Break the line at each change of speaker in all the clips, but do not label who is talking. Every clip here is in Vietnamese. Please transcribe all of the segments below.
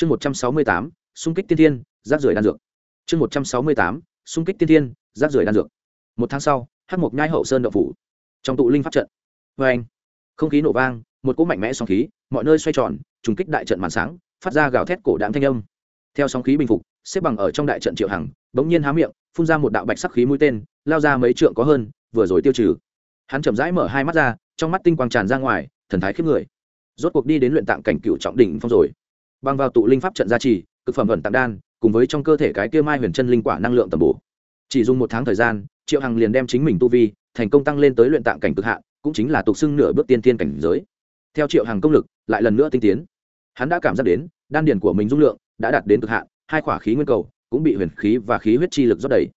chương một trăm sáu mươi tám, xung kích tiên thiên, rác rưởi đan dược. Chương một trăm sáu mươi tám, xung kích tiên thiên, rác rưởi đan dược. Một tháng sau, hắc mộc nhai hậu sơn đậu phủ. Trong tụ linh pháp trận. Vê anh, không khí nổ vang, một cỗ mạnh mẽ sóng khí, mọi nơi xoay tròn, trùng kích đại trận màn sáng, phát ra gào thét cổ đạm thanh âm. Theo sóng khí bình phục, xếp bằng ở trong đại trận triệu hằng, bỗng nhiên há miệng, phun ra một đạo bạch sắc khí mũi tên, lao ra mấy trượng có hơn, vừa rồi tiêu trừ. Hắn chậm rãi mở hai mắt ra, trong mắt tinh quang tràn ra ngoài, thần thái khiếp người. Rốt cuộc đi đến luyện tạng cảnh cựu trọng đỉnh phong rồi băng vào tụ linh pháp trận gia trì, cực phẩm vận tạng đan, cùng với trong cơ thể cái kia mai huyền chân linh quả năng lượng tầm bổ. Chỉ dùng một tháng thời gian, triệu hằng liền đem chính mình tu vi, thành công tăng lên tới luyện tạng cảnh cực hạn, cũng chính là tục xưng nửa bước tiên tiên cảnh giới. Theo triệu hằng công lực, lại lần nữa tinh tiến. Hắn đã cảm giác đến, đan điển của mình dung lượng đã đạt đến cực hạn, hai khỏa khí nguyên cầu cũng bị huyền khí và khí huyết chi lực rót đầy.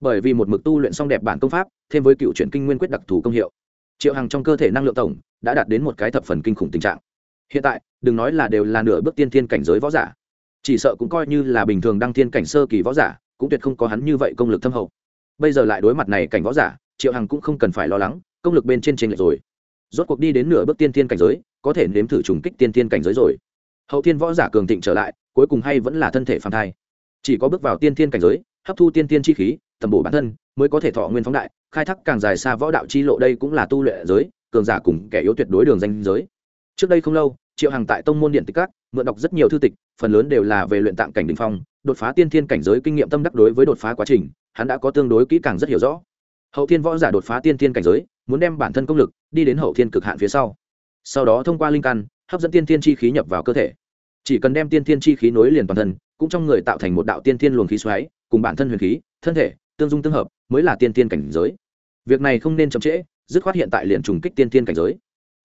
Bởi vì một mực tu luyện xong đẹp bản công pháp, thêm với cựu truyện kinh nguyên quyết đặc thù công hiệu, triệu hằng trong cơ thể năng lượng tổng đã đạt đến một cái thập phần kinh khủng tình trạng hiện tại, đừng nói là đều là nửa bước tiên thiên cảnh giới võ giả. Chỉ sợ cũng coi như là bình thường đăng thiên cảnh sơ kỳ võ giả, cũng tuyệt không có hắn như vậy công lực thâm hậu. Bây giờ lại đối mặt này cảnh võ giả, triệu hằng cũng không cần phải lo lắng, công lực bên trên trên lệch rồi. Rốt cuộc đi đến nửa bước tiên thiên cảnh giới, có thể nếm thử trùng kích tiên thiên cảnh giới rồi. Hậu thiên võ giả cường thịnh trở lại, cuối cùng hay vẫn là thân thể phàm thai. Chỉ có bước vào tiên thiên cảnh giới, hấp thu tiên thiên chi khí, tầm bổ bản thân, mới có thể thọ nguyên phóng đại, khai thác càng dài xa võ đạo chi lộ đây cũng là tu luyện giới, cường giả cùng kẻ yếu tuyệt đối đường danh giới trước đây không lâu, triệu hằng tại tông môn điện tịch các, mượn đọc rất nhiều thư tịch, phần lớn đều là về luyện tạng cảnh đình phong, đột phá tiên thiên cảnh giới kinh nghiệm tâm đắc đối với đột phá quá trình, hắn đã có tương đối kỹ càng rất hiểu rõ. Hậu thiên võ giả đột phá tiên thiên cảnh giới, muốn đem bản thân công lực, đi đến hậu thiên cực hạn phía sau. Sau đó thông qua linh căn, hấp dẫn tiên thiên chi khí nhập vào cơ thể. Chỉ cần đem tiên thiên chi khí nối liền toàn thân, cũng trong người tạo thành một đạo tiên thiên luồng khí xoáy, cùng bản thân huyền khí, thân thể, tương dung tương hợp, mới là tiên thiên cảnh giới. Việc này không nên chậm trễ, dứt khoát hiện tại liền trùng kích tiên thiên cảnh giới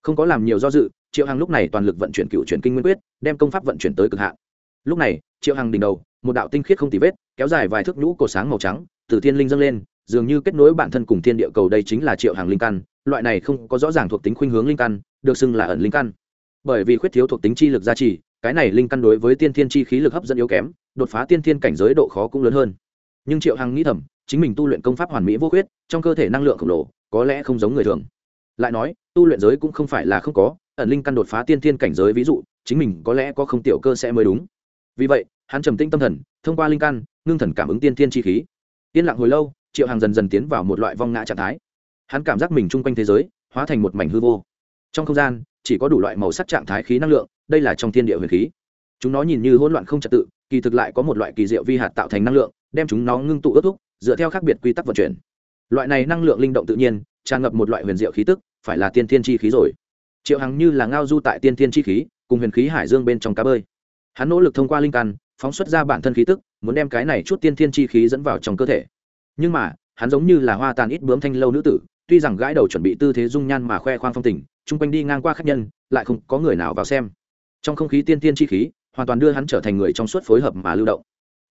không có làm nhiều do dự, triệu hằng lúc này toàn lực vận chuyển cựu chuyển kinh nguyên quyết, đem công pháp vận chuyển tới cực hạn. Lúc này, triệu hằng đỉnh đầu, một đạo tinh khiết không tì vết, kéo dài vài thước nhũ cổ sáng màu trắng, từ thiên linh dâng lên, dường như kết nối bản thân cùng thiên địa cầu đây chính là triệu hằng linh căn, loại này không có rõ ràng thuộc tính khuynh hướng linh căn, được xưng là ẩn linh căn. Bởi vì khuyết thiếu thuộc tính chi lực gia trì, cái này linh căn đối với tiên thiên chi khí lực hấp dẫn yếu kém, đột phá tiên thiên cảnh giới độ khó cũng lớn hơn. Nhưng triệu hằng nghĩ thầm, chính mình tu luyện công pháp hoàn mỹ vô khuyết, trong cơ thể năng lượng khổng lồ, có lẽ không giống người thường lại nói, tu luyện giới cũng không phải là không có, ẩn linh căn đột phá tiên thiên cảnh giới ví dụ, chính mình có lẽ có không tiểu cơ sẽ mới đúng. Vì vậy, hắn trầm tĩnh tâm thần, thông qua linh căn, ngưng thần cảm ứng tiên thiên chi khí. Yên lặng hồi lâu, triệu hàng dần dần tiến vào một loại vong ngã trạng thái. Hắn cảm giác mình chung quanh thế giới, hóa thành một mảnh hư vô. Trong không gian, chỉ có đủ loại màu sắc trạng thái khí năng lượng, đây là trong thiên địa huyền khí. Chúng nó nhìn như hỗn loạn không trật tự, kỳ thực lại có một loại kỳ diệu vi hạt tạo thành năng lượng, đem chúng nó ngưng tụ ước thúc, dựa theo khác biệt quy tắc vận chuyển. Loại này năng lượng linh động tự nhiên tràn ngập một loại huyền diệu khí tức, phải là tiên thiên chi khí rồi. Triệu hằng như là ngao du tại tiên thiên chi khí, cùng huyền khí hải dương bên trong cá bơi. Hắn nỗ lực thông qua linh căn, phóng xuất ra bản thân khí tức, muốn đem cái này chút tiên thiên chi khí dẫn vào trong cơ thể. Nhưng mà, hắn giống như là hoa tàn ít bướm thanh lâu nữ tử, tuy rằng gãi đầu chuẩn bị tư thế dung nhan mà khoe khoang phong tình, chung quanh đi ngang qua khách nhân, lại không có người nào vào xem. Trong không khí tiên tiên chi khí, hoàn toàn đưa hắn trở thành người trong suốt phối hợp mà lưu động.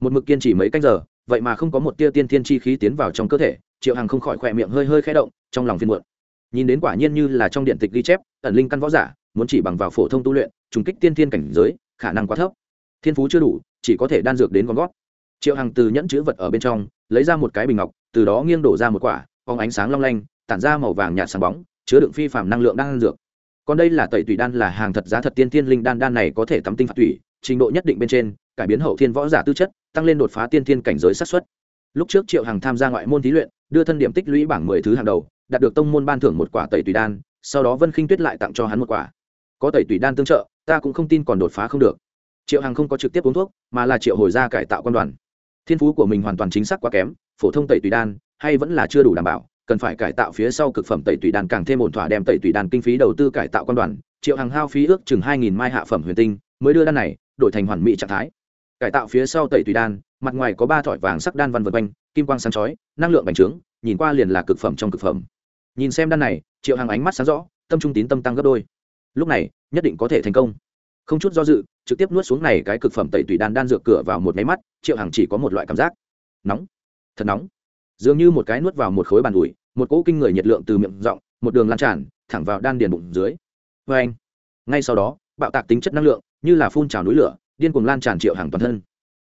Một mực kiên trì mấy canh giờ, vậy mà không có một tia tiên tiên chi khí tiến vào trong cơ thể triệu hằng không khỏi khỏe miệng hơi hơi khẽ động, trong lòng phiên muộn. Nhìn đến quả nhiên như là trong điện tịch ghi chép, ẩn linh căn võ giả, muốn chỉ bằng vào phổ thông tu luyện, trùng kích tiên thiên cảnh giới, khả năng quá thấp. Thiên phú chưa đủ, chỉ có thể đan dược đến con gót. Triệu hằng từ nhẫn chữ vật ở bên trong, lấy ra một cái bình ngọc, từ đó nghiêng đổ ra một quả, phóng ánh sáng long lanh, tản ra màu vàng nhạt sáng bóng, chứa đựng phi phạm năng lượng đan dược. Còn đây là tẩy tùy đan là hàng thật giá thật tiên thiên linh đan đan này có thể tắm tinh phạt tủy, trình độ nhất định bên trên, cải biến hậu thiên võ giả tư chất, tăng lên đột phá tiên thiên cảnh giới sát xuất lúc trước triệu hằng tham gia ngoại môn thí luyện đưa thân điểm tích lũy bảng mười thứ hàng đầu, đạt được tông môn ban thưởng một quả tẩy tùy đan, sau đó vân khinh tuyết lại tặng cho hắn một quả. Có tẩy tùy đan tương trợ, ta cũng không tin còn đột phá không được. Triệu hằng không có trực tiếp uống thuốc, mà là triệu hồi ra cải tạo quan đoàn. Thiên phú của mình hoàn toàn chính xác quá kém, phổ thông tẩy tùy đan, hay vẫn là chưa đủ đảm bảo, cần phải cải tạo phía sau cực phẩm tẩy tùy đan càng thêm ổn thỏa đem tẩy tùy đan kinh phí đầu tư cải tạo quan đoàn. Triệu hàng hao phí ước chừng hai nghìn mai hạ phẩm huyền tinh, mới đưa đan này đổi thành hoàn mỹ trạng thái. Cải tạo phía sau tẩy tùy đan, mặt ngoài có ba thỏi vàng sắc đan văn vật quanh kim quang sáng chói, năng lượng bành trướng, nhìn qua liền là cực phẩm trong cực phẩm. Nhìn xem đan này, triệu hàng ánh mắt sáng rõ, tâm trung tín tâm tăng gấp đôi. Lúc này, nhất định có thể thành công. Không chút do dự, trực tiếp nuốt xuống này cái cực phẩm tẩy tùy đan đan dược cửa vào một máy mắt, triệu hàng chỉ có một loại cảm giác. Nóng. Thật nóng. Dường như một cái nuốt vào một khối bàn ủi, một cỗ kinh người nhiệt lượng từ miệng rộng, một đường lan tràn, thẳng vào đan điền bụng dưới. Vê anh, ngay sau đó, bạo tạc tính chất năng lượng, như là phun trào núi lửa, điên cuồng lan tràn triệu hàng toàn thân.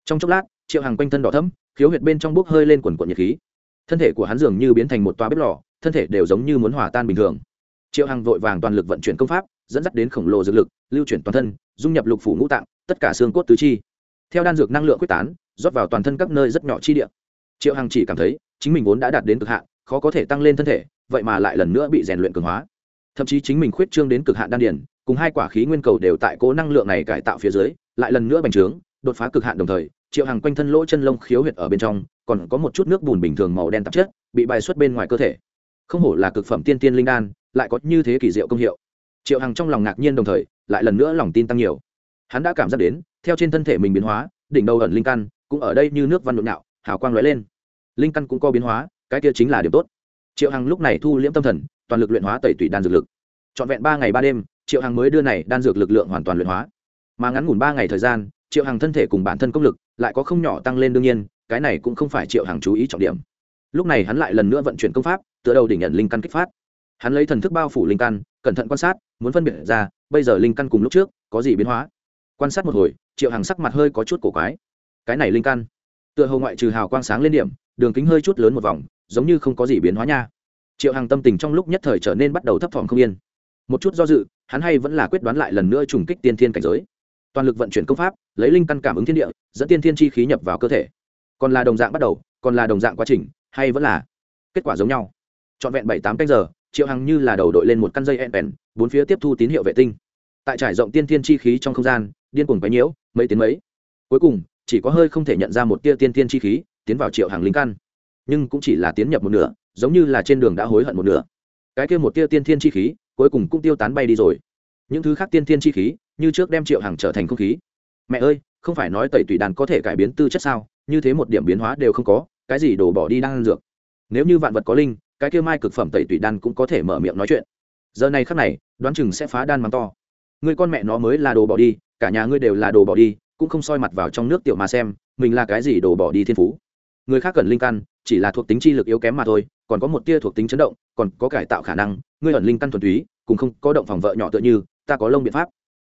Trong chốc lát triệu Hằng quanh thân đỏ thấm khiếu huyệt bên trong bốc hơi lên quần quần nhiệt khí. Thân thể của hắn dường như biến thành một toa bếp lò, thân thể đều giống như muốn hòa tan bình thường. Triệu Hằng vội vàng toàn lực vận chuyển công pháp, dẫn dắt đến khổng lồ dược lực, lưu chuyển toàn thân, dung nhập lục phủ ngũ tạng, tất cả xương cốt tứ chi. Theo đan dược năng lượng quyết tán, rót vào toàn thân các nơi rất nhỏ chi địa. Triệu hằng chỉ cảm thấy, chính mình vốn đã đạt đến cực hạn, khó có thể tăng lên thân thể, vậy mà lại lần nữa bị rèn luyện cường hóa. Thậm chí chính mình khuyết trương đến cực hạn đan điển cùng hai quả khí nguyên cầu đều tại cố năng lượng này cải tạo phía dưới, lại lần nữa bành trướng, đột phá cực hạn đồng thời triệu hằng quanh thân lỗ chân lông khiếu huyệt ở bên trong, còn có một chút nước bùn bình thường màu đen tạp chất, bị bài xuất bên ngoài cơ thể. Không hổ là cực phẩm tiên tiên linh đan, lại có như thế kỳ diệu công hiệu. Triệu hằng trong lòng ngạc nhiên đồng thời, lại lần nữa lòng tin tăng nhiều. Hắn đã cảm giác đến, theo trên thân thể mình biến hóa, đỉnh đầu ẩn linh căn, cũng ở đây như nước văn nhộn nhạo hào quang lóe lên. Linh căn cũng có biến hóa, cái kia chính là điểm tốt. Triệu hằng lúc này thu liễm tâm thần, toàn lực luyện hóa tẩy tủy đan dược lực. Trọn vẹn ba ngày ba đêm, triệu hằng mới đưa này đan dược lực lượng hoàn toàn luyện hóa. Mà ngắn ngủn ba ngày thời gian, triệu hằng thân thể cùng bản thân công lực lại có không nhỏ tăng lên đương nhiên, cái này cũng không phải triệu hằng chú ý trọng điểm. Lúc này hắn lại lần nữa vận chuyển công pháp, tựa đầu đỉnh nhận linh căn kích phát. Hắn lấy thần thức bao phủ linh căn, cẩn thận quan sát, muốn phân biệt ra, bây giờ linh căn cùng lúc trước, có gì biến hóa. Quan sát một hồi, triệu hằng sắc mặt hơi có chút cổ quái. Cái này linh căn, tựa hồ ngoại trừ hào quang sáng lên điểm, đường kính hơi chút lớn một vòng, giống như không có gì biến hóa nha. Triệu hằng tâm tình trong lúc nhất thời trở nên bắt đầu thấp thỏm không yên. Một chút do dự, hắn hay vẫn là quyết đoán lại lần nữa trùng kích tiên thiên cảnh giới toàn lực vận chuyển công pháp, lấy linh căn cảm ứng thiên địa, dẫn tiên thiên chi khí nhập vào cơ thể. Còn là đồng dạng bắt đầu, còn là đồng dạng quá trình, hay vẫn là kết quả giống nhau. Trọn vẹn bảy tám canh giờ, triệu hằng như là đầu đội lên một căn dây en bốn phía tiếp thu tín hiệu vệ tinh. Tại trải rộng tiên thiên chi khí trong không gian, điên cuồng quấy nhiễu, mấy tiếng mấy. Cuối cùng, chỉ có hơi không thể nhận ra một tia tiên thiên chi khí, tiến vào triệu hàng linh căn. Nhưng cũng chỉ là tiến nhập một nửa, giống như là trên đường đã hối hận một nửa. Cái kia một tia tiên thiên chi khí, cuối cùng cũng tiêu tán bay đi rồi. Những thứ khác tiên thiên chi khí như trước đem triệu hàng trở thành không khí. Mẹ ơi, không phải nói tẩy tủy đàn có thể cải biến tư chất sao? Như thế một điểm biến hóa đều không có, cái gì đổ bỏ đi đang ăn dược? Nếu như vạn vật có linh, cái kia mai cực phẩm tẩy tủy đan cũng có thể mở miệng nói chuyện. Giờ này khắc này, đoán chừng sẽ phá đan mắng to. Người con mẹ nó mới là đồ bỏ đi, cả nhà ngươi đều là đồ bỏ đi, cũng không soi mặt vào trong nước tiểu mà xem, mình là cái gì đồ bỏ đi thiên phú. Người khác cần linh căn, chỉ là thuộc tính chi lực yếu kém mà thôi, còn có một tia thuộc tính chấn động, còn có cải tạo khả năng, ngươi ẩn linh căn thuần túy, cũng không có động phòng vợ nhỏ tựa như, ta có lông biện pháp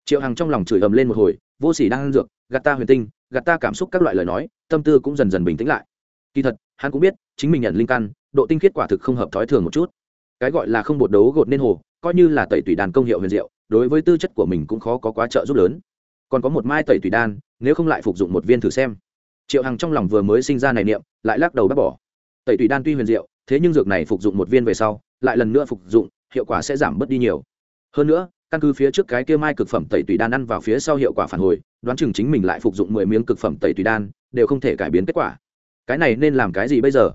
triệu hằng trong lòng chửi ầm lên một hồi, vô sỉ đang ăn dược, gạt ta huyền tinh, gạt ta cảm xúc các loại lời nói, tâm tư cũng dần dần bình tĩnh lại. Kỳ thật, hắn cũng biết, chính mình nhận linh căn, độ tinh khiết quả thực không hợp thói thường một chút. Cái gọi là không bột đấu gột nên hồ, coi như là tẩy tủy đàn công hiệu huyền diệu, đối với tư chất của mình cũng khó có quá trợ giúp lớn. Còn có một mai tẩy tủy đan, nếu không lại phục dụng một viên thử xem. Triệu hằng trong lòng vừa mới sinh ra này niệm, lại lắc đầu bác bỏ. Tẩy tủy đan tuy huyền diệu, thế nhưng dược này phục dụng một viên về sau, lại lần nữa phục dụng, hiệu quả sẽ giảm bớt đi nhiều. Hơn nữa căn cứ phía trước cái kia mai cực phẩm tẩy tùy đan ăn vào phía sau hiệu quả phản hồi, đoán chừng chính mình lại phục dụng mười miếng cực phẩm tẩy tùy đan, đều không thể cải biến kết quả. Cái này nên làm cái gì bây giờ?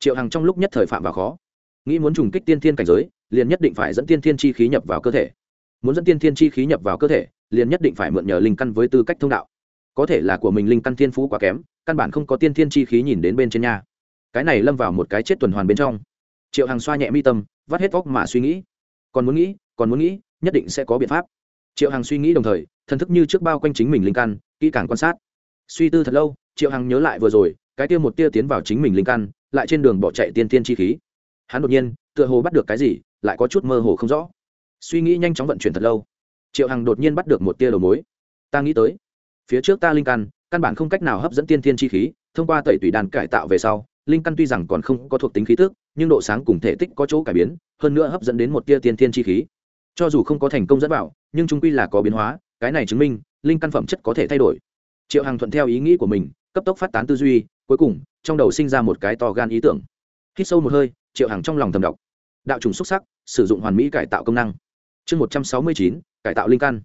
Triệu hằng trong lúc nhất thời phạm vào khó. Nghĩ muốn trùng kích tiên thiên cảnh giới, liền nhất định phải dẫn tiên thiên chi khí nhập vào cơ thể. Muốn dẫn tiên thiên chi khí nhập vào cơ thể, liền nhất định phải mượn nhờ linh căn với tư cách thông đạo. Có thể là của mình linh căn thiên phú quá kém, căn bản không có tiên thiên chi khí nhìn đến bên trên nhà cái này lâm vào một cái chết tuần hoàn bên trong. Triệu hằng xoa nhẹ mi tâm, vắt hết óc mà suy nghĩ. Còn muốn nghĩ, còn muốn nghĩ nhất định sẽ có biện pháp. Triệu hằng suy nghĩ đồng thời, thần thức như trước bao quanh chính mình linh căn, kỹ càng quan sát. Suy tư thật lâu, triệu hằng nhớ lại vừa rồi, cái tia một tia tiến vào chính mình linh căn, lại trên đường bỏ chạy tiên tiên chi khí. Hắn đột nhiên, tựa hồ bắt được cái gì, lại có chút mơ hồ không rõ. Suy nghĩ nhanh chóng vận chuyển thật lâu. Triệu hằng đột nhiên bắt được một tia đầu mối. Ta nghĩ tới, phía trước ta linh căn căn bản không cách nào hấp dẫn tiên tiên chi khí, thông qua tẩy tủy đàn cải tạo về sau, linh căn tuy rằng còn không có thuộc tính khí tức, nhưng độ sáng cùng thể tích có chỗ cải biến, hơn nữa hấp dẫn đến một tia tiên tiên chi khí cho dù không có thành công dẫn vào, nhưng trung quy là có biến hóa, cái này chứng minh, linh căn phẩm chất có thể thay đổi. Triệu hằng thuận theo ý nghĩ của mình, cấp tốc phát tán tư duy, cuối cùng, trong đầu sinh ra một cái to gan ý tưởng. Hít sâu một hơi, triệu hằng trong lòng thầm đọc. Đạo trùng xúc sắc, sử dụng hoàn mỹ cải tạo công năng. Chương một trăm sáu mươi chín, cải tạo linh căn.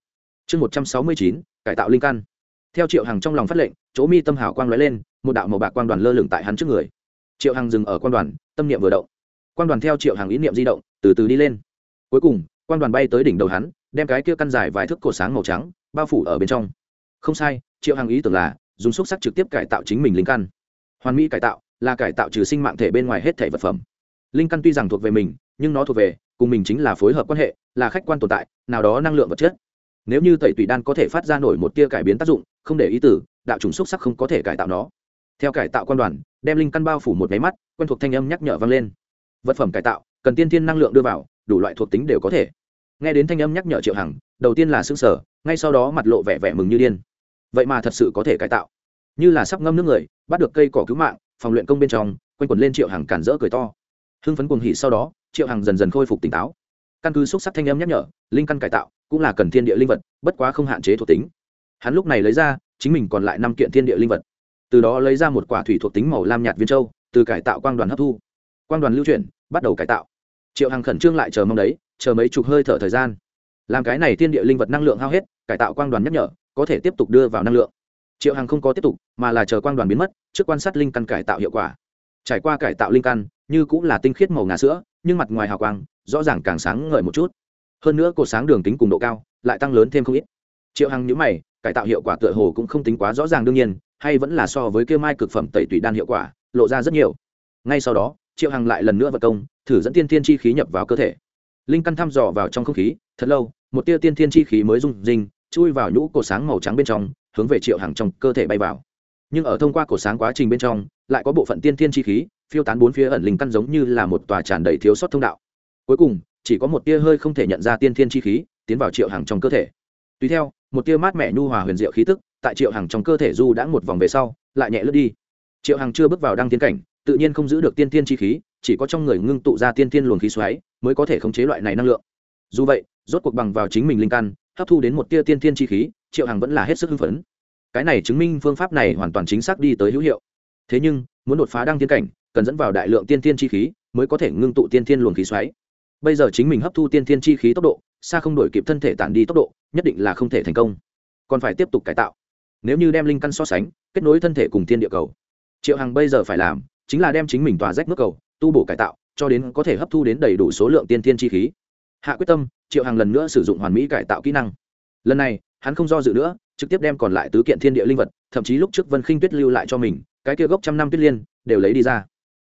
Chương một trăm sáu mươi chín, cải tạo linh căn. Theo triệu hằng trong lòng phát lệnh, chỗ mi tâm hảo quang lóe lên, một đạo màu bạc quang đoàn lơ lửng tại hắn trước người. Triệu hằng dừng ở quan đoàn, tâm niệm vừa động. Quan đoàn theo triệu hằng ý niệm di động, từ từ đi lên. Cuối cùng quan đoàn bay tới đỉnh đầu hắn, đem cái kia căn dài vài thước cổ sáng màu trắng bao phủ ở bên trong. Không sai, triệu hằng ý tưởng là dùng xúc sắc trực tiếp cải tạo chính mình linh căn. Hoàn mỹ cải tạo là cải tạo trừ sinh mạng thể bên ngoài hết thể vật phẩm. Linh căn tuy rằng thuộc về mình, nhưng nó thuộc về, cùng mình chính là phối hợp quan hệ, là khách quan tồn tại, nào đó năng lượng vật chất. Nếu như tẩy tủy đan có thể phát ra nổi một tia cải biến tác dụng, không để ý tử đạo trùng xúc sắc không có thể cải tạo nó. Theo cải tạo quan đoàn, đem linh căn bao phủ một máy mắt, quen thuộc thanh âm nhắc nhở vang lên. Vật phẩm cải tạo, cần tiên thiên năng lượng đưa vào, đủ loại thuộc tính đều có thể nghe đến thanh âm nhắc nhở triệu hằng, đầu tiên là xương sở ngay sau đó mặt lộ vẻ vẻ mừng như điên. Vậy mà thật sự có thể cải tạo. Như là sắp ngâm nước người, bắt được cây cỏ cứu mạng, phòng luyện công bên trong, quanh quẩn lên triệu hằng cản rỡ cười to. Hưng phấn cuồng hỉ sau đó, triệu hằng dần dần khôi phục tỉnh táo. Căn cứ xúc sắc thanh âm nhắc nhở, linh căn cải tạo cũng là cần thiên địa linh vật, bất quá không hạn chế thuộc tính. Hắn lúc này lấy ra, chính mình còn lại năm kiện thiên địa linh vật. Từ đó lấy ra một quả thủy thuộc tính màu lam nhạt viên châu, từ cải tạo quang đoàn hấp thu. Quang đoàn lưu chuyển, bắt đầu cải tạo. Triệu hằng khẩn trương lại chờ mong đấy chờ mấy chục hơi thở thời gian. Làm cái này thiên địa linh vật năng lượng hao hết, cải tạo quang đoàn nhắc nhở, có thể tiếp tục đưa vào năng lượng. Triệu hằng không có tiếp tục, mà là chờ quang đoàn biến mất, trước quan sát linh căn cải tạo hiệu quả. Trải qua cải tạo linh căn, như cũng là tinh khiết màu ngà sữa, nhưng mặt ngoài hào quang, rõ ràng càng sáng ngời một chút. Hơn nữa cột sáng đường kính cùng độ cao lại tăng lớn thêm không ít. Triệu hằng nhữ mày, cải tạo hiệu quả tựa hồ cũng không tính quá rõ ràng đương nhiên, hay vẫn là so với kêu mai cực phẩm tẩy tủy đan hiệu quả, lộ ra rất nhiều. Ngay sau đó, triệu hằng lại lần nữa vật công, thử dẫn tiên thiên chi khí nhập vào cơ thể linh căn thăm dò vào trong không khí, thật lâu, một tia tiên thiên chi khí mới rung rinh, chui vào nhũ cổ sáng màu trắng bên trong, hướng về triệu hàng trong cơ thể bay vào. Nhưng ở thông qua cổ sáng quá trình bên trong, lại có bộ phận tiên thiên chi khí, phiêu tán bốn phía ẩn linh căn giống như là một tòa tràn đầy thiếu sót thông đạo. Cuối cùng, chỉ có một tia hơi không thể nhận ra tiên thiên chi khí, tiến vào triệu hàng trong cơ thể. Tùy theo, một tia mát mẻ nhu hòa huyền diệu khí tức, tại triệu hàng trong cơ thể du đã một vòng về sau, lại nhẹ lướt đi. Triệu hàng chưa bước vào đăng tiến cảnh, tự nhiên không giữ được tiên thiên chi khí chỉ có trong người ngưng tụ ra tiên thiên luồng khí xoáy mới có thể khống chế loại này năng lượng. Dù vậy, rốt cuộc bằng vào chính mình linh căn, hấp thu đến một tia tiên thiên chi khí, triệu hằng vẫn là hết sức hưng phấn. Cái này chứng minh phương pháp này hoàn toàn chính xác đi tới hữu hiệu. Thế nhưng, muốn đột phá đăng tiên cảnh, cần dẫn vào đại lượng tiên thiên chi khí mới có thể ngưng tụ tiên thiên luồng khí xoáy. Bây giờ chính mình hấp thu tiên thiên chi khí tốc độ, xa không đổi kịp thân thể tản đi tốc độ, nhất định là không thể thành công. Còn phải tiếp tục cải tạo. Nếu như đem linh căn so sánh, kết nối thân thể cùng thiên địa cầu. Triệu hằng bây giờ phải làm chính là đem chính mình tòa rách nước cầu tu bổ cải tạo, cho đến có thể hấp thu đến đầy đủ số lượng tiên thiên chi khí. Hạ quyết tâm, triệu hàng lần nữa sử dụng hoàn mỹ cải tạo kỹ năng. Lần này, hắn không do dự nữa, trực tiếp đem còn lại tứ kiện thiên địa linh vật, thậm chí lúc trước vân khinh tuyết lưu lại cho mình, cái kia gốc trăm năm tuyết liên, đều lấy đi ra.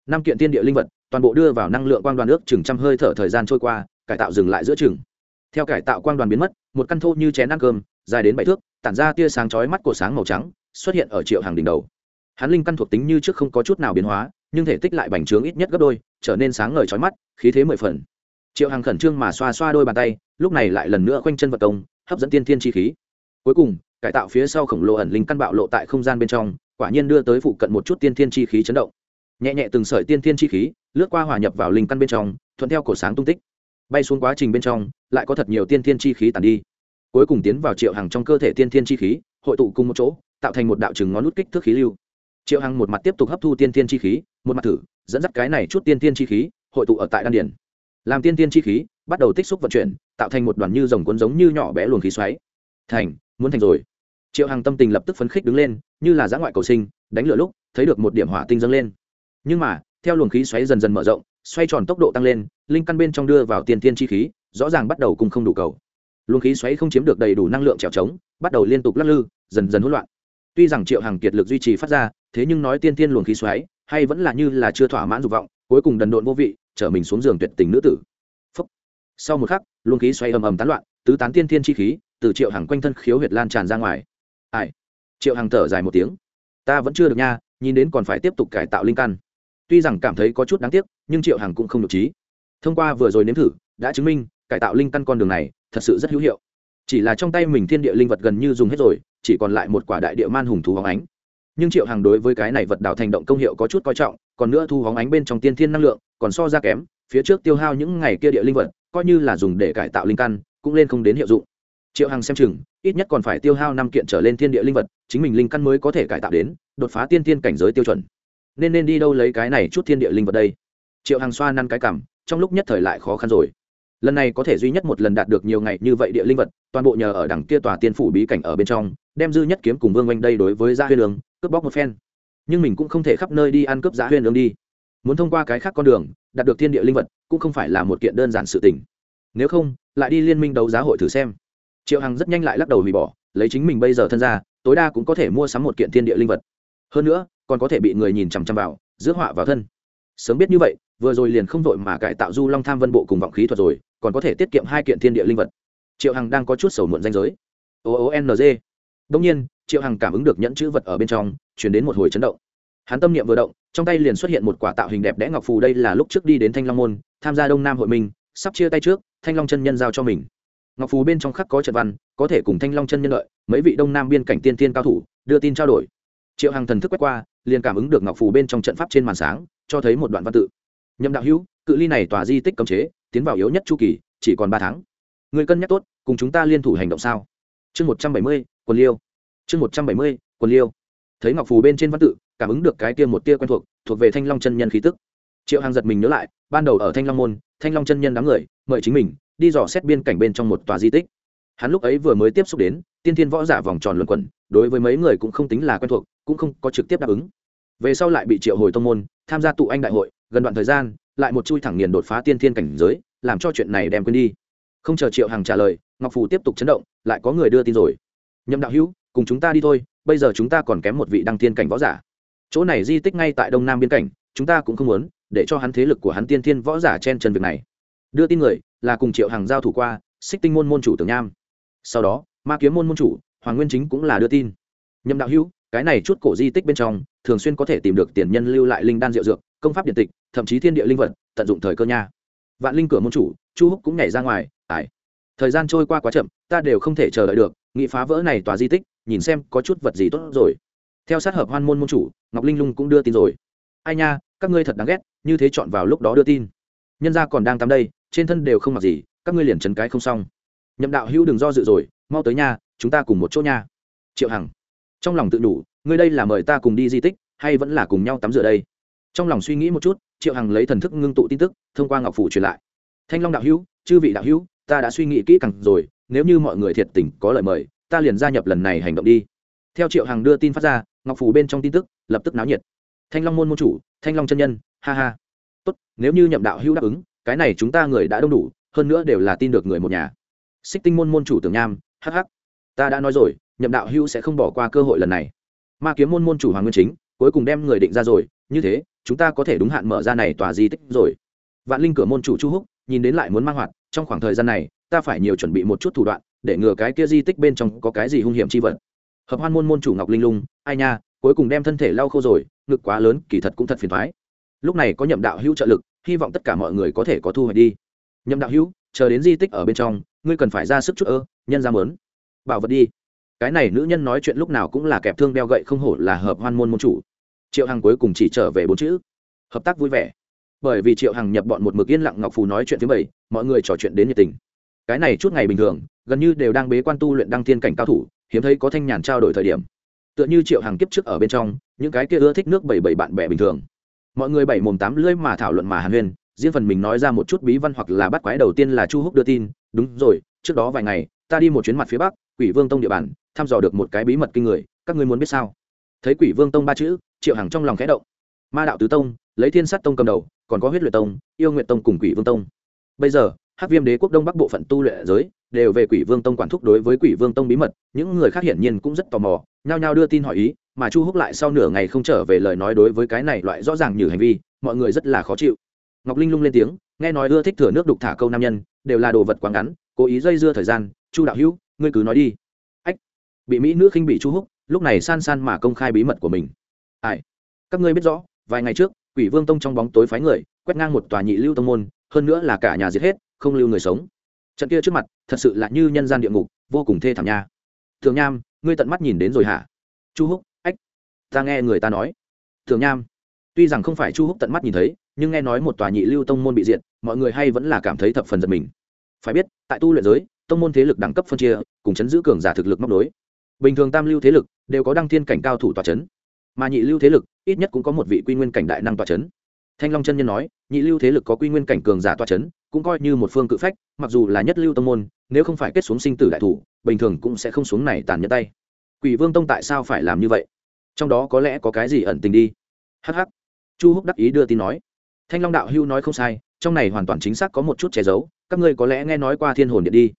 Năm kiện thiên địa linh vật, toàn bộ đưa vào năng lượng quang đoàn nước chừng trăm hơi thở thời gian trôi qua, cải tạo dừng lại giữa chừng. Theo cải tạo quang đoàn biến mất, một căn thô như chén ăn cơm, dài đến bảy thước, tản ra tia sáng chói mắt của sáng màu trắng, xuất hiện ở triệu hàng đỉnh đầu. Hắn linh căn thuộc tính như trước không có chút nào biến hóa nhưng thể tích lại bành trướng ít nhất gấp đôi, trở nên sáng ngời chói mắt, khí thế mười phần. Triệu Hằng khẩn trương mà xoa xoa đôi bàn tay, lúc này lại lần nữa khoanh chân vật công, hấp dẫn tiên thiên chi khí. Cuối cùng, cải tạo phía sau khổng lồ ẩn linh căn bạo lộ tại không gian bên trong, quả nhiên đưa tới phụ cận một chút tiên thiên chi khí chấn động. Nhẹ nhẹ từng sợi tiên thiên chi khí, lướt qua hòa nhập vào linh căn bên trong, thuận theo cổ sáng tung tích. Bay xuống quá trình bên trong, lại có thật nhiều tiên thiên chi khí tàn đi. Cuối cùng tiến vào triệu Hằng trong cơ thể tiên thiên chi khí, hội tụ cùng một chỗ, tạo thành một đạo chừng ngón nút kích thước khí lưu. Triệu hằng một mặt tiếp tục hấp thu tiên thiên chi khí một mặt thử dẫn dắt cái này chút tiên tiên chi khí hội tụ ở tại đan Điền, làm tiên tiên chi khí bắt đầu tích xúc vận chuyển tạo thành một đoàn như dòng cuốn giống như nhỏ bé luồng khí xoáy. Thành muốn thành rồi. Triệu hằng tâm tình lập tức phấn khích đứng lên như là giã ngoại cầu sinh đánh lửa lúc thấy được một điểm hỏa tinh dâng lên. Nhưng mà theo luồng khí xoáy dần dần mở rộng xoay tròn tốc độ tăng lên linh căn bên trong đưa vào tiên tiên chi khí rõ ràng bắt đầu cùng không đủ cầu. Luồng khí xoáy không chiếm được đầy đủ năng lượng trèo trống bắt đầu liên tục lắc lư dần dần hỗn loạn. Tuy rằng triệu hàng kiệt lực duy trì phát ra thế nhưng nói tiên tiên luồng khí xoáy hay vẫn là như là chưa thỏa mãn dục vọng, cuối cùng đần độn vô vị, trở mình xuống giường tuyệt tình nữ tử. Phúc. sau một khắc, luồng khí xoay ầm ầm tán loạn, tứ tán tiên thiên chi khí từ triệu hàng quanh thân khiếu huyệt lan tràn ra ngoài. Ai? Triệu hàng thở dài một tiếng. Ta vẫn chưa được nha, nhìn đến còn phải tiếp tục cải tạo linh căn. Tuy rằng cảm thấy có chút đáng tiếc, nhưng triệu hàng cũng không được trí thông qua vừa rồi nếm thử, đã chứng minh, cải tạo linh căn con đường này, thật sự rất hữu hiệu. Chỉ là trong tay mình thiên địa linh vật gần như dùng hết rồi, chỉ còn lại một quả đại địa man hùng thú hóng ánh nhưng triệu hàng đối với cái này vật đảo thành động công hiệu có chút coi trọng, còn nữa thu hóng ánh bên trong tiên thiên năng lượng, còn so ra kém, phía trước tiêu hao những ngày kia địa linh vật, coi như là dùng để cải tạo linh căn, cũng lên không đến hiệu dụng. Triệu hàng xem chừng, ít nhất còn phải tiêu hao năm kiện trở lên thiên địa linh vật, chính mình linh căn mới có thể cải tạo đến, đột phá tiên thiên cảnh giới tiêu chuẩn. Nên nên đi đâu lấy cái này chút thiên địa linh vật đây? Triệu hàng xoa năn cái cảm, trong lúc nhất thời lại khó khăn rồi. Lần này có thể duy nhất một lần đạt được nhiều ngày như vậy địa linh vật, toàn bộ nhờ ở đằng kia tòa tiên phủ bí cảnh ở bên trong, đem dư nhất kiếm cùng vương oanh đây đối với gia huyên lương cướp bóc một phen. Nhưng mình cũng không thể khắp nơi đi ăn cướp giá huyên lương đi. Muốn thông qua cái khác con đường, đạt được thiên địa linh vật, cũng không phải là một kiện đơn giản sự tình. Nếu không, lại đi liên minh đấu giá hội thử xem. Triệu hằng rất nhanh lại lắc đầu hủy bỏ, lấy chính mình bây giờ thân ra, tối đa cũng có thể mua sắm một kiện thiên địa linh vật. Hơn nữa, còn có thể bị người nhìn chằm chằm vào, rước họa vào thân. Sớm biết như vậy, vừa rồi liền không vội mà cải tạo du long tham vân bộ cùng vọng khí thuật rồi, còn có thể tiết kiệm hai kiện thiên địa linh vật. Triệu hằng đang có chút sầu muộn danh giới. O ồ n g. Đông nhiên triệu hằng cảm ứng được nhẫn chữ vật ở bên trong chuyển đến một hồi chấn động. Hắn tâm niệm vừa động, trong tay liền xuất hiện một quả tạo hình đẹp đẽ ngọc phù đây là lúc trước đi đến thanh long môn, tham gia đông nam hội minh, sắp chia tay trước, thanh long chân nhân giao cho mình. Ngọc phù bên trong khắc có trận văn, có thể cùng thanh long chân nhân lợi, mấy vị đông nam biên cảnh tiên tiên cao thủ, đưa tin trao đổi. Triệu hằng thần thức quét qua, liền cảm ứng được ngọc phù bên trong trận pháp trên màn sáng, cho thấy một đoạn văn tự. Nhậm đạo hữu, cự ly này tòa di tích cấm chế, tiến vào yếu nhất chu kỳ, chỉ còn ba tháng. Người cân nhắc tốt, cùng chúng ta liên thủ hành động sao? Chương một trăm bảy mươi, quần liêu chương một trăm bảy mươi, quần liêu. Thấy ngọc phù bên trên văn tự, cảm ứng được cái kia một tia quen thuộc thuộc về thanh long chân nhân khí tức. Triệu hàng giật mình nhớ lại, ban đầu ở thanh long môn, thanh long chân nhân đám người, mời chính mình, đi dò xét biên cảnh bên trong một tòa di tích. Hắn lúc ấy vừa mới tiếp xúc đến, tiên thiên võ giả vòng tròn luận quẩn, đối với mấy người cũng không tính là quen thuộc, cũng không có trực tiếp đáp ứng. Về sau lại bị triệu hồi tông môn tham gia tụ anh đại hội, gần đoạn thời gian, lại một chui thẳng nghiền đột phá tiên thiên cảnh giới, làm cho chuyện này đem quên đi. Không chờ triệu hằng trả lời, ngọc phù tiếp tục chấn động, lại có người đưa tin rồi. Nhậm đạo hữu cùng chúng ta đi thôi, bây giờ chúng ta còn kém một vị đăng tiên cảnh võ giả. Chỗ này di tích ngay tại đông nam biên cảnh, chúng ta cũng không muốn để cho hắn thế lực của hắn tiên thiên võ giả chen chân việc này. Đưa tin người là cùng triệu hàng giao thủ qua, xích tinh môn môn chủ tưởng nham. Sau đó, ma kiếm môn môn chủ hoàng nguyên chính cũng là đưa tin. Nhậm đạo hữu, cái này chút cổ di tích bên trong, thường xuyên có thể tìm được tiền nhân lưu lại linh đan diệu dược, công pháp điện tịch, thậm chí thiên địa linh vật, tận dụng thời cơ nha. Vạn linh cửa môn chủ, chu húc cũng nhảy ra ngoài ải thời gian trôi qua quá chậm, ta đều không thể chờ đợi được, nghị phá vỡ này tòa di tích nhìn xem có chút vật gì tốt rồi. Theo sát hợp hoan môn môn chủ, ngọc linh lung cũng đưa tin rồi. Ai nha, các ngươi thật đáng ghét, như thế chọn vào lúc đó đưa tin. Nhân gia còn đang tắm đây, trên thân đều không mặc gì, các ngươi liền chấn cái không xong. Nhậm đạo hữu đừng do dự rồi, mau tới nha, chúng ta cùng một chỗ nha. Triệu hằng, trong lòng tự đủ, ngươi đây là mời ta cùng đi di tích, hay vẫn là cùng nhau tắm rửa đây? Trong lòng suy nghĩ một chút, triệu hằng lấy thần thức ngưng tụ tin tức, thông qua ngọc phủ truyền lại. Thanh long đạo hữu, chư vị đạo hữu, ta đã suy nghĩ kỹ càng rồi, nếu như mọi người thiệt tình có lời mời ta liền gia nhập lần này hành động đi. Theo triệu hằng đưa tin phát ra, ngọc phủ bên trong tin tức lập tức náo nhiệt. Thanh long môn môn chủ, thanh long chân nhân, ha ha. Tốt, nếu như nhậm đạo hữu đáp ứng, cái này chúng ta người đã đông đủ, hơn nữa đều là tin được người một nhà. Xích tinh môn môn chủ tưởng nham hh ta đã nói rồi, nhậm đạo hữu sẽ không bỏ qua cơ hội lần này. Ma kiếm môn môn chủ hoàng nguyên chính, cuối cùng đem người định ra rồi, như thế, chúng ta có thể đúng hạn mở ra này tòa di tích rồi. Vạn linh cửa môn chủ chu húc, nhìn đến lại muốn mang hoạt, trong khoảng thời gian này, ta phải nhiều chuẩn bị một chút thủ đoạn để ngừa cái kia di tích bên trong có cái gì hung hiểm chi vật. Hợp hoan môn môn chủ ngọc linh lung, ai nha, cuối cùng đem thân thể lau khô rồi, ngực quá lớn, kỳ thật cũng thật phiền thoái lúc này có nhậm đạo hữu trợ lực, hy vọng tất cả mọi người có thể có thu hoạch đi. Nhậm đạo hữu, chờ đến di tích ở bên trong, ngươi cần phải ra sức chút ơ, nhân ra mớn bảo vật đi. Cái này nữ nhân nói chuyện lúc nào cũng là kẹp thương đeo gậy không hổ là hợp hoan môn môn chủ. Triệu hằng cuối cùng chỉ trở về bốn chữ. Hợp tác vui vẻ. Bởi vì triệu hằng nhập bọn một mực yên lặng ngọc phù nói chuyện thứ bảy, mọi người trò chuyện đến nhiệt tình cái này chút ngày bình thường, gần như đều đang bế quan tu luyện đăng thiên cảnh cao thủ, hiếm thấy có thanh nhàn trao đổi thời điểm. Tựa như triệu hàng kiếp trước ở bên trong, những cái kia ưa thích nước bảy bảy bạn bè bình thường. Mọi người bảy mồm tám lưỡi mà thảo luận mà hàn huyên, riêng phần mình nói ra một chút bí văn hoặc là bắt quái đầu tiên là chu húc đưa tin, đúng rồi, trước đó vài ngày, ta đi một chuyến mặt phía bắc, quỷ vương tông địa bàn, thăm dò được một cái bí mật kinh người, các ngươi muốn biết sao? Thấy quỷ vương tông ba chữ, triệu hàng trong lòng khẽ động. Ma đạo tứ tông, lấy thiên sát tông cầm đầu, còn có huyết luyện tông, yêu nguyện tông cùng quỷ vương tông. Bây giờ hắc viêm đế quốc đông bắc bộ phận tu luyện giới đều về quỷ vương tông quản thúc đối với quỷ vương tông bí mật. Những người khác hiển nhiên cũng rất tò mò, nhao nhao đưa tin hỏi ý, mà chu húc lại sau nửa ngày không trở về lời nói đối với cái này loại rõ ràng như hành vi, mọi người rất là khó chịu. Ngọc linh lung lên tiếng, nghe nói ưa thích thừa nước đục thả câu nam nhân, đều là đồ vật quá ngắn, cố ý dây dưa thời gian. Chu đạo hữu, ngươi cứ nói đi. Ách, bị mỹ nữ khinh bị chu húc, lúc này san san mà công khai bí mật của mình. Ai? Các ngươi biết rõ, vài ngày trước, quỷ vương tông trong bóng tối phái người, quét ngang một tòa nhị lưu tông môn, hơn nữa là cả nhà giết hết không lưu người sống. Trận kia trước mặt, thật sự là như nhân gian địa ngục, vô cùng thê thảm nha. Thường nham, ngươi tận mắt nhìn đến rồi hả? Chu húc, ách, ta nghe người ta nói. Thường nham, tuy rằng không phải chu húc tận mắt nhìn thấy, nhưng nghe nói một tòa nhị lưu tông môn bị diệt, mọi người hay vẫn là cảm thấy thập phần giật mình. Phải biết, tại tu luyện giới, tông môn thế lực đẳng cấp phân chia, cùng chấn giữ cường giả thực lực móc đối bình thường tam lưu thế lực đều có đăng thiên cảnh cao thủ tòa chấn, mà nhị lưu thế lực ít nhất cũng có một vị quy nguyên cảnh đại năng tòa chấn. Thanh long chân nhân nói, nhị lưu thế lực có quy nguyên cảnh cường giả tòa chấn cũng coi như một phương cự phách, mặc dù là nhất lưu tông môn, nếu không phải kết xuống sinh tử đại thủ, bình thường cũng sẽ không xuống này tàn nhẫn tay. Quỷ vương tông tại sao phải làm như vậy? Trong đó có lẽ có cái gì ẩn tình đi? Hh chu húc đắc ý đưa tin nói. Thanh long đạo hưu nói không sai, trong này hoàn toàn chính xác có một chút che giấu, các ngươi có lẽ nghe nói qua thiên hồn điện đi.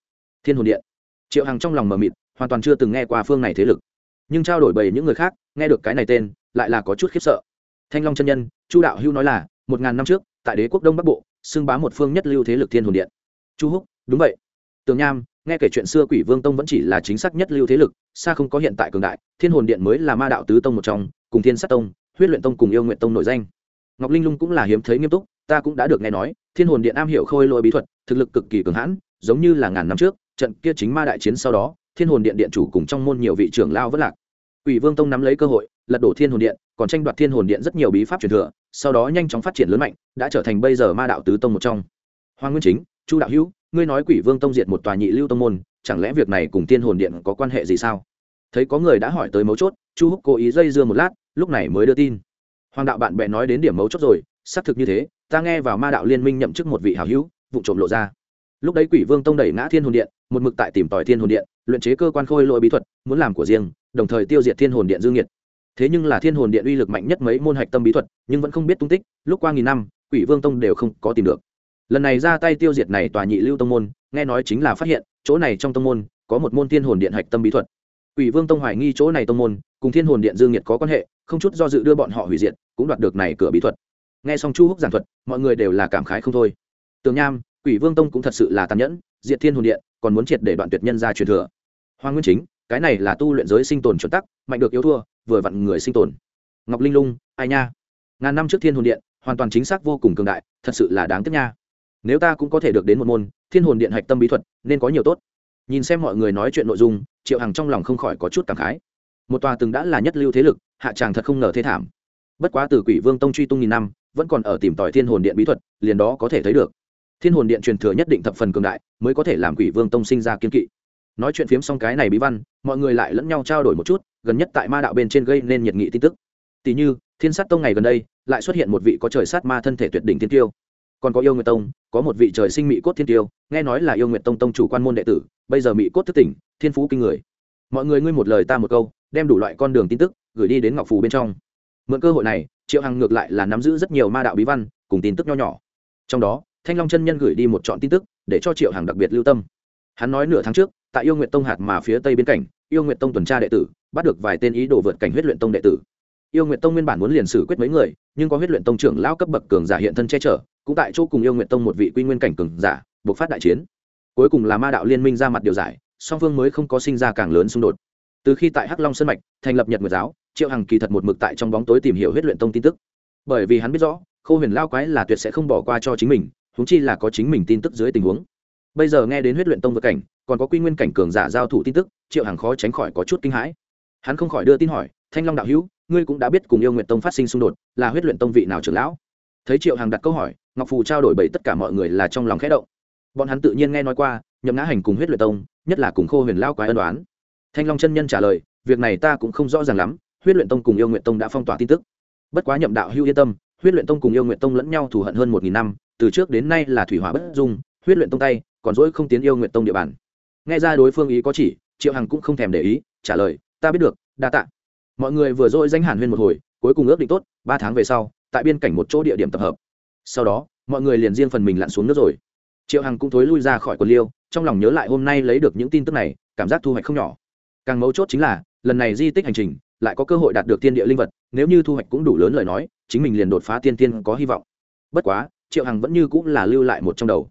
Thiên hồn điện. Triệu hằng trong lòng mờ mịt, hoàn toàn chưa từng nghe qua phương này thế lực. Nhưng trao đổi bầy những người khác, nghe được cái này tên, lại là có chút khiếp sợ. Thanh long chân nhân, chu đạo hưu nói là, một ngàn năm trước, tại đế quốc đông bắc bộ xưng bá một phương nhất lưu thế lực thiên hồn điện. Chu húc đúng vậy. Tường nham nghe kể chuyện xưa quỷ vương tông vẫn chỉ là chính xác nhất lưu thế lực xa không có hiện tại cường đại thiên hồn điện mới là ma đạo tứ tông một trong cùng thiên sát tông huyết luyện tông cùng yêu nguyện tông nổi danh. Ngọc linh lung cũng là hiếm thấy nghiêm túc ta cũng đã được nghe nói thiên hồn điện am hiểu khôi lỗi bí thuật thực lực cực kỳ cường hãn giống như là ngàn năm trước trận kia chính ma đại chiến sau đó thiên hồn điện điện chủ cùng trong môn nhiều vị trưởng lao vất lạc. Quỷ Vương Tông nắm lấy cơ hội, lật đổ Thiên Hồn Điện, còn tranh đoạt Thiên Hồn Điện rất nhiều bí pháp truyền thừa, sau đó nhanh chóng phát triển lớn mạnh, đã trở thành bây giờ Ma đạo tứ tông một trong. Hoàng Nguyên Chính, Chu đạo hữu, ngươi nói Quỷ Vương Tông diệt một tòa nhị lưu tông môn, chẳng lẽ việc này cùng Thiên Hồn Điện có quan hệ gì sao? thấy có người đã hỏi tới mấu chốt chu húc cố ý dây dưa một lát lúc này mới đưa tin hoàng đạo bạn bè nói đến điểm mấu chốt rồi xác thực như thế ta nghe vào ma đạo liên minh nhậm chức một vị hảo hữu vụ trộm lộ ra lúc đấy quỷ vương tông đẩy ngã thiên hồn điện một mực tại tìm tòi thiên hồn điện luyện chế cơ quan khôi lỗi bí thuật muốn làm của riêng đồng thời tiêu diệt thiên hồn điện dương nhiệt thế nhưng là thiên hồn điện uy lực mạnh nhất mấy môn hạch tâm bí thuật, nhưng vẫn không biết tung tích, lúc qua nghìn năm, quỷ vương tông đều không có tìm được. Lần này ra tay tiêu diệt này tòa nhị lưu tông môn, nghe nói chính là phát hiện, chỗ này trong tông môn, có một môn thiên hồn điện hạch tâm bí thuật. Quỷ vương tông hoài nghi chỗ này tông môn, cùng thiên hồn điện dương nhiệt có quan hệ, không chút do dự đưa bọn họ hủy diệt, cũng đoạt được này cửa bí thuật. Nghe xong chu húc giảng thuật, mọi người đều là cảm khái không thôi. Tường nham, quỷ vương tông cũng thật sự là tàn nhẫn, diệt thiên hồn điện, còn muốn triệt để đoạn tuyệt nhân ra truyền thừa. Hoàng nguyên chính, cái này là tu luyện giới sinh tồn chuẩn tắc, mạnh được yếu thua vừa vặn người sinh tồn. Ngọc linh lung, ai nha? Ngàn năm trước thiên hồn điện, hoàn toàn chính xác vô cùng cường đại, thật sự là đáng tiếc nha. Nếu ta cũng có thể được đến một môn, thiên hồn điện hạch tâm bí thuật, nên có nhiều tốt. Nhìn xem mọi người nói chuyện nội dung, triệu hằng trong lòng không khỏi có chút cảm khái. Một tòa từng đã là nhất lưu thế lực, hạ tràng thật không ngờ thế thảm. Bất quá từ quỷ vương tông truy tung nghìn năm, vẫn còn ở tìm tòi thiên hồn điện bí thuật, liền đó có thể thấy được. Thiên hồn điện truyền thừa nhất định thập phần cường đại, mới có thể làm quỷ vương tông sinh ra kiên kỵ nói chuyện phiếm xong cái này bí văn, mọi người lại lẫn nhau trao đổi một chút, gần nhất tại ma đạo bên trên gây nên nhiệt nghị tin tức. Tỷ như, thiên sát tông ngày gần đây, lại xuất hiện một vị có trời sát ma thân thể tuyệt đỉnh thiên tiêu. Còn có yêu nguyệt tông, có một vị trời sinh mỹ cốt thiên tiêu, nghe nói là yêu nguyệt tông tông chủ quan môn đệ tử, bây giờ mỹ cốt thức tỉnh, thiên phú kinh người. Mọi người ngươi một lời ta một câu, đem đủ loại con đường tin tức, gửi đi đến ngọc phù bên trong. Mượn cơ hội này, triệu hằng ngược lại là nắm giữ rất nhiều ma đạo bí văn, cùng tin tức nho nhỏ. Trong đó, thanh long chân nhân gửi đi một chọn tin tức, để cho triệu hằng đặc biệt lưu tâm. Hắn nói nửa tháng trước tại yêu nguyện tông hạt mà phía tây biên cảnh yêu nguyện tông tuần tra đệ tử, bắt được vài tên ý đồ vượt cảnh huyết luyện tông đệ tử. Yêu nguyện tông nguyên bản muốn liền xử quyết mấy người, nhưng có huyết luyện tông trưởng lao cấp bậc cường giả hiện thân che chở, cũng tại chỗ cùng yêu nguyện tông một vị quy nguyên cảnh cường giả, buộc phát đại chiến. Cuối cùng là ma đạo liên minh ra mặt điều giải, song phương mới không có sinh ra càng lớn xung đột. Từ khi tại hắc long sân mạch, thành lập nhật nguyệt giáo, triệu hằng kỳ thật một mực tại trong bóng tối tìm hiểu huyết luyện tông tin tức. Bởi vì hắn biết rõ khâu huyền lao quái là tuyệt sẽ không bỏ qua cho chính mình húng chi là có chính mình tin tức dưới tình huống bây giờ nghe đến huyết luyện tông vượt cảnh, còn có quy nguyên cảnh cường giả giao thủ tin tức, triệu hằng khó tránh khỏi có chút kinh hãi. Hắn không khỏi đưa tin hỏi, thanh long đạo hữu, ngươi cũng đã biết cùng yêu nguyện tông phát sinh xung đột, là huyết luyện tông vị nào trưởng lão? Thấy triệu hằng đặt câu hỏi, ngọc phù trao đổi bày tất cả mọi người là trong lòng khẽ động. Bọn hắn tự nhiên nghe nói qua, nhậm ngã hành cùng huyết luyện tông, nhất là cùng khô huyền lao quái ân đoán thanh long chân nhân trả lời, việc này ta cũng không rõ ràng lắm, huyết luyện tông cùng yêu nguyện tông đã phong tỏa tin tức. Bất quá nhậm đạo hữu yên tâm, huyết luyện tông cùng yêu nguyện tông lẫn nhau thù hận hơn một nghìn năm, từ trước đến nay là thủy hỏa bất dung, huyết luyện tông tay còn dỗi không tiến yêu nguyện tông địa bàn. Nghe ra đối phương ý có chỉ, triệu hằng cũng không thèm để ý, trả lời, ta biết được, đa tạ. Mọi người vừa dội danh hàn huyên một hồi, cuối cùng ước định tốt, ba tháng về sau, tại biên cảnh một chỗ địa điểm tập hợp. Sau đó, mọi người liền riêng phần mình lặn xuống nước rồi. Triệu hằng cũng thối lui ra khỏi quần liêu, trong lòng nhớ lại hôm nay lấy được những tin tức này, cảm giác thu hoạch không nhỏ. Càng mấu chốt chính là, lần này di tích hành trình, lại có cơ hội đạt được tiên địa linh vật, nếu như thu hoạch cũng đủ lớn lời nói, chính mình liền đột phá tiên tiên có hy vọng. Bất quá, triệu hằng vẫn như cũng là lưu lại một trong đầu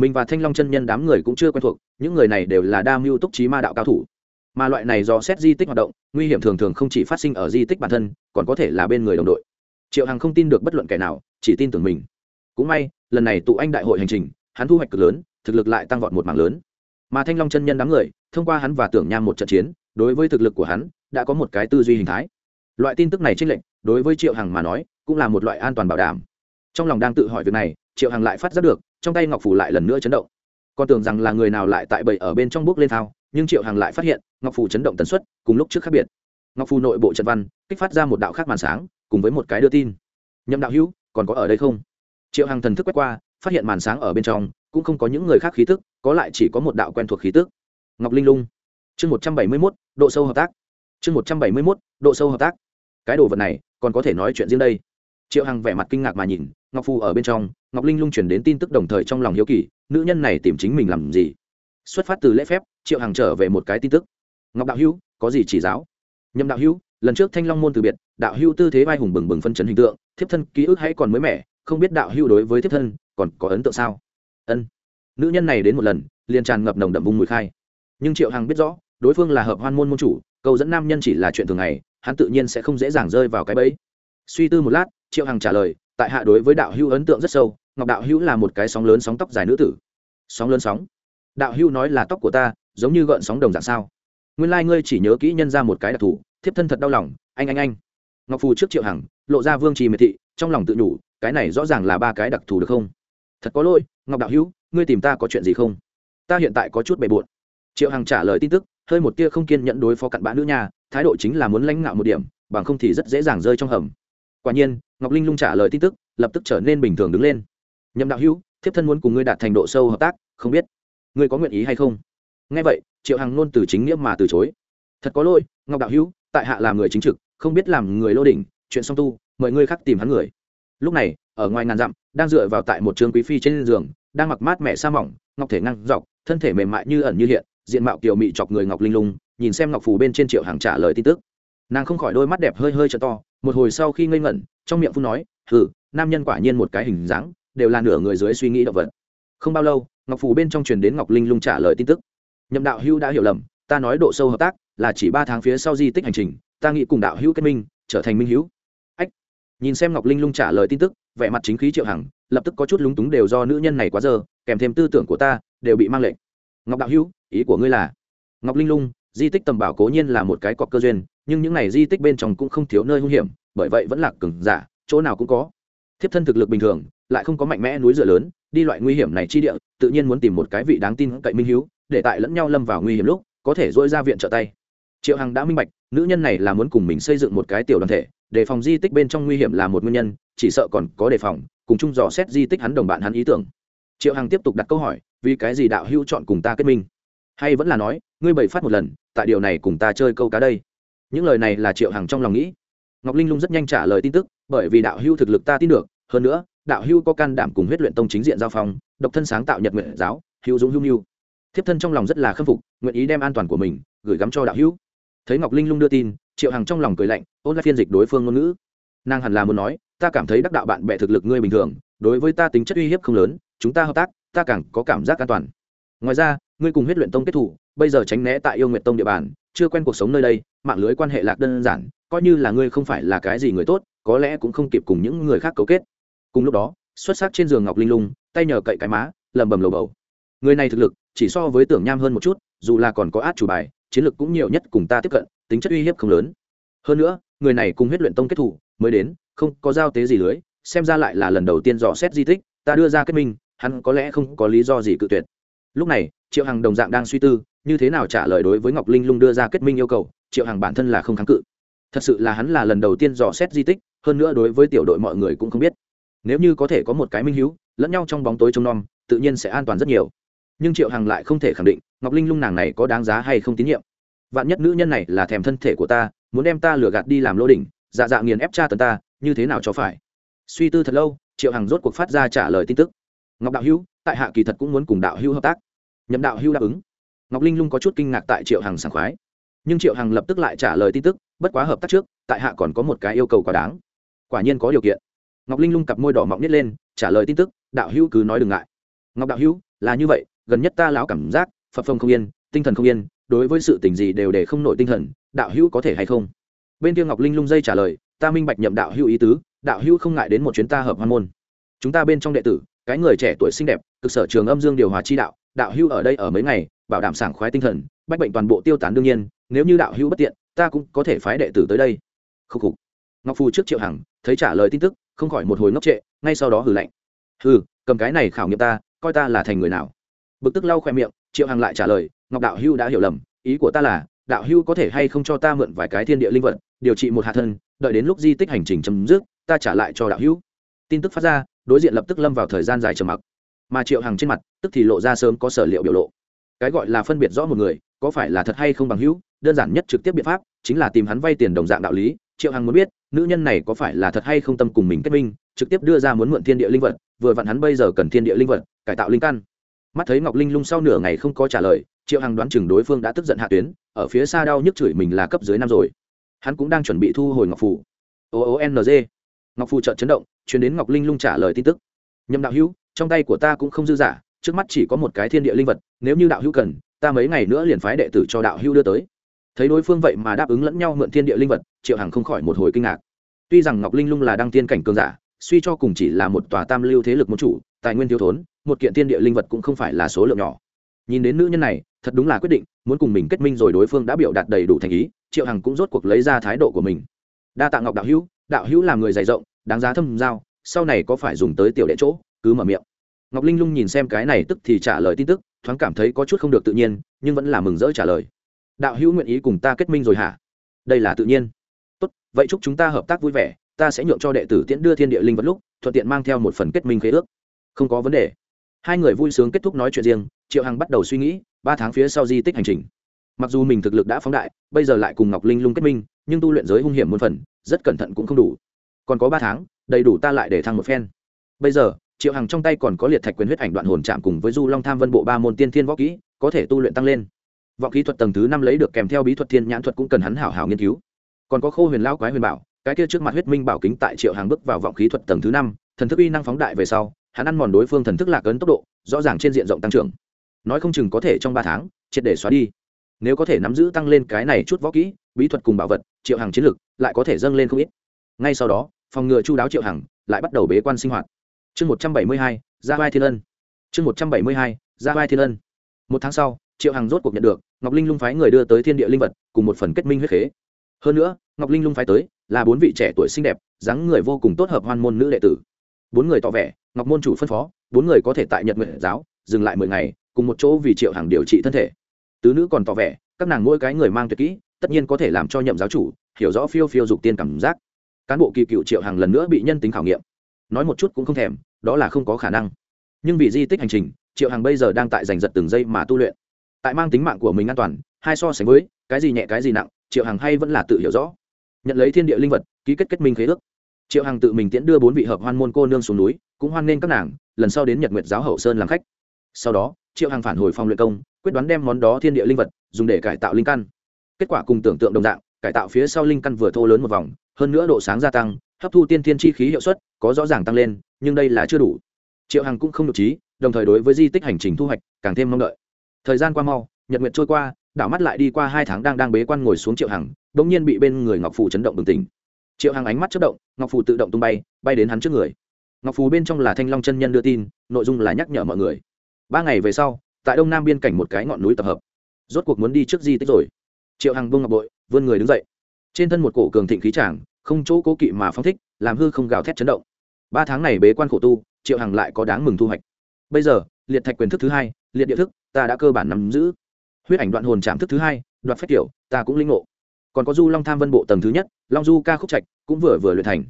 mình và thanh long chân nhân đám người cũng chưa quen thuộc, những người này đều là đa mưu túc trí ma đạo cao thủ. Mà loại này do xét di tích hoạt động, nguy hiểm thường thường không chỉ phát sinh ở di tích bản thân, còn có thể là bên người đồng đội. Triệu hằng không tin được bất luận kẻ nào, chỉ tin tưởng mình. Cũng may, lần này tụ anh đại hội hành trình, hắn thu hoạch cực lớn, thực lực lại tăng vọt một mảng lớn. Mà thanh long chân nhân đám người, thông qua hắn và tưởng nham một trận chiến, đối với thực lực của hắn, đã có một cái tư duy hình thái. Loại tin tức này trích lệnh đối với triệu hằng mà nói, cũng là một loại an toàn bảo đảm. Trong lòng đang tự hỏi việc này, triệu hằng lại phát giác được trong tay ngọc phủ lại lần nữa chấn động. Con tưởng rằng là người nào lại tại bầy ở bên trong bước lên thao, nhưng triệu hằng lại phát hiện, ngọc phủ chấn động tần suất, cùng lúc trước khác biệt. Ngọc phủ nội bộ trận văn, kích phát ra một đạo khác màn sáng, cùng với một cái đưa tin. Nhậm đạo hữu, còn có ở đây không? Triệu hằng thần thức quét qua, phát hiện màn sáng ở bên trong, cũng không có những người khác khí tức, có lại chỉ có một đạo quen thuộc khí tức. Ngọc linh lung. Chương một trăm bảy mươi mốt, độ sâu hợp tác. Chương một trăm bảy mươi mốt, độ sâu hợp tác. Cái đồ vật này, còn có thể nói chuyện riêng đây. Triệu hằng vẻ mặt kinh ngạc mà nhìn ngọc phù ở bên trong, ngọc linh lung chuyển đến tin tức đồng thời trong lòng hiếu kỳ, nữ nhân này tìm chính mình làm gì? Xuất phát từ lễ phép, triệu hằng trở về một cái tin tức. Ngọc đạo hữu, có gì chỉ giáo? Nhâm đạo hữu, lần trước thanh long môn từ biệt, đạo hữu tư thế vai hùng bừng bừng phân chấn hình tượng, thiếp thân ký ức hãy còn mới mẻ, không biết đạo hữu đối với thiếp thân còn có ấn tượng sao? Ân. Nữ nhân này đến một lần, liền tràn ngập nồng đậm vùng mùi khai. Nhưng triệu hằng biết rõ, đối phương là hợp hoan môn môn chủ cầu dẫn nam nhân chỉ là chuyện thường ngày, hắn tự nhiên sẽ không dễ dàng rơi vào cái bẫy. Suy tư một lát, triệu hằng trả lời tại hạ đối với đạo hữu ấn tượng rất sâu, ngọc đạo hữu là một cái sóng lớn sóng tóc dài nữ tử. Sóng lớn sóng? Đạo hữu nói là tóc của ta, giống như gợn sóng đồng dạng sao? Nguyên lai、like、ngươi chỉ nhớ kỹ nhân ra một cái đặc thù, thiếp thân thật đau lòng, anh anh anh. Ngọc phù trước triệu hằng, lộ ra vương trì miệt thị, trong lòng tự nhủ, cái này rõ ràng là ba cái đặc thù được không? Thật có lỗi, ngọc đạo hữu, ngươi tìm ta có chuyện gì không? Ta hiện tại có chút bề bộn. Triệu hằng trả lời tin tức, hơi một tia không kiên nhẫn đối phó cặn bã nữ nha, thái độ chính là muốn lãnh ngạo một điểm, bằng không thì rất dễ dàng rơi trong hầm quả nhiên, ngọc linh lung trả lời tin tức, lập tức trở nên bình thường đứng lên. Nhậm đạo hữu, thiếp thân muốn cùng ngươi đạt thành độ sâu hợp tác, không biết ngươi có nguyện ý hay không? Nghe vậy, triệu hằng nôn từ chính nghĩa mà từ chối. Thật có lỗi, ngọc đạo hữu, tại hạ làm người chính trực, không biết làm người lô đỉnh, chuyện song tu, mời ngươi khác tìm hắn người. Lúc này, ở ngoài ngàn dặm, đang dựa vào tại một trường quý phi trên giường, đang mặc mát mẻ sa mỏng, ngọc thể ngăn dọc, thân thể mềm mại như ẩn như hiện, diện mạo kiều mị chọc người ngọc linh lung, nhìn xem ngọc phù bên trên triệu hàng trả lời tin tức. Nàng không khỏi đôi mắt đẹp hơi hơi t to một hồi sau khi ngây ngẩn, trong miệng phun nói, hừ, nam nhân quả nhiên một cái hình dáng, đều là nửa người dưới suy nghĩ động vật. Không bao lâu, ngọc phù bên trong truyền đến ngọc linh lung trả lời tin tức. Nhậm đạo hữu đã hiểu lầm, ta nói độ sâu hợp tác là chỉ ba tháng phía sau di tích hành trình, ta nghĩ cùng đạo hữu kết minh, trở thành minh hữu. Ách. Nhìn xem ngọc linh lung trả lời tin tức, vẻ mặt chính khí triệu hằng, lập tức có chút lúng túng đều do nữ nhân này quá giờ kèm thêm tư tưởng của ta, đều bị mang lệnh. Ngọc đạo hữu, ý của ngươi là? Ngọc linh lung di tích tầm bảo cố nhiên là một cái cọc cơ duyên, nhưng những này di tích bên trong cũng không thiếu nơi hung hiểm, bởi vậy vẫn là cừng giả, chỗ nào cũng có. Thiếp thân thực lực bình thường, lại không có mạnh mẽ núi dựa lớn, đi loại nguy hiểm này chi địa, tự nhiên muốn tìm một cái vị đáng tin cậy minh hiếu, để tại lẫn nhau lâm vào nguy hiểm lúc, có thể dỗi ra viện trợ tay. Triệu hằng đã minh bạch, nữ nhân này là muốn cùng mình xây dựng một cái tiểu đoàn thể, đề phòng di tích bên trong nguy hiểm là một nguyên nhân, chỉ sợ còn có đề phòng, cùng chung dò xét di tích hắn đồng bạn hắn ý tưởng. Triệu hằng tiếp tục đặt câu hỏi, vì cái gì đạo hữu chọn cùng ta kết minh? Hay vẫn là nói, ngươi bày phát một lần tại điều này cùng ta chơi câu cá đây. Những lời này là triệu hằng trong lòng nghĩ. Ngọc linh lung rất nhanh trả lời tin tức, bởi vì đạo hưu thực lực ta tin được, hơn nữa, đạo hưu có can đảm cùng huyết luyện tông chính diện giao phong, độc thân sáng tạo nhật nguyện giáo, hữu dũng hữu mưu. Thiếp thân trong lòng rất là khâm phục, nguyện ý đem an toàn của mình gửi gắm cho đạo hữu. Thấy ngọc linh lung đưa tin, triệu hằng trong lòng cười lạnh, ôn lại phiên dịch đối phương ngôn ngữ. Nàng hẳn là muốn nói, ta cảm thấy đắc đạo bạn bè thực lực ngươi bình thường, đối với ta tính chất uy hiếp không lớn, chúng ta hợp tác, ta càng có cảm giác an toàn. Ngoài ra, ngươi cùng huyết luyện tông kết thủ bây giờ tránh né tại yêu nguyệt tông địa bàn, chưa quen cuộc sống nơi đây, mạng lưới quan hệ lạc đơn giản, coi như là ngươi không phải là cái gì người tốt, có lẽ cũng không kịp cùng những người khác cấu kết. Cùng lúc đó, xuất sắc trên giường ngọc linh lung, tay nhờ cậy cái má lầm bầm lầu bầu. Người này thực lực, chỉ so với tưởng nham hơn một chút, dù là còn có át chủ bài, chiến lược cũng nhiều nhất cùng ta tiếp cận, tính chất uy hiếp không lớn. Hơn nữa, người này cùng huyết luyện tông kết thủ, mới đến, không có giao tế gì lưới, xem ra lại là lần đầu tiên dò xét di tích, ta đưa ra kết minh, hắn có lẽ không có lý do gì cự tuyệt. Lúc này, triệu hằng đồng dạng đang suy tư như thế nào trả lời đối với ngọc linh lung đưa ra kết minh yêu cầu, triệu hằng bản thân là không kháng cự. Thật sự là hắn là lần đầu tiên dò xét di tích, hơn nữa đối với tiểu đội mọi người cũng không biết. Nếu như có thể có một cái minh hữu lẫn nhau trong bóng tối trông nom, tự nhiên sẽ an toàn rất nhiều. Nhưng triệu hằng lại không thể khẳng định, ngọc linh lung nàng này có đáng giá hay không tín nhiệm. Vạn nhất nữ nhân này là thèm thân thể của ta, muốn đem ta lừa gạt đi làm lô đỉnh dạ dạ nghiền ép cha tần ta, như thế nào cho phải? Suy tư thật lâu, triệu hằng rốt cuộc phát ra trả lời tin tức. Ngọc đạo hữu, tại hạ kỳ thật cũng muốn cùng đạo hữu hợp tác. Nhậm đạo hữu đáp ứng ngọc linh lung có chút kinh ngạc tại triệu hằng sảng khoái. Nhưng triệu hằng lập tức lại trả lời tin tức, bất quá hợp tác trước, tại hạ còn có một cái yêu cầu quá đáng. Quả nhiên có điều kiện. Ngọc linh lung cặp môi đỏ mọng nhét lên, trả lời tin tức, đạo hữu cứ nói đừng ngại. Ngọc đạo hữu, là như vậy, gần nhất ta lão cảm giác phập phồng không yên, tinh thần không yên, đối với sự tình gì đều để không nổi tinh thần, đạo hữu có thể hay không? Bên kia ngọc linh lung dây trả lời, ta minh bạch nhậm đạo hữu ý tứ, đạo hữu không ngại đến một chuyến ta hợp hoan môn. Chúng ta bên trong đệ tử, cái người trẻ tuổi xinh đẹp, cực sở trường âm dương điều hòa chi đạo đạo hữu ở đây ở mấy ngày bảo đảm sảng khoái tinh thần, bách bệnh toàn bộ tiêu tán đương nhiên, nếu như đạo hữu bất tiện, ta cũng có thể phái đệ tử tới đây. Khúc khục. Ngọc phù trước triệu hằng, thấy trả lời tin tức, không khỏi một hồi ngốc trệ, ngay sau đó hừ lạnh. Hừ, cầm cái này khảo nghiệm ta, coi ta là thành người nào. Bực tức lau khoe miệng, triệu hằng lại trả lời, ngọc đạo hưu đã hiểu lầm, ý của ta là, đạo hưu có thể hay không cho ta mượn vài cái thiên địa linh vật, điều trị một hạ thân, đợi đến lúc di tích hành trình chấm dứt, ta trả lại cho đạo hưu tin tức phát ra, đối diện lập tức lâm vào thời gian dài trầm mặc. Mà triệu hằng trên mặt, tức thì lộ ra sớm có sở liệu biểu lộ cái gọi là phân biệt rõ một người, có phải là thật hay không bằng hữu, đơn giản nhất trực tiếp biện pháp chính là tìm hắn vay tiền đồng dạng đạo lý, triệu hằng muốn biết, nữ nhân này có phải là thật hay không tâm cùng mình kết minh, trực tiếp đưa ra muốn mượn thiên địa linh vật, vừa vặn hắn bây giờ cần thiên địa linh vật, cải tạo linh căn. Mắt thấy ngọc linh lung sau nửa ngày không có trả lời, triệu hằng đoán chừng đối phương đã tức giận hạ tuyến, ở phía xa đau nhức chửi mình là cấp dưới năm rồi. Hắn cũng đang chuẩn bị thu hồi ngọc phủ o o n g. Ngọc phủ trợ chấn động chuyển đến ngọc linh lung trả lời tin tức. Nhầm đạo hữu, trong tay của ta cũng không dư giả trước mắt chỉ có một cái thiên địa linh vật, nếu như đạo hữu cần, ta mấy ngày nữa liền phái đệ tử cho đạo hữu đưa tới. Thấy đối phương vậy mà đáp ứng lẫn nhau mượn thiên địa linh vật, triệu hằng không khỏi một hồi kinh ngạc. Tuy rằng ngọc linh lung là đăng tiên cảnh cường giả, suy cho cùng chỉ là một tòa tam lưu thế lực môn chủ, tài nguyên thiếu thốn, một kiện thiên địa linh vật cũng không phải là số lượng nhỏ. Nhìn đến nữ nhân này, thật đúng là quyết định, muốn cùng mình kết minh rồi đối phương đã biểu đạt đầy đủ thành ý, triệu hằng cũng rốt cuộc lấy ra thái độ của mình. Đa tạ ngọc đạo hữu đạo hữu là người dày rộng, đáng giá thâm giao, sau này có phải dùng tới tiểu đệ chỗ? Cứ mở miệng ngọc linh lung nhìn xem cái này tức thì trả lời tin tức, thoáng cảm thấy có chút không được tự nhiên, nhưng vẫn là mừng rỡ trả lời. Đạo hữu nguyện ý cùng ta kết minh rồi hả? Đây là tự nhiên. Tốt, vậy chúc chúng ta hợp tác vui vẻ, ta sẽ nhượng cho đệ tử tiễn đưa thiên địa linh vật lúc, thuận tiện mang theo một phần kết minh khế ước. Không có vấn đề. Hai người vui sướng kết thúc nói chuyện riêng, triệu hằng bắt đầu suy nghĩ, ba tháng phía sau di tích hành trình. Mặc dù mình thực lực đã phóng đại, bây giờ lại cùng ngọc linh lung kết minh, nhưng tu luyện giới hung hiểm một phần, rất cẩn thận cũng không đủ. Còn có ba tháng, đầy đủ ta lại để thăng một phen. Bây giờ triệu hằng trong tay còn có liệt thạch quyền huyết ảnh đoạn hồn chạm cùng với du long tham vân bộ ba môn tiên thiên võ kỹ, có thể tu luyện tăng lên. Vọng kỹ thuật tầng thứ năm lấy được kèm theo bí thuật thiên nhãn thuật cũng cần hắn hảo hảo nghiên cứu. Còn có khô huyền lao quái huyền bảo, cái kia trước mặt huyết minh bảo kính tại triệu hàng bước vào vọng khí thuật tầng thứ năm, thần thức uy năng phóng đại về sau, hắn ăn mòn đối phương thần thức lạc ấn tốc độ, rõ ràng trên diện rộng tăng trưởng. Nói không chừng có thể trong ba tháng, triệt để xóa đi. Nếu có thể nắm giữ tăng lên cái này chút võ kỹ, bí thuật cùng bảo vật, triệu hàng chiến lực lại có thể dâng lên không ít. Ngay sau đó, phòng ngừa chu đáo triệu hàng lại bắt đầu bế quan sinh hoạt chương một trăm bảy mươi hai Ra vai thiên ân. Chương một trăm bảy mươi hai Ra vai thiên ân. Một tháng sau, triệu Hằng rốt cuộc nhận được, ngọc linh lung phái người đưa tới thiên địa linh vật, cùng một phần kết minh huyết khế. Hơn nữa, ngọc linh lung phái tới, là bốn vị trẻ tuổi xinh đẹp, dáng người vô cùng tốt hợp hoan môn nữ đệ tử. Bốn người tỏ vẻ, ngọc môn chủ phân phó, bốn người có thể tại nhật nguyện giáo, dừng lại mười ngày, cùng một chỗ vì triệu Hằng điều trị thân thể. Tứ nữ còn tỏ vẻ, các nàng mỗi cái người mang tuyệt kỹ, tất nhiên có thể làm cho nhậm giáo chủ, hiểu rõ phiêu phiêu dục tiên cảm giác. Cán bộ kỳ cựu triệu Hằng lần nữa bị nhân tính khảo nghiệm nói một chút cũng không thèm, đó là không có khả năng. Nhưng vì di tích hành trình, triệu hàng bây giờ đang tại giành giật từng giây mà tu luyện. Tại mang tính mạng của mình an toàn, hai so sánh với, cái gì nhẹ cái gì nặng, triệu hàng hay vẫn là tự hiểu rõ. Nhận lấy thiên địa linh vật, ký kết kết minh khế ước. Triệu hàng tự mình tiễn đưa bốn vị hợp hoan môn cô nương xuống núi, cũng hoan nghênh các nàng, lần sau đến nhật nguyệt giáo hậu sơn làm khách. Sau đó, triệu hàng phản hồi phòng luyện công, quyết đoán đem món đó thiên địa linh vật, dùng để cải tạo linh căn. Kết quả cùng tưởng tượng đồng dạng, cải tạo phía sau linh căn vừa thô lớn một vòng, hơn nữa độ sáng gia tăng, hấp thu tiên thiên chi khí hiệu suất có rõ ràng tăng lên, nhưng đây là chưa đủ. Triệu hằng cũng không được trí, đồng thời đối với di tích hành trình thu hoạch càng thêm mong đợi. Thời gian qua mau, nhật nguyệt trôi qua, đảo mắt lại đi qua hai tháng đang đang bế quan ngồi xuống triệu hằng đ ỗ n g nhiên bị bên người ngọc phù chấn động bừng tỉnh. Triệu hằng ánh mắt chất động, ngọc phù tự động tung bay bay đến hắn trước người. Ngọc phù bên trong là thanh long chân nhân đưa tin, nội dung là nhắc nhở mọi người. Ba ngày về sau, tại đông nam biên cảnh một cái ngọn núi tập hợp. Rốt cuộc muốn đi trước di tích rồi. Triệu hằng buông ngọc bội, vươn người đứng dậy. Trên thân một cổ cường thịnh khí tràng, không chỗ cố kỵ mà phong thích, làm hư không gào thét chấn động ba tháng này bế quan khổ tu, triệu hằng lại có đáng mừng thu hoạch. Bây giờ, liệt thạch quyền thức thứ hai, liệt địa thức, ta đã cơ bản nắm giữ. Huyết ảnh đoạn hồn chạm thức thứ hai, đoạt phép tiểu, ta cũng linh ngộ. Còn có du long tham vân bộ tầng thứ nhất, long du ca khúc trạch, cũng vừa vừa luyện thành.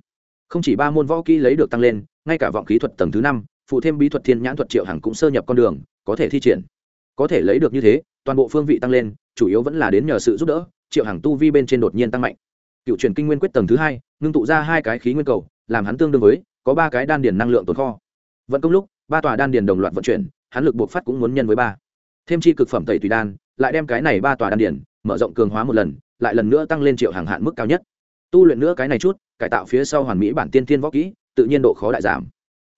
Không chỉ ba môn võ kỹ lấy được tăng lên, ngay cả vọng kỹ thuật tầng thứ năm, phụ thêm bí thuật thiên nhãn thuật triệu hằng cũng sơ nhập con đường, có thể thi triển. Có thể lấy được như thế, toàn bộ phương vị tăng lên, chủ yếu vẫn là đến nhờ sự giúp đỡ, triệu hằng tu vi bên trên đột nhiên tăng mạnh. Cựu truyền kinh nguyên quyết tầng thứ hai, ngưng tụ ra hai cái khí nguyên cầu, làm hắn tương đương với có ba cái đan điền năng lượng tồn kho. Vận công lúc, ba tòa đan điền đồng loạt vận chuyển, hắn lực buộc phát cũng muốn nhân với ba. Thêm chi cực phẩm tẩy tùy đan, lại đem cái này ba tòa đan điền mở rộng cường hóa một lần, lại lần nữa tăng lên triệu hàng hạn mức cao nhất. Tu luyện nữa cái này chút, cải tạo phía sau hoàn mỹ bản tiên thiên võ kỹ, tự nhiên độ khó đại giảm.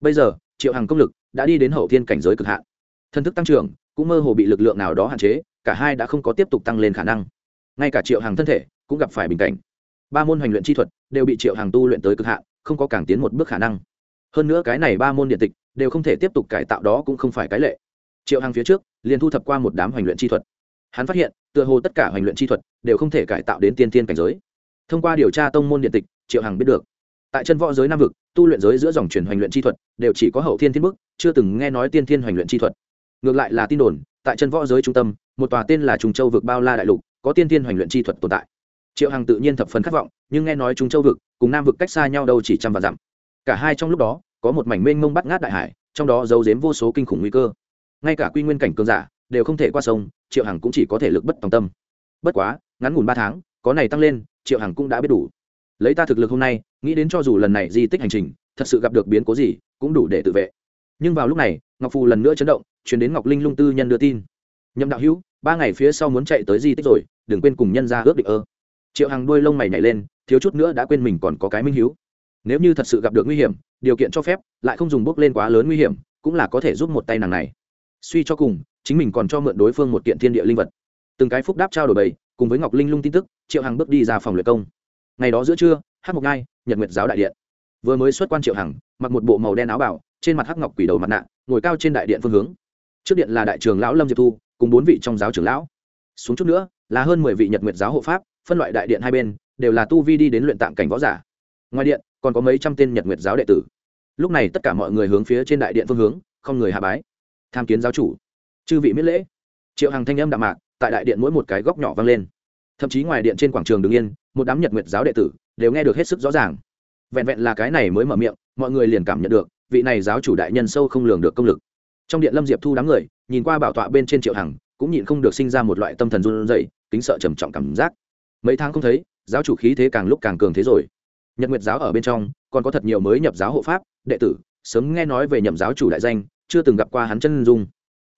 Bây giờ, triệu hàng công lực đã đi đến hậu thiên cảnh giới cực hạn. Thân thức tăng trưởng cũng mơ hồ bị lực lượng nào đó hạn chế, cả hai đã không có tiếp tục tăng lên khả năng. Ngay cả triệu hàng thân thể cũng gặp phải bình cảnh ba môn hành luyện chi thuật đều bị triệu hàng tu luyện tới cực hạn, không có càng tiến một bước khả năng. Hơn nữa cái này ba môn điện tịch đều không thể tiếp tục cải tạo đó cũng không phải cái lệ. Triệu hàng phía trước liền thu thập qua một đám hành luyện chi thuật. Hắn phát hiện, tựa hồ tất cả hành luyện chi thuật đều không thể cải tạo đến tiên tiên cảnh giới. Thông qua điều tra tông môn điện tịch, triệu hàng biết được, tại chân võ giới nam vực, tu luyện giới giữa dòng truyền hành luyện chi thuật đều chỉ có hậu thiên thiên bức, chưa từng nghe nói tiên thiên hành luyện chi thuật. Ngược lại là tin đồn, tại chân võ giới trung tâm, một tòa tên là trùng châu vực bao la đại lục có tiên thiên hành luyện chi thuật tồn tại triệu hằng tự nhiên thập phần khát vọng, nhưng nghe nói chúng châu vực cùng nam vực cách xa nhau đâu chỉ trăm vạn dặm. Cả hai trong lúc đó, có một mảnh mênh mông bắt ngát đại hải, trong đó giấu giếm vô số kinh khủng nguy cơ. Ngay cả quy nguyên cảnh cường giả đều không thể qua sông, triệu hằng cũng chỉ có thể lực bất tòng tâm. Bất quá, ngắn ngủn ba tháng, có này tăng lên, triệu hằng cũng đã biết đủ. Lấy ta thực lực hôm nay, nghĩ đến cho dù lần này di tích hành trình, thật sự gặp được biến cố gì, cũng đủ để tự vệ. Nhưng vào lúc này, ngọc phù lần nữa chấn động chuyển đến ngọc linh lung tư nhân đưa tin. Nhậm đạo hữu, ba ngày phía sau muốn chạy tới di tích rồi, đừng quên cùng nhân ra ước định ơ triệu hằng đuôi lông mày nhảy lên, thiếu chút nữa đã quên mình còn có cái minh hiếu. Nếu như thật sự gặp được nguy hiểm, điều kiện cho phép, lại không dùng bước lên quá lớn nguy hiểm, cũng là có thể giúp một tay nàng này. Suy cho cùng, chính mình còn cho mượn đối phương một kiện thiên địa linh vật. Từng cái phúc đáp trao đổi bầy cùng với ngọc linh lung tin tức, triệu hằng bước đi ra phòng luyện công. Ngày đó giữa trưa hát mộc ngai nhật nguyệt giáo đại điện. Vừa mới xuất quan triệu hằng, mặc một bộ màu đen áo bảo, trên mặt hắc ngọc quỷ đầu mặt nạ, ngồi cao trên đại điện phương hướng. Trước điện là đại trường lão lâm diệp thu, cùng bốn vị trong giáo trưởng lão. Xuống chút nữa, là hơn mười vị nhật nguyệt giáo hộ pháp phân loại đại điện hai bên, đều là tu vi đi đến luyện tạm cảnh võ giả. Ngoài điện, còn có mấy trăm tên nhật nguyệt giáo đệ tử. Lúc này tất cả mọi người hướng phía trên đại điện phương hướng, không người hạ bái. Tham kiến giáo chủ. Chư vị miết lễ. Triệu hàng thanh âm đạm mạc, tại đại điện mỗi một cái góc nhỏ vang lên. Thậm chí ngoài điện trên quảng trường đứng yên, một đám nhật nguyệt giáo đệ tử đều nghe được hết sức rõ ràng. Vẹn vẹn là cái này mới mở miệng, mọi người liền cảm nhận được, vị này giáo chủ đại nhân sâu không lường được công lực. Trong điện lâm diệp thu đám người, nhìn qua bảo tọa bên trên triệu hằng, cũng nhịn không được sinh ra một loại tâm thần run rẩy, kính sợ trầm trọng cảm giác mấy tháng không thấy, giáo chủ khí thế càng lúc càng cường thế rồi. Nhật nguyệt giáo ở bên trong, còn có thật nhiều mới nhập giáo hộ pháp, đệ tử, sớm nghe nói về nhậm giáo chủ đại danh, chưa từng gặp qua hắn chân dung.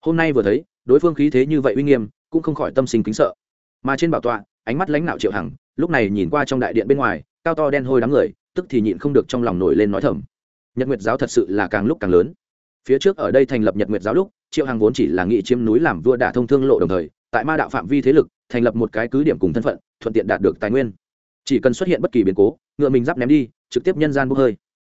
Hôm nay vừa thấy, đối phương khí thế như vậy uy nghiêm, cũng không khỏi tâm sinh kính sợ. Mà trên bảo tọa, ánh mắt lãnh đạo triệu hằng, lúc này nhìn qua trong đại điện bên ngoài, cao to đen hôi đám người, tức thì nhịn không được trong lòng nổi lên nói thầm. Nhật nguyệt giáo thật sự là càng lúc càng lớn. Phía trước ở đây thành lập nhật nguyệt giáo lúc, triệu hằng vốn chỉ là nghị chiếm núi làm vua đả thông thương lộ đồng thời tại ma đạo phạm vi thế lực, thành lập một cái cứ điểm cùng thân phận, thuận tiện đạt được tài nguyên. Chỉ cần xuất hiện bất kỳ biến cố, ngựa mình giáp ném đi, trực tiếp nhân gian bốc hơi.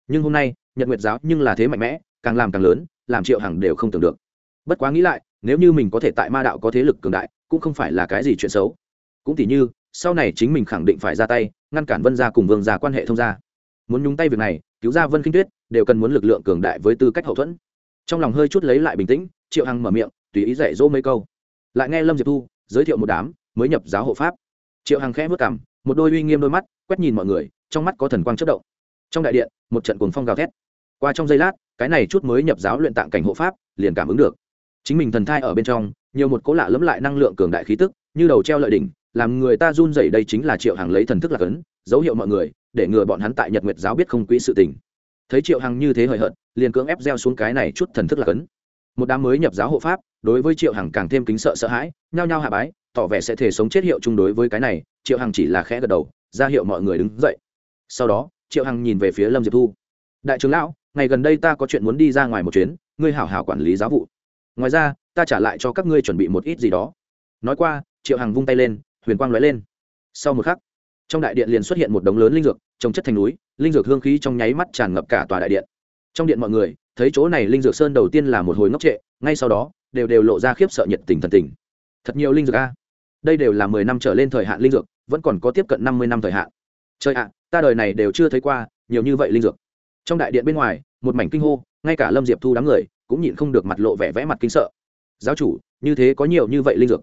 Nhưng hôm nay, nhật nguyệt giáo nhưng là thế mạnh mẽ, càng làm càng lớn, làm triệu hằng đều không tưởng được. Bất quá nghĩ lại, nếu như mình có thể tại ma đạo có thế lực cường đại, cũng không phải là cái gì chuyện xấu. Cũng tỉ như, sau này chính mình khẳng định phải ra tay, ngăn cản vân gia cùng vương gia quan hệ thông gia. Muốn nhúng tay việc này, cứu ra vân kinh tuyết, đều cần muốn lực lượng cường đại với tư cách hậu thuẫn. Trong lòng hơi chút lấy lại bình tĩnh, triệu hằng mở miệng, tùy ý dạy dỗ mấy câu lại nghe lâm diệp thu giới thiệu một đám mới nhập giáo hộ pháp. Triệu hằng khẽ vất cảm một đôi uy nghiêm đôi mắt, quét nhìn mọi người, trong mắt có thần quang chất động. Trong đại điện, một trận cuồng phong gào thét. Qua trong giây lát, cái này chút mới nhập giáo luyện tạng cảnh hộ pháp liền cảm ứng được. Chính mình thần thai ở bên trong, nhiều một cố lạ lẫm lại năng lượng cường đại khí tức, như đầu treo lợi đỉnh, làm người ta run rẩy đây chính là triệu hằng lấy thần thức là cấn dấu hiệu mọi người, để ngừa bọn hắn tại nhật nguyệt giáo biết không quỹ sự tình. Thấy triệu hằng như thế hời hợt, liền cưỡng ép gieo xuống cái này chút thần thức là cấn một đám mới nhập giáo hộ pháp, đối với triệu hằng càng thêm kính sợ sợ hãi, nhao nhao hạ bái, tỏ vẻ sẽ thể sống chết hiệu chung đối với cái này, triệu hằng chỉ là khẽ gật đầu, ra hiệu mọi người đứng dậy. Sau đó, triệu hằng nhìn về phía lâm diệp thu. Đại trưởng lão, ngày gần đây ta có chuyện muốn đi ra ngoài một chuyến, ngươi hảo hảo quản lý giáo vụ. Ngoài ra, ta trả lại cho các ngươi chuẩn bị một ít gì đó. Nói qua, triệu hằng vung tay lên, huyền quang lóe lên. Sau một khắc, trong đại điện liền xuất hiện một đống lớn linh dược, trồng chất thành núi, linh dược hương khí trong nháy mắt tràn ngập cả tòa đại điện trong điện mọi người, thấy chỗ này linh dược sơn đầu tiên là một hồi ngốc trệ, ngay sau đó, đều đều lộ ra khiếp sợ nhiệt tình thần tình. Thật nhiều linh dược a. Đây đều là mười năm trở lên thời hạn linh dược, vẫn còn có tiếp cận năm mươi năm thời hạn. Trời ạ, ta đời này đều chưa thấy qua nhiều như vậy linh dược. Trong đại điện bên ngoài, một mảnh kinh hô, ngay cả lâm diệp thu đám người cũng nhịn không được mặt lộ vẻ vẽ mặt kinh sợ. Giáo chủ, như thế có nhiều như vậy linh dược.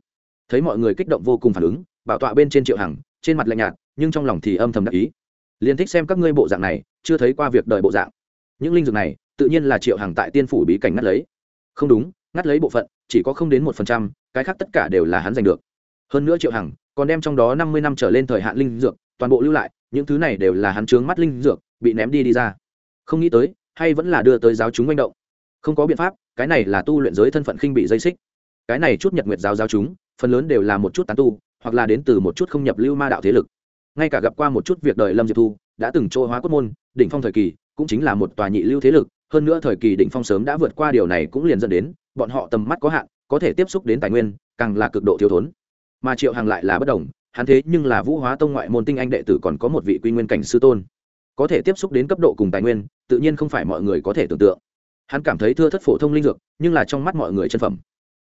Thấy mọi người kích động vô cùng phản ứng, bảo tọa bên trên triệu hằng, trên mặt lạnh nhạt, nhưng trong lòng thì âm thầm đắc ý. Liền thích xem các ngươi bộ dạng này, chưa thấy qua việc đời bộ dạng những linh dược này, tự nhiên là triệu hàng tại tiên phủ bí cảnh ngắt lấy. Không đúng, ngắt lấy bộ phận, chỉ có không đến một phần trăm, cái khác tất cả đều là hắn giành được. Hơn nữa triệu hằng còn đem trong đó năm mươi năm trở lên thời hạn linh dược, toàn bộ lưu lại, những thứ này đều là hắn trướng mắt linh dược, bị ném đi đi ra. Không nghĩ tới, hay vẫn là đưa tới giáo chúng manh động. Không có biện pháp, cái này là tu luyện giới thân phận khinh bị dây xích. Cái này chút nhật nguyệt giáo giáo chúng, phần lớn đều là một chút tán tu, hoặc là đến từ một chút không nhập lưu ma đạo thế lực. Ngay cả gặp qua một chút việc đời lâm diệp thu, đã từng chỗ hóa quốc môn, đỉnh phong thời kỳ cũng chính là một tòa nhị lưu thế lực, hơn nữa thời kỳ đỉnh phong sớm đã vượt qua điều này cũng liền dẫn đến, bọn họ tầm mắt có hạn, có thể tiếp xúc đến tài nguyên, càng là cực độ thiếu thốn. Mà triệu hàng lại là bất đồng, hắn thế nhưng là vũ hóa tông ngoại môn tinh anh đệ tử còn có một vị quy nguyên cảnh sư tôn. Có thể tiếp xúc đến cấp độ cùng tài nguyên, tự nhiên không phải mọi người có thể tưởng tượng. Hắn cảm thấy thưa thất phổ thông linh dược, nhưng là trong mắt mọi người chân phẩm.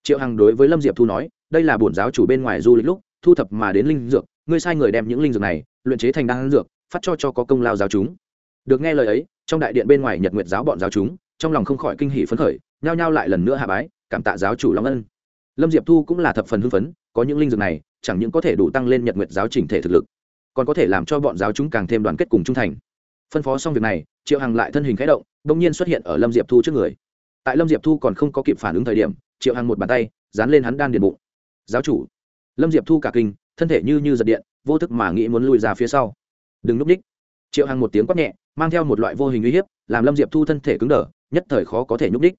Triệu hằng đối với lâm diệp thu nói, đây là bổn giáo chủ bên ngoài du lịch lúc, thu thập mà đến linh dược, ngươi sai người đem những linh dược này, luyện chế thành đan dược, phát cho cho có công lao giáo chúng. Được nghe lời ấy trong đại điện bên ngoài nhật nguyệt giáo bọn giáo chúng, trong lòng không khỏi kinh hỷ phấn khởi, nhao nhao lại lần nữa hạ bái, cảm tạ giáo chủ long ân. Lâm diệp thu cũng là thập phần hưng phấn, có những linh dược này, chẳng những có thể đủ tăng lên nhật nguyệt giáo chỉnh thể thực lực, còn có thể làm cho bọn giáo chúng càng thêm đoàn kết cùng trung thành. Phân phó xong việc này, triệu hằng lại thân hình khẽ động đ ỗ n g nhiên xuất hiện ở lâm diệp thu trước người. Tại lâm diệp thu còn không có kịp phản ứng thời điểm, triệu hằng một bàn tay, dán lên hắn đan điện bụng. Giáo chủ. Lâm diệp thu cả kinh, thân thể như như giật điện, vô thức mà nghĩ muốn lùi ra phía sau. Đừng núp ních triệu hằng một tiếng quát nhẹ, mang theo một loại vô hình uy hiếp, làm lâm diệp thu thân thể cứng đờ, nhất thời khó có thể nhúc ních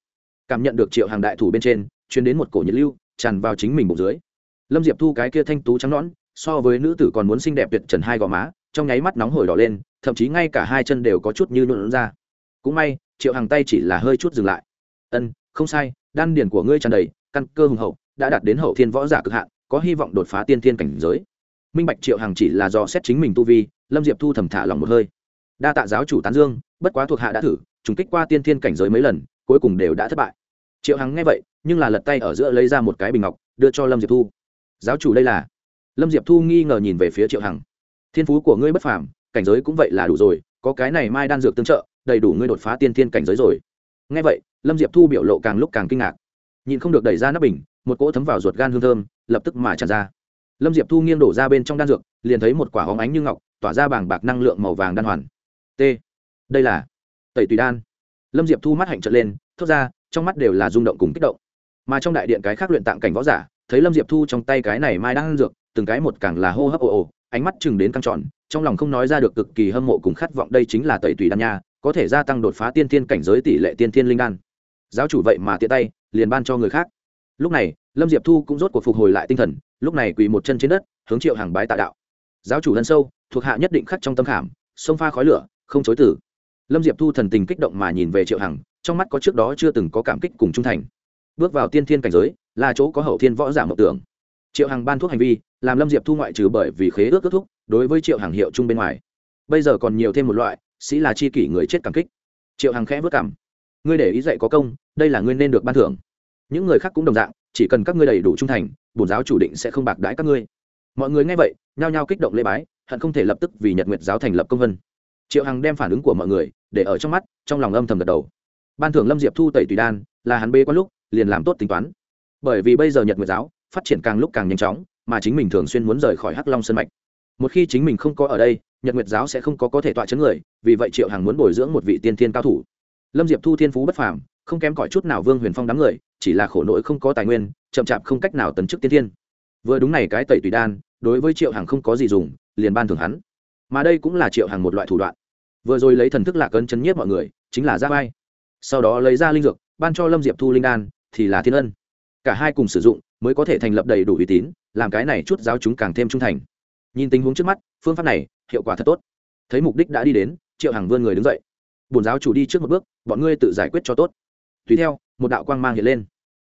cảm nhận được triệu Hằng đại thủ bên trên chuyến đến một cổ nhiệt lưu, tràn vào chính mình bụng dưới. Lâm diệp thu cái kia thanh tú trắng nõn, so với nữ tử còn muốn xinh đẹp tuyệt trần hai gò má, trong nháy mắt nóng hổi đỏ lên, thậm chí ngay cả hai chân đều có chút như nhuộn ra. Cũng may, triệu Hằng tay chỉ là hơi chút dừng lại. Ân, không sai, đan điển của ngươi tràn đầy, căn cơ hùng hậu, đã đạt đến hậu thiên võ giả cực hạn, có hy vọng đột phá tiên thiên cảnh giới minh bạch triệu hằng chỉ là do xét chính mình tu vi, lâm diệp thu thầm thả lòng một hơi. Đa tạ giáo chủ tán dương, bất quá thuộc hạ đã thử, trùng kích qua tiên thiên cảnh giới mấy lần, cuối cùng đều đã thất bại. Triệu hằng nghe vậy, nhưng là lật tay ở giữa lấy ra một cái bình ngọc, đưa cho lâm diệp thu. Giáo chủ đây là? Lâm diệp thu nghi ngờ nhìn về phía triệu hằng. Thiên phú của ngươi bất phàm, cảnh giới cũng vậy là đủ rồi, có cái này mai đan dược tương trợ, đầy đủ ngươi đột phá tiên thiên cảnh giới rồi. Nghe vậy, lâm diệp thu biểu lộ càng lúc càng kinh ngạc. Nhìn không được đẩy ra nắp bình, một cỗ thấm vào ruột gan hương thơm, lập tức mà tràn ra lâm diệp thu nghiêng đổ ra bên trong đan dược, liền thấy một quả hóng ánh như ngọc, tỏa ra bảng bạc năng lượng màu vàng đan hoàn. T. Đây là tẩy tùy đan. Lâm diệp thu mắt hạnh trợn lên, thốt ra, trong mắt đều là rung động cùng kích động. Mà trong đại điện cái khác luyện tạng cảnh võ giả, thấy lâm diệp thu trong tay cái này mai đang dược, từng cái một càng là hô hấp ồ ồ, ánh mắt chừng đến căng tròn, trong lòng không nói ra được cực kỳ hâm mộ cùng khát vọng đây chính là tẩy tùy đan nha, có thể gia tăng đột phá tiên thiên cảnh giới tỷ lệ tiên thiên linh đan. Giáo chủ vậy mà tiện tay, liền ban cho người khác. Lúc này, lâm diệp thu cũng rốt cuộc phục hồi lại tinh thần lúc này quỳ một chân trên đất, hướng triệu hàng bái tạ đạo. Giáo chủ lân sâu, thuộc hạ nhất định khắc trong tâm khảm, sông pha khói lửa, không chối tử lâm diệp thu thần tình kích động mà nhìn về triệu hằng, trong mắt có trước đó chưa từng có cảm kích cùng trung thành. Bước vào tiên thiên cảnh giới, là chỗ có hậu thiên võ giả mộng tưởng. Triệu hằng ban thuốc hành vi, làm lâm diệp thu ngoại trừ bởi vì khế ước kết thúc, đối với triệu hằng hiệu chung bên ngoài. Bây giờ còn nhiều thêm một loại, sĩ là chi kỷ người chết cảm kích. Triệu hằng khẽ vất cảm. Ngươi để ý dạy có công, đây là ngươi nên được ban thưởng. Những người khác cũng đồng dạng chỉ cần các ngươi đầy đủ trung thành, bổn giáo chủ định sẽ không bạc đãi các ngươi. Mọi người nghe vậy, nhao nhao kích động lễ bái, hận không thể lập tức vì nhật nguyệt giáo thành lập công vân. Triệu hằng đem phản ứng của mọi người để ở trong mắt, trong lòng âm thầm gật đầu. Ban thưởng lâm diệp thu tẩy tùy đan, là hắn bê quan lúc, liền làm tốt tính toán. Bởi vì bây giờ nhật nguyệt giáo phát triển càng lúc càng nhanh chóng, mà chính mình thường xuyên muốn rời khỏi hắc long sân mạch. Một khi chính mình không có ở đây, nhật nguyệt giáo sẽ không có có thể tọa chấn người, vì vậy triệu hằng muốn bồi dưỡng một vị tiên thiên cao thủ. Lâm diệp thu thiên phú bất phàm, không kém cỏi chút nào vương huyền phong đám người chỉ là khổ nỗi không có tài nguyên, chậm chạp không cách nào tấn chức tiên thiên. Vừa đúng này cái tẩy tùy đan, đối với triệu hằng không có gì dùng, liền ban thưởng hắn. Mà đây cũng là triệu hằng một loại thủ đoạn. Vừa rồi lấy thần thức lạc ấn chấn nhiếp mọi người, chính là ra vai sau đó lấy ra linh dược, ban cho lâm diệp thu linh đan, thì là thiên ân. Cả hai cùng sử dụng, mới có thể thành lập đầy đủ uy tín, làm cái này chút giáo chúng càng thêm trung thành. Nhìn tình huống trước mắt, phương pháp này, hiệu quả thật tốt. Thấy mục đích đã đi đến, triệu hằng vươn người đứng dậy. Bổn giáo chủ đi trước một bước, bọn ngươi tự giải quyết cho tốt. Tùy theo một đạo quang mang hiện lên.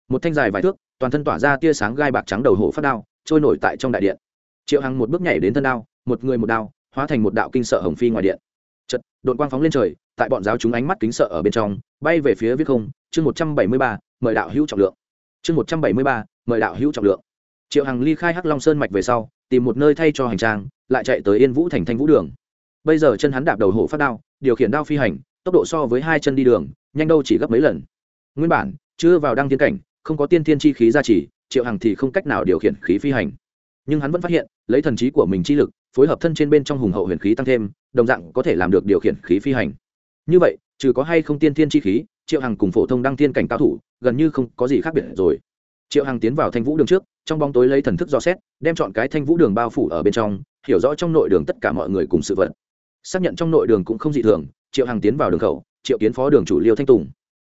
Một thanh dài vài thước, toàn thân tỏa ra tia sáng gai bạc trắng đầu hổ phát đao, trôi nổi tại trong đại điện. Triệu hằng một bước nhảy đến thân đao, một người một đao, hóa thành một đạo kinh sợ hồng phi ngoài điện. Chật đội quang phóng lên trời, tại bọn giáo chúng ánh mắt kính sợ ở bên trong, bay về phía viết không, chương một trăm bảy mươi ba, mời đạo hữu trọng lượng. Chương một trăm bảy mươi ba, mời đạo hữu trọng lượng. Triệu hằng ly khai hắc long sơn mạch về sau, tìm một nơi thay cho hành trang, lại chạy tới yên vũ thành thanh vũ đường. Bây giờ chân hắn đạp đầu hổ phát đao, điều khiển đao phi hành, tốc độ so với hai chân đi đường, nhanh đâu chỉ gấp mấy lần nguyên bản, chưa vào đăng tiên cảnh, không có tiên thiên chi khí gia trì, triệu hằng thì không cách nào điều khiển khí phi hành. Nhưng hắn vẫn phát hiện, lấy thần trí của mình chi lực, phối hợp thân trên bên trong hùng hậu huyền khí tăng thêm, đồng dạng có thể làm được điều khiển khí phi hành. Như vậy, trừ có hay không tiên thiên chi khí, triệu hằng cùng phổ thông đăng thiên cảnh cao thủ, gần như không có gì khác biệt rồi. Triệu hằng tiến vào thanh vũ đường trước, trong bóng tối lấy thần thức do xét, đem chọn cái thanh vũ đường bao phủ ở bên trong, hiểu rõ trong nội đường tất cả mọi người cùng sự vật. Xác nhận trong nội đường cũng không dị thường, triệu hằng tiến vào đường khẩu, triệu kiến phó đường chủ liêu thanh tùng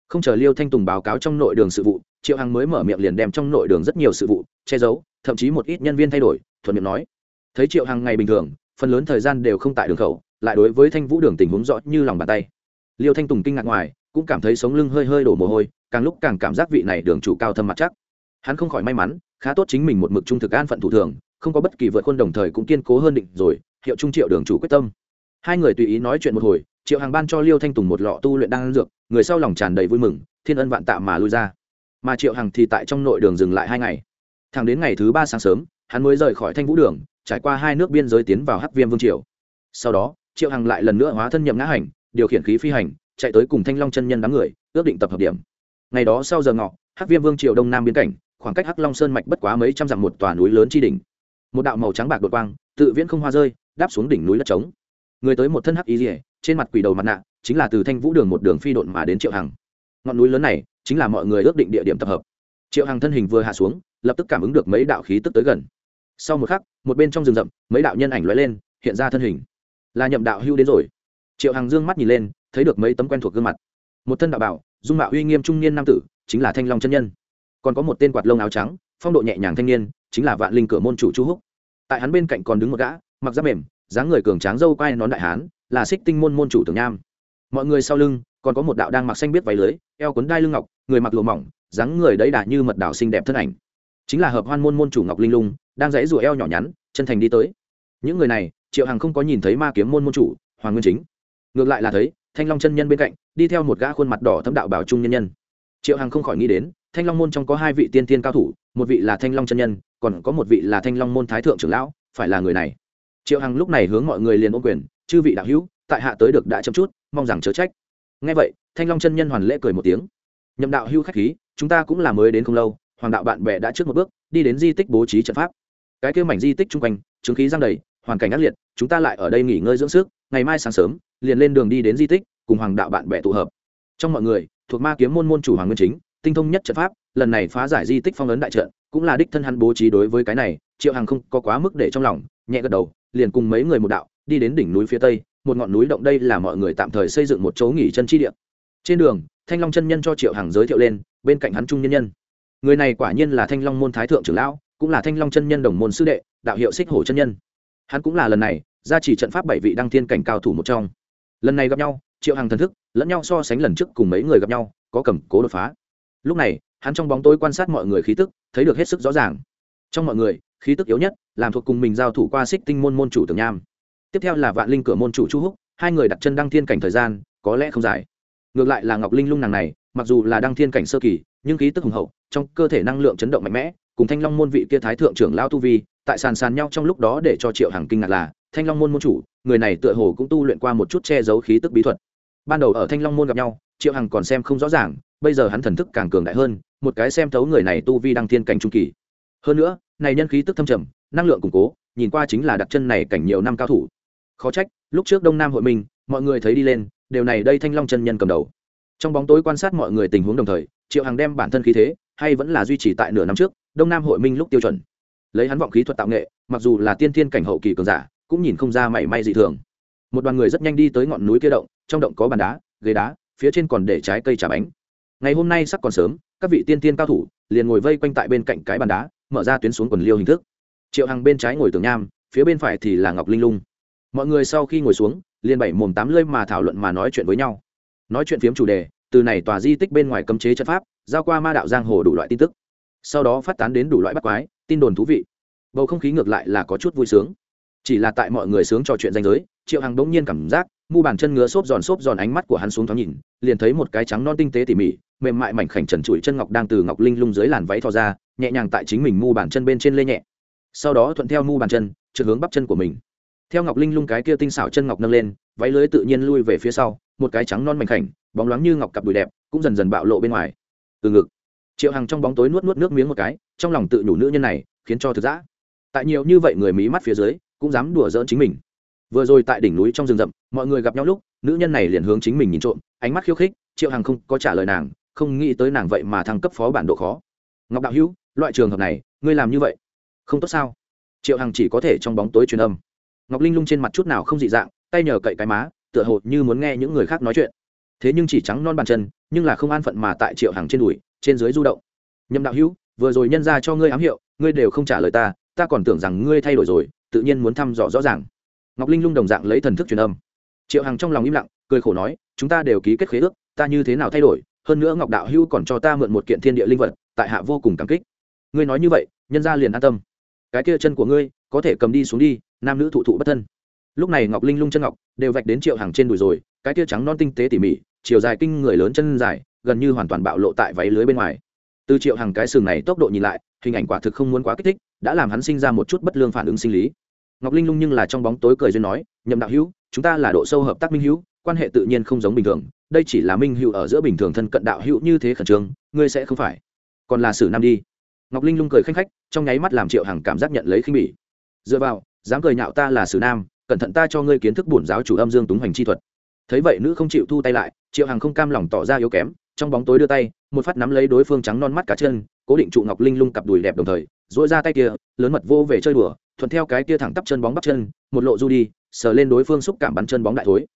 không chờ liêu thanh tùng báo cáo trong nội đường sự vụ, triệu hằng mới mở miệng liền đem trong nội đường rất nhiều sự vụ, che giấu, thậm chí một ít nhân viên thay đổi, thuận miệng nói. Thấy triệu hằng ngày bình thường, phần lớn thời gian đều không tại đường khẩu, lại đối với thanh vũ đường tình huống rõ như lòng bàn tay. Liêu thanh tùng kinh ngạc ngoài, cũng cảm thấy sống lưng hơi hơi đổ mồ hôi, càng lúc càng cảm giác vị này đường chủ cao thâm mặt chắc. Hắn không khỏi may mắn, khá tốt chính mình một mực trung thực an phận thủ thường, không có bất kỳ vượt khuôn đồng thời cũng kiên cố hơn định rồi, hiệu trung triệu đường chủ quyết tâm. Hai người tùy ý nói chuyện một hồi triệu hàng ban cho liêu thanh tùng một lọ tu luyện đang dược, người sau lòng tràn đầy vui mừng, thiên ân vạn tạ mà lui ra. Mà triệu hằng thì tại trong nội đường dừng lại hai ngày. Thẳng đến ngày thứ ba sáng sớm, hắn mới rời khỏi thanh vũ đường, trải qua hai nước biên giới tiến vào hắc viêm vương triều. Sau đó, triệu hằng lại lần nữa hóa thân nhậm ngã hành, điều khiển khí phi hành, chạy tới cùng thanh long chân nhân đám người, ước định tập hợp điểm. Ngày đó sau giờ ngọ, hắc viêm vương triều đông nam biên cảnh, khoảng cách hắc long sơn mạch bất quá mấy trăm dặm một tòa núi lớn chi đỉnh. Một đạo màu trắng bạc đột quang, tự viễn không hoa rơi, đáp xuống đỉnh núi đất trống. Người tới một thân hắc y rỉa trên mặt quỷ đầu mặt nạ, chính là từ thanh vũ đường một đường phi độn mà đến triệu hằng. Ngọn núi lớn này, chính là mọi người ước định địa điểm tập hợp. Triệu hằng thân hình vừa hạ xuống, lập tức cảm ứng được mấy đạo khí tức tới gần. Sau một khắc, một bên trong rừng rậm, mấy đạo nhân ảnh lóe lên, hiện ra thân hình. Là nhậm đạo hưu đến rồi. Triệu hằng dương mắt nhìn lên, thấy được mấy tấm quen thuộc gương mặt. Một thân đạo bảo, dung mạo uy nghiêm trung niên nam tử, chính là thanh long chân nhân. Còn có một tên quạt lông áo trắng, phong độ nhẹ nhàng thanh niên, chính là vạn linh cửa môn chủ chu húc. Tại hắn bên cạnh còn đứng một gã, mặc giáp mềm dáng người cường tráng dâu quai nón đại hán, là xích tinh môn môn chủ tưởng nham. Mọi người sau lưng, còn có một đạo đang mặc xanh biết váy lưới, eo cuốn đai lưng ngọc, người mặc lụa mỏng, dáng người đấy đà như mật đảo xinh đẹp thân ảnh. Chính là hợp hoan môn môn chủ ngọc linh lung, đang dãy rủa eo nhỏ nhắn, chân thành đi tới. Những người này, triệu hằng không có nhìn thấy ma kiếm môn môn chủ, hoàng nguyên chính. Ngược lại là thấy, thanh long chân nhân bên cạnh, đi theo một gã khuôn mặt đỏ thấm đạo bảo trung nhân nhân. Triệu hằng không khỏi nghĩ đến, thanh long môn trong có hai vị tiên tiên cao thủ, một vị là thanh long chân nhân, còn có một vị là thanh long môn thái thượng trưởng lão, phải là người này triệu hằng lúc này hướng mọi người liền ô quyền, chư vị đạo hữu, tại hạ tới được đã chậm chút, mong rằng chớ trách. Ngay vậy, thanh long chân nhân hoàn lễ cười một tiếng. Nhậm đạo hữu khách khí, chúng ta cũng là mới đến không lâu, hoàng đạo bạn bè đã trước một bước, đi đến di tích bố trí trận pháp. Cái kêu mảnh di tích chung quanh, chứng khí giang đầy, hoàn cảnh ác liệt, chúng ta lại ở đây nghỉ ngơi dưỡng sức, ngày mai sáng sớm, liền lên đường đi đến di tích, cùng hoàng đạo bạn bè tụ hợp. Trong mọi người, thuộc ma kiếm môn môn chủ hoàng nguyên chính, tinh thông nhất trận pháp, lần này phá giải di tích phong ấn đại trận, cũng là đích thân hắn bố trí đối với cái này, triệu hằng không có quá mức để trong lòng, nhẹ gật đầu liền cùng mấy người một đạo, đi đến đỉnh núi phía tây, một ngọn núi động đây là mọi người tạm thời xây dựng một chỗ nghỉ chân chi địa. Trên đường, thanh long chân nhân cho triệu hằng giới thiệu lên, bên cạnh hắn trung nhân nhân. Người này quả nhiên là thanh long môn thái thượng trưởng lão, cũng là thanh long chân nhân đồng môn sư đệ, đạo hiệu xích hổ chân nhân. Hắn cũng là lần này, ra chỉ trận pháp bảy vị đăng thiên cảnh cao thủ một trong. Lần này gặp nhau, triệu hằng thần thức, lẫn nhau so sánh lần trước cùng mấy người gặp nhau, có cầm cố đột phá. Lúc này, hắn trong bóng tối quan sát mọi người khí tức, thấy được hết sức rõ ràng. Trong mọi người khí tức yếu nhất, làm thuộc cùng mình giao thủ qua xích tinh môn môn chủ tường nham. Tiếp theo là vạn linh cửa môn chủ chu húc, hai người đặt chân đăng thiên cảnh thời gian, có lẽ không dài. Ngược lại là ngọc linh lung nàng này, mặc dù là đăng thiên cảnh sơ kỳ, nhưng khí tức hùng hậu, trong cơ thể năng lượng chấn động mạnh mẽ, cùng thanh long môn vị kia thái thượng trưởng lao tu vi, tại sàn sàn nhau trong lúc đó để cho triệu hằng kinh ngạc là, thanh long môn môn chủ, người này tựa hồ cũng tu luyện qua một chút che giấu khí tức bí thuật. Ban đầu ở thanh long môn gặp nhau, triệu hằng còn xem không rõ ràng, bây giờ hắn thần thức càng cường đại hơn, một cái xem thấu người này tu vi đăng thiên cảnh trung kỳ. Hơn nữa này nhân khí tức thâm trầm, năng lượng củng cố, nhìn qua chính là đặc chân này cảnh nhiều năm cao thủ. Khó trách, lúc trước đông nam hội minh mọi người thấy đi lên, đều này đây thanh long chân nhân cầm đầu. Trong bóng tối quan sát mọi người tình huống đồng thời, triệu hằng đem bản thân khí thế, hay vẫn là duy trì tại nửa năm trước, đông nam hội minh lúc tiêu chuẩn. Lấy hắn vọng khí thuật tạo nghệ, mặc dù là tiên thiên cảnh hậu kỳ cường giả, cũng nhìn không ra mảy may dị thường. Một đoàn người rất nhanh đi tới ngọn núi kia động, trong động có bàn đá, ghế đá, phía trên còn để trái cây trà bánh. Ngày hôm nay sắc còn sớm, các vị tiên tiên cao thủ liền ngồi vây quanh tại bên cạnh cái bàn đá mở ra tuyến xuống quần liêu hình thức. Triệu hằng bên trái ngồi tường nham, phía bên phải thì là ngọc linh lung. Mọi người sau khi ngồi xuống, liền bảy mồm tám lơi mà thảo luận mà nói chuyện với nhau. Nói chuyện phiếm chủ đề, từ này tòa di tích bên ngoài cấm chế trận pháp, giao qua ma đạo giang hồ đủ loại tin tức. Sau đó phát tán đến đủ loại bắt quái, tin đồn thú vị. Bầu không khí ngược lại là có chút vui sướng. Chỉ là tại mọi người sướng trò chuyện danh giới, triệu hằng bỗng nhiên cảm giác mu bàn chân ngứa xốp giòn xốp giòn ánh mắt của hắn xuống thoáng nhìn, liền thấy một cái trắng non tinh tế tỉ mỉ, mềm mại mảnh khảnh trần trụi chân ngọc đang từ ngọc linh lung dưới làn váy thò ra, nhẹ nhàng tại chính mình mu bàn chân bên trên lê nhẹ. Sau đó thuận theo mu bàn chân, trượt hướng bắp chân của mình. Theo ngọc linh lung cái kia tinh xảo chân ngọc nâng lên, váy lưới tự nhiên lui về phía sau, một cái trắng non mảnh khảnh, bóng loáng như ngọc cặp đùi đẹp, cũng dần dần bạo lộ bên ngoài. Từ ngực, triệu hằng trong bóng tối nuốt nuốt nước miếng một cái, trong lòng tự nhủ nữ nhân này khiến cho thực giã tại nhiều như vậy người mỹ mắt phía dưới, cũng dám đùa giỡn chính mình vừa rồi tại đỉnh núi trong rừng rậm, mọi người gặp nhau lúc, nữ nhân này liền hướng chính mình nhìn trộm, ánh mắt khiêu khích, triệu hằng không có trả lời nàng, không nghĩ tới nàng vậy mà thăng cấp phó bản độ khó. Ngọc đạo hữu, loại trường hợp này, ngươi làm như vậy, không tốt sao? Triệu hằng chỉ có thể trong bóng tối truyền âm. Ngọc linh lung trên mặt chút nào không dị dạng, tay nhờ cậy cái má, tựa hồ như muốn nghe những người khác nói chuyện. Thế nhưng chỉ trắng non bàn chân, nhưng là không an phận mà tại triệu hằng trên đùi, trên dưới du động. Nhậm đạo hữu, vừa rồi nhân ra cho ngươi ám hiệu, ngươi đều không trả lời ta ta còn tưởng rằng ngươi thay đổi rồi, tự nhiên muốn thăm dò rõ ràng ngọc linh lung đồng dạng lấy thần thức truyền âm. Triệu hằng trong lòng im lặng, cười khổ nói, chúng ta đều ký kết khế ước, ta như thế nào thay đổi? Hơn nữa ngọc đạo Hưu còn cho ta mượn một kiện thiên địa linh vật, tại hạ vô cùng cảm kích. Ngươi nói như vậy, nhân ra liền an tâm. Cái kia chân của ngươi, có thể cầm đi xuống đi, nam nữ thụ thụ bất thân. Lúc này ngọc linh lung chân ngọc đều vạch đến triệu hàng trên đùi rồi, cái kia trắng non tinh tế tỉ mỉ, chiều dài kinh người lớn chân dài, gần như hoàn toàn bạo lộ tại váy lưới bên ngoài. Từ triệu hàng cái sừng này tốc độ nhìn lại, hình ảnh quả thực không muốn quá kích thích, đã làm hắn sinh ra một chút bất lương phản ứng sinh lý ngọc linh lung nhưng là trong bóng tối cười duyên nói, nhậm đạo hữu, chúng ta là độ sâu hợp tác minh hữu, quan hệ tự nhiên không giống bình thường, đây chỉ là minh hữu ở giữa bình thường thân cận đạo hữu như thế khẩn trương, ngươi sẽ không phải. Còn là sử nam đi. Ngọc linh lung cười khanh khách, trong nháy mắt làm triệu hằng cảm giác nhận lấy khinh bỉ. Dựa vào, dám cười nhạo ta là sử nam, cẩn thận ta cho ngươi kiến thức bổn giáo chủ âm dương túng hoành chi thuật. Thấy vậy nữ không chịu thu tay lại, triệu hằng không cam lòng tỏ ra yếu kém, trong bóng tối đưa tay, một phát nắm lấy đối phương trắng non mắt cả chân, cố định trụ ngọc linh lung cặp đùi đẹp đồng thời dỗi ra tay kia, lớn mật vô về chơi đùa thuận theo cái kia thẳng tắp chân bóng bắp chân, một lộ du đi, sờ lên đối phương xúc cảm bắn chân bóng đại thối.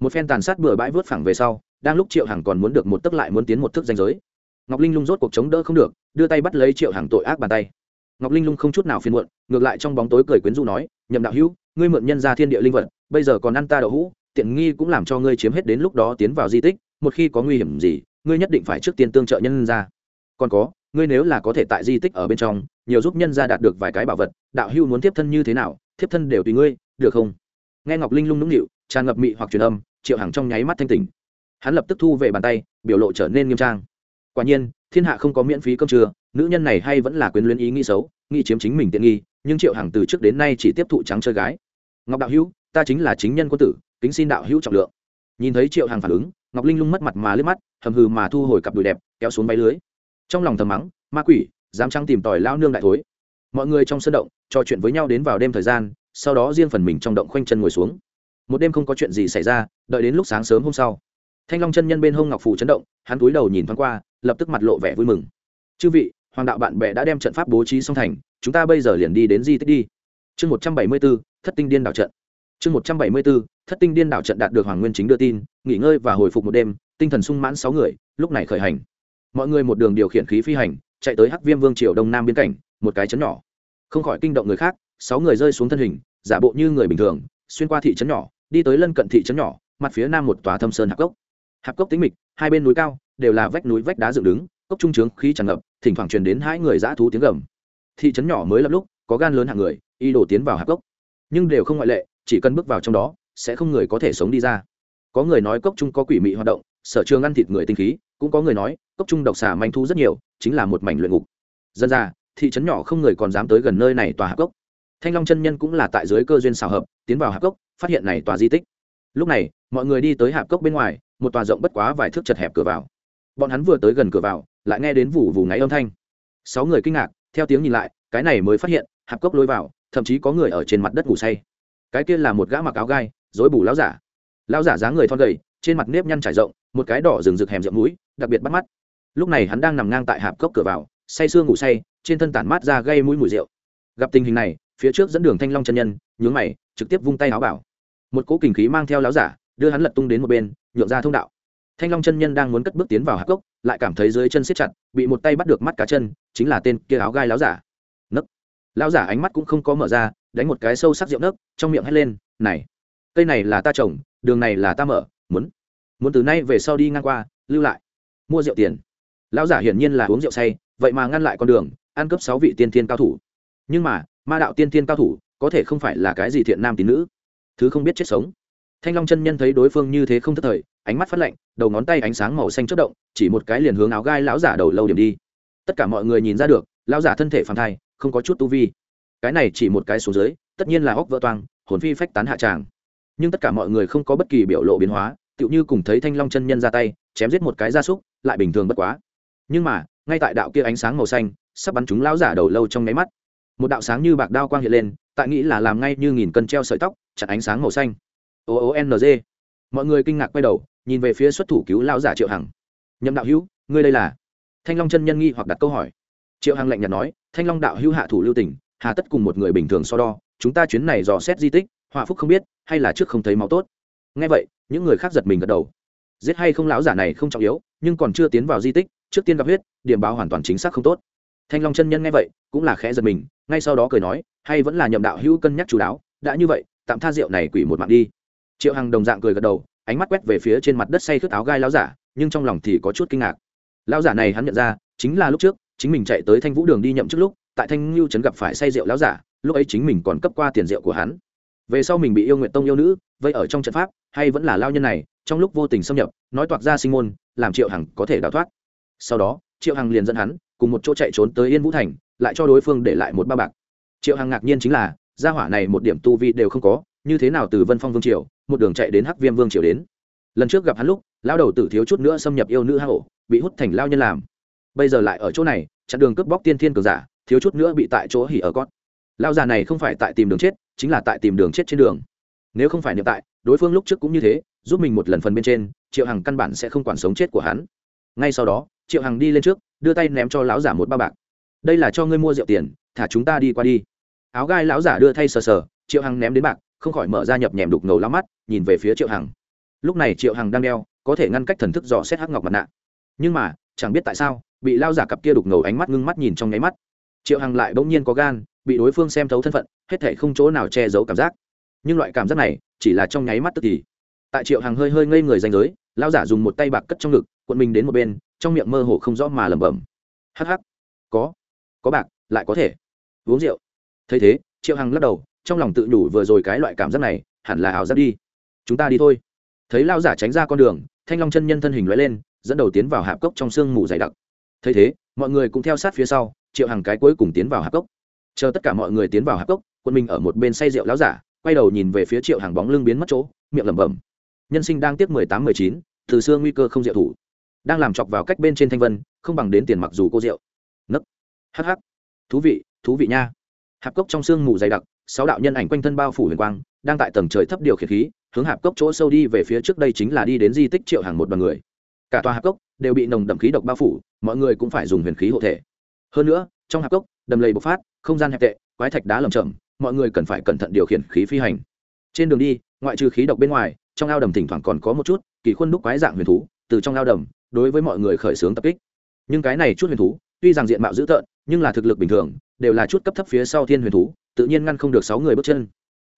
Một phen tàn sát bừa bãi vớt phẳng về sau, đang lúc triệu hằng còn muốn được một tức lại muốn tiến một thức danh giới. Ngọc linh lung rốt cuộc chống đỡ không được, đưa tay bắt lấy triệu hằng tội ác bàn tay. Ngọc linh lung không chút nào phiền muộn, ngược lại trong bóng tối cười quyến du nói, nhậm đạo hữu, ngươi mượn nhân ra thiên địa linh vật, bây giờ còn ăn ta đậu hũ, tiện nghi cũng làm cho ngươi chiếm hết đến lúc đó tiến vào di tích, một khi có nguy hiểm gì, ngươi nhất định phải trước tiên tương trợ nhân ra còn có ngươi nếu là có thể tại di tích ở bên trong, nhiều giúp nhân ra đạt được vài cái bảo vật, đạo hưu muốn tiếp thân như thế nào tiếp thân đều tùy ngươi, được không? Nghe ngọc linh lung nũng nịu, tràn ngập mị hoặc truyền âm, triệu hàng trong nháy mắt thanh tỉnh. Hắn lập tức thu về bàn tay, biểu lộ trở nên nghiêm trang. Quả nhiên, thiên hạ không có miễn phí cơm trưa, nữ nhân này hay vẫn là quyến luyến ý nghĩ xấu, nghĩ chiếm chính mình tiện nghi, nhưng triệu hàng từ trước đến nay chỉ tiếp thụ trắng chơi gái. Ngọc đạo hữu, ta chính là chính nhân quân tử, kính xin đạo hữu trọng lượng. Nhìn thấy triệu hàng phản ứng, ngọc linh lung mất mặt mà liếc mắt, hầm hừ mà thu hồi cặp đùi đẹp, kéo xuống váy lưới trong lòng thầm mắng, ma quỷ, dám trăng tìm tòi lao nương đại thối. Mọi người trong sân động trò chuyện với nhau đến vào đêm thời gian, sau đó riêng phần mình trong động khoanh chân ngồi xuống. Một đêm không có chuyện gì xảy ra, đợi đến lúc sáng sớm hôm sau. Thanh long chân nhân bên hông ngọc phủ chấn động, hắn túi đầu nhìn thoáng qua, lập tức mặt lộ vẻ vui mừng. Chư vị, hoàng đạo bạn bè đã đem trận pháp bố trí xong thành, chúng ta bây giờ liền đi đến di tích đi. Chương một trăm bảy mươi b ố thất tinh điên đảo trận. Chương một trăm bảy mươi b ố thất tinh điên đảo trận đạt được hoàng nguyên chính đưa tin, nghỉ ngơi và hồi phục một đêm, tinh thần sung mãn sáu người, lúc này khởi hành mọi người một đường điều khiển khí phi hành, chạy tới hắc viêm vương triều đông nam biên cảnh, một cái chấn nhỏ. Không khỏi kinh động người khác, sáu người rơi xuống thân hình, giả bộ như người bình thường, xuyên qua thị trấn nhỏ, đi tới lân cận thị trấn nhỏ, mặt phía nam một tòa thâm sơn hạp cốc. Hạp cốc tính mịch, hai bên núi cao, đều là vách núi vách đá dựng đứng, cốc trung trướng khí tràn ngập, thỉnh thoảng truyền đến hai người dã thú tiếng gầm. Thị trấn nhỏ mới lập lúc, có gan lớn hạng người, y đổ tiến vào hạp cốc. Nhưng đều không ngoại lệ, chỉ cần bước vào trong đó, sẽ không người có thể sống đi ra. Có người nói cốc trung có quỷ mị hoạt động sở trường ăn thịt người tinh khí, cũng có người nói, cốc trung độc xà manh thu rất nhiều, chính là một mảnh luyện ngục. Dân ra, thị trấn nhỏ không người còn dám tới gần nơi này tòa hạp cốc. Thanh long chân nhân cũng là tại dưới cơ duyên xào hợp, tiến vào hạp cốc, phát hiện này tòa di tích. Lúc này, mọi người đi tới hạp cốc bên ngoài, một tòa rộng bất quá vài thước chật hẹp cửa vào. Bọn hắn vừa tới gần cửa vào, lại nghe đến vụ vụ ngáy âm thanh. Sáu người kinh ngạc, theo tiếng nhìn lại, cái này mới phát hiện, hạp cốc lối vào, thậm chí có người ở trên mặt đất ngủ say. Cái kia là một gã mặc áo gai dối bù lão giả. Lão giả dáng người thon gầy trên mặt nếp nhăn trải rộng, một cái đỏ rừng rực hèm rượm mũi đặc biệt bắt mắt. Lúc này hắn đang nằm ngang tại hạp cốc cửa vào, say sưa ngủ say, trên thân tản mát ra gây mũi mùi rượu. Gặp tình hình này, phía trước dẫn đường thanh long chân nhân, nhướng mày, trực tiếp vung tay áo bảo. Một cỗ kình khí mang theo láo giả, đưa hắn lật tung đến một bên, nhượng ra thông đạo. Thanh long chân nhân đang muốn cất bước tiến vào hạp cốc, lại cảm thấy dưới chân siết chặt, bị một tay bắt được mắt cá chân, chính là tên kia áo gai láo giả. Nấc. Láo giả ánh mắt cũng không có mở ra, đánh một cái sâu sắc rượu nấc, trong miệng hét lên, này, cây này là ta trồng, đường này là ta mở muốn. Muốn từ nay về sau đi ngang qua, lưu lại. Mua rượu tiền. Lão giả hiển nhiên là uống rượu say, vậy mà ngăn lại con đường, ăn cướp sáu vị tiên thiên cao thủ. Nhưng mà, ma đạo tiên thiên cao thủ, có thể không phải là cái gì thiện nam tín nữ. Thứ không biết chết sống. Thanh long chân nhân thấy đối phương như thế không thất thời, ánh mắt phát lạnh, đầu ngón tay ánh sáng màu xanh chất động, chỉ một cái liền hướng áo gai lão giả đầu lâu điểm đi. Tất cả mọi người nhìn ra được, lão giả thân thể phản thai, không có chút tu vi. Cái này chỉ một cái số dưới, tất nhiên là hóc vỡ toang, hồn phi phách tán hạ tràng. Nhưng tất cả mọi người không có bất kỳ biểu lộ biến hóa tựu như cùng thấy thanh long chân nhân ra tay, chém giết một cái gia súc, lại bình thường bất quá. Nhưng mà, ngay tại đạo kia ánh sáng màu xanh, sắp bắn chúng lão giả đầu lâu trong nháy mắt. Một đạo sáng như bạc đao quang hiện lên, tại nghĩ là làm ngay như nghìn cân treo sợi tóc chặn ánh sáng màu xanh. O o n g. Mọi người kinh ngạc quay đầu, nhìn về phía xuất thủ cứu lão giả triệu hằng. Nhậm đạo hữu, ngươi đây là? Thanh long chân nhân nghi hoặc đặt câu hỏi. Triệu hằng lạnh nhạt nói, thanh long đạo hữu hạ thủ lưu tỉnh hà tất cùng một người bình thường so đo, chúng ta chuyến này dò xét di tích, họa phúc không biết, hay là trước không thấy máu tốt nghe vậy, những người khác giật mình gật đầu. Giết hay không lão giả này không trọng yếu, nhưng còn chưa tiến vào di tích, trước tiên gặp huyết, điểm báo hoàn toàn chính xác không tốt. Thanh long chân nhân nghe vậy, cũng là khẽ giật mình, ngay sau đó cười nói, hay vẫn là nhậm đạo hữu cân nhắc chú đáo, đã như vậy, tạm tha rượu này quỷ một mạng đi. Triệu hằng đồng dạng cười gật đầu, ánh mắt quét về phía trên mặt đất say khướt áo gai lão giả, nhưng trong lòng thì có chút kinh ngạc. Lão giả này hắn nhận ra, chính là lúc trước, chính mình chạy tới thanh vũ đường đi nhậm trước lúc, tại thanh lưu trấn gặp phải say rượu lão giả, lúc ấy chính mình còn cấp qua tiền rượu của hắn về sau mình bị yêu nguyện tông yêu nữ vậy ở trong trận pháp, hay vẫn là lao nhân này, trong lúc vô tình xâm nhập, nói toạc ra sinh môn, làm triệu hằng có thể đào thoát. Sau đó, triệu hằng liền dẫn hắn, cùng một chỗ chạy trốn tới yên vũ thành, lại cho đối phương để lại một ba bạc. Triệu hằng ngạc nhiên chính là, gia hỏa này một điểm tu vi đều không có, như thế nào từ vân phong vương triều, một đường chạy đến hắc viêm vương triều đến. Lần trước gặp hắn lúc lao đầu tử thiếu chút nữa xâm nhập yêu nữ hạ hổ bị hút thành lao nhân làm. Bây giờ lại ở chỗ này, chặn đường cướp bóc tiên thiên cường giả, thiếu chút nữa bị tại chỗ hỉ ở con lao già này không phải tại tìm đường chết chính là tại tìm đường chết trên đường. Nếu không phải niệm tại, đối phương lúc trước cũng như thế, giúp mình một lần phần bên trên, triệu hằng căn bản sẽ không quản sống chết của hắn. Ngay sau đó, triệu hằng đi lên trước, đưa tay ném cho lão giả một ba bạc. Đây là cho ngươi mua rượu tiền, thả chúng ta đi qua đi. Áo gai lão giả đưa thay sờ sờ, triệu hằng ném đến bạc, không khỏi mở ra nhập nhèm đục ngầu lao mắt, nhìn về phía triệu hằng. Lúc này triệu hằng đang đeo, có thể ngăn cách thần thức dò xét hắc ngọc mặt nạ. Nhưng mà, chẳng biết tại sao, bị lao giả cặp kia đục ngầu ánh mắt ngưng mắt nhìn trong nháy mắt triệu hằng lại bỗng nhiên có gan, bị đối phương xem thấu thân phận, hết thể không chỗ nào che giấu cảm giác. Nhưng loại cảm giác này, chỉ là trong nháy mắt tức thì. Tại triệu hằng hơi hơi ngây người danh giới lao giả dùng một tay bạc cất trong ngực, cuộn mình đến một bên, trong miệng mơ hồ không rõ mà lẩm bẩm. Hắc hắc, có có bạc, lại có thể. Uống rượu. Thấy thế, triệu hằng lắc đầu, trong lòng tự nhủ vừa rồi cái loại cảm giác này, hẳn là ảo giác đi. Chúng ta đi thôi. Thấy lao giả tránh ra con đường, thanh long chân nhân thân hình loại lên, dẫn đầu tiến vào hạp cốc trong sương mù dày đặc. Thấy thế, mọi người cũng theo sát phía sau triệu hàng cái cuối cùng tiến vào hạp cốc. Chờ tất cả mọi người tiến vào hạp cốc quân minh ở một bên say rượu láo giả quay đầu nhìn về phía triệu hàng bóng lưng biến mất chỗ miệng lẩm bẩm. Nhân sinh đang tiếp mười tám mười chín từ xưa nguy cơ không diệu thủ. Đang làm chọc vào cách bên trên thanh vân không bằng đến tiền mặc dù cô rượu. Nấc. Hắc hắc, thú vị thú vị nha. Hạp cốc trong sương mù dày đặc sáu đạo nhân ảnh quanh thân bao phủ huyền quang đang tại tầng trời thấp điều khiển khí hướng hạp cốc chỗ sâu đi về phía trước đây chính là đi đến di tích triệu hàng một đoàn người. Cả tòa hạp cốc đều bị nồng đậm khí độc bao phủ mọi người cũng phải dùng huyền khí hộ thể hơn nữa, trong hạp cốc, đầm lầy bộc phát, không gian hẹp tệ, quái thạch đá lầm chậm mọi người cần phải cẩn thận điều khiển khí phi hành. Trên đường đi, ngoại trừ khí độc bên ngoài, trong ao đầm thỉnh thoảng còn có một chút kỳ khuôn đúc quái dạng huyền thú, từ trong ao đầm, đối với mọi người khởi xướng tập kích. Nhưng cái này chút huyền thú, tuy rằng diện mạo dữ tợn, nhưng là thực lực bình thường, đều là chút cấp thấp phía sau thiên huyền thú, tự nhiên ngăn không được sáu người bước chân.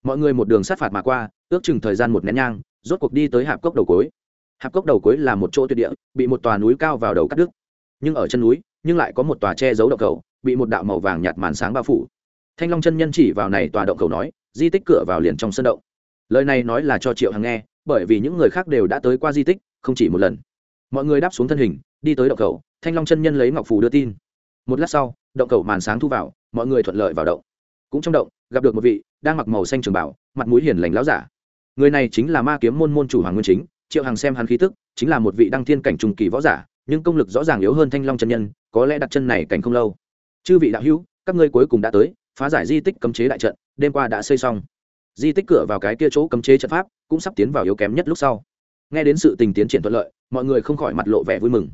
Mọi người một đường sát phạt mà qua, ước chừng thời gian một nén nhang, rốt cuộc đi tới hạp cốc đầu cối hạp cốc đầu cối là một chỗ tuyệt địa, bị một tòa núi cao vào đầu cắt đứt. Nhưng ở chân núi nhưng lại có một tòa che giấu động cầu bị một đạo màu vàng nhạt màn sáng bao phủ. Thanh long chân nhân chỉ vào này tòa động cầu nói, di tích cửa vào liền trong sân động. Lời này nói là cho triệu hằng nghe, bởi vì những người khác đều đã tới qua di tích, không chỉ một lần. Mọi người đáp xuống thân hình, đi tới động cầu thanh long chân nhân lấy ngọc phù đưa tin. Một lát sau, động cầu màn sáng thu vào, mọi người thuận lợi vào động. Cũng trong động, gặp được một vị đang mặc màu xanh trường bảo, mặt mũi hiền lành láo giả. Người này chính là ma kiếm môn môn chủ hoàng nguyên chính, triệu hằng xem hắn khí tức, chính là một vị đăng thiên cảnh trùng kỳ võ giả nhưng công lực rõ ràng yếu hơn thanh long chân nhân, có lẽ đặt chân này cảnh không lâu. Chư vị đạo hữu, các ngươi cuối cùng đã tới, phá giải di tích cấm chế đại trận, đêm qua đã xây xong. Di tích cửa vào cái kia chỗ cấm chế trận pháp cũng sắp tiến vào yếu kém nhất lúc sau. Nghe đến sự tình tiến triển thuận lợi, mọi người không khỏi mặt lộ vẻ vui mừng.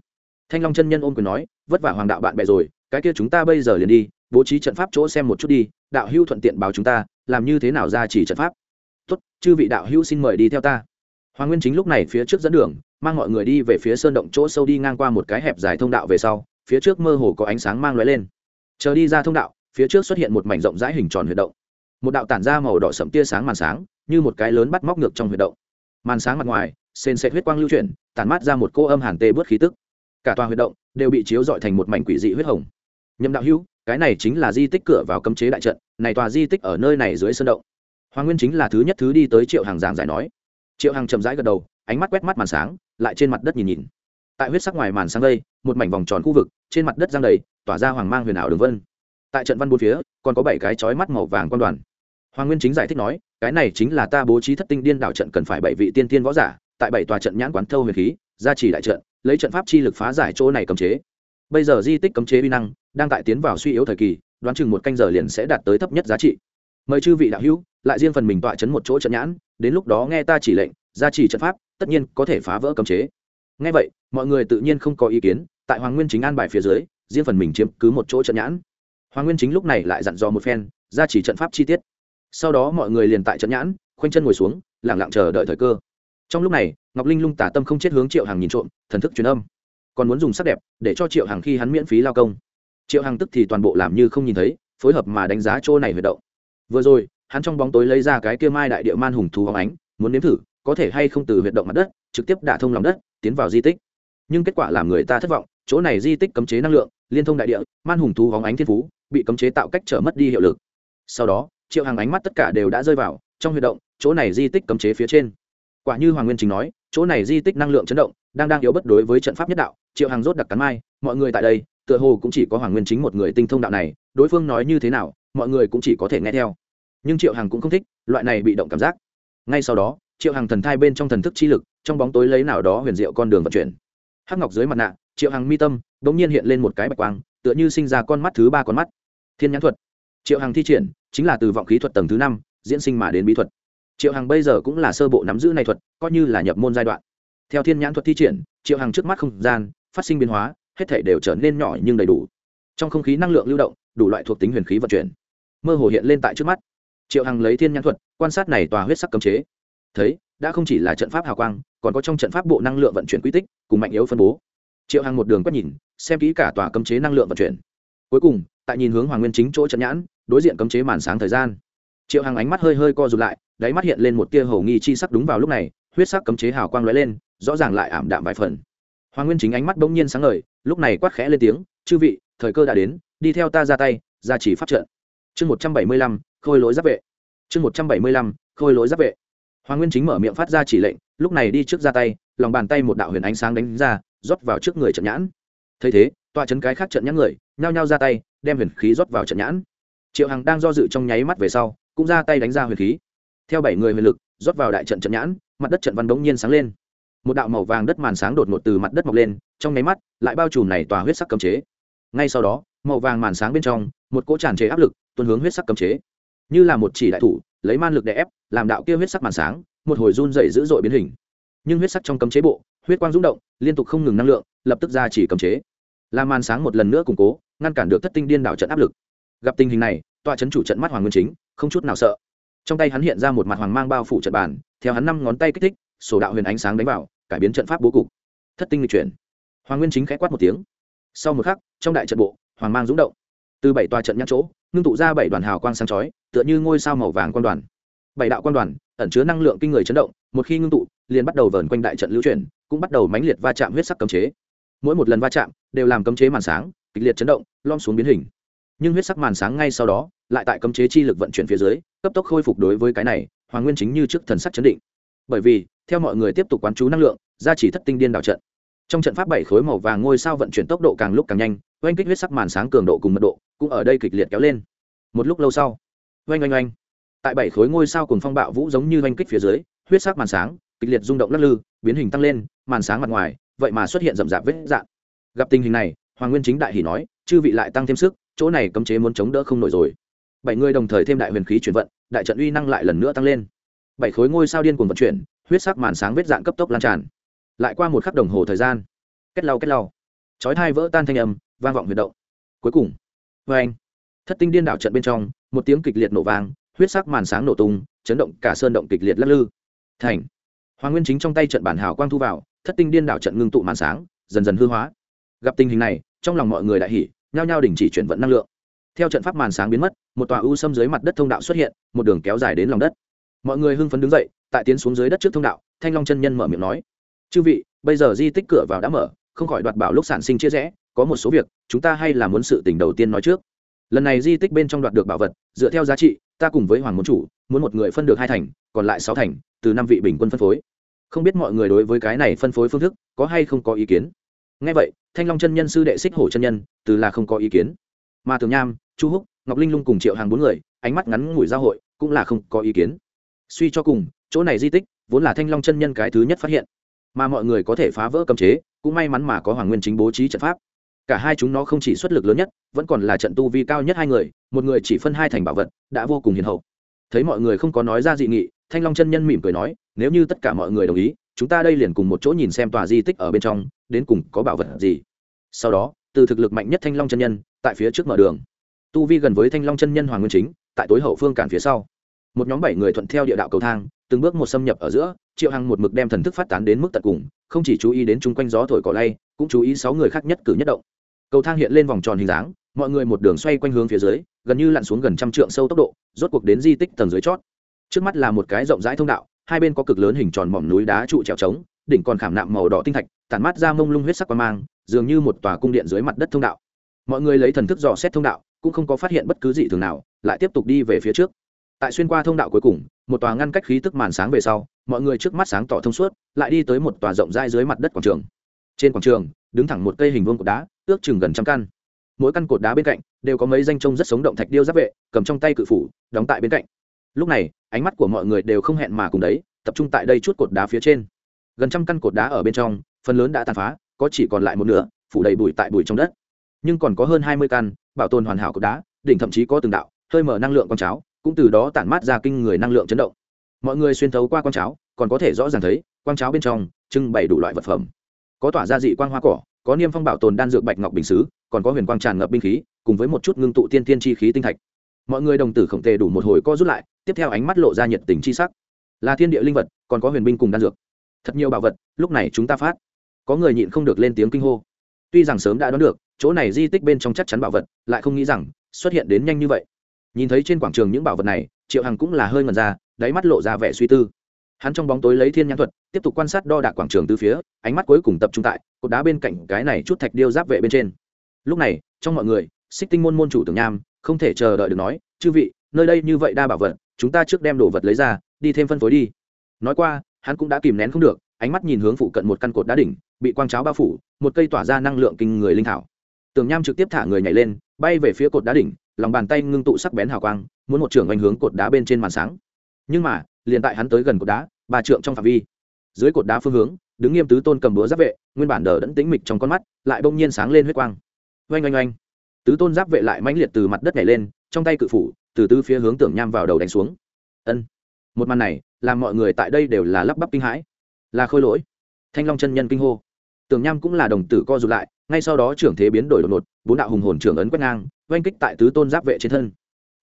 Thanh long chân nhân ôm quyền nói, vất vả hoàng đạo bạn bè rồi, cái kia chúng ta bây giờ liền đi, bố trí trận pháp chỗ xem một chút đi, đạo hữu thuận tiện báo chúng ta, làm như thế nào ra chỉ trận pháp? Tốt, chư vị đạo hữu xin mời đi theo ta hoàng nguyên chính lúc này phía trước dẫn đường, mang mọi người đi về phía sơn động chỗ sâu đi ngang qua một cái hẹp dài thông đạo về sau, phía trước mơ hồ có ánh sáng mang lóe lên. Chờ đi ra thông đạo, phía trước xuất hiện một mảnh rộng rãi hình tròn huyệt động. Một đạo tản ra màu đỏ sẫm tia sáng màn sáng, như một cái lớn bắt móc ngược trong huyệt động. Màn sáng mặt ngoài, sền sệt huyết quang lưu chuyển, tản mát ra một cô âm hàn tê bớt khí tức. Cả tòa huyệt động đều bị chiếu dọi thành một mảnh quỷ dị huyết hồng. Nhậm đạo hữu, cái này chính là di tích cửa vào cấm chế đại trận, này tòa di tích ở nơi này dưới sơn động. Hoàng nguyên chính là thứ nhất thứ đi tới triệu hàng giảng giải nói triệu Hằng chậm rãi gật đầu, ánh mắt quét mắt màn sáng, lại trên mặt đất nhìn nhìn. Tại huyết sắc ngoài màn sáng đây, một mảnh vòng tròn khu vực, trên mặt đất giang đầy, tỏa ra hoàng mang huyền ảo đường vân. Tại trận văn bốn phía, còn có bảy cái chói mắt màu vàng quan đoàn. Hoàng nguyên chính giải thích nói, cái này chính là ta bố trí thất tinh điên đảo trận cần phải bảy vị tiên tiên võ giả, tại bảy tòa trận nhãn quán thâu huyền khí, gia trì đại trận, lấy trận pháp chi lực phá giải chỗ này cấm chế. Bây giờ di tích cấm chế vi năng đang tại tiến vào suy yếu thời kỳ, đoán chừng một canh giờ liền sẽ đạt tới thấp nhất giá trị mời chư vị đạo hữu, lại riêng phần mình tọa chấn một chỗ trận nhãn, đến lúc đó nghe ta chỉ lệnh ra chỉ trận pháp, tất nhiên có thể phá vỡ cấm chế. Ngay vậy, mọi người tự nhiên không có ý kiến, tại hoàng nguyên chính an bài phía dưới, riêng phần mình chiếm cứ một chỗ trận nhãn. Hoàng nguyên chính lúc này lại dặn dò một phen ra chỉ trận pháp chi tiết. Sau đó mọi người liền tại trận nhãn, khoanh chân ngồi xuống lẳng lặng chờ đợi thời cơ. Trong lúc này, ngọc linh lung tả tâm không chết hướng triệu hàng nhìn trộm, thần thức truyền âm. Còn muốn dùng sắc đẹp để cho triệu hàng khi hắn miễn phí lao công. Triệu hàng tức thì toàn bộ làm như không nhìn thấy, phối hợp mà đánh giá chỗ này huy động vừa rồi, hắn trong bóng tối lấy ra cái kia mai đại địa man hùng thú hóng ánh, muốn nếm thử, có thể hay không từ huyệt động mặt đất, trực tiếp đả thông lòng đất, tiến vào di tích. Nhưng kết quả làm người ta thất vọng, chỗ này di tích cấm chế năng lượng, liên thông đại địa, man hùng thú hóng ánh thiên phú, bị cấm chế tạo cách trở mất đi hiệu lực. Sau đó, triệu hàng ánh mắt tất cả đều đã rơi vào trong huyệt động, chỗ này di tích cấm chế phía trên. Quả như hoàng nguyên chính nói, chỗ này di tích năng lượng chấn động, đang đang yếu bất đối với trận pháp nhất đạo, triệu hàng rốt đặc cắn mai, mọi người tại đây tựa hồ cũng chỉ có hoàng nguyên chính một người tinh thông đạo này, đối phương nói như thế nào, mọi người cũng chỉ có thể nghe theo. Nhưng triệu hằng cũng không thích, loại này bị động cảm giác. Ngay sau đó, triệu hằng thần thai bên trong thần thức chi lực, trong bóng tối lấy nào đó huyền diệu con đường vận chuyển. Hắc ngọc dưới mặt nạ, triệu hằng mi tâm đ ỗ n g nhiên hiện lên một cái bạch quang, tựa như sinh ra con mắt thứ ba con mắt. Thiên nhãn thuật. Triệu hằng thi triển, chính là từ vọng khí thuật tầng thứ năm, diễn sinh mà đến bí thuật. Triệu hằng bây giờ cũng là sơ bộ nắm giữ này thuật, coi như là nhập môn giai đoạn. Theo thiên nhãn thuật thi triển, triệu hằng trước mắt không gian, phát sinh biến hóa hết thể đều trở nên nhỏ nhưng đầy đủ. Trong không khí năng lượng lưu động, đủ loại thuộc tính huyền khí vận chuyển. Mơ hồ hiện lên tại trước mắt. Triệu hằng lấy thiên nhãn thuật, quan sát này tòa huyết sắc cấm chế. Thấy, đã không chỉ là trận pháp hào quang, còn có trong trận pháp bộ năng lượng vận chuyển quy tích, cùng mạnh yếu phân bố. Triệu hằng một đường quét nhìn, xem kỹ cả tòa cấm chế năng lượng vận chuyển. Cuối cùng, tại nhìn hướng hoàng nguyên chính chỗ trận nhãn, đối diện cấm chế màn sáng thời gian. Triệu hằng ánh mắt hơi hơi co rụt lại, đáy mắt hiện lên một tia hầu nghi chi sắc đúng vào lúc này, huyết sắc cấm chế hào quang lóe lên, rõ ràng lại ảm đạm vài phần. Hoàng nguyên chính ánh mắt bỗng nhiên sáng ngời lúc này quát khẽ lên tiếng, chư vị, thời cơ đã đến, đi theo ta ra tay, ra chỉ phát trận. Chương một trăm bảy mươi lăm, khôi lỗi giáp vệ. Chương một trăm bảy mươi lăm, khôi lỗi giáp vệ. Hoàng nguyên chính mở miệng phát ra chỉ lệnh, lúc này đi trước ra tay, lòng bàn tay một đạo huyền ánh sáng đánh ra, rót vào trước người trận nhãn. Thấy thế, tọa chấn cái khác trận nhãn người, nhao nhao ra tay, đem huyền khí rót vào trận nhãn. Triệu hằng đang do dự trong nháy mắt về sau, cũng ra tay đánh ra huyền khí. Theo bảy người huyền lực, rót vào đại trận trận nhãn, mặt đất trận văn đống nhiên sáng lên một đạo màu vàng đất màn sáng đột ngột từ mặt đất mọc lên, trong nháy mắt, lại bao trùm này tòa huyết sắc cấm chế. Ngay sau đó, màu vàng màn sáng bên trong, một cỗ tràn chế áp lực, tuôn hướng huyết sắc cấm chế. Như là một chỉ đại thủ, lấy man lực để ép, làm đạo kia huyết sắc màn sáng, một hồi run dày dữ dội biến hình. Nhưng huyết sắc trong cấm chế bộ, huyết quang rung động, liên tục không ngừng năng lượng, lập tức ra chỉ cấm chế. Làm màn sáng một lần nữa củng cố, ngăn cản được thất tinh điên đảo trận áp lực. Gặp tình hình này, tòa trấn chủ trận mắt hoàng nguyên chính, không chút nào sợ. Trong tay hắn hiện ra một mặt hoàng mang bao phủ trận bàn, theo hắn năm ngón tay kích thích sổ đạo huyền ánh sáng đánh vào, cải biến trận pháp bố cục. Thất tinh lịch chuyển. Hoàng nguyên chính khẽ quát một tiếng. Sau một khắc, trong đại trận bộ, hoàng mang rúng động. Từ bảy tòa trận nhãn chỗ, ngưng tụ ra bảy đoàn hào quang sáng chói, tựa như ngôi sao màu vàng quan đoàn. Bảy đạo quan đoàn, ẩn chứa năng lượng kinh người chấn động, một khi ngưng tụ, liền bắt đầu vờn quanh đại trận lưu chuyển, cũng bắt đầu mãnh liệt va chạm huyết sắc cấm chế. Mỗi một lần va chạm, đều làm cấm chế màn sáng, kịch liệt chấn động lom xuống biến hình. Nhưng huyết sắc màn sáng ngay sau đó, lại tại cấm chế chi lực vận chuyển phía dưới, cấp tốc khôi phục đối với cái này, hoàng nguyên chính như trước thần sắc chấn định bởi vì, theo mọi người tiếp tục quán chú năng lượng ra chỉ thất tinh điên đảo trận. Trong trận pháp bảy khối màu vàng ngôi sao vận chuyển tốc độ càng lúc càng nhanh, oanh kích huyết sắc màn sáng cường độ cùng mật độ, cũng ở đây kịch liệt kéo lên. Một lúc lâu sau, oanh oanh oanh. Tại bảy khối ngôi sao cùng phong bạo vũ giống như oanh kích phía dưới, huyết sắc màn sáng kịch liệt rung động lắc lư, biến hình tăng lên, màn sáng mặt ngoài, vậy mà xuất hiện rậm rạp vết dạng gặp tình hình này, hoàng nguyên chính đại hỉ nói, chư vị lại tăng thêm sức, chỗ này cấm chế muốn chống đỡ không nổi rồi. Bảy người đồng thời thêm đại huyền khí chuyển vận, đại trận uy năng lại lần nữa tăng lên bảy khối ngôi sao điên cuồng vận chuyển, huyết sắc màn sáng vết dạng cấp tốc lan tràn. Lại qua một khắc đồng hồ thời gian. Kết lau kết lau. Chói thai vỡ tan thanh âm, vang vọng huyệt động. Cuối cùng vê anh. Thất tinh điên đảo trận bên trong, một tiếng kịch liệt nổ vang, huyết sắc màn sáng nổ tung, chấn động cả sơn động kịch liệt lắc lư. Thành. Hoàng nguyên chính trong tay trận bản hào quang thu vào, thất tinh điên đảo trận ngưng tụ màn sáng, dần dần hư hóa. Gặp tình hình này, trong lòng mọi người đại hỉ, nhao nhao đình chỉ chuyển vận năng lượng. Theo trận pháp màn sáng biến mất, một tòa u sâm dưới mặt đất thông đạo xuất hiện, một đường kéo dài đến lòng đất mọi người hưng phấn đứng dậy, tại tiến xuống dưới đất trước thông đạo, thanh long chân nhân mở miệng nói, chư vị, bây giờ di tích cửa vào đã mở, không khỏi đoạt bảo lúc sản sinh chia rẽ, có một số việc, chúng ta hay là muốn sự tình đầu tiên nói trước. Lần này di tích bên trong đoạt được bảo vật, dựa theo giá trị, ta cùng với hoàng môn chủ, muốn một người phân được hai thành, còn lại sáu thành, từ năm vị bình quân phân phối. Không biết mọi người đối với cái này phân phối phương thức, có hay không có ý kiến? Ngay vậy, thanh long chân nhân sư đệ xích hổ chân nhân, từ là không có ý kiến. Mà thường nham, chu húc, ngọc linh lung cùng triệu hàng bốn người, ánh mắt ngắn ngủi giao hội, cũng là không có ý kiến suy cho cùng, chỗ này di tích vốn là thanh long chân nhân cái thứ nhất phát hiện. Mà mọi người có thể phá vỡ cấm chế, cũng may mắn mà có hoàng nguyên chính bố trí trận pháp. Cả hai chúng nó không chỉ xuất lực lớn nhất, vẫn còn là trận tu vi cao nhất hai người, một người chỉ phân hai thành bảo vật, đã vô cùng hiền hậu. Thấy mọi người không có nói ra dị nghị, thanh long chân nhân mỉm cười nói, nếu như tất cả mọi người đồng ý, chúng ta đây liền cùng một chỗ nhìn xem tòa di tích ở bên trong, đến cùng có bảo vật gì. Sau đó, từ thực lực mạnh nhất thanh long chân nhân, tại phía trước mở đường. Tu vi gần với thanh long chân nhân hoàng nguyên chính, tại tối hậu phương cản phía sau một nhóm bảy người thuận theo địa đạo cầu thang, từng bước một xâm nhập ở giữa, triệu hằng một mực đem thần thức phát tán đến mức tận cùng, không chỉ chú ý đến chung quanh gió thổi cỏ lay, cũng chú ý sáu người khác nhất cử nhất động. Cầu thang hiện lên vòng tròn hình dáng, mọi người một đường xoay quanh hướng phía dưới, gần như lặn xuống gần trăm trượng sâu tốc độ, rốt cuộc đến di tích tầng dưới chót. Trước mắt là một cái rộng rãi thông đạo, hai bên có cực lớn hình tròn mỏm núi đá trụ trèo trống, đỉnh còn khảm nạm màu đỏ tinh thạch, tản mát ra mông lung huyết sắc qua mang, dường như một tòa cung điện dưới mặt đất thông đạo. Mọi người lấy thần thức dò xét thông đạo, cũng không có phát hiện bất cứ gì thường nào, lại tiếp tục đi về phía trước tại xuyên qua thông đạo cuối cùng, một tòa ngăn cách khí tức màn sáng về sau, mọi người trước mắt sáng tỏ thông suốt, lại đi tới một tòa rộng rãi dưới mặt đất quảng trường. Trên quảng trường, đứng thẳng một cây hình vuông cột đá, ước chừng gần trăm căn. Mỗi căn cột đá bên cạnh, đều có mấy danh trông rất sống động thạch điêu giáp vệ, cầm trong tay cự phủ, đóng tại bên cạnh. Lúc này, ánh mắt của mọi người đều không hẹn mà cùng đấy, tập trung tại đây chút cột đá phía trên. Gần trăm căn cột đá ở bên trong, phần lớn đã tàn phá, có chỉ còn lại một nửa, phủ đầy bụi tại bụi trong đất. Nhưng còn có hơn hai mươi căn, bảo tồn hoàn hảo cột đá, đỉnh thậm chí có từng đạo, hơi mở năng lượng con cháo cũng từ đó tản mát ra kinh người năng lượng chấn động. Mọi người xuyên thấu qua quang cháo, còn có thể rõ ràng thấy, quang cháo bên trong trưng bày đủ loại vật phẩm. Có tỏa ra dị quang hoa cỏ, có niêm phong bảo tồn đan dược bạch ngọc bình xứ, còn có huyền quang tràn ngập binh khí, cùng với một chút ngưng tụ tiên tiên chi khí tinh thạch. Mọi người đồng tử khổng tề đủ một hồi co rút lại, tiếp theo ánh mắt lộ ra nhiệt tình chi sắc. Là thiên địa linh vật, còn có huyền binh cùng đan dược. Thật nhiều bảo vật, lúc này chúng ta phát. Có người nhịn không được lên tiếng kinh hô. Tuy rằng sớm đã đoán được, chỗ này di tích bên trong chắc chắn bảo vật, lại không nghĩ rằng xuất hiện đến nhanh như vậy nhìn thấy trên quảng trường những bảo vật này, triệu hằng cũng là hơi ngần ra, đáy mắt lộ ra vẻ suy tư. Hắn trong bóng tối lấy thiên nhãn thuật, tiếp tục quan sát đo đạc quảng trường từ phía, ánh mắt cuối cùng tập trung tại cột đá bên cạnh cái này chút thạch điêu giáp vệ bên trên. Lúc này, trong mọi người, xích tinh môn môn chủ tưởng nham, không thể chờ đợi được nói, chư vị, nơi đây như vậy đa bảo vật, chúng ta trước đem đồ vật lấy ra, đi thêm phân phối đi. Nói qua, hắn cũng đã kìm nén không được, ánh mắt nhìn hướng phụ cận một căn cột đá đỉnh, bị quang cháo bao phủ, một cây tỏa ra năng lượng kinh người linh thảo tường nham trực tiếp thả người nhảy lên, bay về phía cột đá đỉnh, lòng bàn tay ngưng tụ sắc bén hào quang, muốn một trưởng ảnh hướng cột đá bên trên màn sáng. Nhưng mà, liền tại hắn tới gần cột đá, ba trượng trong phạm vi, dưới cột đá phương hướng, đứng nghiêm tứ tôn cầm búa giáp vệ, nguyên bản đờ đẫn tĩnh mịch trong con mắt, lại bỗng nhiên sáng lên huyết quang. Oanh oanh oanh. Tứ tôn giáp vệ lại mãnh liệt từ mặt đất nhảy lên, trong tay cự phủ, từ tứ phía hướng tưởng nham vào đầu đánh xuống. Ân. Một màn này, làm mọi người tại đây đều là lắp bắp kinh hãi. Là khôi lỗi. Thanh long chân nhân kinh hô. Tường nham cũng là đồng tử co rụt lại, ngay sau đó trưởng thế biến đổi đột ngột, bốn đạo hùng hồn trưởng ấn quét ngang, oanh kích tại tứ tôn giáp vệ trên thân.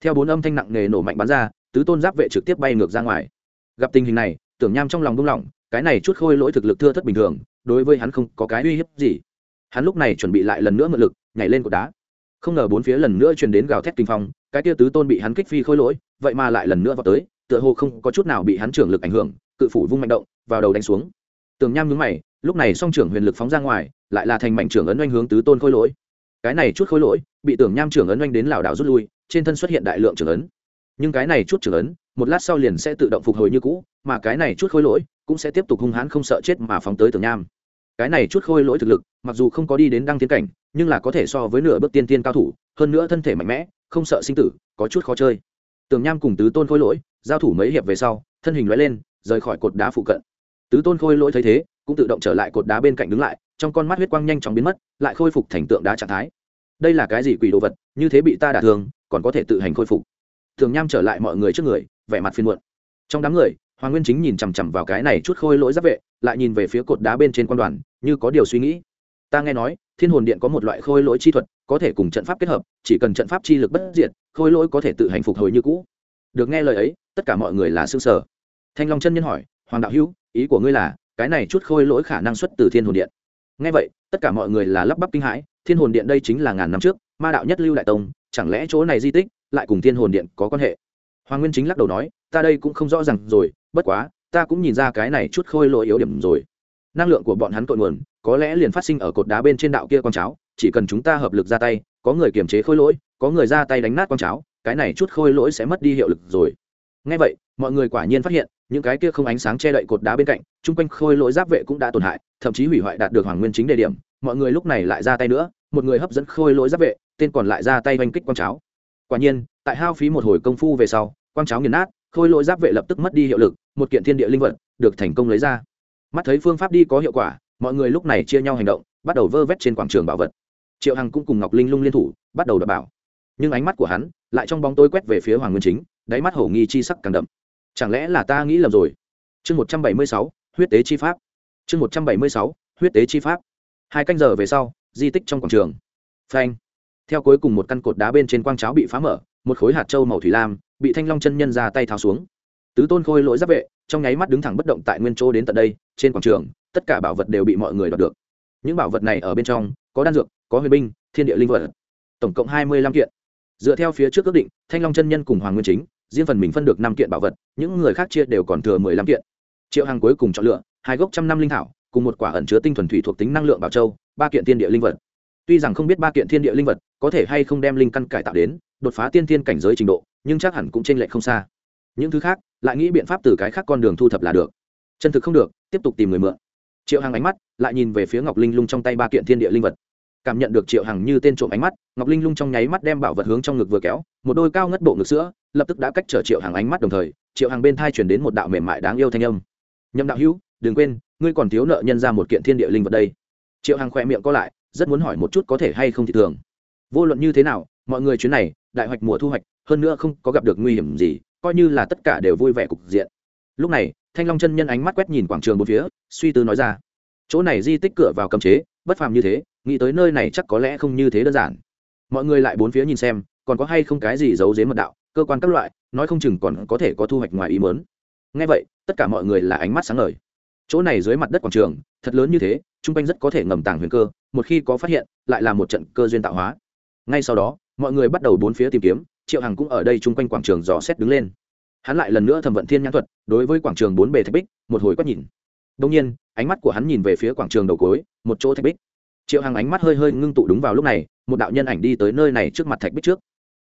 Theo bốn âm thanh nặng nề nổ mạnh bắn ra, tứ tôn giáp vệ trực tiếp bay ngược ra ngoài. Gặp tình hình này tưởng nham trong lòng buông lỏng, cái này chút khôi lỗi thực lực thưa thất bình thường, đối với hắn không có cái uy hiếp gì. Hắn lúc này chuẩn bị lại lần nữa mượn lực, nhảy lên cột đá. Không ngờ bốn phía lần nữa truyền đến gào thét kinh phong, cái tia tứ tôn bị hắn kích phi khôi lỗi, vậy mà lại lần nữa vào tới, tựa hồ không có chút nào bị hắn trưởng lực ảnh hưởng, cự phủ vung mạnh động, vào đầu đánh xuống. Tường nham nhướng mày lúc này song trưởng huyền lực phóng ra ngoài, lại là thành mảnh trưởng ấn oanh hướng tứ tôn khôi lỗi. Cái này chút khôi lỗi, bị tưởng nham trưởng ấn oanh đến lảo đảo rút lui, trên thân xuất hiện đại lượng trưởng ấn. Nhưng cái này chút trưởng ấn, một lát sau liền sẽ tự động phục hồi như cũ, mà cái này chút khôi lỗi cũng sẽ tiếp tục hung hãn không sợ chết mà phóng tới tưởng nham. Cái này chút khôi lỗi thực lực, mặc dù không có đi đến đăng tiến cảnh, nhưng là có thể so với nửa bước tiên tiên cao thủ, hơn nữa thân thể mạnh mẽ, không sợ sinh tử, có chút khó chơi. Tường nham cùng tứ tôn khôi lỗi giao thủ mấy hiệp về sau, thân hình loại lên, rời khỏi cột đá phụ cận. Tứ tôn khôi lỗi thấy thế cũng tự động trở lại cột đá bên cạnh đứng lại, trong con mắt huyết quang nhanh chóng biến mất, lại khôi phục thành tượng đá trạng thái. Đây là cái gì quỷ đồ vật, như thế bị ta đả thương, còn có thể tự hành khôi phục. Thường nham trở lại mọi người trước người, vẻ mặt phiên muộn. Trong đám người, hoàng nguyên chính nhìn chằm chằm vào cái này chút khôi lỗi giáp vệ, lại nhìn về phía cột đá bên trên quan đoàn, như có điều suy nghĩ. Ta nghe nói, thiên hồn điện có một loại khôi lỗi chi thuật, có thể cùng trận pháp kết hợp, chỉ cần trận pháp chi lực bất diệt, khôi lỗi có thể tự hành phục hồi như cũ. Được nghe lời ấy, tất cả mọi người là xương sở thanh long chân nhân hỏi, hoàng đạo hữu, ý của ngươi là cái này chút khôi lỗi khả năng xuất từ thiên hồn điện. Nghe vậy, tất cả mọi người là lắp bắp kinh hãi, thiên hồn điện đây chính là ngàn năm trước, ma đạo nhất lưu đại tông, chẳng lẽ chỗ này di tích lại cùng thiên hồn điện có quan hệ? Hoàng nguyên chính lắc đầu nói, ta đây cũng không rõ ràng rồi, bất quá, ta cũng nhìn ra cái này chút khôi lỗi yếu điểm rồi. Năng lượng của bọn hắn cội nguồn, có lẽ liền phát sinh ở cột đá bên trên đạo kia con cháo, chỉ cần chúng ta hợp lực ra tay, có người kiềm chế khôi lỗi, có người ra tay đánh nát con cháo, cái này chút khôi lỗi sẽ mất đi hiệu lực rồi. Ngay vậy, mọi người quả nhiên phát hiện những cái kia không ánh sáng che đậy cột đá bên cạnh, chung quanh khôi lỗi giáp vệ cũng đã tổn hại, thậm chí hủy hoại đạt được hoàng nguyên chính đề điểm, mọi người lúc này lại ra tay nữa, một người hấp dẫn khôi lỗi giáp vệ, tên còn lại ra tay oanh kích quang cháo. Quả nhiên, tại hao phí một hồi công phu về sau, quang cháo nghiền nát, khôi lỗi giáp vệ lập tức mất đi hiệu lực, một kiện thiên địa linh vật được thành công lấy ra. Mắt thấy phương pháp đi có hiệu quả, mọi người lúc này chia nhau hành động, bắt đầu vơ vét trên quảng trường bảo vật. Triệu hằng cũng cùng ngọc linh lung liên thủ, bắt đầu đập bảo. Nhưng ánh mắt của hắn lại trong bóng tôi quét về phía hoàng nguyên chính, đáy mắt hổ nghi chi sắc càng đậm chẳng lẽ là ta nghĩ lầm rồi? Chương một trăm bảy mươi sáu, huyết tế chi pháp. Chương một trăm bảy mươi sáu, huyết tế chi pháp. Hai canh giờ về sau, di tích trong quảng trường. Phanh. Theo cuối cùng một căn cột đá bên trên quang cháo bị phá mở, một khối hạt trâu màu thủy lam bị thanh long chân nhân ra tay tháo xuống. Tứ tôn khôi lỗi giáp vệ, trong nháy mắt đứng thẳng bất động tại nguyên chỗ đến tận đây, trên quảng trường, tất cả bảo vật đều bị mọi người đoạt được. Những bảo vật này ở bên trong, có đan dược, có huyền binh, thiên địa linh vật. Tổng cộng hai mươi lăm kiện. Dựa theo phía trước ước định, thanh long chân nhân cùng hoàng nguyên chính riêng phần mình phân được năm kiện bảo vật, những người khác chia đều còn thừa mười lăm kiện. Triệu hàng cuối cùng chọn lựa, hai gốc trăm năm linh thảo, cùng một quả ẩn chứa tinh thuần thủy thuộc tính năng lượng bảo châu, ba kiện thiên địa linh vật. Tuy rằng không biết ba kiện thiên địa linh vật có thể hay không đem linh căn cải tạo đến, đột phá tiên thiên cảnh giới trình độ, nhưng chắc hẳn cũng t r ê n lệch không xa. Những thứ khác, lại nghĩ biện pháp từ cái khác con đường thu thập là được. Chân thực không được, tiếp tục tìm người mượn. Triệu hằng ánh mắt lại nhìn về phía ngọc linh lung trong tay ba kiện thiên địa linh vật cảm nhận được triệu hằng như tên trộm ánh mắt, ngọc linh lung trong nháy mắt đem bảo vật hướng trong ngực vừa kéo, một đôi cao ngất bộ ngực sữa, lập tức đã cách trở triệu hằng ánh mắt đồng thời, triệu hằng bên thai chuyển đến một đạo mềm mại đáng yêu thanh âm. Nhậm đạo hữu, đừng quên, ngươi còn thiếu nợ nhân ra một kiện thiên địa linh vật đây. Triệu hằng khỏe miệng co lại, rất muốn hỏi một chút có thể hay không thị thường. Vô luận như thế nào, mọi người chuyến này, đại hoạch mùa thu hoạch, hơn nữa không có gặp được nguy hiểm gì, coi như là tất cả đều vui vẻ cục diện. Lúc này, thanh long chân nhân ánh mắt quét nhìn quảng trường một phía, suy tư nói ra. Chỗ này di tích cửa vào cấm chế, bất phàm như thế nghĩ tới nơi này chắc có lẽ không như thế đơn giản. Mọi người lại bốn phía nhìn xem, còn có hay không cái gì giấu giếm mật đạo, cơ quan các loại, nói không chừng còn có thể có thu hoạch ngoài ý mớn ngay vậy, tất cả mọi người là ánh mắt sáng ngời. Chỗ này dưới mặt đất quảng trường, thật lớn như thế t r u n g quanh rất có thể ngầm tàng huyền cơ, một khi có phát hiện, lại là một trận cơ duyên tạo hóa. Ngay sau đó, mọi người bắt đầu bốn phía tìm kiếm, triệu hằng cũng ở đây chung quanh quảng trường dò xét đứng lên. Hắn lại lần nữa thẩm vận thiên nhãn thuật, đối với quảng trường bốn bề thạch bích, một hồi quát nhìn. Đông nhiên, ánh mắt của hắn nhìn về phía quảng trường đầu cối một chỗ thạch bích triệu hằng ánh mắt hơi hơi ngưng tụ đúng vào lúc này, một đạo nhân ảnh đi tới nơi này trước mặt thạch bích trước.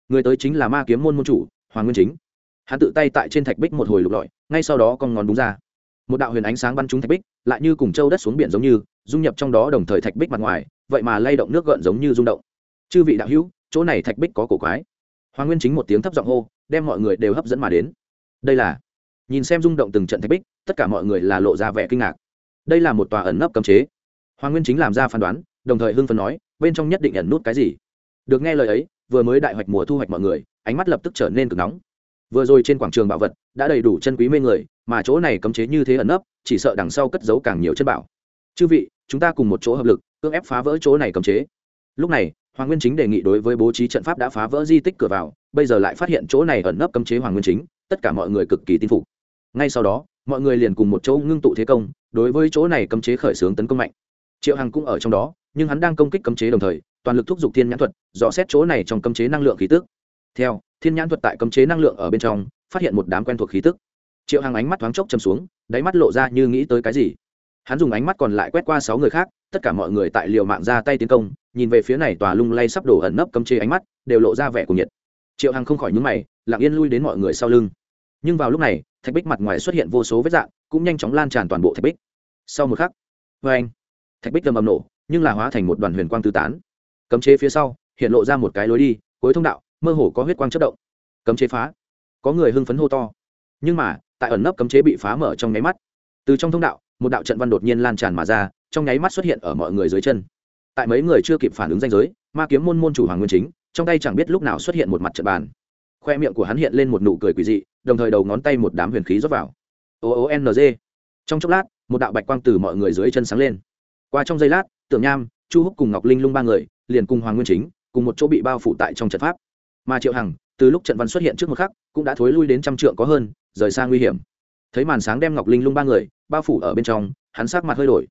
Người tới chính là ma kiếm môn môn chủ, hoàng nguyên chính. Hắn tự tay tại trên thạch bích một hồi lục lọi, ngay sau đó con ngón đúng ra. Một đạo huyền ánh sáng bắn trúng thạch bích, lại như cùng châu đất xuống biển giống như, dung nhập trong đó đồng thời thạch bích mặt ngoài, vậy mà lay động nước gợn giống như rung động. Chư vị đạo hữu, chỗ này thạch bích có cổ quái. Hoàng nguyên chính một tiếng thấp giọng hô, đem mọi người đều hấp dẫn mà đến. Đây là, nhìn xem rung động từng trận thạch bích, tất cả mọi người là lộ ra vẻ kinh ngạc. Đây là một tòa ẩn nấp cấm chế. Hoàng nguyên chính làm ra phán đoán đồng thời hưng phấn nói, bên trong nhất định ẩn nút cái gì? Được nghe lời ấy, vừa mới đại hoạch mùa thu hoạch mọi người, ánh mắt lập tức trở nên cực nóng. Vừa rồi trên quảng trường bảo vật đã đầy đủ chân quý mê người, mà chỗ này cấm chế như thế ẩn nấp, chỉ sợ đằng sau cất giấu càng nhiều chân bảo. Chư vị, chúng ta cùng một chỗ hợp lực, cưỡng ép phá vỡ chỗ này cấm chế. Lúc này, hoàng nguyên chính đề nghị đối với bố trí trận pháp đã phá vỡ di tích cửa vào, bây giờ lại phát hiện chỗ này ẩn nấp cấm chế hoàng nguyên chính, tất cả mọi người cực kỳ tin phục. Ngay sau đó, mọi người liền cùng một chỗ ngưng tụ thế công, đối với chỗ này cấm chế khởi xướng tấn công mạnh. Triệu hằng cũng ở trong đó nhưng hắn đang công kích cấm chế đồng thời, toàn lực thúc giục thiên nhãn thuật, dò xét chỗ này trong cấm chế năng lượng khí tức. Theo, thiên nhãn thuật tại cấm chế năng lượng ở bên trong, phát hiện một đám quen thuộc khí tức. Triệu hằng ánh mắt thoáng chốc chầm xuống, đáy mắt lộ ra như nghĩ tới cái gì. Hắn dùng ánh mắt còn lại quét qua sáu người khác, tất cả mọi người tại liều mạng ra tay tiến công, nhìn về phía này tòa lung lay sắp đổ ẩn nấp cấm chế ánh mắt, đều lộ ra vẻ của nhiệt. Triệu hằng không khỏi nhúng mày, lặng yên lui đến mọi người sau lưng. Nhưng vào lúc này, thạch bích mặt ngoài xuất hiện vô số vết dạng, cũng nhanh chóng lan tràn toàn bộ thạch bích. Sau một khắc vê anh thạch bích tầm ầm nổ nhưng là hóa thành một đoàn huyền quang tứ tán. Cấm chế phía sau, hiện lộ ra một cái lối đi, cuối thông đạo, mơ hồ có huyết quang chất động. Cấm chế phá. Có người hưng phấn hô to. Nhưng mà, tại ẩn nấp cấm chế bị phá mở trong nháy mắt, từ trong thông đạo, một đạo trận văn đột nhiên lan tràn mà ra, trong nháy mắt xuất hiện ở mọi người dưới chân. Tại mấy người chưa kịp phản ứng danh giới, ma kiếm môn môn chủ hoàng nguyên chính, trong tay chẳng biết lúc nào xuất hiện một mặt trận bàn. Khoe miệng của hắn hiện lên một nụ cười quỳ dị, đồng thời đầu ngón tay một đám huyền khí rót vào. O o n g. Trong chốc lát, một đạo bạch quang từ mọi người dưới chân sáng lên qua trong giây lát, tưởng nham, chu húc cùng ngọc linh lung ba người, liền cùng hoàng nguyên chính, cùng một chỗ bị bao phủ tại trong trận pháp. Mà triệu hằng, từ lúc trận văn xuất hiện trước một khắc, cũng đã thối lui đến trăm trượng có hơn, rời xa nguy hiểm. Thấy màn sáng đem ngọc linh lung ba người bao phủ ở bên trong, hắn sắc mặt hơi đổi.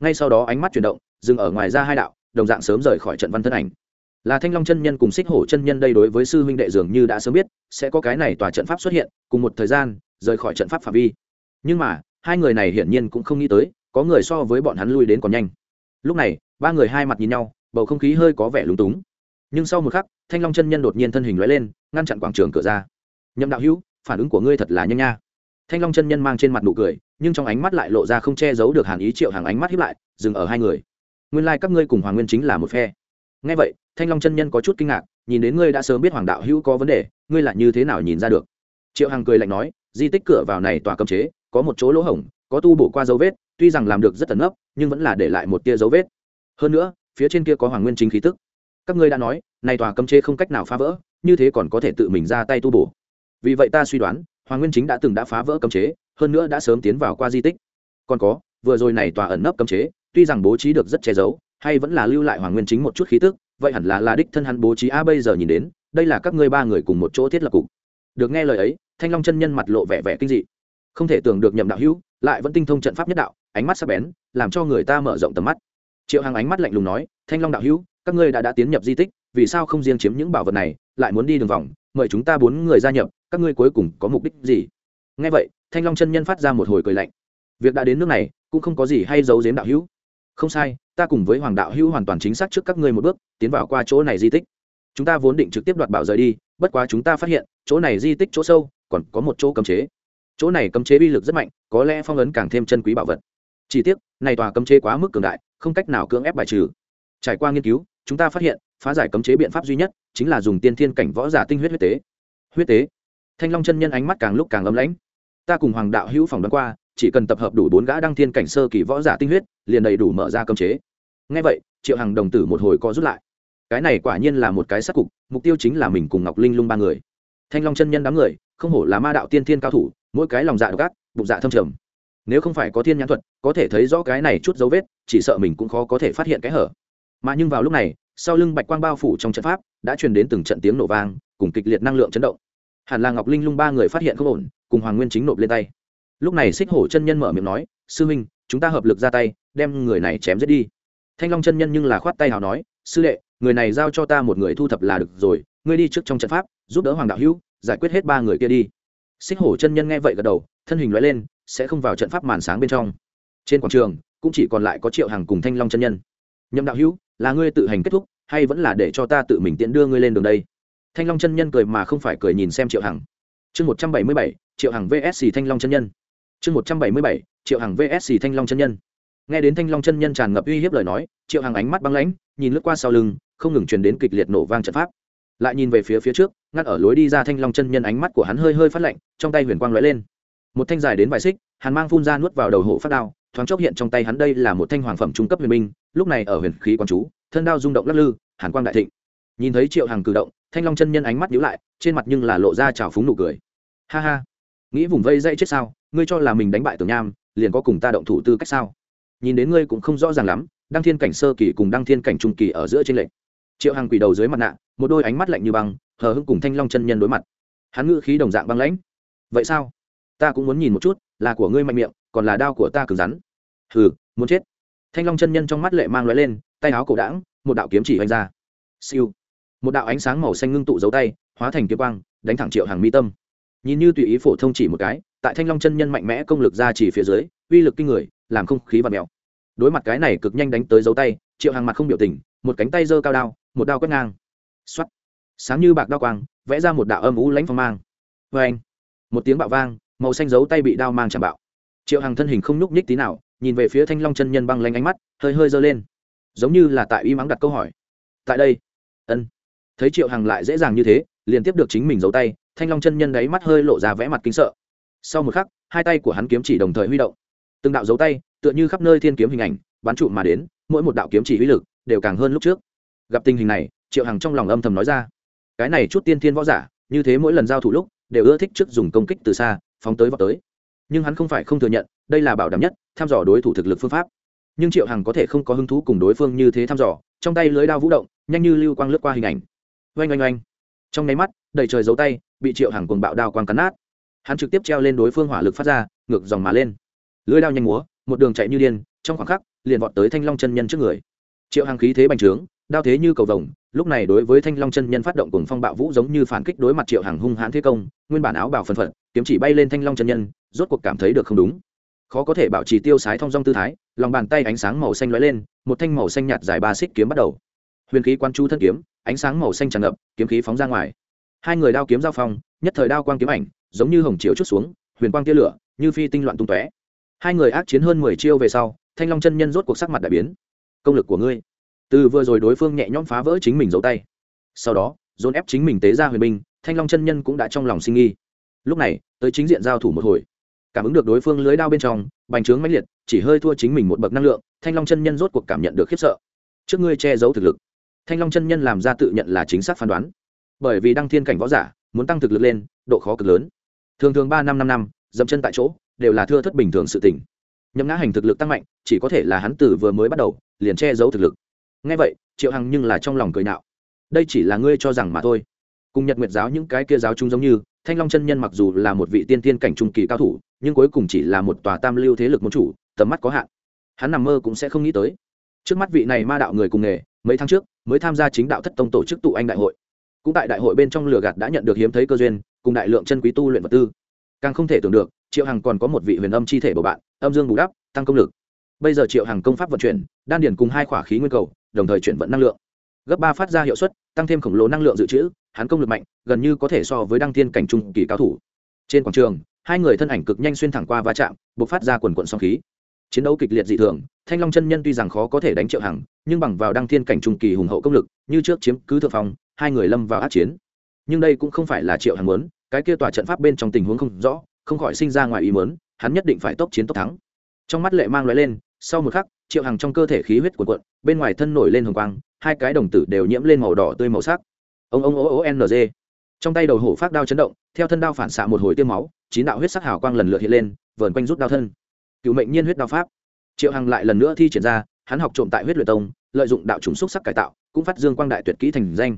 Ngay sau đó ánh mắt chuyển động, dừng ở ngoài ra hai đạo, đồng dạng sớm rời khỏi trận văn thân ảnh. Là thanh long chân nhân cùng xích hổ chân nhân đây đối với sư huynh đệ dường như đã sớm biết, sẽ có cái này tòa trận pháp xuất hiện, cùng một thời gian, rời khỏi trận pháp phạm vi. Nhưng mà, hai người này hiển nhiên cũng không nghĩ tới có người so với bọn hắn lui đến còn nhanh. Lúc này, ba người hai mặt nhìn nhau, bầu không khí hơi có vẻ lúng túng. Nhưng sau một khắc, thanh long chân nhân đột nhiên thân hình lóe lên, ngăn chặn quảng trường cửa ra. Nhậm đạo hữu, phản ứng của ngươi thật là nhanh nha. Thanh long chân nhân mang trên mặt nụ cười, nhưng trong ánh mắt lại lộ ra không che giấu được hàn ý triệu hàng ánh mắt hiếp lại, dừng ở hai người. Nguyên lai、like、các ngươi cùng hoàng nguyên chính là một phe. Ngay vậy, thanh long chân nhân có chút kinh ngạc, nhìn đến ngươi đã sớm biết hoàng đạo hữu có vấn đề, ngươi lại như thế nào nhìn ra được? Triệu hằng cười lạnh nói, di tích cửa vào này tòa cấm chế, có một chỗ lỗ hổng, có tu bổ qua dấu vết tuy rằng làm được rất tận ấp nhưng vẫn là để lại một tia dấu vết. Hơn nữa, phía trên kia có hoàng nguyên chính khí tức. Các ngươi đã nói, này tòa cấm chế không cách nào phá vỡ, như thế còn có thể tự mình ra tay tu bổ. Vì vậy ta suy đoán, hoàng nguyên chính đã từng đã phá vỡ cấm chế, hơn nữa đã sớm tiến vào qua di tích. Còn có, vừa rồi này tòa ẩn nấp cấm chế, tuy rằng bố trí được rất che giấu, hay vẫn là lưu lại hoàng nguyên chính một chút khí tức, vậy hẳn là là đích thân hắn bố trí a bây giờ nhìn đến, đây là các ngươi ba người cùng một chỗ thiết lập cục. Được nghe lời ấy, thanh long chân nhân mặt lộ vẻ vẻ kinh dị. Không thể tưởng được nhậm đạo hữu, lại vẫn tinh thông trận pháp nhất đạo ánh mắt sắc bén, làm cho người ta mở rộng tầm mắt. Triệu hằng ánh mắt lạnh lùng nói, thanh long đạo hữu, các ngươi đã đã tiến nhập di tích, vì sao không riêng chiếm những bảo vật này, lại muốn đi đường vòng, mời chúng ta bốn người gia nhập, các ngươi cuối cùng có mục đích gì? Ngay vậy, thanh long chân nhân phát ra một hồi cười lạnh. Việc đã đến nước này, cũng không có gì hay giấu giếm đạo hữu. Không sai, ta cùng với hoàng đạo hữu hoàn toàn chính xác trước các ngươi một bước, tiến vào qua chỗ này di tích. Chúng ta vốn định trực tiếp đoạt bảo rời đi, bất quá chúng ta phát hiện, chỗ này di tích chỗ sâu, còn có một chỗ cấm chế. Chỗ này cấm chế uy lực rất mạnh, có lẽ phong ấn càng thêm chân quý bảo vật chỉ tiếc, này tòa cấm chế quá mức cường đại, không cách nào cưỡng ép bài trừ. Trải qua nghiên cứu, chúng ta phát hiện, phá giải cấm chế biện pháp duy nhất chính là dùng tiên thiên cảnh võ giả tinh huyết huyết tế. Huyết tế? Thanh long chân nhân ánh mắt càng lúc càng ấm lãnh ta cùng hoàng đạo hữu phòng đoán qua, chỉ cần tập hợp đủ bốn gã đăng thiên cảnh sơ kỳ võ giả tinh huyết, liền đầy đủ mở ra cấm chế. Ngay vậy, triệu hằng đồng tử một hồi co rút lại. Cái này quả nhiên là một cái sắc cục, mục tiêu chính là mình cùng ngọc linh lung ba người. Thanh long chân nhân đám người, không hổ là ma đạo tiên thiên cao thủ, mỗi cái lòng dạ gác ác, bụng dạ thâm trầm nếu không phải có thiên nhãn thuật, có thể thấy rõ cái này chút dấu vết, chỉ sợ mình cũng khó có thể phát hiện cái hở. Mà nhưng vào lúc này, sau lưng bạch quang bao phủ trong trận pháp, đã truyền đến từng trận tiếng nổ vang, cùng kịch liệt năng lượng chấn động. Hẳn là ngọc linh lung ba người phát hiện không ổn, cùng hoàng nguyên chính nộp lên tay. Lúc này xích hổ chân nhân mở miệng nói, sư huynh, chúng ta hợp lực ra tay, đem người này chém giết đi. Thanh long chân nhân nhưng là khoát tay hào nói, sư đệ, người này giao cho ta một người thu thập là được rồi, ngươi đi trước trong trận pháp, giúp đỡ hoàng đạo hữu, giải quyết hết ba người kia đi. Xích hổ chân nhân nghe vậy gật đầu, thân hình loại lên sẽ không vào trận pháp màn sáng bên trong. Trên quảng trường, cũng chỉ còn lại có triệu hàng cùng thanh long chân nhân. Nhậm đạo hữu, là ngươi tự hành kết thúc, hay vẫn là để cho ta tự mình tiễn đưa ngươi lên đường đây? Thanh long chân nhân cười mà không phải cười nhìn xem triệu hằng. Chương một trăm bảy mươi bảy, triệu hằng vsc thanh long chân nhân. Chương một trăm bảy mươi bảy, triệu hằng vsc thanh long chân nhân. Nghe đến thanh long chân nhân tràn ngập uy hiếp lời nói, triệu hằng ánh mắt băng lãnh, nhìn lướt qua sau lưng, không ngừng truyền đến kịch liệt nổ vang trận pháp. Lại nhìn về phía phía trước, ngắt ở lối đi ra thanh long chân nhân ánh mắt của hắn hơi hơi phát lạnh, trong tay huyền quang lóe lên một thanh dài đến vài xích, hàn mang phun ra nuốt vào đầu hộ phát đao, thoáng chốc hiện trong tay hắn đây là một thanh hoàng phẩm trung cấp huyền minh lúc này ở huyền khí quán chú, thân đao rung động lắc lư, hàn quang đại thịnh. Nhìn thấy triệu hằng cử động, thanh long chân nhân ánh mắt nhíu lại, trên mặt nhưng là lộ ra trào phúng nụ cười. Ha ha, nghĩ vùng vây dây chết sao, ngươi cho là mình đánh bại tưởng nham, liền có cùng ta động thủ tư cách sao? Nhìn đến ngươi cũng không rõ ràng lắm, đăng thiên cảnh sơ kỳ cùng đăng thiên cảnh trung kỳ ở giữa trên lệnh triệu hằng quỳ đầu dưới mặt nạ, một đôi ánh mắt lạnh như băng, hờ hững cùng thanh long chân nhân đối mặt. Hắn ngự khí đồng dạng băng lãnh. Vậy sao? Ta cũng muốn nhìn một chút, là của ngươi mạnh miệng, còn là đao của ta cứng rắn. Hừ, muốn chết. Thanh long chân nhân trong mắt lệ mang lóe lên, tay áo cổ đãng, một đạo kiếm chỉ oanh ra. Siêu. Một đạo ánh sáng màu xanh ngưng tụ dấu tay, hóa thành kiếm quang, đánh thẳng triệu hàng mi tâm. Nhìn như tùy ý phổ thông chỉ một cái, tại thanh long chân nhân mạnh mẽ công lực ra chỉ phía dưới, uy lực kinh người, làm không khí và mèo. Đối mặt cái này cực nhanh đánh tới dấu tay, triệu hàng mặt không biểu tình, một cánh tay giơ cao đao, một đao quét ngang. X sáng như bạc đao quang, vẽ ra một đạo âm ú lãnh phong mang. Vê anh một tiếng bạo vang màu xanh dấu tay bị đao mang chạm bạo. Triệu hằng thân hình không nhúc nhích tí nào, nhìn về phía thanh long chân nhân băng lanh ánh mắt, hơi hơi giơ lên. Giống như là tại y mắng đặt câu hỏi. Tại đây. Ân. Thấy triệu hằng lại dễ dàng như thế, liền tiếp được chính mình giấu tay, thanh long chân nhân đáy mắt hơi lộ ra vẽ mặt kính sợ. Sau một khắc, hai tay của hắn kiếm chỉ đồng thời huy động. Từng đạo dấu tay, tựa như khắp nơi thiên kiếm hình ảnh, bắn trụ mà đến, mỗi một đạo kiếm chỉ uy lực đều càng hơn lúc trước. Gặp tình hình này, triệu hằng trong lòng âm thầm nói ra. Cái này chút tiên thiên võ giả, như thế mỗi lần giao thủ lúc, đều ưa thích trước dùng công kích từ xa phóng tới vào tới. Nhưng hắn không phải không thừa nhận, đây là bảo đảm nhất, thăm dò đối thủ thực lực phương pháp. Nhưng triệu hằng có thể không có hứng thú cùng đối phương như thế thăm dò, trong tay lưới đao vũ động, nhanh như lưu quang lướt qua hình ảnh. Oanh oanh oanh. Trong nháy mắt, đầy trời giấu tay, bị triệu hằng cùng bạo đao quang cắn nát. Hắn trực tiếp treo lên đối phương hỏa lực phát ra, ngược dòng mà lên. Lưới đao nhanh múa, một đường chạy như điên, trong khoảng khắc, liền vọt tới thanh long chân nhân trước người. Triệu hằng khí thế bành trướng đao thế như cầu vồng, lúc này đối với thanh long chân nhân phát động cùng phong bạo vũ giống như phản kích đối mặt triệu hàng hung hãn thế công, nguyên bản áo bảo phân phận kiếm chỉ bay lên thanh long chân nhân, rốt cuộc cảm thấy được không đúng. Khó có thể bảo trì tiêu sái thong dong tư thái, lòng bàn tay ánh sáng màu xanh lóe lên, một thanh màu xanh nhạt dài ba xích kiếm bắt đầu. Huyền khí quan chu thân kiếm, ánh sáng màu xanh tràn ngập, kiếm khí phóng ra ngoài. Hai người đao kiếm giao phong, nhất thời đao quang kiếm ảnh, giống như hồng chiếu chút xuống, huyền quang tia lửa, như phi tinh loạn tung tóe. Hai người ác chiến hơn mười chiêu về sau, thanh long chân nhân rốt cuộc sắc mặt đại biến. Công lực của ngươi từ vừa rồi đối phương nhẹ nhõm phá vỡ chính mình giấu tay. Sau đó, dồn ép chính mình tế ra huyền binh, thanh long chân nhân cũng đã trong lòng sinh nghi. Lúc này, tới chính diện giao thủ một hồi. Cảm ứng được đối phương lưới đao bên trong, bành trướng mãnh liệt, chỉ hơi thua chính mình một bậc năng lượng, thanh long chân nhân rốt cuộc cảm nhận được khiếp sợ. Trước ngươi che giấu thực lực. Thanh long chân nhân làm ra tự nhận là chính xác phán đoán. Bởi vì đăng thiên cảnh võ giả, muốn tăng thực lực lên, độ khó cực lớn. Thường thường ba năm năm năm, dậm chân tại chỗ, đều là thưa thất bình thường sự tỉnh nhấm ngã hành thực lực tăng mạnh, chỉ có thể là hắn tử vừa mới bắt đầu, liền che giấu thực lực nghe vậy, triệu hằng nhưng là trong lòng cười nạo. Đây chỉ là ngươi cho rằng mà thôi. Cùng nhật nguyệt giáo những cái kia giáo chúng giống như, thanh long chân nhân mặc dù là một vị tiên tiên cảnh trung kỳ cao thủ, nhưng cuối cùng chỉ là một tòa tam lưu thế lực môn chủ, tầm mắt có hạn. Hắn nằm mơ cũng sẽ không nghĩ tới. Trước mắt vị này ma đạo người cùng nghề, mấy tháng trước mới tham gia chính đạo thất tông tổ chức tụ anh đại hội. Cũng tại đại hội bên trong lửa gạt đã nhận được hiếm thấy cơ duyên, cùng đại lượng chân quý tu luyện vật tư. Càng không thể tưởng được, triệu hằng còn có một vị huyền âm chi thể bầu bạn, âm dương bù đắp, tăng công lực. Bây giờ triệu hằng công pháp vận chuyển, đan điển cùng hai khỏa khí nguyên cầu đồng thời chuyển vận năng lượng. Gấp ba phát ra hiệu suất, tăng thêm khổng lồ năng lượng dự trữ, hắn công lực mạnh, gần như có thể so với đăng thiên cảnh trung kỳ cao thủ. Trên quảng trường, hai người thân ảnh cực nhanh xuyên thẳng qua va chạm buộc phát ra quần quận song khí. Chiến đấu kịch liệt dị thường, thanh long chân nhân tuy rằng khó có thể đánh triệu hằng, nhưng bằng vào đăng thiên cảnh trung kỳ hùng hậu công lực, như trước chiếm cứ thượng phong, hai người lâm vào át chiến. Nhưng đây cũng không phải là triệu hằng muốn, cái kia tòa trận pháp bên trong tình huống không rõ, không khỏi sinh ra ngoài ý muốn, hắn nhất định phải tốc chiến tốc thắng. Trong mắt lệ mang loại lên, sau một khắc triệu hằng trong cơ thể khí huyết cuộn cuộn, bên ngoài thân nổi lên hồng quang, hai cái đồng tử đều nhiễm lên màu đỏ tươi màu sắc. Ông ông ô ô ng trong tay đầu hổ phát đao chấn động, theo thân đao phản xạ một hồi tiêm máu, chín đạo huyết sắc hào quang lần lượt hiện lên, vờn quanh rút đao thân. Cựu mệnh nhiên huyết đao pháp. Triệu hằng lại lần nữa thi triển ra, hắn học trộm tại huyết luyện tông, lợi dụng đạo trùng xúc sắc cải tạo, cũng phát dương quang đại tuyệt kỹ thành danh.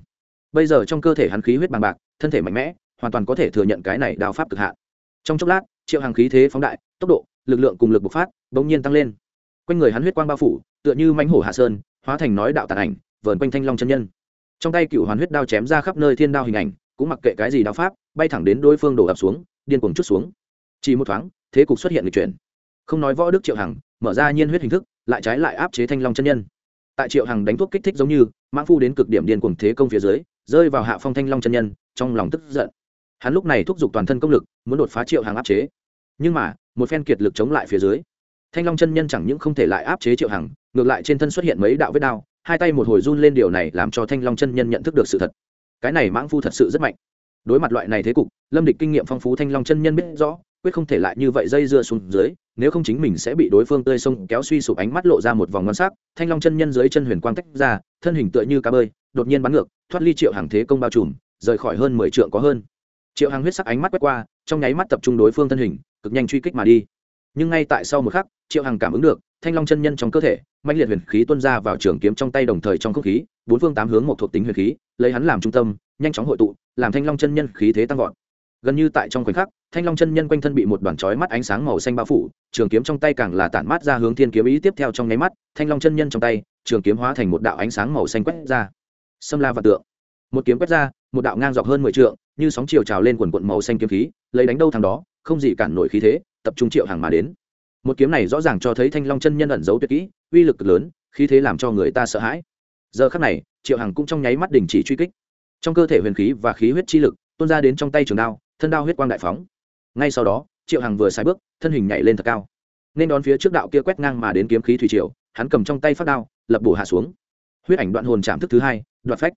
Bây giờ trong cơ thể hắn khí huyết bằng bạc, thân thể mạnh mẽ, hoàn toàn có thể thừa nhận cái này đao pháp cực hạn. Trong chốc lát, triệu hằng khí thế phóng đại, tốc độ, lực lượng cùng lực bộc phát, bỗng nhiên tăng lên quanh người hắn huyết quang bao phủ, tựa như mãnh hổ hạ sơn, hóa thành nói đạo tàn ảnh, vờn quanh thanh long chân nhân. Trong tay cựu hoàn huyết đao chém ra khắp nơi thiên đao hình ảnh, cũng mặc kệ cái gì đao pháp, bay thẳng đến đối phương đổ ập xuống, điên cuồng chút xuống. Chỉ một thoáng, thế cục xuất hiện lịch chuyển. Không nói võ đức triệu hằng, mở ra nhiên huyết hình thức, lại trái lại áp chế thanh long chân nhân. Tại triệu hằng đánh thuốc kích thích giống như, mãng phu đến cực điểm điên cuồng thế công phía dưới, rơi vào hạ phong thanh long chân nhân, trong lòng tức giận. Hắn lúc này thúc giục toàn thân công lực, muốn đột phá triệu hằng áp chế. Nhưng mà, một phen kiệt lực chống lại phía dưới thanh long chân nhân chẳng những không thể lại áp chế triệu hằng, ngược lại trên thân xuất hiện mấy đạo vết đao, hai tay một hồi run lên điều này làm cho thanh long chân nhân nhận thức được sự thật. Cái này mãng phu thật sự rất mạnh. Đối mặt loại này thế cục, lâm địch kinh nghiệm phong phú thanh long chân nhân biết rõ, quyết không thể lại như vậy dây dưa xuống dưới, nếu không chính mình sẽ bị đối phương tươi sông kéo suy sụp ánh mắt lộ ra một vòng ngon sắc, thanh long chân nhân dưới chân huyền quang tách ra, thân hình tựa như cá bơi, đột nhiên bắn ngược, thoát ly triệu hàng thế công bao trùm, rời khỏi hơn mười trượng có hơn. Triệu hàng huyết sắc ánh mắt quét qua, trong nháy mắt tập trung đối phương thân hình, cực nhanh truy kích mà đi nhưng ngay tại sau một khắc, triệu hàng cảm ứng được, thanh long chân nhân trong cơ thể mạnh liệt huyền khí tuôn ra vào trường kiếm trong tay đồng thời trong không khí, bốn phương tám hướng một thuộc tính huyền khí, lấy hắn làm trung tâm, nhanh chóng hội tụ, làm thanh long chân nhân khí thế tăng vọt. Gần như tại trong khoảnh khắc, thanh long chân nhân quanh thân bị một đoàn chói mắt ánh sáng màu xanh bao phủ, trường kiếm trong tay càng là tản mát ra hướng thiên kiếm ý tiếp theo trong nháy mắt, thanh long chân nhân trong tay, trường kiếm hóa thành một đạo ánh sáng màu xanh quét ra. Xâm la và tượng. Một kiếm quét ra, một đạo ngang dọc hơn mười trượng, như sóng chiều trào lên quần quận màu xanh kiếm khí, lấy đánh đâu thằng đó, không gì cản nổi khí thế tập trung triệu hàng mà đến. Một kiếm này rõ ràng cho thấy thanh long chân nhân ẩn giấu tuyệt kỹ, uy lực cực lớn, khí thế làm cho người ta sợ hãi. Giờ khắc này, triệu hằng cũng trong nháy mắt đình chỉ truy kích. Trong cơ thể huyền khí và khí huyết chi lực, tuôn ra đến trong tay trường đao, thân đao huyết quang đại phóng. Ngay sau đó, triệu hằng vừa sai bước, thân hình nhảy lên thật cao. Nên đón phía trước đạo kia quét ngang mà đến kiếm khí thủy triều, hắn cầm trong tay phát đao, lập bổ hạ xuống. Huyết ảnh đoạn hồn chạm thức thứ hai đoạt phách.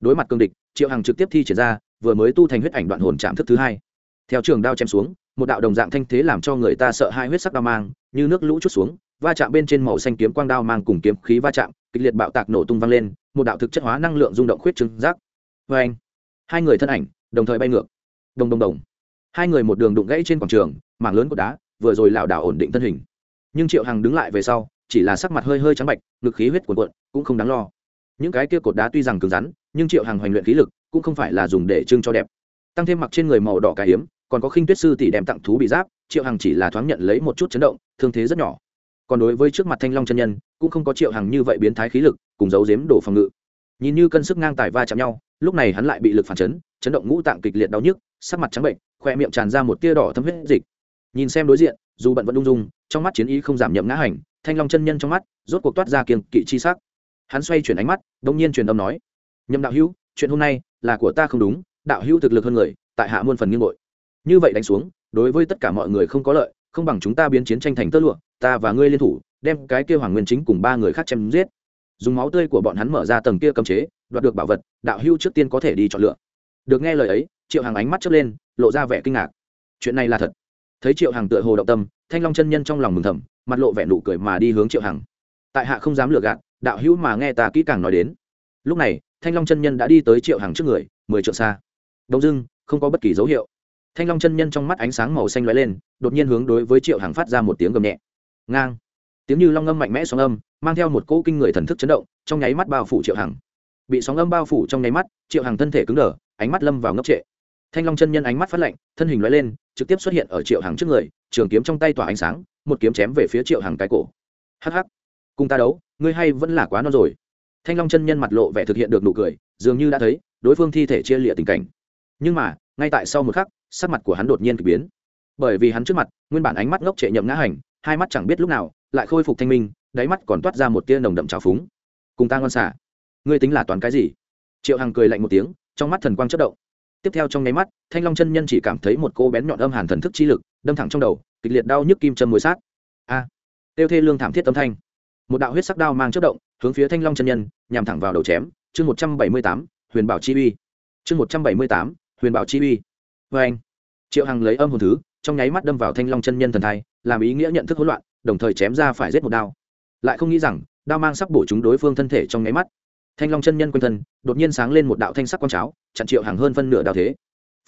Đối mặt cương địch, triệu hằng trực tiếp thi triển ra, vừa mới tu thành huyết ảnh đoạn hồn chạm thức thứ hai. Theo trường đao chém xuống một đạo đồng dạng thanh thế làm cho người ta sợ hai huyết sắc đao mang, như nước lũ chút xuống, va chạm bên trên màu xanh kiếm quang đao mang cùng kiếm khí va chạm, kịch liệt bạo tạc nổ tung vang lên, một đạo thực chất hóa năng lượng rung động khuyết trứng rác vê anh, hai người thân ảnh đồng thời bay ngược. Đồng đồng đồng. Hai người một đường đụng gãy trên quảng trường, mảng lớn của đá, vừa rồi lảo đảo ổn định thân hình. Nhưng triệu hằng đứng lại về sau, chỉ là sắc mặt hơi hơi trắng bạch, ngực khí huyết cuồn cuộn, cũng không đáng lo. Những cái kia cột đá tuy rằng cứng rắn, nhưng triệu hằng hoành luyện khí lực cũng không phải là dùng để trưng cho đẹp. Tăng thêm mặc trên người màu đỏ cà hiếm còn có khinh tuyết sư tỷ đem tặng thú bị giáp, triệu hằng chỉ là thoáng nhận lấy một chút chấn động, thương thế rất nhỏ. Còn đối với trước mặt thanh long chân nhân, cũng không có triệu hằng như vậy biến thái khí lực, cùng giấu giếm đổ phòng ngự. Nhìn như cân sức ngang tài va chạm nhau, lúc này hắn lại bị lực phản chấn chấn động ngũ tạng kịch liệt đau nhức, sắc mặt trắng bệnh khoe miệng tràn ra một tia đỏ thâm huyết dịch. Nhìn xem đối diện, dù bận vẫn ung dung, trong mắt chiến ý không giảm nhậm ngã hành, thanh long chân nhân trong mắt, rốt cuộc toát ra kiềng kỵ chi sắc. Hắn xoay chuyển ánh mắt, đông nhiên truyền âm nói, nhậm đạo hữu, chuyện hôm nay là của ta không đúng, đạo hữu thực lực hơn người, tại hạ muôn phần nghiêng bội như vậy đánh xuống, đối với tất cả mọi người không có lợi, không bằng chúng ta biến chiến tranh thành tơ lụa, ta và ngươi liên thủ, đem cái kia hoàng nguyên chính cùng ba người khác chém giết. Dùng máu tươi của bọn hắn mở ra tầng kia cấm chế, đoạt được bảo vật, đạo hưu trước tiên có thể đi chọn lựa. Được nghe lời ấy, triệu hàng ánh mắt chớp lên, lộ ra vẻ kinh ngạc. Chuyện này là thật. Thấy triệu hàng tựa hồ động tâm, thanh long chân nhân trong lòng mừng thầm, mặt lộ vẻ nụ cười mà đi hướng triệu hàng tại hạ không dám lừa gạt, đạo hữu mà nghe ta kỹ càng nói đến. Lúc này, thanh long chân nhân đã đi tới triệu hàng trước người, mười triệu xa. Đông dưng không có bất kỳ dấu hiệu thanh long chân nhân trong mắt ánh sáng màu xanh lóe lên, đột nhiên hướng đối với triệu hàng phát ra một tiếng gầm nhẹ. Ngang. Tiếng như long ngâm mạnh mẽ sóng âm, mang theo một cỗ kinh người thần thức chấn động, trong nháy mắt bao phủ triệu hằng. Bị sóng âm bao phủ trong nháy mắt, triệu hằng thân thể cứng đờ, ánh mắt lâm vào ngốc trệ. Thanh long chân nhân ánh mắt phát lạnh, thân hình lóe lên, trực tiếp xuất hiện ở triệu hằng trước người, trường kiếm trong tay tỏa ánh sáng, một kiếm chém về phía triệu hằng cái cổ. Hh cùng ta đấu, ngươi hay vẫn là quá non rồi. Thanh long chân nhân mặt lộ vẻ thực hiện được nụ cười, dường như đã thấy, đối phương thi thể chia lịa tình cảnh. Nhưng mà, ngay tại sau một khắc sắc mặt của hắn đột nhiên k ỳ biến. Bởi vì hắn trước mặt, nguyên bản ánh mắt ngốc trệ nhậm ngã hành, hai mắt chẳng biết lúc nào, lại khôi phục thanh minh, đáy mắt còn toát ra một tia nồng đậm trào phúng. Cùng ta ngon xả. Ngươi tính là toán cái gì? Triệu hằng cười lạnh một tiếng, trong mắt thần quang chất động. Tiếp theo trong nháy mắt, thanh long chân nhân chỉ cảm thấy một cô bén nhọn âm hàn thần thức chi lực, đâm thẳng trong đầu, kịch liệt đau nhức kim châm mùi sát. A! Tiêu thê lương thảm thiết tâm thanh. Một đạo huyết sắc đao mang chất động, hướng phía thanh long chân nhân, nhằm thẳng vào đầu chém. Chương một trăm bảy mươi tám, huyền bảo chi uy. Chương một trăm bảy mươi tám, huyền bảo chi uy vê anh. Triệu hằng lấy âm hồn thứ, trong nháy mắt đâm vào thanh long chân nhân thần thai, làm ý nghĩa nhận thức hỗn loạn, đồng thời chém ra phải giết một đao. Lại không nghĩ rằng, đao mang sắp bổ chúng đối phương thân thể trong nháy mắt. Thanh long chân nhân quanh thân, đột nhiên sáng lên một đạo thanh sắc quang cháo, chặn triệu hằng hơn phân nửa đạo thế.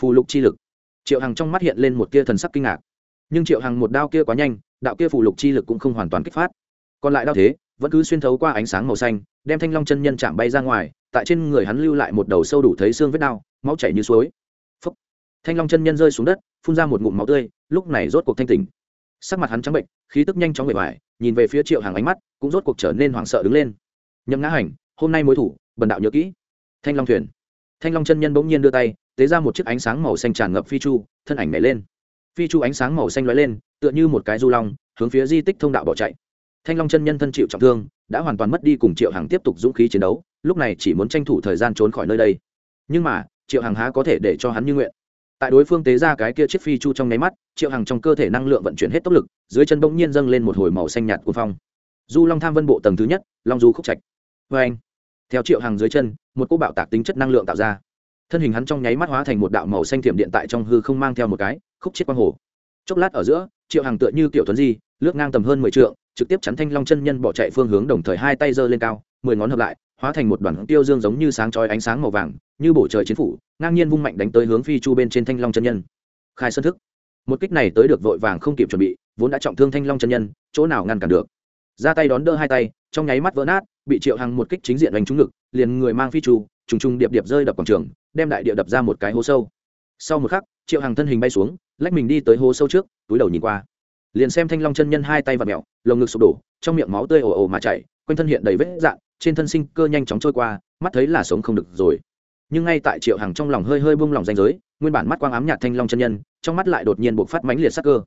Phù lục chi lực. Triệu hằng trong mắt hiện lên một tia thần sắc kinh ngạc. Nhưng triệu hằng một đao kia quá nhanh, đạo kia phù lục chi lực cũng không hoàn toàn kích phát. Còn lại đao thế, vẫn cứ xuyên thấu qua ánh sáng màu xanh, đem thanh long chân nhân chạm bay ra ngoài, tại trên người hắn lưu lại một đầu sâu đủ thấy xương vết đao máu chảy như suối thanh long chân nhân rơi xuống đất, phun ra một ngụm máu tươi, lúc này rốt cuộc thanh tỉnh. Sắc mặt hắn trắng bệnh, khí tức nhanh chóng bề bài nhìn về phía triệu hàng ánh mắt, cũng rốt cuộc trở nên hoảng sợ đứng lên. Nhậm ngã hành, hôm nay mối thủ, bần đạo nhớ kỹ. Thanh long thuyền. Thanh long chân nhân bỗng nhiên đưa tay, tế ra một chiếc ánh sáng màu xanh tràn ngập phi chu, thân ảnh nhảy lên. Phi chu ánh sáng màu xanh lóe lên, tựa như một cái du long, hướng phía di tích thông đạo bỏ chạy. Thanh long chân nhân thân chịu trọng thương, đã hoàn toàn mất đi cùng triệu hàng tiếp tục dũng khí chiến đấu, lúc này chỉ muốn tranh thủ thời gian trốn khỏi nơi đây. Nhưng mà, triệu hàng há có thể để cho hắn như nguyện? Tại đối phương tế ra cái kia chiếc phi chu trong nháy mắt, triệu hàng trong cơ thể năng lượng vận chuyển hết tốc lực, dưới chân bỗng nhiên dâng lên một hồi màu xanh nhạt của phong. Du long tham vân bộ tầng thứ nhất, long du khúc trạch. Vê anh, theo triệu hàng dưới chân, một cô bạo tạc tính chất năng lượng tạo ra. Thân hình hắn trong nháy mắt hóa thành một đạo màu xanh thiểm điện tại trong hư không mang theo một cái, khúc chiết quang hồ. Chốc lát ở giữa, triệu hàng tựa như kiểu tuấn di, lướt ngang tầm hơn mười trượng, trực tiếp chắn thanh long chân nhân bỏ chạy phương hướng đồng thời hai tay giơ lên cao, mười ngón hợp lại hóa thành một đoàn tiêu dương giống như sáng chói ánh sáng màu vàng, như bổ trời chiến phủ, ngang nhiên vung mạnh đánh tới hướng phi chu bên trên thanh long chân nhân. Khai sơn thức. Một kích này tới được vội vàng không kịp chuẩn bị, vốn đã trọng thương thanh long chân nhân, chỗ nào ngăn cản được? Ra tay đón đỡ hai tay, trong nháy mắt vỡ nát, bị triệu hằng một kích chính diện đánh trúng ngực, liền người mang phi chu, trùng trùng điệp điệp rơi đập quảng trường, đem đại địa đập ra một cái hố sâu. Sau một khắc, triệu hằng thân hình bay xuống, lách mình đi tới hố sâu trước, túi đầu nhìn qua. Liền xem thanh long chân nhân hai tay và mẹo lồng ngực sụp đổ, trong miệng máu tươi ồ ồ mà chảy, quanh thân hiện đầy vết dạn trên thân sinh cơ nhanh chóng trôi qua, mắt thấy là sống không được rồi. Nhưng ngay tại triệu hằng trong lòng hơi hơi buông lỏng danh giới, nguyên bản mắt quang ám nhạt thanh long chân nhân, trong mắt lại đột nhiên buộc phát mãnh liệt sắc cơ.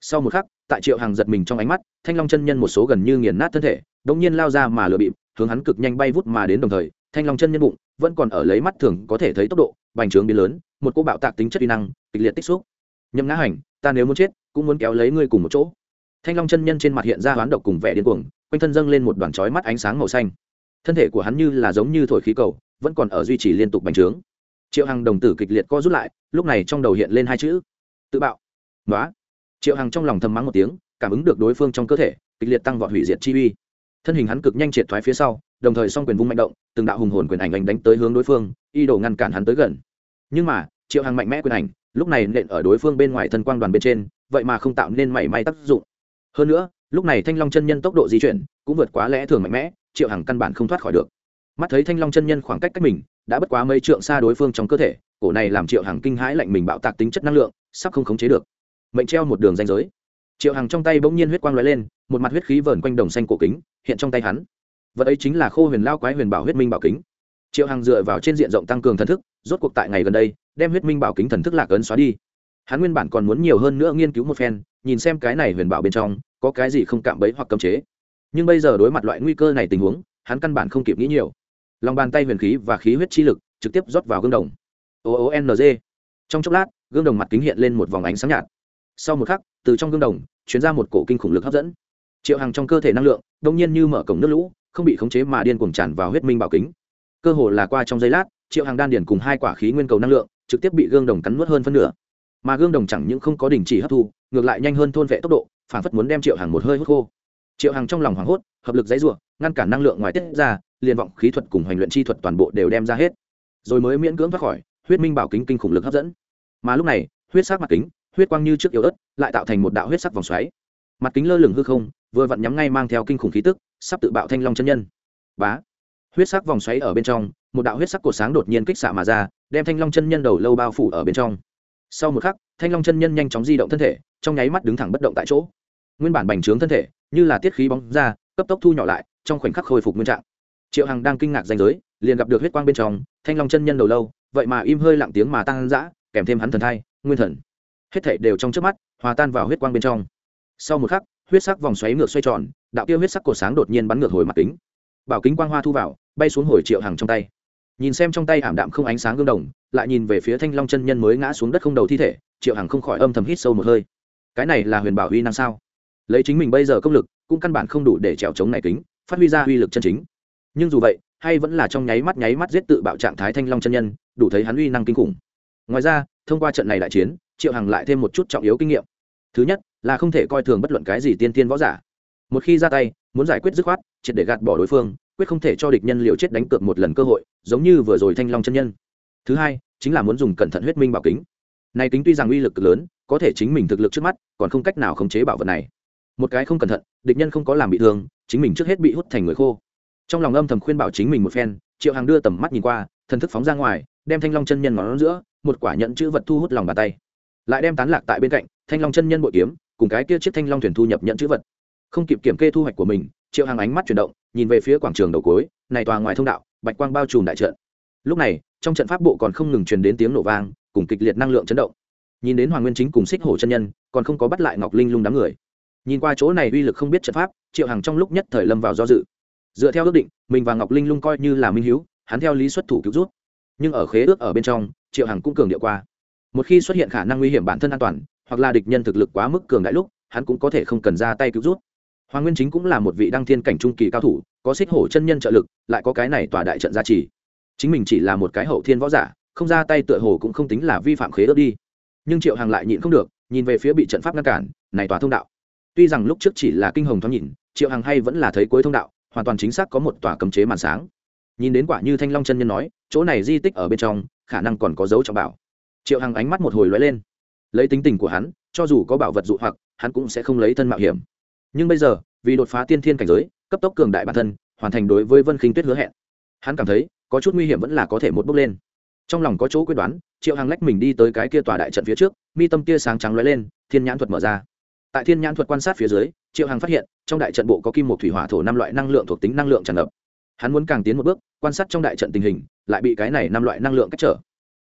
Sau một khắc, tại triệu hằng giật mình trong ánh mắt, thanh long chân nhân một số gần như nghiền nát thân thể đột nhiên lao ra mà lừa bịp, hướng hắn cực nhanh bay vút mà đến đồng thời, thanh long chân nhân bụng vẫn còn ở lấy mắt thường có thể thấy tốc độ, bành trướng biến lớn, một cô bạo tạc tính chất uy năng, kịch liệt tích xúc. Nhậm ngã hành, ta nếu muốn chết, cũng muốn kéo lấy ngươi cùng một chỗ. Thanh long chân nhân trên mặt hiện ra hoán độc cùng vẻ điên cuồng, quanh thân dâng lên một đoàn chói mắt ánh sáng màu xanh thân thể của hắn như là giống như thổi khí cầu, vẫn còn ở duy trì liên tục bành trướng. Triệu hằng đồng tử kịch liệt co rút lại, lúc này trong đầu hiện lên hai chữ, tự bạo. Nói triệu hằng trong lòng thầm mắng một tiếng, cảm ứng được đối phương trong cơ thể, kịch liệt tăng vọt hủy diệt chi uy. Thân hình hắn cực nhanh triệt thoái phía sau, đồng thời song quyền vung mạnh động, từng đạo hùng hồn quyền ảnh ảnh đánh tới hướng đối phương y đổ ngăn cản hắn tới gần. Nhưng mà, triệu hằng mạnh mẽ quyền ảnh, lúc này nện ở đối phương bên ngoài thân quang đoàn bên trên, vậy mà không tạo nên mảy may tác dụng. Hơn nữa, lúc này thanh long chân nhân tốc độ di chuyển, cũng vượt quá lẽ thường mạnh mẽ triệu hằng căn bản không thoát khỏi được. Mắt thấy thanh long chân nhân khoảng cách cách mình, đã bất quá mấy trượng xa đối phương trong cơ thể, cổ này làm triệu hằng kinh hãi lạnh mình bạo tạc tính chất năng lượng, sắp không khống chế được. Mệnh treo một đường danh giới. Triệu hằng trong tay bỗng nhiên huyết quang l ó e lên, một mặt huyết khí vờn quanh đồng xanh cổ kính, hiện trong tay hắn. Vật ấy chính là khô huyền lao quái huyền bảo huyết minh bảo kính. Triệu hằng dựa vào trên diện rộng tăng cường thần thức, rốt cuộc tại ngày gần đây, đem huyết minh bảo kính thần thức lạc ấn xóa đi. Hắn nguyên bản còn muốn nhiều hơn nữa nghiên cứu một phen, nhìn xem cái này huyền bảo bên trong, có cái gì không cạm bẫy hoặc cấm chế nhưng bây giờ đối mặt loại nguy cơ này tình huống, hắn căn bản không kịp nghĩ nhiều. Lòng bàn tay huyền khí và khí huyết chi lực trực tiếp rót vào gương đồng. O o n g. Trong chốc lát, gương đồng mặt kính hiện lên một vòng ánh sáng nhạt. Sau một khắc, từ trong gương đồng, chuyển ra một cổ kinh khủng lực hấp dẫn. Triệu hàng trong cơ thể năng lượng, đông nhiên như mở cổng nước lũ, không bị khống chế mà điên cuồng tràn vào huyết minh bảo kính. Cơ hồ là qua trong giây lát, triệu hàng đan điền cùng hai quả khí nguyên cầu năng lượng, trực tiếp bị gương đồng cắn nuốt hơn phân nửa. Mà gương đồng chẳng những không có đình chỉ hấp thu, ngược lại nhanh hơn thôn vệ tốc độ, phản phất muốn đem triệu hàng một hơi hút khô triệu Hằng trong lòng hoảng hốt, hợp lực dãy ruộng ngăn cản năng lượng ngoài tiết ra, liền vọng khí thuật cùng hoành luyện chi thuật toàn bộ đều đem ra hết. Rồi mới miễn cưỡng thoát khỏi, huyết minh bảo kính kinh khủng lực hấp dẫn. Mà lúc này, huyết sắc mặt kính, huyết quang như trước yếu ớt, lại tạo thành một đạo huyết sắc vòng xoáy. Mặt kính lơ lửng hư không, vừa vặn nhắm ngay mang theo kinh khủng khí tức, sắp tự bạo thanh long chân nhân. Bá! Huyết sắc vòng xoáy ở bên trong, một đạo huyết sắc cổ sáng đột nhiên kích xạ mà ra, đem thanh long chân nhân đầu lâu bao phủ ở bên trong. Sau một khắc, thanh long chân nhân nhanh chóng di động thân thể, trong nháy mắt đứng thẳng bất động tại chỗ nguyên bản bành trướng thân thể, như là tiết khí bóng ra, cấp tốc thu nhỏ lại, trong khoảnh khắc khôi phục nguyên trạng. Triệu hằng đang kinh ngạc danh giới, liền gặp được huyết quang bên trong, thanh long chân nhân đầu lâu, vậy mà im hơi lặng tiếng mà tăng dã, kèm thêm hắn thần thai, nguyên thần. Hết thảy đều trong trước mắt, hòa tan vào huyết quang bên trong. Sau một khắc, huyết sắc vòng xoáy ngược xoay tròn, đạo tiêu huyết sắc cột sáng đột nhiên bắn ngược hồi mặt kính. Bảo kính quang hoa thu vào, bay xuống hồi triệu hằng trong tay. Nhìn xem trong tay ảm đạm không ánh sáng gương đồng, lại nhìn về phía thanh long chân nhân mới ngã xuống đất không đầu thi thể, triệu hằng không khỏi âm thầm hít sâu một hơi. Cái này là huyền bảo uy năng sao? Lấy chính mình bây giờ công lực, cũng căn bản không đủ để trèo chống này kính, phát huy ra uy lực chân chính. Nhưng dù vậy, hay vẫn là trong nháy mắt nháy mắt giết tự bạo trạng thái thanh long chân nhân, đủ thấy hắn uy năng kinh khủng. Ngoài ra, thông qua trận này đại chiến, triệu hằng lại thêm một chút trọng yếu kinh nghiệm. Thứ nhất, là không thể coi thường bất luận cái gì tiên tiên võ giả. Một khi ra tay, muốn giải quyết dứt khoát, triệt để gạt bỏ đối phương, quyết không thể cho địch nhân liều chết đánh cược một lần cơ hội, giống như vừa rồi thanh long chân nhân. Thứ hai, chính là muốn dùng cẩn thận huyết minh bảo kính. Này kính tuy rằng uy lực lớn, có thể chính mình thực lực trước mắt, còn không cách nào khống chế bảo vật này một cái không cẩn thận, địch nhân không có làm bị thương, chính mình trước hết bị hút thành người khô. Trong lòng âm thầm khuyên bảo chính mình một phen, triệu hàng đưa tầm mắt nhìn qua, thần thức phóng ra ngoài, đem thanh long chân nhân ngón giữa, một quả nhận chữ vật thu hút lòng bàn tay. Lại đem tán lạc tại bên cạnh, thanh long chân nhân bội kiếm, cùng cái kia chiếc thanh long thuyền thu nhập nhận chữ vật. Không kịp kiểm kê thu hoạch của mình, triệu hàng ánh mắt chuyển động, nhìn về phía quảng trường đầu cối này tòa ngoài thông đạo, bạch quang bao trùm đại trận. Lúc này, trong trận pháp bộ còn không ngừng truyền đến tiếng nổ vang, cùng kịch liệt năng lượng chấn động. Nhìn đến hoàng nguyên chính cùng xích hổ chân nhân, còn không có bắt lại ngọc linh lung đám người nhìn qua chỗ này uy lực không biết trận pháp, triệu hằng trong lúc nhất thời lâm vào do dự. Dựa theo ước định, mình và ngọc linh lung coi như là minh h hắn theo lý xuất thủ cứu rút. Nhưng ở khế ước ở bên trong, triệu hằng cũng cường điệu qua. Một khi xuất hiện khả năng nguy hiểm bản thân an toàn, hoặc là địch nhân thực lực quá mức cường đại lúc, hắn cũng có thể không cần ra tay cứu rút. Hoàng nguyên chính cũng là một vị đăng thiên cảnh trung kỳ cao thủ, có xích hổ chân nhân trợ lực, lại có cái này tòa đại trận gia trì. Chính mình chỉ là một cái hậu thiên võ giả, không ra tay tựa hồ cũng không tính là vi phạm khế ước đi. Nhưng triệu hằng lại nhịn không được, nhìn về phía bị trận pháp ngăn cản, này tòa thông đạo tuy rằng lúc trước chỉ là kinh hồng thoáng nhìn, triệu hằng hay vẫn là thấy cuối thông đạo, hoàn toàn chính xác có một tòa cấm chế màn sáng. Nhìn đến quả như thanh long chân nhân nói, chỗ này di tích ở bên trong, khả năng còn có dấu trọng bảo. Triệu hằng ánh mắt một hồi lóe lên. Lấy tính tình của hắn, cho dù có bảo vật dụ hoặc, hắn cũng sẽ không lấy thân mạo hiểm. Nhưng bây giờ, vì đột phá tiên thiên cảnh giới, cấp tốc cường đại bản thân, hoàn thành đối với vân khinh tuyết hứa hẹn. Hắn cảm thấy, có chút nguy hiểm vẫn là có thể một bước lên. Trong lòng có chỗ quyết đoán, triệu hằng lách mình đi tới cái kia tòa đại trận phía trước, mi tâm tia sáng trắng lóe lên, thiên nhãn thuật mở ra tại thiên nhãn thuật quan sát phía dưới, triệu hằng phát hiện, trong đại trận bộ có kim một thủy hỏa thổ năm loại năng lượng thuộc tính năng lượng tràn ngập. Hắn muốn càng tiến một bước, quan sát trong đại trận tình hình, lại bị cái này năm loại năng lượng cách trở.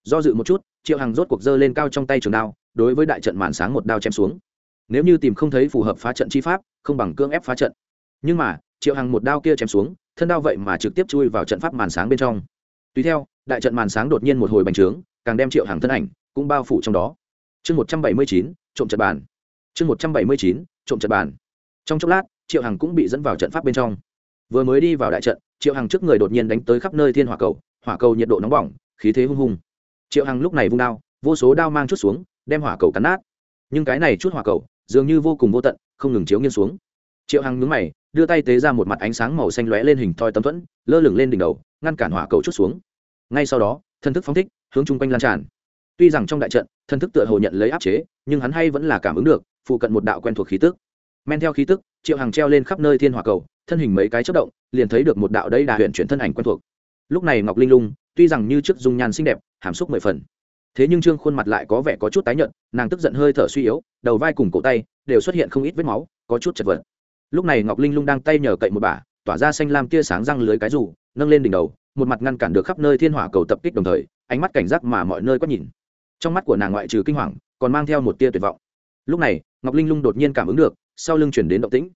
Do dự một chút, triệu hằng rốt cuộc dơ lên cao trong tay trường đao, đối với đại trận màn sáng một đao chém xuống. Nếu như tìm không thấy phù hợp phá trận chi pháp, không bằng cưỡng ép phá trận. Nhưng mà, triệu hằng một đao kia chém xuống, thân đao vậy mà trực tiếp chui vào trận pháp màn sáng bên trong. Tùy theo, đại trận màn sáng đột nhiên một hồi bành trướng, càng đem triệu hằng thân ảnh cũng bao phủ trong đó. Chương một trăm bảy mươi chín, trộm trận bàn chương một trăm bảy mươi chín, trộm trận bàn. Trong chốc lát, triệu hằng cũng bị dẫn vào trận pháp bên trong. Vừa mới đi vào đại trận, triệu hằng trước người đột nhiên đánh tới khắp nơi thiên hỏa cầu hỏa cầu nhiệt độ nóng bỏng, khí thế hung hung. Triệu hằng lúc này vung đao, vô số đao mang chút xuống, đem hỏa cầu cắn nát. Nhưng cái này chút hỏa cầu, dường như vô cùng vô tận, không ngừng chiếu nghiêng xuống. Triệu hằng nhướng mày, đưa tay tế ra một mặt ánh sáng màu xanh lóe lên hình thoi tấm thuẫn, lơ lửng lên đỉnh đầu, ngăn cản hỏa cầu chút xuống. Ngay sau đó thân thức phóng thích, hướng chung quanh lan tràn. Tuy rằng trong đại trận thân thức tựa hồ nhận lấy áp chế, nhưng hắn hay vẫn là cảm ứng được phụ cận một đạo quen thuộc khí tức. Men theo khí tức, triệu hàng treo lên khắp nơi thiên hỏa cầu, thân hình mấy cái chất động, liền thấy được một đạo đây đà huyện chuyển thân ảnh quen thuộc. Lúc này ngọc linh lung, tuy rằng như trước dung nhan xinh đẹp, hàm xúc mười phần, thế nhưng trương khuôn mặt lại có vẻ có chút tái nhợt, nàng tức giận hơi thở suy yếu, đầu vai cùng cổ tay đều xuất hiện không ít vết máu, có chút chật vật. Lúc này ngọc linh lung đang tay nhờ cậy một bả, tỏa ra xanh lam tia sáng răng lưới cái rủ, nâng lên đỉnh đầu, một mặt ngăn cản được khắp nơi thiên hỏa cầu tập kích đồng thời, ánh mắt cảnh giác mà mọi nơi quét nhìn. Trong mắt của nàng ngoại trừ kinh hoàng, còn mang theo một tia tuyệt vọng lúc này, ngọc linh lung đột nhiên cảm ứng được, sau lưng chuyển đến động tĩnh.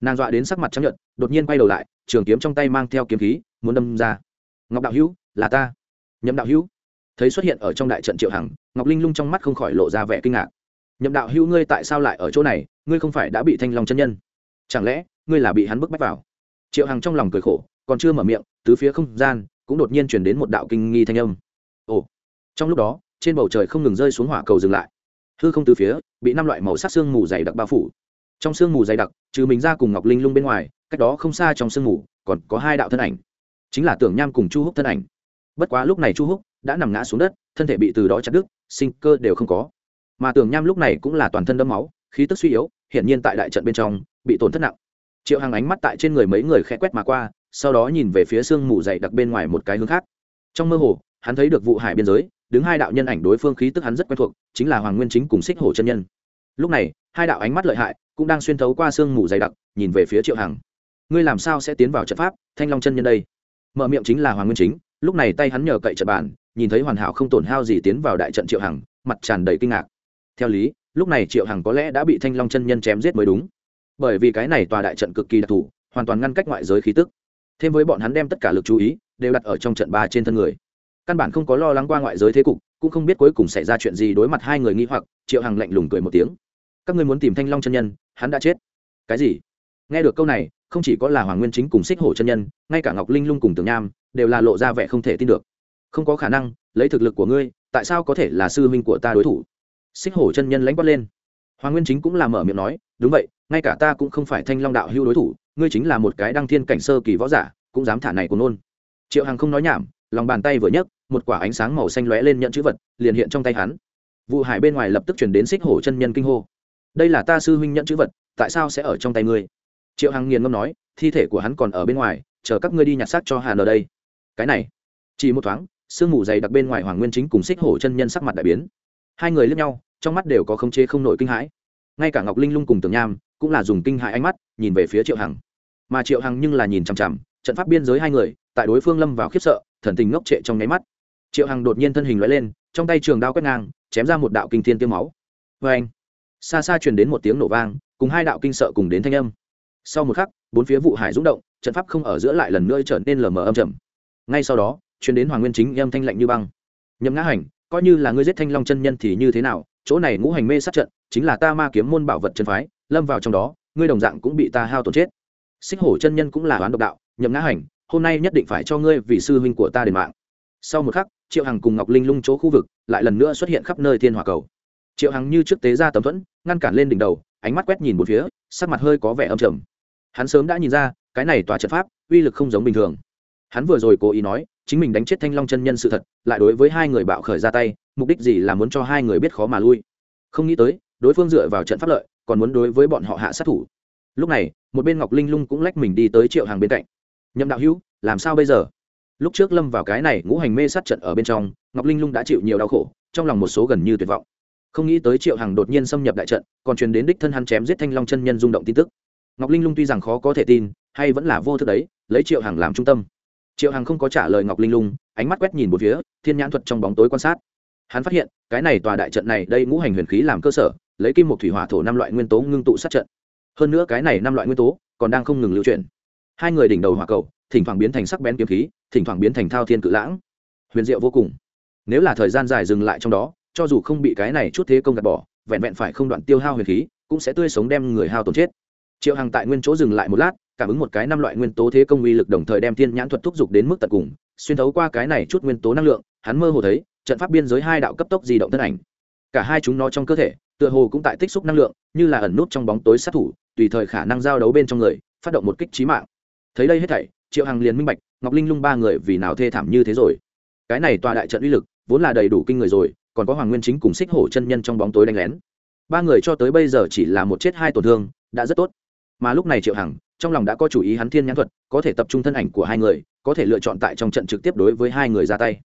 Nàng dọa đến sắc mặt trăng nhuận đột nhiên quay đầu lại, trường kiếm trong tay mang theo kiếm khí, muốn đâm ra. Ngọc đạo hữu, là ta. Nhậm đạo hữu. Thấy xuất hiện ở trong đại trận triệu hằng, ngọc linh lung trong mắt không khỏi lộ ra vẻ kinh ngạc. Nhậm đạo hữu, ngươi tại sao lại ở chỗ này? Ngươi không phải đã bị thanh long chân nhân? Chẳng lẽ, ngươi là bị hắn bức bách vào? Triệu hằng trong lòng cười khổ, còn chưa mở miệng, tứ phía không gian cũng đột nhiên chuyển đến một đạo kinh nghi thanh âm. Ồ. Trong lúc đó, trên bầu trời không ngừng rơi xuống hỏa cầu dừng lại hư không từ phía, bị năm loại màu sắc xương mù dày đặc bao phủ. Trong sương mù dày đặc, trừ mình ra cùng ngọc linh lung bên ngoài, cách đó không xa trong sương mù, còn có hai đạo thân ảnh. Chính là tưởng nham cùng chu húc thân ảnh. Bất quá lúc này chu húc đã nằm ngã xuống đất, thân thể bị từ đó chặt đứt, sinh cơ đều không có. Mà tưởng nham lúc này cũng là toàn thân đẫm máu, khí tức suy yếu, hiển nhiên tại đại trận bên trong, bị tổn thất nặng. Triệu hàng ánh mắt tại trên người mấy người khẽ quét mà qua, sau đó nhìn về phía sương mù dày đặc bên ngoài một cái hướng khác. Trong mơ hồ, hắn thấy được vụ hải biên giới đứng hai đạo nhân ảnh đối phương khí tức hắn rất quen thuộc, chính là hoàng nguyên chính cùng xích hổ chân nhân. Lúc này, hai đạo ánh mắt lợi hại cũng đang xuyên thấu qua sương mù dày đặc, nhìn về phía triệu hằng. Ngươi làm sao sẽ tiến vào trận pháp, thanh long chân nhân đây? Mở miệng chính là hoàng nguyên chính, lúc này tay hắn nhờ cậy trận bàn, nhìn thấy hoàn hảo không tổn hao gì tiến vào đại trận triệu hằng, mặt tràn đầy kinh ngạc. Theo lý, lúc này triệu hằng có lẽ đã bị thanh long chân nhân chém giết mới đúng. Bởi vì cái này tòa đại trận cực kỳ đặc thù, hoàn toàn ngăn cách ngoại giới khí tức. Thêm với bọn hắn đem tất cả lực chú ý, đều đặt ở trong trận ba trên thân người căn bản không có lo lắng qua ngoại giới thế cục, cũng không biết cuối cùng xảy ra chuyện gì đối mặt hai người nghi hoặc, triệu hằng lạnh lùng cười một tiếng. Các ngươi muốn tìm thanh long chân nhân, hắn đã chết. Cái gì? Nghe được câu này, không chỉ có là hoàng nguyên chính cùng xích hổ chân nhân, ngay cả ngọc linh lung cùng tường nham, đều là lộ ra vẻ không thể tin được. Không có khả năng, lấy thực lực của ngươi, tại sao có thể là sư huynh của ta đối thủ? Xích hổ chân nhân lãnh quát lên. Hoàng nguyên chính cũng là mở miệng nói, đúng vậy, ngay cả ta cũng không phải thanh long đạo hưu đối thủ, ngươi chính là một cái đăng thiên cảnh sơ kỳ võ giả, cũng dám thả này của nôn. Triệu hằng không nói nhảm lòng bàn tay vừa nhấc, một quả ánh sáng màu xanh lóe lên nhận chữ vật, liền hiện trong tay hắn. Vụ hải bên ngoài lập tức chuyển đến xích hổ chân nhân kinh hô. Đây là ta sư huynh nhận chữ vật, tại sao sẽ ở trong tay ngươi? Triệu hằng nghiền ngâm nói, thi thể của hắn còn ở bên ngoài, chờ các ngươi đi nhặt xác cho hà ở đây. Cái này, chỉ một thoáng, sương mù dày đặc bên ngoài hoàng nguyên chính cùng xích hổ chân nhân sắc mặt đại biến. Hai người lướt nhau, trong mắt đều có khống chế không nổi kinh hãi. Ngay cả ngọc linh lung cùng tường nham cũng là dùng kinh hãi ánh mắt nhìn về phía triệu hằng. Mà triệu hằng nhưng là nhìn chằm chằm, trận pháp biên giới hai người, tại đối phương lâm vào khiếp sợ thần tình ngốc trệ trong nháy mắt. Triệu hằng đột nhiên thân hình loại lên, trong tay trường đao quét ngang, chém ra một đạo kinh thiên tiêu máu. Vê anh xa xa truyền đến một tiếng nổ vang, cùng hai đạo kinh sợ cùng đến thanh âm. Sau một khắc, bốn phía vụ hải rung động, trận pháp không ở giữa lại lần nữa trở nên lờ mờ âm trầm. Ngay sau đó, truyền đến hoàng nguyên chính âm thanh lạnh như băng. Nhậm ngã hành, coi như là ngươi giết thanh long chân nhân thì như thế nào? Chỗ này ngũ hành mê sát trận, chính là ta ma kiếm môn bảo vật chân phái, lâm vào trong đó, ngươi đồng dạng cũng bị ta hao tổn chết. Xích hổ chân nhân cũng là oán độc đạo, nhậm ngã hành hôm nay nhất định phải cho ngươi vì sư huynh của ta đền mạng. Sau một khắc, triệu hằng cùng ngọc linh lung chỗ khu vực lại lần nữa xuất hiện khắp nơi thiên hòa cầu. Triệu hằng như trước tế ra tấm thuẫn, ngăn cản lên đỉnh đầu, ánh mắt quét nhìn một phía, sắc mặt hơi có vẻ âm trầm. Hắn sớm đã nhìn ra, cái này tòa trận pháp, uy lực không giống bình thường. Hắn vừa rồi cố ý nói, chính mình đánh chết thanh long chân nhân sự thật, lại đối với hai người bạo khởi ra tay, mục đích gì là muốn cho hai người biết khó mà lui. Không nghĩ tới, đối phương dựa vào trận pháp lợi, còn muốn đối với bọn họ hạ sát thủ. Lúc này, một bên ngọc linh lung cũng lách mình đi tới triệu hàng bên cạnh nhậm đạo hữu, làm sao bây giờ? Lúc trước lâm vào cái này ngũ hành mê sát trận ở bên trong, ngọc linh lung đã chịu nhiều đau khổ, trong lòng một số gần như tuyệt vọng. Không nghĩ tới triệu hàng đột nhiên xâm nhập đại trận, còn truyền đến đích thân hắn chém giết thanh long chân nhân rung động tin tức. Ngọc linh lung tuy rằng khó có thể tin, hay vẫn là vô thức đấy, lấy triệu hàng làm trung tâm. Triệu hàng không có trả lời ngọc linh lung, ánh mắt quét nhìn một phía, thiên nhãn thuật trong bóng tối quan sát. Hắn phát hiện, cái này tòa đại trận này đây ngũ hành huyền khí làm cơ sở, lấy kim một thủy hỏa thổ năm loại nguyên tố ngưng tụ sát trận. Hơn nữa cái này năm loại nguyên tố còn đang không ngừng lưu chuyển hai người đỉnh đầu hỏa cầu, thỉnh thoảng biến thành sắc bén kiếm khí, thỉnh thoảng biến thành thao thiên cự lãng. Huyền diệu vô cùng. Nếu là thời gian dài dừng lại trong đó, cho dù không bị cái này chút thế công gạt bỏ, vẹn vẹn phải không đoạn tiêu hao huyền khí, cũng sẽ tươi sống đem người hao tổn chết. Triệu hằng tại nguyên chỗ dừng lại một lát, cảm ứng một cái năm loại nguyên tố thế công uy lực đồng thời đem thiên nhãn thuật thúc giục đến mức tận cùng, xuyên thấu qua cái này chút nguyên tố năng lượng, hắn mơ hồ thấy, trận pháp biên giới hai đạo cấp tốc di động thân ảnh. Cả hai chúng nó trong cơ thể, tựa hồ cũng tại tích xúc năng lượng, như là ẩn nút trong bóng tối sát thủ, tùy thời khả năng giao đấu bên trong người, phát động một kích trí mạng thấy đây hết thảy, triệu hằng liền minh bạch, ngọc linh lung ba người vì nào thê thảm như thế rồi. Cái này tòa đại trận uy lực, vốn là đầy đủ kinh người rồi, còn có hoàng nguyên chính cùng xích hổ chân nhân trong bóng tối đánh lén. Ba người cho tới bây giờ chỉ là một chết hai tổn thương, đã rất tốt. Mà lúc này triệu hằng, trong lòng đã có chủ ý hắn thiên nhãn thuật, có thể tập trung thân ảnh của hai người, có thể lựa chọn tại trong trận trực tiếp đối với hai người ra tay.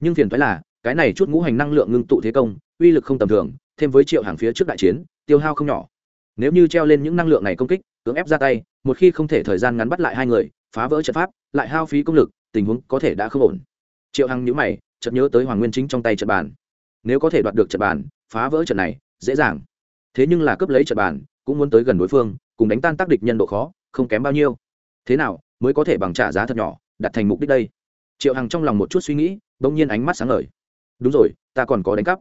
Nhưng phiền thoái là, cái này chút ngũ hành năng lượng ngưng tụ thế công, uy lực không tầm thường, thêm với triệu hàng phía trước đại chiến, tiêu hao không nhỏ nếu như treo lên những năng lượng này công kích, cưỡng ép ra tay, một khi không thể thời gian ngắn bắt lại hai người, phá vỡ trận pháp, lại hao phí công lực, tình huống có thể đã không ổn. Triệu hằng nhữ mày, chợt nhớ tới hoàng nguyên chính trong tay trận bàn. Nếu có thể đoạt được trận bàn, phá vỡ trận này, dễ dàng. Thế nhưng là cướp lấy trận bàn, cũng muốn tới gần đối phương, cùng đánh tan tác địch nhân độ khó, không kém bao nhiêu. Thế nào, mới có thể bằng trả giá thật nhỏ, đặt thành mục đích đây? Triệu hằng trong lòng một chút suy nghĩ, bỗng nhiên ánh mắt sáng ngời. Đúng rồi, ta còn có đánh cắp.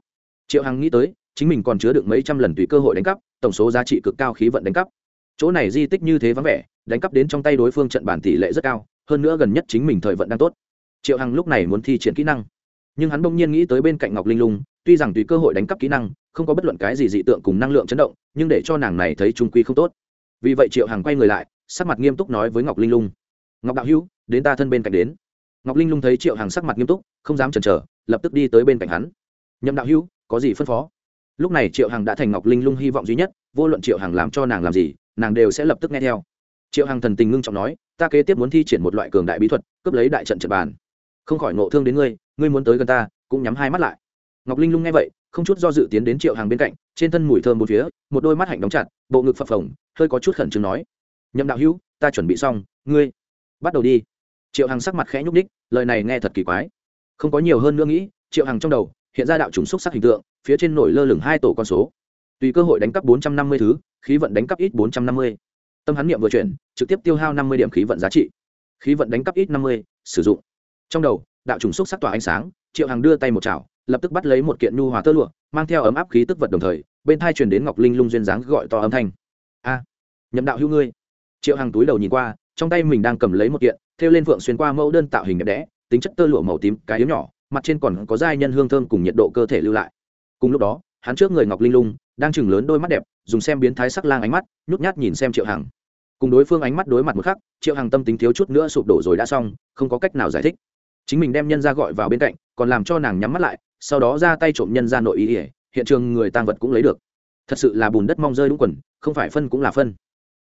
Triệu hằng nghĩ tới, chính mình còn chứa được mấy trăm lần tùy cơ hội đánh cắp tổng số giá trị cực cao khí vận đánh cắp. Chỗ này di tích như thế vắng vẻ, đánh cắp đến trong tay đối phương trận bản tỷ lệ rất cao, hơn nữa gần nhất chính mình thời vận đang tốt. Triệu hằng lúc này muốn thi triển kỹ năng, nhưng hắn bỗng nhiên nghĩ tới bên cạnh ngọc linh lung, tuy rằng tùy cơ hội đánh cắp kỹ năng, không có bất luận cái gì dị tượng cùng năng lượng chấn động, nhưng để cho nàng này thấy trung quy không tốt. Vì vậy triệu hằng quay người lại, sắc mặt nghiêm túc nói với ngọc linh lung, ngọc đạo hữu, đến ta thân bên cạnh đến. Ngọc linh lung thấy triệu hằng sắc mặt nghiêm túc, không dám chần chờ, lập tức đi tới bên cạnh hắn. Nhậm đạo hữu, có gì phân phó? Lúc này triệu hằng đã thành ngọc linh lung hy vọng duy nhất, vô luận triệu hằng làm cho nàng làm gì, nàng đều sẽ lập tức nghe theo. Triệu hằng thần tình ngưng trọng nói, ta kế tiếp muốn thi triển một loại cường đại bí thuật, cướp lấy đại trận trận bàn. Không khỏi nộ thương đến ngươi ngươi muốn tới gần ta, cũng nhắm hai mắt lại. Ngọc linh lung nghe vậy, không chút do dự tiến đến triệu hàng bên cạnh, trên thân mùi thơm một phía, một đôi mắt hạnh đóng chặt, bộ ngực phập phồng, hơi có chút khẩn trương nói, nhậm đạo hữu, ta chuẩn bị xong, ngươi, bắt đầu đi. Triệu hằng sắc mặt khẽ nhúc ních lời này nghe thật kỳ quái. Không có nhiều hơn nữa nghĩ, triệu hằng trong đầu, hiện ra đạo trùng xúc sắc hình tượng phía trên nổi lơ lửng hai tổ con số. Tùy cơ hội đánh cắp bốn trăm năm mươi thứ, khí vận đánh cắp ít bốn trăm năm mươi. Tâm hắn niệm vừa chuyển, trực tiếp tiêu hao năm mươi điểm khí vận giá trị. Khí vận đánh cắp ít năm mươi, sử dụng. Trong đầu, đạo trùng xúc sắc tỏa ánh sáng, triệu hằng đưa tay một chảo, lập tức bắt lấy một kiện nhu hòa tơ lụa, mang theo ấm áp khí tức vật đồng thời, bên thai truyền đến ngọc linh lung duyên dáng gọi to âm thanh. A, nhậm đạo hữu ngươi. Triệu hằng túi đầu nhìn qua, trong tay mình đang cầm lấy một kiện, thêu lên phượng xuyên qua mẫu đơn tạo hình đẹp đẽ, tính chất tơ lụa màu tím, cái yếu nhỏ, mặt trên còn có giai nhân hương thơm cùng nhiệt độ cơ thể lưu lại cùng lúc đó, hắn trước người ngọc linh lung đang chừng lớn đôi mắt đẹp, dùng xem biến thái sắc lang ánh mắt, nhút nhát nhìn xem triệu hằng. Cùng đối phương ánh mắt đối mặt một khắc, triệu hằng tâm tính thiếu chút nữa sụp đổ rồi đã xong, không có cách nào giải thích. Chính mình đem nhân ra gọi vào bên cạnh, còn làm cho nàng nhắm mắt lại, sau đó ra tay trộm nhân ra nội ý ỉa, hiện trường người tang vật cũng lấy được. Thật sự là bùn đất mong rơi đúng quần, không phải phân cũng là phân.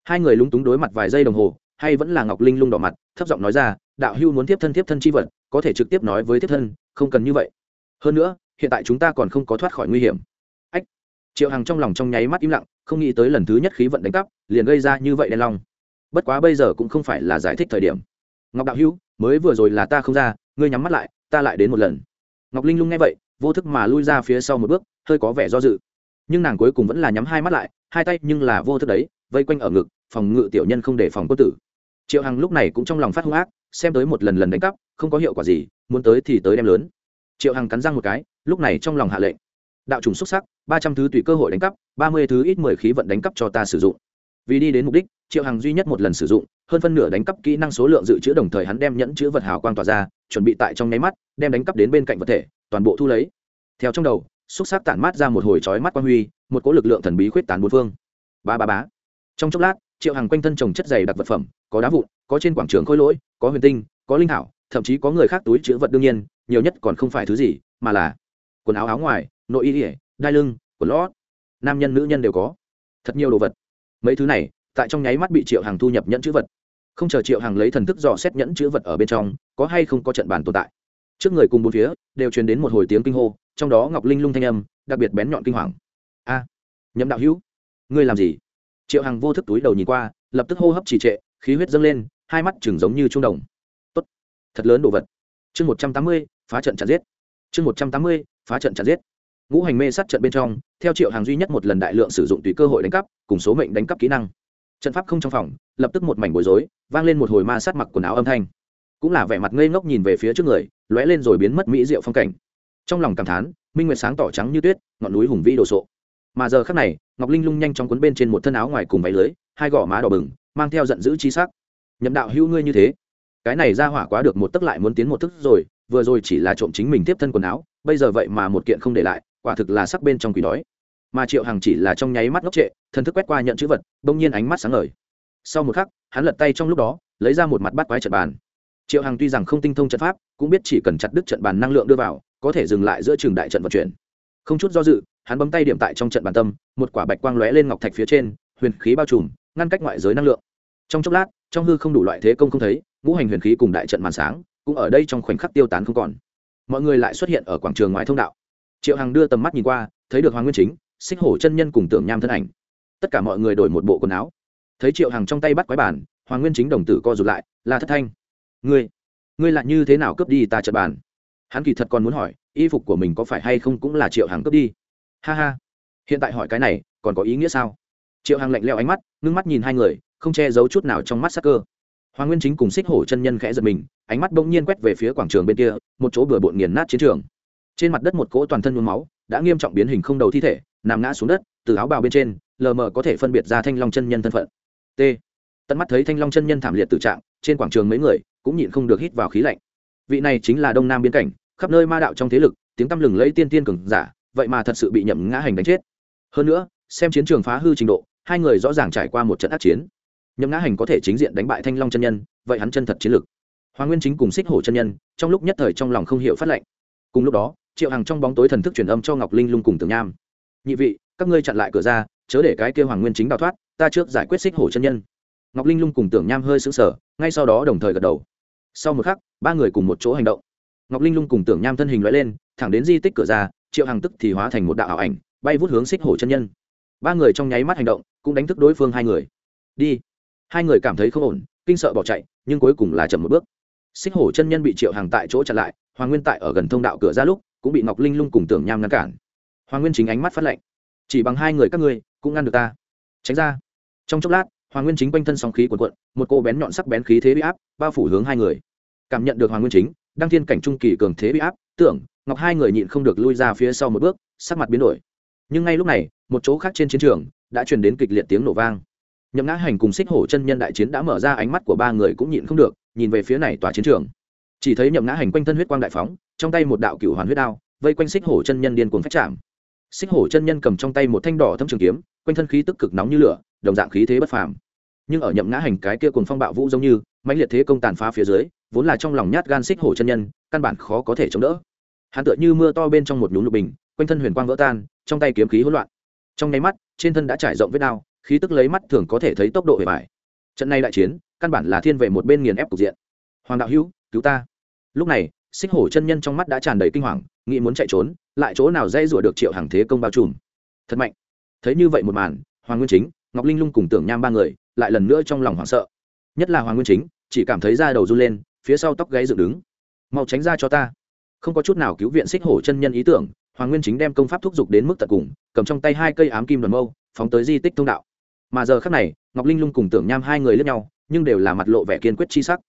Hai người lúng túng đối mặt vài giây đồng hồ, hay vẫn là ngọc linh lung đỏ mặt, thấp giọng nói ra, đạo hưu muốn tiếp thân tiếp thân chi vật, có thể trực tiếp nói với tiếp thân, không cần như vậy. Hơn nữa hiện tại chúng ta còn không có thoát khỏi nguy hiểm. Ách, triệu hằng trong lòng trong nháy mắt im lặng, không nghĩ tới lần thứ nhất khí vận đánh cắp, liền gây ra như vậy đen long. Bất quá bây giờ cũng không phải là giải thích thời điểm. Ngọc đạo hữu, mới vừa rồi là ta không ra, ngươi nhắm mắt lại, ta lại đến một lần. Ngọc linh lung nghe vậy, vô thức mà lui ra phía sau một bước, hơi có vẻ do dự. Nhưng nàng cuối cùng vẫn là nhắm hai mắt lại, hai tay nhưng là vô thức đấy, vây quanh ở ngực, phòng ngự tiểu nhân không để phòng quân tử. Triệu hằng lúc này cũng trong lòng phát hung ác, xem tới một lần lần đánh cắp, không có hiệu quả gì, muốn tới thì tới đem lớn. Triệu hằng cắn răng một cái lúc này trong lòng hạ lệnh. Đạo trùng xuất sắc, ba trăm thứ tùy cơ hội đánh cắp, ba mươi thứ ít mười khí vận đánh cắp cho ta sử dụng. Vì đi đến mục đích, triệu hằng duy nhất một lần sử dụng, hơn phân nửa đánh cắp kỹ năng số lượng dự trữ đồng thời hắn đem nhẫn chữ vật hào quang tỏa ra, chuẩn bị tại trong nháy mắt, đem đánh cắp đến bên cạnh vật thể, toàn bộ thu lấy. Theo trong đầu, xúc sắc tản mát ra một hồi chói mắt quang huy, một cỗ lực lượng thần bí khuyết tán bốn phương. Ba ba bá trong chốc lát, triệu hàng quanh thân trồng chất dày đặc vật phẩm, có đá vụn, có trên quảng trường khôi lỗi, có huyền tinh, có linh hảo, thậm chí có người khác túi chữ vật đương nhiên, nhiều nhất còn không phải thứ gì, mà là quần áo áo ngoài, nội y ỉa, đai lưng, quần lót. Nam nhân, nữ nhân đều có. Thật nhiều đồ vật. Mấy thứ này, tại trong nháy mắt bị triệu hàng thu nhập nhẫn chữ vật. Không chờ triệu hàng lấy thần thức dò xét nhẫn chữ vật ở bên trong, có hay không có trận bàn tồn tại. Trước người cùng bốn phía, đều truyền đến một hồi tiếng kinh hô, trong đó ngọc linh lung thanh âm, đặc biệt bén nhọn kinh hoàng. A, nhậm đạo hữu, ngươi làm gì? Triệu hằng vô thức túi đầu nhìn qua, lập tức hô hấp trì trệ, khí huyết dâng lên, hai mắt chừng giống như trung đồng. Tốt. Thật lớn đồ vật. Chương một trăm tám mươi, phá trận chặt giết. Chương một trăm tám mươi phá trận chặn giết. Ngũ hành mê sát trận bên trong, theo triệu hàng duy nhất một lần đại lượng sử dụng tùy cơ hội đánh cắp, cùng số mệnh đánh cắp kỹ năng. Trận pháp không trong phòng, lập tức một mảnh bối rối, vang lên một hồi ma sát mặc quần áo âm thanh. Cũng là vẻ mặt ngây ngốc nhìn về phía trước người, lóe lên rồi biến mất mỹ diệu phong cảnh. Trong lòng cảm thán, minh nguyệt sáng tỏ trắng như tuyết, ngọn núi hùng vĩ đồ sộ. Mà giờ khắc này, ngọc linh lung nhanh chóng cuốn bên trên một thân áo ngoài cùng váy lưới, hai gò má đỏ bừng, mang theo giận dữ chi sắc. Nhậm đạo hữu ngươi như thế. Cái này ra hỏa quá được một tức lại muốn tiến một thức rồi, vừa rồi chỉ là trộm chính mình tiếp thân quần áo bây giờ vậy mà một kiện không để lại, quả thực là sắc bên trong quỷ đói. Mà triệu hằng chỉ là trong nháy mắt ngốc trệ, thần thức quét qua nhận chữ vật, bỗng nhiên ánh mắt sáng ngời. Sau một khắc, hắn lật tay trong lúc đó, lấy ra một mặt bắt quái trận bàn. Triệu hằng tuy rằng không tinh thông trận pháp, cũng biết chỉ cần chặt đứt trận bàn năng lượng đưa vào, có thể dừng lại giữa trường đại trận vận chuyển. Không chút do dự, hắn bấm tay điểm tại trong trận bàn tâm, một quả bạch quang lóe lên ngọc thạch phía trên, huyền khí bao trùm, ngăn cách ngoại giới năng lượng. Trong chốc lát, trong hư không đủ loại thế công không thấy, ngũ hành huyền khí cùng đại trận màn sáng, cũng ở đây trong khoảnh khắc tiêu tán không còn mọi người lại xuất hiện ở quảng trường ngoài thông đạo. Triệu hằng đưa tầm mắt nhìn qua, thấy được hoàng nguyên chính, xích hổ chân nhân cùng tưởng nham thân ảnh. Tất cả mọi người đổi một bộ quần áo. Thấy triệu hằng trong tay bắt quái bản, hoàng nguyên chính đồng tử co rụt lại, là thất thanh. Ngươi ngươi lại như thế nào cướp đi ta trận bàn? Hắn kỳ thật còn muốn hỏi, y phục của mình có phải hay không cũng là triệu hằng cướp đi. Ha ha, hiện tại hỏi cái này, còn có ý nghĩa sao? Triệu hằng lạnh leo ánh mắt, ngưng mắt nhìn hai người, không che giấu chút nào trong mắt sắc cơ hoàng nguyên chính cùng xích hổ chân nhân khẽ giật mình, ánh mắt bỗng nhiên quét về phía quảng trường bên kia, một chỗ bừa bộn nghiền nát chiến trường. Trên mặt đất một cỗ toàn thân nhuốm máu, đã nghiêm trọng biến hình không đầu thi thể, nằm ngã xuống đất, từ áo bào bên trên, lờ mờ có thể phân biệt ra thanh long chân nhân thân phận. T. Tận mắt thấy thanh long chân nhân thảm liệt tử trạng, trên quảng trường mấy người cũng nhịn không được hít vào khí lạnh. Vị này chính là đông nam biên cảnh, khắp nơi ma đạo trong thế lực, tiếng tăm lừng lẫy tiên tiên cường giả, vậy mà thật sự bị nhậm ngã hành đánh chết. Hơn nữa, xem chiến trường phá hư trình độ, hai người rõ ràng trải qua một trận ác chiến nhậm ngã hành có thể chính diện đánh bại thanh long chân nhân, vậy hắn chân thật chiến lực hoàng nguyên chính cùng xích hổ chân nhân, trong lúc nhất thời trong lòng không hiểu phát lệnh. Cùng lúc đó, triệu hằng trong bóng tối thần thức truyền âm cho ngọc linh lung cùng tường nham. Nhị vị, các ngươi chặn lại cửa ra, chớ để cái kêu hoàng nguyên chính đào thoát, ta trước giải quyết xích hổ chân nhân. Ngọc linh lung cùng tưởng nham hơi sững sờ, ngay sau đó đồng thời gật đầu. Sau một khắc, ba người cùng một chỗ hành động. Ngọc linh lung cùng tưởng nham thân hình loại lên, thẳng đến di tích cửa ra, triệu hằng tức thì hóa thành một đạo ảo ảnh, bay vút hướng xích hổ chân nhân. Ba người trong nháy mắt hành động, cũng đánh thức đối phương hai người. Đi hai người cảm thấy không ổn, kinh sợ bỏ chạy, nhưng cuối cùng là chậm một bước. Xích hổ chân nhân bị triệu hàng tại chỗ chặn lại, hoàng nguyên tại ở gần thông đạo cửa ra lúc, cũng bị ngọc linh lung cùng tưởng nham ngăn cản. Hoàng nguyên chính ánh mắt phát lạnh. Chỉ bằng hai người các ngươi, cũng ngăn được ta. Tránh ra. Trong chốc lát, hoàng nguyên chính quanh thân sóng khí quần quận một cô bén nhọn sắc bén khí thế bị áp bao phủ hướng hai người. Cảm nhận được hoàng nguyên chính, đăng thiên cảnh trung kỳ cường thế bị áp, tưởng, ngọc hai người nhịn không được lui ra phía sau một bước, sắc mặt biến đổi. Nhưng ngay lúc này, một chỗ khác trên chiến trường đã truyền đến kịch liệt tiếng nổ vang nhậm ngã hành cùng xích hổ chân nhân đại chiến đã mở ra ánh mắt của ba người cũng nhịn không được, nhìn về phía này tòa chiến trường. Chỉ thấy nhậm ngã hành quanh thân huyết quang đại phóng, trong tay một đạo cựu hoàn huyết đao, vây quanh xích hổ chân nhân điên cuồng phách chạm. Xích hổ chân nhân cầm trong tay một thanh đỏ thâm trường kiếm, quanh thân khí tức cực nóng như lửa, đồng dạng khí thế bất phàm. Nhưng ở nhậm ngã hành cái kia cùng phong bạo vũ giống như, mãnh liệt thế công tàn phá phía dưới, vốn là trong lòng nhát gan xích hổ chân nhân, căn bản khó có thể chống đỡ. Hắn tựa như mưa to bên trong một nhúm lục bình, quanh thân huyền quang vỡ tan, trong tay kiếm khí hỗn loạn. Trong nháy mắt, trên thân đã trải rộng vết đao khí tức lấy mắt thường có thể thấy tốc độ hề vải trận này đại chiến, căn bản là thiên về một bên nghiền ép cục diện. Hoàng đạo hữu, cứu ta. Lúc này, xích hổ chân nhân trong mắt đã tràn đầy kinh hoàng, nghĩ muốn chạy trốn, lại chỗ nào dây rủa được triệu hàng thế công bao trùm. Thật mạnh. Thấy như vậy một màn, hoàng nguyên chính, ngọc linh lung cùng tưởng nham ba người, lại lần nữa trong lòng hoảng sợ. Nhất là hoàng nguyên chính, chỉ cảm thấy da đầu run lên, phía sau tóc gáy dựng đứng. Mau tránh ra cho ta. Không có chút nào cứu viện xích hổ chân nhân ý tưởng, hoàng nguyên chính đem công pháp thúc giục đến mức tận cùng, cầm trong tay hai cây ám kim đoàn mâu, phóng tới di tích thông đạo mà giờ khác này, ngọc linh lung cùng tưởng nham hai người lướt nhau, nhưng đều là mặt lộ vẻ kiên quyết chi sắc.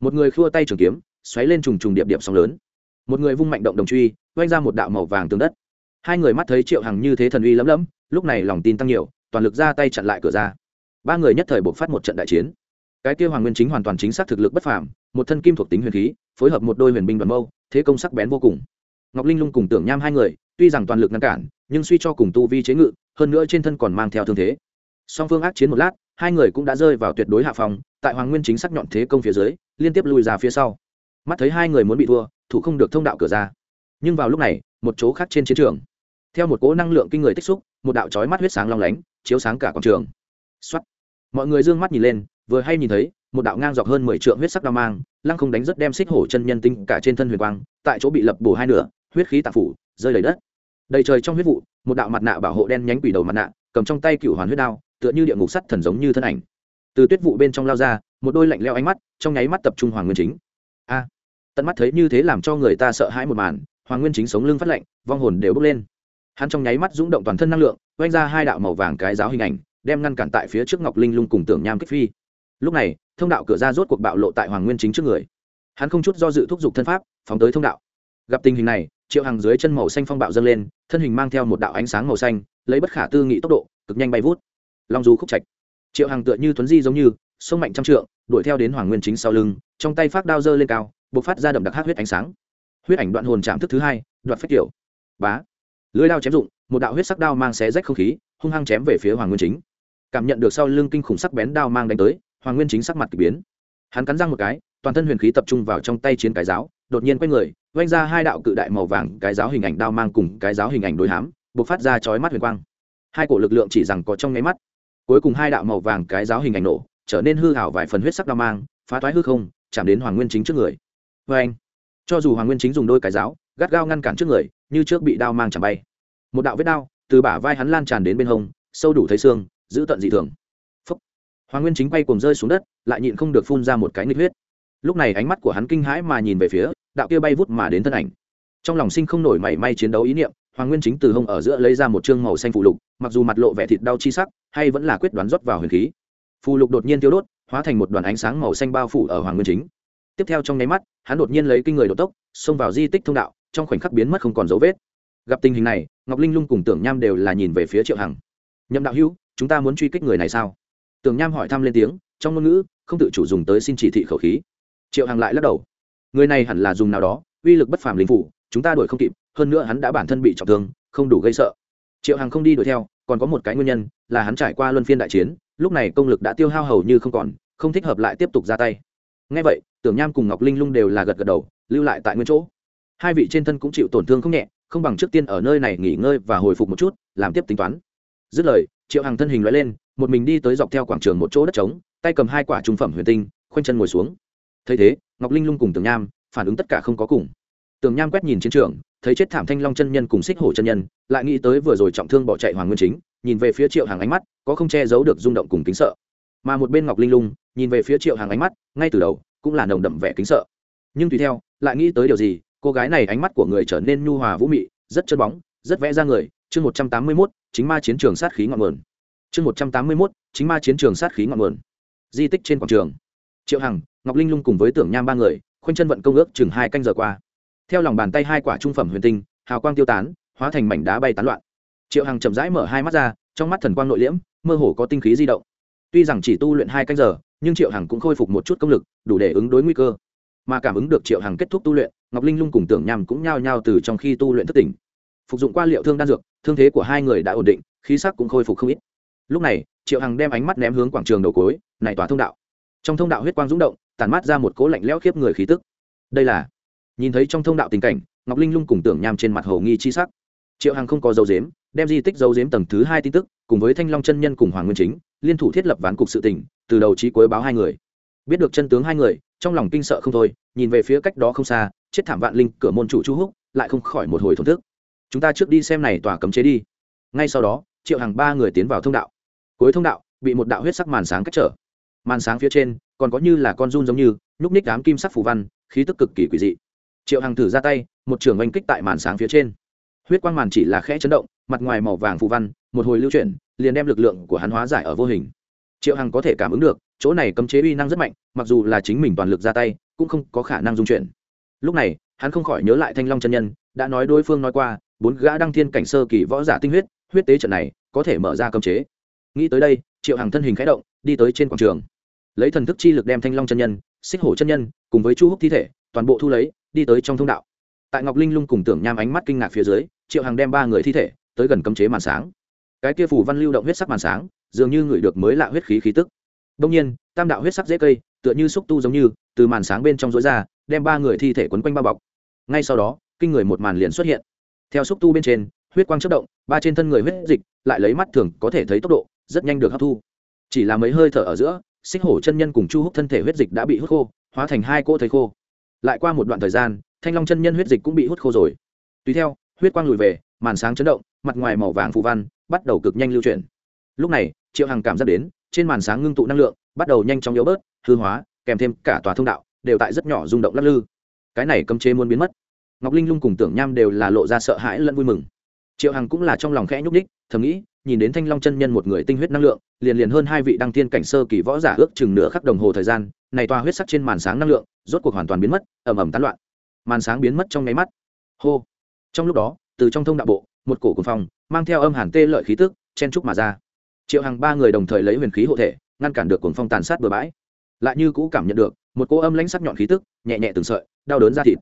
Một người khua tay trường kiếm, xoáy lên trùng trùng điệp điệp sóng lớn. Một người vung mạnh động đồng truy oanh ra một đạo màu vàng tường đất. Hai người mắt thấy triệu hằng như thế thần uy lấm lấm lúc này lòng tin tăng nhiều, toàn lực ra tay chặn lại cửa ra. Ba người nhất thời buộc phát một trận đại chiến. Cái kia hoàng nguyên chính hoàn toàn chính xác thực lực bất phàm, một thân kim thuộc tính huyền khí, phối hợp một đôi huyền binh đoàn mâu, thế công sắc bén vô cùng. Ngọc linh lung cùng tưởng nham hai người, tuy rằng toàn lực ngăn cản, nhưng suy cho cùng tu vi chế ngự, hơn nữa trên thân còn mang theo thương thế song phương ác chiến một lát, hai người cũng đã rơi vào tuyệt đối hạ phòng, tại hoàng nguyên chính sắc nhọn thế công phía dưới, liên tiếp lùi ra phía sau. Mắt thấy hai người muốn bị thua, thủ không được thông đạo cửa ra. Nhưng vào lúc này, một chỗ khác trên chiến trường. Theo một cỗ năng lượng kinh người tích xúc, một đạo chói mắt huyết sáng long lánh, chiếu sáng cả quảng trường. Xuất mọi người d ư ơ n g mắt nhìn lên, vừa hay nhìn thấy, một đạo ngang dọc hơn mười t huyết sắc đao mang, lăng không đánh rất đem xích hổ chân nhân tinh cả trên thân huyền quang, tại chỗ bị lập bổ hai nửa, huyết khí tạp phủ, rơi đầy đất. Đầy trời trong huyết vụ, một đạo mặt nạ bảo hộ đen nhánh quỷ đầu mặt nạ, cầm trong tay cựu hoàn huyết đao tựa như địa ngục sắt thần giống như thân ảnh. Từ tuyết vụ bên trong lao ra, một đôi lạnh leo ánh mắt, trong nháy mắt tập trung hoàng nguyên chính. A! Tận mắt thấy như thế làm cho người ta sợ hãi một màn, hoàng nguyên chính sống lưng phát lạnh, vong hồn đều bốc lên. Hắn trong nháy mắt rung động toàn thân năng lượng oanh ra hai đạo màu vàng cái giáo hình ảnh, đem ngăn cản tại phía trước ngọc linh lung cùng tưởng nham kích phi. Lúc này, thông đạo cửa ra rốt cuộc bạo lộ tại hoàng nguyên chính trước người. Hắn không chút do dự thúc giục thân pháp, phóng tới thông đạo. Gặp tình hình này, triệu hàng dưới chân màu xanh phong bạo dâng lên, thân hình mang theo một đạo ánh sáng màu xanh, lấy bất khả tư nghị tốc độ, cực nhanh bay vút long du khúc trạch. Triệu hàng tựa như thuấn di giống như, sông mạnh trăm trượng, đuổi theo đến hoàng nguyên chính sau lưng, trong tay phát đao dơ lên cao b ộ c phát ra đậm đặc hát huyết ánh sáng. Huyết ảnh đoạn hồn chạm thức thứ hai đoạn phách kiểu bá. Lưới đao chém dụng, một đạo huyết sắc đao mang xé rách không khí, hung hăng chém về phía hoàng nguyên chính. Cảm nhận được sau lưng kinh khủng sắc bén đao mang đánh tới, hoàng nguyên chính sắc mặt k ỳ biến. Hắn cắn răng một cái, toàn thân huyền khí tập trung vào trong tay chiến cái giáo, đột nhiên quay người oanh ra hai đạo cự đại màu vàng cái giáo hình ảnh đao mang cùng cái giáo hình ảnh đối hám b ộ c phát ra chói mắt huyền quang. Hai cổ lực lượng chỉ rằng có trong nháy mắt cuối cùng hai đạo màu vàng cái giáo hình ảnh nổ, trở nên hư hảo vài phần huyết sắc đao mang, phá toái hư không, chạm đến hoàng nguyên chính trước người. Vê anh, cho dù hoàng nguyên chính dùng đôi cái giáo, gắt gao ngăn cản trước người, như trước bị đao mang chạm bay. Một đạo vết đao, từ bả vai hắn lan tràn đến bên hông, sâu đủ thấy xương, giữ tận dị thường. Phúc. hoàng nguyên chính bay cùng rơi xuống đất, lại nhịn không được phun ra một cái nghịch huyết. Lúc này ánh mắt của hắn kinh hãi mà nhìn về phía, đạo kia bay vút mà đến thân ảnh. Trong lòng sinh không nổi mảy may chiến đấu ý niệm hoàng nguyên chính từ hông ở giữa lấy ra một chương màu xanh phụ lục, mặc dù mặt lộ vẻ thịt đau chi sắc, hay vẫn là quyết đoán rót vào huyền khí. Phù lục đột nhiên tiêu đốt, hóa thành một đoàn ánh sáng màu xanh bao phủ ở hoàng nguyên chính. Tiếp theo trong nháy mắt, hắn đột nhiên lấy kinh người đột tốc, xông vào di tích thông đạo, trong khoảnh khắc biến mất không còn dấu vết. Gặp tình hình này, ngọc linh lung cùng tưởng nham đều là nhìn về phía triệu hằng. Nhậm đạo hữu, chúng ta muốn truy kích người này sao? Tưởng nham hỏi thăm lên tiếng, trong ngôn ngữ, không tự chủ dùng tới xin chỉ thị khẩu khí. Triệu hằng lại lắc đầu. Người này hẳn là dùng nào đó, uy lực bất phàm linh phủ chúng ta đuổi không kịp, hơn nữa hắn đã bản thân bị trọng thương, không đủ gây sợ. Triệu hằng không đi đuổi theo, còn có một cái nguyên nhân là hắn trải qua luân phiên đại chiến, lúc này công lực đã tiêu hao hầu như không còn, không thích hợp lại tiếp tục ra tay. Ngay vậy, tưởng nham cùng ngọc linh lung đều là gật gật đầu, lưu lại tại nguyên chỗ. Hai vị trên thân cũng chịu tổn thương không nhẹ, không bằng trước tiên ở nơi này nghỉ ngơi và hồi phục một chút, làm tiếp tính toán. Dứt lời, triệu hằng thân hình loại lên, một mình đi tới dọc theo quảng trường một chỗ đất trống, tay cầm hai quả trung phẩm huyền tinh, khoanh chân ngồi xuống. Thấy thế, ngọc linh lung cùng Tưởng nham phản ứng tất cả không có cùng tường nham quét nhìn chiến trường, thấy chết thảm thanh long chân nhân cùng xích hổ chân nhân, lại nghĩ tới vừa rồi trọng thương bỏ chạy hoàng nguyên chính, nhìn về phía triệu hàng ánh mắt, có không che giấu được rung động cùng kính sợ. Mà một bên ngọc linh lung, nhìn về phía triệu hàng ánh mắt, ngay từ đầu, cũng là nồng đậm vẻ kính sợ. Nhưng tùy theo, lại nghĩ tới điều gì, cô gái này ánh mắt của người trở nên nhu hòa vũ mị, rất chân bóng, rất vẽ ra người. Chương một trăm tám mươi mốt, chính ma chiến trường sát khí ngọn nguồn. Chương một trăm tám mươi mốt, chính ma chiến trường sát khí ngọn nguồn. Di tích trên quảng trường. Triệu hằng, ngọc linh lung cùng với tưởng nham ba người, khoanh chân vận công ước chừng hai canh giờ qua theo lòng bàn tay hai quả trung phẩm huyền tinh, hào quang tiêu tán, hóa thành mảnh đá bay tán loạn. Triệu hằng chậm rãi mở hai mắt ra, trong mắt thần quang nội liễm, mơ hồ có tinh khí di động. Tuy rằng chỉ tu luyện hai canh giờ, nhưng triệu hằng cũng khôi phục một chút công lực, đủ để ứng đối nguy cơ. Mà cảm ứng được triệu hằng kết thúc tu luyện, ngọc linh lung cùng tưởng nhằm cũng nhao nhao từ trong khi tu luyện thất tỉnh. Phục dụng qua liệu thương đan dược, thương thế của hai người đã ổn định, khí sắc cũng khôi phục không ít. Lúc này, triệu hằng đem ánh mắt ném hướng quảng trường đầu cối, này tòa thông đạo. Trong thông đạo huyết quang rúng động tàn mát ra một cố lạnh lẽo khiếp người khí tức. Đây là nhìn thấy trong thông đạo tình cảnh, ngọc linh lung cùng tưởng nham trên mặt hồ nghi chi sắc. Triệu hằng không có dấu dếm đem di tích dấu dếm tầng thứ hai tin tức, cùng với thanh long chân nhân cùng hoàng nguyên chính, liên thủ thiết lập ván cục sự tỉnh từ đầu trí cuối báo hai người. Biết được chân tướng hai người, trong lòng kinh sợ không thôi, nhìn về phía cách đó không xa, chết thảm vạn linh, cửa môn chủ chu húc, lại không khỏi một hồi thổn thức. Chúng ta trước đi xem này tòa cấm chế đi. Ngay sau đó, triệu hàng ba người tiến vào thông đạo. Cuối thông đạo, bị một đạo huyết sắc màn sáng cách trở. Màn sáng phía trên, còn có như là con run giống như nhúc ních đám kim sắc phù văn, khí tức cực kỳ quỷ dị triệu Hằng thử ra tay, một trường oanh kích tại màn sáng phía trên. Huyết quang màn chỉ là khẽ chấn động, mặt ngoài màu vàng phù văn, một hồi lưu chuyển, liền đem lực lượng của hắn hóa giải ở vô hình. Triệu hằng có thể cảm ứng được, chỗ này cấm chế uy năng rất mạnh, mặc dù là chính mình toàn lực ra tay, cũng không có khả năng dung chuyển. Lúc này, hắn không khỏi nhớ lại thanh long chân nhân, đã nói đối phương nói qua, bốn gã đăng thiên cảnh sơ kỳ võ giả tinh huyết huyết tế trận này, có thể mở ra cấm chế. Nghĩ tới đây, triệu hằng thân hình khẽ động, đi tới trên quảng trường. Lấy thần thức chi lực đem thanh long chân nhân, xích hổ chân nhân, cùng với chu húc thi thể, toàn bộ thu lấy đi tới trong thông đạo. Tại ngọc linh lung cùng tưởng nham ánh mắt kinh ngạc phía dưới, triệu hằng đem ba người thi thể tới gần cấm chế màn sáng. Cái kia phủ văn lưu động huyết sắc màn sáng, dường như ngửi được mới lạ huyết khí khí tức. Đông nhiên, tam đạo huyết sắc dễ cây, tựa như xúc tu giống như, từ màn sáng bên trong rối ra, đem ba người thi thể quấn quanh bao bọc. Ngay sau đó, kinh người một màn liền xuất hiện. Theo xúc tu bên trên, huyết quang chất động, ba trên thân người huyết dịch lại lấy mắt thường có thể thấy tốc độ, rất nhanh được hấp thu. Chỉ là mấy hơi thở ở giữa, xích hổ chân nhân cùng chu hút thân thể huyết dịch đã bị hút khô, hóa thành hai cỗ thấy khô lại qua một đoạn thời gian, thanh long chân nhân huyết dịch cũng bị hút khô rồi. Tùy theo, huyết quang lùi về, màn sáng chấn động, mặt ngoài màu vàng phù văn bắt đầu cực nhanh lưu chuyển. Lúc này, triệu hằng cảm giác đến, trên màn sáng ngưng tụ năng lượng, bắt đầu nhanh chóng yếu bớt, hư hóa, kèm thêm cả tòa thông đạo, đều tại rất nhỏ rung động lắc lư. Cái này cấm chế muốn biến mất. Ngọc linh lung cùng tưởng nham đều là lộ ra sợ hãi lẫn vui mừng. Triệu hằng cũng là trong lòng khẽ nhúc ních thầm nghĩ nhìn đến thanh long chân nhân một người tinh huyết năng lượng, liền liền hơn hai vị đăng tiên cảnh sơ kỳ võ giả ước chừng nửa khắc đồng hồ thời gian, này toa huyết sắc trên màn sáng năng lượng, rốt cuộc hoàn toàn biến mất ẩm ẩm tán loạn. Màn sáng biến mất trong nháy mắt. Hô. Trong lúc đó, từ trong thông đạo bộ, một cổ cuồng phong, mang theo âm hàn tê lợi khí tức, chen trúc mà ra. Triệu hàng ba người đồng thời lấy huyền khí hộ thể, ngăn cản được cuồng phong tàn sát bừa bãi. Lại như cũ cảm nhận được, một cô âm lãnh sắc nhọn khí tức, nhẹ nhẹ từng sợi, đau đớn ra thịt.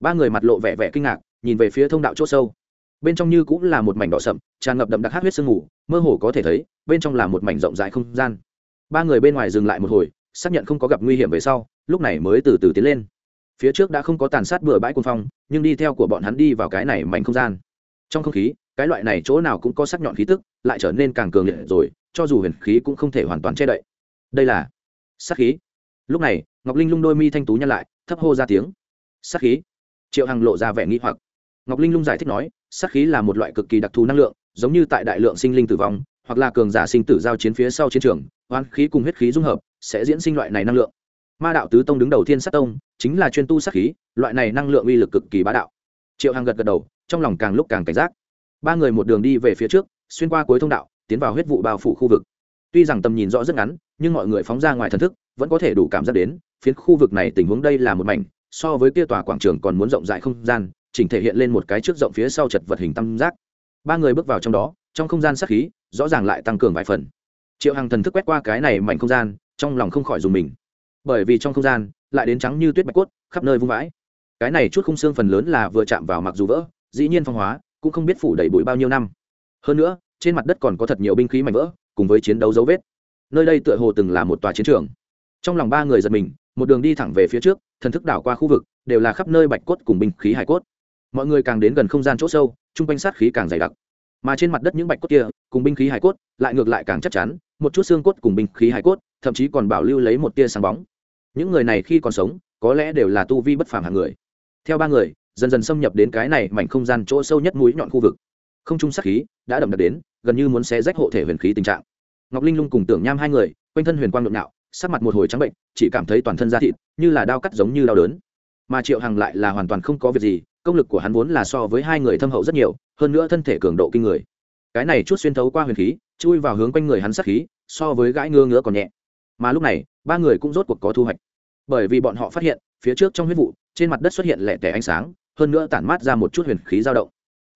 Ba người mặt lộ vẻ vẻ kinh ngạc, nhìn về phía thông đạo chỗ sâu bên trong như cũng là một mảnh đỏ sậm, tràn ngập đậm đặc hát huyết sương mù, mơ hồ có thể thấy, bên trong là một mảnh rộng rãi không gian. Ba người bên ngoài dừng lại một hồi, xác nhận không có gặp nguy hiểm về sau, lúc này mới từ từ tiến lên. Phía trước đã không có tàn sát bừa bãi quân phong, nhưng đi theo của bọn hắn đi vào cái này mảnh không gian. Trong không khí, cái loại này chỗ nào cũng có sắc nhọn khí tức, lại trở nên càng cường liệt rồi, cho dù huyền khí cũng không thể hoàn toàn che đậy. Đây là sát khí. Lúc này, ngọc linh lung đôi mi thanh tú nhăn lại, thấp hô ra tiếng. Sát khí. Triệu hằng lộ ra vẻ nghĩ hoặc. Ngọc linh lung giải thích nói sát khí là một loại cực kỳ đặc thù năng lượng, giống như tại đại lượng sinh linh tử vong, hoặc là cường giả sinh tử giao chiến phía sau chiến trường oan khí cùng huyết khí dung hợp, sẽ diễn sinh loại này năng lượng. Ma đạo tứ tông đứng đầu thiên sát tông, chính là chuyên tu sát khí, loại này năng lượng uy lực cực kỳ bá đạo. Triệu hằng gật gật đầu, trong lòng càng lúc càng cảnh giác. Ba người một đường đi về phía trước, xuyên qua cuối thông đạo, tiến vào huyết vụ bao phủ khu vực. Tuy rằng tầm nhìn rõ rất ngắn, nhưng mọi người phóng ra ngoài thần thức, vẫn có thể đủ cảm giác đến, phiến khu vực này tình huống đây là một mảnh, so với kia tòa quảng trường còn muốn rộng rãi không gian chỉnh thể hiện lên một cái trước rộng phía sau chật vật hình tam giác. Ba người bước vào trong đó, trong không gian sát khí, rõ ràng lại tăng cường vài phần. Triệu hằng thần thức quét qua cái này mảnh không gian, trong lòng không khỏi dùng mình. Bởi vì trong không gian, lại đến trắng như tuyết bạch cốt, khắp nơi vung vãi. Cái này chút khung xương phần lớn là vừa chạm vào mặc dù vỡ, dĩ nhiên phong hóa, cũng không biết phủ đầy bụi bao nhiêu năm. Hơn nữa, trên mặt đất còn có thật nhiều binh khí mảnh vỡ, cùng với chiến đấu dấu vết. Nơi đây tựa hồ từng là một tòa chiến trường. Trong lòng ba người giật mình, một đường đi thẳng về phía trước, thần thức đảo qua khu vực, đều là khắp nơi bạch cốt cùng binh khí hải cốt mọi người càng đến gần không gian chỗ sâu, chung quanh sát khí càng dày đặc. Mà trên mặt đất những bạch cốt kia, cùng binh khí hải cốt, lại ngược lại càng chắc chắn, một chút xương cốt cùng binh khí hải cốt, thậm chí còn bảo lưu lấy một tia sáng bóng. Những người này khi còn sống, có lẽ đều là tu vi bất phàm hàng người. Theo ba người, dần dần xâm nhập đến cái này mảnh không gian chỗ sâu nhất mũi nhọn khu vực. Không trung sát khí đã đậm đặc đến, gần như muốn xé rách hộ thể huyền khí tình trạng. Ngọc linh lung cùng tưởng nham hai người, quanh thân huyền quang nhộn nhạo sắc mặt một hồi trắng bệnh, chỉ cảm thấy toàn thân da thịt như là đau cắt giống như đau đớn. Mà triệu hằng lại là hoàn toàn không có việc gì công lực của hắn vốn là so với hai người thâm hậu rất nhiều, hơn nữa thân thể cường độ kinh người. Cái này chút xuyên thấu qua huyền khí, chui vào hướng quanh người hắn sát khí, so với gãi ngơ ngứa còn nhẹ. Mà lúc này, ba người cũng rốt cuộc có thu hoạch. Bởi vì bọn họ phát hiện, phía trước trong huyết vụ, trên mặt đất xuất hiện lẻ tẻ ánh sáng, hơn nữa tản mát ra một chút huyền khí dao động.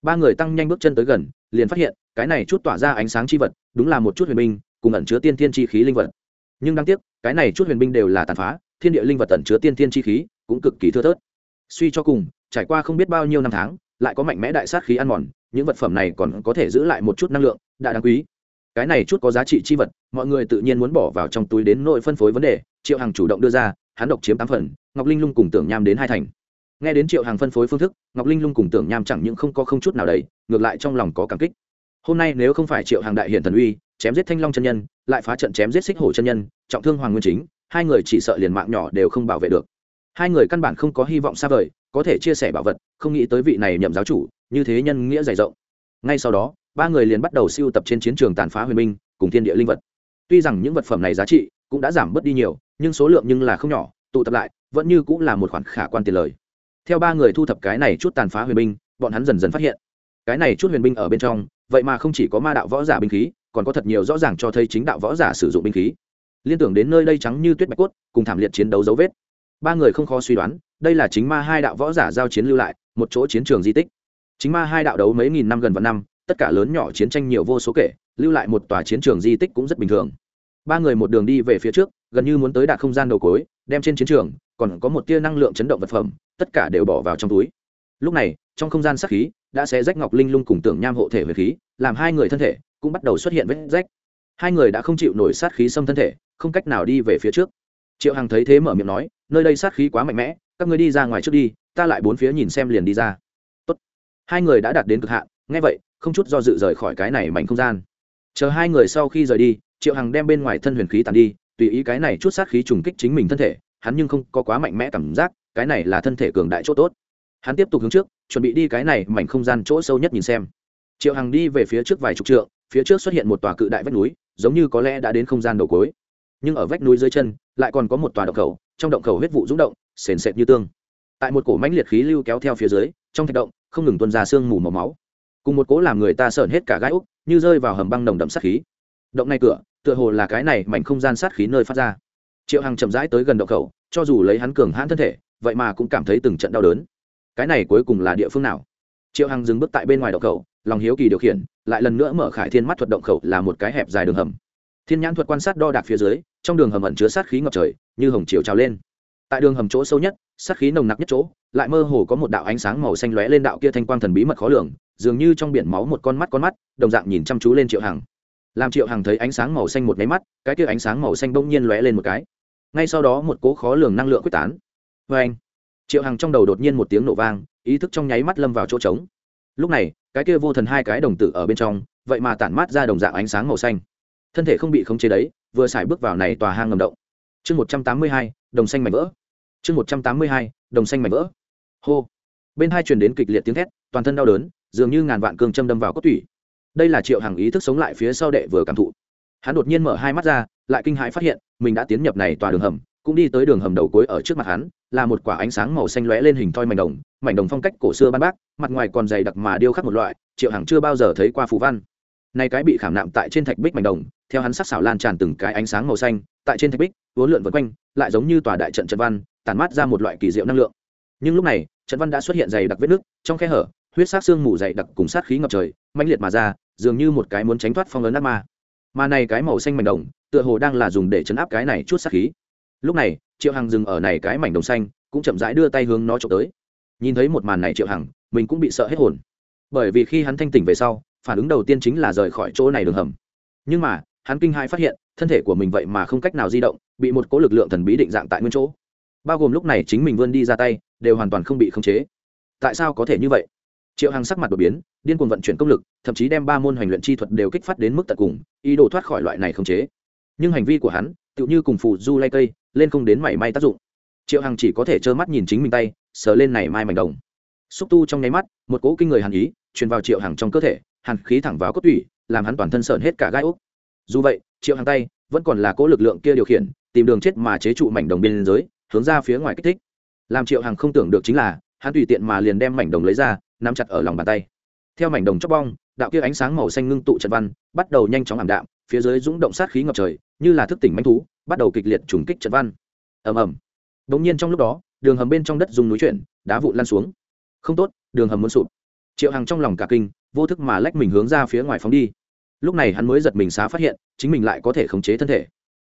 Ba người tăng nhanh bước chân tới gần, liền phát hiện, cái này chút tỏa ra ánh sáng chi vật, đúng là một chút huyền binh, cùng ẩn chứa tiên thiên chi khí linh vật. Nhưng đáng tiếc, cái này chút huyền binh đều là tàn phá, thiên địa linh vật ẩn chứa tiên thiên chi khí, cũng cực kỳ thưa thớt. Suy cho cùng trải qua không biết bao nhiêu năm tháng, lại có mạnh mẽ đại sát khí ăn mòn, những vật phẩm này còn có thể giữ lại một chút năng lượng đã đáng quý. Cái này chút có giá trị chi vật, mọi người tự nhiên muốn bỏ vào trong túi đến nội phân phối vấn đề, triệu hằng chủ động đưa ra, hắn độc chiếm tám phần, ngọc linh lung cùng tưởng nham đến hai thành. Nghe đến triệu hằng phân phối phương thức, ngọc linh lung cùng tưởng nham chẳng những không có không chút nào đấy ngược lại trong lòng có cảm kích. Hôm nay nếu không phải triệu hằng đại hiện thần uy, chém giết thanh long chân nhân, lại phá trận chém giết xích hổ chân nhân, trọng thương hoàng nguyên chính, hai người chỉ sợ liền mạng nhỏ đều không bảo vệ được hai người căn bản không có hy vọng xa vời, có thể chia sẻ bảo vật, không nghĩ tới vị này nhậm giáo chủ, như thế nhân nghĩa dày rộng. Ngay sau đó, ba người liền bắt đầu siêu tập trên chiến trường tàn phá huyền minh, cùng thiên địa linh vật. Tuy rằng những vật phẩm này giá trị cũng đã giảm bớt đi nhiều, nhưng số lượng nhưng là không nhỏ, tụ tập lại, vẫn như cũng là một khoản khả quan tiền lời. Theo ba người thu thập cái này chút tàn phá huyền binh bọn hắn dần dần phát hiện, cái này chút huyền binh ở bên trong, vậy mà không chỉ có ma đạo võ giả binh khí, còn có thật nhiều rõ ràng cho thấy chính đạo võ giả sử dụng binh khí. Liên tưởng đến nơi đây trắng như tuyết bạch cốt, cùng thảm liệt chiến đấu dấu vết ba người không khó suy đoán, đây là chính ma hai đạo võ giả giao chiến lưu lại, một chỗ chiến trường di tích. Chính ma hai đạo đấu mấy nghìn năm gần vạn năm, tất cả lớn nhỏ chiến tranh nhiều vô số kể, lưu lại một tòa chiến trường di tích cũng rất bình thường. Ba người một đường đi về phía trước, gần như muốn tới đạt không gian đầu cối đem trên chiến trường, còn có một tia năng lượng chấn động vật phẩm, tất cả đều bỏ vào trong túi. Lúc này, trong không gian sắc khí, đã xé rách ngọc linh lung cùng tưởng nham hộ thể về khí, làm hai người thân thể cũng bắt đầu xuất hiện vết rách. Hai người đã không chịu nổi sát khí xâm thân thể, không cách nào đi về phía trước triệu hằng thấy thế mở miệng nói, nơi đây sát khí quá mạnh mẽ, các ngươi đi ra ngoài trước đi, ta lại bốn phía nhìn xem liền đi ra. Tốt. hai người đã đạt đến cực hạn, nghe vậy, không chút do dự rời khỏi cái này mảnh không gian. Chờ hai người sau khi rời đi, triệu hằng đem bên ngoài thân huyền khí tàn đi, tùy ý cái này chút sát khí trùng kích chính mình thân thể, hắn nhưng không có quá mạnh mẽ cảm giác, cái này là thân thể cường đại chỗ tốt. Hắn tiếp tục hướng trước, chuẩn bị đi cái này mảnh không gian chỗ sâu nhất nhìn xem. Triệu hằng đi về phía trước vài chục trượng, phía trước xuất hiện một tòa cự đại vách núi, giống như có lẽ đã đến không gian đầu cối nhưng ở vách núi dưới chân lại còn có một tòa động khẩu, trong động khẩu huyết vụ rúng động, sền sệt như tương. Tại một cổ mãnh liệt khí lưu kéo theo phía dưới, trong thạch động, không ngừng tuân ra sương mù màu máu. Cùng một cỗ làm người ta sợn hết cả gai úc, như rơi vào hầm băng nồng đậm sát khí. Động này cửa, tựa hồ là cái này mảnh không gian sát khí nơi phát ra. Triệu hằng chậm rãi tới gần động khẩu, cho dù lấy hắn cường hãn thân thể, vậy mà cũng cảm thấy từng trận đau đớn. Cái này cuối cùng là địa phương nào? Triệu hằng dừng bước tại bên ngoài động khẩu, lòng hiếu kỳ điều khiển, lại lần nữa mở khải thiên mắt thuật động khẩu là một cái hẹp dài đường hầm. Thiên nhãn thuật quan sát đo đạc phía dưới trong đường hầm ẩn chứa sát khí ngập trời, như hồng chiều trào lên. Tại đường hầm chỗ sâu nhất, sát khí nồng nặc nhất chỗ, lại mơ hồ có một đạo ánh sáng màu xanh lóe lên đạo kia thanh quang thần bí mật khó lường, dường như trong biển máu một con mắt con mắt, đồng dạng nhìn chăm chú lên triệu hằng. Làm triệu hằng thấy ánh sáng màu xanh một nháy mắt, cái kia ánh sáng màu xanh bỗng nhiên lóe lên một cái. Ngay sau đó một cố khó lường năng lượng quyết tán. Vê anh, triệu hằng trong đầu đột nhiên một tiếng nổ vang, ý thức trong nháy mắt lâm vào chỗ trống. Lúc này, cái kia vô thần hai cái đồng tử ở bên trong, vậy mà tản mát ra đồng dạng ánh sáng màu xanh. Thân thể không bị khống chế đấy vừa xài bước vào này tòa hang ngầm động. Chương một trăm tám mươi hai, đồng xanh mảnh vỡ. Chương một trăm tám mươi hai, đồng xanh mảnh vỡ. Hô. Bên hai truyền đến kịch liệt tiếng thét, toàn thân đau đớn, dường như ngàn vạn cương châm đâm vào cốt tủy. Đây là triệu hàng ý thức sống lại phía sau đệ vừa cảm thụ. Hắn đột nhiên mở hai mắt ra, lại kinh hãi phát hiện, mình đã tiến nhập này tòa đường hầm, cũng đi tới đường hầm đầu cuối ở trước mặt hắn, là một quả ánh sáng màu xanh lóe lên hình thoi mảnh đồng mảnh đồng phong cách cổ xưa ban bác, mặt ngoài còn dày đặc mà điêu khắc một loại, triệu hàng chưa bao giờ thấy qua phù văn nay cái bị khảm nạm tại trên thạch bích mảnh đồng, theo hắn sắc xảo lan tràn từng cái ánh sáng màu xanh, tại trên thạch bích uốn lượn vân quanh, lại giống như tòa đại trận trận văn, tản mát ra một loại kỳ diệu năng lượng. Nhưng lúc này, trận văn đã xuất hiện dày đặc vết nước, trong khe hở, huyết sát xương mù dày đặc cùng sát khí ngập trời, mãnh liệt mà ra, dường như một cái muốn tránh thoát phong ấn ác ma. Mà này cái màu xanh mảnh đồng, tựa hồ đang là dùng để chấn áp cái này chút sát khí. Lúc này, triệu hằng dừng ở này cái mảnh đồng xanh, cũng chậm rãi đưa tay hướng nó trộm tới. Nhìn thấy một màn này triệu hằng, mình cũng bị sợ hết hồn. Bởi vì khi hắn thanh tỉnh về sau phản ứng đầu tiên chính là rời khỏi chỗ này đường hầm. Nhưng mà, hắn kinh Hai phát hiện, thân thể của mình vậy mà không cách nào di động, bị một cố lực lượng thần bí định dạng tại nguyên chỗ. Bao gồm lúc này chính mình vươn đi ra tay, đều hoàn toàn không bị khống chế. Tại sao có thể như vậy? Triệu hằng sắc mặt đột biến, điên cuồng vận chuyển công lực, thậm chí đem ba môn hành luyện chi thuật đều kích phát đến mức tận cùng, ý đồ thoát khỏi loại này khống chế. Nhưng hành vi của hắn, tựu như cùng phù du lay cây, lên không đến mảy may tác dụng. Triệu hằng chỉ có thể trơ mắt nhìn chính mình tay, sờ lên này mai mảnh đồng. Xúc tu trong nháy mắt, một cỗ kinh người hàn ý, truyền vào triệu hằng trong cơ thể hàn khí thẳng vào cốt tủy, làm hắn toàn thân sợn hết cả gai úc. Dù vậy, triệu hàng tay vẫn còn là cỗ lực lượng kia điều khiển, tìm đường chết mà chế trụ mảnh đồng biên giới, hướng ra phía ngoài kích thích. Làm triệu hàng không tưởng được chính là, hắn tùy tiện mà liền đem mảnh đồng lấy ra, nắm chặt ở lòng bàn tay. Theo mảnh đồng chóc bong, đạo kia ánh sáng màu xanh ngưng tụ trận văn, bắt đầu nhanh chóng ảm đạm, phía dưới dũng động sát khí ngập trời, như là thức tỉnh manh thú, bắt đầu kịch liệt trùng kích trận văn. Ầm ầm. Đột nhiên trong lúc đó, đường hầm bên trong đất dùng núi chuyển, đá vụn lan xuống. Không tốt, đường hầm muốn sụp triệu hằng trong lòng cả kinh, vô thức mà lách mình hướng ra phía ngoài phóng đi. Lúc này hắn mới giật mình xá phát hiện, chính mình lại có thể khống chế thân thể.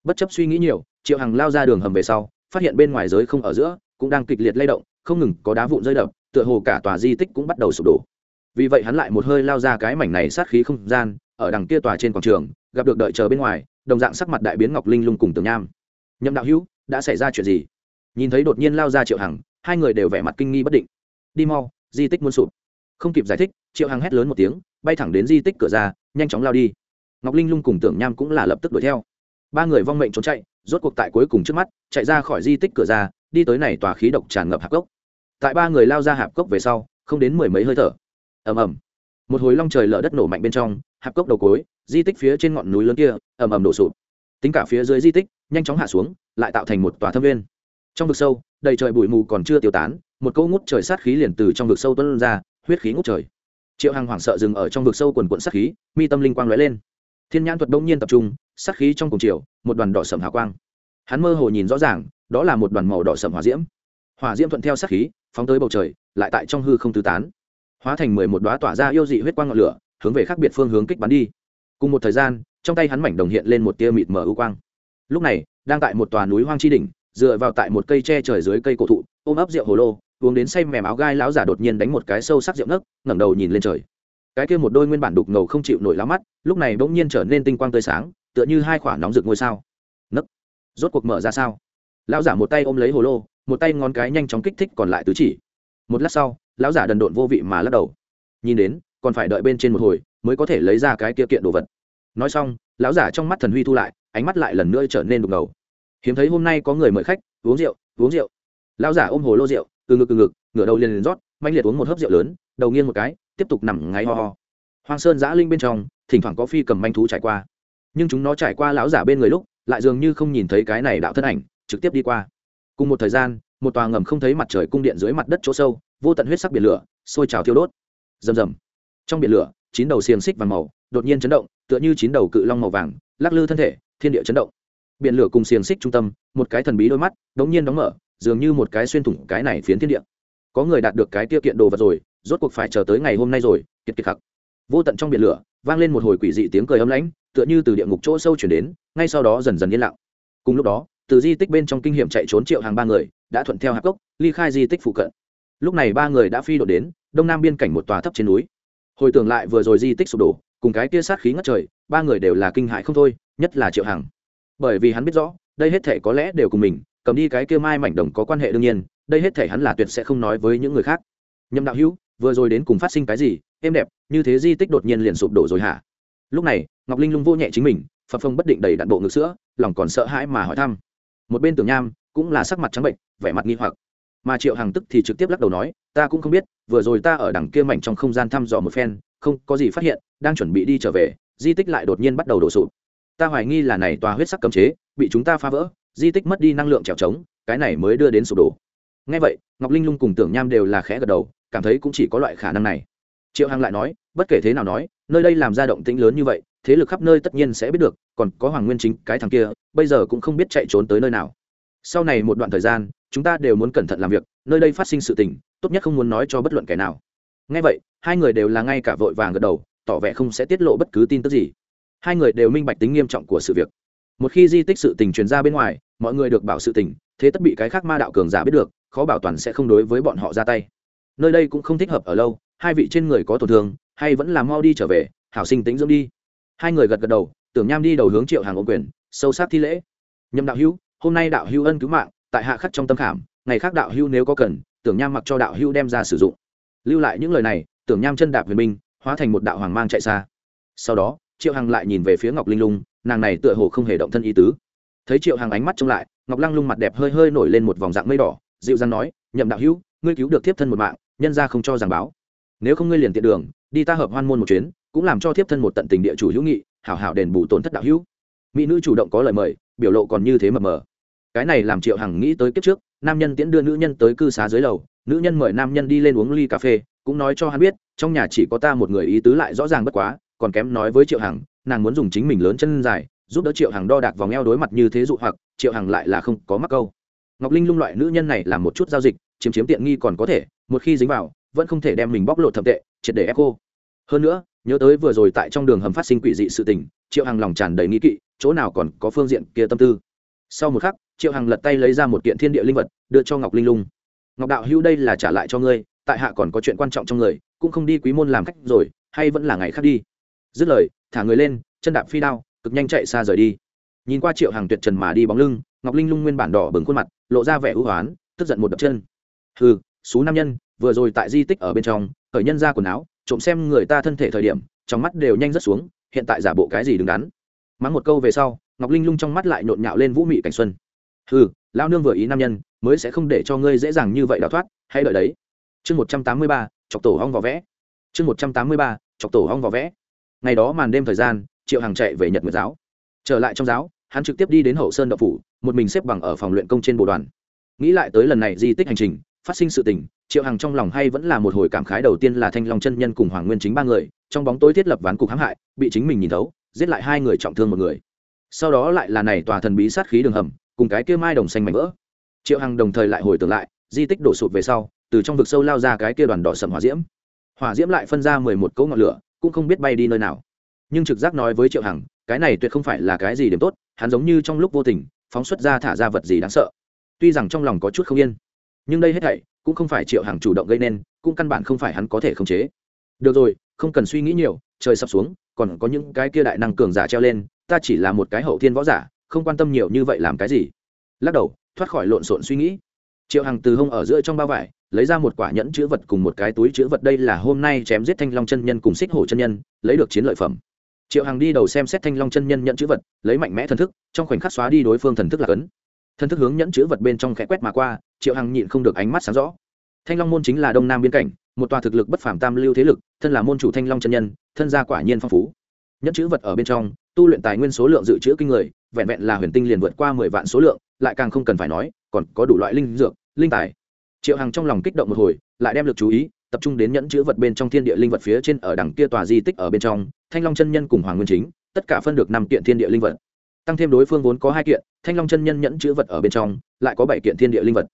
Bất chấp suy nghĩ nhiều, triệu hằng lao ra đường hầm về sau, phát hiện bên ngoài giới không ở giữa, cũng đang kịch liệt lay động, không ngừng có đá vụn rơi đập, tựa hồ cả tòa di tích cũng bắt đầu sụp đổ. Vì vậy hắn lại một hơi lao ra cái mảnh này sát khí không gian, ở đằng kia tòa trên quảng trường, gặp được đợi chờ bên ngoài, đồng dạng sắc mặt đại biến ngọc linh lung cùng tường nham. Nhậm đạo hữu, đã xảy ra chuyện gì? Nhìn thấy đột nhiên lao ra triệu hằng, hai người đều vẻ mặt kinh nghi bất định. Đi mau, di tích muốn sụp không kịp giải thích, triệu hằng hét lớn một tiếng, bay thẳng đến di tích cửa ra, nhanh chóng lao đi. Ngọc linh lung cùng tưởng nham cũng là lập tức đuổi theo. Ba người vong mệnh trốn chạy, rốt cuộc tại cuối cùng trước mắt, chạy ra khỏi di tích cửa ra, đi tới này tòa khí độc tràn ngập hạp cốc. Tại ba người lao ra hạp cốc về sau, không đến mười mấy hơi thở. Ầm ầm. Một hồi long trời lở đất nổ mạnh bên trong, hạp cốc đầu cối, di tích phía trên ngọn núi lớn kia, ầm ầm đổ sụp. Tính cả phía dưới di tích, nhanh chóng hạ xuống, lại tạo thành một tòa thâm viên. Trong vực sâu, đầy trời bụi mù còn chưa tiêu tán, một câu ngút trời sát khí liền từ trong vực sâu tuân ra huyết khí ngút trời. Triệu hằng hoảng sợ dừng ở trong vực sâu quần quận sát khí, mi tâm linh quang lóe lên. Thiên nhãn thuật đông nhiên tập trung, sát khí trong cùng chiều, một đoàn đỏ sầm hào quang. Hắn mơ hồ nhìn rõ ràng, đó là một đoàn màu đỏ sầm hỏa diễm. Hỏa diễm thuận theo sát khí, phóng tới bầu trời, lại tại trong hư không tứ tán. Hóa thành mười một đoá tỏa ra yêu dị huyết quang ngọn lửa, hướng về khác biệt phương hướng kích bắn đi. Cùng một thời gian, trong tay hắn mảnh đồng hiện lên một tia mịt mờ ưu quang. Lúc này, đang tại một tòa núi hoang chi đỉnh, dựa vào tại một cây tre trời dưới cây cổ thụ, ôm ấp rượu hồ lô uống đến say mềm áo gai lão giả đột nhiên đánh một cái sâu sắc rượu nấc ngẩng đầu nhìn lên trời. Cái kia một đôi nguyên bản đục ngầu không chịu nổi lá mắt, lúc này bỗng nhiên trở nên tinh quang tươi sáng, tựa như hai quả nóng rực ngôi sao. Nấc rốt cuộc mở ra sao? Lão giả một tay ôm lấy hồ lô, một tay ngón cái nhanh chóng kích thích còn lại tứ chỉ. Một lát sau, lão giả đần độn vô vị mà lắc đầu. Nhìn đến, còn phải đợi bên trên một hồi mới có thể lấy ra cái kia kiện đồ vật. Nói xong, lão giả trong mắt thần huy thu lại, ánh mắt lại lần nữa trở nên đục ngầu. Hiếm thấy hôm nay có người mời khách, uống rượu uống rượu. Lão giả ôm hồ lô rượu từ ngực từ ngực, ngửa đầu liền liền rót mạnh liệt uống một hớp rượu lớn, đầu nghiêng một cái, tiếp tục nằm ngáy ho ho. Hoang sơn giã linh bên trong, thỉnh thoảng có phi cầm manh thú trải qua. Nhưng chúng nó trải qua lão giả bên người lúc, lại dường như không nhìn thấy cái này đạo thân ảnh, trực tiếp đi qua. Cùng một thời gian, một tòa ngầm không thấy mặt trời cung điện dưới mặt đất chỗ sâu, vô tận huyết sắc biển lửa, sôi trào thiêu đốt. Rầm rầm. Trong biển lửa, chín đầu xiềng xích vàng màu, đột nhiên chấn động, tựa như chín đầu cự long màu vàng, lắc lư thân thể, thiên địa chấn động. Biển lửa cùng xiềng xích trung tâm, một cái thần bí đôi mắt, đống nhiên đóng mở dường như một cái xuyên thủng cái này phiến thiên địa. Có người đạt được cái tiêu kiện đồ vật rồi, rốt cuộc phải chờ tới ngày hôm nay rồi, kiệt kiệt khắc vô tận trong biển lửa, vang lên một hồi quỷ dị tiếng cười âm lãnh, tựa như từ địa ngục chỗ sâu chuyển đến, ngay sau đó dần dần yên lặng. Cùng lúc đó, từ di tích bên trong kinh hiểm chạy trốn triệu hàng ba người, đã thuận theo hạp cốc, ly khai di tích phụ cận. Lúc này ba người đã phi độ đến, đông nam biên cảnh một tòa thấp trên núi. Hồi tưởng lại vừa rồi di tích sụp đổ, cùng cái kia sát khí ngất trời, ba người đều là kinh hại không thôi, nhất là triệu hằng bởi vì hắn biết rõ, đây hết thể có lẽ đều cùng mình cầm đi cái kia mai mảnh đồng có quan hệ đương nhiên, đây hết thể hắn là tuyệt sẽ không nói với những người khác. Nhâm đạo hữu, vừa rồi đến cùng phát sinh cái gì êm đẹp, như thế di tích đột nhiên liền sụp đổ rồi hả? Lúc này, ngọc linh lung vô nhẹ chính mình, phập phông bất định đầy đạn bộ ngực sữa, lòng còn sợ hãi mà hỏi thăm. Một bên tưởng nham cũng là sắc mặt trắng bệnh, vẻ mặt nghi hoặc. Mà triệu Hằng tức thì trực tiếp lắc đầu nói, ta cũng không biết, vừa rồi ta ở đằng kia mảnh trong không gian thăm dò một phen, không có gì phát hiện, đang chuẩn bị đi trở về, di tích lại đột nhiên bắt đầu đổ sụp. Ta hoài nghi là này tòa huyết sắc cấm chế, bị chúng ta phá vỡ di tích mất đi năng lượng trèo trống, cái này mới đưa đến sụp đổ. Ngay vậy, ngọc linh lung cùng tưởng nham đều là khẽ gật đầu, cảm thấy cũng chỉ có loại khả năng này. Triệu hằng lại nói, bất kể thế nào nói, nơi đây làm ra động tĩnh lớn như vậy, thế lực khắp nơi tất nhiên sẽ biết được, còn có hoàng nguyên chính, cái thằng kia, bây giờ cũng không biết chạy trốn tới nơi nào. Sau này một đoạn thời gian, chúng ta đều muốn cẩn thận làm việc, nơi đây phát sinh sự tình, tốt nhất không muốn nói cho bất luận kẻ nào. Ngay vậy, hai người đều là ngay cả vội vàng gật đầu, tỏ vẻ không sẽ tiết lộ bất cứ tin tức gì. Hai người đều minh bạch tính nghiêm trọng của sự việc một khi di tích sự tình truyền ra bên ngoài, mọi người được bảo sự tình, thế tất bị cái khác ma đạo cường giả biết được, khó bảo toàn sẽ không đối với bọn họ ra tay. Nơi đây cũng không thích hợp ở lâu, hai vị trên người có tổn thương, hay vẫn là mau đi trở về, hảo sinh tính dưỡng đi. Hai người gật gật đầu, tưởng nham đi đầu hướng triệu hàng ô quyền, sâu sát thi lễ. Nhâm đạo hữu, hôm nay đạo hữu ân cứu mạng, tại hạ khắc trong tâm khảm, ngày khác đạo hữu nếu có cần, tưởng nham mặc cho đạo hữu đem ra sử dụng. Lưu lại những lời này, tưởng nham chân đạp huyền minh hóa thành một đạo hoàng mang chạy xa. Sau đó, triệu hằng lại nhìn về phía ngọc linh lung nàng này tựa hồ không hề động thân ý tứ. Thấy triệu hằng ánh mắt trông lại, ngọc lăng lung mặt đẹp hơi hơi nổi lên một vòng dạng mây đỏ, dịu dàng nói, nhậm đạo hữu, ngươi cứu được thiếp thân một mạng, nhân ra không cho giảng báo. Nếu không ngươi liền tiện đường, đi ta hợp hoan môn một chuyến, cũng làm cho thiếp thân một tận tình địa chủ hữu nghị, hảo hảo đền bù tổn thất đạo hữu. Mỹ nữ chủ động có lời mời, biểu lộ còn như thế mờ mờ. Cái này làm triệu hằng nghĩ tới kiếp trước, nam nhân tiễn đưa nữ nhân tới cư xá dưới lầu, nữ nhân mời nam nhân đi lên uống ly cà phê, cũng nói cho hắn biết, trong nhà chỉ có ta một người ý tứ lại rõ ràng bất quá, còn kém nói với triệu hằng nàng muốn dùng chính mình lớn chân dài, giúp đỡ triệu hằng đo đạc vòng eo đối mặt như thế dụ hoặc, triệu hằng lại là không có mắc câu. Ngọc linh lung loại nữ nhân này làm một chút giao dịch, chiếm chiếm tiện nghi còn có thể, một khi dính vào, vẫn không thể đem mình bóc lột thậm tệ, triệt để ép cô. Hơn nữa, nhớ tới vừa rồi tại trong đường hầm phát sinh quỷ dị sự tình, triệu hằng lòng tràn đầy nghĩ kỵ, chỗ nào còn có phương diện kia tâm tư. Sau một khắc, triệu hằng lật tay lấy ra một kiện thiên địa linh vật, đưa cho ngọc linh lung. Ngọc đạo hữu đây là trả lại cho ngươi, tại hạ còn có chuyện quan trọng trong người, cũng không đi quý môn làm khách rồi, hay vẫn là ngày khác đi dứt lời, thả người lên, chân đạp phi đao, cực nhanh chạy xa rời đi. Nhìn qua triệu hàng tuyệt trần mà đi bóng lưng, ngọc linh lung nguyên bản đỏ bừng khuôn mặt, lộ ra vẻ hữu hoán, tức giận một đập chân. Hừ số nam nhân, vừa rồi tại di tích ở bên trong khởi nhân ra quần áo, trộm xem người ta thân thể thời điểm, trong mắt đều nhanh rất xuống, hiện tại giả bộ cái gì đứng đắn. Mắng một câu về sau, ngọc linh lung trong mắt lại nhộn nhạo lên vũ mị cảnh xuân. Hừ, lao nương vừa ý nam nhân, mới sẽ không để cho ngươi dễ dàng như vậy đào thoát, hãy đợi đấy. Chương một trăm tám mươi ba, chọc tổ hong vỏ vẽ. Chương một trăm tám mươi ba, chọc tổ hong vỏ vẽ ngày đó màn đêm thời gian, triệu hàng chạy về nhật nguyệt giáo. Trở lại trong giáo, hắn trực tiếp đi đến hậu sơn đậu phủ, một mình xếp bằng ở phòng luyện công trên bộ đoàn. Nghĩ lại tới lần này di tích hành trình, phát sinh sự tình, triệu hằng trong lòng hay vẫn là một hồi cảm khái đầu tiên là thanh long chân nhân cùng hoàng nguyên chính ba người, trong bóng tối thiết lập ván cục hãm hại, bị chính mình nhìn thấu, giết lại hai người trọng thương một người. Sau đó lại là này tòa thần bí sát khí đường hầm, cùng cái kia mai đồng xanh mảnh vỡ. Triệu hằng đồng thời lại hồi tưởng lại, di tích đổ sụp về sau, từ trong vực sâu lao ra cái kia đoàn đỏ sầm hỏa diễm. Hỏa diễm lại phân ra mười một cỗ ngọn lửa cũng không biết bay đi nơi nào. Nhưng trực giác nói với triệu hằng, cái này tuyệt không phải là cái gì điểm tốt, hắn giống như trong lúc vô tình, phóng xuất ra thả ra vật gì đáng sợ. Tuy rằng trong lòng có chút không yên, nhưng đây hết thảy cũng không phải triệu hằng chủ động gây nên, cũng căn bản không phải hắn có thể khống chế. Được rồi, không cần suy nghĩ nhiều, trời sắp xuống, còn có những cái kia đại năng cường giả treo lên, ta chỉ là một cái hậu thiên võ giả, không quan tâm nhiều như vậy làm cái gì. Lắc đầu, thoát khỏi lộn xộn suy nghĩ. Triệu hằng từ hông ở giữa trong bao vải lấy ra một quả nhẫn chữ vật cùng một cái túi chữ vật, đây là hôm nay chém giết thanh long chân nhân cùng xích hổ chân nhân, lấy được chiến lợi phẩm. Triệu hằng đi đầu xem xét thanh long chân nhân nhận chữ vật, lấy mạnh mẽ thần thức, trong khoảnh khắc xóa đi đối phương thần thức là cấn. Thần thức hướng nhẫn chữ vật bên trong khẽ quét mà qua, triệu hằng nhịn không được ánh mắt sáng rõ. Thanh long môn chính là đông nam biên cảnh, một tòa thực lực bất phàm tam lưu thế lực, thân là môn chủ thanh long chân nhân, thân gia quả nhiên phong phú. Nhẫn chữ vật ở bên trong, tu luyện tài nguyên số lượng dự trữ kinh người, vẹn vẹn là huyền tinh liền vượt qua mười vạn số lượng, lại càng không cần phải nói, còn có đủ loại linh dược, linh tài triệu hằng trong lòng kích động một hồi lại đem lực chú ý tập trung đến nhẫn chữ vật bên trong thiên địa linh vật phía trên ở đằng kia tòa di tích ở bên trong thanh long chân nhân cùng hoàng nguyên chính tất cả phân được năm kiện thiên địa linh vật tăng thêm đối phương vốn có hai kiện thanh long chân nhân nhẫn chữ vật ở bên trong lại có bảy kiện thiên địa linh vật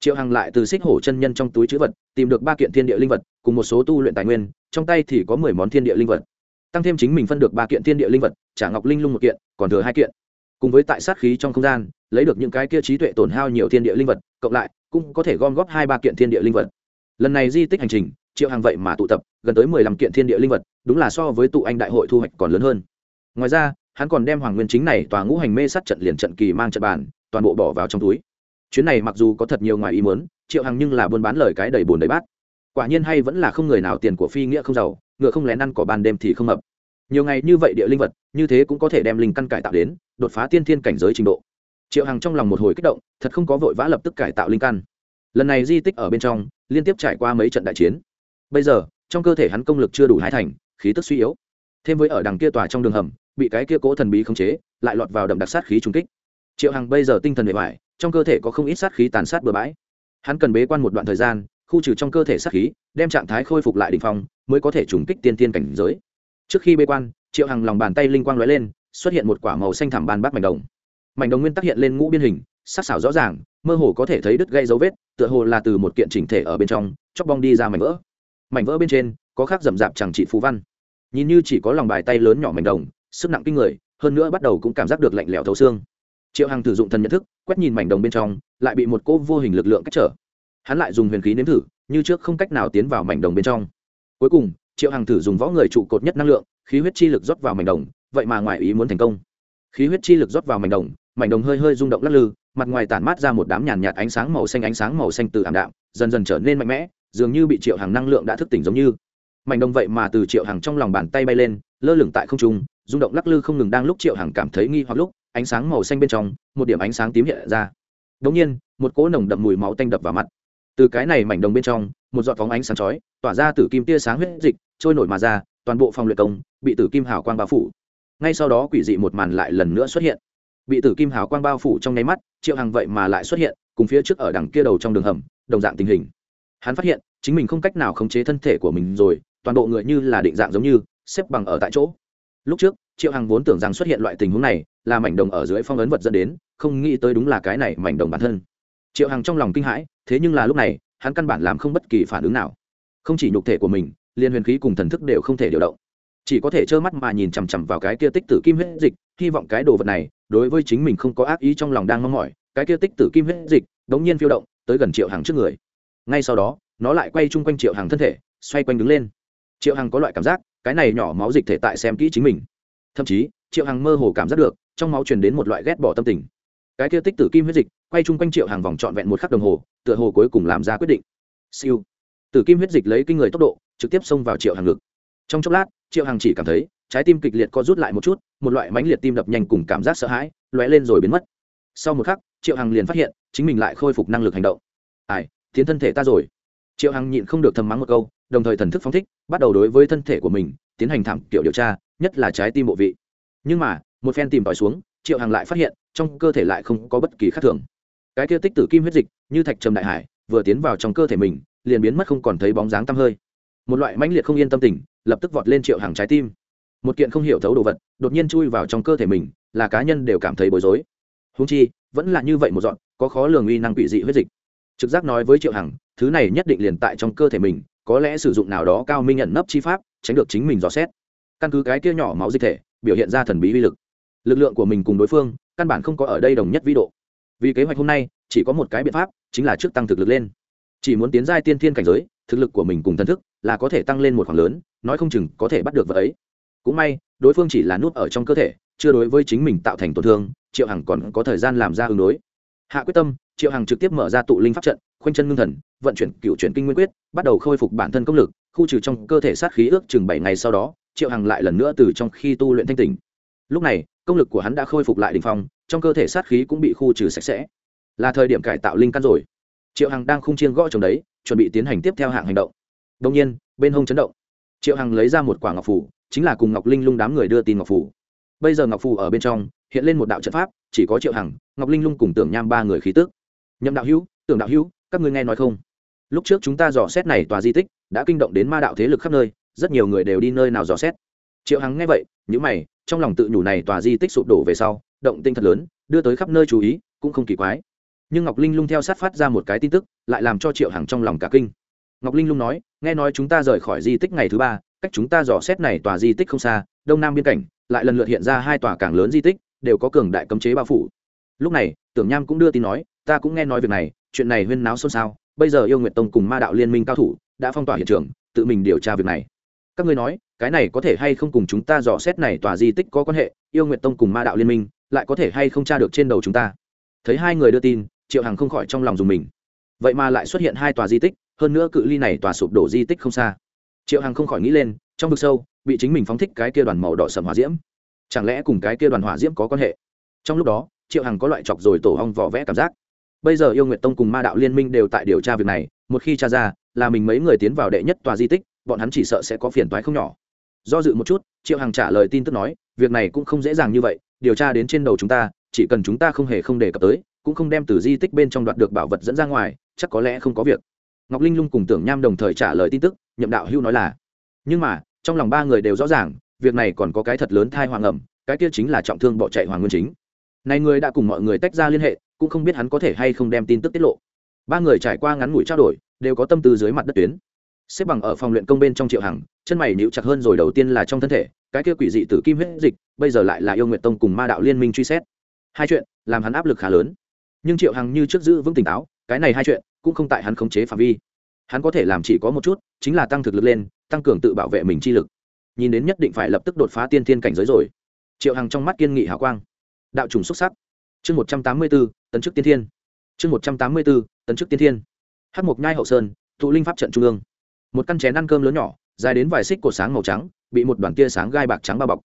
triệu hằng lại từ xích hổ chân nhân trong túi chữ vật tìm được ba kiện thiên địa linh vật cùng một số tu luyện tài nguyên trong tay thì có mười món thiên địa linh vật tăng thêm chính mình phân được ba kiện thiên địa linh vật trả ngọc linh lung một kiện còn thừa hai kiện cùng với tại sát khí trong không gian lấy được những cái kia trí tuệ tổn hao nhiều thiên địa linh vật cộng lại cũng có thể gom góp hai ba kiện thiên địa linh vật. Lần này di tích hành trình, triệu hàng vậy mà tụ tập, gần tới mười lăm kiện thiên địa linh vật, đúng là so với tụ anh đại hội thu hoạch còn lớn hơn. Ngoài ra, hắn còn đem hoàng nguyên chính này tòa ngũ hành mê sát trận liền trận kỳ mang trận bàn, toàn bộ bỏ vào trong túi. Chuyến này mặc dù có thật nhiều ngoài ý muốn, triệu hằng nhưng là buôn bán lời cái đầy bồn đầy bát. Quả nhiên hay vẫn là không người nào tiền của phi nghĩa không giàu, ngựa không lén ăn cỏ ban đêm thì không hợp. Nhiều ngày như vậy địa linh vật, như thế cũng có thể đem linh căn cải tạo đến, đột phá tiên thiên cảnh giới trình độ triệu hằng trong lòng một hồi kích động, thật không có vội vã lập tức cải tạo linh căn. Lần này di tích ở bên trong, liên tiếp trải qua mấy trận đại chiến. Bây giờ, trong cơ thể hắn công lực chưa đủ hái thành, khí tức suy yếu. Thêm với ở đằng kia tòa trong đường hầm, bị cái kia cố thần bí khống chế, lại lọt vào đậm đặc sát khí trung kích. Triệu hằng bây giờ tinh thần bề ngoài trong cơ thể có không ít sát khí tàn sát bừa bãi. Hắn cần bế quan một đoạn thời gian, khu trừ trong cơ thể sát khí, đem trạng thái khôi phục lại đ ỉ n h phong, mới có thể trùng kích tiên tiên cảnh giới. Trước khi bế quan, triệu hằng lòng bàn tay linh quang lóe lên, xuất hiện một quả màu xanh thảm ban bát mảnh đồng mảnh đồng nguyên tắc hiện lên ngũ biên hình, sắc xảo rõ ràng, mơ hồ có thể thấy đứt gây dấu vết, tựa hồ là từ một kiện chỉnh thể ở bên trong, chóc bong đi ra mảnh vỡ. Mảnh vỡ bên trên, có khác rậm rạp chẳng trị phú văn. Nhìn như chỉ có lòng bài tay lớn nhỏ mảnh đồng, sức nặng kinh người, hơn nữa bắt đầu cũng cảm giác được lạnh lẽo thấu xương. Triệu hằng sử dụng thần nhận thức, quét nhìn mảnh đồng bên trong, lại bị một cỗ vô hình lực lượng cách trở. Hắn lại dùng huyền khí nếm thử, như trước không cách nào tiến vào mảnh đồng bên trong. Cuối cùng, triệu hằng thử dùng võ người trụ cột nhất năng lượng, khí huyết chi lực rót vào mảnh đồng, vậy mà ngoài ý muốn thành công. Khí huyết chi lực rót vào mảnh đồng mảnh đồng hơi hơi rung động lắc lư, mặt ngoài tản mát ra một đám nhàn nhạt ánh sáng màu xanh, ánh sáng màu xanh từ ảm đạm, dần dần trở nên mạnh mẽ, dường như bị triệu hàng năng lượng đã thức tỉnh giống như. Mảnh đồng vậy mà từ triệu hàng trong lòng bàn tay bay lên, lơ lửng tại không trung, rung động lắc lư không ngừng đang lúc triệu hàng cảm thấy nghi hoặc lúc, ánh sáng màu xanh bên trong, một điểm ánh sáng tím hiện ra. Đống nhiên, một cỗ nồng đậm mùi máu tanh đập vào mặt. Từ cái này mảnh đồng bên trong, một giọt phóng ánh sáng chói, tỏa ra từ kim tia sáng huyết dịch, trôi nổi mà ra, toàn bộ phòng luyện công bị tử kim hào quang bao phủ. Ngay sau đó quỷ dị một màn lại lần nữa xuất hiện bị tử kim hào quang bao phủ trong nháy mắt, triệu hằng vậy mà lại xuất hiện, cùng phía trước ở đằng kia đầu trong đường hầm, đồng dạng tình hình. Hắn phát hiện, chính mình không cách nào khống chế thân thể của mình rồi, toàn bộ người như là định dạng giống như, xếp bằng ở tại chỗ. Lúc trước, triệu hằng vốn tưởng rằng xuất hiện loại tình huống này, là mảnh đồng ở dưới phong ấn vật dẫn đến, không nghĩ tới đúng là cái này mảnh đồng bản thân. Triệu hằng trong lòng kinh hãi, thế nhưng là lúc này, hắn căn bản làm không bất kỳ phản ứng nào. Không chỉ nhục thể của mình, liên huyền khí cùng thần thức đều không thể điều động. Chỉ có thể trơ mắt mà nhìn chằm chằm vào cái kia tích tử kim huyết dịch, hy vọng cái đồ vật này đối với chính mình không có ác ý trong lòng đang mong mỏi, cái kia tích tử kim huyết dịch đống nhiên phiêu động, tới gần triệu hàng trước người. Ngay sau đó, nó lại quay chung quanh triệu hàng thân thể, xoay quanh đứng lên. Triệu hằng có loại cảm giác, cái này nhỏ máu dịch thể tại xem kỹ chính mình. Thậm chí, triệu hằng mơ hồ cảm giác được, trong máu truyền đến một loại ghét bỏ tâm tình. Cái kia tích tử kim huyết dịch quay chung quanh triệu hàng vòng trọn vẹn một khắc đồng hồ, tựa hồ cuối cùng làm ra quyết định. Siêu. Tử kim huyết dịch lấy kinh người tốc độ, trực tiếp xông vào triệu hàng ngực. Trong chốc lát, triệu hàng chỉ cảm thấy trái tim kịch liệt co rút lại một chút, một loại mãnh liệt tim đập nhanh cùng cảm giác sợ hãi lóe lên rồi biến mất. Sau một khắc, triệu hằng liền phát hiện, chính mình lại khôi phục năng lực hành động. Ai, tiến thân thể ta rồi. Triệu hằng nhịn không được thầm mắng một câu, đồng thời thần thức phóng thích, bắt đầu đối với thân thể của mình tiến hành thảm kiểu điều tra, nhất là trái tim bộ vị. Nhưng mà, một phen tìm tòi xuống, triệu hằng lại phát hiện, trong cơ thể lại không có bất kỳ khác thường. Cái kia tích tử kim huyết dịch, như thạch trầm đại hải, vừa tiến vào trong cơ thể mình, liền biến mất không còn thấy bóng dáng tăm hơi. Một loại mãnh liệt không yên tâm tình, lập tức vọt lên triệu hàng trái tim một kiện không hiểu thấu đồ vật, đột nhiên chui vào trong cơ thể mình, là cá nhân đều cảm thấy bối rối. Húng chi, vẫn là như vậy một dọn, có khó lường uy năng quỷ dị huyết dịch. Trực giác nói với triệu hằng, thứ này nhất định liền tại trong cơ thể mình, có lẽ sử dụng nào đó cao minh nhận nấp chi pháp, tránh được chính mình dò xét. Căn cứ cái kia nhỏ máu dịch thể, biểu hiện ra thần bí uy lực. Lực lượng của mình cùng đối phương, căn bản không có ở đây đồng nhất vĩ độ. Vì kế hoạch hôm nay, chỉ có một cái biện pháp, chính là trước tăng thực lực lên. Chỉ muốn tiến giai tiên thiên cảnh giới, thực lực của mình cùng thần thức, là có thể tăng lên một khoảng lớn, nói không chừng có thể bắt được vợ ấy cũng may, đối phương chỉ là nút ở trong cơ thể, chưa đối với chính mình tạo thành tổn thương, triệu hằng còn có thời gian làm ra ứng đối. Hạ quyết tâm, triệu hằng trực tiếp mở ra tụ linh pháp trận, khoanh chân ngưng thần, vận chuyển cựu chuyển kinh nguyên quyết, bắt đầu khôi phục bản thân công lực, khu trừ trong cơ thể sát khí ước chừng bảy ngày sau đó, triệu hằng lại lần nữa từ trong khi tu luyện thanh tỉnh. Lúc này, công lực của hắn đã khôi phục lại đình phong, trong cơ thể sát khí cũng bị khu trừ sạch sẽ. Là thời điểm cải tạo linh căn rồi. Triệu hằng đang khung chiên gõ chồng đấy, chuẩn bị tiến hành tiếp theo hạng hành động. Đông nhiên, bên hông chấn động. Triệu hằng lấy ra một quả ngọc phủ chính là cùng ngọc linh lung đám người đưa tin ngọc phủ bây giờ ngọc phủ ở bên trong, hiện lên một đạo trận pháp, chỉ có triệu hằng, ngọc linh lung cùng tưởng nham ba người khí tức. Nhậm đạo hữu, tưởng đạo hữu, các ngươi nghe nói không? Lúc trước chúng ta dò xét này tòa di tích, đã kinh động đến ma đạo thế lực khắp nơi, rất nhiều người đều đi nơi nào dò xét. Triệu hằng nghe vậy nhữ mày, trong lòng tự nhủ này tòa di tích sụp đổ về sau, động tinh thật lớn, đưa tới khắp nơi chú ý, cũng không kỳ quái. Nhưng ngọc linh lung theo sát phát ra một cái tin tức, lại làm cho triệu hằng trong lòng cả kinh. Ngọc linh lung nói, nghe nói chúng ta rời khỏi di tích ngày thứ ba cách chúng ta dò xét này tòa di tích không xa, đông nam biên cảnh, lại lần lượt hiện ra hai tòa càng lớn di tích, đều có cường đại cấm chế bao phủ. Lúc này, tưởng nham cũng đưa tin nói, ta cũng nghe nói việc này, chuyện này huyên náo xôn xao, bây giờ yêu nguyệt tông cùng ma đạo liên minh cao thủ đã phong tỏa hiện trường, tự mình điều tra việc này. Các ngươi nói, cái này có thể hay không cùng chúng ta dò xét này tòa di tích có quan hệ, yêu nguyệt tông cùng ma đạo liên minh lại có thể hay không tra được trên đầu chúng ta? Thấy hai người đưa tin, triệu hằng không khỏi trong lòng dùng mình. Vậy mà lại xuất hiện hai tòa di tích, hơn nữa cự ly này tòa sụp đổ di tích không xa triệu hằng không khỏi nghĩ lên trong vực sâu bị chính mình phóng thích cái kia đoàn màu đỏ sầm hỏa diễm chẳng lẽ cùng cái kia đoàn hỏa diễm có quan hệ trong lúc đó triệu hằng có loại chọc rồi tổ hong vỏ vẽ cảm giác bây giờ yêu nguyệt tông cùng ma đạo liên minh đều tại điều tra việc này một khi tra ra là mình mấy người tiến vào đệ nhất tòa di tích bọn hắn chỉ sợ sẽ có phiền toái không nhỏ do dự một chút triệu hằng trả lời tin tức nói việc này cũng không dễ dàng như vậy điều tra đến trên đầu chúng ta chỉ cần chúng ta không hề không đề cập tới cũng không đem từ di tích bên trong đoạt được bảo vật dẫn ra ngoài chắc có lẽ không có việc ngọc linh lung cùng tưởng nham đồng thời trả lời tin tức nhậm đạo hưu nói là. Nhưng mà, trong lòng ba người đều rõ ràng, việc này còn có cái thật lớn thai hoàng ẩm, cái kia chính là trọng thương bỏ chạy hoàng nguyên chính. Này người đã cùng mọi người tách ra liên hệ, cũng không biết hắn có thể hay không đem tin tức tiết lộ. Ba người trải qua ngắn ngủi trao đổi, đều có tâm tư dưới mặt đất tuyến. Xếp bằng ở phòng luyện công bên trong triệu hằng, chân mày níu chặt hơn rồi đầu tiên là trong thân thể, cái kia quỷ dị tử kim huyết dịch, bây giờ lại là yêu nguyện tông cùng ma đạo liên minh truy xét. Hai chuyện, làm hắn áp lực khá lớn. Nhưng triệu hằng như trước giữ vững tỉnh táo, cái này hai chuyện, cũng không tại hắn khống chế phạm vi hắn có thể làm chỉ có một chút, chính là tăng thực lực lên, tăng cường tự bảo vệ mình chi lực. Nhìn đến nhất định phải lập tức đột phá tiên thiên cảnh giới rồi. Triệu hằng trong mắt kiên nghị hào quang. Đạo trùng xuất sắc. Chương một trăm tám mươi b ố tấn chức tiên thiên. Chương một trăm tám mươi b ố tấn chức tiên thiên. Hát mộc nhai hậu sơn tụ linh pháp trận trung ương. Một căn chén ăn cơm lớn nhỏ, dài đến vài xích cột sáng màu trắng, bị một đoàn tia sáng gai bạc trắng bao bọc.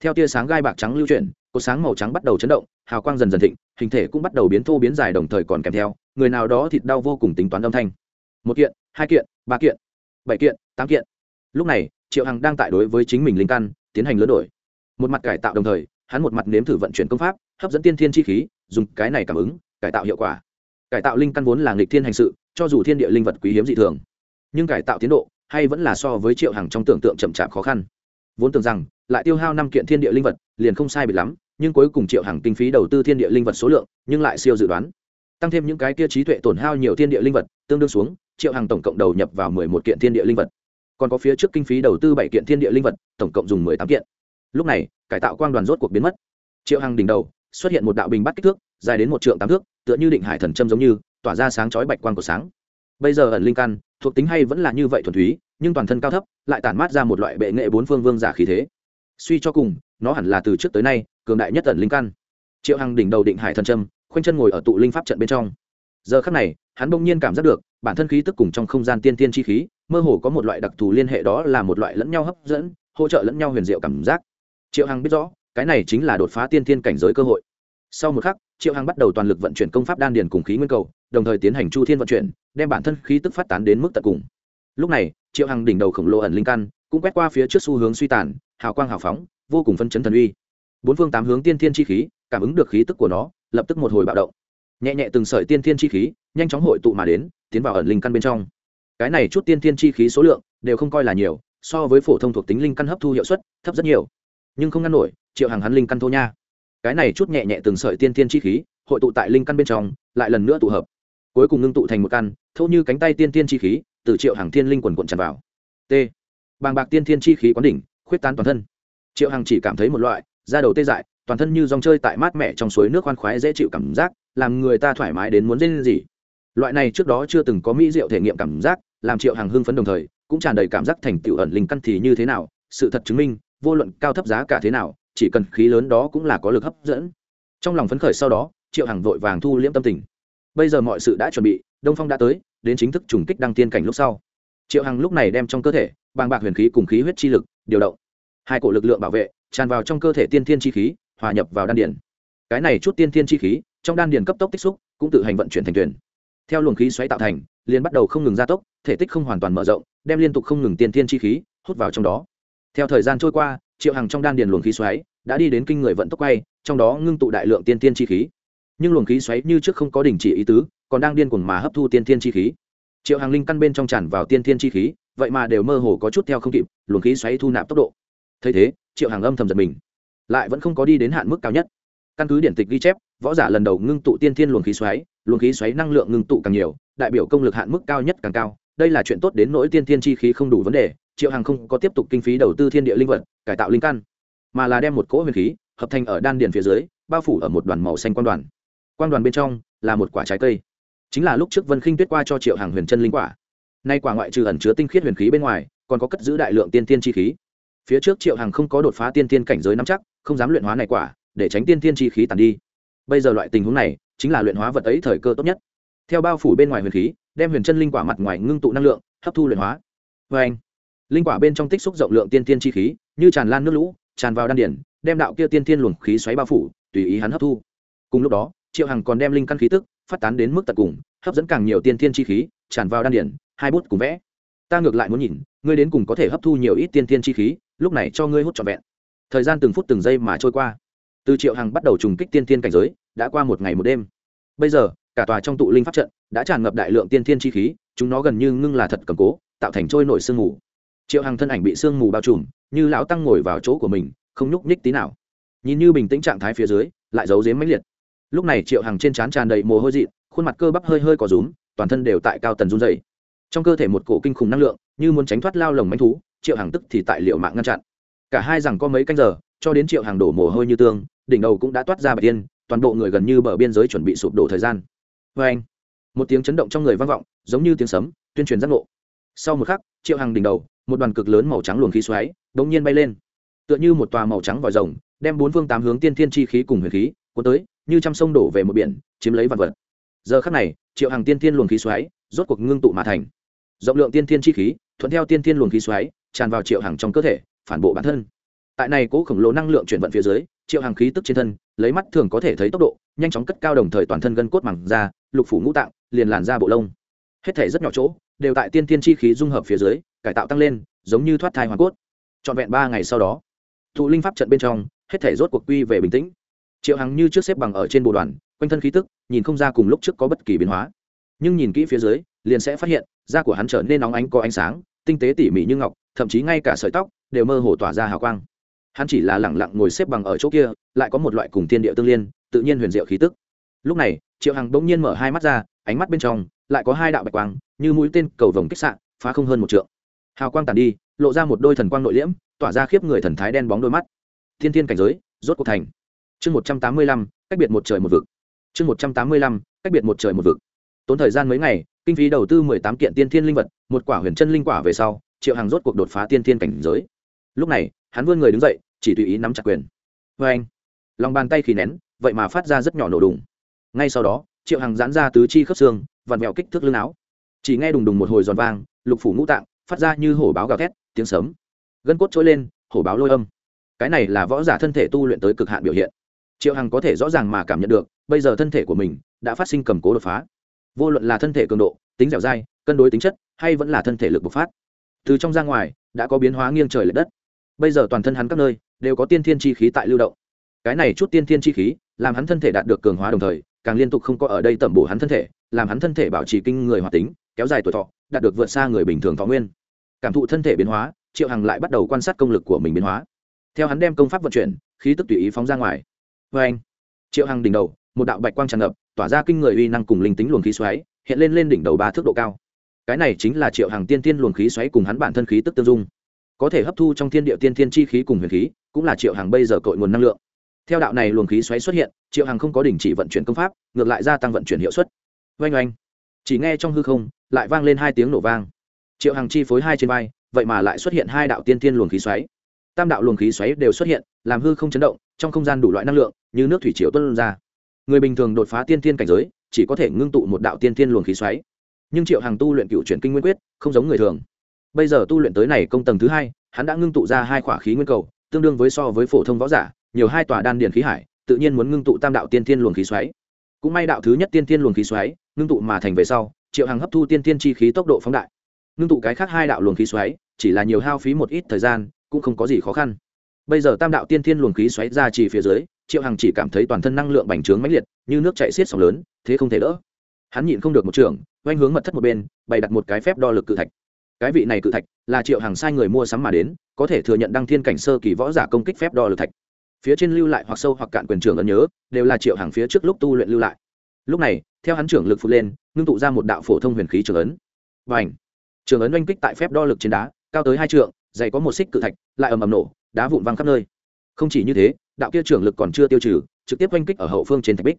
Theo tia sáng gai bạc trắng lưu chuyển cột sáng màu trắng bắt đầu chấn động, hào quang dần dần thịnh, hình thể cũng bắt đầu biến thô biến dài đồng thời còn kèm theo, người nào đó thịt đau vô cùng tính toán âm thanh. Một kiện hai kiện, ba kiện, bảy kiện, tám kiện. Lúc này, triệu hằng đang tại đối với chính mình linh căn tiến hành lớn đổi. Một mặt cải tạo đồng thời, hắn một mặt nếm thử vận chuyển công pháp, hấp dẫn tiên thiên chi khí, dùng cái này cảm ứng, cải tạo hiệu quả. Cải tạo linh căn vốn là nghịch thiên hành sự, cho dù thiên địa linh vật quý hiếm dị thường, nhưng cải tạo tiến độ hay vẫn là so với triệu hằng trong tưởng tượng chậm chạp khó khăn. Vốn tưởng rằng, lại tiêu hao năm kiện thiên địa linh vật, liền không sai biệt lắm, nhưng cuối cùng triệu hằng kinh phí đầu tư thiên địa linh vật số lượng, nhưng lại siêu dự đoán tăng thêm những cái kia trí tuệ tổn hao nhiều thiên địa linh vật, tương đương xuống, triệu hằng tổng cộng đầu nhập vào mười một kiện thiên địa linh vật. Còn có phía trước kinh phí đầu tư bảy kiện thiên địa linh vật, tổng cộng dùng mười tám kiện. Lúc này, cải tạo quang đoàn rốt cuộc biến mất. Triệu hằng đỉnh đầu, xuất hiện một đạo bình bắt kích thước, dài đến một trượng tám thước, tựa như định hải thần châm giống như, tỏa ra sáng chói bạch quang của sáng. Bây giờ ẩn linh căn, thuộc tính hay vẫn là như vậy thuần túy, nhưng toàn thân cao thấp, lại tản mát ra một loại bệ nghệ bốn phương vương giả khí thế. Suy cho cùng, nó hẳn là từ trước tới nay, cường đại nhất ẩn linh căn. Triệu hằng đỉnh đầu định hải thần trâm khoanh chân ngồi ở tụ linh pháp trận bên trong. Giờ khắc này, hắn bỗng nhiên cảm giác được, bản thân khí tức cùng trong không gian tiên tiên chi khí, mơ hồ có một loại đặc thù liên hệ đó là một loại lẫn nhau hấp dẫn, hỗ trợ lẫn nhau huyền diệu cảm giác. Triệu hằng biết rõ, cái này chính là đột phá tiên tiên cảnh giới cơ hội. Sau một khắc, triệu hằng bắt đầu toàn lực vận chuyển công pháp đan điền cùng khí nguyên cầu, đồng thời tiến hành chu thiên vận chuyển, đem bản thân khí tức phát tán đến mức tận cùng. Lúc này, triệu hằng đỉnh đầu khổng lồ ẩn linh căn, cũng quét qua phía trước xu hướng suy tàn, hào quang hào phóng, vô cùng phân chấn thần uy. Bốn phương tám hướng tiên thiên chi khí, cảm ứng được khí tức của nó lập tức một hồi bạo động. Nhẹ nhẹ từng sợi tiên thiên chi khí nhanh chóng hội tụ mà đến, tiến vào ẩn linh căn bên trong. Cái này chút tiên thiên chi khí số lượng đều không coi là nhiều, so với phổ thông thuộc tính linh căn hấp thu hiệu suất thấp rất nhiều. Nhưng không ngăn nổi, triệu hàng hắn linh căn thô nha. Cái này chút nhẹ nhẹ từng sợi tiên thiên chi khí hội tụ tại linh căn bên trong, lại lần nữa tụ hợp. Cuối cùng ngưng tụ thành một căn thâu như cánh tay tiên thiên chi khí từ triệu hàng thiên linh quần quận tràn vào. T. Bàng bạc tiên thiên chi khí quán đỉnh, khuyết tán toàn thân. Triệu hàng chỉ cảm thấy một loại da đầu tê dại toàn thân như dòng chơi tại mát mẻ trong suối nước khoan khoái dễ chịu cảm giác, làm người ta thoải mái đến muốn dên gì loại này trước đó chưa từng có mỹ rượu thể nghiệm cảm giác, làm triệu hàng hưng phấn đồng thời, cũng tràn đầy cảm giác thành tựu ẩn linh căn thì như thế nào, sự thật chứng minh, vô luận cao thấp giá cả thế nào, chỉ cần khí lớn đó cũng là có lực hấp dẫn. Trong lòng phấn khởi sau đó, triệu hàng vội vàng thu liễm tâm tình. Bây giờ mọi sự đã chuẩn bị, đông phong đã tới, đến chính thức trùng kích đăng tiên cảnh lúc sau. Triệu hằng lúc này đem trong cơ thể, bàng bạc huyền khí cùng khí huyết chi lực, điều động. Hai cổ lực lượng bảo vệ, tràn vào trong cơ thể tiên thiên chi khí hòa nhập vào đan điển cái này chút tiên thiên chi khí, trong đan điển cấp tốc tích xúc, cũng tự hành vận chuyển thành tuyển theo luồng khí xoáy tạo thành, liền bắt đầu không ngừng gia tốc, thể tích không hoàn toàn mở rộng, đem liên tục không ngừng tiên thiên chi khí hút vào trong đó. Theo thời gian trôi qua, triệu hằng trong đan điền luồng khí xoáy đã đi đến kinh người vận tốc quay, trong đó ngưng tụ đại lượng tiên tiên chi khí. Nhưng luồng khí xoáy như trước không có đình chỉ ý tứ, còn đang điên cuồng mà hấp thu tiên tiên chi khí. Triệu hàng linh căn bên trong tràn vào tiên tiên chi khí, vậy mà đều mơ hồ có chút theo không kịp, luồng khí xoáy thu nạp tốc độ. Thấy thế, triệu hàng âm thầm giật mình lại vẫn không có đi đến hạn mức cao nhất. Căn cứ điển tịch ghi chép, võ giả lần đầu ngưng tụ tiên thiên luồng khí xoáy, luồng khí xoáy năng lượng ngưng tụ càng nhiều, đại biểu công lực hạn mức cao nhất càng cao. Đây là chuyện tốt đến nỗi tiên thiên chi khí không đủ vấn đề, triệu hàng không có tiếp tục kinh phí đầu tư thiên địa linh vật, cải tạo linh căn, mà là đem một cỗ huyền khí hợp thành ở đan điền phía dưới, bao phủ ở một đoàn màu xanh quan đoàn. Quan đoàn bên trong là một quả trái cây. Chính là lúc trước vân khinh tuyết qua cho triệu hàng huyền chân linh quả. Nay quả ngoại trừ ẩn chứa tinh khiết huyền khí bên ngoài, còn có cất giữ đại lượng tiên tiên chi khí. Phía trước triệu hàng không có đột phá tiên tiên cảnh giới nắm chắc không dám luyện hóa này quả, để tránh tiên tiên chi khí tàn đi. Bây giờ loại tình huống này, chính là luyện hóa vật ấy thời cơ tốt nhất. Theo bao phủ bên ngoài huyền khí, đem huyền chân linh quả mặt ngoài ngưng tụ năng lượng, hấp thu luyện hóa. Vê anh, linh quả bên trong tích xúc rộng lượng tiên tiên chi khí, như tràn lan nước lũ, tràn vào đan điển, đem đạo kia tiên tiên luồng khí xoáy bao phủ, tùy ý hắn hấp thu. Cùng lúc đó, triệu hằng còn đem linh căn khí tức phát tán đến mức tận cùng, hấp dẫn càng nhiều tiên tiên chi khí, tràn vào đan điển, hai bút cùng vẽ. Ta ngược lại muốn nhìn, ngươi đến cùng có thể hấp thu nhiều ít tiên tiên chi khí, lúc này cho ngươi hút trọn vẹn thời gian từng phút từng giây mà trôi qua. Từ triệu hằng bắt đầu trùng kích tiên tiên cảnh giới, đã qua một ngày một đêm. Bây giờ, cả tòa trong tụ linh pháp trận đã tràn ngập đại lượng tiên thiên chi khí, chúng nó gần như ngưng là thật cầm cố, tạo thành trôi nổi sương mù. Triệu hằng thân ảnh bị sương mù bao trùm, như lão tăng ngồi vào chỗ của mình, không nhúc nhích tí nào. Nhìn như bình tĩnh trạng thái phía dưới, lại giấu dếm mãnh liệt. Lúc này triệu hằng trên trán tràn đầy mồ hôi dị, khuôn mặt cơ bắp hơi hơi có rúm, toàn thân đều tại cao tần run dày trong cơ thể một cổ kinh khủng năng lượng, như muốn tránh thoát lao lồng manh thú, triệu hằng tức thì tại liệu mạng ngăn chặn cả hai rằng có mấy canh giờ, cho đến triệu hàng đổ mồ hôi như tương, đỉnh đầu cũng đã toát ra bạch tiên toàn bộ người gần như bờ biên giới chuẩn bị sụp đổ thời gian. Vê anh, một tiếng chấn động trong người vang vọng, giống như tiếng sấm, tuyên truyền giác ngộ. Sau một khắc, triệu hàng đỉnh đầu, một đoàn cực lớn màu trắng luồng khí xoáy đ ỗ n g nhiên bay lên. Tựa như một tòa màu trắng vòi rồng, đem bốn phương tám hướng tiên thiên chi khí cùng huyền khí, cuốn tới, như t r ă m sông đổ về một biển, chiếm lấy vật vật. Giờ khắc này, triệu hàng tiên thiên luồng khí xoáy, rốt cuộc ngưng tụ mà thành. Rộng lượng tiên thiên chi khí, thuận theo tiên thiên luồng khí xoáy, tràn vào triệu hàng trong cơ thể phản bộ bản thân. Tại này cố khổng lồ năng lượng chuyển vận phía dưới, triệu hàng khí tức trên thân, lấy mắt thường có thể thấy tốc độ, nhanh chóng cất cao đồng thời toàn thân gân cốt màng ra, lục phủ ngũ tạng, liền làn ra bộ lông. Hết thể rất nhỏ chỗ, đều tại tiên thiên chi khí dung hợp phía dưới, cải tạo tăng lên, giống như thoát thai hoàn cốt. Trọn vẹn ba ngày sau đó, thụ linh pháp trận bên trong, hết thể rốt cuộc quy về bình tĩnh. Triệu hằng như trước xếp bằng ở trên bộ đoàn, quanh thân khí tức, nhìn không ra cùng lúc trước có bất kỳ biến hóa. Nhưng nhìn kỹ phía dưới, liền sẽ phát hiện, da của hắn trở nên nóng ánh có ánh sáng, tinh tế tỉ mỉ như ngọc, thậm chí ngay cả sợi tóc đều mơ hồ tỏa ra hào quang. Hắn chỉ là lẳng lặng ngồi xếp bằng ở chỗ kia, lại có một loại cùng thiên địa tương liên, tự nhiên huyền diệu khí tức. Lúc này, triệu hằng bỗng nhiên mở hai mắt ra, ánh mắt bên trong lại có hai đạo bạch quang, như mũi tên cầu vồng kích sạn phá không hơn một trượng. Hào quang tàn đi, lộ ra một đôi thần quang nội liễm, tỏa ra khiếp người thần thái đen bóng đôi mắt. Thiên thiên cảnh giới, rốt cuộc thành. Chương một trăm tám mươi lăm, cách biệt một trời một vực. Chương một trăm tám mươi lăm, cách biệt một trời một vực. Tốn thời gian mấy ngày, kinh phí đầu tư mười tám kiện tiên thiên linh vật, một quả huyền chân linh quả về sau, triệu hàng rốt cuộc đột phá tiên thiên cảnh giới lúc này, hắn vươn người đứng dậy, chỉ tùy ý nắm chặt quyền. Vê anh, lòng bàn tay khi nén, vậy mà phát ra rất nhỏ nổ đùng. Ngay sau đó, triệu hằng giãn ra tứ chi khớp xương, vặn vẹo kích thước lưng áo. Chỉ nghe đùng đùng một hồi giòn vang, lục phủ ngũ tạng, phát ra như hổ báo gào thét, tiếng sớm gân cốt trỗi lên, hổ báo lôi âm. Cái này là võ giả thân thể tu luyện tới cực hạn biểu hiện. Triệu hằng có thể rõ ràng mà cảm nhận được, bây giờ thân thể của mình đã phát sinh cầm cố đột phá. Vô luận là thân thể cường độ, tính dẻo dai, cân đối tính chất, hay vẫn là thân thể lực bộc phát. Từ trong ra ngoài, đã có biến hóa nghiêng trời l ệ đất bây giờ toàn thân hắn các nơi đều có tiên thiên chi khí tại lưu động. Cái này chút tiên thiên chi khí làm hắn thân thể đạt được cường hóa đồng thời, càng liên tục không có ở đây tẩm bổ hắn thân thể, làm hắn thân thể bảo trì kinh người hoạt tính, kéo dài tuổi thọ, đạt được vượt xa người bình thường thọ nguyên. Cảm thụ thân thể biến hóa, triệu hằng lại bắt đầu quan sát công lực của mình biến hóa. Theo hắn đem công pháp vận chuyển, khí tức tùy ý phóng ra ngoài. Vê anh, triệu hằng đỉnh đầu, một đạo bạch quang tràn ngập, tỏa ra kinh người uy năng cùng linh tính luồng khí xoáy, hiện lên lên đỉnh đầu ba thước độ cao. Cái này chính là triệu hằng tiên tiên luồng khí xoáy cùng hắn bản thân khí tức tương dung có thể hấp thu trong thiên địa tiên thiên chi khí cùng huyền khí, cũng là triệu hằng bây giờ cội nguồn năng lượng. Theo đạo này luồng khí xoáy xuất hiện, triệu hằng không có đình chỉ vận chuyển công pháp, ngược lại gia tăng vận chuyển hiệu suất. Oanh oanh. Chỉ nghe trong hư không, lại vang lên hai tiếng nổ vang. Triệu hằng chi phối hai trên vai, vậy mà lại xuất hiện hai đạo tiên thiên luồng khí xoáy. Tam đạo luồng khí xoáy đều xuất hiện, làm hư không chấn động, trong không gian đủ loại năng lượng, như nước thủy triều tuân ra. Người bình thường đột phá tiên thiên cảnh giới, chỉ có thể ngưng tụ một đạo tiên thiên luồng khí xoáy. Nhưng triệu hàng tu luyện cựu chuyển kinh nguyên quyết, không giống người thường bây giờ tu luyện tới này công tầng thứ hai, hắn đã ngưng tụ ra hai khỏa khí nguyên cầu, tương đương với so với phổ thông võ giả, nhiều hai tòa đan điền khí hải, tự nhiên muốn ngưng tụ tam đạo tiên thiên luồng khí xoáy. Cũng may đạo thứ nhất tiên thiên luồng khí xoáy, ngưng tụ mà thành về sau, triệu hàng hấp thu tiên thiên chi khí tốc độ phóng đại. Ngưng tụ cái khác hai đạo luồng khí xoáy, chỉ là nhiều hao phí một ít thời gian, cũng không có gì khó khăn. Bây giờ tam đạo tiên thiên luồng khí xoáy ra chỉ phía dưới, triệu hằng chỉ cảm thấy toàn thân năng lượng bành trướng mãnh liệt, như nước chạy xiết sóng lớn, thế không thể đỡ. Hắn nhịn không được một trường oanh hướng mật thất một bên, bày đặt một cái phép đo lực cự thạch cái vị này cự thạch là triệu hàng sai người mua sắm mà đến, có thể thừa nhận đăng thiên cảnh sơ kỳ võ giả công kích phép đo lực thạch. Phía trên lưu lại hoặc sâu hoặc cạn quyền trưởng ấn nhớ, đều là triệu hàng phía trước lúc tu luyện lưu lại. Lúc này, theo hắn trưởng lực phụ lên, ngưng tụ ra một đạo phổ thông huyền khí trưởng ấn. Và ảnh trường ấn oanh kích tại phép đo lực trên đá, cao tới hai trượng, dày có một xích cự thạch, lại ầm ầm nổ, đá vụn văng khắp nơi. Không chỉ như thế, đạo kia trưởng lực còn chưa tiêu trừ, trực tiếp oanh kích ở hậu phương trên thạch bích.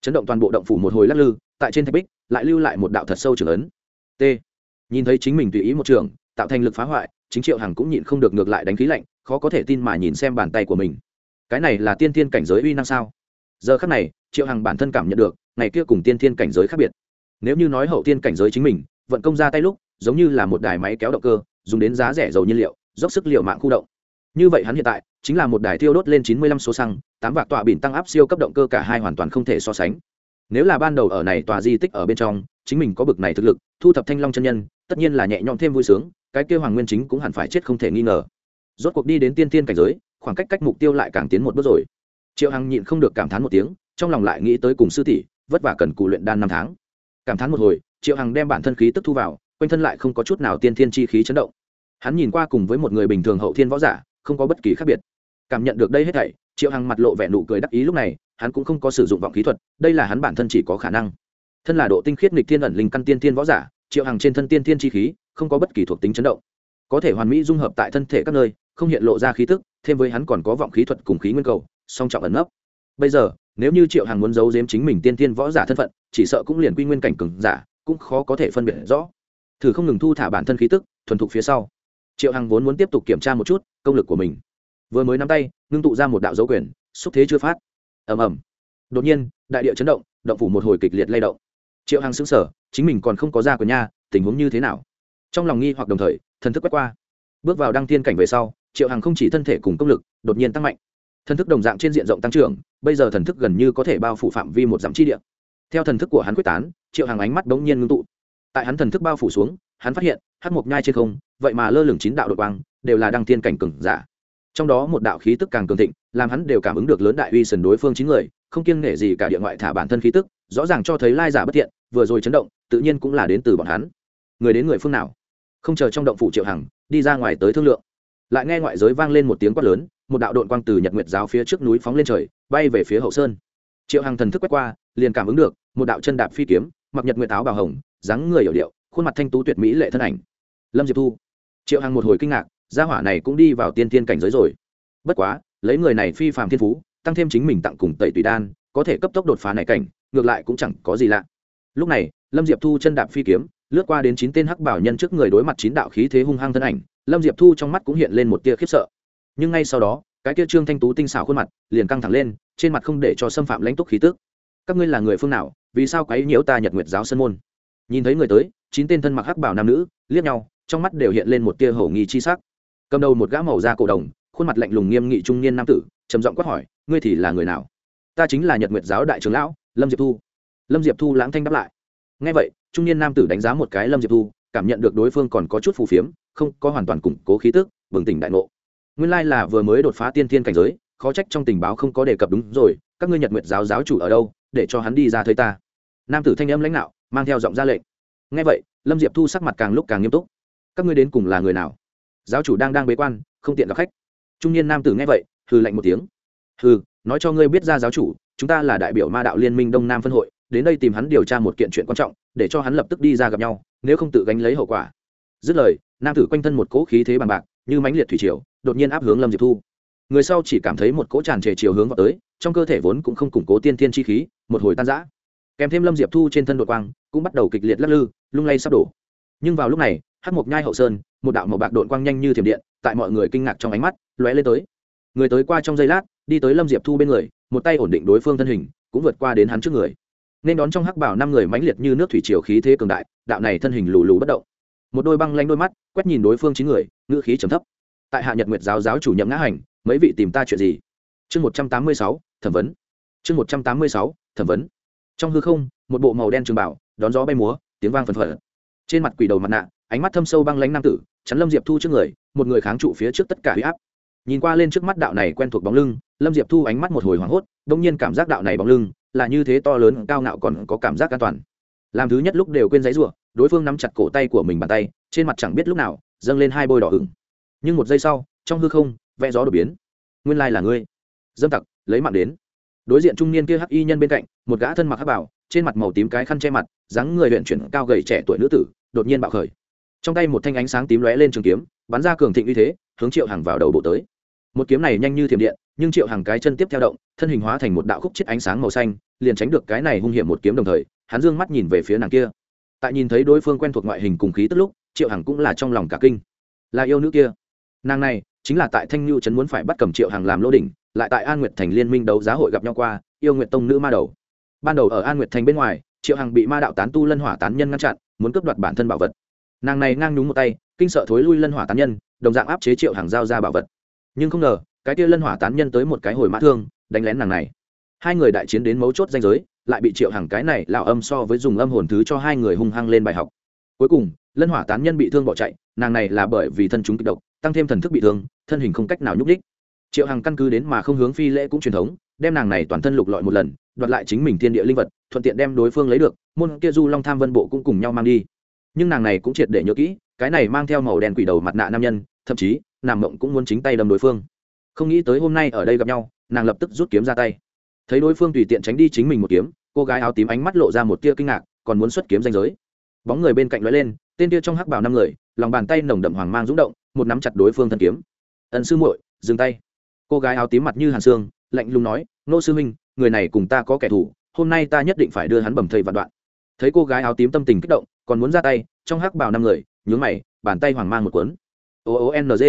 Chấn động toàn bộ động phủ một hồi lắc lư, tại trên thạch bích, lại lưu lại một đạo thật sâu trưởng ấn. T nhìn thấy chính mình tùy ý một trường, tạo thành lực phá hoại, chính triệu hằng cũng nhịn không được ngược lại đánh khí lạnh, khó có thể tin mà nhìn xem bàn tay của mình. Cái này là tiên thiên cảnh giới uy năng sao? Giờ khắc này, triệu hằng bản thân cảm nhận được, ngày kia cùng tiên thiên cảnh giới khác biệt. Nếu như nói hậu tiên cảnh giới chính mình, vận công ra tay lúc, giống như là một đài máy kéo động cơ, dùng đến giá rẻ dầu nhiên liệu, dốc sức liệu mạng khu động. Như vậy hắn hiện tại, chính là một đài thiêu đốt lên chín mươi lăm số xăng, tám vạc tọa bỉn tăng áp siêu cấp động cơ cả hai hoàn toàn không thể so sánh. Nếu là ban đầu ở này tòa di tích ở bên trong chính mình có bực này thực lực, thu thập thanh long chân nhân, tất nhiên là nhẹ nhõm thêm vui sướng, cái kêu hoàng nguyên chính cũng hẳn phải chết không thể nghi ngờ. Rốt cuộc đi đến tiên tiên cảnh giới, khoảng cách cách mục tiêu lại càng tiến một bước rồi. Triệu hằng nhịn không được cảm thán một tiếng, trong lòng lại nghĩ tới cùng sư tỷ, vất vả cần cù luyện đan năm tháng. Cảm thán một hồi, triệu hằng đem bản thân khí tức thu vào, quanh thân lại không có chút nào tiên thiên chi khí chấn động. Hắn nhìn qua cùng với một người bình thường hậu thiên võ giả, không có bất kỳ khác biệt. Cảm nhận được đây hết thảy, triệu hằng mặt lộ vẻ nụ cười đắc ý lúc này, hắn cũng không có sử dụng vọng khí thuật, đây là hắn bản thân chỉ có khả năng thân là độ tinh khiết nghịch thiên ẩn linh căn tiên thiên võ giả, triệu hằng trên thân tiên thiên chi khí, không có bất kỳ thuộc tính chấn động. Có thể hoàn mỹ dung hợp tại thân thể các nơi, không hiện lộ ra khí tức, thêm với hắn còn có vọng khí thuật cùng khí nguyên cầu, song trọng ẩn nấp. Bây giờ, nếu như triệu hằng muốn giấu giếm chính mình tiên thiên võ giả thân phận, chỉ sợ cũng liền quy nguyên cảnh cừng giả, cũng khó có thể phân biệt rõ. Thử không ngừng thu thả bản thân khí tức, thuần thục phía sau. Triệu hằng vốn muốn tiếp tục kiểm tra một chút, công lực của mình. Vừa mới nắm tay, ngưng tụ ra một đạo dấu quyền, xúc thế chưa phát. Ầm ầm. Đột nhiên, đại địa chấn động động phủ một hồi kịch liệt lay động triệu hằng xứng sở chính mình còn không có ra của nha tình huống như thế nào? Trong lòng nghi hoặc đồng thời, thần thức quét qua. Bước vào đăng thiên cảnh về sau, triệu hằng không chỉ thân thể cùng công lực, đột nhiên tăng mạnh. Thần thức đồng dạng trên diện rộng tăng trưởng, bây giờ thần thức gần như có thể bao phủ phạm vi một dặm chi địa. Theo thần thức của hắn quyết tán, triệu hằng ánh mắt bỗng nhiên ngưng tụ. Tại hắn thần thức bao phủ xuống, hắn phát hiện hát mộc nhai trên không, vậy mà lơ lửng chín đạo đội quang, đều là đăng thiên cảnh cừng giả. Trong đó một đạo khí tức càng cường thịnh, làm hắn đều cảm ứng được lớn đại uy sần đối phương chín người, không kiêng nể gì cả địa ngoại thả bản thân khí tức, rõ ràng cho thấy lai giả bất thiện vừa rồi chấn động, tự nhiên cũng là đến từ bọn hắn. Người đến người phương nào? Không chờ trong động phủ triệu hằng, đi ra ngoài tới thương lượng. Lại nghe ngoại giới vang lên một tiếng quát lớn, một đạo đội quang từ nhật nguyệt giáo phía trước núi phóng lên trời, bay về phía hậu sơn. Triệu hằng thần thức quét qua, liền cảm ứng được, một đạo chân đạp phi kiếm, mặc nhật nguyệt áo bào hồng, dáng người hiểu điệu, khuôn mặt thanh tú tuyệt mỹ lệ thân ảnh. Lâm diệp thu. Triệu hằng một hồi kinh ngạc, gia hỏa này cũng đi vào tiên tiên cảnh giới rồi. Bất quá, lấy người này phi phàm thiên phú, tăng thêm chính mình tặng cùng tẩy tùy đan, có thể cấp tốc đột phá này cảnh, ngược lại cũng chẳng có gì lạ lúc này, lâm diệp thu chân đạp phi kiếm, lướt qua đến chín tên hắc bảo nhân trước người đối mặt chín đạo khí thế hung hăng thân ảnh. Lâm diệp thu trong mắt cũng hiện lên một tia khiếp sợ. Nhưng ngay sau đó, cái tia trương thanh tú tinh xảo khuôn mặt liền căng thẳng lên, trên mặt không để cho xâm phạm lãnh túc khí tức. Các ngươi là người phương nào? Vì sao quấy nhiễu ta nhật nguyệt giáo sân môn? Nhìn thấy người tới, chín tên thân mặc hắc bảo nam nữ, liếc nhau, trong mắt đều hiện lên một tia hổ nghi chi sắc. Cầm đầu một gã màu da cổ đồng, khuôn mặt lạnh lùng nghiêm nghị trung niên nam tử, trầm giọng quát hỏi, ngươi thì là người nào? Ta chính là nhật nguyệt giáo đại trưởng lão, lâm diệp thu lâm diệp thu lãng thanh đáp lại. Ngay vậy, trung niên nam tử đánh giá một cái lâm diệp thu, cảm nhận được đối phương còn có chút phù phiếm, không, có hoàn toàn củng cố khí tức, bừng tỉnh đại ngộ. Nguyên lai là vừa mới đột phá tiên thiên cảnh giới, khó trách trong tình báo không có đề cập đúng rồi, các ngươi nhật nguyệt giáo giáo chủ ở đâu, để cho hắn đi ra thấy ta. Nam tử thanh âm lãnh đạo, mang theo giọng ra lệnh. Ngay vậy, lâm diệp thu sắc mặt càng lúc càng nghiêm túc. Các ngươi đến cùng là người nào? Giáo chủ đang đang bế quan, không tiện gặp khách. Trung niên nam tử nghe vậy, hừ lạnh một tiếng. Hừ, nói cho ngươi biết ra giáo chủ, chúng ta là đại biểu ma đạo liên minh đông nam phân hội đến đây tìm hắn điều tra một kiện chuyện quan trọng, để cho hắn lập tức đi ra gặp nhau, nếu không tự gánh lấy hậu quả. Dứt lời, nam tử quanh thân một cỗ khí thế bằng bạc, như mãnh liệt thủy triều, đột nhiên áp hướng lâm diệp thu. Người sau chỉ cảm thấy một cỗ tràn trề chiều hướng vào tới, trong cơ thể vốn cũng không củng cố tiên thiên chi khí, một hồi tan rã. Kèm thêm lâm diệp thu trên thân đội quang, cũng bắt đầu kịch liệt lắc lư, lung lay sắp đổ. Nhưng vào lúc này hát mộc nhai hậu sơn, một đạo màu bạc đội quang nhanh như thiểm điện, tại mọi người kinh ngạc trong ánh mắt, lóe lên tới. Người tới qua trong giây lát, đi tới lâm diệp thu bên người, một tay ổn định đối phương thân hình, cũng vượt qua đến hắn trước người nên đón trong hắc bảo năm người mãnh liệt như nước thủy triều khí thế cường đại, đạo này thân hình lù lù bất động. Một đôi băng lanh đôi mắt, quét nhìn đối phương chín người, ngữ khí trầm thấp. Tại hạ nhật nguyệt giáo giáo chủ nhậm ngã hành, mấy vị tìm ta chuyện gì? Chương một trăm tám mươi sáu, thẩm vấn. Chương một trăm tám mươi sáu, thẩm vấn. Trong hư không, một bộ màu đen trường bảo, đón gió bay múa, tiếng vang phần phật trên mặt quỷ đầu mặt nạ, ánh mắt thâm sâu băng lánh nam tử, chắn lâm diệp thu trước người, một người kháng trụ phía trước tất cả huy áp nhìn qua lên trước mắt đạo này quen thuộc bóng lưng lâm diệp thu ánh mắt một hồi hoảng hốt đ ỗ n g nhiên cảm giác đạo này bóng lưng là như thế to lớn cao ngạo còn có cảm giác an toàn. Làm thứ nhất lúc đều quên giấy r u ộ đối phương nắm chặt cổ tay của mình bàn tay trên mặt chẳng biết lúc nào dâng lên hai bôi đỏ hửng, nhưng một giây sau trong hư không vẽ gió đột biến. Nguyên lai là ngươi. Dâm tặc lấy mạng đến. Đối diện trung niên kia hắc y nhân bên cạnh một gã thân mặc hắc bảo trên mặt màu tím cái khăn che mặt dáng người luyện chuyển cao gầy trẻ tuổi nữ tử đột nhiên bạo khởi. Trong tay một thanh ánh sáng tím lóe lên trường kiếm bắn ra cường thịnh uy thế hướng triệu hàng vào đầu bộ tới một kiếm này nhanh như thiểm điện, nhưng triệu hàng cái chân tiếp theo động, thân hình hóa thành một đạo khúc chết ánh sáng màu xanh, liền tránh được cái này hung hiểm một kiếm đồng thời, hắn dương mắt nhìn về phía nàng kia. Tại nhìn thấy đối phương quen thuộc ngoại hình cùng khí tức lúc, triệu hằng cũng là trong lòng cả kinh. Là yêu nữ kia. Nàng này, chính là tại thanh nhu trấn muốn phải bắt cầm triệu hằng làm lô đỉnh, lại tại an nguyệt thành liên minh đấu giá hội gặp nhau qua, yêu nguyệt tông nữ ma đầu. Ban đầu ở an nguyệt thành bên ngoài, triệu hằng bị ma đạo tán tu lân hỏa tán nhân ngăn chặn, muốn cướp đoạt bản thân bảo vật. Nàng này ngang nhúng một tay, kinh sợ thối lui lân hỏa tán nhân, đồng dạng áp chế triệu hàng giao ra bảo vật nhưng không ngờ, cái kia lân hỏa tán nhân tới một cái hồi mã thương, đánh lén nàng này. Hai người đại chiến đến mấu chốt danh giới, lại bị triệu hàng cái này lạo âm so với dùng âm hồn thứ cho hai người hung hăng lên bài học. Cuối cùng, lân hỏa tán nhân bị thương bỏ chạy, nàng này là bởi vì thân chúng kịch độc, tăng thêm thần thức bị thương, thân hình không cách nào nhúc đích triệu hàng căn cứ đến mà không hướng phi lễ cũng truyền thống, đem nàng này toàn thân lục lọi một lần, đoạt lại chính mình thiên địa linh vật, thuận tiện đem đối phương lấy được, môn kia du long tham vân bộ cũng cùng nhau mang đi. Nhưng nàng này cũng triệt để nhớ kỹ, cái này mang theo màu đen quỷ đầu mặt nạ nam nhân, thậm chí nàng mộng cũng muốn chính tay đâm đối phương. Không nghĩ tới hôm nay ở đây gặp nhau, nàng lập tức rút kiếm ra tay. Thấy đối phương tùy tiện tránh đi chính mình một kiếm, cô gái áo tím ánh mắt lộ ra một tia kinh ngạc, còn muốn xuất kiếm danh giới. Bóng người bên cạnh lóe lên, tên tia trong hắc bảo năm người, lòng bàn tay nồng đậm hoàng mang rúng động, một nắm chặt đối phương thân kiếm. Ẩn sư muội, dừng tay. Cô gái áo tím mặt như hàn xương, lạnh lùng nói, nô sư minh người này cùng ta có kẻ thù, hôm nay ta nhất định phải đưa hắn bầm thầy vạn đoạn. Thấy cô gái áo tím tâm tình kích động, còn muốn ra tay, trong hắc bảo năm người, nhướng mày, bàn tay hoàng mang một cuốn. O o n g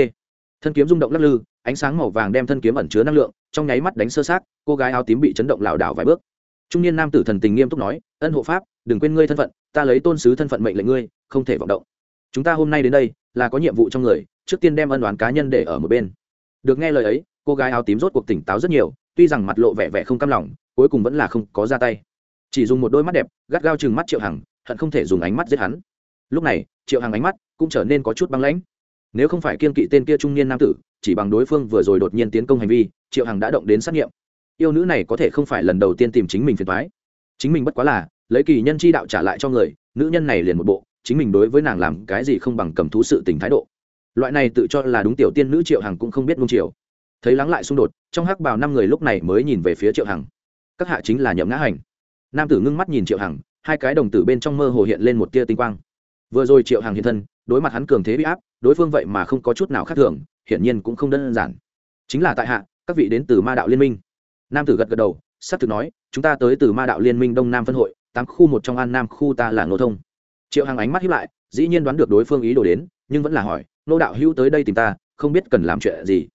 thân kiếm rung động lắc lư, ánh sáng màu vàng đem thân kiếm ẩn chứa năng lượng, trong nháy mắt đánh sơ sát cô gái áo tím bị chấn động lảo đảo vài bước. Trung niên nam tử thần tình nghiêm túc nói, ân hộ pháp, đừng quên ngươi thân phận, ta lấy tôn sứ thân phận mệnh lệnh ngươi, không thể vọng động. Chúng ta hôm nay đến đây, là có nhiệm vụ trong người, trước tiên đem ân đoán cá nhân để ở một bên. Được nghe lời ấy, cô gái áo tím rốt cuộc tỉnh táo rất nhiều, tuy rằng mặt lộ vẻ vẻ không cam lòng, cuối cùng vẫn là không có ra tay. Chỉ dùng một đôi mắt đẹp, gắt gao chừng mắt triệu hằng, hận không thể dùng ánh mắt giết hắn. Lúc này, triệu hằng ánh mắt cũng trở nên có chút băng lãnh nếu không phải kiên kỵ tên kia trung niên nam tử, chỉ bằng đối phương vừa rồi đột nhiên tiến công hành vi, triệu hằng đã động đến xác nghiệm. Yêu nữ này có thể không phải lần đầu tiên tìm chính mình phiền thoái chính mình bất quá là, lấy kỳ nhân chi đạo trả lại cho người, nữ nhân này liền một bộ, chính mình đối với nàng làm cái gì không bằng cầm thú sự tình thái độ. Loại này tự cho là đúng tiểu tiên nữ triệu hằng cũng không biết nung triều thấy lắng lại xung đột, trong hắc bào năm người lúc này mới nhìn về phía triệu hằng. Các hạ chính là nhậm ngã hành. Nam tử ngưng mắt nhìn triệu hằng, hai cái đồng tử bên trong mơ hồ hiện lên một tia tinh quang. Vừa rồi triệu hằng hiện thân đối mặt hắn cường thế bị áp, đối phương vậy mà không có chút nào khác thường, hiển nhiên cũng không đơn giản. Chính là tại hạ, các vị đến từ ma đạo liên minh. Nam tử gật gật đầu s ắ c thực nói, chúng ta tới từ ma đạo liên minh đông nam phân hội, tám khu một trong an nam khu ta là ngô thông. Triệu hằng ánh mắt hiếp lại, dĩ nhiên đoán được đối phương ý đồ đến, nhưng vẫn là hỏi nô đạo hữu tới đây tìm ta, không biết cần làm chuyện gì?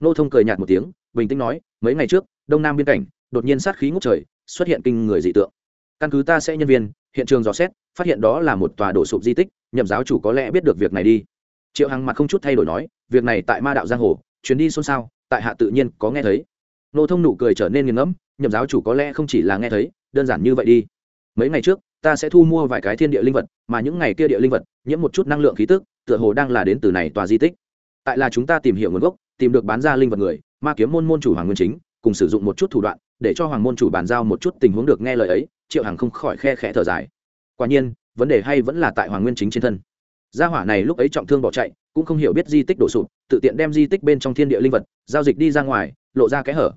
Nô thông cười nhạt một tiếng, bình tĩnh nói, mấy ngày trước, đông nam biên cảnh, đột nhiên sát khí ngốc trời, xuất hiện kinh người dị tượng. Căn cứ ta sẽ nhân viên, hiện trường dò xét, phát hiện đó là một tòa đổ sụp di tích nhậm giáo chủ có lẽ biết được việc này đi. Triệu hằng mặt không chút thay đổi nói, việc này tại ma đạo giang hồ, chuyến đi xôn xao, tại hạ tự nhiên có nghe thấy. Nô thông nụ cười trở nên nghiền ngẫm, nhậm giáo chủ có lẽ không chỉ là nghe thấy, đơn giản như vậy đi. Mấy ngày trước, ta sẽ thu mua vài cái thiên địa linh vật, mà những ngày kia địa linh vật, nhiễm một chút năng lượng khí tức, tựa hồ đang là đến từ này tòa di tích. Tại là chúng ta tìm hiểu nguồn gốc, tìm được bán ra linh vật người, ma kiếm môn môn chủ hoàng nguyên chính, cùng sử dụng một chút thủ đoạn, để cho hoàng môn chủ bàn giao một chút tình huống được nghe lời ấy, triệu hằng không khỏi khe khẽ thở dài. Quả nhiên vấn đề hay vẫn là tại hoàng nguyên chính trên thân. Gia hỏa này lúc ấy trọng thương bỏ chạy, cũng không hiểu biết di tích đổ sụp, tự tiện đem di tích bên trong thiên địa linh vật, giao dịch đi ra ngoài, lộ ra kẽ hở.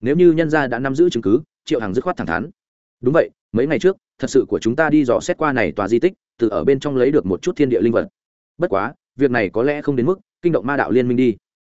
Nếu như nhân gia đã nắm giữ chứng cứ, triệu hằng dứt khoát thẳng thắn. Đúng vậy, mấy ngày trước, thật sự của chúng ta đi dò xét qua này tòa di tích, từ ở bên trong lấy được một chút thiên địa linh vật. Bất quá, việc này có lẽ không đến mức kinh động ma đạo liên minh đi.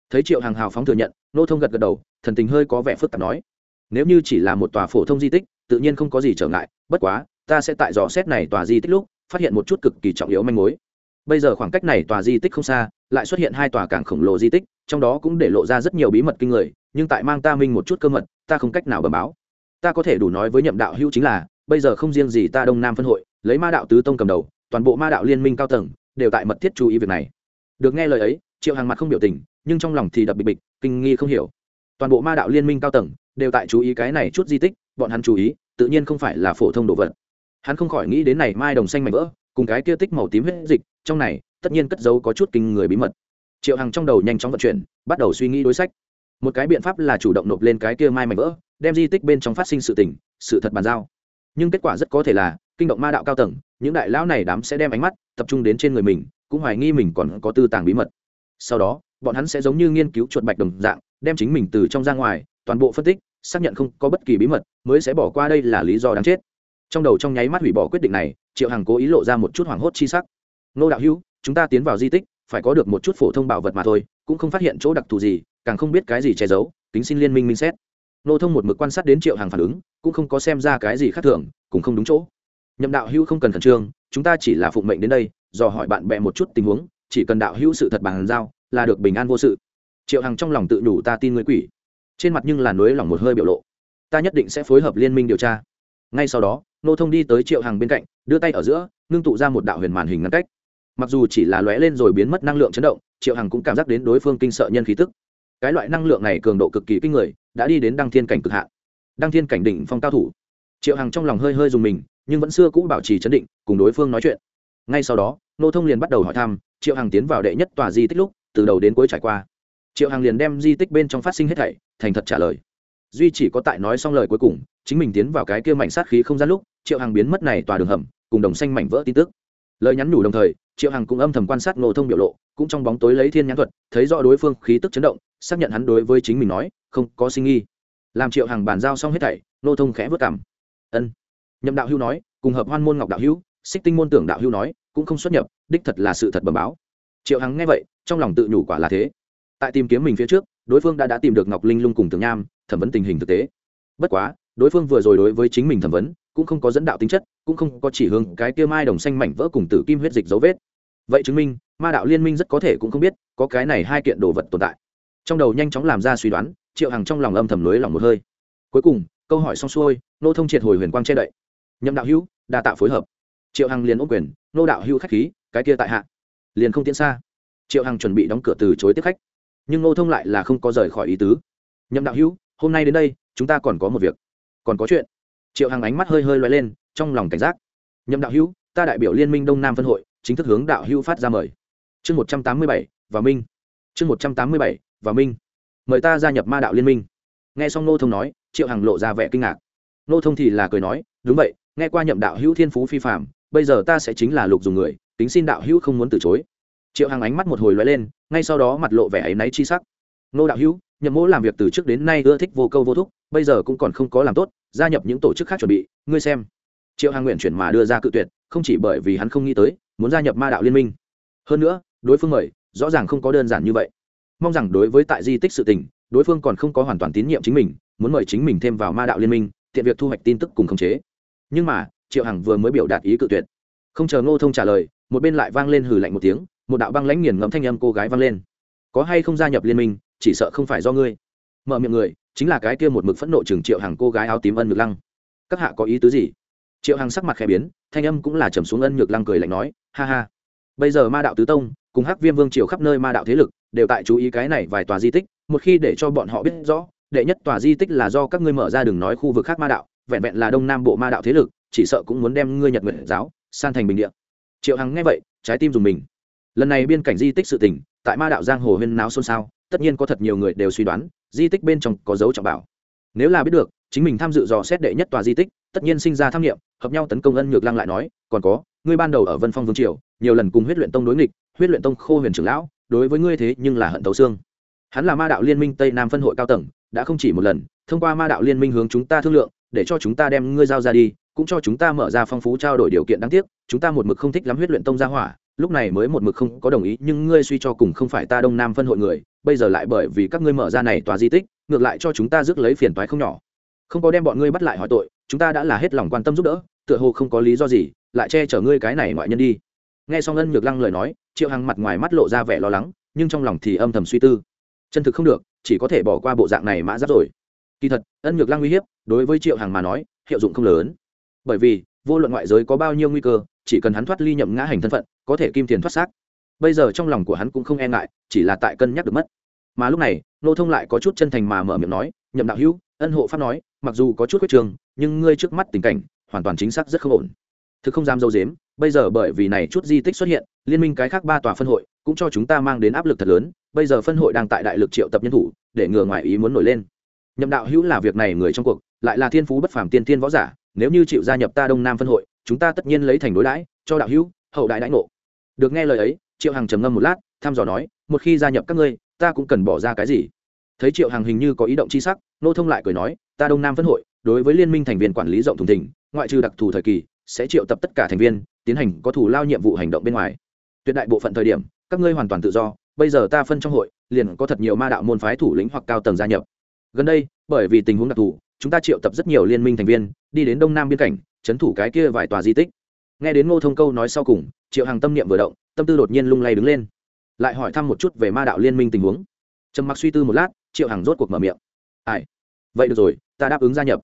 Thấy triệu hàng hào phóng thừa nhận, nô thông gật gật đầu, thần tình hơi có vẻ phức tạp nói. Nếu như chỉ là một tòa phổ thông di tích, tự nhiên không có gì trở ngại, bất quá ta sẽ tại dò xét này tòa di tích lúc, phát hiện một chút cực kỳ trọng yếu manh mối. Bây giờ khoảng cách này tòa di tích không xa, lại xuất hiện hai tòa cảng khổng lồ di tích, trong đó cũng để lộ ra rất nhiều bí mật kinh người, nhưng tại mang ta minh một chút cơ mật, ta không cách nào bẩm báo. Ta có thể đủ nói với nhậm đạo hữu chính là, bây giờ không riêng gì ta đông nam phân hội, lấy ma đạo tứ tông cầm đầu, toàn bộ ma đạo liên minh cao tầng, đều tại mật thiết chú ý việc này. Được nghe lời ấy, triệu hàng mặt không biểu tình, nhưng trong lòng thì đập bịch bịch, kinh nghi không hiểu. Toàn bộ ma đạo liên minh cao tầng, đều tại chú ý cái này chút di tích, bọn hắn chú ý, tự nhiên không phải là phổ thông đồ vật hắn không khỏi nghĩ đến này mai đồng xanh mảnh vỡ, cùng cái kia tích màu tím huyết dịch, trong này, tất nhiên cất giấu có chút kinh người bí mật. Triệu hằng trong đầu nhanh chóng vận chuyển, bắt đầu suy nghĩ đối sách. Một cái biện pháp là chủ động nộp lên cái kia mai mảnh vỡ, đem di tích bên trong phát sinh sự tình, sự thật bàn giao. Nhưng kết quả rất có thể là, kinh động ma đạo cao tầng, những đại lão này đám sẽ đem ánh mắt tập trung đến trên người mình, cũng hoài nghi mình còn có tư tàng bí mật. Sau đó, bọn hắn sẽ giống như nghiên cứu chuột bạch đồng dạng, đem chính mình từ trong ra ngoài, toàn bộ phân tích, xác nhận không có bất kỳ bí mật, mới sẽ bỏ qua đây là lý do đáng chết trong đầu trong nháy mắt hủy bỏ quyết định này, triệu hằng cố ý lộ ra một chút hoảng hốt chi sắc. Nô đạo hữu, chúng ta tiến vào di tích, phải có được một chút phổ thông bảo vật mà thôi, cũng không phát hiện chỗ đặc thù gì, càng không biết cái gì che giấu tính xin liên minh minh xét. Nô thông một mực quan sát đến triệu hàng phản ứng, cũng không có xem ra cái gì khác thường cũng không đúng chỗ. Nhậm đạo hữu không cần khẩn trương, chúng ta chỉ là phụng mệnh đến đây, dò hỏi bạn bè một chút tình huống, chỉ cần đạo hữu sự thật bằng giao, là được bình an vô sự. Triệu hằng trong lòng tự đủ ta tin người quỷ. Trên mặt nhưng là nối lòng một hơi biểu lộ. Ta nhất định sẽ phối hợp liên minh điều tra. Ngay sau đó nô thông đi tới triệu hằng bên cạnh, đưa tay ở giữa, ngưng tụ ra một đạo huyền màn hình ngăn cách. Mặc dù chỉ là lóe lên rồi biến mất năng lượng chấn động, triệu hằng cũng cảm giác đến đối phương kinh sợ nhân khí tức. Cái loại năng lượng này cường độ cực kỳ kinh người, đã đi đến đăng thiên cảnh cực hạn. Đăng thiên cảnh đỉnh phong cao thủ. Triệu hằng trong lòng hơi hơi dùng mình, nhưng vẫn xưa cũ bảo trì chấn định, cùng đối phương nói chuyện. Ngay sau đó, nô thông liền bắt đầu hỏi thăm, triệu hằng tiến vào đệ nhất tòa di tích lúc, từ đầu đến cuối trải qua. Triệu hằng liền đem di tích bên trong phát sinh hết thảy, thành thật trả lời. Duy chỉ có tại nói xong lời cuối cùng chính mình tiến vào cái kia mảnh sát khí không gian lúc, triệu hằng biến mất này tòa đường hầm, cùng đồng xanh mảnh vỡ tin tức. Lời nhắn nhủ đồng thời, triệu hằng cũng âm thầm quan sát nô thông biểu lộ, cũng trong bóng tối lấy thiên nhãn thuật, thấy rõ đối phương khí tức chấn động, xác nhận hắn đối với chính mình nói, không có sinh nghi làm triệu hằng bàn giao xong hết thảy nô thông khẽ vất cảm ân. Nhậm đạo hữu nói, cùng hợp hoan môn ngọc đạo hữu, xích tinh môn tưởng đạo hữu nói, cũng không xuất nhập, đích thật là sự thật bẩm báo. Triệu hằng nghe vậy, trong lòng tự nhủ quả là thế. Tại tìm kiếm mình phía trước, đối phương đã đã tìm được ngọc linh lung cùng tường nham, thẩm vấn tình hình thực tế. Bất quá đối phương vừa rồi đối với chính mình thẩm vấn, cũng không có dẫn đạo tính chất, cũng không có chỉ hướng cái kia mai đồng xanh mảnh vỡ cùng tử kim huyết dịch dấu vết. Vậy chứng minh, ma đạo liên minh rất có thể cũng không biết, có cái này hai kiện đồ vật tồn tại. Trong đầu nhanh chóng làm ra suy đoán, triệu hằng trong lòng âm thầm lưới lòng một hơi. Cuối cùng, câu hỏi xong xuôi, nô thông triệt hồi huyền quang che đậy. Nhậm đạo hữu, đa tạo phối hợp. Triệu hằng liền ôm quyền, nô đạo hữu khách khí, cái kia tại hạ. Liền không tiến xa. Triệu hằng chuẩn bị đóng cửa từ chối tiếp khách. Nhưng nô thông lại là không có rời khỏi ý tứ. Nhậm đạo hữu, hôm nay đến đây, chúng ta còn có một việc còn có chuyện. Triệu hằng ánh mắt hơi hơi loay lên, trong lòng cảnh giác. Nhậm đạo hữu, ta đại biểu liên minh đông nam phân hội, chính thức hướng đạo hữu phát ra mời. Chương một trăm tám mươi bảy và minh. Chương một trăm tám mươi bảy và minh. Mời ta gia nhập ma đạo liên minh. Nghe xong nô thông nói, triệu hằng lộ ra vẻ kinh ngạc. Nô thông thì là cười nói, đúng vậy, nghe qua nhậm đạo hữu thiên phú phi phạm bây giờ ta sẽ chính là lục dùng người tính xin đạo hữu không muốn từ chối. Triệu hằng ánh mắt một hồi loay lên, ngay sau đó mặt lộ vẻ áy náy chi sắc. Nô đạo hữu nhậm mỗ làm việc từ trước đến nay ưa thích vô câu vô thúc, bây giờ cũng còn không có làm tốt, gia nhập những tổ chức khác chuẩn bị, ngươi xem. Triệu hằng nguyện chuyển mà đưa ra cự tuyệt, không chỉ bởi vì hắn không nghĩ tới, muốn gia nhập ma đạo liên minh. Hơn nữa, đối phương mời, rõ ràng không có đơn giản như vậy. Mong rằng đối với tại di tích sự tình, đối phương còn không có hoàn toàn tín nhiệm chính mình, muốn mời chính mình thêm vào ma đạo liên minh, tiện việc thu hoạch tin tức cùng khống chế. Nhưng mà, triệu hằng vừa mới biểu đạt ý cự tuyệt. Không chờ ngô thông trả lời, một bên lại vang lên hừ lạnh một tiếng, một đạo băng lãnh nghiền ngẫm thanh âm cô gái vang lên. Có hay không gia nhập liên minh chỉ sợ không phải do ngươi. Mở miệng người, chính là cái kia một mực phẫn nộ chừng triệu hàng cô gái áo tím ân nhược lăng. Các hạ có ý tứ gì? Triệu hằng sắc mặt khẽ biến, thanh âm cũng là trầm xuống ân nhược lăng cười lạnh nói, ha ha. Bây giờ ma đạo tứ tông cùng hắc viêm vương triều khắp nơi ma đạo thế lực đều tại chú ý cái này vài tòa di tích, một khi để cho bọn họ biết rõ, đệ nhất tòa di tích là do các ngươi mở ra đường nói khu vực khác ma đạo, vẹn vẹn là đông nam bộ ma đạo thế lực, chỉ sợ cũng muốn đem ngươi nhật nguyện giáo san thành bình địa. Triệu hằng nghe vậy, trái tim dùng mình. Lần này biên cảnh di tích sự tình, tại ma đạo giang hồ huyên náo xôn xao tất nhiên có thật nhiều người đều suy đoán, di tích bên trong có dấu trọng bảo. Nếu là biết được, chính mình tham dự dò xét đệ nhất tòa di tích, tất nhiên sinh ra tham nghiệm hợp nhau tấn công ân nhược lăng lại nói, còn có, ngươi ban đầu ở vân phong vương triều, nhiều lần cùng huyết luyện tông đối nghịch, huyết luyện tông khô huyền trưởng lão, đối với ngươi thế nhưng là hận tấu xương. Hắn là ma đạo liên minh tây nam phân hội cao tầng, đã không chỉ một lần, thông qua ma đạo liên minh hướng chúng ta thương lượng, để cho chúng ta đem ngươi giao ra đi, cũng cho chúng ta mở ra phong phú trao đổi điều kiện đáng tiếc, chúng ta một mực không thích lắm huyết luyện tông gia hỏa lúc này mới một mực không có đồng ý, nhưng ngươi suy cho cùng không phải ta đông nam phân hội người, bây giờ lại bởi vì các ngươi mở ra này tòa di tích, ngược lại cho chúng ta rước lấy phiền toái không nhỏ. Không có đem bọn ngươi bắt lại hỏi tội, chúng ta đã là hết lòng quan tâm giúp đỡ, tựa hồ không có lý do gì, lại che chở ngươi cái này ngoại nhân đi. Nghe xong ân nhược lăng lời nói, triệu hằng mặt ngoài mắt lộ ra vẻ lo lắng, nhưng trong lòng thì âm thầm suy tư. Chân thực không được, chỉ có thể bỏ qua bộ dạng này mã giáp rồi. Kỳ thật, ân nhược lăng uy hiếp, đối với triệu hằng mà nói, hiệu dụng không lớn. Bởi vì vô luận ngoại giới có bao nhiêu nguy cơ, chỉ cần hắn thoát ly nhậm ngã hành thân phận, có thể kim tiền thoát xác. Bây giờ trong lòng của hắn cũng không e ngại, chỉ là tại cân nhắc được mất. Mà lúc này, nô thông lại có chút chân thành mà mở miệng nói, nhậm đạo hữu, ân hộ pháp nói, mặc dù có chút quyết trường, nhưng ngươi trước mắt tình cảnh, hoàn toàn chính xác rất không ổn. Thực không dám dâu dếm, bây giờ bởi vì này chút di tích xuất hiện, liên minh cái khác ba tòa phân hội, cũng cho chúng ta mang đến áp lực thật lớn, bây giờ phân hội đang tại đại lực triệu tập nhân thủ, để ngừa ngoài ý muốn nổi lên. Nhậm đạo hữu là việc này người trong cuộc, lại là thiên phú bất phàm tiên tiên võ giả nếu như chịu gia nhập ta đông nam phân hội, chúng ta tất nhiên lấy thành đối đãi, cho đạo hữu, hậu đại đãi ngộ. Được nghe lời ấy, triệu hằng trầm ngâm một lát, thăm dò nói, một khi gia nhập các ngươi, ta cũng cần bỏ ra cái gì? Thấy triệu hằng hình như có ý động c h i sắc, nô thông lại cười nói, ta đông nam phân hội, đối với liên minh thành viên quản lý rộng thùng thỉnh ngoại trừ đặc thù thời kỳ, sẽ triệu tập tất cả thành viên, tiến hành có thủ lao nhiệm vụ hành động bên ngoài. Tuyệt đại bộ phận thời điểm, các ngươi hoàn toàn tự do, bây giờ ta phân trong hội, liền có thật nhiều ma đạo môn phái thủ lĩnh hoặc cao tầng gia nhập. Gần đây, bởi vì tình huống đặc thù chúng ta triệu tập rất nhiều liên minh thành viên, đi đến đông nam biên cảnh trấn thủ cái kia vài tòa di tích. Nghe đến ngô thông câu nói sau cùng, triệu hằng tâm niệm vừa động, tâm tư đột nhiên lung lay đứng lên. Lại hỏi thăm một chút về ma đạo liên minh tình huống. Trầm mặc suy tư một lát, triệu hằng rốt cuộc mở miệng. Ai? Vậy được rồi, ta đáp ứng gia nhập.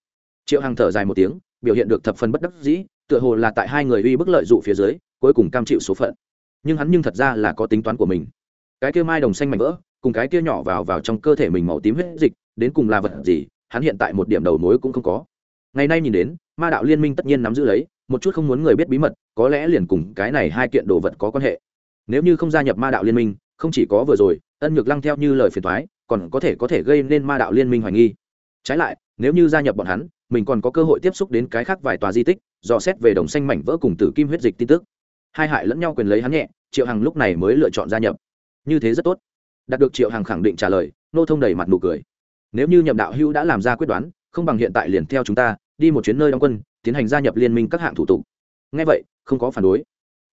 Triệu hằng thở dài một tiếng, biểu hiện được thập phần bất đắc dĩ, tựa hồ là tại hai người uy bức lợi dụ phía dưới, cuối cùng cam chịu số phận. Nhưng hắn nhưng thật ra là có tính toán của mình. Cái kia mai đồng xanh mảnh vỡ, cùng cái kia nhỏ vào vào trong cơ thể mình màu tím huyết dịch, đến cùng là vật gì hắn hiện tại một điểm đầu mối cũng không có. Ngày nay nhìn đến, ma đạo liên minh tất nhiên nắm giữ lấy, một chút không muốn người biết bí mật, có lẽ liền cùng cái này hai kiện đồ vật có quan hệ. Nếu như không gia nhập ma đạo liên minh, không chỉ có vừa rồi, ân nhược lăng theo như lời phiền thoái còn có thể có thể gây nên ma đạo liên minh hoài nghi. Trái lại, nếu như gia nhập bọn hắn, mình còn có cơ hội tiếp xúc đến cái khác vài tòa di tích, dò xét về đồng xanh mảnh vỡ cùng tử kim huyết dịch tin tức. Hai hại lẫn nhau quyền lấy hắn nhẹ, triệu hằng lúc này mới lựa chọn gia nhập. Như thế rất tốt. Đạt được triệu hằng khẳng định trả lời, nô thông đầy mặt nụ cười nếu như nhậm đạo hữu đã làm ra quyết đoán, không bằng hiện tại liền theo chúng ta, đi một chuyến nơi đóng quân, tiến hành gia nhập liên minh các hạng thủ tục. Ngay vậy, không có phản đối.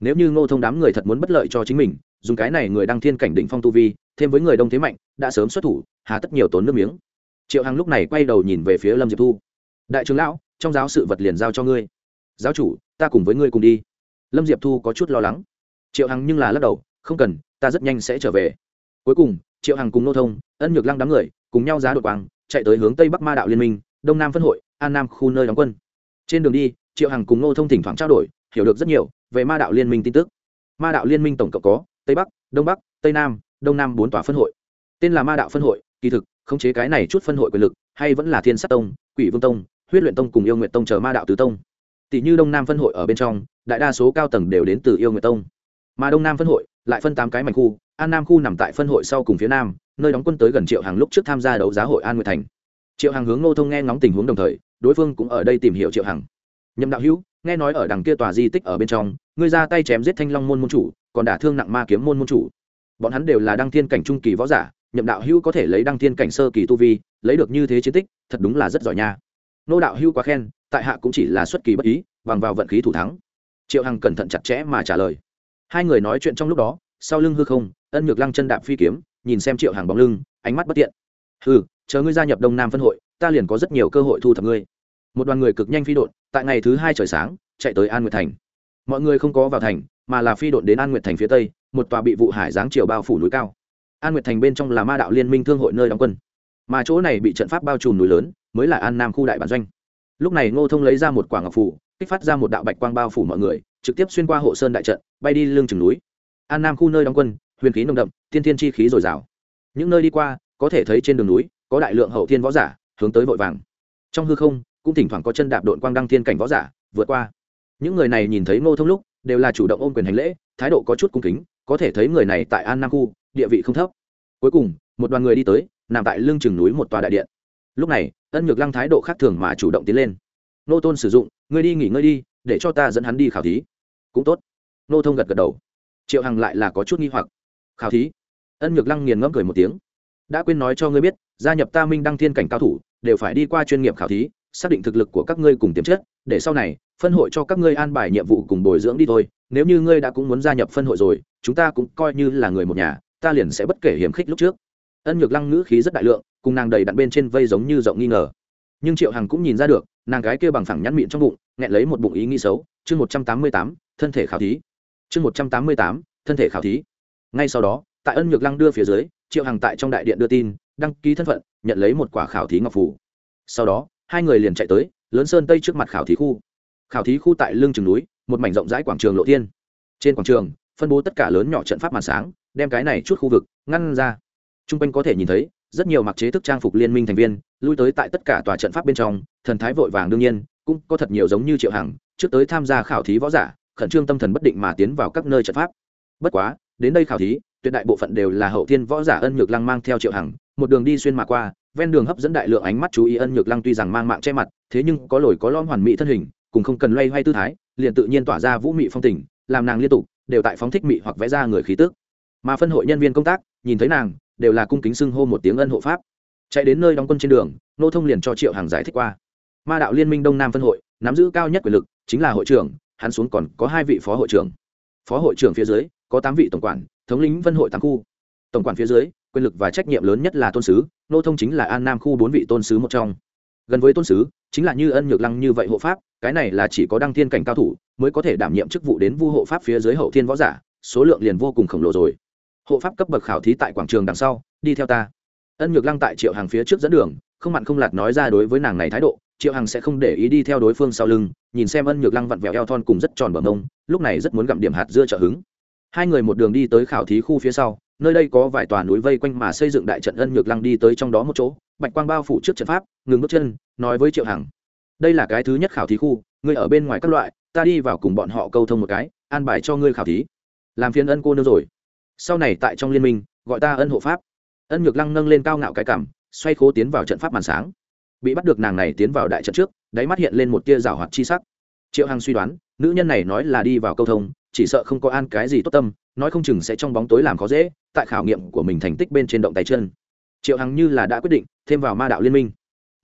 Nếu như ngô thông đám người thật muốn bất lợi cho chính mình, dùng cái này người đăng thiên cảnh định phong tu vi, thêm với người đông thế mạnh, đã sớm xuất thủ, hà tất nhiều tốn nước miếng. Triệu hằng lúc này quay đầu nhìn về phía lâm diệp thu. Đại trưởng lão, trong giáo sự vật liền giao cho ngươi. Giáo chủ, ta cùng với ngươi cùng đi. Lâm diệp thu có chút lo lắng. Triệu hằng nhưng là lắc đầu, không cần, ta rất nhanh sẽ trở về. Cuối cùng, triệu hằng cùng nô thông, ân nhược lăng đám người cùng nhau giá đột quang, chạy tới hướng tây bắc ma đạo liên minh, đông nam phân hội, an nam khu nơi đóng quân. Trên đường đi, triệu hằng cùng Ngô thông thỉnh thoảng trao đổi, hiểu được rất nhiều về ma đạo liên minh tin tức. Ma đạo liên minh tổng cộng có tây bắc, đông bắc, tây nam, đông nam bốn tòa phân hội. Tên là ma đạo phân hội, kỳ thực, khống chế cái này chút phân hội quyền lực, hay vẫn là thiên sát tông, quỷ vương tông, huyết luyện tông cùng yêu nguyện tông chờ ma đạo tứ tông. Tỷ như đông nam phân hội ở bên trong, đại đa số cao tầng đều đến từ yêu nguyện tông. Mà đông nam phân hội lại phân tám cái mảnh khu an nam khu nằm tại phân hội sau cùng phía nam, nơi đóng quân tới gần triệu hàng lúc trước tham gia đấu giá hội an nguyệt thành. Triệu hàng hướng ngô thông nghe ngóng tình huống đồng thời, đối phương cũng ở đây tìm hiểu triệu hằng. Nhậm đạo hữu, nghe nói ở đằng kia tòa di tích ở bên trong, ngươi ra tay chém giết thanh long môn môn chủ, còn đả thương nặng ma kiếm môn môn chủ. Bọn hắn đều là đăng thiên cảnh trung kỳ võ giả, nhậm đạo hữu có thể lấy đăng thiên cảnh sơ kỳ tu vi, lấy được như thế chiến tích, thật đúng là rất giỏi nha. Nô đạo hữu quá khen, tại hạ cũng chỉ là xuất kỳ bất ý, bằng vào vận khí thủ thắng. Triệu hằng cẩn thận chặt chẽ mà trả lời. Hai người nói chuyện trong lúc đó, sau lưng hư không ân nhược lăng chân đạp phi kiếm, nhìn xem triệu hàng bóng lưng, ánh mắt bất tiện. Hừ, chờ ngươi gia nhập đông nam phân hội, ta liền có rất nhiều cơ hội thu thập ngươi. Một đoàn người cực nhanh phi đội tại ngày thứ hai trời sáng, chạy tới an nguyệt thành. Mọi người không có vào thành, mà là phi đội đến an nguyệt thành phía tây, một tòa bị vụ hải giáng chiều bao phủ núi cao. An nguyệt thành bên trong là ma đạo liên minh thương hội nơi đóng quân. Mà chỗ này bị trận pháp bao trùm núi lớn, mới là an nam khu đại bản doanh. Lúc này ngô thông lấy ra một quả ngọc phủ, kích phát ra một đạo bạch quang bao phủ mọi người, trực tiếp xuyên qua hộ sơn đại trận, bay đi lưng chừng núi. An nam khu nơi đóng quân huyền khí nồng đậm thiên thiên chi khí dồi dào. Những nơi đi qua, có thể thấy trên đường núi, có đại lượng hậu thiên võ giả, hướng tới vội vàng. Trong hư không, cũng thỉnh thoảng có chân đạp đội quang đăng thiên cảnh võ giả, vượt qua. Những người này nhìn thấy ngô thông lúc, đều là chủ động ôm quyền hành lễ, thái độ có chút cung kính, có thể thấy người này tại an nam khu, địa vị không thấp. Cuối cùng, một đoàn người đi tới, nằm tại lưng chừng núi một tòa đại điện. Lúc này, ân nhược lăng thái độ khác thường mà chủ động tiến lên. Nô tôn sử dụng, ngươi đi nghỉ ngơi đi, để cho ta dẫn hắn đi khảo thí. Cũng tốt. Nô thông gật gật đầu. Triệu hằng lại là có chút nghi hoặc khảo thí. Ân nhược lăng nghiền ngẫm cười một tiếng. Đã quên nói cho ngươi biết, gia nhập ta minh đăng thiên cảnh cao thủ, đều phải đi qua chuyên nghiệp khảo thí, xác định thực lực của các ngươi cùng tiềm chất, để sau này, phân hội cho các ngươi an bài nhiệm vụ cùng bồi dưỡng đi thôi. Nếu như ngươi đã cũng muốn gia nhập phân hội rồi, chúng ta cũng coi như là người một nhà, ta liền sẽ bất kể hiểm khích lúc trước. Ân nhược lăng ngữ khí rất đại lượng, cùng nàng đầy đặn bên trên vây giống như rộng nghi ngờ. Nhưng triệu hằng cũng nhìn ra được, nàng gái kia bằng phẳng nhắn miệng trong bụng, nghẹn lấy một bụng ý nghĩ xấu. Chương một trăm tám mươi tám, thân thể khảo thí. Chương một trăm tám mươi tám, thân thể khảo thí ngay sau đó, tại ân nhược lăng đưa phía dưới, triệu hằng tại trong đại điện đưa tin, đăng ký thân phận, nhận lấy một quả khảo thí ngọc phủ sau đó, hai người liền chạy tới, lớn sơn tây trước mặt khảo thí khu. Khảo thí khu tại lưng chừng núi, một mảnh rộng rãi quảng trường lộ thiên. Trên quảng trường, phân bố tất cả lớn nhỏ trận pháp màn sáng, đem cái này chút khu vực ngăn ra. T r u n g quanh có thể nhìn thấy, rất nhiều mặc chế thức trang phục liên minh thành viên, lui tới tại tất cả tòa trận pháp bên trong, thần thái vội vàng đương nhiên, cũng có thật nhiều giống như triệu hằng, trước tới tham gia khảo thí võ giả, khẩn trương tâm thần bất định mà tiến vào các nơi trận pháp. Bất quá đến đây khảo thí, tuyệt đại bộ phận đều là hậu thiên võ giả ân nhược lăng mang theo triệu hằng, một đường đi xuyên mà qua, ven đường hấp dẫn đại lượng ánh mắt chú ý ân nhược lăng tuy rằng mang mạng che mặt, thế nhưng có lồi có lom hoàn mỹ thân hình cùng không cần loay hoay tư thái, liền tự nhiên tỏa ra vũ mị phong tình, làm nàng liên tục, đều tại phóng thích mị hoặc vẽ ra người khí tức. Mà phân hội nhân viên công tác, nhìn thấy nàng, đều là cung kính xưng hô một tiếng ân hộ pháp. Chạy đến nơi đóng quân trên đường, nô thông liền cho triệu hàng giải thích qua. Ma đạo liên minh đông nam phân hội, nắm giữ cao nhất quyền lực, chính là hội trưởng, hắn xuống còn có hai vị phó hội trưởng. Phó hội trưởng phía dưới có tám vị tổng quản, thống lĩnh vân hội tám khu. Tổng quản phía dưới, quyền lực và trách nhiệm lớn nhất là tôn sứ, nô thông chính là an nam khu bốn vị tôn sứ một trong. Gần với tôn sứ, chính là như ân nhược lăng như vậy hộ pháp, cái này là chỉ có đăng thiên cảnh cao thủ mới có thể đảm nhiệm chức vụ đến vu hộ pháp phía dưới hậu thiên võ giả, số lượng liền vô cùng khổng lồ rồi. Hộ pháp cấp bậc khảo thí tại quảng trường đằng sau, đi theo ta. Ân nhược lăng tại triệu hàng phía trước dẫn đường, không mặn không lạt nói ra đối với nàng này thái độ, triệu hằng sẽ không để ý đi theo đối phương sau lưng, nhìn xem ân nhược lăng vặn vẹo eo thon cùng rất tròn bờ mông, lúc này rất muốn gặm điểm hạt dưa trợ hứng hai người một đường đi tới khảo thí khu phía sau, nơi đây có vài tòa núi vây quanh mà xây dựng đại trận ân nhược lăng đi tới trong đó một chỗ, bạch quang bao phủ trước trận pháp, ngừng bước chân, nói với triệu hằng. Đây là cái thứ nhất khảo thí khu, ngươi ở bên ngoài các loại, ta đi vào cùng bọn họ câu thông một cái, an bài cho ngươi khảo thí. Làm phiền ân cô nương rồi. Sau này tại trong liên minh, gọi ta ân hộ pháp. Ân nhược lăng nâng lên cao ngạo cái cảm xoay khố tiến vào trận pháp màn sáng. Bị bắt được nàng này tiến vào đại trận trước, đáy mắt hiện lên một tia rào hoạt chi sắc. Triệu hằng suy đoán nữ nhân này nói là đi vào câu thông, chỉ sợ không có an cái gì tốt tâm, nói không chừng sẽ trong bóng tối làm khó dễ, tại khảo nghiệm của mình thành tích bên trên động tay chân. Triệu hằng như là đã quyết định, thêm vào ma đạo liên minh.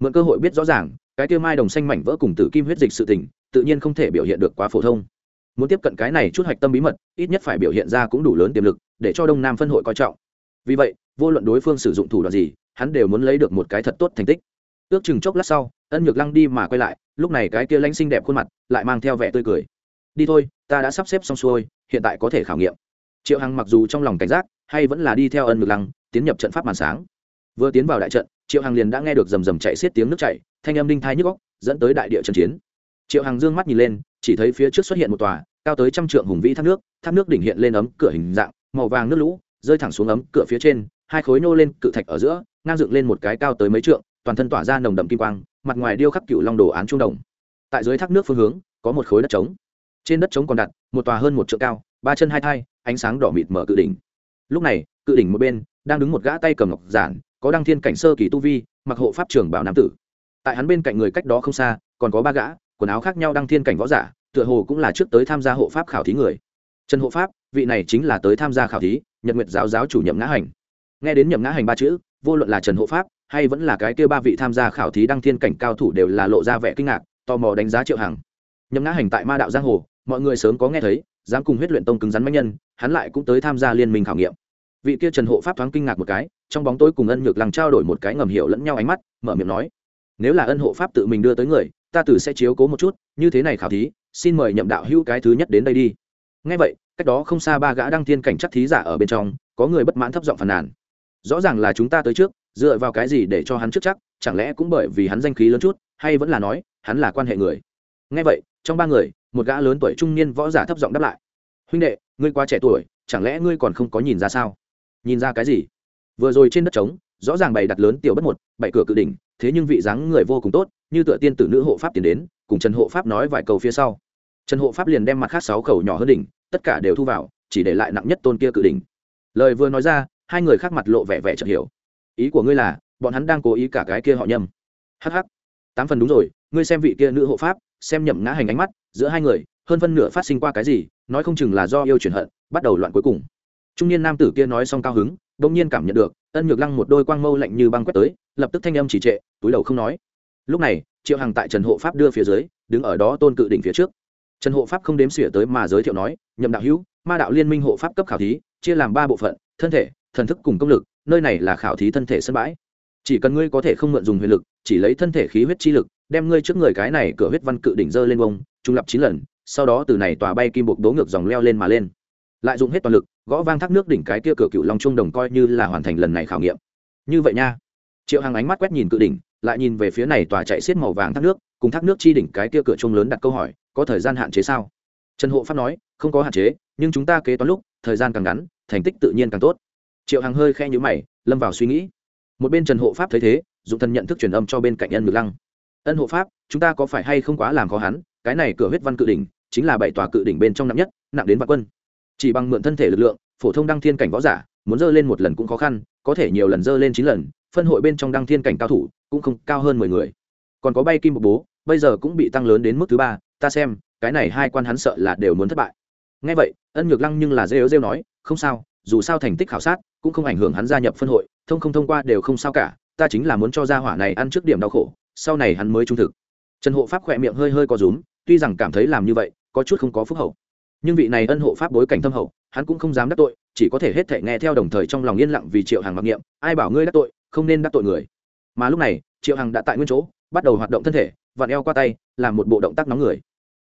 Mượn cơ hội biết rõ ràng, cái tiêu mai đồng xanh mảnh vỡ cùng tử kim huyết dịch sự tình, tự nhiên không thể biểu hiện được quá phổ thông. Muốn tiếp cận cái này chút hạch tâm bí mật, ít nhất phải biểu hiện ra cũng đủ lớn tiềm lực, để cho đông nam phân hội coi trọng. Vì vậy, vô luận đối phương sử dụng thủ đoạn gì, hắn đều muốn lấy được một cái thật tốt thành tích. Ước chừng chốc lát sau, ân nhược lăng đi mà quay lại lúc này cái kia lãnh xinh đẹp khuôn mặt lại mang theo vẻ tươi cười. Đi thôi, ta đã sắp xếp xong xuôi, hiện tại có thể khảo nghiệm. Triệu hằng mặc dù trong lòng cảnh giác, hay vẫn là đi theo ân nhược lăng, tiến nhập trận pháp màn sáng. Vừa tiến vào đại trận, triệu hằng liền đã nghe được rầm rầm chạy xiết tiếng nước chảy, thanh âm đinh thai nhức góc dẫn tới đại địa trận chiến. Triệu hằng dương mắt nhìn lên, chỉ thấy phía trước xuất hiện một tòa, cao tới trăm trượng hùng vĩ thác nước thác nước đỉnh hiện lên ấm cửa hình dạng, màu vàng nước lũ, rơi thẳng xuống ấm cửa phía trên, hai khối nô lên, cự thạch ở giữa, ngang dựng lên một cái cao tới mấy trượng toàn thân tỏa ra nồng đậm kim quang, mặt ngoài điêu khắc cựu long đồ án trung đồng. Tại dưới thác nước phương hướng, có một khối đất trống. Trên đất trống còn đặt một tòa hơn một trượng cao, ba chân hai thai, ánh sáng đỏ mịt mở cự đỉnh. Lúc này, cự đỉnh một bên đang đứng một gã tay cầm ngọc giản, có đăng thiên cảnh sơ kỳ tu vi, mặc hộ pháp trưởng bảo nam tử. Tại hắn bên cạnh người cách đó không xa, còn có ba gã, quần áo khác nhau đăng thiên cảnh võ giả, tựa hồ cũng là trước tới tham gia hộ pháp khảo thí người. Trần hộ pháp, vị này chính là tới tham gia khảo thí, nhật nguyệt giáo giáo chủ nhậm ngã hành. Nghe đến nhậm ngã hành ba chữ, vô luận là trần hộ pháp hay vẫn là cái kia ba vị tham gia khảo thí đăng thiên cảnh cao thủ đều là lộ ra vẻ kinh ngạc, tò mò đánh giá triệu hằng. Nhậm ngã hành tại ma đạo giang hồ, mọi người sớm có nghe thấy, dám cùng huyết luyện tông cứng rắn mạnh nhân, hắn lại cũng tới tham gia liên minh khảo nghiệm. Vị kia trần hộ pháp thoáng kinh ngạc một cái, trong bóng tối cùng ân nhược lăng trao đổi một cái ngầm hiểu lẫn nhau ánh mắt, mở miệng nói, nếu là ân hộ pháp tự mình đưa tới người, ta tử sẽ chiếu cố một chút, như thế này khảo thí, xin mời nhậm đạo hữu cái thứ nhất đến đây đi. Ngay vậy, cách đó không xa ba gã đăng thiên cảnh chắc thí giả ở bên trong, có người bất mãn thấp giọng phàn nàn, rõ ràng là chúng ta tới trước dựa vào cái gì để cho hắn trước chắc, chẳng lẽ cũng bởi vì hắn danh khí lớn chút, hay vẫn là nói, hắn là quan hệ người? Ngay vậy, trong ba người, một gã lớn tuổi trung niên võ giả thấp giọng đáp lại. Huynh đệ, ngươi quá trẻ tuổi, chẳng lẽ ngươi còn không có nhìn ra sao? Nhìn ra cái gì? Vừa rồi trên đất trống, rõ ràng bày đặt lớn tiểu bất một, bảy cửa cự đỉnh, thế nhưng vị dáng người vô cùng tốt, như tựa tiên tử nữ hộ pháp tiến đến, cùng trần hộ pháp nói vài câu phía sau. Trần hộ pháp liền đem mặt khác sáu khẩu nhỏ hơn đỉnh, tất cả đều thu vào, chỉ để lại nặng nhất tôn kia cự đỉnh. Lời vừa nói ra, hai người khác mặt lộ vẻ vẻ chợt hiểu ý của ngươi là, bọn hắn đang cố ý cả cái kia họ nhầm hh tám phần đúng rồi, ngươi xem vị kia nữ hộ pháp, xem nhậm ngã hành ánh mắt, giữa hai người, hơn phân nửa phát sinh qua cái gì, nói không chừng là do yêu chuyển hận, bắt đầu loạn cuối cùng. Trung niên nam tử kia nói xong cao hứng, bỗng nhiên cảm nhận được, ân nhược lăng một đôi quang mâu lạnh như băng quét tới, lập tức thanh âm chỉ trệ, túi đầu không nói. Lúc này, triệu hằng tại trần hộ pháp đưa phía dưới, đứng ở đó tôn cự đỉnh phía trước. Trần hộ pháp không đếm xỉa tới mà giới thiệu nói, nhậm đạo hữu, ma đạo liên minh hộ pháp cấp khảo thí, chia làm ba bộ phận, thân thể, thần thức cùng công lực nơi này là khảo thí thân thể sân bãi. Chỉ cần ngươi có thể không mượn dùng huyền lực, chỉ lấy thân thể khí huyết chi lực, đem ngươi trước người cái này cửa huyết văn cự đỉnh dơ lên bông, trung lập chín lần, sau đó từ này tòa bay kim bột đố ngược dòng leo lên mà lên. Lại dùng hết toàn lực, gõ vang thác nước đỉnh cái kia cửa cựu long trung đồng coi như là hoàn thành lần này khảo nghiệm. Như vậy nha. Triệu hằng ánh mắt quét nhìn cự đỉnh, lại nhìn về phía này tòa chạy xiết màu vàng thác nước, cùng thác nước chi đỉnh cái kia cửa trung lớn đặt câu hỏi, có thời gian hạn chế sao? Trần hộ pháp nói, không có hạn chế, nhưng chúng ta kế toán lúc, thời gian càng ngắn, thành tích tự nhiên càng tốt triệu hằng hơi khe nhữ mày, lâm vào suy nghĩ. Một bên trần hộ pháp thấy thế, dụng thần nhận thức truyền âm cho bên cạnh ân ngược lăng. Ân hộ pháp, chúng ta có phải hay không quá làm khó hắn? Cái này cửa huyết văn cự đỉnh, chính là bảy tòa cự đỉnh bên trong nặng nhất, nặng đến vạn quân. Chỉ bằng mượn thân thể lực lượng, phổ thông đăng thiên cảnh võ giả, muốn dơ lên một lần cũng khó khăn, có thể nhiều lần dơ lên chín lần, phân hội bên trong đăng thiên cảnh cao thủ, cũng không cao hơn mười người. Còn có bay kim một bố, bây giờ cũng bị tăng lớn đến mức thứ ba, ta xem, cái này hai quan hắn sợ là đều muốn thất bại. Ngay vậy, ân nhược lăng nhưng là rêu rêu nói, không sao dù sao thành tích khảo sát cũng không ảnh hưởng hắn gia nhập phân hội, thông không thông qua đều không sao cả, ta chính là muốn cho gia hỏa này ăn trước điểm đau khổ, sau này hắn mới trung thực. Trần hộ pháp khỏe miệng hơi hơi có rúm, tuy rằng cảm thấy làm như vậy, có chút không có phúc hậu. Nhưng vị này ân hộ pháp bối cảnh thâm hậu, hắn cũng không dám đắc tội, chỉ có thể hết thể nghe theo đồng thời trong lòng yên lặng vì triệu hàng mặc niệm, ai bảo ngươi đắc tội, không nên đắc tội người. Mà lúc này, triệu hằng đã tại nguyên chỗ, bắt đầu hoạt động thân thể, vặn eo qua tay, làm một bộ động tác nóng người.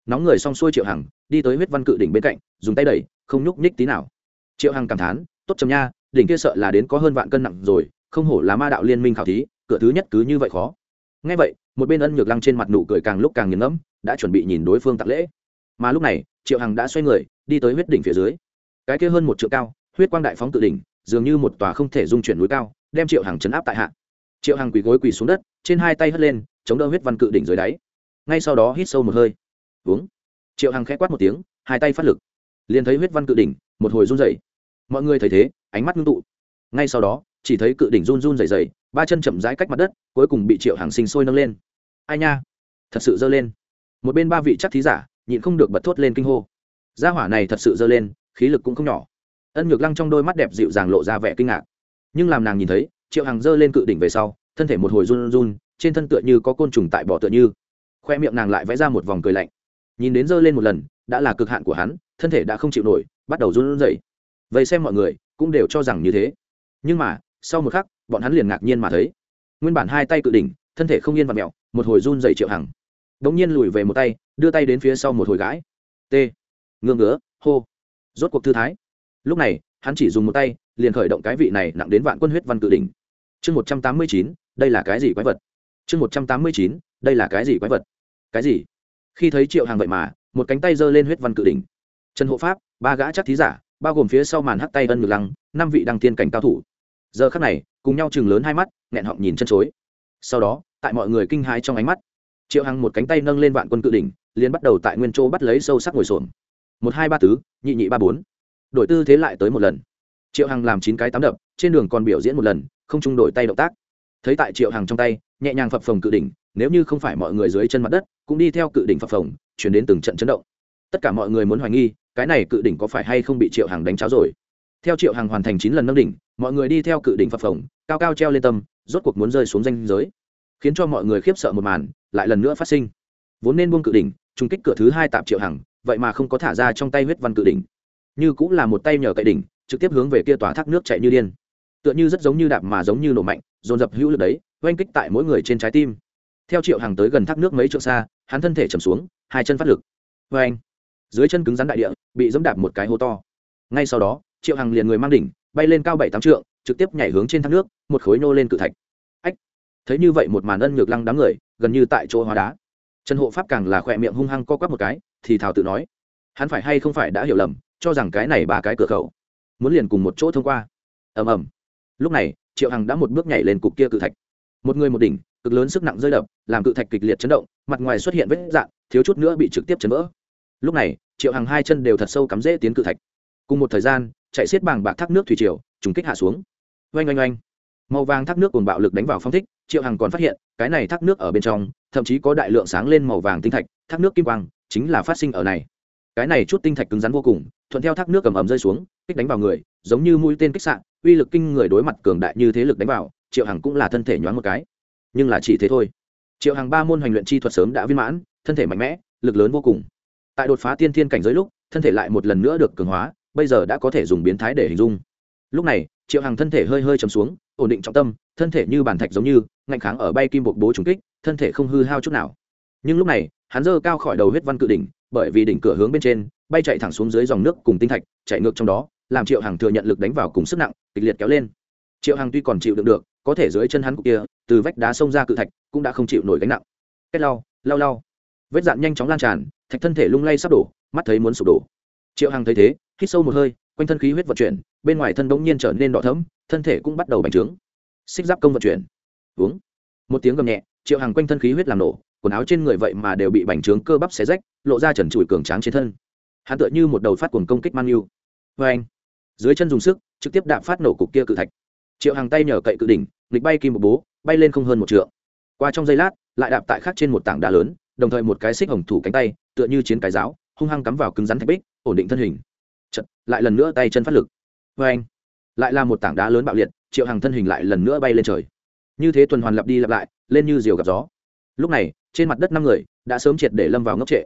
Nóng người xong xuôi triệu hằng, đi tới huyết văn cự đỉnh bên cạnh, dùng tay đẩy, không nhúc nhích tí nào triệu hằng cảm thán, tốt trầm nha, đỉnh kia sợ là đến có hơn vạn cân nặng rồi, không hổ là ma đạo liên minh khảo thí, cửa thứ nhất cứ như vậy khó. Ngay vậy, một bên ân nhược lăng trên mặt nụ cười càng lúc càng nghiền ngẫm, đã chuẩn bị nhìn đối phương tặng lễ. Mà lúc này, triệu hằng đã xoay người, đi tới huyết đỉnh phía dưới. Cái kia hơn một triệu cao, huyết quang đại phóng tự đỉnh, dường như một tòa không thể dung chuyển núi cao, đem triệu hằng chấn áp tại hạ. Triệu hằng quỳ gối quỳ xuống đất, trên hai tay hất lên, chống đỡ huyết văn cự đỉnh dưới đáy. Ngay sau đó hít sâu một hơi. Uống triệu hằng k h ẽ quát một tiếng, hai tay phát lực. Liền thấy huyết văn cự đỉnh một hồi run rẩy, mọi người thấy thế ánh mắt ngưng tụ. Ngay sau đó chỉ thấy cự đỉnh run run rẩy rẩy, ba chân chậm rãi cách mặt đất cuối cùng bị triệu hàng sinh sôi nâng lên. Ai nha thật sự dơ lên. Một bên ba vị chắc thí giả nhịn không được bật thốt lên kinh hô. Gia hỏa này thật sự dơ lên khí lực cũng không nhỏ. Ân nhược lăng trong đôi mắt đẹp dịu dàng lộ ra vẻ kinh ngạc. Nhưng làm nàng nhìn thấy triệu hàng dơ lên cự đỉnh về sau thân thể một hồi run run trên thân tựa như có côn trùng tại bỏ tựa như. Khoe miệng nàng lại vẽ ra một vòng cười lạnh. Nhìn đến dơ lên một lần đã là cực hạn của hắn thân thể đã không chịu nổi, bắt đầu run rẩy. Vậy xem mọi người cũng đều cho rằng như thế. Nhưng mà, sau một khắc, bọn hắn liền ngạc nhiên mà thấy. Nguyên bản hai tay cự đỉnh, thân thể không yên và mẹo một hồi run dày triệu hằng. Đ ỗ n g nhiên lùi về một tay, đưa tay đến phía sau một hồi gãi. T. Ngương ngứa hô. Rốt cuộc thư thái. Lúc này, hắn chỉ dùng một tay, liền khởi động cái vị này nặng đến vạn quân huyết văn cự đỉnh. Chương một trăm tám mươi chín, đây là cái gì quái vật? Chương một trăm tám mươi chín, đây là cái gì quái vật? Cái gì? Khi thấy triệu hàng vậy mà, một cánh tay giơ lên huyết văn cự đỉnh trần hộ pháp, ba gã chắc thí giả, bao gồm phía sau màn hắt tay ân ngược lăng, năm vị đăng tiên cảnh cao thủ. Giờ khắc này, cùng nhau chừng lớn hai mắt, nghẹn họng nhìn chân chối. Sau đó, tại mọi người kinh hãi trong ánh mắt, triệu hằng một cánh tay nâng lên vạn quân cự đỉnh, liền bắt đầu tại nguyên châu bắt lấy sâu sắc ngồi xổm. Một, hai, ba tứ, nhị nhị, ba, bốn. Đổi tư thế lại tới một lần. Triệu hằng làm chín cái tám đập, trên đường còn biểu diễn một lần, không trung đổi tay động tác. Thấy tại triệu hằng trong tay, nhẹ nhàng phập phồng cự đỉnh, nếu như không phải mọi người dưới chân mặt đất, cũng đi theo cự đỉnh phập phồng, chuyển đến từng trận chấn động. Tất cả mọi người muốn hoài nghi cái này cự đỉnh có phải hay không bị triệu hàng đánh cháo rồi? Theo triệu hàng hoàn thành chín lần nâng đỉnh, mọi người đi theo cự đỉnh phập phồng, cao cao treo lên tâm, rốt cuộc muốn rơi xuống danh giới. Khiến cho mọi người khiếp sợ một màn, lại lần nữa phát sinh. Vốn nên buông cự đỉnh, trùng kích cửa thứ hai tạp triệu hằng, vậy mà không có thả ra trong tay huyết văn cự đỉnh. Như cũng là một tay nhờ cậy đỉnh, trực tiếp hướng về kia tòa thác nước chạy như điên. Tựa như rất giống như đạp mà giống như nổ mạnh, dồn dập hữu lực đấy, oanh kích tại mỗi người trên trái tim. Theo triệu hằng tới gần thác nước mấy trượng xa, hắn thân thể chầm xuống, hai chân phát lực. Vê anh dưới chân cứng rắn đại địa, bị dẫm đạp một cái hố to. Ngay sau đó, triệu hằng liền người mang đỉnh, bay lên cao bảy tám trượng, trực tiếp nhảy hướng trên thác nước, một khối nô lên cự thạch. Ách! Thấy như vậy một màn ân ngược lăng đám người, gần như tại chỗ hóa đá. Trần hộ pháp càng là khỏe miệng hung hăng co quắp một cái, thì thào tự nói, hắn phải hay không phải đã hiểu lầm, cho rằng cái này ba cái cửa khẩu, muốn liền cùng một chỗ thông qua. Ầm ầm. Lúc này, triệu hằng đã một bước nhảy lên cục kia cự thạch. Một người một đỉnh, cực lớn sức nặng rơi đập, làm cự thạch kịch liệt chấn động, mặt ngoài xuất hiện vết dạn, thiếu chút nữa bị trực tiếp chấn vỡ. Lúc này triệu hằng hai chân đều thật sâu cắm rễ tiến cự thạch. Cùng một thời gian, chạy xiết bằng bạc thác nước thủy triều, trùng kích hạ xuống. Oanh oanh oanh. Màu vàng thác nước cùng bạo lực đánh vào phong thích, triệu hằng còn phát hiện, cái này thác nước ở bên trong, thậm chí có đại lượng sáng lên màu vàng tinh thạch, thác nước kim quang, chính là phát sinh ở này. Cái này chút tinh thạch cứng rắn vô cùng, thuận theo thác nước cầm ẩm rơi xuống, kích đánh vào người, giống như mũi tên kích sạn uy lực kinh người đối mặt cường đại như thế lực đánh vào, triệu hằng cũng là thân thể nhoáng một cái. Nhưng là chỉ thế thôi. Triệu hằng ba môn hoành luyện chi thuật sớm đã viên mãn, thân thể mạnh mẽ, lực lớn vô cùng tại đột phá tiên thiên cảnh giới lúc, thân thể lại một lần nữa được cường hóa, bây giờ đã có thể dùng biến thái để hình dung. Lúc này, triệu hằng thân thể hơi hơi chầm xuống, ổn định trọng tâm, thân thể như bàn thạch giống như, ngạnh kháng ở bay kim bột bố trùng kích, thân thể không hư hao chút nào. Nhưng lúc này, hắn dơ cao khỏi đầu huyết văn cự đỉnh, bởi vì đỉnh cửa hướng bên trên, bay chạy thẳng xuống dưới dòng nước cùng tinh thạch, chạy ngược trong đó, làm triệu hằng thừa nhận lực đánh vào cùng sức nặng, kịch liệt kéo lên. Triệu hằng tuy còn chịu đựng được, có thể dưới chân hắn cục kia, từ vách đá xông ra cự thạch, cũng đã không chịu nổi gánh nặng. Cách lau lau lau vết dạn nhanh chóng lan tràn, thạch thân thể lung lay sắp đổ, mắt thấy muốn sụp đổ. Triệu hằng thấy thế, hít sâu một hơi, quanh thân khí huyết vận chuyển, bên ngoài thân bỗng nhiên trở nên đỏ thấm thân thể cũng bắt đầu bành trướng. Xích giáp công vận chuyển. Uống. Một tiếng gầm nhẹ, triệu hằng quanh thân khí huyết làm nổ, quần áo trên người vậy mà đều bị bành trướng cơ bắp xé rách, lộ ra trần trụi cường tráng trên thân. Hắn tựa như một đầu phát cuồng công kích man yêu vê anh, dưới chân dùng sức, trực tiếp đạp phát nổ cục kia cự thạch. Triệu Hằng tay nhờ cậy cự đỉnh, nghịch bay kim một bố, bay lên không hơn một trượng. Qua trong giây lát, lại đạp tại khác trên một tảng đá lớn đồng thời một cái xích hồng thủ cánh tay tựa như chiến cái giáo hung hăng cắm vào cứng rắn thạch bích ổn định thân hình. Chật, lại lần nữa tay chân phát lực. Vê anh lại là một tảng đá lớn bạo liệt triệu hàng thân hình lại lần nữa bay lên trời. Như thế tuần hoàn lặp đi lặp lại lên như diều gặp gió. Lúc này trên mặt đất năm người đã sớm triệt để lâm vào ngốc trệ.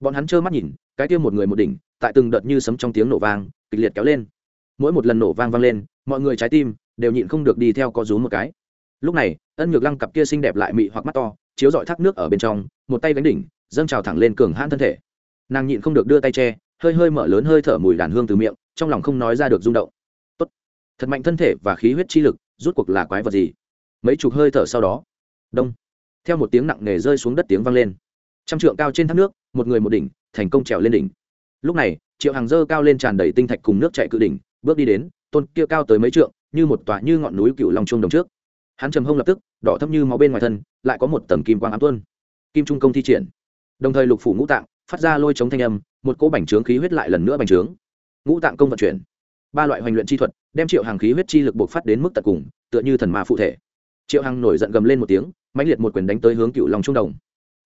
Bọn hắn trơ mắt nhìn cái kia một người một đỉnh tại từng đợt như sấm trong tiếng nổ vang kịch liệt kéo lên. Mỗi một lần nổ vang vang lên mọi người trái tim đều nhịn không được đi theo có rú một cái. Lúc này ân nhược lăng cặp kia xinh đẹp lại mị hoặc mắt to chiếu dọi thác nước ở bên trong, một tay gánh đỉnh, dâng trào thẳng lên cường hãn thân thể. Nàng nhịn không được đưa tay che, hơi hơi mở lớn hơi thở mùi đàn hương từ miệng, trong lòng không nói ra được rung động. Tốt. Thật mạnh thân thể và khí huyết chi lực, rút cuộc là quái vật gì? Mấy chục hơi thở sau đó, đông. Theo một tiếng nặng nề rơi xuống đất tiếng vang lên. Trăm trượng cao trên thác nước, một người một đỉnh, thành công trèo lên đỉnh. Lúc này, triệu hàng dơ cao lên tràn đầy tinh thạch cùng nước chạy cự đỉnh, bước đi đến, tôn kia cao tới mấy trượng, như một tòa như ngọn núi cựu long chuông đồng trước hắn trầm hông lập tức, đỏ thấp như máu bên ngoài thân, lại có một tầng kim quang ám tuân kim trung công thi triển. Đồng thời lục phủ ngũ tạng, phát ra lôi chống thanh âm, một cỗ bành trướng khí huyết lại lần nữa bành trướng. Ngũ tạng công vận chuyển. Ba loại hoành luyện chi thuật, đem triệu hàng khí huyết chi lực buộc phát đến mức tận cùng, tựa như thần ma phụ thể. Triệu hằng nổi giận gầm lên một tiếng, mãnh liệt một quyền đánh tới hướng cựu lòng trung đồng.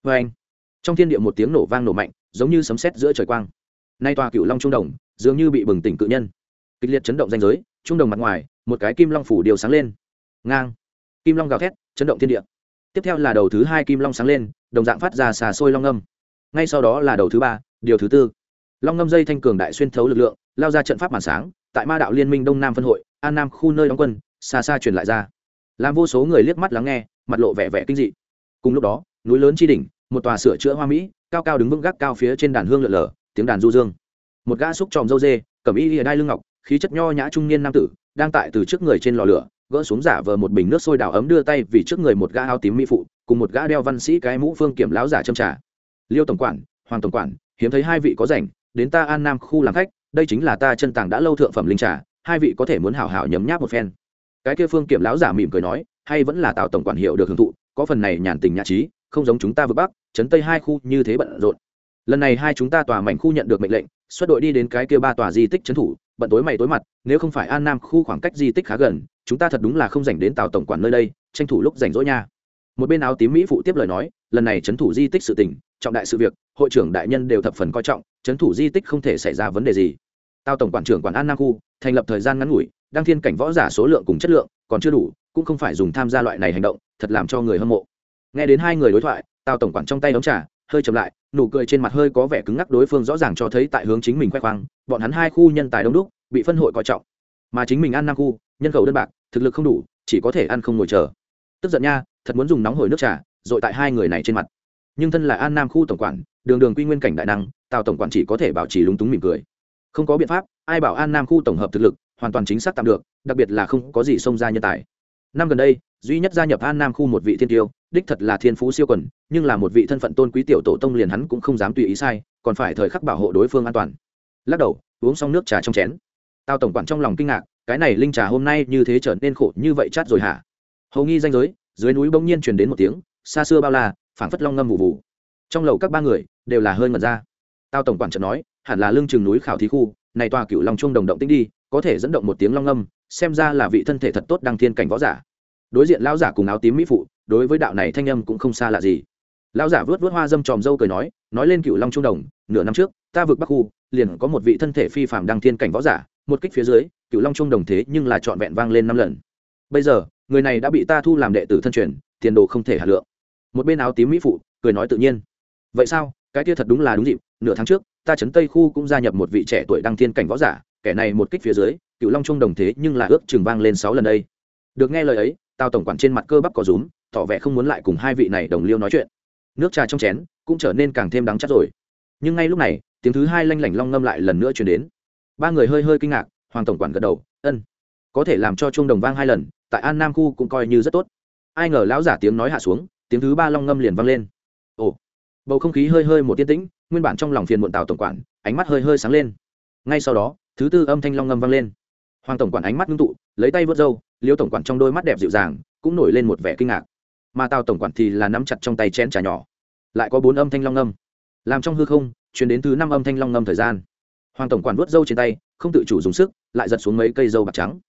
Vê anh trong thiên địa một tiếng nổ vang nổ mạnh, giống như sấm sét giữa trời quang. Nay tòa cựu long trung đồng, dường như bị bừng tỉnh cự nhân. Kịch liệt chấn động danh giới, trung đồng mặt ngoài, một cái kim long phủ điều sáng lên. Ngang kim long gào thét, chấn động thiên địa. Tiếp theo là đầu thứ hai kim long sáng lên, đồng dạng phát ra xà sôi long ngâm ngay sau đó là đầu thứ ba, điều thứ tư. Long ngâm dây thanh cường đại xuyên thấu lực lượng, lao ra trận pháp màn sáng, tại ma đạo liên minh đông nam phân hội, an nam khu nơi đóng quân, xa xa truyền lại ra. Làm vô số người liếc mắt lắng nghe, mặt lộ vẻ vẻ kinh dị. Cùng lúc đó, núi lớn chi đỉnh, một tòa sửa chữa hoa mỹ, cao cao đứng vững gác cao phía trên đàn hương lượn lờ, tiếng đàn du dương. Một gã xúc tròm dâu dê, cầm y lìa đai lưng ngọc, khí chất nho nhã trung niên nam tử, đang tại từ trước người trên lò lửa gỡ xuống giả vờ một bình nước sôi đào ấm đưa tay vì trước người một gã áo tím mỹ phụ, cùng một gã đeo văn sĩ cái mũ phương kiểm láo giả châm trà. Liêu tổng quản, hoàng tổng quản, hiếm thấy hai vị có rảnh, đến ta an nam khu làm khách, đây chính là ta chân tàng đã lâu thượng phẩm linh trà, hai vị có thể muốn hảo hảo nhấm nháp một phen. Cái kia phương kiểm lão giả mỉm cười nói, hay vẫn là tạo tổng quản hiệu được hưởng thụ, có phần này nhàn tình nhã trí, không giống chúng ta vượt bắc chấn tây hai khu như thế bận rộn. Lần này hai chúng ta tòa mảnh khu nhận được mệnh lệnh, xuất đội đi đến cái kia ba tòa di tích trấn thủ, bận tối mày tối mặt, nếu không phải an nam khu khoảng cách di tích khá gần chúng ta thật đúng là không dành đến tào tổng quản nơi đây, tranh thủ lúc rảnh rỗi nha. Một bên áo tím mỹ phụ tiếp lời nói, lần này trấn thủ di tích sự tình, trọng đại sự việc, hội trưởng đại nhân đều thập phần coi trọng, trấn thủ di tích không thể xảy ra vấn đề gì. Tao tổng quản trưởng quản an nam khu, thành lập thời gian ngắn ngủi, đăng thiên cảnh võ giả số lượng cùng chất lượng, còn chưa đủ, cũng không phải dùng tham gia loại này hành động, thật làm cho người hâm mộ. Nghe đến hai người đối thoại tao tổng quản trong tay đóng trà, hơi chậm lại, nụ cười trên mặt hơi có vẻ cứng ngắc đối phương rõ ràng cho thấy tại hướng chính mình khoe khoang, bọn hắn hai khu nhân tài đông đúc, bị phân hội coi trọng. Mà chính mình an nam khu, nhân khẩu đơn bạc thực lực không đủ, chỉ có thể ăn không ngồi chờ. Tức giận nha, thật muốn dùng nóng hổi nước trà dội tại hai người này trên mặt. Nhưng thân là an nam khu tổng quản, đường đường quy nguyên cảnh đại năng, tào tổng quản chỉ có thể bảo trì lúng túng mỉm cười. Không có biện pháp, ai bảo an nam khu tổng hợp thực lực, hoàn toàn chính xác tạm được, đặc biệt là không có gì xông ra nhân tài. Năm gần đây, duy nhất gia nhập an nam khu một vị thiên tiêu, đích thật là thiên phú siêu quần, nhưng là một vị thân phận tôn quý tiểu tổ tông liền hắn cũng không dám tùy ý sai, còn phải thời khắc bảo hộ đối phương an toàn. Lắc đầu, uống xong nước trà trong chén. Tao tổng quản trong lòng kinh ngạc cái này linh trà hôm nay như thế trở nên khổ như vậy chát rồi hả? Hầu nghi danh giới, dưới núi bỗng nhiên truyền đến một tiếng, xa xưa bao la, phảng phất long ngâm vụ vụ. Trong lầu các ba người đều là hơi ngật ra. Tao tổng quản trận nói, hẳn là lưng chừng núi khảo thí khu, này tòa cựu long trung đồng động tĩnh đi, có thể dẫn động một tiếng long ngâm, xem ra là vị thân thể thật tốt đăng thiên cảnh võ giả. Đối diện lão giả cùng áo tím mỹ phụ, đối với đạo này thanh âm cũng không xa lạ gì. Lão giả vớt vớt hoa dâm tròm dâu cười nói nói lên cựu long trung đồng, nửa năm trước, ta vượt bắc khu, liền có một vị thân thể phi phàm đăng thiên cảnh võ giả, một kích phía dưới cựu long trung đồng thế nhưng là trọn vẹn vang lên năm lần. Bây giờ, người này đã bị ta thu làm đệ tử thân truyền, tiền đồ không thể hà lượng. Một bên áo tím mỹ phụ, cười nói tự nhiên. Vậy sao? Cái kia thật đúng là đúng dịp, nửa tháng trước, ta Trấn tây khu cũng gia nhập một vị trẻ tuổi đăng thiên cảnh võ giả, kẻ này một kích phía dưới cựu long trung đồng thế nhưng là ước chừng vang lên sáu lần đây. Được nghe lời ấy tao tổng quản trên mặt cơ bắp có rúm, tỏ vẻ không muốn lại cùng hai vị này đồng liêu nói chuyện. Nước trà trong chén cũng trở nên càng thêm đắng chắc rồi. Nhưng ngay lúc này, tiếng thứ hai lanh lảnh long ngâm lại lần nữa chuyển đến. Ba người hơi hơi kinh ngạc hoàng tổng quản gật đầu, ân, có thể làm cho chuông đồng vang hai lần, tại an nam khu cũng coi như rất tốt. Ai ngờ lão giả tiếng nói hạ xuống, tiếng thứ ba long ngâm liền vang lên. Ồ, bầu không khí hơi hơi một tiên tĩnh, nguyên bản trong lòng phiền muộn tào tổng quản, ánh mắt hơi hơi sáng lên. Ngay sau đó, thứ tư âm thanh long ngâm vang lên. Hoàng tổng quản ánh mắt ngưng tụ, lấy tay vớt râu, liêu tổng quản trong đôi mắt đẹp dịu dàng, cũng nổi lên một vẻ kinh ngạc. Mà tào tổng quản thì là nắm chặt trong tay chén trà nhỏ. Lại có bốn âm thanh long ngâm. Làm trong hư không chuyển đến thứ năm âm thanh long ngâm thời gian. Hoàng tổng quản vớt râu trên tay không tự chủ dùng sức, lại giật xuống mấy cây dâu bạc trắng.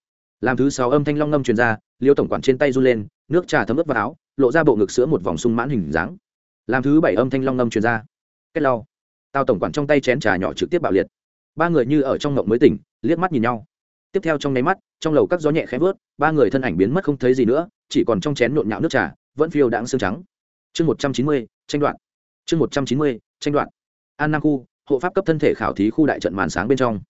Làm thứ sáu âm thanh long ngâm truyền ra, liêu tổng quản trên tay run lên, nước trà thấm ướt vào áo, lộ ra bộ ngực sữa một vòng sung mãn hình dáng. Làm thứ bảy âm thanh long ngâm truyền ra. Kết lau. Tao tổng quản trong tay chén trà nhỏ trực tiếp bạo liệt. Ba người như ở trong ngộng mới tỉnh, liếc mắt nhìn nhau. Tiếp theo trong nháy mắt, trong lầu các gió nhẹ khẽ vớt, ba người thân ảnh biến mất không thấy gì nữa, chỉ còn trong chén nhộn nhạo nước trà, vẫn phiêu đãng xương trắng. Chương một trăm chín mươi, tranh đoạn chương một trăm chín mươi, tranh đoạn an nam khu, hộ pháp cấp thân thể khảo thí khu đại trận màn sáng bên trong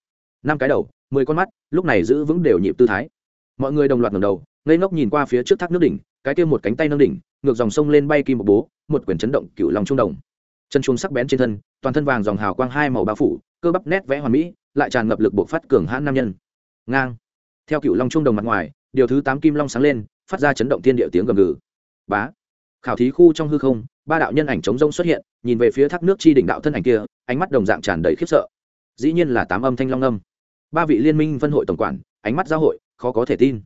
năm cái đầu, mười con mắt, lúc này giữ vững đều nhịp tư thái. Mọi người đồng loạt ngầm đầu, ngây ngốc nhìn qua phía trước thác nước đỉnh, cái kia một cánh tay nâng đỉnh, ngược dòng sông lên bay kim một bố, một quyển chấn động cựu lòng trung đồng. Chân chuông sắc bén trên thân, toàn thân vàng dòng hào quang hai màu bao phủ, cơ bắp nét vẽ hoàn mỹ, lại tràn ngập lực buộc phát cường hãn nam nhân. Ngang. Theo cựu long trung đồng mặt ngoài, điều thứ tám kim long sáng lên, phát ra chấn động thiên địa tiếng gầm gừ. Bá. Khảo thí khu trong hư không, ba đạo nhân ảnh chống rông xuất hiện, nhìn về phía thác nước chi đỉnh đạo thân ảnh kia, ánh mắt đồng dạng tràn đầy khiếp sợ. Dĩ nhiên là tám âm thanh long âm ba vị liên minh phân hội tổng quản, ánh mắt giáo hội, khó có thể tin.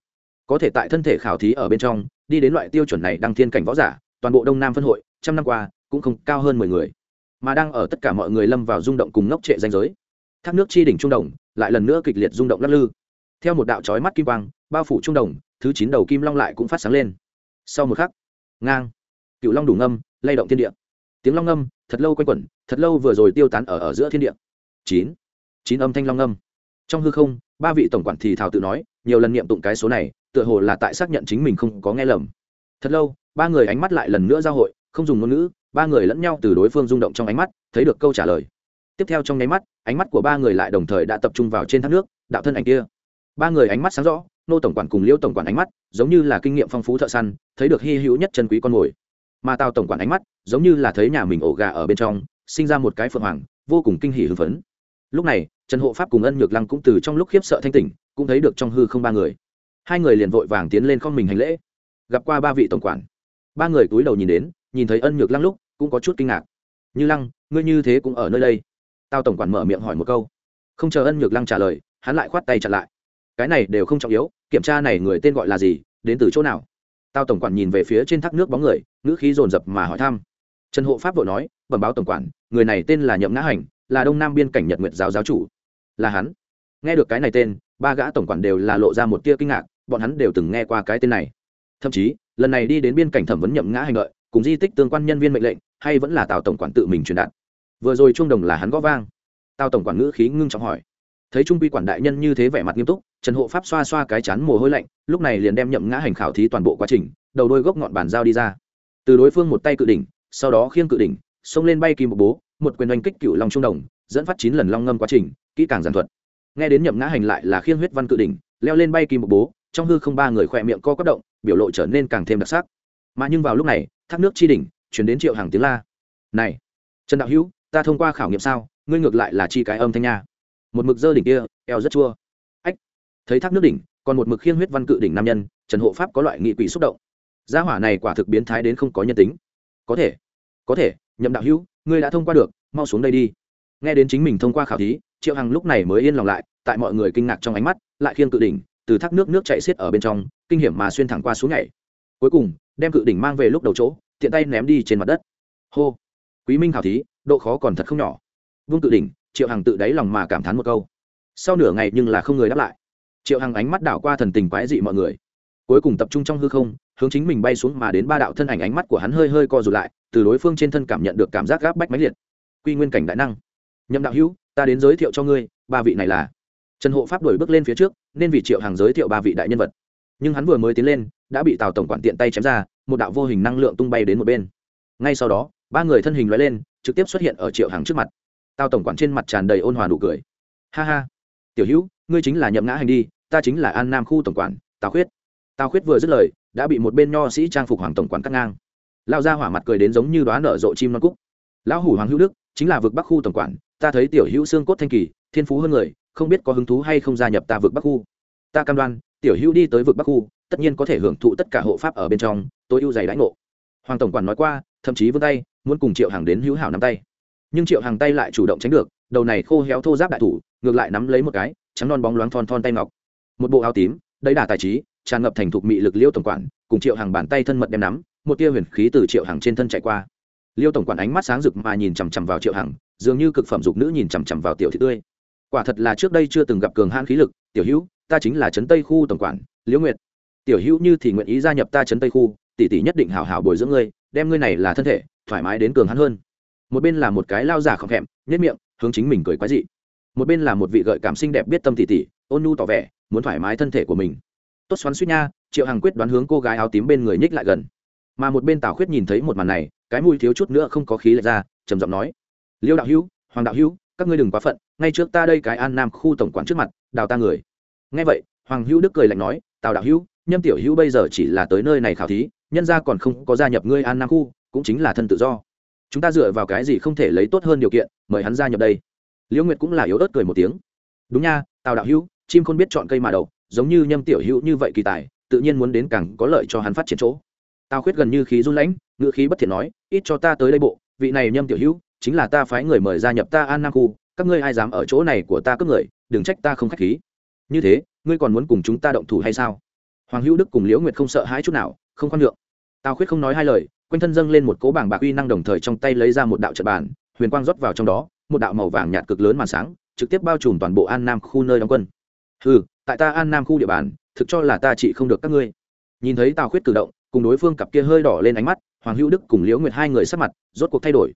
Có thể tại thân thể khảo thí ở bên trong, đi đến loại tiêu chuẩn này đăng thiên cảnh võ giả, toàn bộ đông nam phân hội, trăm năm qua, cũng không cao hơn mười người. Mà đang ở tất cả mọi người lâm vào rung động cùng ngốc trệ danh giới. Thác nước chi đỉnh trung đồng, lại lần nữa kịch liệt rung động lắc lư. Theo một đạo trói mắt kim quang, bao phủ trung đồng, thứ chín đầu kim long lại cũng phát sáng lên. Sau một khắc, ngang. Cựu long đủ ngâm, lay động thiên địa. Tiếng long ngâm, thật lâu quanh quẩn, thật lâu vừa rồi tiêu tán ở ở giữa thiên địa. Chín. Chín âm thanh long ngâm trong hư không, ba vị tổng quản thì thảo tự nói, nhiều lần niệm tụng cái số này, tựa hồ là tại xác nhận chính mình không có nghe lầm. Thật lâu, ba người ánh mắt lại lần nữa giao hội, không dùng ngôn ngữ, ba người lẫn nhau từ đối phương rung động trong ánh mắt, thấy được câu trả lời. Tiếp theo trong nháy mắt, ánh mắt của ba người lại đồng thời đã tập trung vào trên thác nước, đạo thân ảnh kia. Ba người ánh mắt sáng rõ, nô tổng quản cùng liêu tổng quản ánh mắt, giống như là kinh nghiệm phong phú thợ săn, thấy được hy hữu nhất chân quý con mồi. Mà tào tổng quản ánh mắt, giống như là thấy nhà mình ổ gà ở bên trong, sinh ra một cái phượng hoàng, vô cùng kinh hỉ hưng phấn lúc này, trần hộ pháp cùng ân nhược lăng cũng từ trong lúc khiếp sợ thanh tỉnh, cũng thấy được trong hư không ba người. Hai người liền vội vàng tiến lên không mình hành lễ. Gặp qua ba vị tổng quản. Ba người túi đầu nhìn đến, nhìn thấy ân nhược lăng lúc, cũng có chút kinh ngạc. Như lăng, ngươi như thế cũng ở nơi đây? Tao tổng quản mở miệng hỏi một câu. Không chờ ân nhược lăng trả lời, hắn lại khoát tay chặn lại. Cái này đều không trọng yếu, kiểm tra này người tên gọi là gì, đến từ chỗ nào? Tao tổng quản nhìn về phía trên thác nước bóng người, ngữ khí dồn dập mà hỏi thăm. Trần hộ pháp vội nói, bẩm báo tổng quản, người này tên là nhậm ngã hành là đông nam biên cảnh nhật nguyệt giáo giáo chủ. Là hắn. Nghe được cái này tên, ba gã tổng quản đều là lộ ra một tia kinh ngạc, bọn hắn đều từng nghe qua cái tên này. Thậm chí, lần này đi đến biên cảnh thẩm vấn nhậm ngã hành lợi, cùng di tích tương quan nhân viên mệnh lệnh, hay vẫn là tào tổng quản tự mình truyền đạt. Vừa rồi trung đồng là hắn gõ vang. Tào tổng quản ngữ khí ngưng trọng hỏi. Thấy trung quy quản đại nhân như thế vẻ mặt nghiêm túc, trần hộ pháp xoa xoa cái chán mồ hôi lạnh, lúc này liền đem nhậm ngã hành khảo thí toàn bộ quá trình, đầu đôi gốc ngọn bàn giao đi ra. Từ đối phương một tay cự đỉnh, sau đó khiêng cự đỉnh, xông lên bay kim một bố một quyền oanh kích cựu long trung đồng, dẫn phát chín lần long ngâm quá trình, kỹ càng giản thuật. Nghe đến nhậm ngã hành lại là khiêng huyết văn cự đỉnh, leo lên bay kim một bố, trong hư không ba người khỏe miệng co quất động, biểu lộ trở nên càng thêm đặc sắc. Mà nhưng vào lúc này, thác nước chi đỉnh, chuyển đến triệu hàng tiếng la. Này, trần đạo hữu, ta thông qua khảo nghiệm sao, ngươi ngược lại là chi cái âm thanh nha. Một mực dơ đỉnh kia, eo rất chua. Ách, thấy thác nước đỉnh, còn một mực khiên huyết văn cự đỉnh nam nhân, trần hộ pháp có loại nghị quỷ xúc động. Gia hỏa này quả thực biến thái đến không có nhân tính. Có thể có thể, nhậm đạo hữu ngươi đã thông qua được, mau xuống đây đi. Nghe đến chính mình thông qua khảo thí, triệu hằng lúc này mới yên lòng lại, tại mọi người kinh ngạc trong ánh mắt, lại khiêng cự đỉnh, từ thác nước nước chạy xiết ở bên trong, kinh hiểm mà xuyên thẳng qua xuống nhảy. Cuối cùng, đem cự đỉnh mang về lúc đầu chỗ, tiện tay ném đi trên mặt đất. Hô! Quý minh khảo thí, độ khó còn thật không nhỏ. Vương cự đỉnh, triệu hằng tự đáy lòng mà cảm thán một câu. Sau nửa ngày nhưng là không người đáp lại. Triệu hằng ánh mắt đảo qua thần tình quái dị mọi người cuối cùng tập trung trong hư không, hướng chính mình bay xuống mà đến ba đạo thân ảnh ánh mắt của hắn hơi hơi co rụt lại, từ đối phương trên thân cảm nhận được cảm giác gáp bách máy liệt. Quy nguyên cảnh đại năng. Nhậm đạo hữu, ta đến giới thiệu cho ngươi, ba vị này là. Trần hộ pháp đổi bước lên phía trước, nên vì triệu hàng giới thiệu ba vị đại nhân vật. Nhưng hắn vừa mới tiến lên, đã bị tào tổng quản tiện tay chém ra, một đạo vô hình năng lượng tung bay đến một bên. Ngay sau đó, ba người thân hình loại lên, trực tiếp xuất hiện ở triệu hàng trước mặt. Tào tổng quản trên mặt tràn đầy ôn hòa nụ cười. Ha ha. Tiểu hữu, ngươi chính là nhậm ngã hành đi, ta chính là an nam khu tổng quản, tào khuyết tào khuyết vừa dứt lời, đã bị một bên nho sĩ trang phục hoàng tổng quản cắt ngang. Lao ra hỏa mặt cười đến giống như đoán nở rộ chim non cúc. Lão hủ hoàng hữu đức, chính là vực bắc khu tổng quản, ta thấy tiểu hữu xương cốt thanh kỳ, thiên phú hơn người, không biết có hứng thú hay không gia nhập ta vực bắc khu. Ta cam đoan, tiểu hữu đi tới vực bắc khu, tất nhiên có thể hưởng thụ tất cả hộ pháp ở bên trong, tôi ưu dày đánh ngộ. Hoàng tổng quản nói qua, thậm chí vươn tay, muốn cùng triệu hàng đến hữu hảo nắm tay. Nhưng triệu hàng tay lại chủ động tránh được, đầu này khô héo thô giáp đại thủ, ngược lại nắm lấy một cái, trắng non bóng loáng thon thon tay ngọc. Một bộ áo tím đấy đà tài trí tràn ngập thành thục mị lực liêu tổng quản, cùng triệu hàng bàn tay thân mật đem nắm, một tia huyền khí từ triệu hàng trên thân chạy qua. Liêu tổng quản ánh mắt sáng rực mà nhìn chằm chằm vào triệu hàng dường như cực phẩm dục nữ nhìn chằm chằm vào tiểu thị tươi. Quả thật là trước đây chưa từng gặp cường hãn khí lực, tiểu hữu, ta chính là trấn tây khu tổng quản liễu nguyệt. Tiểu hữu như thì nguyện ý gia nhập ta trấn tây khu, tỷ tỷ nhất định hảo hảo bồi dưỡng ngươi, đem ngươi này là thân thể, thoải mái đến cường hãn hơn. Một bên là một cái lao giả không hẹm nhất miệng, hướng chính mình cười quái dị. Một bên là một vị gợi cảm xinh đẹp biết tâm tỷ tỷ, ôn nhu tỏ vẻ, muốn thoải mái thân thể của mình tốt xoắn suýt nha, triệu hằng quyết đoán hướng cô gái áo tím bên người nhích lại gần. Mà một bên tào khuyết nhìn thấy một màn này, cái mùi thiếu chút nữa không có khí lệch ra, trầm giọng nói, liêu đạo hữu, hoàng đạo hữu, các ngươi đừng quá phận, ngay trước ta đây cái an nam khu tổng quản trước mặt, đào ta người. Ngay vậy, hoàng hữu đức cười lạnh nói, tào đạo hữu, nhâm tiểu hữu bây giờ chỉ là tới nơi này khảo thí, nhân ra còn không có gia nhập ngươi an nam khu, cũng chính là thân tự do. Chúng ta dựa vào cái gì không thể lấy tốt hơn điều kiện, mời hắn gia nhập đây? Liễu nguyệt cũng là yếu ớt cười một tiếng, đúng nha, tào đạo hữu, chim không biết chọn cây mà đậu giống như nhâm tiểu hữu như vậy kỳ tài, tự nhiên muốn đến càng có lợi cho hắn phát triển chỗ. Tào khuyết gần như khí run lãnh, ngữ khí bất thiện nói, ít cho ta tới đây bộ, vị này nhâm tiểu hữu, chính là ta phái người mời gia nhập ta an nam khu, các ngươi ai dám ở chỗ này của ta cướp người, đừng trách ta không k h á c h khí. Như thế, ngươi còn muốn cùng chúng ta động thủ hay sao? Hoàng hữu đức cùng liễu nguyệt không sợ hãi chút nào, không khoan nhượng. Tào khuyết không nói hai lời, quanh thân dâng lên một cố bảng bạc uy năng đồng thời trong tay lấy ra một đạo trận bàn, huyền quang rót vào trong đó, một đạo màu vàng nhạt cực lớn màn sáng, trực tiếp bao trùm toàn bộ an nam khu nơi đóng quân ừ tại ta an nam khu địa bàn, thực cho là ta chỉ không được các ngươi. Nhìn thấy tào khuyết cử động, cùng đối phương cặp kia hơi đỏ lên ánh mắt, hoàng hữu đức cùng liễu nguyệt hai người sắc mặt, rốt cuộc thay đổi.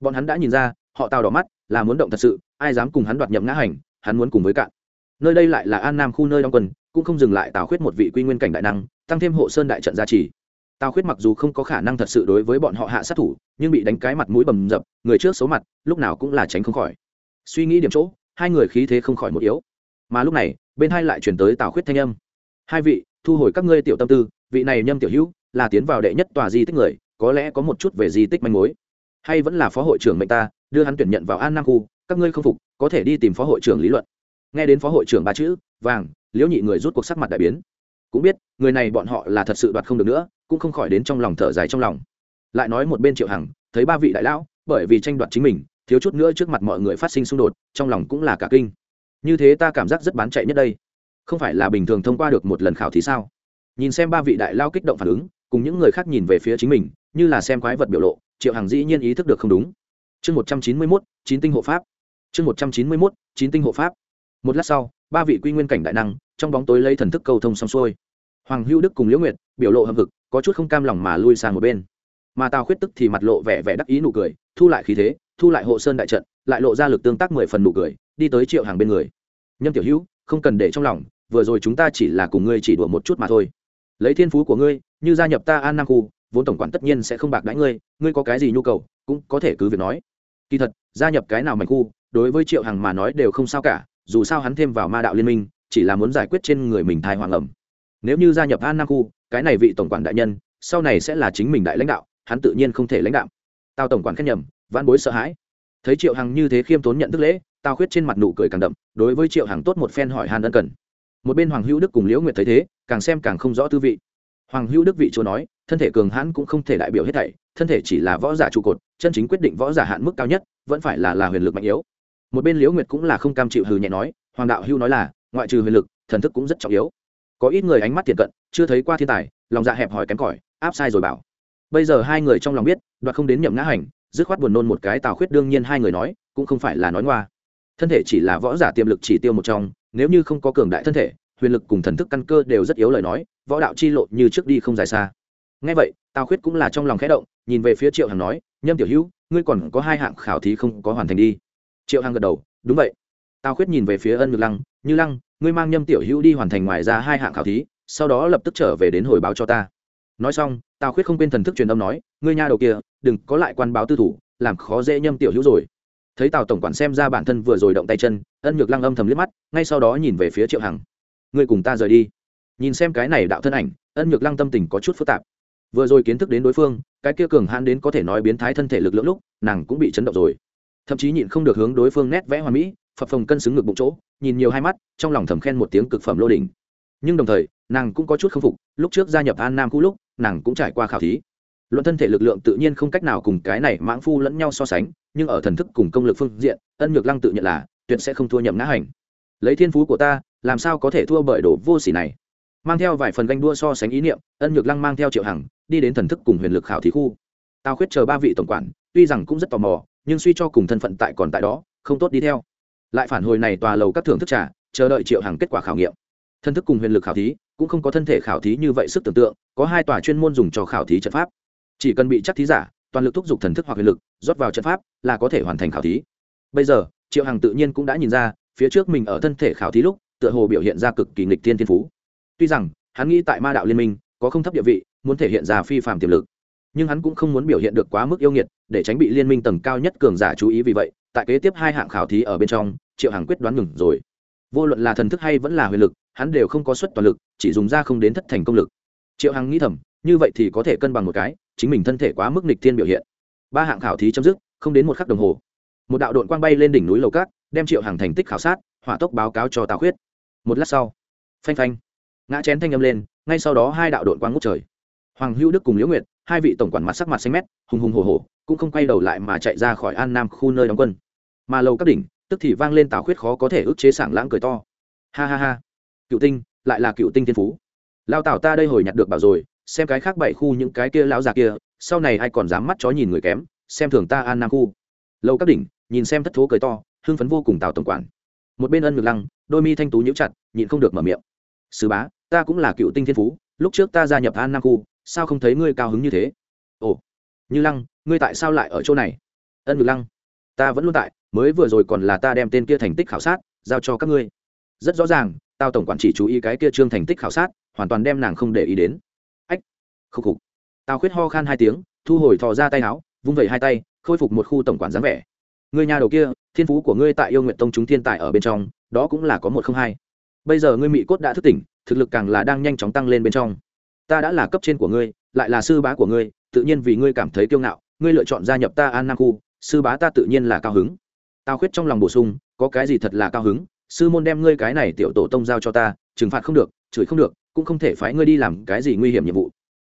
Bọn hắn đã nhìn ra, họ tào đỏ mắt, là muốn động thật sự, ai dám cùng hắn đoạt nhậm ngã hành, hắn muốn cùng với cạn. Nơi đây lại là an nam khu nơi đóng quân, cũng không dừng lại tào khuyết một vị quy nguyên cảnh đại năng, tăng thêm hộ sơn đại trận gia trì. Tào khuyết mặc dù không có khả năng thật sự đối với bọn họ hạ sát thủ, nhưng bị đánh cái mặt mũi bầm dập, người trước số mặt, lúc nào cũng là tránh không khỏi. Suy nghĩ điểm chỗ, hai người khí thế không khỏi một yếu. Mà lúc này bên hai lại chuyển tới tào khuyết thanh âm. Hai vị, thu hồi các ngươi tiểu tâm tư, vị này nhâm tiểu hữu, là tiến vào đệ nhất tòa di tích người, có lẽ có một chút về di tích manh mối. Hay vẫn là phó hội trưởng mệnh ta, đưa hắn tuyển nhận vào an nam khu, các ngươi không phục, có thể đi tìm phó hội trưởng lý luận. Nghe đến phó hội trưởng ba chữ, vàng, liễu nhị người rút cuộc sắc mặt đại biến. Cũng biết, người này bọn họ là thật sự đoạt không được nữa, cũng không khỏi đến trong lòng thở dài trong lòng. Lại nói một bên triệu hằng, thấy ba vị đại lão, bởi vì tranh đoạt chính mình, thiếu chút nữa trước mặt mọi người phát sinh xung đột, trong lòng cũng là cả kinh như thế ta cảm giác rất bán chạy nhất đây. Không phải là bình thường thông qua được một lần khảo thí sao? Nhìn xem ba vị đại lao kích động phản ứng, cùng những người khác nhìn về phía chính mình, như là xem quái vật biểu lộ, triệu hằng dĩ nhiên ý thức được không đúng. Chương một trăm chín mươi mốt, chín tinh hộ pháp. Chương một trăm chín mươi mốt, chín tinh hộ pháp. Một lát sau, ba vị quy nguyên cảnh đại năng, trong bóng tối lấy thần thức cầu thông xong xuôi. Hoàng hữu đức cùng liễu nguyệt, biểu lộ hâm hực, có chút không cam lòng mà lui sang một bên. Mà tào khuyết tức thì mặt lộ vẻ vẻ đắc ý nụ cười, thu lại khí thế, thu lại hộ sơn đại trận, lại lộ ra lực tương tác mười phần nụ cười đi tới triệu hàng bên người. Nhâm tiểu hữu, không cần để trong lòng, vừa rồi chúng ta chỉ là cùng ngươi chỉ đùa một chút mà thôi. Lấy thiên phú của ngươi, như gia nhập ta an nam khu, vốn tổng quản tất nhiên sẽ không bạc đãi ngươi ngươi có cái gì nhu cầu, cũng có thể cứ việc nói. Kỳ thật, gia nhập cái nào mảnh khu, đối với triệu hằng mà nói đều không sao cả, dù sao hắn thêm vào ma đạo liên minh, chỉ là muốn giải quyết trên người mình thai hoàng ẩm. Nếu như gia nhập an nam khu, cái này vị tổng quản đại nhân, sau này sẽ là chính mình đại lãnh đạo, hắn tự nhiên không thể lãnh đạo. Tao tổng quản khét nhầm văn bối sợ hãi thấy triệu hằng như thế khiêm tốn nhận thức lễ tao khuyết trên mặt nụ cười càng đậm, đối với triệu hằng tốt một phen hỏi han ân cần. Một bên hoàng hữu đức cùng liễu nguyệt thấy thế, càng xem càng không rõ tư vị. Hoàng hữu đức vị chúa nói, thân thể cường hãn cũng không thể đại biểu hết thảy, thân thể chỉ là võ giả trụ cột, chân chính quyết định võ giả hạn mức cao nhất, vẫn phải là là huyền lực mạnh yếu. Một bên liễu nguyệt cũng là không cam chịu hừ nhẹ nói, hoàng đạo hưu nói là, ngoại trừ huyền lực, thần thức cũng rất trọng yếu. Có ít người ánh mắt thiện cận, chưa thấy qua thiên tài, lòng dạ hẹp hỏi kém cỏi, áp sai rồi bảo. Bây giờ hai người trong lòng biết, đoạt không đến nhậm ngã hành dứt khoát buồn nôn một cái tào khuyết đương nhiên hai người nói, cũng không phải là nói ngoa. Thân thể chỉ là võ giả tiềm lực chỉ tiêu một trong, nếu như không có cường đại thân thể, huyền lực cùng thần thức căn cơ đều rất yếu lời nói, võ đạo chi lộ như trước đi không dài xa. Ngay vậy, tào khuyết cũng là trong lòng khẽ động, nhìn về phía triệu hằng nói, nhâm tiểu hữu, ngươi còn có hai hạng khảo thí không có hoàn thành đi. Triệu hằng gật đầu, đúng vậy. Tào khuyết nhìn về phía ân ngược lăng, như lăng, ngươi mang nhâm tiểu hữu đi hoàn thành ngoài ra hai hạng khảo thí, sau đó lập tức trở về đến hồi báo cho ta nói xong, tào khuyết không quên thần thức truyền âm nói, ngươi nha đầu kia, đừng có lại quan báo tư thủ, làm khó dễ nhâm tiểu hữu rồi. Thấy tào tổng quản xem ra bản thân vừa rồi động tay chân, ân nhược lăng âm thầm liếc mắt, ngay sau đó nhìn về phía triệu hằng. Ngươi cùng ta rời đi. Nhìn xem cái này đạo thân ảnh, ân nhược lăng tâm tình có chút phức tạp. Vừa rồi kiến thức đến đối phương, cái kia cường hãn đến có thể nói biến thái thân thể lực lượng lúc, nàng cũng bị chấn động rồi. Thậm chí nhịn không được hướng đối phương nét vẽ hoàn mỹ, phập phồng cân xứng ngực bụng chỗ, nhìn nhiều hai mắt, trong lòng thầm khen một tiếng cực phẩm lô đỉnh. Nhưng đồng thời, nàng cũng có chút k phục, lúc trước gia nhập an nam khu lúc nàng cũng trải qua khảo thí. Luận thân thể lực lượng tự nhiên không cách nào cùng cái này mãng phu lẫn nhau so sánh, nhưng ở thần thức cùng công lực phương diện, ân nhược lăng tự nhận là tuyệt sẽ không thua nhậm ngã hành. Lấy thiên phú của ta, làm sao có thể thua bởi đồ vô xỉ này? Mang theo vài phần ganh đua so sánh ý niệm, ân nhược lăng mang theo triệu hằng, đi đến thần thức cùng huyền lực khảo thí khu. Tao khuyết chờ ba vị tổng quản, tuy rằng cũng rất tò mò, nhưng suy cho cùng thân phận tại còn tại đó, không tốt đi theo. Lại phản hồi này tòa lầu các thưởng thức trả chờ đợi triệu hằng kết quả khảo nghiệm thân thức cùng huyền lực khảo thí, cũng không có thân thể khảo thí như vậy sức tưởng tượng, có hai tòa chuyên môn dùng cho khảo thí trận pháp. Chỉ cần bị chắc thí giả, toàn lực thúc giục thần thức hoặc huyền lực, rót vào trận pháp là có thể hoàn thành khảo thí. Bây giờ, triệu hằng tự nhiên cũng đã nhìn ra, phía trước mình ở thân thể khảo thí lúc, tựa hồ biểu hiện ra cực kỳ nghịch thiên thiên phú. Tuy rằng, hắn nghĩ tại ma đạo liên minh, có không thấp địa vị, muốn thể hiện ra phi phạm tiềm lực. Nhưng hắn cũng không muốn biểu hiện được quá mức yêu nghiệt, để tránh bị liên minh tầng cao nhất cường giả chú ý vì vậy, tại kế tiếp hai hạng khảo thí ở bên trong, triệu hằng quyết đoán ngừng rồi. Vô luận là thần thức hay vẫn là huyền lực hắn đều không có suất toàn lực, chỉ dùng ra không đến thất thành công lực. Triệu hằng nghĩ thầm, như vậy thì có thể cân bằng một cái, chính mình thân thể quá mức nịch thiên biểu hiện. Ba hạng khảo thí chấm dứt, không đến một khắc đồng hồ. Một đạo đội quang bay lên đỉnh núi lầu cát, đem triệu hàng thành tích khảo sát, hỏa tốc báo cáo cho tào khuyết. Một lát sau, phanh phanh, ngã chén thanh âm lên, ngay sau đó hai đạo đội quang ngút trời. Hoàng hữu đức cùng liễu nguyệt, hai vị tổng quản mặt sắc mặt xanh mét, hùng hùng hồ hồ cũng không quay đầu lại mà chạy ra khỏi an nam khu nơi đóng quân. Mà lầu các đỉnh, tức thì vang lên tào khuyết khó có thể ức chế sảng lãng cười to. Ha ha ha cựu tinh, lại là cựu tinh thiên phú. Lao tào ta đây hồi nhặt được bảo rồi, xem cái khác bảy khu những cái kia lão già kia, sau này ai còn dám mắt chó nhìn người kém, xem thường ta an nam khu. Lâu các đỉnh, nhìn xem thất thố cười to, hưng phấn vô cùng tào tổng quản. Một bên ân ngược lăng, đôi mi thanh tú nhíu chặt, nhịn không được mở miệng. Sứ bá, ta cũng là cựu tinh thiên phú, lúc trước ta gia nhập an nam khu, sao không thấy ngươi cao hứng như thế? Ồ, như lăng, ngươi tại sao lại ở chỗ này? Ân ngược lăng, ta vẫn luôn tại, mới vừa rồi còn là ta đem tên kia thành tích khảo sát, giao cho các ngươi. Rất rõ ràng tao tổng quản chỉ chú ý cái kia trương thành tích khảo sát, hoàn toàn đem nàng không để ý đến. Ách, khúc khục. Tao khuyết ho khan hai tiếng, thu hồi thò ra tay áo, vung vẩy hai tay, khôi phục một khu tổng quản dáng vẻ. Người nhà đầu kia, thiên phú của ngươi tại yêu nguyện tông chúng thiên tài ở bên trong, đó cũng là có một không hai. Bây giờ ngươi mỹ cốt đã thức tỉnh, thực lực càng là đang nhanh chóng tăng lên bên trong. Ta đã là cấp trên của ngươi, lại là sư bá của ngươi, tự nhiên vì ngươi cảm thấy kiêu ngạo, ngươi lựa chọn gia nhập ta an nam khu, sư bá ta tự nhiên là cao hứng. Tao khuyết trong lòng bổ sung, có cái gì thật là cao hứng sư môn đem ngươi cái này tiểu tổ tông giao cho ta, trừng phạt không được, chửi không được, cũng không thể phái ngươi đi làm cái gì nguy hiểm nhiệm vụ.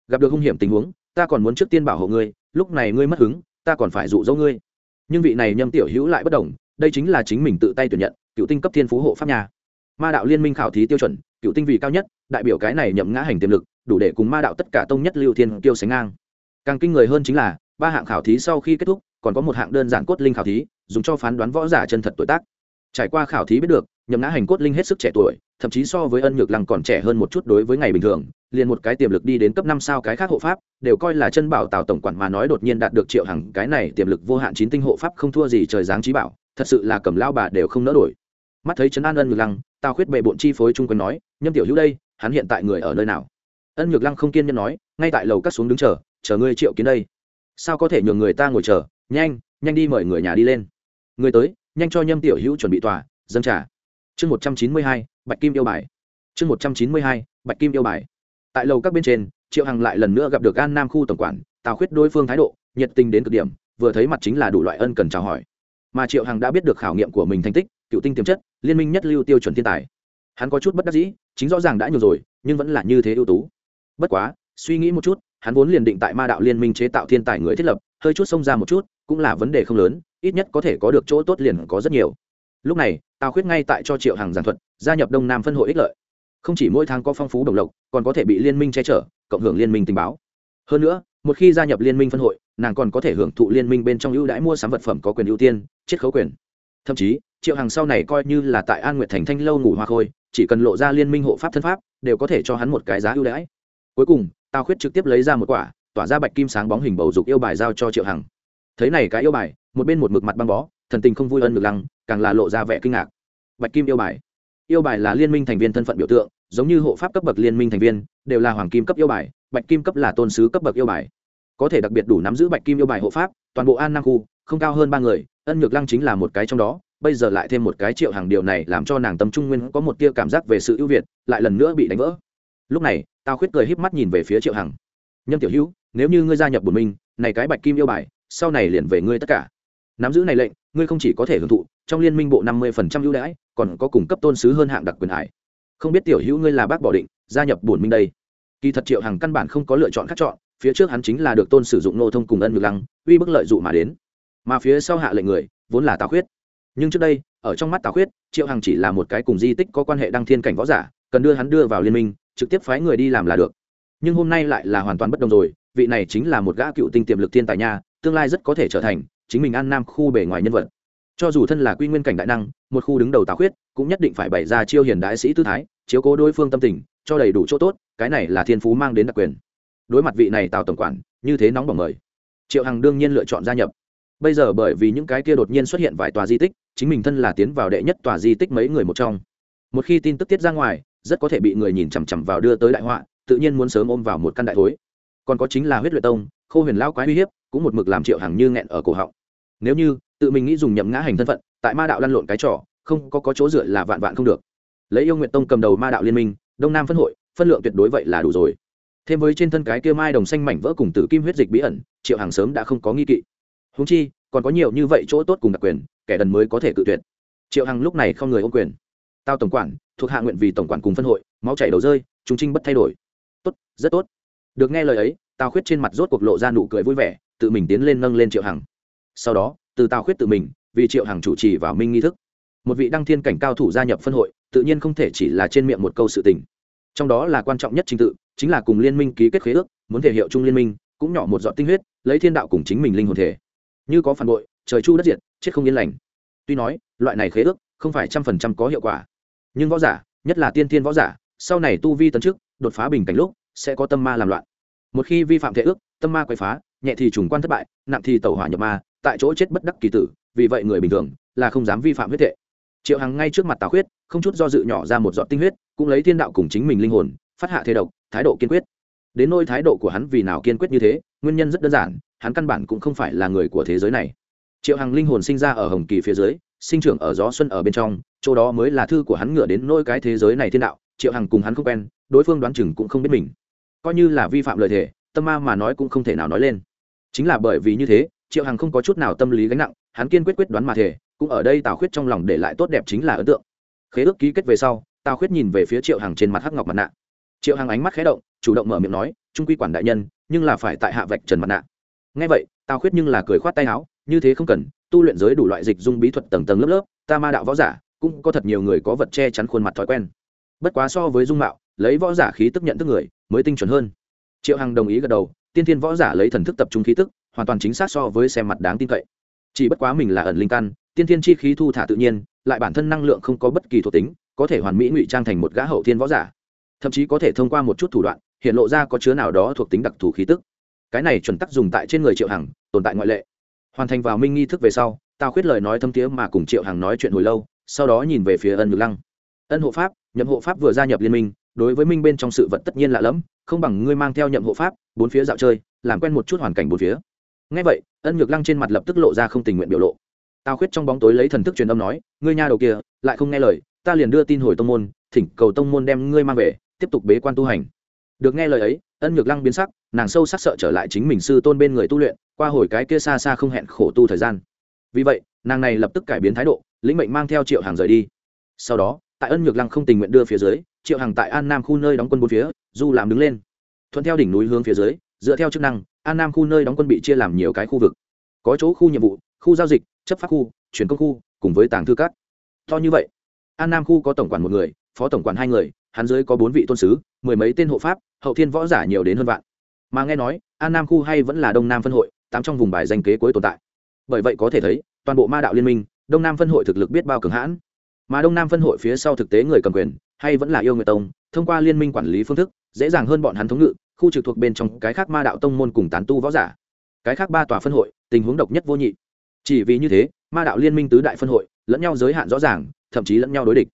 Gặp được hung hiểm tình huống, ta còn muốn trước tiên bảo hộ ngươi, lúc này ngươi mất hứng, ta còn phải dụ dỗ ngươi. Nhưng vị này nhâm tiểu hữu lại bất đồng, đây chính là chính mình tự tay tuyển nhận, cựu tinh cấp thiên phú hộ pháp nhà. Ma đạo liên minh khảo thí tiêu chuẩn, cựu tinh vị cao nhất, đại biểu cái này nhậm ngã hành tiềm lực, đủ để cùng ma đạo tất cả tông nhất lưu thiên tiêu sánh ngang. Càng kinh người hơn chính là, ba hạng khảo thí sau khi kết thúc, còn có một hạng đơn giản cốt linh khảo thí, dùng cho phán đoán võ giả chân thật tuổi tác trải qua khảo thí biết được, nhậm ngã hành cốt linh hết sức trẻ tuổi, thậm chí so với ân nhược lăng còn trẻ hơn một chút đối với ngày bình thường, liền một cái tiềm lực đi đến cấp năm sao cái khác hộ pháp, đều coi là chân bảo tào tổng quản mà nói đột nhiên đạt được triệu hằng, cái này tiềm lực vô hạn chín tinh hộ pháp không thua gì trời giáng trí bảo, thật sự là cầm lao bà đều không nỡ đổi. Mắt thấy trấn an ân nhược lăng, tào khuyết bệ bộn chi phối chung quanh nói, nhâm tiểu hữu đây, hắn hiện tại người ở nơi nào? Ân nhược lăng không kiên nhẫn nói, ngay tại lầu cắt xuống đứng chờ chờ ngươi triệu kiến đây. Sao có thể nhường người ta ngồi chờ? Nhanh nhanh đi mời người nhà đi lên. Người tới nhanh cho nhâm tiểu hữu chuẩn bị tòa, dâng trả chương một trăm chín mươi hai, bạch kim yêu bài. Chương một trăm chín mươi hai, bạch kim yêu bài. Tại lầu các bên trên, triệu hằng lại lần nữa gặp được an nam khu tổng quản, tào khuyết đối phương thái độ, nhiệt tình đến cực điểm, vừa thấy mặt chính là đủ loại ân cần chào hỏi. Mà triệu hằng đã biết được khảo nghiệm của mình thành tích, cựu tinh tiềm chất, liên minh nhất lưu tiêu chuẩn thiên tài. Hắn có chút bất đắc dĩ, chính rõ ràng đã nhiều rồi, nhưng vẫn là như thế ưu tú. Bất quá, suy nghĩ một chút, hắn vốn liền định tại ma đạo liên minh chế tạo thiên tài người thiết lập, hơi chút xông ra một chút cũng là vấn đề không lớn, ít nhất có thể có được chỗ tốt liền có rất nhiều. Lúc này, tào khuyết ngay tại cho triệu hàng giảng thuật, gia nhập đông nam phân hội ích lợi. Không chỉ mỗi tháng có phong phú đồng lộc, còn có thể bị liên minh che chở, cộng hưởng liên minh tình báo. Hơn nữa, một khi gia nhập liên minh phân hội, nàng còn có thể hưởng thụ liên minh bên trong ưu đãi mua sắm vật phẩm có quyền ưu tiên, chiết khấu quyền. Thậm chí, triệu hàng sau này coi như là tại an nguyệt thành thanh lâu ngủ hoa khôi, chỉ cần lộ ra liên minh hộ pháp thân pháp, đều có thể cho hắn một cái giá ưu đãi. Cuối cùng, tào khuyết trực tiếp lấy ra một quả, tỏa ra bạch kim sáng bóng hình bầu dục yêu bài giao cho triệu hằng thấy này cái yêu bài, một bên một mực mặt băng bó, thần tình không vui ân ngược lăng, càng là lộ ra vẻ kinh ngạc. Bạch kim yêu bài. Yêu bài là liên minh thành viên thân phận biểu tượng, giống như hộ pháp cấp bậc liên minh thành viên, đều là hoàng kim cấp yêu bài, bạch kim cấp là tôn sứ cấp bậc yêu bài. Có thể đặc biệt đủ nắm giữ bạch kim yêu bài hộ pháp, toàn bộ an nam khu, không cao hơn ba người, ân nhược lăng chính là một cái trong đó, bây giờ lại thêm một cái triệu hàng điều này làm cho nàng tâm trung nguyên có một tia cảm giác về sự ưu việt, lại lần nữa bị đánh vỡ. Lúc này tao khuyết cười híp mắt nhìn về phía triệu hằng nhâm tiểu hữu, nếu như ngươi gia nhập bổn minh, này cái bạch kim yêu bài sau này liền về ngươi tất cả. Nắm giữ này lệnh, ngươi không chỉ có thể hưởng thụ, trong liên minh bộ năm mươi phần trăm ưu đãi, còn có cung cấp tôn sứ hơn hạng đặc quyền hải. Không biết tiểu hữu ngươi là bác bỏ định, gia nhập bổn minh đây. Kỳ thật triệu hằng căn bản không có lựa chọn khác chọn, phía trước hắn chính là được tôn sử dụng nô thông cùng ân ngược lăng, uy bức lợi dụ mà đến. Mà phía sau hạ lệnh người, vốn là tào khuyết. Nhưng trước đây, ở trong mắt tào khuyết, triệu hằng chỉ là một cái cùng di tích có quan hệ đăng thiên cảnh võ giả, cần đưa hắn đưa vào liên minh, trực tiếp phái người đi làm là được. Nhưng hôm nay lại là hoàn toàn bất đồng rồi, vị này chính là một gã cựu tinh tiềm lực thiên tài nha tương lai rất có thể trở thành chính mình an nam khu bề ngoài nhân vật. Cho dù thân là quy nguyên cảnh đại năng, một khu đứng đầu tào khuyết, cũng nhất định phải bày ra chiêu hiền đại sĩ tư thái, chiếu cố đối phương tâm tình, cho đầy đủ chỗ tốt, cái này là thiên phú mang đến đặc quyền. Đối mặt vị này tào tổng quản, như thế nóng bỏng mời. Triệu hằng đương nhiên lựa chọn gia nhập. Bây giờ bởi vì những cái kia đột nhiên xuất hiện vài tòa di tích, chính mình thân là tiến vào đệ nhất tòa di tích mấy người một trong. Một khi tin tức tiết ra ngoài, rất có thể bị người nhìn chằm chằm vào đưa tới đại họa, tự nhiên muốn sớm ôm vào một căn đại thối. Còn có chính là huyết luyện tông, khô huyền lao quái uy hiếp cũng một mực làm triệu hằng như nghẹn ở cổ họng. Nếu như tự mình nghĩ dùng nhậm ngã hành thân phận tại ma đạo lăn lộn cái trò không có, có chỗ dựa là vạn vạn không được. Lấy yêu nguyện tông cầm đầu ma đạo liên minh đông nam phân hội phân lượng tuyệt đối vậy là đủ rồi. Thêm với trên thân cái kia mai đồng xanh mảnh vỡ cùng tử kim huyết dịch bí ẩn triệu hàng sớm đã không có nghi kỵ. Húng chi còn có nhiều như vậy chỗ tốt cùng đặc quyền kẻ đần mới có thể cự tuyệt. Triệu hằng lúc này không người ô quyền. Tao tổng quản thuộc hạ nguyện vì tổng quản cùng phân hội máu chảy đầu rơi chúng trinh bất thay đổi. Tốt rất tốt. Được nghe lời ấy tao khuyết trên mặt rốt cuộc lộ ra nụ cười vui vẻ tự mình tiến lên nâng lên triệu hằng. Sau đó, từ tao khuyết tự mình, vì triệu hằng chủ trì vào minh nghi thức. Một vị đăng thiên cảnh cao thủ gia nhập phân hội, tự nhiên không thể chỉ là trên miệng một câu sự tình. Trong đó là quan trọng nhất trình tự, chính là cùng liên minh ký kết khế ước, muốn thể hiệu chung liên minh, cũng nhỏ một giọt tinh huyết, lấy thiên đạo cùng chính mình linh hồn thể. Như có phản bội, trời chu đất diệt, chết không yên lành. Tuy nói, loại này khế ước, không phải trăm phần trăm có hiệu quả. Nhưng võ giả, nhất là tiên thiên võ giả, sau này tu vi tấn trước đột phá bình cảnh lúc, sẽ có tâm ma làm loạn. Một khi vi phạm thể ước, tâm ma quậy phá nhẹ thì trùng quan thất bại, nặng thì tẩu hỏa nhập ma, tại chỗ chết bất đắc kỳ tử, vì vậy người bình thường là không dám vi phạm huyết thể triệu hằng ngay trước mặt tào khuyết, không chút do dự nhỏ ra một giọt tinh huyết, cũng lấy thiên đạo cùng chính mình linh hồn, phát hạ thế độc, thái độ kiên quyết. Đến nôi thái độ của hắn vì nào kiên quyết như thế, nguyên nhân rất đơn giản, hắn căn bản cũng không phải là người của thế giới này. Triệu hằng linh hồn sinh ra ở hồng kỳ phía dưới, sinh trưởng ở gió xuân ở bên trong, chỗ đó mới là thư của hắn ngựa đến nôi cái thế giới này thiên đạo, triệu hằng cùng hắn không quen, đối phương đoán chừng cũng không biết mình. Coi như là vi phạm lời thề tâm ma mà nói cũng không thể nào nói lên. Chính là bởi vì như thế, triệu hằng không có chút nào tâm lý gánh nặng, hắn kiên quyết quyết đoán mà thể cũng ở đây tào khuyết trong lòng để lại tốt đẹp chính là ấn tượng. Khế ước ký kết về sau, tào khuyết nhìn về phía triệu hằng trên mặt hắc ngọc mặt nạ. Triệu hằng ánh mắt khé động, chủ động mở miệng nói, trung quy quản đại nhân, nhưng là phải tại hạ vạch trần mặt nạ. Ngay vậy, tào khuyết nhưng là cười khoát tay áo, như thế không cần, tu luyện giới đủ loại dịch dung bí thuật tầng tầng lớp lớp, ta ma đạo võ giả, cũng có thật nhiều người có vật che chắn khuôn mặt thói quen. Bất quá so với dung mạo, lấy võ giả khí tức nhận thức người, mới tinh chuẩn hơn triệu hằng đồng ý gật đầu, tiên thiên võ giả lấy thần thức tập trung khí tức, hoàn toàn chính xác so với xem mặt đáng tin cậy. Chỉ bất quá mình là ẩn linh căn, tiên thiên chi khí thu thả tự nhiên, lại bản thân năng lượng không có bất kỳ thuộc tính, có thể hoàn mỹ ngụy trang thành một gã hậu thiên võ giả. Thậm chí có thể thông qua một chút thủ đoạn, hiện lộ ra có chứa nào đó thuộc tính đặc thù khí tức. Cái này chuẩn tắc dùng tại trên người triệu hằng, tồn tại ngoại lệ. Hoàn thành vào minh nghi thức về sau tao khuyết lời nói thâm tía mà cùng triệu hằng nói chuyện hồi lâu, sau đó nhìn về phía ân ngực lăng. Ân hộ pháp, nhậm hộ pháp vừa gia nhập liên minh, đối với minh bên trong sự vật tất nhiên lạ lẫm không bằng ngươi mang theo nhậm hộ pháp, bốn phía dạo chơi, làm quen một chút hoàn cảnh bốn phía. Ngay vậy, ân nhược lăng trên mặt lập tức lộ ra không tình nguyện biểu lộ. Tao khuyết trong bóng tối lấy thần thức truyền âm nói, ngươi nha đầu kia, lại không nghe lời, ta liền đưa tin hồi tông môn, thỉnh cầu tông môn đem ngươi mang về, tiếp tục bế quan tu hành. Được nghe lời ấy, ân nhược lăng biến sắc, nàng sâu sắc sợ trở lại chính mình sư tôn bên người tu luyện, qua hồi cái kia xa xa không hẹn khổ tu thời gian. Vì vậy, nàng này lập tức cải biến thái độ, lĩnh mệnh mang theo triệu hàng rời đi. Sau đó tại ân nhược lăng không tình nguyện đưa phía dưới, triệu Hằng tại an nam khu nơi đóng quân bốn phía, du làm đứng lên. Thuận theo đỉnh núi hướng phía dưới, dựa theo chức năng, an nam khu nơi đóng quân bị chia làm nhiều cái khu vực. Có chỗ khu nhiệm vụ, khu giao dịch, chấp pháp khu, chuyển công khu, cùng với tàng thư cát. to như vậy, an nam khu có tổng quản một người, phó tổng quản hai người, hắn dưới có bốn vị tôn sứ, mười mấy tên hộ pháp, hậu thiên võ giả nhiều đến hơn vạn. Mà nghe nói, an nam khu hay vẫn là đông nam phân hội, tám trong vùng bài danh kế cuối tồn tại. Bởi vậy có thể thấy, toàn bộ ma đạo liên minh, đông nam phân hội thực lực biết bao cường hãn mà đông nam phân hội phía sau thực tế người cầm quyền, hay vẫn là yêu người tông, thông qua liên minh quản lý phương thức, dễ dàng hơn bọn hắn thống ngự, khu trực thuộc bên trong cái khác ma đạo tông môn cùng tán tu võ giả. Cái khác ba tòa phân hội, tình huống độc nhất vô nhị. Chỉ vì như thế, ma đạo liên minh tứ đại phân hội, lẫn nhau giới hạn rõ ràng, thậm chí lẫn nhau đối địch.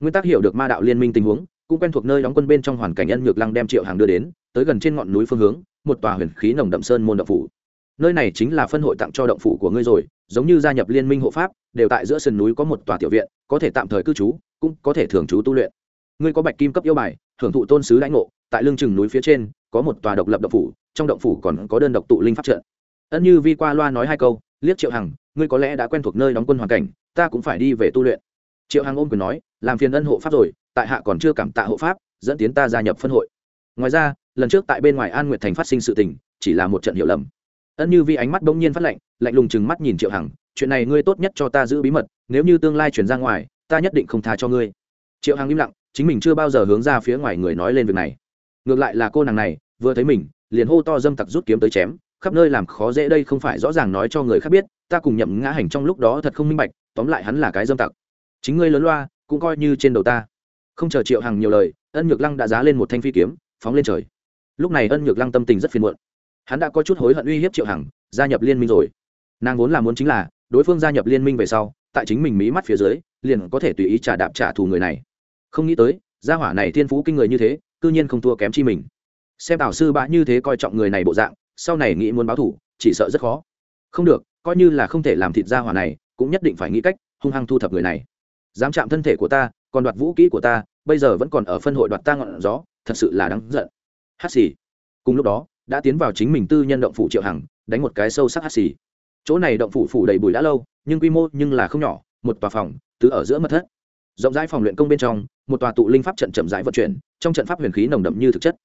Nguyên tắc hiểu được ma đạo liên minh tình huống, cũng quen thuộc nơi đóng quân bên trong hoàn cảnh ân nhược lăng đem triệu hàng đưa đến, tới gần trên ngọn núi phương hướng, một tòa huyền khí nồng đậm sơn môn đậm phủ nơi này chính là phân hội tặng cho động phủ của ngươi rồi, giống như gia nhập liên minh hộ pháp, đều tại giữa sườn núi có một tòa tiểu viện, có thể tạm thời cư trú, cũng có thể thường trú tu luyện. Ngươi có bạch kim cấp yêu bài hưởng thụ tôn sứ lãnh ngộ, tại lưng chừng núi phía trên, có một tòa độc lập động phủ, trong động phủ còn có đơn độc tụ linh pháp trận. Ân như vi qua loa nói hai câu, liếc triệu hằng, ngươi có lẽ đã quen thuộc nơi đóng quân hoàn cảnh, ta cũng phải đi về tu luyện. Triệu hằng ôm quyền nói, làm phiền ân hộ pháp rồi, tại hạ còn chưa cảm tạ hộ pháp, dẫn tiến ta gia nhập phân hội. Ngoài ra, lần trước tại bên ngoài an nguyệt thành phát sinh sự tình, chỉ là một trận hiểu lầm ân như vi ánh mắt bỗng nhiên phát lạnh lạnh lùng chừng mắt nhìn triệu hằng, chuyện này ngươi tốt nhất cho ta giữ bí mật, nếu như tương lai chuyển ra ngoài, ta nhất định không tha cho ngươi. Triệu hằng im lặng, chính mình chưa bao giờ hướng ra phía ngoài người nói lên việc này. Ngược lại là cô nàng này, vừa thấy mình, liền hô to dâm tặc rút kiếm tới chém, khắp nơi làm khó dễ đây không phải rõ ràng nói cho người khác biết, ta cùng nhậm ngã hành trong lúc đó thật không minh bạch, tóm lại hắn là cái dâm tặc. Chính ngươi lớn loa, cũng coi như trên đầu ta. Không chờ triệu hằng nhiều lời, ân nhược lăng đã giá lên một thanh phi kiếm, phóng lên trời. Lúc này ân nhược lăng tâm tình rất phiền muộn hắn đã có chút hối hận uy hiếp triệu hằng, gia nhập liên minh rồi. Nàng vốn là muốn chính là, đối phương gia nhập liên minh về sau, tại chính mình mỹ mắt phía dưới, liền có thể tùy ý trả đạp trả thù người này. Không nghĩ tới, gia hỏa này thiên phú kinh người như thế, cư nhiên không thua kém chi mình. Xem tào sư bá như thế coi trọng người này bộ dạng, sau này nghĩ muốn báo thủ chỉ sợ rất khó. Không được, coi như là không thể làm thịt gia hỏa này, cũng nhất định phải nghĩ cách, hung hăng thu thập người này. Dám chạm thân thể của ta, còn đoạt vũ kỹ của ta, bây giờ vẫn còn ở phân hội đoạt ta ngọn gió, thật sự là đáng giận. Hát xì. Cùng lúc đó đã tiến vào chính mình tư nhân động phủ triệu hằng, đánh một cái sâu sắc hát xì. Chỗ này động phủ phủ đầy bụi đã lâu, nhưng quy mô nhưng là không nhỏ, một tòa phòng, tứ ở giữa mật thất. Rộng rãi phòng luyện công bên trong, một tòa tụ linh pháp trận chậm rãi vận chuyển, trong trận pháp huyền khí nồng đậm như thực chất.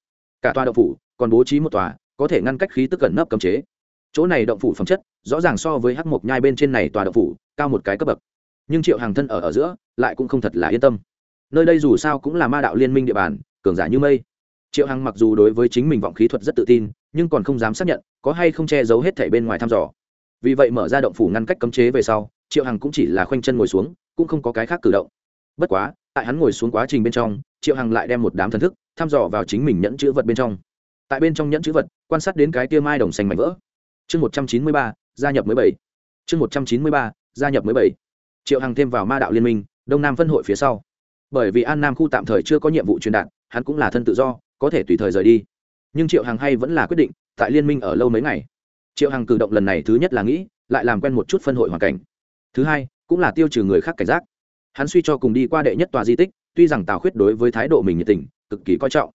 Cả tòa động phủ còn bố trí một tòa, có thể ngăn cách khí tức cẩn nấp cấm chế. Chỗ này động phủ phẩm chất, rõ ràng so với hắc mộc nhai bên trên này tòa động phủ, cao một cái cấp bậc. Nhưng triệu hàng thân ở ở giữa, lại cũng không thật là yên tâm. Nơi đây dù sao cũng là ma đạo liên minh địa bàn, cường giả như mây triệu hằng mặc dù đối với chính mình vọng khí thuật rất tự tin, nhưng còn không dám xác nhận có hay không che giấu hết thảy bên ngoài thăm dò. Vì vậy mở ra động phủ ngăn cách cấm chế về sau, triệu hằng cũng chỉ là khoanh chân ngồi xuống, cũng không có cái khác cử động. Bất quá, tại hắn ngồi xuống quá trình bên trong, triệu hằng lại đem một đám thần thức thăm dò vào chính mình nhẫn chữ vật bên trong. Tại bên trong nhẫn chữ vật, quan sát đến cái tia mai đồng xanh mảnh vỡ. Chương một trăm chín mươi ba, gia nhập mới bảy. Chương một trăm chín mươi ba, gia nhập mới bảy. Triệu hằng thêm vào ma đạo liên minh, đông nam phân hội phía sau. Bởi vì an nam khu tạm thời chưa có nhiệm vụ truyền đạt, hắn cũng là thân tự do có thể tùy thời rời đi. Nhưng triệu hằng hay vẫn là quyết định, tại liên minh ở lâu mấy ngày. Triệu hằng cử động lần này thứ nhất là nghĩ, lại làm quen một chút phân hội hoàn cảnh. Thứ hai, cũng là tiêu trừ người khác cảnh giác. Hắn suy cho cùng đi qua đệ nhất tòa di tích, tuy rằng tào khuyết đối với thái độ mình nhiệt tình, cực kỳ coi trọng.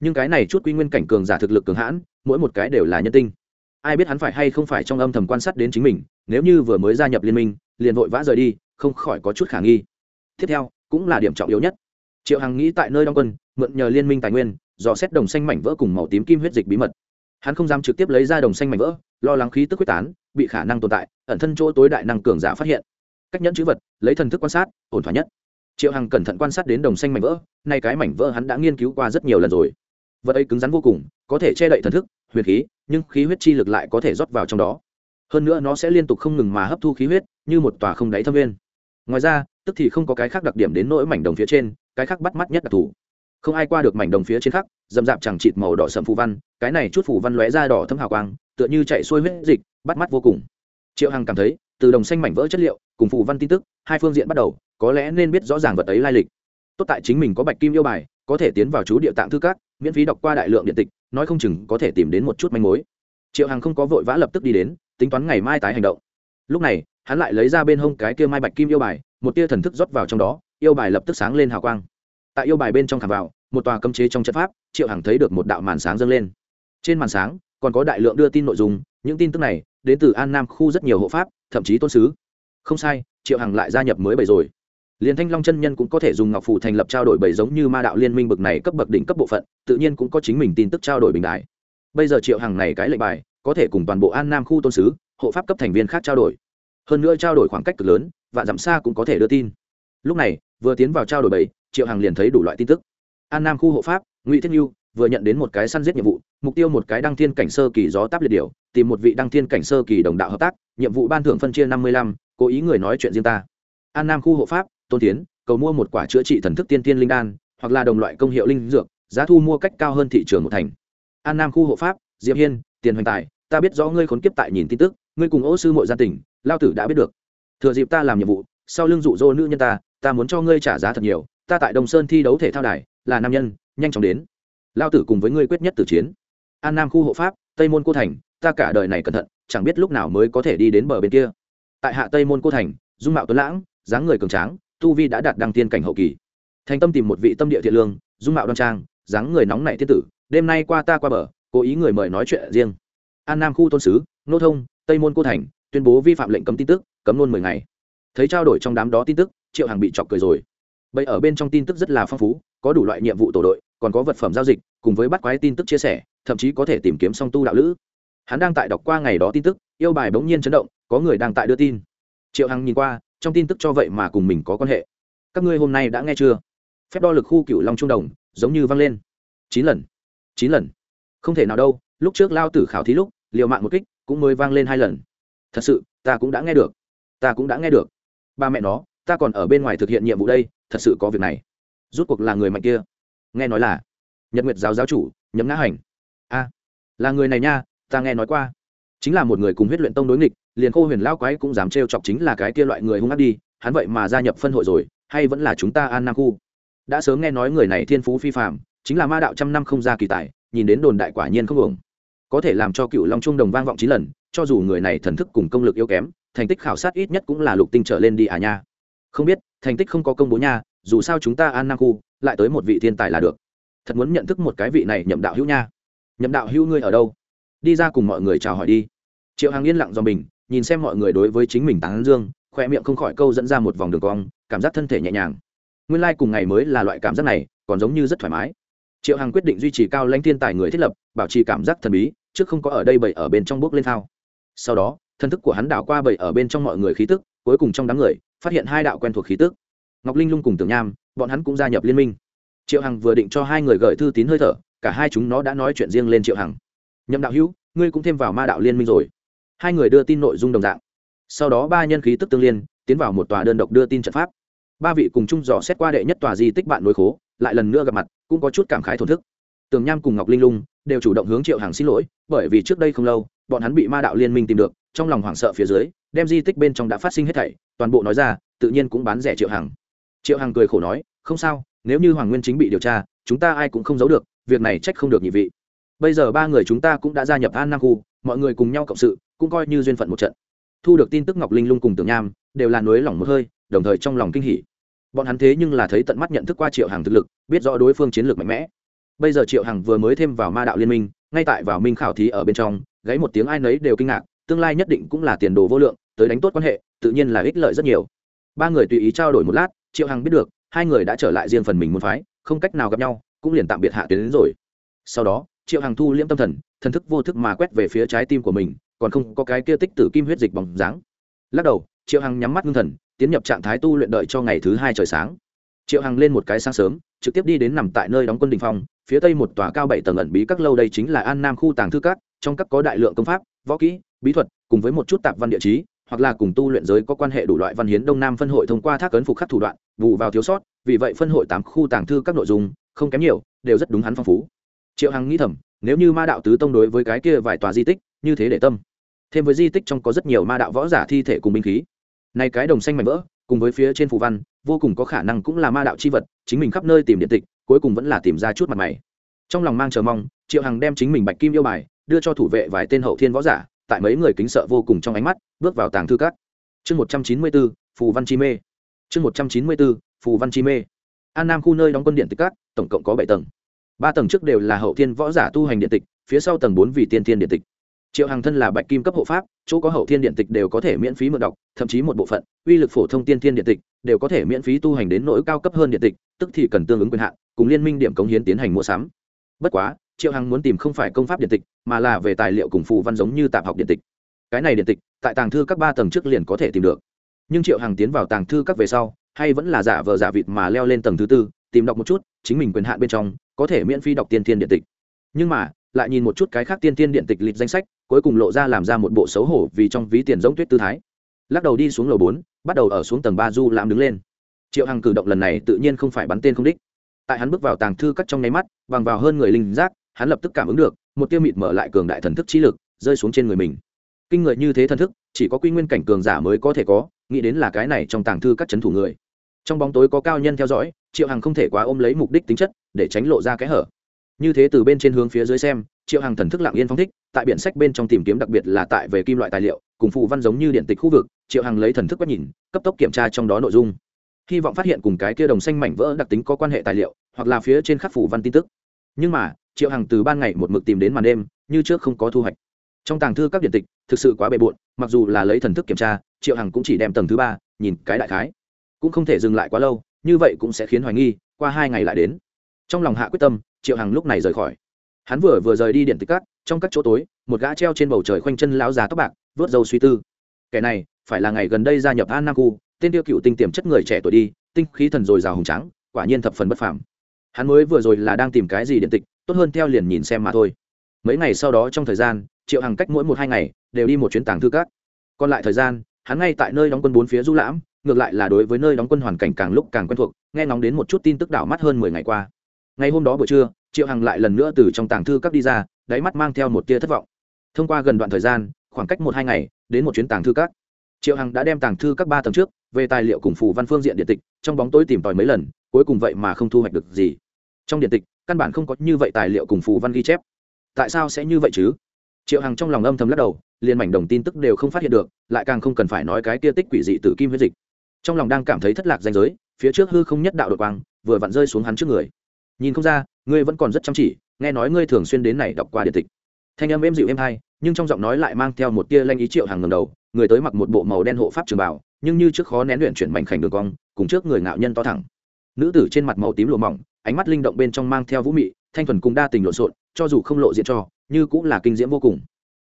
Nhưng cái này chút quy nguyên cảnh cường giả thực lực cường hãn, mỗi một cái đều là nhân tinh. Ai biết hắn phải hay không phải trong âm thầm quan sát đến chính mình, nếu như vừa mới gia nhập liên minh, liền vội vã rời đi, không khỏi có chút khả nghi. Tiếp theo, cũng là điểm trọng yếu nhất. Triệu hằng nghĩ tại nơi đóng quân, mượn nhờ liên minh tài nguyên dò xét đồng xanh mảnh vỡ cùng màu tím kim huyết dịch bí mật. Hắn không dám trực tiếp lấy ra đồng xanh mảnh vỡ, lo lắng khí tức quyết tán, bị khả năng tồn tại, ẩn thân chỗ tối đại năng cường giả phát hiện. Cách nhẫn chữ vật, lấy thần thức quan sát, ổn thỏa nhất. Triệu hằng cẩn thận quan sát đến đồng xanh mảnh vỡ, nay cái mảnh vỡ hắn đã nghiên cứu qua rất nhiều lần rồi. Vật ấy cứng rắn vô cùng, có thể che đậy thần thức, huyền khí, nhưng khí huyết chi lực lại có thể rót vào trong đó. Hơn nữa nó sẽ liên tục không ngừng mà hấp thu khí huyết, như một tòa không đáy thâm viên. Ngoài ra, tức thì không có cái khác đặc điểm đến nỗi mảnh đồng phía trên, cái khác bắt mắt nhất đặc thù không ai qua được mảnh đồng phía trên khác, dầm dạp chẳng chịt màu đỏ sậm phù văn, cái này chút phù văn lóe ra đỏ thâm hào quang, tựa như chạy xuôi huyết dịch, bắt mắt vô cùng. Triệu hằng cảm thấy, từ đồng xanh mảnh vỡ chất liệu, cùng phù văn tin tức, hai phương diện bắt đầu, có lẽ nên biết rõ ràng vật ấy lai lịch. Tốt tại chính mình có bạch kim yêu bài, có thể tiến vào chú địa tạng thư các, miễn phí đọc qua đại lượng điện tịch, nói không chừng có thể tìm đến một chút manh mối. Triệu hằng không có vội vã lập tức đi đến, tính toán ngày mai tái hành động. Lúc này, hắn lại lấy ra bên hông cái kia mai bạch kim yêu bài, một tia thần thức rót vào trong đó, yêu bài lập tức sáng lên hào quang. Tại yêu bài bên trong khảm vào một tòa cấm chế trong trận pháp, triệu hằng thấy được một đạo màn sáng dâng lên. Trên màn sáng, còn có đại lượng đưa tin nội dung, những tin tức này đến từ an nam khu rất nhiều hộ pháp, thậm chí tôn sứ. Không sai, triệu hằng lại gia nhập mới bảy rồi. Liền thanh long chân nhân cũng có thể dùng ngọc phủ thành lập trao đổi bảy giống như ma đạo liên minh bực này cấp bậc đỉnh cấp bộ phận, tự nhiên cũng có chính mình tin tức trao đổi bình đại. Bây giờ triệu hằng này cái lệnh bài, có thể cùng toàn bộ an nam khu tôn sứ, hộ pháp cấp thành viên khác trao đổi. Hơn nữa trao đổi khoảng cách cực lớn và giảm xa cũng có thể đưa tin. Lúc này, vừa tiến vào trao đổi bảy, triệu hằng liền thấy đủ loại tin tức an nam khu hộ pháp, ngụy thiết nhu, vừa nhận đến một cái săn giết nhiệm vụ, mục tiêu một cái đăng thiên cảnh sơ kỳ gió táp liệt điều, tìm một vị đăng thiên cảnh sơ kỳ đồng đạo hợp tác, nhiệm vụ ban thưởng phân chia năm mươi lăm, cố ý người nói chuyện riêng ta. An nam khu hộ pháp, tôn tiến cầu mua một quả chữa trị thần thức tiên tiên linh đan, hoặc là đồng loại công hiệu linh dược, giá thu mua cách cao hơn thị trường một thành. An nam khu hộ pháp, diệp hiên, tiền hoành tài, ta biết rõ ngươi khốn kiếp tại nhìn tin tức, ngươi cùng ô sư mội gia tỉnh lao tử đã biết được. Thừa dịp ta làm nhiệm vụ, sau lưng dụ dỗ nữ nhân ta ta muốn cho ngươi trả giá thật nhiều, ta tại đồng sơn thi đấu thể thao đài là nam nhân nhanh chóng đến. Lao tử cùng với ngươi quyết nhất tử chiến. An nam khu hộ pháp tây môn cô thành ta cả đời này cẩn thận chẳng biết lúc nào mới có thể đi đến bờ bên kia. Tại hạ tây môn cô thành dung mạo tuấn lãng dáng người cường tráng tu vi đã đạt đăng tiên cảnh hậu kỳ. Thành tâm tìm một vị tâm địa thiện lương dung mạo đoan trang dáng người nóng nảy thiên tử đêm nay qua ta qua bờ cố ý người mời nói chuyện riêng. An nam khu tôn sứ nô thông tây môn cô thành tuyên bố vi phạm lệnh cấm tin tức cấm luôn mười ngày. Thấy trao đổi trong đám đó tin tức triệu hàng bị chọc cười rồi. Bậy ở bên trong tin tức rất là phong phú, có đủ loại nhiệm vụ tổ đội, còn có vật phẩm giao dịch, cùng với bắt quái tin tức chia sẻ, thậm chí có thể tìm kiếm song tu đạo lữ. Hắn đang tại đọc qua ngày đó tin tức, yêu bài bỗng nhiên chấn động, có người đang tại đưa tin. Triệu Hằng nhìn qua, trong tin tức cho vậy mà cùng mình có quan hệ. Các ngươi hôm nay đã nghe chưa? Phép đo lực khu Cửu Long trung đồng, giống như vang lên. chín lần. chín lần. Không thể nào đâu, lúc trước lao tử khảo thí lúc, liều mạng một kích, cũng mới vang lên hai lần. Thật sự, ta cũng đã nghe được. Ta cũng đã nghe được. Ba mẹ nó, ta còn ở bên ngoài thực hiện nhiệm vụ đây, thật sự có việc này rút cuộc là người mạnh kia. Nghe nói là nhật nguyệt giáo giáo chủ nhấm ngã hành. A, là người này nha, ta nghe nói qua. Chính là một người cùng huyết luyện tông đối nghịch, liền khô huyền lao quái cũng dám trêu chọc chính là cái kia loại người hung ác đi, hắn vậy mà gia nhập phân hội rồi, hay vẫn là chúng ta an nam khu? Đã sớm nghe nói người này thiên phú phi phạm chính là ma đạo trăm năm không ra kỳ tài, nhìn đến đồn đại quả nhiên không hưởng có thể làm cho cựu long trung đồng vang vọng chín lần, cho dù người này thần thức cùng công lực yếu kém, thành tích khảo sát ít nhất cũng là lục tinh trở lên đi à nha. Không biết, thành tích không có công bố nha dù sao chúng ta an nam khu, lại tới một vị thiên tài là được. Thật muốn nhận thức một cái vị này nhậm đạo hữu nha. Nhậm đạo hữu ngươi ở đâu? Đi ra cùng mọi người chào hỏi đi. Triệu Hằng yên lặng do mình, nhìn xem mọi người đối với chính mình tán dương khoe miệng không khỏi câu dẫn ra một vòng đường cong, cảm giác thân thể nhẹ nhàng. Nguyên lai、like、cùng ngày mới là loại cảm giác này, còn giống như rất thoải mái. Triệu hằng quyết định duy trì cao lãnh thiên tài người thiết lập, bảo trì cảm giác thần bí, trước không có ở đây bậy ở bên trong bước lên thao. Sau đó, thân thức của hắn đảo qua bậy ở bên trong mọi người khí tức, cuối cùng trong đám người, phát hiện hai đạo quen thuộc khí tức ngọc linh lung cùng tưởng nham, bọn hắn cũng gia nhập liên minh. Triệu hằng vừa định cho hai người gửi thư tín hơi thở, cả hai chúng nó đã nói chuyện riêng lên triệu hằng. Nhậm đạo hữu, ngươi cũng thêm vào ma đạo liên minh rồi. Hai người đưa tin nội dung đồng dạng. Sau đó ba nhân khí tức tương liên, tiến vào một tòa đơn độc đưa tin trận pháp. Ba vị cùng chung dò xét qua đệ nhất tòa di tích bạn nối khố, lại lần nữa gặp mặt, cũng có chút cảm khái thổn thức. Tường nham cùng ngọc linh lung đều chủ động hướng triệu hằng xin lỗi, bởi vì trước đây không lâu, bọn hắn bị ma đạo liên minh tìm được, trong lòng hoảng sợ phía dưới, đem di tích bên trong đã phát sinh hết thảy, toàn bộ nói ra, tự nhiên cũng bán rẻ triệu hằng triệu hằng cười khổ nói, không sao, nếu như hoàng nguyên chính bị điều tra, chúng ta ai cũng không giấu được, việc này trách không được nhị vị. Bây giờ ba người chúng ta cũng đã gia nhập an nam khu, mọi người cùng nhau cộng sự, cũng coi như duyên phận một trận. Thu được tin tức ngọc linh lung cùng tưởng nham, đều là nối lỏng một hơi, đồng thời trong lòng kinh hỉ. Bọn hắn thế nhưng là thấy tận mắt nhận thức qua triệu Hằng thực lực, biết rõ đối phương chiến lược mạnh mẽ. Bây giờ triệu hằng vừa mới thêm vào ma đạo liên minh, ngay tại vào minh khảo thí ở bên trong gáy một tiếng ai nấy đều kinh ngạc, tương lai nhất định cũng là tiền đồ vô lượng, tới đánh tốt quan hệ, tự nhiên là ích lợi rất nhiều ba người tùy ý trao đổi một lát, triệu hằng biết được, hai người đã trở lại riêng phần mình muốn phái, không cách nào gặp nhau, cũng liền tạm biệt hạ tuyến đến rồi. Sau đó, triệu hằng thu liễm tâm thần thần thức vô thức mà quét về phía trái tim của mình, còn không có cái kia tích tử kim huyết dịch bóng dáng. Lắc đầu, triệu hằng nhắm mắt ngưng thần, tiến nhập trạng thái tu luyện đợi cho ngày thứ hai trời sáng. Triệu hằng lên một cái sáng sớm, trực tiếp đi đến nằm tại nơi đóng quân đình phong, phía tây một tòa cao bảy tầng ẩn bí các lâu đây chính là an nam khu tàng thư các, trong các có đại lượng công pháp, võ kỹ, bí thuật, cùng với một chút tạp văn địa chí hoặc là cùng tu luyện giới có quan hệ đủ loại văn hiến đông nam phân hội thông qua thác ấn phục khắc thủ đoạn vụ vào thiếu sót, vì vậy phân hội tám khu tàng thư các nội dung, không kém nhiều, đều rất đúng hắn phong phú. Triệu hằng nghĩ thầm, nếu như ma đạo tứ tông đối với cái kia vài tòa di tích, như thế để tâm. Thêm với di tích trong có rất nhiều ma đạo võ giả thi thể cùng binh khí. Nay cái đồng xanh mảnh vỡ, cùng với phía trên phù văn, vô cùng có khả năng cũng là ma đạo chi vật, chính mình khắp nơi tìm điện tịch, cuối cùng vẫn là tìm ra chút mặt mày. Trong lòng mang chờ mong, triệu hằng đem chính mình bạch kim yêu bài, đưa cho thủ vệ vài tên hậu thiên võ giả tại mấy người kính sợ vô cùng trong ánh mắt, bước vào tàng thư các. Chương một trăm chín mươi bốn, phù văn chi mê. Chương một trăm chín mươi bốn, phù văn chi mê. An nam khu nơi đóng quân điện tịch các, tổng cộng có bảy tầng. Ba tầng trước đều là hậu thiên võ giả tu hành điện tịch, phía sau tầng bốn vì tiên thiên điện tịch. Triệu hàng thân là bạch kim cấp hộ pháp, chỗ có hậu thiên điện tịch đều có thể miễn phí mượn đọc, thậm chí một bộ phận, uy lực phổ thông tiên thiên điện tịch, đều có thể miễn phí tu hành đến nỗi cao cấp hơn điện tịch, tức thì cần tương ứng quyền hạn, cùng liên minh điểm cống hiến tiến hành mua sắm. Bất quá triệu hằng muốn tìm không phải công pháp điện tịch, mà là về tài liệu cùng phù văn giống như tạp học điện tịch. Cái này điện tịch, tại tàng thư các ba tầng trước liền có thể tìm được. Nhưng triệu hằng tiến vào tàng thư các về sau, hay vẫn là giả vờ giả vịt mà leo lên tầng thứ tư, tìm đọc một chút, chính mình quyền hạn bên trong, có thể miễn phí đọc tiên tiên điện tịch. Nhưng mà, lại nhìn một chút cái khác tiên tiên điện tịch lịch danh sách, cuối cùng lộ ra làm ra một bộ xấu hổ vì trong ví tiền giống tuyết tư thái. Lắc đầu đi xuống lầu bốn, bắt đầu ở xuống tầng ba du lãm đứng lên. Triệu hằng cử động lần này tự nhiên không phải bắn tên không đích. Tại hắn bước vào tàng thư cắt trong nháy mắt, bằng vào hơn người linh giác hắn lập tức cảm ứng được, một tiêu mịt mở lại cường đại thần thức trí lực rơi xuống trên người mình. Kinh người như thế thần thức, chỉ có quy nguyên cảnh cường giả mới có thể có, nghĩ đến là cái này trong tàng thư các chấn thủ người. Trong bóng tối có cao nhân theo dõi, triệu hằng không thể quá ôm lấy mục đích tính chất, để tránh lộ ra kẽ hở. Như thế từ bên trên hướng phía dưới xem, triệu hằng thần thức lạng yên phong thích, tại biển sách bên trong tìm kiếm đặc biệt là tại về kim loại tài liệu, cùng phụ văn giống như điện tịch khu vực, triệu hằng lấy thần thức quét nhìn, cấp tốc kiểm tra trong đó nội dung. Hy vọng phát hiện cùng cái kia đồng xanh mảnh vỡ đặc tính có quan hệ tài liệu, hoặc là phía trên khắc phủ văn tin tức. Nhưng mà triệu hằng từ ban ngày một mực tìm đến màn đêm, như trước không có thu hoạch. Trong tàng thư các điện tịch, thực sự quá bề bộn, mặc dù là lấy thần thức kiểm tra, triệu hằng cũng chỉ đem tầng thứ ba, nhìn cái đại khái. Cũng không thể dừng lại quá lâu, như vậy cũng sẽ khiến hoài nghi, qua hai ngày lại đến. Trong lòng hạ quyết tâm, triệu hằng lúc này rời khỏi. Hắn vừa vừa rời đi điện tích cắt trong các chỗ tối, một gã treo trên bầu trời khoanh chân lão già tóc bạc, vớt dâu suy tư. Kẻ này, phải là ngày gần đây gia nhập an nam khu, tên tiêu cựu tinh tiềm chất người trẻ tuổi đi, tinh khí thần dồi dào hùng trắng quả nhiên thập phần bất phàm hắn mới vừa rồi là đang tìm cái gì điện tịch, tốt hơn theo liền nhìn xem mà thôi. Mấy ngày sau đó trong thời gian, triệu hằng cách mỗi một hai ngày, đều đi một chuyến tàng thư các. Còn lại thời gian, hắn ngay tại nơi đóng quân bốn phía du lãm, ngược lại là đối với nơi đóng quân hoàn cảnh càng lúc càng quen thuộc, nghe ngóng đến một chút tin tức đảo mắt hơn mười ngày qua. Ngày hôm đó buổi trưa, triệu hằng lại lần nữa từ trong tàng thư các đi ra, đáy mắt mang theo một tia thất vọng. Thông qua gần đoạn thời gian, khoảng cách một hai ngày, đến một chuyến tàng thư các. Triệu hằng đã đem tàng thư các ba tầng trước, về tài liệu cùng phù văn phương diện điện tịch, trong bóng tối tìm tòi mấy lần, cuối cùng vậy mà không thu hoạch được gì trong điện tịch, căn bản không có như vậy tài liệu cùng phù văn ghi chép. Tại sao sẽ như vậy chứ? Triệu hằng trong lòng âm thầm lắc đầu, liền mảnh đồng tin tức đều không phát hiện được, lại càng không cần phải nói cái kia tích quỷ dị tử kim huyết dịch. Trong lòng đang cảm thấy thất lạc danh giới, phía trước hư không nhất đạo đội quang, vừa vặn rơi xuống hắn trước người. Nhìn không ra, ngươi vẫn còn rất chăm chỉ, nghe nói ngươi thường xuyên đến này đọc qua điện tịch. Thanh âm êm dịu êm hay, nhưng trong giọng nói lại mang theo một tia lanh ý triệu hàng ngầm đầu, người tới mặc một bộ màu đen hộ pháp trường bảo nhưng như trước khó nén luyện chuyển mảnh khảnh đường cong, cùng trước người ngạo nhân to thẳng. Nữ tử trên mặt màu tím lụa mỏng ánh mắt linh động bên trong mang theo vũ mị, thanh thuần cùng đa tình lộn xộn, cho dù không lộ diện cho, như cũng là kinh diễm vô cùng.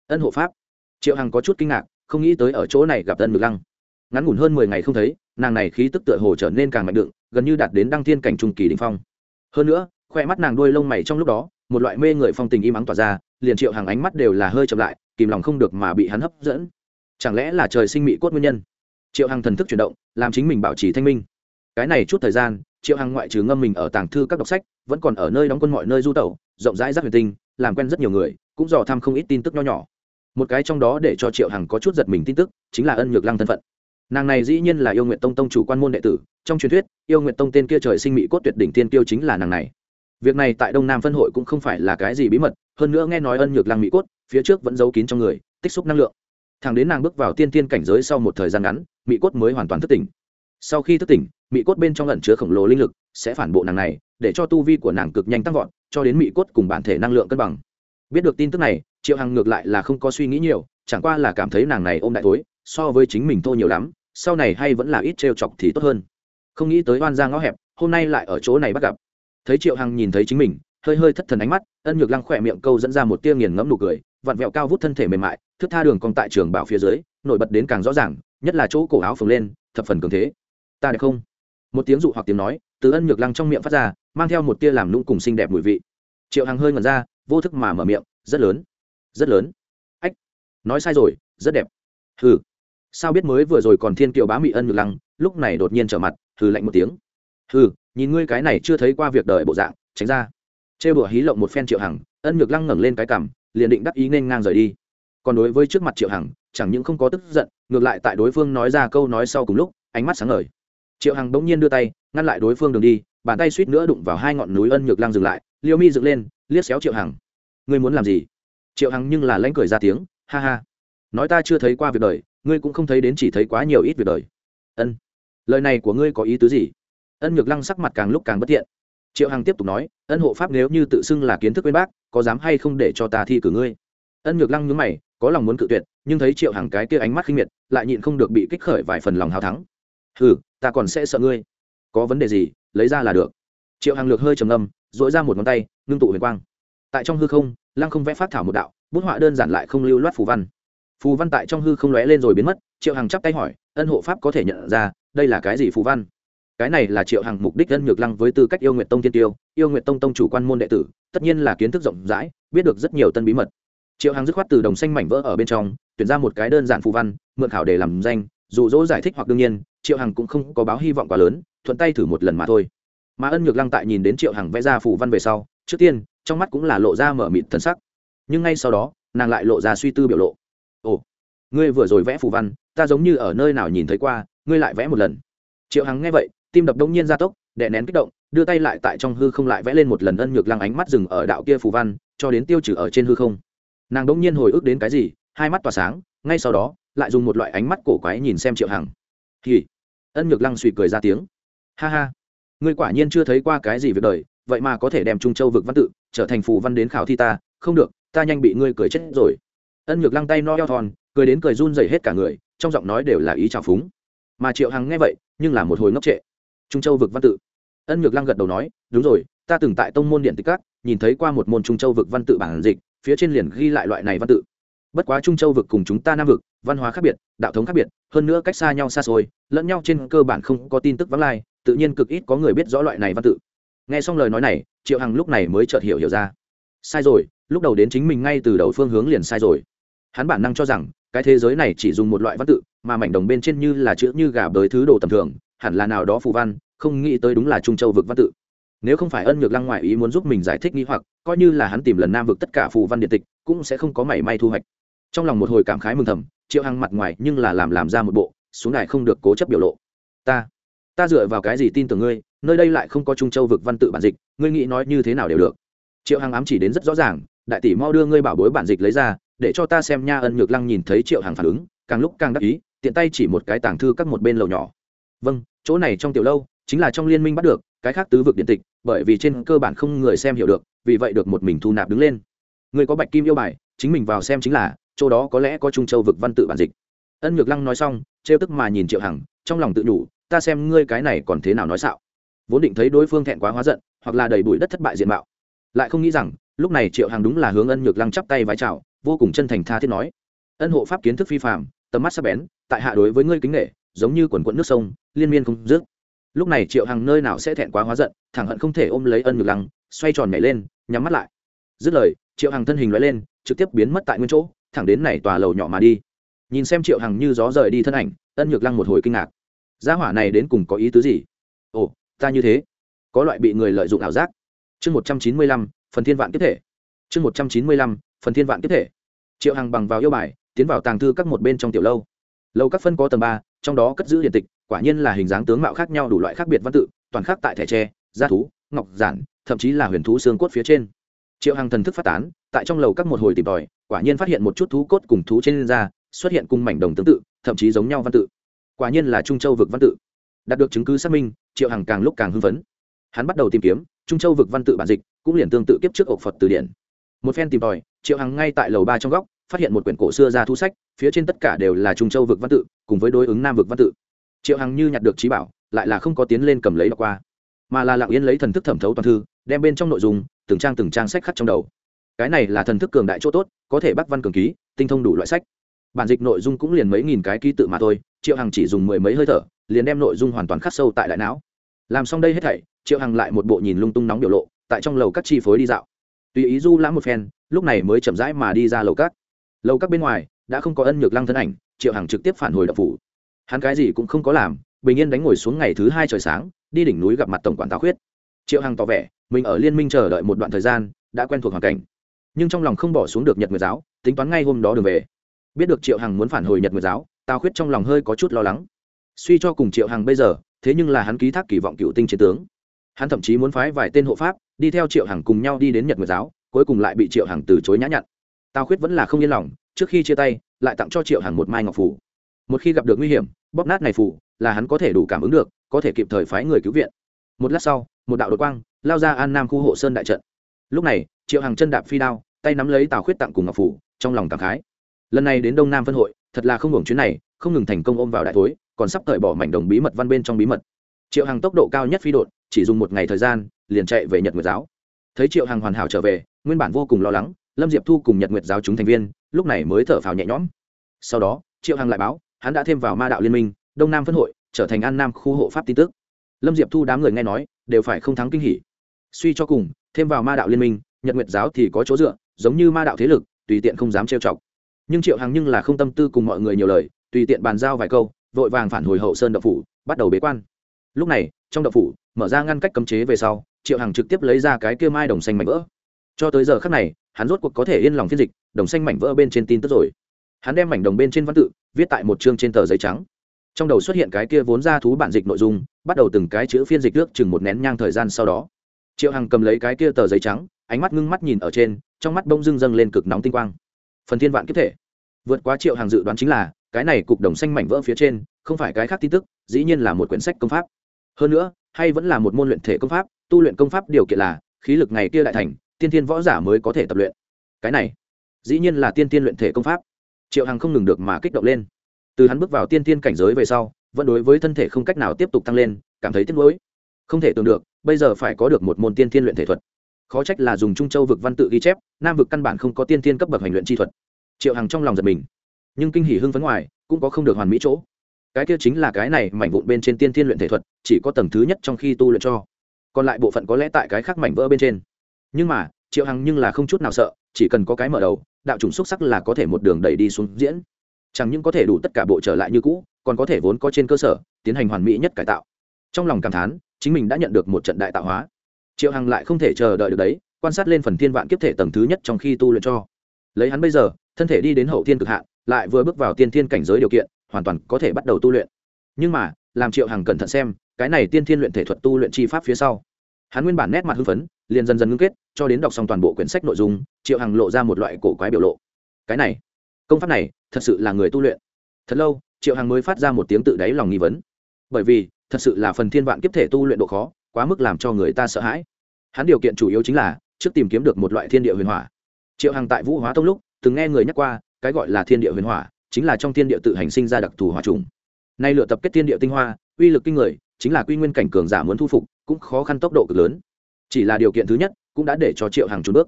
Ân hộ pháp. Triệu hằng có chút kinh ngạc, không nghĩ tới ở chỗ này gặp ân mực lăng. Ngắn ngủn hơn mười ngày không thấy, nàng này khí tức tựa hồ trở nên càng mạnh đựng, gần như đạt đến đăng thiên cảnh trung kỳ đình phong. Hơn nữa, khoe mắt nàng đuôi lông mày trong lúc đó, một loại mê người phong tình im ắng tỏa ra, liền triệu hàng ánh mắt đều là hơi chậm lại, kìm lòng không được mà bị hắn hấp dẫn. Chẳng lẽ là trời sinh mỹ cốt nguyên nhân? Triệu hằng thần thức chuyển động, làm chính mình bảo trì thanh minh. Cái này chút thời gian triệu hằng ngoại trừ ngâm mình ở tàng thư các đọc sách, vẫn còn ở nơi đóng quân mọi nơi du tẩu, rộng rãi rác huyền tinh, làm quen rất nhiều người, cũng dò thăm không ít tin tức nho nhỏ. Một cái trong đó để cho triệu hằng có chút giật mình tin tức, chính là ân nhược lăng thân phận. Nàng này dĩ nhiên là yêu nguyện tông tông chủ quan môn đệ tử, trong truyền thuyết, yêu nguyện tông tên kia trời sinh mỹ cốt tuyệt đỉnh tiên tiêu chính là nàng này. Việc này tại đông nam phân hội cũng không phải là cái gì bí mật, hơn nữa nghe nói ân nhược lăng mỹ cốt, phía trước vẫn giấu kín trong người, tích xúc năng lượng. Thằng đến nàng bước vào tiên tiên cảnh giới sau một thời gian ngắn, mỹ cốt mới hoàn toàn thức tỉnh. Sau khi thức tỉnh mị cốt bên trong lẩn chứa khổng lồ linh lực sẽ phản bộ nàng này, để cho tu vi của nàng cực nhanh tăng vọt, cho đến mị cốt cùng bản thể năng lượng cân bằng. Biết được tin tức này, triệu hằng ngược lại là không có suy nghĩ nhiều, chẳng qua là cảm thấy nàng này ôm đại thối, so với chính mình thô nhiều lắm, sau này hay vẫn là ít trêu chọc thì tốt hơn. Không nghĩ tới oan ra ngõ hẹp, hôm nay lại ở chỗ này bắt gặp. Thấy triệu hằng nhìn thấy chính mình, hơi hơi thất thần ánh mắt, ân nhược lăng khỏe miệng câu dẫn ra một tia nghiền ngẫm nụ cười, vặn vẹo cao vút thân thể mềm mại thức tha đường cong tại trường bảo phía dưới, nổi bật đến càng rõ ràng, nhất là chỗ cổ áo phồng lên, thập phần cường thế. Ta đẹp không? Một tiếng dụ hoặc tiếng nói, từ ân nhược lăng trong miệng phát ra, mang theo một tia làm nung cùng xinh đẹp mùi vị. Triệu hằng hơi ngẩn ra, vô thức mà mở miệng, rất lớn rất lớn. Ách, nói sai rồi, rất đẹp. Hừ. Sao biết mới vừa rồi còn thiên kiều bá mị ân nhược lăng, lúc này đột nhiên trở mặt, hừ lạnh một tiếng. Hừ, nhìn ngươi cái này chưa thấy qua việc đời bộ dạng, tránh ra. Chê bửa hí lộng một phen triệu hằng, ân nhược lăng ngẩng lên cái cằm, liền định đắc ý nên ngang rời đi. Còn đối với trước mặt triệu hằng, chẳng những không có tức giận, ngược lại tại đối phương nói ra câu nói sau cùng lúc, ánh mắt sáng ngời triệu hằng bỗng nhiên đưa tay, ngăn lại đối phương đường đi, bàn tay suýt nữa đụng vào hai ngọn núi ân nhược lăng dừng lại, liêu mi dựng lên, liếc xéo triệu hằng. Ngươi muốn làm gì? Triệu hằng nhưng là lãnh cười ra tiếng, ha ha, nói ta chưa thấy qua việc đời, ngươi cũng không thấy đến chỉ thấy quá nhiều ít việc đời. Ân, lời này của ngươi có ý tứ gì? Ân nhược lăng sắc mặt càng lúc càng bất tiện triệu hằng tiếp tục nói, ân hộ pháp nếu như tự xưng là kiến thức bên bác, có dám hay không để cho ta thi cử ngươi? Ân nhược lăng nhướng mày, có lòng muốn cự tuyệt, nhưng thấy triệu hằng cái kia ánh mắt khinh miệt, lại nhịn không được bị kích khởi vài phần lòng hào thắng hừ, ta còn sẽ sợ ngươi. Có vấn đề gì, lấy ra là được. Triệu hằng lược hơi trầm ngâm dỗi ra một ngón tay, ngưng tụ huyền quang. Tại trong hư không, lăng không vẽ phát thảo một đạo, bút họa đơn giản lại không lưu loát phù văn. Phù văn tại trong hư không lóe lên rồi biến mất, triệu hằng chắp tay hỏi, ân hộ pháp có thể nhận ra đây là cái gì phù văn? Cái này là triệu hằng mục đích ân nhược lăng với tư cách yêu nguyện tông tiên tiêu, yêu nguyện tông tông chủ quan môn đệ tử, tất nhiên là kiến thức rộng rãi, biết được rất nhiều tân bí mật. Triệu hằng dứt khoát từ đồng xanh mảnh vỡ ở bên trong, tuyển ra một cái đơn giản phù văn, mượn khảo để làm danh dù dỗ giải thích hoặc đương nhiên, triệu hằng cũng không có báo hy vọng quá lớn, thuận tay thử một lần mà thôi. Mà ân nhược lăng tại nhìn đến triệu hằng vẽ ra phù văn về sau, trước tiên, trong mắt cũng là lộ ra mở mịt thân sắc. Nhưng ngay sau đó, nàng lại lộ ra suy tư biểu lộ. Ồ, ngươi vừa rồi vẽ phù văn, ta giống như ở nơi nào nhìn thấy qua, ngươi lại vẽ một lần. Triệu hằng nghe vậy, tim đập đông nhiên gia tốc, đè nén kích động, đưa tay lại tại trong hư không lại vẽ lên một lần ân nhược lăng ánh mắt dừng ở đạo kia phù văn, cho đến tiêu trừ ở trên hư không. Nàng đông nhiên hồi ức đến cái gì, hai mắt tỏa sáng, ngay sau đó lại dùng một loại ánh mắt cổ quái nhìn xem triệu hằng. Thì ân nhược lăng suy cười ra tiếng. Ha ha. Ngươi quả nhiên chưa thấy qua cái gì việc đời, vậy mà có thể đem trung châu vực văn tự trở thành phù văn đến khảo thi ta. Không được, ta nhanh bị ngươi cười chết rồi. Ân nhược lăng tay no eo thon, cười đến cười run dày hết cả người, trong giọng nói đều là ý trào phúng. Mà triệu hằng nghe vậy, nhưng là một hồi ngốc trệ. Trung châu vực văn tự. Ân nhược lăng gật đầu nói, đúng rồi, ta từng tại tông môn điện tích các, nhìn thấy qua một môn trung châu vực văn tự bản dịch, phía trên liền ghi lại loại này văn tự bất quá trung châu vực cùng chúng ta nam vực, văn hóa khác biệt, đạo thống khác biệt, hơn nữa cách xa nhau xa xôi, lẫn nhau trên cơ bản không có tin tức vắng lai, tự nhiên cực ít có người biết rõ loại này văn tự. Nghe xong lời nói này, triệu hằng lúc này mới chợt hiểu hiểu ra. Sai rồi, lúc đầu đến chính mình ngay từ đầu phương hướng liền sai rồi. Hắn bản năng cho rằng, cái thế giới này chỉ dùng một loại văn tự, mà mảnh đồng bên trên như là chữ như gà bới thứ đồ tầm thường, hẳn là nào đó phù văn, không nghĩ tới đúng là trung châu vực văn tự. Nếu không phải ân nhược lăng ngoại ý muốn giúp mình giải thích nghi hoặc, coi như là hắn tìm lần nam vực tất cả phù văn điện tịch, cũng sẽ không có mảy may thu hoạch trong lòng một hồi cảm khái mừng thầm, triệu hằng mặt ngoài nhưng là làm làm ra một bộ, xuống đài không được cố chấp biểu lộ. Ta ta dựa vào cái gì tin tưởng ngươi, nơi đây lại không có trung châu vực văn tự bản dịch, ngươi nghĩ nói như thế nào đều được. Triệu hằng ám chỉ đến rất rõ ràng, đại tỷ mau đưa ngươi bảo bối bản dịch lấy ra, để cho ta xem nha. Ân nhược lăng nhìn thấy triệu hằng phản ứng, càng lúc càng đắc ý, tiện tay chỉ một cái tàng thư các một bên lầu nhỏ. Vâng chỗ này trong tiểu lâu, chính là trong liên minh bắt được, cái khác tứ vực điện tịch, bởi vì trên cơ bản không người xem hiểu được, vì vậy được một mình thu nạp đứng lên. Người có bạch kim yêu bài, chính mình vào xem chính là chỗ đó có lẽ có trung châu vực văn tự bản dịch. Ân nhược lăng nói xong, trêu tức mà nhìn triệu hằng, trong lòng tự nhủ, ta xem ngươi cái này còn thế nào nói xạo. Vốn định thấy đối phương thẹn quá hóa giận, hoặc là đầy bụi đất thất bại diện mạo, lại không nghĩ rằng, lúc này triệu hằng đúng là hướng ân nhược lăng chắp tay vái chào, vô cùng chân thành tha thiết nói, ân hộ pháp kiến thức phi phạm tầm mắt sắc bén, tại hạ đối với ngươi kính nghệ giống như quần quận nước sông, liên miên không dứt. Lúc này triệu hằng nơi nào sẽ thẹn quá hóa giận, thẳng hận không thể ôm lấy ân nhược lăng, xoay tròn nhảy lên, nhắm mắt lại. Dứt lời, triệu hằng thân hình loại lên, trực tiếp biến mất tại nguyên chỗ thẳng đến này tòa lầu nhỏ mà đi. Nhìn xem triệu hằng như gió rời đi thân ảnh, ân nhược lăng một hồi kinh ngạc. Gia hỏa này đến cùng có ý tứ gì? Ồ, ta như thế. Có loại bị người lợi dụng ảo giác. Chương một trăm chín mươi lăm, phần thiên vạn tiếp thể. Chương một trăm chín mươi lăm, phần thiên vạn tiếp thể. Triệu hằng bằng vào yêu bài, tiến vào tàng thư các một bên trong tiểu lâu. Lâu các phân có tầng ba, trong đó cất giữ điện tịch, quả nhiên là hình dáng tướng mạo khác nhau đủ loại khác biệt văn tự, toàn khác tại thẻ tre, gia thú, ngọc giản, thậm chí là huyền thú xương cốt phía trên. Triệu hằng thần thức phát tán, tại trong lầu các một hồi tìm tòi quả nhiên phát hiện một chút thú cốt cùng thú trên da, xuất hiện cùng mảnh đồng tương tự, thậm chí giống nhau văn tự. Quả nhiên là trung châu vực văn tự. Đạt được chứng cứ xác minh, triệu hằng càng lúc càng hưng phấn. Hắn bắt đầu tìm kiếm, trung châu vực văn tự bản dịch cũng liền tương tự kiếp trước ộc phật từ điển. Một phen tìm tòi, triệu hằng ngay tại lầu ba trong góc, phát hiện một quyển cổ xưa ra thu sách, phía trên tất cả đều là trung châu vực văn tự, cùng với đối ứng nam vực văn tự. Triệu hằng như nhặt được trí bảo, lại là không có tiến lên cầm lấy đọc qua, mà là lặng yên lấy thần thức thẩm thấu toàn thư, đem bên trong nội dung, từng trang từng trang sách khắc trong đầu cái này là thần thức cường đại chỗ tốt, có thể bắt văn cường ký, tinh thông đủ loại sách. Bản dịch nội dung cũng liền mấy nghìn cái ký tự mà thôi, triệu hằng chỉ dùng mười mấy hơi thở, liền đem nội dung hoàn toàn khắc sâu tại đại não. Làm xong đây hết thảy, triệu hằng lại một bộ nhìn lung tung nóng biểu lộ, tại trong lầu các chi phối đi dạo. Tùy ý du lãm một phen, lúc này mới chậm rãi mà đi ra lầu các. Lầu các bên ngoài, đã không có ân nhược lăng thân ảnh, triệu hằng trực tiếp phản hồi đập phủ. Hắn cái gì cũng không có làm, bình yên đánh ngồi xuống ngày thứ hai trời sáng, đi đỉnh núi gặp mặt tổng quản táo khuyết. Triệu hằng tỏ vẻ, mình ở liên minh chờ đợi một đoạn thời gian, đã quen thuộc hoàn cảnh nhưng trong lòng không bỏ xuống được nhật nguyệt giáo, tính toán ngay hôm đó đường về. Biết được triệu hằng muốn phản hồi nhật nguyệt giáo, tào khuyết trong lòng hơi có chút lo lắng. Suy cho cùng triệu hằng bây giờ, thế nhưng là hắn ký thác kỳ vọng cựu tinh chiến tướng. Hắn thậm chí muốn phái vài tên hộ pháp, đi theo triệu hằng cùng nhau đi đến nhật nguyệt giáo, cuối cùng lại bị triệu hằng từ chối nhã nhặn. Tào khuyết vẫn là không yên lòng, trước khi chia tay, lại tặng cho triệu hằng một mai ngọc phủ một khi gặp được nguy hiểm, bóp nát này phủ là hắn có thể đủ cảm ứng được, có thể kịp thời phái người cứu viện. Một lát sau, một đạo đột quang, lao ra an nam khu hộ sơn đại trận. Lúc này, triệu hằng chân đạp phi đao tay nắm lấy tào khuyết tặng cùng ngọc phủ, trong lòng cảm khái. Lần này đến đông nam phân hội, thật là không hưởng chuyến này, không ngừng thành công ôm vào đại thối, còn sắp cởi bỏ mảnh đồng bí mật văn bên trong bí mật. Triệu hằng tốc độ cao nhất phi đột, chỉ dùng một ngày thời gian, liền chạy về nhật nguyệt giáo. Thấy triệu hằng hoàn hảo trở về, nguyên bản vô cùng lo lắng, lâm diệp thu cùng nhật nguyệt giáo chúng thành viên, lúc này mới thở phào nhẹ nhõm. Sau đó, triệu hằng lại báo, hắn đã thêm vào ma đạo liên minh, đông nam phân hội, trở thành an nam khu hộ pháp tin tức. Lâm diệp thu đám người nghe nói, đều phải không thắng kinh hỉ. Suy cho cùng, thêm vào ma đạo liên minh, nhật nguyệt giáo thì có chỗ dựa giống như ma đạo thế lực, tùy tiện không dám trêu chọc. Nhưng triệu hằng nhưng là không tâm tư cùng mọi người nhiều lời, tùy tiện bàn giao vài câu, vội vàng phản hồi hậu sơn đậu phủ, bắt đầu bế quan. Lúc này, trong đậu phủ, mở ra ngăn cách cấm chế về sau, triệu hằng trực tiếp lấy ra cái kia mai đồng xanh mảnh vỡ. Cho tới giờ khắc này, hắn rốt cuộc có thể yên lòng phiên dịch, đồng xanh mảnh vỡ bên trên tin tức rồi. Hắn đem mảnh đồng bên trên văn tự, viết tại một chương trên tờ giấy trắng. Trong đầu xuất hiện cái kia vốn ra thú bản dịch nội dung, bắt đầu từng cái chữ phiên dịch nước chừng một nén nhang thời gian sau đó. Triệu hằng cầm lấy cái kia tờ giấy trắng ánh mắt ngưng mắt nhìn ở trên, trong mắt bông dưng dâng lên cực nóng tinh quang. Phần thiên vạn kiếp thể. Vượt quá triệu hàng dự đoán chính là, cái này cục đồng xanh mảnh vỡ phía trên, không phải cái khác tin tức, dĩ nhiên là một quyển sách công pháp. Hơn nữa, hay vẫn là một môn luyện thể công pháp, tu luyện công pháp điều kiện là, khí lực ngày kia đại thành, tiên thiên võ giả mới có thể tập luyện. Cái này, dĩ nhiên là tiên tiên luyện thể công pháp. Triệu hằng không ngừng được mà kích động lên. Từ hắn bước vào tiên tiên cảnh giới về sau, vẫn đối với thân thể không cách nào tiếp tục tăng lên, cảm thấy tiếc nuối. Không thể tưởng được, bây giờ phải có được một môn tiên thiên luyện thể thuật khó trách là dùng trung châu vực văn tự ghi chép, nam vực căn bản không có tiên tiên cấp bậc hành luyện chi thuật. Triệu hằng trong lòng giật mình. Nhưng kinh hỉ hưng phấn ngoài, cũng có không được hoàn mỹ chỗ. Cái kia chính là cái này mảnh vụn bên trên tiên tiên luyện thể thuật, chỉ có tầng thứ nhất trong khi tu luyện cho. Còn lại bộ phận có lẽ tại cái khác mảnh vỡ bên trên. Nhưng mà, triệu hằng nhưng là không chút nào sợ, chỉ cần có cái mở đầu, đạo chủng xúc sắc là có thể một đường đẩy đi xuống diễn. Chẳng những có thể đủ tất cả bộ trở lại như cũ, còn có thể vốn có trên cơ sở, tiến hành hoàn mỹ nhất cải tạo. Trong lòng cảm thán, chính mình đã nhận được một trận đại tạo hóa triệu hằng lại không thể chờ đợi được đấy, quan sát lên phần thiên vạn kiếp thể tầng thứ nhất trong khi tu luyện cho. Lấy hắn bây giờ, thân thể đi đến hậu thiên cực hạn, lại vừa bước vào tiên thiên cảnh giới điều kiện, hoàn toàn có thể bắt đầu tu luyện. Nhưng mà, làm triệu hằng cẩn thận xem, cái này tiên thiên luyện thể thuật tu luyện chi pháp phía sau. Hắn nguyên bản nét mặt hưng phấn, liền dần dần ngưng kết, cho đến đọc xong toàn bộ quyển sách nội dung, triệu hằng lộ ra một loại cổ quái biểu lộ. Cái này, công pháp này, thật sự là người tu luyện. Thật lâu, triệu hằng mới phát ra một tiếng tự đáy lòng nghi vấn. Bởi vì, thật sự là phần thiên vạn kiếp thể tu luyện độ khó quá mức làm cho người ta sợ hãi. Hắn điều kiện chủ yếu chính là trước tìm kiếm được một loại thiên địa huyền hỏa. Triệu hằng tại vũ hóa tông lúc từng nghe người nhắc qua, cái gọi là thiên địa huyền hỏa chính là trong thiên địa tự hành sinh ra đặc thù hỏa trùng. Nay lựa tập kết thiên địa tinh hoa, uy lực kinh người, chính là quy nguyên cảnh cường giả muốn thu phục, cũng khó khăn tốc độ cực lớn. Chỉ là điều kiện thứ nhất cũng đã để cho triệu hàng trốn bước.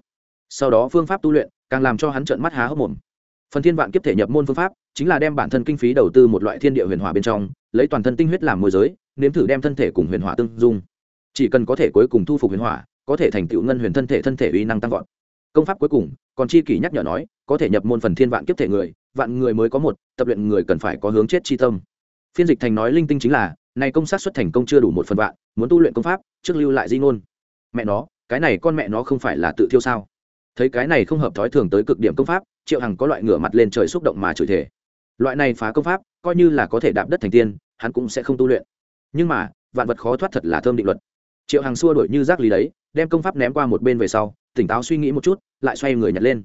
Sau đó phương pháp tu luyện càng làm cho hắn trợn mắt há hốc mồm. Phần thiên vạn kiếp thể nhập môn phương pháp chính là đem bản thân kinh phí đầu tư một loại thiên địa huyền hỏa bên trong, lấy toàn thân tinh huyết làm môi giới, nếm thử đem thân thể cùng huyền hỏa tương dung chỉ cần có thể cuối cùng thu phục huyền hỏa, có thể thành tựu ngân huyền thân thể thân thể uy năng tăng vọt. Công pháp cuối cùng, còn chi kỷ nhắc nhở nói, có thể nhập môn phần thiên vạn kiếp thể người, vạn người mới có một, tập luyện người cần phải có hướng chết chi tâm. Phiên dịch thành nói linh tinh chính là, này công sát xuất thành công chưa đủ một phần vạn, muốn tu luyện công pháp, trước lưu lại di ngôn. Mẹ nó, cái này con mẹ nó không phải là tự thiêu sao? Thấy cái này không hợp thói thường tới cực điểm công pháp, triệu hằng có loại ngửa mặt lên trời xúc động mà chửi thể loại này phá công pháp, coi như là có thể đạp đất thành tiên, hắn cũng sẽ không tu luyện. Nhưng mà, vạn vật khó thoát thật là thơm định luật triệu hằng xua đổi như rác lý đấy, đem công pháp ném qua một bên về sau, tỉnh táo suy nghĩ một chút, lại xoay người nhặt lên.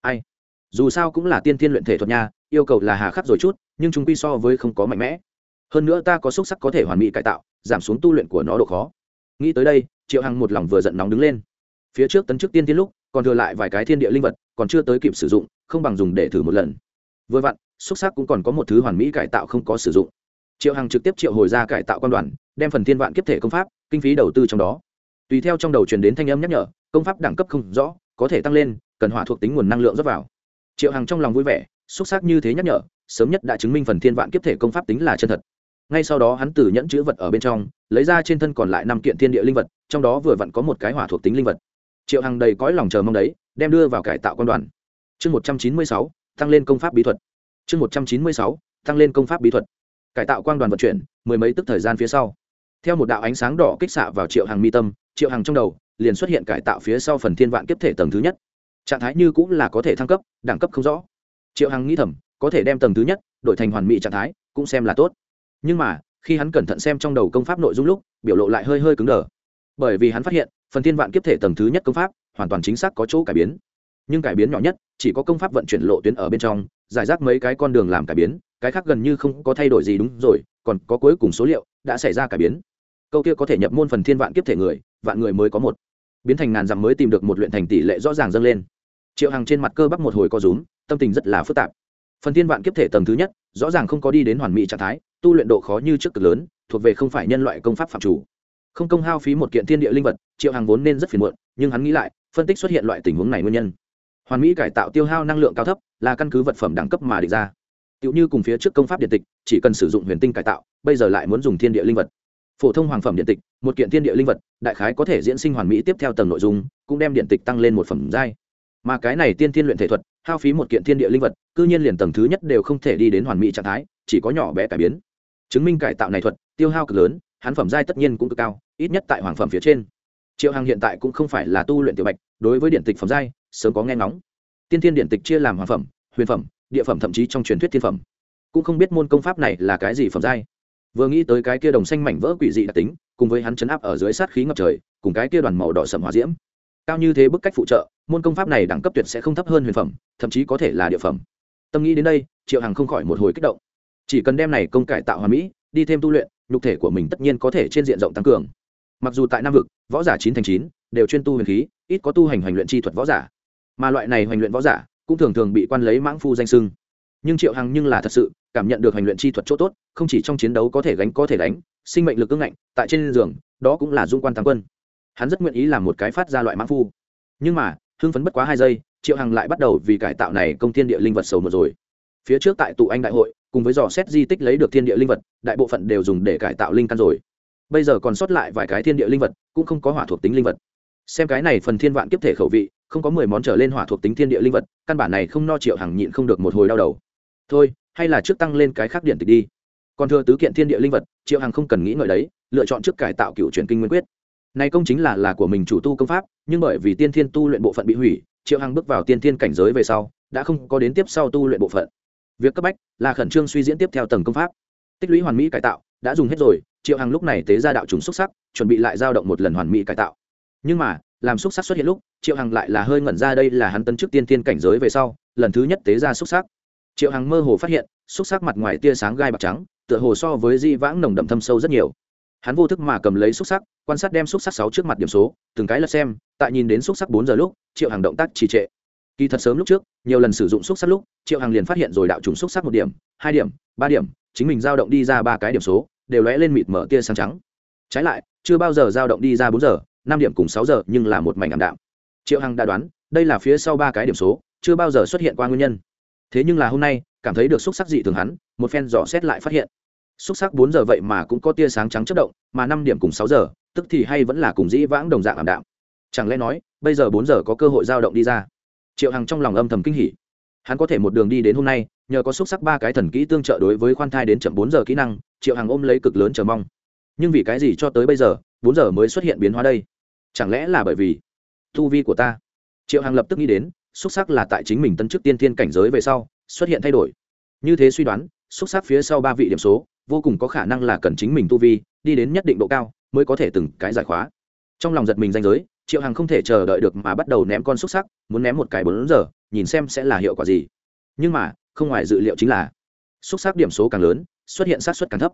Ai? Dù sao cũng là tiên Thiên luyện thể thuật nha, yêu cầu là hà khắc rồi chút, nhưng chúng quy so với không có mạnh mẽ. Hơn nữa ta có xúc sắc có thể hoàn mỹ cải tạo, giảm xuống tu luyện của nó độ khó. Nghĩ tới đây, triệu hằng một lòng vừa giận nóng đứng lên. Phía trước tấn chức tiên tiên lúc, còn thừa lại vài cái thiên địa linh vật, còn chưa tới kịp sử dụng, không bằng dùng để thử một lần. Vừa vặn, xúc sắc cũng còn có một thứ hoàn mỹ cải tạo không có sử dụng. Triệu hằng trực tiếp triệu hồi ra cải tạo quan đoàn, đem phần thiên vạn kiếp thể công pháp kinh phí đầu tư trong đó. Tùy theo trong đầu truyền đến thanh âm nhắc nhở, công pháp đẳng cấp không rõ, có thể tăng lên, cần hỏa thuộc tính nguồn năng lượng rót vào. Triệu hằng trong lòng vui vẻ, xúc sắc như thế nhắc nhở, sớm nhất đã chứng minh phần thiên vạn kiếp thể công pháp tính là chân thật. Ngay sau đó hắn từ nhẫn chữ vật ở bên trong, lấy ra trên thân còn lại năm kiện thiên địa linh vật, trong đó vừa vặn có một cái hỏa thuộc tính linh vật. Triệu hằng đầy cõi lòng chờ mong đấy, đem đưa vào cải tạo quan đoàn. Chương một trăm chín mươi sáu, tăng lên công pháp bí thuật. Chương một trăm chín mươi sáu, tăng lên công pháp bí thuật. Cải tạo quang đoàn vận chuyển, mười mấy tức thời gian phía sau theo một đạo ánh sáng đỏ kích xạ vào triệu hàng mi tâm, triệu hàng trong đầu liền xuất hiện cải tạo phía sau phần thiên vạn kiếp thể tầng thứ nhất. Trạng thái như cũng là có thể thăng cấp, đẳng cấp không rõ. Triệu hằng nghĩ thầm, có thể đem tầng thứ nhất đổi thành hoàn mỹ trạng thái, cũng xem là tốt. Nhưng mà, khi hắn cẩn thận xem trong đầu công pháp nội dung lúc, biểu lộ lại hơi hơi cứng đờ. Bởi vì hắn phát hiện, phần thiên vạn kiếp thể tầng thứ nhất công pháp hoàn toàn chính xác có chỗ cải biến. Nhưng cải biến nhỏ nhất, chỉ có công pháp vận chuyển lộ tuyến ở bên trong, giải rác mấy cái con đường làm cải biến, cái khác gần như không có thay đổi gì đúng rồi, còn có cuối cùng số liệu đã xảy ra cải biến câu kia có thể nhập môn phần thiên vạn kiếp thể người, vạn người mới có một. Biến thành ngàn dặm mới tìm được một luyện thành tỷ lệ rõ ràng dâng lên. Triệu hằng trên mặt cơ bắp một hồi co rúm, tâm tình rất là phức tạp. Phần thiên vạn kiếp thể tầng thứ nhất, rõ ràng không có đi đến hoàn mỹ trạng thái, tu luyện độ khó như trước cực lớn, thuộc về không phải nhân loại công pháp phạm chủ. Không công hao phí một kiện thiên địa linh vật, triệu hằng vốn nên rất phiền muộn, nhưng hắn nghĩ lại, phân tích xuất hiện loại tình huống này nguyên nhân. Hoàn mỹ cải tạo tiêu hao năng lượng cao thấp, là căn cứ vật phẩm đẳng cấp mà địch ra. Tựu như cùng phía trước công pháp điện tịch, chỉ cần sử dụng huyền tinh cải tạo, bây giờ lại muốn dùng thiên địa linh vật phổ thông hoàng phẩm điện tịch, một kiện thiên địa linh vật, đại khái có thể diễn sinh hoàn mỹ tiếp theo tầng nội dung, cũng đem điện tịch tăng lên một phẩm giai. Mà cái này tiên thiên luyện thể thuật, hao phí một kiện thiên địa linh vật, cư nhiên liền tầng thứ nhất đều không thể đi đến hoàn mỹ trạng thái, chỉ có nhỏ bé cải biến. Chứng minh cải tạo này thuật, tiêu hao cực lớn, hắn phẩm giai tất nhiên cũng cực cao, ít nhất tại hoàng phẩm phía trên. Triệu hằng hiện tại cũng không phải là tu luyện tiểu bạch, đối với điện tịch phẩm giai, sớm có nghe ngóng. Tiên thiên điện tịch chia làm hoàng phẩm, huyền phẩm, địa phẩm thậm chí trong truyền thuyết thiên phẩm. Cũng không biết môn công pháp này là cái gì phẩm giai vừa nghĩ tới cái kia đồng xanh mảnh vỡ quỷ dị đặc tính, cùng với hắn chấn áp ở dưới sát khí ngập trời, cùng cái kia đoàn màu đỏ sầm hòa diễm. Cao như thế bức cách phụ trợ, môn công pháp này đẳng cấp tuyệt sẽ không thấp hơn huyền phẩm, thậm chí có thể là địa phẩm. Tâm nghĩ đến đây, triệu hằng không khỏi một hồi kích động. Chỉ cần đem này công cải tạo hòa mỹ, đi thêm tu luyện, nhục thể của mình tất nhiên có thể trên diện rộng tăng cường. Mặc dù tại nam vực, võ giả chín thành chín đều chuyên tu huyền khí, ít có tu hành hoành luyện chi thuật võ giả. Mà loại này hoành luyện võ giả cũng thường thường bị quan lấy mãng phu danh sưng nhưng triệu hằng nhưng là thật sự cảm nhận được hành luyện chi thuật chỗ tốt, không chỉ trong chiến đấu có thể gánh, có thể đánh, sinh mệnh lực ưng ngạnh, tại trên giường, đó cũng là dung quan thắng quân. Hắn rất nguyện ý làm một cái phát ra loại mãn phu. Nhưng mà, hưng phấn bất quá hai giây, triệu hằng lại bắt đầu vì cải tạo này công thiên địa linh vật sầu một rồi. Phía trước tại tụ anh đại hội, cùng với dò xét di tích lấy được thiên địa linh vật, đại bộ phận đều dùng để cải tạo linh căn rồi. Bây giờ còn sót lại vài cái thiên địa linh vật, cũng không có hỏa thuộc tính linh vật. Xem cái này phần thiên vạn kiếp thể khẩu vị, không có mười món trở lên hỏa thuộc tính thiên địa linh vật, căn bản này không no triệu hằng nhịn không được một hồi đau đầu. Thôi hay là trước tăng lên cái khác điện tịch đi. Còn thừa tứ kiện thiên địa linh vật, triệu hằng không cần nghĩ ngợi đấy, lựa chọn trước cải tạo cựu truyền kinh nguyên quyết. Này công chính là là của mình chủ tu công pháp, nhưng bởi vì tiên thiên tu luyện bộ phận bị hủy, triệu hằng bước vào tiên thiên cảnh giới về sau, đã không có đến tiếp sau tu luyện bộ phận. Việc cấp bách là khẩn trương suy diễn tiếp theo tầng công pháp. Tích lũy hoàn mỹ cải tạo, đã dùng hết rồi, triệu hằng lúc này tế ra đạo trùng xúc sắc, chuẩn bị lại giao động một lần hoàn mỹ cải tạo. Nhưng mà, làm xúc sắc xuất hiện lúc, triệu hằng lại là hơi ngẩn ra đây là hắn tân trước tiên thiên cảnh giới về sau, lần thứ nhất tế ra xúc sắc triệu hằng mơ hồ phát hiện, xúc sắc mặt ngoài tia sáng gai bạc trắng, tựa hồ so với di vãng nồng đậm thâm sâu rất nhiều. Hắn vô thức mà cầm lấy xúc sắc, quan sát đem xúc sắc sáu trước mặt điểm số, từng cái lật xem, tại nhìn đến xúc sắc bốn giờ lúc, triệu hằng động tác trì trệ. Kỳ thật sớm lúc trước, nhiều lần sử dụng xúc sắc lúc, triệu hằng liền phát hiện rồi đạo trùng xúc sắc một điểm, hai điểm, ba điểm, chính mình dao động đi ra ba cái điểm số, đều lóe lên mịt mở tia sáng trắng. Trái lại, chưa bao giờ dao động đi ra bốn giờ, năm điểm cùng sáu giờ, nhưng là một mảnh ảm đạm. Triệu hằng đã đoán, đây là phía sau ba cái điểm số, chưa bao giờ xuất hiện qua nguyên nhân thế nhưng là hôm nay, cảm thấy được xúc sắc dị thường hắn, một phen dò xét lại phát hiện. Xúc sắc bốn giờ vậy mà cũng có tia sáng trắng chất động, mà năm điểm cùng sáu giờ, tức thì hay vẫn là cùng dĩ vãng đồng dạng ảm đạm. Chẳng lẽ nói, bây giờ bốn giờ có cơ hội giao động đi ra? Triệu hằng trong lòng âm thầm kinh hỉ. Hắn có thể một đường đi đến hôm nay, nhờ có xúc sắc ba cái thần kỹ tương trợ đối với khoan thai đến chậm bốn giờ kỹ năng, triệu hằng ôm lấy cực lớn chờ mong. Nhưng vì cái gì cho tới bây giờ, bốn giờ mới xuất hiện biến hóa đây? Chẳng lẽ là bởi vì thu vi của ta? Triệu hằng lập tức nghĩ đến xúc sắc là tại chính mình tân chức tiên thiên cảnh giới về sau, xuất hiện thay đổi. Như thế suy đoán, xúc sắc phía sau ba vị điểm số, vô cùng có khả năng là cần chính mình tu vi, đi đến nhất định độ cao, mới có thể từng cái giải khóa. Trong lòng giật mình danh giới, triệu hằng không thể chờ đợi được mà bắt đầu ném con xúc sắc, muốn ném một cái bốn giờ, nhìn xem sẽ là hiệu quả gì. Nhưng mà, không ngoài dự liệu chính là, xúc sắc điểm số càng lớn, xuất hiện sát xuất càng thấp.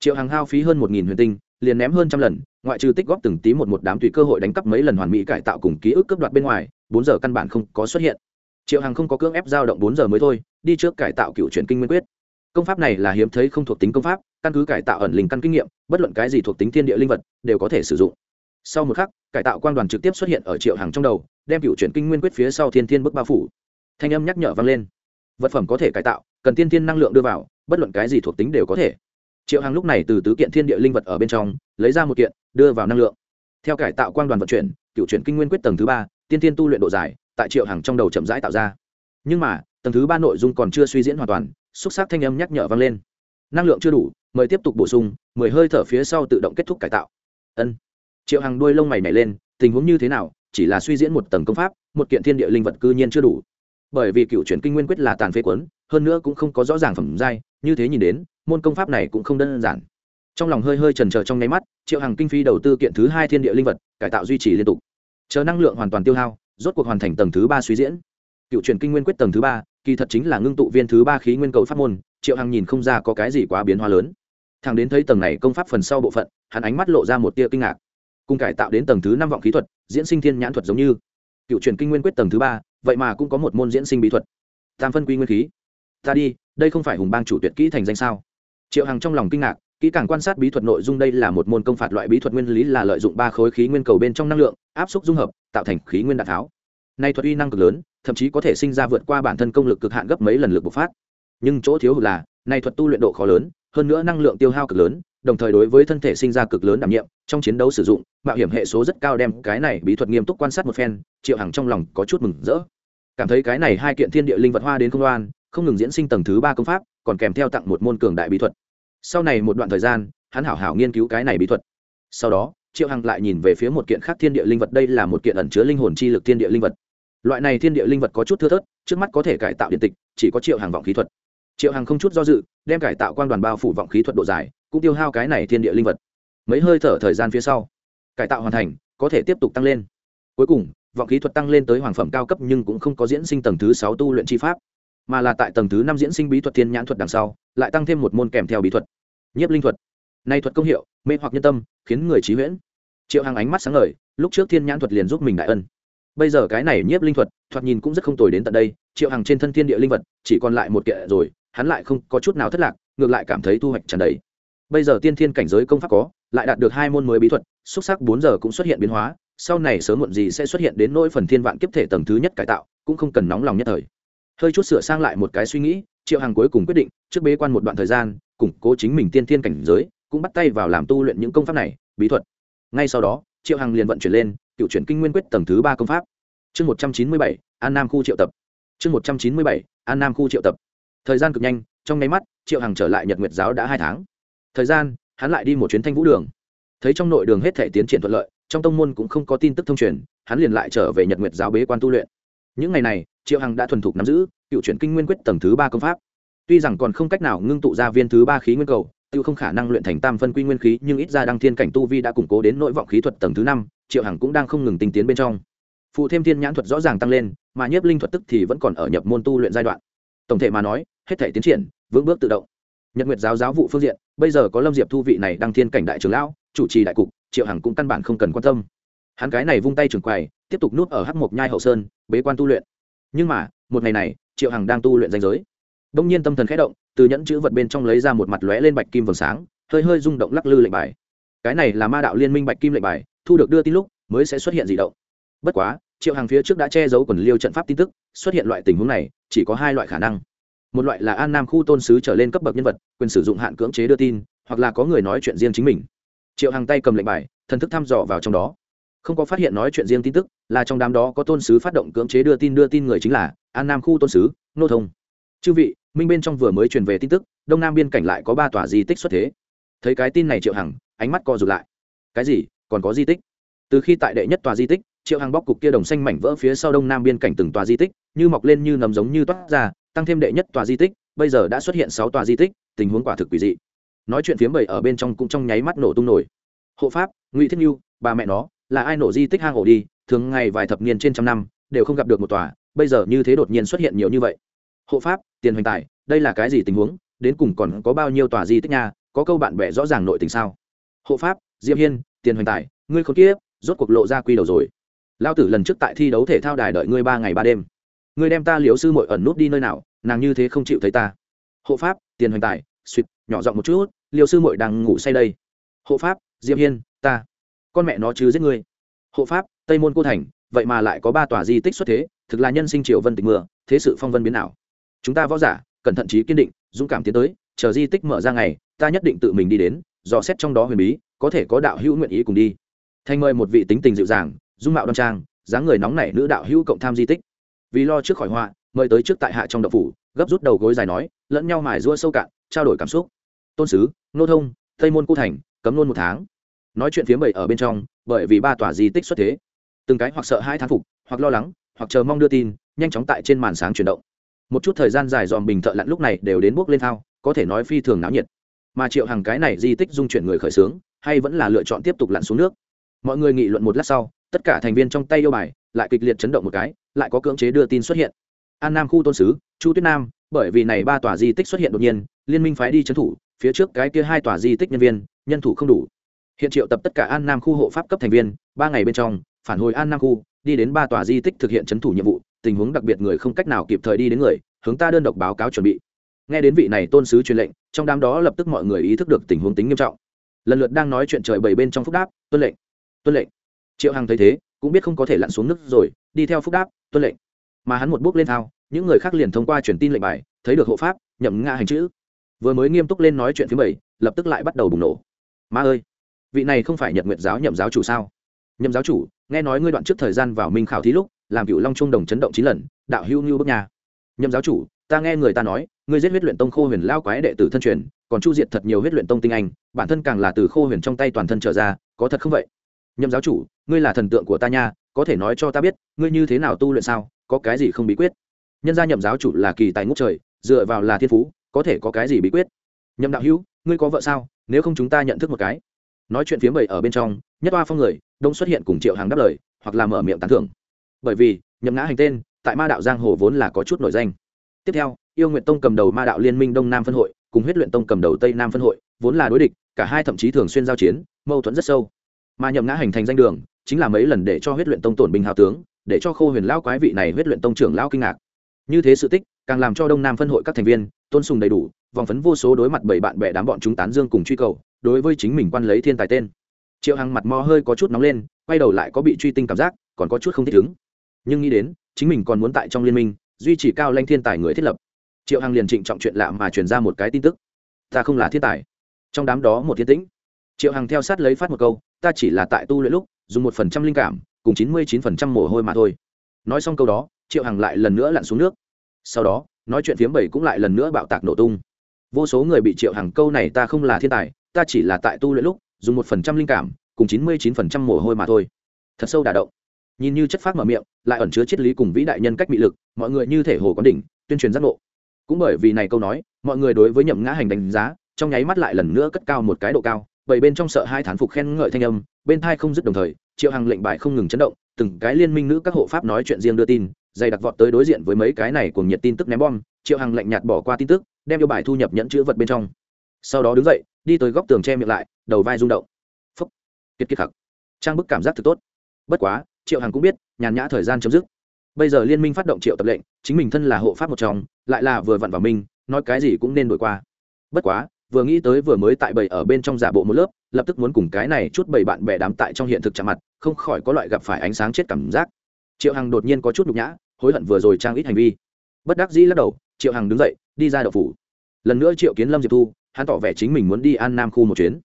Triệu hằng hao phí hơn một nghìn huyền tinh, liền ném hơn trăm lần, ngoại trừ tích góp từng tí một một đám tùy cơ hội đánh cắp mấy lần hoàn mỹ cải tạo cùng ký ức cướp đoạt bên ngoài bốn giờ căn bản không có xuất hiện. Triệu hằng không có cưỡng ép giao động bốn giờ mới thôi, đi trước cải tạo cựu chuyển kinh nguyên quyết. Công pháp này là hiếm thấy không thuộc tính công pháp, căn cứ cải tạo ẩn linh căn kinh nghiệm, bất luận cái gì thuộc tính thiên địa linh vật, đều có thể sử dụng. Sau một khắc, cải tạo quan đoàn trực tiếp xuất hiện ở triệu hằng trong đầu, đem cựu chuyển kinh nguyên quyết phía sau thiên thiên bức bao phủ. Thanh âm nhắc nhở vang lên. Vật phẩm có thể cải tạo, cần tiên thiên năng lượng đưa vào, bất luận cái gì thuộc tính đều có thể. Triệu hằng lúc này từ tứ kiện thiên địa linh vật ở bên trong, lấy ra một kiện, đưa vào năng lượng. Theo cải tạo quan đoàn vận chuyển, cựu chuyển kinh nguyên quyết tầng thứ ba tiên tiên tu luyện độ dài, tại triệu hằng trong đầu chậm rãi tạo ra. Nhưng mà, tầng thứ ba nội dung còn chưa suy diễn hoàn toàn, xúc xác thanh âm nhắc nhở vang lên. Năng lượng chưa đủ, mời tiếp tục bổ sung, mười hơi thở phía sau tự động kết thúc cải tạo. Ân. Triệu hằng đuôi lông mày nhảy lên, tình huống như thế nào, chỉ là suy diễn một tầng công pháp, một kiện thiên địa linh vật cư nhiên chưa đủ. Bởi vì cựu chuyển kinh nguyên quyết là tàn phế quấn hơn nữa cũng không có rõ ràng phẩm giai, như thế nhìn đến, môn công pháp này cũng không đơn giản. Trong lòng hơi hơi trần trờ trong nháy mắt, triệu hàng kinh phí đầu tư kiện thứ hai thiên địa linh vật, cải tạo duy trì liên tục chờ năng lượng hoàn toàn tiêu hao, rốt cuộc hoàn thành tầng thứ ba suy diễn. Cựu truyền kinh nguyên quyết tầng thứ ba, kỳ thật chính là ngưng tụ viên thứ ba khí nguyên cầu pháp môn, triệu hằng nhìn không ra có cái gì quá biến hóa lớn. Thằng đến thấy tầng này công pháp phần sau bộ phận, hắn ánh mắt lộ ra một tia kinh ngạc. Cùng cải tạo đến tầng thứ năm vọng khí thuật, diễn sinh thiên nhãn thuật giống như. Cựu truyền kinh nguyên quyết tầng thứ ba, vậy mà cũng có một môn diễn sinh bí thuật. Tam phân quy nguyên khí. Ta đi, đây không phải hùng bang chủ tuyệt kỹ thành danh sao? Triệu hằng trong lòng kinh ngạc kỹ càng quan sát bí thuật nội dung đây là một môn công phạt loại bí thuật nguyên lý là lợi dụng ba khối khí nguyên cầu bên trong năng lượng, áp suất dung hợp, tạo thành khí nguyên đạn tháo. Nay thuật uy năng cực lớn, thậm chí có thể sinh ra vượt qua bản thân công lực cực hạn gấp mấy lần lực bộc phát. Nhưng chỗ thiếu hụt là, nay thuật tu luyện độ khó lớn, hơn nữa năng lượng tiêu hao cực lớn, đồng thời đối với thân thể sinh ra cực lớn đảm nhiệm, trong chiến đấu sử dụng, mạo hiểm hệ số rất cao đem cái này bí thuật nghiêm túc quan sát một phen, triệu hằng trong lòng có chút mừng rỡ. Cảm thấy cái này hai kiện thiên địa linh vật hoa đến công loan không ngừng diễn sinh tầng thứ ba công pháp, còn kèm theo tặng một môn cường đại bí thuật sau này một đoạn thời gian, hắn hảo hảo nghiên cứu cái này bí thuật. Sau đó, triệu hằng lại nhìn về phía một kiện khác thiên địa linh vật, đây là một kiện ẩn chứa linh hồn chi lực thiên địa linh vật. Loại này thiên địa linh vật có chút thưa thớt, trước mắt có thể cải tạo điện tịch, chỉ có triệu hàng vọng khí thuật. Triệu hàng không chút do dự, đem cải tạo quan đoàn bao phủ vọng khí thuật độ dài, cũng tiêu hao cái này thiên địa linh vật. Mấy hơi thở thời gian phía sau, cải tạo hoàn thành, có thể tiếp tục tăng lên. Cuối cùng, vọng khí thuật tăng lên tới hoàng phẩm cao cấp nhưng cũng không có diễn sinh tầng thứ sáu tu luyện chi pháp, mà là tại tầng thứ năm diễn sinh bí thuật thiên nhãn thuật đằng sau, lại tăng thêm một môn kèm theo bí thuật nhiếp linh thuật. Nay thuật công hiệu, mê hoặc nhân tâm, khiến người trí huyễn. Triệu hàng ánh mắt sáng ngời, lúc trước thiên nhãn thuật liền giúp mình đại ân. Bây giờ cái này nhiếp linh thuật, thoạt nhìn cũng rất không tồi đến tận đây, triệu hàng trên thân thiên địa linh vật, chỉ còn lại một kiện rồi, hắn lại không có chút nào thất lạc, ngược lại cảm thấy thu hoạch tràn đầy. Bây giờ tiên thiên cảnh giới công pháp có, lại đạt được hai môn mới bí thuật, xúc sắc bốn giờ cũng xuất hiện biến hóa, sau này sớm muộn gì sẽ xuất hiện đến nỗi phần thiên vạn kiếp thể tầng thứ nhất cải tạo, cũng không cần nóng lòng nhất thời. Hơi chút sửa sang lại một cái suy nghĩ, triệu hằng cuối cùng quyết định, trước bế quan một đoạn thời gian củng cố chính mình tiên thiên cảnh giới, cũng bắt tay vào làm tu luyện những công pháp này, bí thuật. Ngay sau đó, triệu hằng liền vận chuyển lên, cựu chuyển kinh nguyên quyết tầng thứ ba công pháp. Chương một trăm chín mươi bảy, an nam khu triệu tập. Chương một trăm chín mươi bảy, an nam khu triệu tập. Thời gian cực nhanh, trong nháy mắt, triệu hằng trở lại nhật nguyệt giáo đã hai tháng. Thời gian, hắn lại đi một chuyến thanh vũ đường. Thấy trong nội đường hết thể tiến triển thuận lợi, trong tông môn cũng không có tin tức thông truyền, hắn liền lại trở về nhật nguyệt giáo bế quan tu luyện. Những ngày này, triệu hằng đã thuần thục nắm giữ cựu chuyển kinh nguyên quyết tầng thứ ba công pháp tuy rằng còn không cách nào ngưng tụ ra viên thứ ba khí nguyên cầu tự không khả năng luyện thành tam phân quy nguyên khí, nhưng ít ra đăng thiên cảnh tu vi đã củng cố đến nội vọng khí thuật tầng thứ năm, triệu hằng cũng đang không ngừng tinh tiến bên trong. Phụ thêm thiên nhãn thuật rõ ràng tăng lên, mà nhiếp linh thuật tức thì vẫn còn ở nhập môn tu luyện giai đoạn. Tổng thể mà nói, hết thể tiến triển, vững bước tự động. Nhật nguyệt giáo giáo vụ phương diện, bây giờ có lâm diệp thu vị này đăng thiên cảnh đại trưởng lão, chủ trì đại cục, triệu hằng cũng căn bản không cần quan tâm. Hắn cái này vung tay trường quầy, tiếp tục núp ở hắc mộc nhai hậu sơn, bế quan tu luyện. Nhưng mà, một ngày này, triệu hằng đang tu luyện danh giới đông nhiên tâm thần khẽ động, từ nhẫn chữ vật bên trong lấy ra một mặt lóe lên bạch kim vầng sáng, hơi hơi rung động lắc lư lệnh bài. Cái này là ma đạo liên minh bạch kim lệnh bài, thu được đưa tin lúc mới sẽ xuất hiện dị động. Bất quá, triệu hàng phía trước đã che giấu quần liêu trận pháp tin tức, xuất hiện loại tình huống này, chỉ có hai loại khả năng. Một loại là an nam khu tôn sứ trở lên cấp bậc nhân vật, quyền sử dụng hạn cưỡng chế đưa tin, hoặc là có người nói chuyện riêng chính mình. Triệu hàng tay cầm lệnh bài, thần thức thăm dò vào trong đó. Không có phát hiện nói chuyện riêng tin tức, là trong đám đó có tôn sứ phát động cưỡng chế đưa tin đưa tin người chính là an nam khu tôn sứ, nô thông. Chư vị minh bên trong vừa mới truyền về tin tức, đông nam biên cảnh lại có ba tòa di tích xuất thế. Thấy cái tin này triệu hằng, ánh mắt co rụt lại. Cái gì? Còn có di tích? Từ khi tại đệ nhất tòa di tích, triệu hằng bóc cục kia đồng xanh mảnh vỡ phía sau đông nam biên cảnh từng tòa di tích, như mọc lên như nấm giống như toát ra, tăng thêm đệ nhất tòa di tích, bây giờ đã xuất hiện sáu tòa di tích, tình huống quả thực quỷ dị. Nói chuyện phiếm bầy ở bên trong cũng trong nháy mắt nổ tung nổi. Hộ pháp, ngụy thiết nhu bà mẹ nó, là ai nổ di tích hang ổ đi, thường ngày vài thập niên trên trăm năm, đều không gặp được một tòa, bây giờ như thế đột nhiên xuất hiện nhiều như vậy hộ pháp, tiền hoành tài, đây là cái gì tình huống? Đến cùng còn có bao nhiêu tòa di tích nha? Có câu bạn bè rõ ràng nội tình sao? Hộ pháp diêm hiên, tiền hoành tài, ngươi không kiếp, rốt cuộc lộ ra quy đầu rồi. Lao tử lần trước tại thi đấu thể thao đài đợi ngươi ba ngày ba đêm. Ngươi đem ta liếu sư mội ẩn nút đi nơi nào, nàng như thế không chịu thấy ta. Hộ pháp, tiền hoành tài suýt nhỏ giọng một chút Liều sư mội đang ngủ say đây. Hộ pháp diêm hiên, ta, con mẹ nó chứ giết ngươi. Hộ pháp, tây môn cô thành, vậy mà lại có ba tòa di tích xuất thế, thực là nhân sinh triều vân tịch mưa, thế sự phong vân biến nào chúng ta võ giả, cẩn thận trí kiên định, dũng cảm tiến tới, chờ di tích mở ra ngày, ta nhất định tự mình đi đến, dò xét trong đó huyền bí, có thể có đạo hữu nguyện ý cùng đi. Thành mời một vị tính tình dịu dàng, dung mạo đoan trang, dáng người nóng nảy nữ đạo hữu cộng tham di tích. Vì lo trước khỏi họa, mời tới trước tại hạ trong đậu phủ, gấp rút đầu gối dài nói, lẫn nhau mài rua sâu cạn, trao đổi cảm xúc. Tôn sứ, nô thông, tây môn cô thành, cấm nôn một tháng. Nói chuyện phía bảy ở bên trong, bởi vì ba tòa di tích xuất thế. Từng cái hoặc sợ hai thán phục, hoặc lo lắng, hoặc chờ mong đưa tin, nhanh chóng tại trên màn sáng chuyển động một chút thời gian dài dòm bình thợ lặn lúc này đều đến bước lên thao, có thể nói phi thường náo nhiệt. Mà triệu hàng cái này di tích dung chuyển người khởi xướng, hay vẫn là lựa chọn tiếp tục lặn xuống nước. Mọi người nghị luận một lát sau, tất cả thành viên trong tay yêu bài lại kịch liệt chấn động một cái, lại có cưỡng chế đưa tin xuất hiện. An nam khu tôn sứ, chu tuyết nam, bởi vì này ba tòa di tích xuất hiện đột nhiên, liên minh phái đi trấn thủ, phía trước cái kia hai tòa di tích nhân viên, nhân thủ không đủ. Hiện triệu tập tất cả an nam khu hộ pháp cấp thành viên, ba ngày bên trong, phản hồi an nam khu, đi đến ba tòa di tích thực hiện trấn thủ nhiệm vụ tình huống đặc biệt người không cách nào kịp thời đi đến người, hướng ta đơn độc báo cáo chuẩn bị. Nghe đến vị này tôn sứ truyền lệnh, trong đám đó lập tức mọi người ý thức được tình huống tính nghiêm trọng. Lần lượt đang nói chuyện trời bầy bên trong phúc đáp, tuân lệnh tuân lệnh. Triệu hằng thấy thế, cũng biết không có thể lặn xuống nước rồi, đi theo phúc đáp, tuân lệnh. Mà hắn một bước lên thao, những người khác liền thông qua truyền tin lệnh bài, thấy được hộ pháp, nhậm ngã hành chữ. Vừa mới nghiêm túc lên nói chuyện phía bảy, lập tức lại bắt đầu bùng nổ. Ma ơi, vị này không phải nhật nguyện giáo nhậm giáo chủ sao? Nhậm giáo chủ, nghe nói ngươi đoạn trước thời gian vào minh khảo thí lúc làm cựu long trung đồng chấn động chín lần, đạo hữu như bước nhà nhậm giáo chủ, ta nghe người ta nói, ngươi giết huyết luyện tông khô huyền lao quái đệ tử thân truyền, còn chu diệt thật nhiều huyết luyện tông tinh anh, bản thân càng là từ khô huyền trong tay toàn thân trở ra, có thật không vậy? Nhậm giáo chủ, ngươi là thần tượng của ta nha, có thể nói cho ta biết, ngươi như thế nào tu luyện sao, có cái gì không bí quyết? Nhân gia nhậm giáo chủ là kỳ tài ngút trời, dựa vào là thiên phú, có thể có cái gì bí quyết? Nhậm đạo hữu, ngươi có vợ sao, nếu không chúng ta nhận thức một cái. Nói chuyện phía bầy ở bên trong, nhất oa phong người, đông xuất hiện cùng triệu hàng đáp lời, hoặc là mở miệng tán thưởng bởi vì, nhậm ngã hành tên, tại ma đạo giang hồ vốn là có chút nổi danh. Tiếp theo, yêu nguyện tông cầm đầu ma đạo liên minh đông nam phân hội, cùng huyết luyện tông cầm đầu tây nam phân hội, vốn là đối địch, cả hai thậm chí thường xuyên giao chiến, mâu thuẫn rất sâu. Mà nhậm ngã hành thành danh đường, chính là mấy lần để cho huyết luyện tông tổn binh hào tướng, để cho khô huyền lao quái vị này huyết luyện tông trưởng lao kinh ngạc. Như thế sự tích, càng làm cho đông nam phân hội các thành viên, tôn sùng đầy đủ, vòng phấn vô số đối mặt bảy bạn bè đám bọn chúng tán dương cùng truy cầu, đối với chính mình quan lấy thiên tài tên. Triệu hằng mặt mò hơi có chút nóng lên, quay đầu lại có bị truy tinh cảm giác, còn có chút không thích ứng nhưng nghĩ đến, chính mình còn muốn tại trong liên minh, duy trì cao lanh thiên tài người thiết lập. Triệu hằng liền trịnh trọng chuyện lạ mà truyền ra một cái tin tức. Ta không là thiên tài. Trong đám đó một thiên tĩnh. Triệu hằng theo sát lấy phát một câu, ta chỉ là tại tu luyện lúc, dùng một phần trăm linh cảm, cùng chín mươi chín phần trăm mồ hôi mà thôi. Nói xong câu đó, triệu hằng lại lần nữa lặn xuống nước. Sau đó, nói chuyện phiếm bảy cũng lại lần nữa bạo tạc nổ tung. Vô số người bị triệu hằng câu này ta không là thiên tài, ta chỉ là tại tu luyện lúc, dùng một phần trăm linh cảm, cùng chín mươi chín phần trăm mồ hôi mà thôi. Thật sâu đả động nhìn như chất phát mở miệng, lại ẩn chứa triết lý cùng vĩ đại nhân cách mị lực, mọi người như thể hồ có đỉnh, tuyên truyền giác ngộ. Cũng bởi vì này câu nói, mọi người đối với nhậm ngã hành đánh giá, trong nháy mắt lại lần nữa cất cao một cái độ cao bảy bên trong sợ hai thán phục khen ngợi thanh âm, bên thai không dứt đồng thời, triệu hằng lệnh bại không ngừng chấn động, từng cái liên minh nữ các hộ pháp nói chuyện riêng đưa tin, dày đặc vọt tới đối diện với mấy cái này cùng nhiệt tin tức ném bom, triệu hằng lệnh nhạt bỏ qua tin tức, đem yêu bài thu nhập nhẫn chữ vật bên trong. Sau đó đứng dậy, đi tới góc tường che miệng lại, đầu vai rung động. Phúc. Kiệt kiệt khắc trang bức cảm giác thật tốt. Bất quá triệu hằng cũng biết, nhàn nhã thời gian chấm dứt. Bây giờ liên minh phát động triệu tập lệnh, chính mình thân là hộ pháp một trong, lại là vừa vặn vào minh nói cái gì cũng nên đổi qua. Bất quá, vừa nghĩ tới vừa mới tại bầy ở bên trong giả bộ một lớp, lập tức muốn cùng cái này chút bầy bạn bè đám tại trong hiện thực chạm mặt, không khỏi có loại gặp phải ánh sáng chết cảm giác. Triệu hằng đột nhiên có chút nhục nhã, hối hận vừa rồi trang ít hành vi. Bất đắc dĩ lắc đầu, triệu hằng đứng dậy, đi ra đậu phủ. Lần nữa triệu kiến lâm diệp thu, hắn tỏ vẻ chính mình muốn đi an nam khu một chuyến.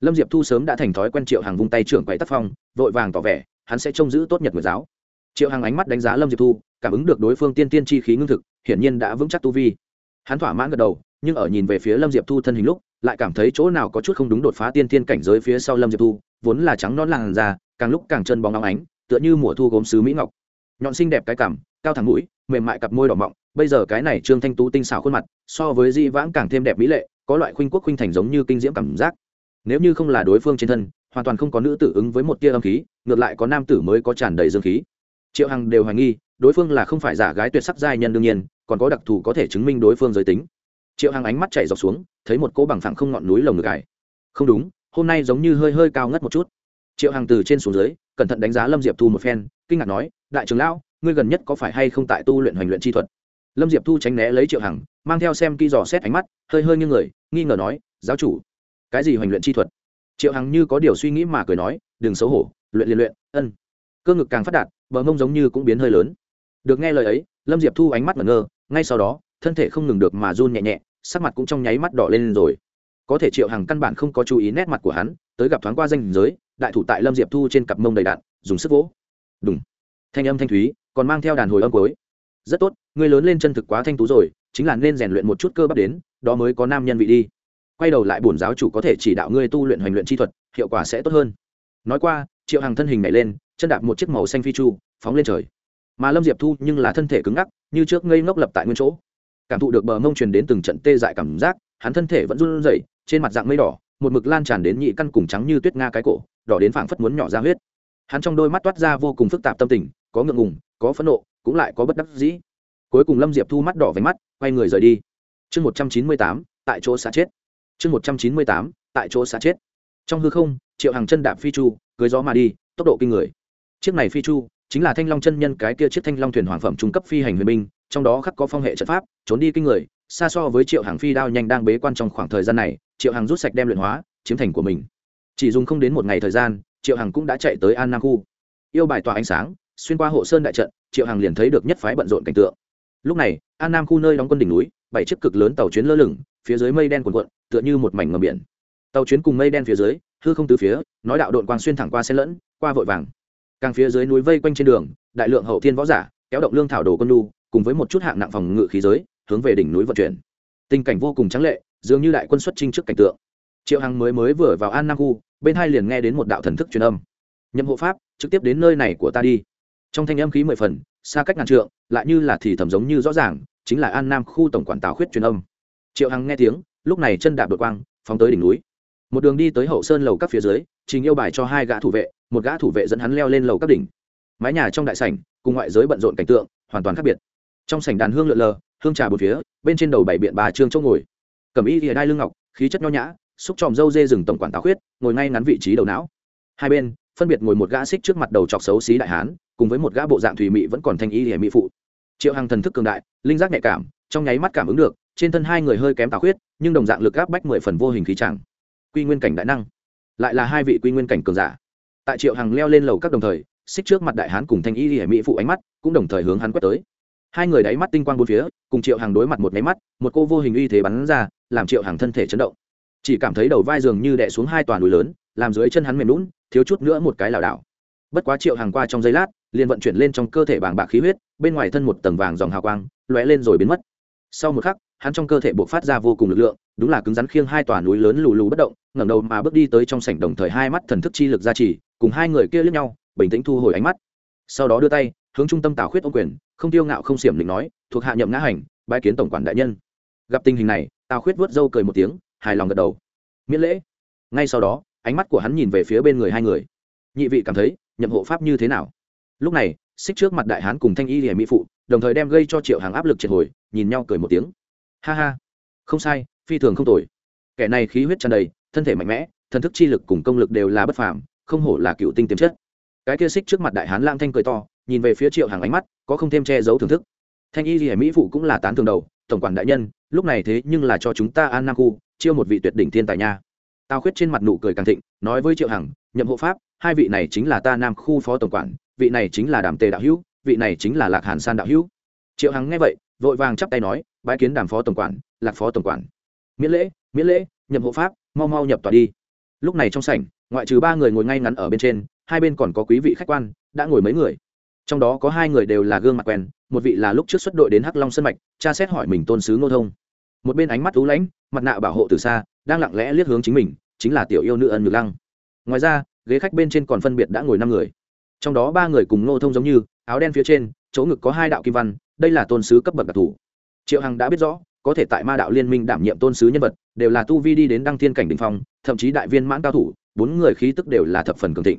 Lâm diệp thu sớm đã thành thói quen triệu hằng vung tay trưởng quầy tác phong, vội vàng tỏ vẻ hắn sẽ trông giữ tốt nhật nguyệt giáo. Triệu hằng ánh mắt đánh giá lâm diệp thu, cảm ứng được đối phương tiên tiên chi khí ngưng thực, hiển nhiên đã vững chắc tu vi. Hắn thỏa mãn gật đầu, nhưng ở nhìn về phía lâm diệp thu thân hình lúc, lại cảm thấy chỗ nào có chút không đúng đột phá tiên tiên cảnh giới phía sau lâm diệp thu, vốn là trắng non làn da, càng lúc càng chân bóng óng ánh, tựa như mùa thu gốm sứ mỹ ngọc. Nhọn xinh đẹp cái cảm, cao thẳng mũi, mềm mại cặp môi đỏ mọng, bây giờ cái này trương thanh tú tinh xảo khuôn mặt, so với di vãng càng thêm đẹp mỹ lệ, có loại khuynh quốc khuynh thành giống như kinh diễm cảm giác. Nếu như không là đối phương trên thân hoàn toàn không có nữ tử ứng với một tia âm khí, ngược lại có nam tử mới có tràn đầy dương khí. Triệu hằng đều hoài nghi, đối phương là không phải giả gái tuyệt sắc giai nhân đương nhiên, còn có đặc thù có thể chứng minh đối phương giới tính. Triệu hằng ánh mắt chảy dọc xuống, thấy một cỗ bằng phẳng không ngọn núi lồng ngực ải. Không đúng, hôm nay giống như hơi hơi cao ngất một chút. Triệu hằng từ trên xuống dưới, cẩn thận đánh giá lâm diệp thu một phen, kinh ngạc nói, đại trưởng lão, ngươi gần nhất có phải hay không tại tu luyện hoành luyện chi thuật? Lâm diệp thu tránh né lấy triệu hằng, mang theo xem kỹ dò xét ánh mắt, hơi hơi như người, nghi ngờ nói, giáo chủ, cái gì hoành luyện chi thuật? Triệu hằng như có điều suy nghĩ mà cười nói, đừng xấu hổ, luyện liên luyện, ân. Cơ ngực càng phát đạt, bờ mông giống như cũng biến hơi lớn. Được nghe lời ấy, lâm diệp thu ánh mắt mà ngơ, ngay sau đó, thân thể không ngừng được mà run nhẹ nhẹ, sắc mặt cũng trong nháy mắt đỏ lên rồi. Có thể triệu hằng căn bản không có chú ý nét mặt của hắn, tới gặp thoáng qua danh giới, đại thủ tại lâm diệp thu trên cặp mông đầy đạn, dùng sức vỗ. Đúng thanh âm thanh thúy, còn mang theo đàn hồi âm cuối. Rất tốt người lớn lên chân thực quá thanh tú rồi, chính là nên rèn luyện một chút cơ bắp đến, đó mới có nam nhân vị đi quay đầu lại bổn giáo chủ có thể chỉ đạo ngươi tu luyện hoành luyện chi thuật, hiệu quả sẽ tốt hơn. Nói qua, triệu hằng thân hình nhảy lên, chân đạp một chiếc màu xanh phi chu, phóng lên trời. Mà lâm diệp thu nhưng là thân thể cứng ngắc, như trước ngây ngốc lập tại nguyên chỗ. Cảm thụ được bờ mông truyền đến từng trận tê dại cảm giác, hắn thân thể vẫn run rẩy, trên mặt dạng mây đỏ, một mực lan tràn đến nhị căn cùng trắng như tuyết nga cái cổ, đỏ đến phảng phất muốn nhỏ ra huyết. Hắn trong đôi mắt toát ra vô cùng phức tạp tâm tình, có ngượng ngùng, có phẫn nộ, cũng lại có bất đắc dĩ. Cuối cùng lâm diệp thu mắt đỏ váy mắt, quay người rời đi. Chương một trăm chín mươi tám, tại chỗ xa chết chương một trăm chín mươi tám, tại chỗ xa chết. Trong hư không, triệu hàng chân đạp phi chu, cưới gió mà đi, tốc độ kinh người. Chiếc này phi chu chính là thanh long chân nhân cái kia chiếc thanh long thuyền hoàng phẩm trung cấp phi hành huyền binh, trong đó khắc có phong hệ trận pháp, trốn đi kinh người, xa so với triệu hàng phi đao nhanh đang bế quan trong khoảng thời gian này, triệu hàng rút sạch đem luyện hóa, chiếm thành của mình. Chỉ dùng không đến một ngày thời gian, triệu hàng cũng đã chạy tới an nam khu. Yêu bài tỏa ánh sáng, xuyên qua hộ sơn đại trận, triệu hàng liền thấy được nhất phái bận rộn cảnh tượng. Lúc này, an nam khu nơi đóng quân đỉnh núi, bảy chiếc cực lớn tàu chuyến lơ lửng phía dưới mây đen cuồn cuộn, tựa như một mảnh ngầm biển. Tàu chuyến cùng mây đen phía dưới, hư không từ phía, nói đạo đội quang xuyên thẳng qua xen lẫn, qua vội vàng. Càng phía dưới núi vây quanh trên đường, đại lượng hậu thiên võ giả, kéo động lương thảo đồ quân lu cùng với một chút hạng nặng phòng ngự khí giới, hướng về đỉnh núi vận chuyển. Tình cảnh vô cùng trắng lệ, dường như đại quân xuất trinh trước cảnh tượng. Triệu hằng mới mới vừa vào an nam khu, bên hai liền nghe đến một đạo thần thức truyền âm. Nhậm hộ pháp, trực tiếp đến nơi này của ta đi. Trong thanh âm khí mười phần, xa cách ngàn trượng, lại như là thì thầm giống như rõ ràng, chính là an nam khu tổng quản tào khuyết truyền âm triệu hằng nghe tiếng, lúc này chân đạp đột quang, phóng tới đỉnh núi. Một đường đi tới hậu sơn lầu các phía dưới, trình yêu bài cho hai gã thủ vệ, một gã thủ vệ dẫn hắn leo lên lầu các đỉnh. Mái nhà trong đại sảnh, cùng ngoại giới bận rộn cảnh tượng, hoàn toàn khác biệt. Trong sảnh đàn hương lượn lờ, hương trà bột phía, bên trên đầu bảy biện bà trương chỗ ngồi. Cầm y thìa đai lưng ngọc, khí chất nho nhã, xúc tròm dâu dê rừng tổng quản táo khuyết, ngồi ngay ngắn vị trí đầu não. Hai bên, phân biệt ngồi một gã xích trước mặt đầu chọc xấu xí đại hán, cùng với một gã bộ dạng thủy mị vẫn còn thanh y thìa mỹ phụ. Triệu hằng thần thức cường đại, linh giác nhạy cảm, trong nháy mắt cảm ứng được trên thân hai người hơi kém tào khuyết, nhưng đồng dạng lực áp bách mười phần vô hình khí chẳng. Quy nguyên cảnh đại năng, lại là hai vị quy nguyên cảnh cường giả. Tại triệu hằng leo lên lầu các đồng thời, xích trước mặt đại hán cùng thanh y hiểm mỹ phụ ánh mắt cũng đồng thời hướng hắn quét tới. Hai người đáy mắt tinh quang bốn phía, cùng triệu hằng đối mặt một máy mắt, một cô vô hình uy thế bắn ra, làm triệu hằng thân thể chấn động. Chỉ cảm thấy đầu vai giường như đè xuống hai toàn núi lớn, làm dưới chân hắn mềm lún thiếu chút nữa một cái lảo đảo. Bất quá triệu hàng qua trong giây lát, liền vận chuyển lên trong cơ thể bàng bạc khí huyết, bên ngoài thân một tầng vàng dòng hào quang, lóe lên rồi biến mất sau một khắc, hắn trong cơ thể buộc phát ra vô cùng lực lượng, đúng là cứng rắn khiêng hai tòa núi lớn lù lù bất động, ngẩng đầu mà bước đi tới trong sảnh đồng thời hai mắt thần thức chi lực ra trì, cùng hai người kia lướt nhau, bình tĩnh thu hồi ánh mắt. Sau đó đưa tay, hướng trung tâm tào khuyết ô quyền, không tiêu ngạo không xiểm định nói, thuộc hạ nhậm ngã hành bãi kiến tổng quản đại nhân. Gặp tình hình này, tào khuyết vớt râu cười một tiếng, hài lòng gật đầu. Miễn lễ. Ngay sau đó, ánh mắt của hắn nhìn về phía bên người hai người. Nhị vị cảm thấy, nhậm hộ pháp như thế nào? Lúc này, xích trước mặt đại hán cùng thanh y hiểm mỹ phụ đồng thời đem gây cho triệu hàng áp lực triệt hồi, nhìn nhau cười một tiếng. Ha ha, không sai, phi thường không tồi. Kẻ này khí huyết tràn đầy, thân thể mạnh mẽ, thần thức chi lực cùng công lực đều là bất phàm, không hổ là cựu tinh tiềm chất. Cái kia xích trước mặt đại hán lang thanh cười to, nhìn về phía triệu hàng ánh mắt, có không thêm che giấu thưởng thức. Thanh y hiểm mỹ phụ cũng là tán thường đầu, tổng quản đại nhân, lúc này thế nhưng là cho chúng ta an nam khu, chiêu một vị tuyệt đỉnh thiên tài nha. Tao khuyết trên mặt nụ cười càng thịnh, nói với triệu hằng nhậm hộ pháp, hai vị này chính là ta nam khu phó tổng quản, vị này chính là đàm tề đạo hữu vị này chính là lạc hàn san đạo hữu. Triệu hằng nghe vậy, vội vàng chắp tay nói bãi kiến đàm phó tổng quản, lạc phó tổng quản. Miễn lễ miễn lễ nhậm hộ pháp, mau mau nhập tòa đi. Lúc này trong sảnh, ngoại trừ ba người ngồi ngay ngắn ở bên trên, hai bên còn có quý vị khách quan, đã ngồi mấy người. Trong đó có hai người đều là gương mặt quen, một vị là lúc trước xuất đội đến hắc long sân mạch cha xét hỏi mình tôn sứ ngô thông. Một bên ánh mắt thú lãnh, mặt nạ bảo hộ từ xa, đang lặng lẽ liếc hướng chính mình, chính là tiểu yêu nữ ân nhược lăng. Ngoài ra, ghế khách bên trên còn phân biệt đã ngồi năm người trong đó ba người cùng ngô thông giống như, áo đen phía trên, chỗ ngực có hai đạo kim văn, đây là tôn sứ cấp bậc đặc thù triệu hằng đã biết rõ, có thể tại ma đạo liên minh đảm nhiệm tôn sứ nhân vật, đều là tu vi đi đến đăng thiên cảnh đình phong, thậm chí đại viên mãn cao thủ, bốn người khí tức đều là thập phần cường thịnh.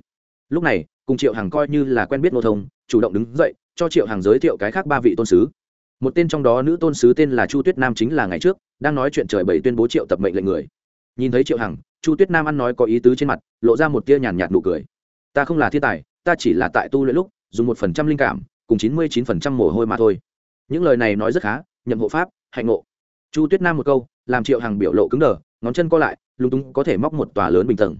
Lúc này, cùng triệu hằng coi như là quen biết ngô thông, chủ động đứng dậy, cho triệu hằng giới thiệu cái khác ba vị tôn sứ. Một tên trong đó nữ tôn sứ tên là chu tuyết nam chính là ngày trước, đang nói chuyện trời bảy tuyên bố triệu tập mệnh lệnh người. Nhìn thấy triệu hằng, chu tuyết nam ăn nói có ý tứ trên mặt, lộ ra một tia nhàn nhạt nụ cười. Ta không là thiên tài ta chỉ là tại tu luyện lúc, dùng một phần trăm linh cảm, cùng chín mươi chín phần trăm mồ hôi mà thôi. Những lời này nói rất khá, nhậm hộ pháp, hạnh ngộ. Chu tuyết nam một câu, làm triệu hằng biểu lộ cứng đờ, ngón chân co lại, lúng túng có thể móc một tòa lớn bình tầng.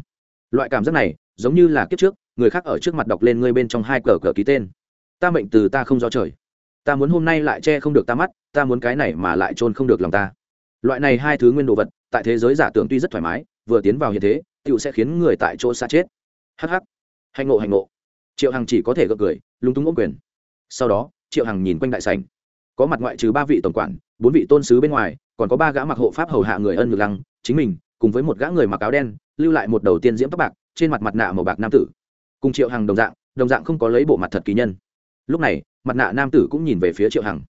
Loại cảm giác này, giống như là kiếp trước, người khác ở trước mặt đọc lên ngươi bên trong hai cờ cờ ký tên. Ta mệnh từ ta không do trời. Ta muốn hôm nay lại che không được ta mắt, ta muốn cái này mà lại trôn không được lòng ta. Loại này hai thứ nguyên đồ vật, tại thế giới giả tưởng tuy rất thoải mái, vừa tiến vào hiện thế tựu sẽ khiến người tại chỗ xa chết. Hh hạnh ngộ hạnh ngộ triệu hằng chỉ có thể gật cười, lúng túng ôm quyền. Sau đó, triệu hằng nhìn quanh đại sành có mặt ngoại trừ ba vị tổng quản, bốn vị tôn sứ bên ngoài, còn có ba gã mặc hộ pháp hầu hạ người ân ngược lăng, chính mình, cùng với một gã người mặc áo đen, lưu lại một đầu tiên diễm tóc bạc, trên mặt mặt nạ màu bạc nam tử. Cùng triệu hằng đồng dạng đồng dạng không có lấy bộ mặt thật kỳ nhân. Lúc này, mặt nạ nam tử cũng nhìn về phía triệu hằng.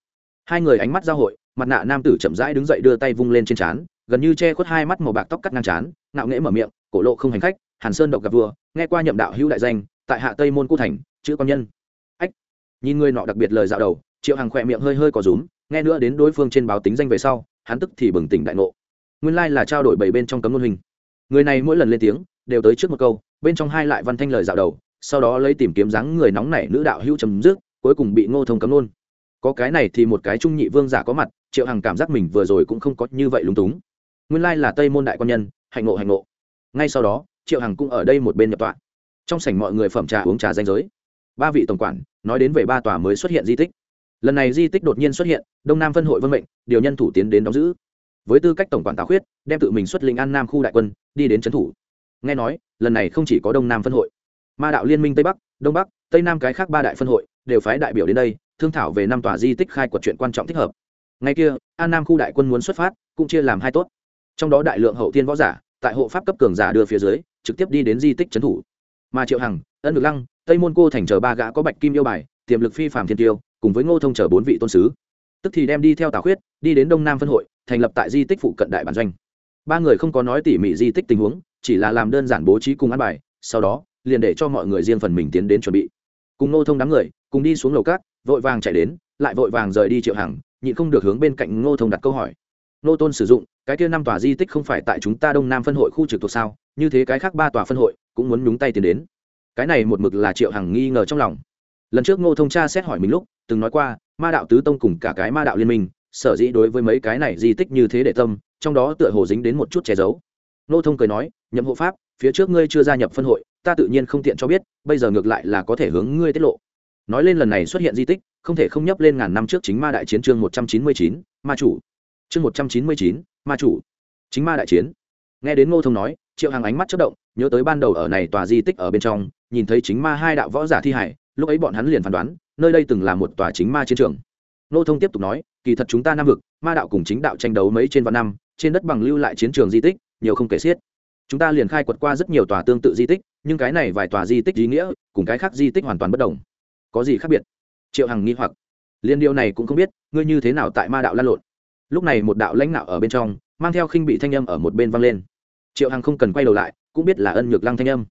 Hai người ánh mắt giao hội, mặt nạ nam tử chậm rãi đứng dậy đưa tay vung lên trên trán, gần như che khuất hai mắt màu bạc tóc cắt ngang trán, ngạo nghễ mở miệng, cổ lộ không hành khách, hàn sơn độc gặp vua, nghe qua nhậm đạo hữu đại danh tại hạ tây môn cô thành chữ con nhân ách nhìn người nọ đặc biệt lời dạo đầu triệu hằng khỏe miệng hơi hơi có rúm nghe nữa đến đối phương trên báo tính danh về sau hắn tức thì bừng tỉnh đại ngộ nguyên lai là trao đổi bảy bên trong cấm ngôn hình người này mỗi lần lên tiếng đều tới trước một câu bên trong hai lại văn thanh lời dạo đầu sau đó lấy tìm kiếm dáng người nóng nảy nữ đạo hữu chấm dứt cuối cùng bị ngô thông cấm ngôn, có cái này thì một cái trung nhị vương giả có mặt triệu hằng cảm giác mình vừa rồi cũng không có như vậy lúng túng nguyên lai là tây môn đại quan nhân hạnh ngộ hạnh ngộ ngay sau đó triệu hằng cũng ở đây một bên nhập tọa trong sảnh mọi người phẩm trà uống trà danh giới. Ba vị tổng quản nói đến về ba tòa mới xuất hiện di tích. Lần này di tích đột nhiên xuất hiện, đông nam phân hội vân mệnh, điều nhân thủ tiến đến đóng giữ. Với tư cách tổng quản tào khuyết, đem tự mình xuất linh an nam khu đại quân, đi đến trấn thủ. Nghe nói, lần này không chỉ có đông nam phân hội, ma đạo liên minh tây bắc, đông bắc, tây nam cái khác ba đại phân hội đều phái đại biểu đến đây, thương thảo về năm tòa di tích khai quật chuyện quan trọng thích hợp. Ngay kia, an nam khu đại quân muốn xuất phát, cũng chia làm hai tốt. Trong đó đại lượng hậu thiên võ giả, tại hộ pháp cấp cường giả đưa phía dưới, trực tiếp đi đến di tích trấn thủ mà triệu hằng, ân được lăng, tây môn cô thành chờ ba gã có bạch kim yêu bài, tiềm lực phi phạm thiên tiêu, cùng với ngô thông chờ bốn vị tôn sứ. Tức thì đem đi theo tào khuyết, đi đến đông nam phân hội, thành lập tại di tích phụ cận đại bản doanh. Ba người không có nói tỉ mỉ di tích tình huống, chỉ là làm đơn giản bố trí cùng ăn bài, sau đó, liền để cho mọi người riêng phần mình tiến đến chuẩn bị. Cùng ngô thông đám người, cùng đi xuống lầu cát, vội vàng chạy đến, lại vội vàng rời đi triệu hằng, nhịn không được hướng bên cạnh ngô thông đặt câu hỏi. Ngô tôn sử dụng, cái kia năm tòa di tích không phải tại chúng ta đông nam phân hội khu trực thuộc sao? Như thế cái khác ba tòa phân hội cũng muốn nhúng tay tiền đến. Cái này một mực là triệu hằng nghi ngờ trong lòng. Lần trước ngô thông cha xét hỏi mình lúc, từng nói qua, ma đạo tứ tông cùng cả cái ma đạo liên minh, sở dĩ đối với mấy cái này di tích như thế để tâm, trong đó tựa hồ dính đến một chút che giấu. Ngô thông cười nói, nhậm hộ pháp, phía trước ngươi chưa gia nhập phân hội, ta tự nhiên không tiện cho biết, bây giờ ngược lại là có thể hướng ngươi tiết lộ. Nói lên lần này xuất hiện di tích, không thể không nhấp lên ngàn năm trước chính ma đại chiến chương một trăm chín mươi chín, ma chủ. Chương một trăm chín mươi chín, ma chủ. Chính ma đại chiến. Nghe đến ngô thông nói, triệu hàng ánh mắt chất động nhớ tới ban đầu ở này tòa di tích ở bên trong, nhìn thấy chính ma hai đạo võ giả thi hải, lúc ấy bọn hắn liền phán đoán, nơi đây từng là một tòa chính ma chiến trường. Nô thông tiếp tục nói, kỳ thật chúng ta nam vực, ma đạo cùng chính đạo tranh đấu mấy trên vạn năm, trên đất bằng lưu lại chiến trường di tích, nhiều không kể xiết. Chúng ta liền khai quật qua rất nhiều tòa tương tự di tích, nhưng cái này vài tòa di tích ý nghĩa, cùng cái khác di tích hoàn toàn bất đồng. Có gì khác biệt? Triệu hằng nghi hoặc. Liên điều này cũng không biết, ngươi như thế nào tại ma đạo lan lộn? Lúc này một đạo lãnh đạo ở bên trong, mang theo khinh bị thanh âm ở một bên vang lên. Triệu hằng không cần quay đầu lại cũng biết là ân nhược lăng thanh âm.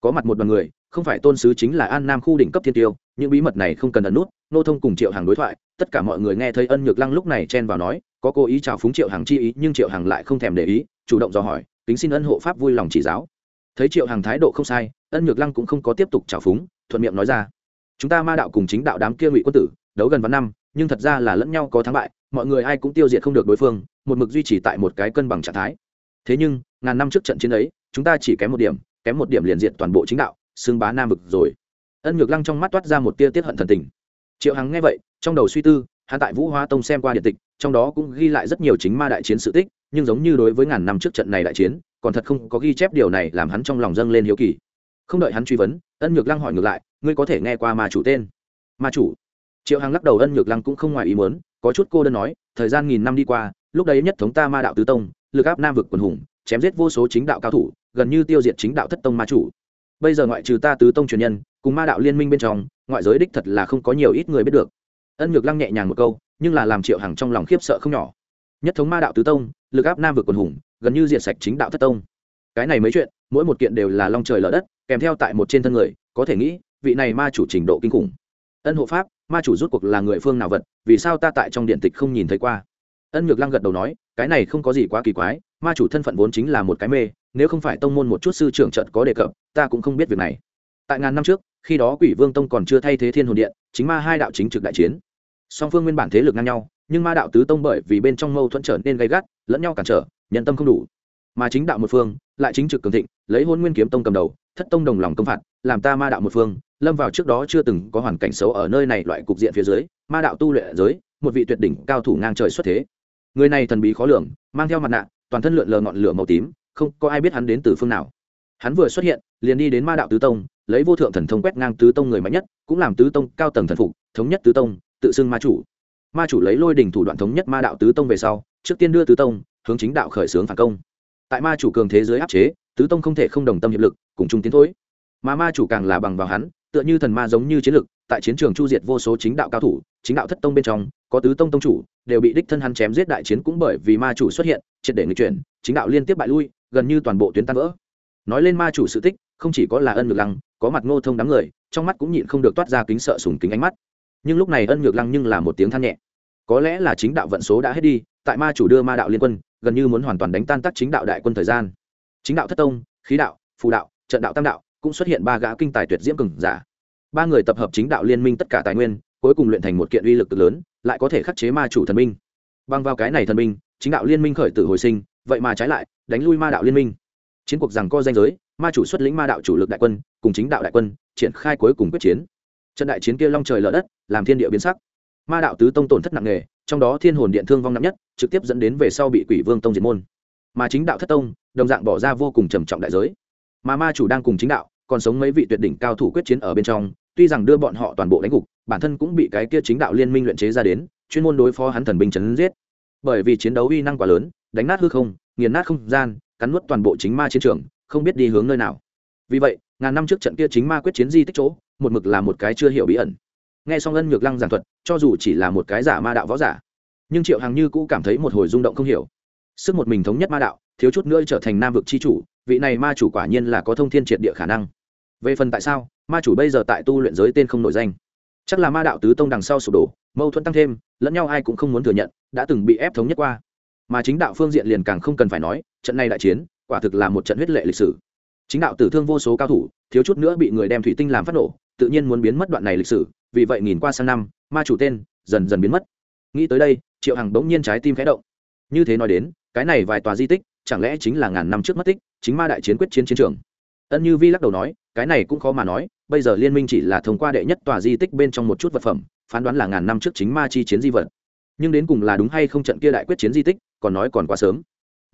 Có mặt một đoàn người, không phải tôn sứ chính là an nam khu đỉnh cấp thiên tiêu, những bí mật này không cần ẩn nút, nô thông cùng triệu hằng đối thoại, tất cả mọi người nghe thấy ân nhược lăng lúc này chen vào nói, có cố ý chào phúng triệu hằng chi ý, nhưng triệu hằng lại không thèm để ý, chủ động dò hỏi tính xin ân hộ pháp vui lòng chỉ giáo. Thấy triệu hằng thái độ không sai, ân nhược lăng cũng không có tiếp tục chào phúng, thuận miệng nói ra, chúng ta ma đạo cùng chính đạo đám kia ngụy quân tử, đấu gần vạn năm, nhưng thật ra là lẫn nhau có thắng bại, mọi người ai cũng tiêu diệt không được đối phương, một mực duy trì tại một cái cân bằng trạng thái. Thế nhưng, ngàn năm trước trận chiến ấy chúng ta chỉ kém một điểm, kém một điểm liền diện toàn bộ chính đạo, xưng bá nam vực rồi. Ân nhược lăng trong mắt toát ra một tia tiết hận thần tình. Triệu hằng nghe vậy, trong đầu suy tư, hắn tại vũ Hoa tông xem qua điện tịch, trong đó cũng ghi lại rất nhiều chính ma đại chiến sự tích, nhưng giống như đối với ngàn năm trước trận này đại chiến, còn thật không có ghi chép điều này làm hắn trong lòng dâng lên hiếu kỳ. Không đợi hắn truy vấn, ân nhược lăng hỏi ngược lại, ngươi có thể nghe qua ma chủ tên? Ma chủ? Triệu hằng lắc đầu, ân nhược lăng cũng không ngoài ý muốn, có chút cô đơn nói, thời gian nghìn năm đi qua, lúc đấy nhất thống ta ma đạo tứ tông, lực áp nam vực quần hùng, chém giết vô số chính đạo cao thủ gần như tiêu diệt chính đạo thất tông ma chủ. Bây giờ ngoại trừ ta tứ tông truyền nhân, cùng ma đạo liên minh bên trong, ngoại giới đích thật là không có nhiều ít người biết được. Ân nhược lăng nhẹ nhàng một câu, nhưng là làm triệu hằng trong lòng khiếp sợ không nhỏ. Nhất thống ma đạo tứ tông, lực áp nam vực quần hùng, gần như diệt sạch chính đạo thất tông. Cái này mấy chuyện, mỗi một kiện đều là long trời lở đất, kèm theo tại một trên thân người, có thể nghĩ, vị này ma chủ trình độ kinh khủng. Ân hộ pháp, ma chủ rút cuộc là người phương nào vật, vì sao ta tại trong điện tịch không nhìn thấy qua? Ân nhược lăng gật đầu nói, cái này không có gì quá kỳ quái, ma chủ thân phận vốn chính là một cái mê, nếu không phải tông môn một chút sư trưởng trận có đề cập, ta cũng không biết việc này. Tại ngàn năm trước, khi đó quỷ vương tông còn chưa thay thế thiên hồn điện, chính ma hai đạo chính trực đại chiến. Song phương nguyên bản thế lực ngang nhau, nhưng ma đạo tứ tông bởi vì bên trong mâu thuẫn trở nên gây gắt, lẫn nhau cản trở nhận tâm không đủ. Mà chính đạo một phương, lại chính trực cường thịnh, lấy hôn nguyên kiếm tông cầm đầu, thất tông đồng lòng công phạt, làm ta ma đạo một phương, lâm vào trước đó chưa từng có hoàn cảnh xấu ở nơi này loại cục diện phía dưới, ma đạo tu luyện giới, một vị tuyệt đỉnh cao thủ ngang trời xuất thế người này thần bí khó lường, mang theo mặt nạ, toàn thân lượn lờ ngọn lửa màu tím, không có ai biết hắn đến từ phương nào. Hắn vừa xuất hiện, liền đi đến ma đạo tứ tông, lấy vô thượng thần thông quét ngang tứ tông người mạnh nhất, cũng làm tứ tông cao tầng thần phục, thống nhất tứ tông, tự xưng ma chủ. Ma chủ lấy lôi đình thủ đoạn thống nhất ma đạo tứ tông về sau, trước tiên đưa tứ tông, hướng chính đạo khởi xướng phản công. Tại ma chủ cường thế giới áp chế, tứ tông không thể không đồng tâm hiệp lực, cùng chung tiến thối. Mà ma chủ càng là bằng vào hắn, tựa như thần ma giống như chiến lực, tại chiến trường chu diệt vô số chính đạo cao thủ, chính đạo thất tông bên trong có tứ tông tông chủ, đều bị đích thân hắn chém giết đại chiến cũng bởi vì ma chủ xuất hiện, triệt để người chuyển, chính đạo liên tiếp bại lui, gần như toàn bộ tuyến tan vỡ. Nói lên ma chủ sự tích, không chỉ có là ân ngược lăng, có mặt ngô thông đám người, trong mắt cũng nhịn không được toát ra kính sợ sùng kính ánh mắt. Nhưng lúc này ân ngược lăng nhưng là một tiếng than nhẹ. Có lẽ là chính đạo vận số đã hết đi, tại ma chủ đưa ma đạo liên quân, gần như muốn hoàn toàn đánh tan tác chính đạo đại quân thời gian. Chính đạo thất tông, khí đạo, phù đạo, trận đạo tam đạo, cũng xuất hiện ba gã kinh tài tuyệt diễm cường giả. Ba người tập hợp chính đạo liên minh tất cả tài nguyên, cuối cùng luyện thành một kiện uy lực cực lớn lại có thể khắc chế ma chủ thần minh. Bằng vào cái này thần minh, chính đạo liên minh khởi tử hồi sinh, vậy mà trái lại, đánh lui ma đạo liên minh. Chiến cuộc rằng co danh giới, ma chủ xuất lĩnh ma đạo chủ lực đại quân, cùng chính đạo đại quân, triển khai cuối cùng quyết chiến. Trận đại chiến kia long trời lở đất, làm thiên địa biến sắc. Ma đạo tứ tông tổn thất nặng nề, trong đó thiên hồn điện thương vong nặng nhất, trực tiếp dẫn đến về sau bị quỷ vương tông diệt môn. Mà chính đạo thất tông, đồng dạng bỏ ra vô cùng trầm trọng đại giới. Mà ma chủ đang cùng chính đạo, còn sống mấy vị tuyệt đỉnh cao thủ quyết chiến ở bên trong tuy rằng đưa bọn họ toàn bộ đánh gục, bản thân cũng bị cái kia chính đạo liên minh luyện chế ra đến, chuyên môn đối phó hắn thần binh chấn giết. Bởi vì chiến đấu uy năng quá lớn, đánh nát hư không, nghiền nát không gian, cắn nuốt toàn bộ chính ma chiến trường, không biết đi hướng nơi nào. Vì vậy, ngàn năm trước trận kia chính ma quyết chiến di tích chỗ, một mực là một cái chưa hiểu bí ẩn. Nghe xong ân nhược lăng giảng thuật, cho dù chỉ là một cái giả ma đạo võ giả, nhưng triệu hàng như cũ cảm thấy một hồi rung động không hiểu. Sức một mình thống nhất ma đạo, thiếu chút nữa trở thành nam vực c h i chủ, vị này ma chủ quả nhiên là có thông thiên triệt địa khả năng. Về phần tại sao ma chủ bây giờ tại tu luyện giới tên không nổi danh. Chắc là ma đạo tứ tông đằng sau sụp đổ, mâu thuẫn tăng thêm, lẫn nhau ai cũng không muốn thừa nhận, đã từng bị ép thống nhất qua. Mà chính đạo phương diện liền càng không cần phải nói, trận này đại chiến, quả thực là một trận huyết lệ lịch sử. Chính đạo tử thương vô số cao thủ, thiếu chút nữa bị người đem thủy tinh làm phát nổ, tự nhiên muốn biến mất đoạn này lịch sử, vì vậy nghìn qua sang năm, ma chủ tên dần dần biến mất. Nghĩ tới đây, triệu hằng bỗng nhiên trái tim khẽ động. Như thế nói đến, cái này vài tòa di tích, chẳng lẽ chính là ngàn năm trước mất tích, chính ma đại chiến quyết chiến chiến trường? Ân như vi lắc đầu nói, cái này cũng khó mà nói, bây giờ liên minh chỉ là thông qua đệ nhất tòa di tích bên trong một chút vật phẩm, phán đoán là ngàn năm trước chính ma chi chiến di vật. Nhưng đến cùng là đúng hay không trận kia đại quyết chiến di tích, còn nói còn quá sớm.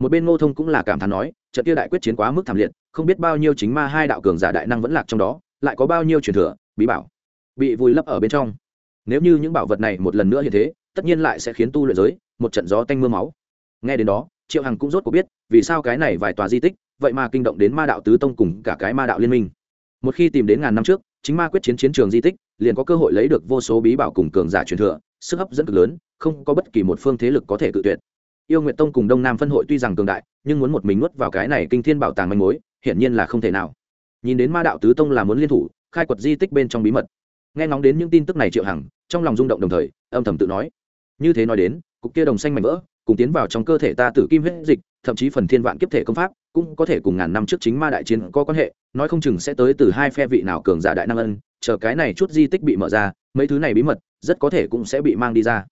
Một bên ngô thông cũng là cảm thán nói, trận kia đại quyết chiến quá mức thảm liệt, không biết bao nhiêu chính ma hai đạo cường giả đại năng vẫn lạc trong đó, lại có bao nhiêu truyền thừa, bí bảo bị vùi lấp ở bên trong. Nếu như những bảo vật này một lần nữa như thế, tất nhiên lại sẽ khiến tu luyện giới một trận gió tanh mưa máu. Nghe đến đó, triệu hằng cũng rốt cuộc biết vì sao cái này vài tòa di tích vậy mà kinh động đến ma đạo tứ tông cùng cả cái ma đạo liên minh. Một khi tìm đến ngàn năm trước, chính ma quyết chiến chiến trường di tích, liền có cơ hội lấy được vô số bí bảo cùng cường giả truyền thừa, sức hấp dẫn cực lớn, không có bất kỳ một phương thế lực có thể cự tuyệt. Yêu nguyện tông cùng đông nam phân hội tuy rằng cường đại, nhưng muốn một mình nuốt vào cái này kinh thiên bảo tàng manh mối, hiển nhiên là không thể nào. Nhìn đến ma đạo tứ tông là muốn liên thủ, khai quật di tích bên trong bí mật. Nghe ngóng đến những tin tức này triệu hằng, trong lòng rung động đồng thời, âm thầm tự nói. Như thế nói đến, cục kia đồng xanh mảnh vỡ, cùng tiến vào trong cơ thể ta tử kim huyết dịch thậm chí phần thiên vạn kiếp thể công pháp cũng có thể cùng ngàn năm trước chính ma đại chiến có quan hệ, nói không chừng sẽ tới từ hai phe vị nào cường giả đại năng ân, chờ cái này chút di tích bị mở ra, mấy thứ này bí mật rất có thể cũng sẽ bị mang đi ra.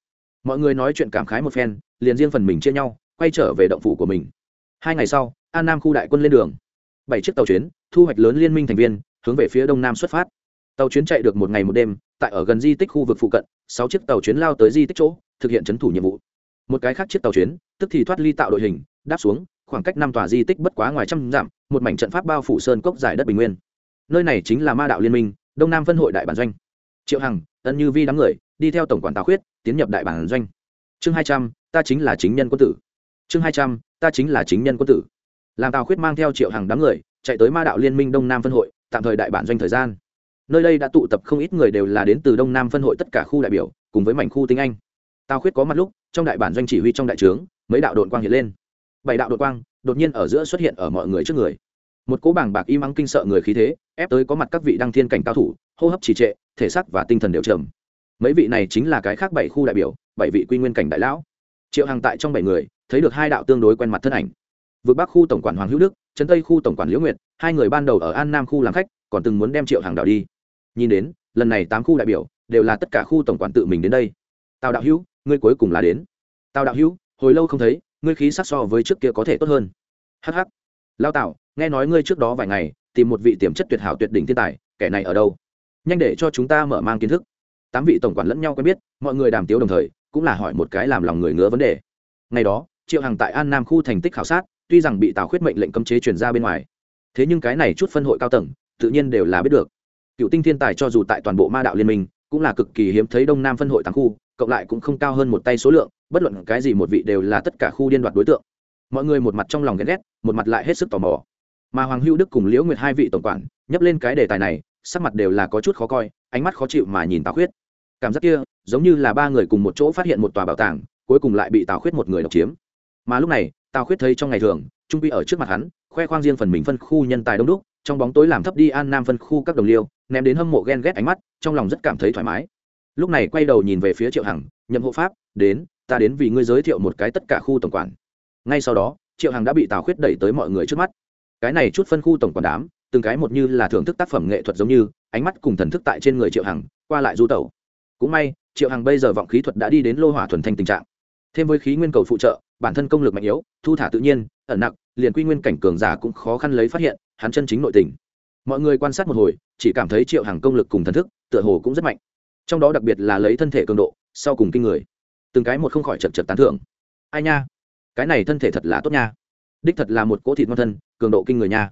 Mọi người nói chuyện cảm khái một phen, liền riêng phần mình chia nhau, quay trở về động phủ của mình. Hai ngày sau, an nam khu đại quân lên đường. Bảy chiếc tàu chuyến, thu hoạch lớn liên minh thành viên, hướng về phía đông nam xuất phát. Tàu chuyến chạy được một ngày một đêm, tại ở gần di tích khu vực phụ cận, sáu chiếc tàu chuyến lao tới di tích chỗ, thực hiện chấn thủ nhiệm vụ một cái khác chiếc tàu chuyến, tức thì thoát ly tạo đội hình, đáp xuống, khoảng cách năm tòa di tích bất quá ngoài trăm dặm, một mảnh trận pháp bao phủ sơn cốc giải đất bình nguyên. Nơi này chính là ma đạo liên minh, đông nam phân hội đại bản doanh. Triệu hằng, ân như vi đám người, đi theo tổng quản tào khuyết, tiến nhập đại bản doanh. Chương hai trăm, ta chính là chính nhân quân tử. Chương hai trăm, ta chính là chính nhân quân tử. Làm tào khuyết mang theo triệu hằng đám người, chạy tới ma đạo liên minh đông nam phân hội, tạm thời đại bản doanh thời gian. Nơi đây đã tụ tập không ít người đều là đến từ đông nam phân hội tất cả khu đại biểu, cùng với mảnh khu tinh anh tao khuyết có mặt lúc, trong đại bản doanh chỉ huy trong đại trướng, mấy đạo đội quang hiện lên. Bảy đạo đội quang đột nhiên ở giữa xuất hiện ở mọi người trước người. Một cỗ bảng bạc im ắng kinh sợ người khí thế, ép tới có mặt các vị đăng thiên cảnh cao thủ, hô hấp trì trệ, thể xác và tinh thần đều trầm. Mấy vị này chính là cái khác bảy khu đại biểu, bảy vị quy nguyên cảnh đại lão. Triệu hàng tại trong bảy người, thấy được hai đạo tương đối quen mặt thân ảnh. Vượt bắc khu tổng quản hoàng hữu đức, trấn tây khu tổng quản liễu nguyệt, hai người ban đầu ở an nam khu làm khách, còn từng muốn đem triệu hàng đạo đi. Nhìn đến, lần này tám khu đại biểu đều là tất cả khu tổng quản tự mình đến đây. Tào đạo hữu ngươi cuối cùng là đến. Tào đạo hữu, hồi lâu không thấy, ngươi khí sắc so với trước kia có thể tốt hơn. Hh lao tạo nghe nói ngươi trước đó vài ngày, tìm một vị tiềm chất tuyệt hảo tuyệt đỉnh thiên tài, kẻ này ở đâu? Nhanh để cho chúng ta mở mang kiến thức. Tám vị tổng quản lẫn nhau quen biết, mọi người đàm tiếu đồng thời, cũng là hỏi một cái làm lòng người ngứa vấn đề. Ngày đó, triệu hằng tại an nam khu thành tích khảo sát, tuy rằng bị tào khuyết mệnh lệnh cấm chế chuyển ra bên ngoài, thế nhưng cái này chút phân hội cao tầng, tự nhiên đều là biết được. Cựu tinh thiên tài cho dù tại toàn bộ ma đạo liên minh, cũng là cực kỳ hiếm thấy đông nam phân hội tám khu cộng lại cũng không cao hơn một tay số lượng, bất luận cái gì một vị đều là tất cả khu điên đoạt đối tượng. Mọi người một mặt trong lòng ghen ghét, một mặt lại hết sức tò mò. Mà hoàng hữu đức cùng liễu nguyệt hai vị tổng quản, nhấp lên cái đề tài này, sắc mặt đều là có chút khó coi, ánh mắt khó chịu mà nhìn tào khuyết. Cảm giác kia, giống như là ba người cùng một chỗ phát hiện một tòa bảo tàng, cuối cùng lại bị tào khuyết một người độc chiếm. Mà lúc này, tào khuyết thấy trong ngày thường, trung quy ở trước mặt hắn, khoe khoang riêng phần mình phân khu nhân tài đông đúc, trong bóng tối làm thấp đi an nam phân khu các đồng liêu, ném đến hâm mộ ghen ghét ánh mắt, trong lòng rất cảm thấy thoải mái lúc này quay đầu nhìn về phía triệu hằng, nhậm hộ pháp, đến, ta đến vì ngươi giới thiệu một cái tất cả khu tổng quản. Ngay sau đó, triệu hằng đã bị tào khuyết đẩy tới mọi người trước mắt. Cái này chút phân khu tổng quản đám, từng cái một như là thưởng thức tác phẩm nghệ thuật giống như, ánh mắt cùng thần thức tại trên người triệu hằng, qua lại du tẩu. Cũng may, triệu hằng bây giờ vọng khí thuật đã đi đến lô hỏa thuần thanh tình trạng. Thêm với khí nguyên cầu phụ trợ, bản thân công lực mạnh yếu, thu thả tự nhiên, ẩn nặng liền quy nguyên cảnh cường giả cũng khó khăn lấy phát hiện, hắn chân chính nội tình. Mọi người quan sát một hồi, chỉ cảm thấy triệu hằng công lực cùng thần thức, tựa hồ cũng rất mạnh trong đó đặc biệt là lấy thân thể cường độ, sau cùng kinh người. Từng cái một không khỏi chật chật tán thưởng. Ai nha? Cái này thân thể thật là tốt nha. Đích thật là một cỗ thịt ngon thân, cường độ kinh người nha.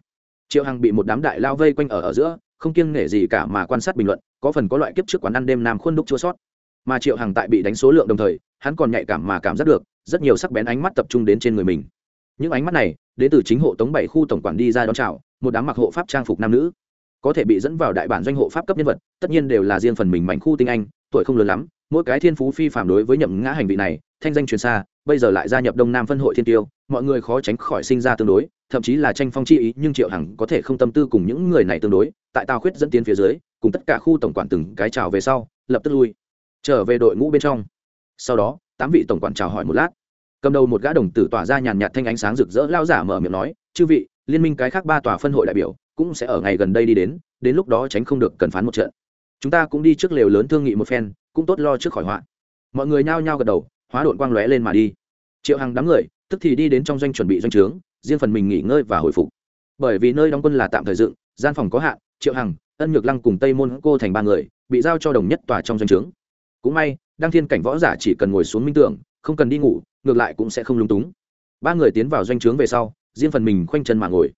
Triệu hằng bị một đám đại lao vây quanh ở ở giữa, không kiêng nể gì cả mà quan sát bình luận, có phần có loại kiếp trước quán ăn đêm nam khuôn đúc chua sót. Mà triệu hằng tại bị đánh số lượng đồng thời, hắn còn nhạy cảm mà cảm giác được, rất nhiều sắc bén ánh mắt tập trung đến trên người mình. Những ánh mắt này, đến từ chính hộ tống bảy khu tổng quản đi ra đón chào, một đám mặc hộ pháp trang phục nam nữ có thể bị dẫn vào đại bản doanh hộ pháp cấp nhân vật, tất nhiên đều là riêng phần mình mảnh khu tinh anh, tuổi không lớn lắm, mỗi cái thiên phú phi phàm đối với nhậm ngã hành vị này, thanh danh truyền xa, bây giờ lại gia nhập đông nam phân hội thiên tiêu, mọi người khó tránh khỏi sinh ra tương đối, thậm chí là tranh phong chi ý, nhưng triệu hằng có thể không tâm tư cùng những người này tương đối, tại tao khuyết dẫn tiến phía dưới, cùng tất cả khu tổng quản từng cái chào về sau, lập tức lui, trở về đội ngũ bên trong. Sau đó, tám vị tổng quản chào hỏi một lát. Cầm đầu một gã đồng tử tỏa ra nhàn nhạt thanh ánh sáng rực rỡ lao giả mở miệng nói, chư vị, liên minh cái khác ba tòa phân hội đại biểu cũng sẽ ở ngày gần đây đi đến đến lúc đó tránh không được cần phán một trận. Chúng ta cũng đi trước lều lớn thương nghị một phen, cũng tốt lo trước khỏi họa. Mọi người nhao nhao gật đầu, hóa đội quang lóe lên mà đi. Triệu hằng đám người, tức thì đi đến trong doanh chuẩn bị doanh trướng, riêng phần mình nghỉ ngơi và hồi phục. Bởi vì nơi đóng quân là tạm thời dựng, gian phòng có hạn, triệu hằng, ân nhược lăng cùng tây môn cô thành ba người, bị giao cho đồng nhất tòa trong doanh trướng. Cũng may, đăng thiên cảnh võ giả chỉ cần ngồi xuống minh tưởng, không cần đi ngủ, ngược lại cũng sẽ không lung túng. Ba người tiến vào doanh trướng về sau, riêng phần mình khoanh chân mà ngồi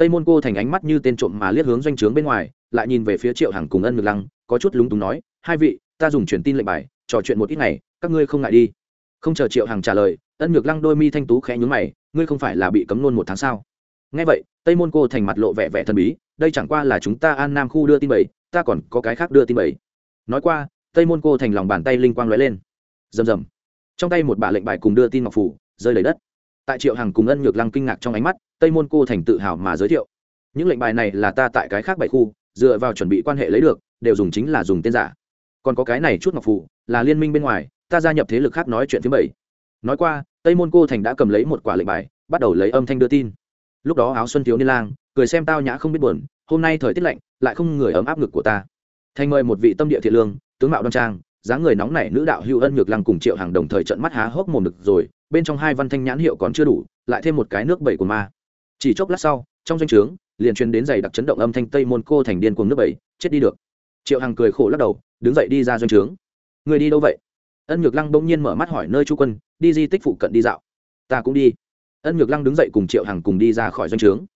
tây môn cô thành ánh mắt như tên trộm mà liếc hướng doanh trướng bên ngoài, lại nhìn về phía triệu hằng cùng ân nhược lăng, có chút lúng túng nói, hai vị, ta dùng truyền tin lệnh bài, trò chuyện một ít ngày, các ngươi không ngại đi. Không chờ triệu hằng trả lời, ân nhược lăng đôi mi thanh tú khẽ nhún mày, ngươi không phải là bị cấm nôn một tháng sao? Nghe vậy, tây môn cô thành mặt lộ vẻ vẻ thần bí, đây chẳng qua là chúng ta an nam khu đưa tin bảy ta còn có cái khác đưa tin bảy nói qua, tây môn cô thành lòng bàn tay linh quang lóe lên. Rầm rầm. Trong tay một bả lệnh bài cùng đưa tin ngọc phủ, rơi lấy đất. Tại triệu hằng cùng ân nhược lăng kinh ngạc trong ánh mắt tây môn cô thành tự hào mà giới thiệu. Những lệnh bài này là ta tại cái khác bảy khu, dựa vào chuẩn bị quan hệ lấy được, đều dùng chính là dùng tên giả. Còn có cái này chút ngọc phụ là liên minh bên ngoài, ta gia nhập thế lực khác nói chuyện thứ bảy. Nói qua, tây môn cô thành đã cầm lấy một quả lệnh bài, bắt đầu lấy âm thanh đưa tin. Lúc đó áo xuân thiếu niên lang, cười xem tao nhã không biết buồn, hôm nay thời tiết lạnh, lại không người ấm áp ngực của ta. Thành mời một vị tâm địa thiện lương, tướng mạo đoan trang, dáng người nóng nảy nữ đạo hữu ân ngược lăng cùng triệu hàng đồng thời trận mắt há hốc mồm được rồi, bên trong hai văn thanh nhãn hiệu còn chưa đủ, lại thêm một cái nước bảy của ma chỉ chốc lát sau, trong danh o trướng, liền truyền đến giày đặc chấn động âm thanh tây môn cô thành điên cuồng nước bảy, chết đi được. Triệu hằng cười khổ lắc đầu, đứng dậy đi ra doanh trướng. Người đi đâu vậy? Ân nhược lăng bỗng nhiên mở mắt hỏi nơi chu quân, đi di tích phụ cận đi dạo. Ta cũng đi. Ân nhược lăng đứng dậy cùng triệu hằng cùng đi ra khỏi doanh trướng.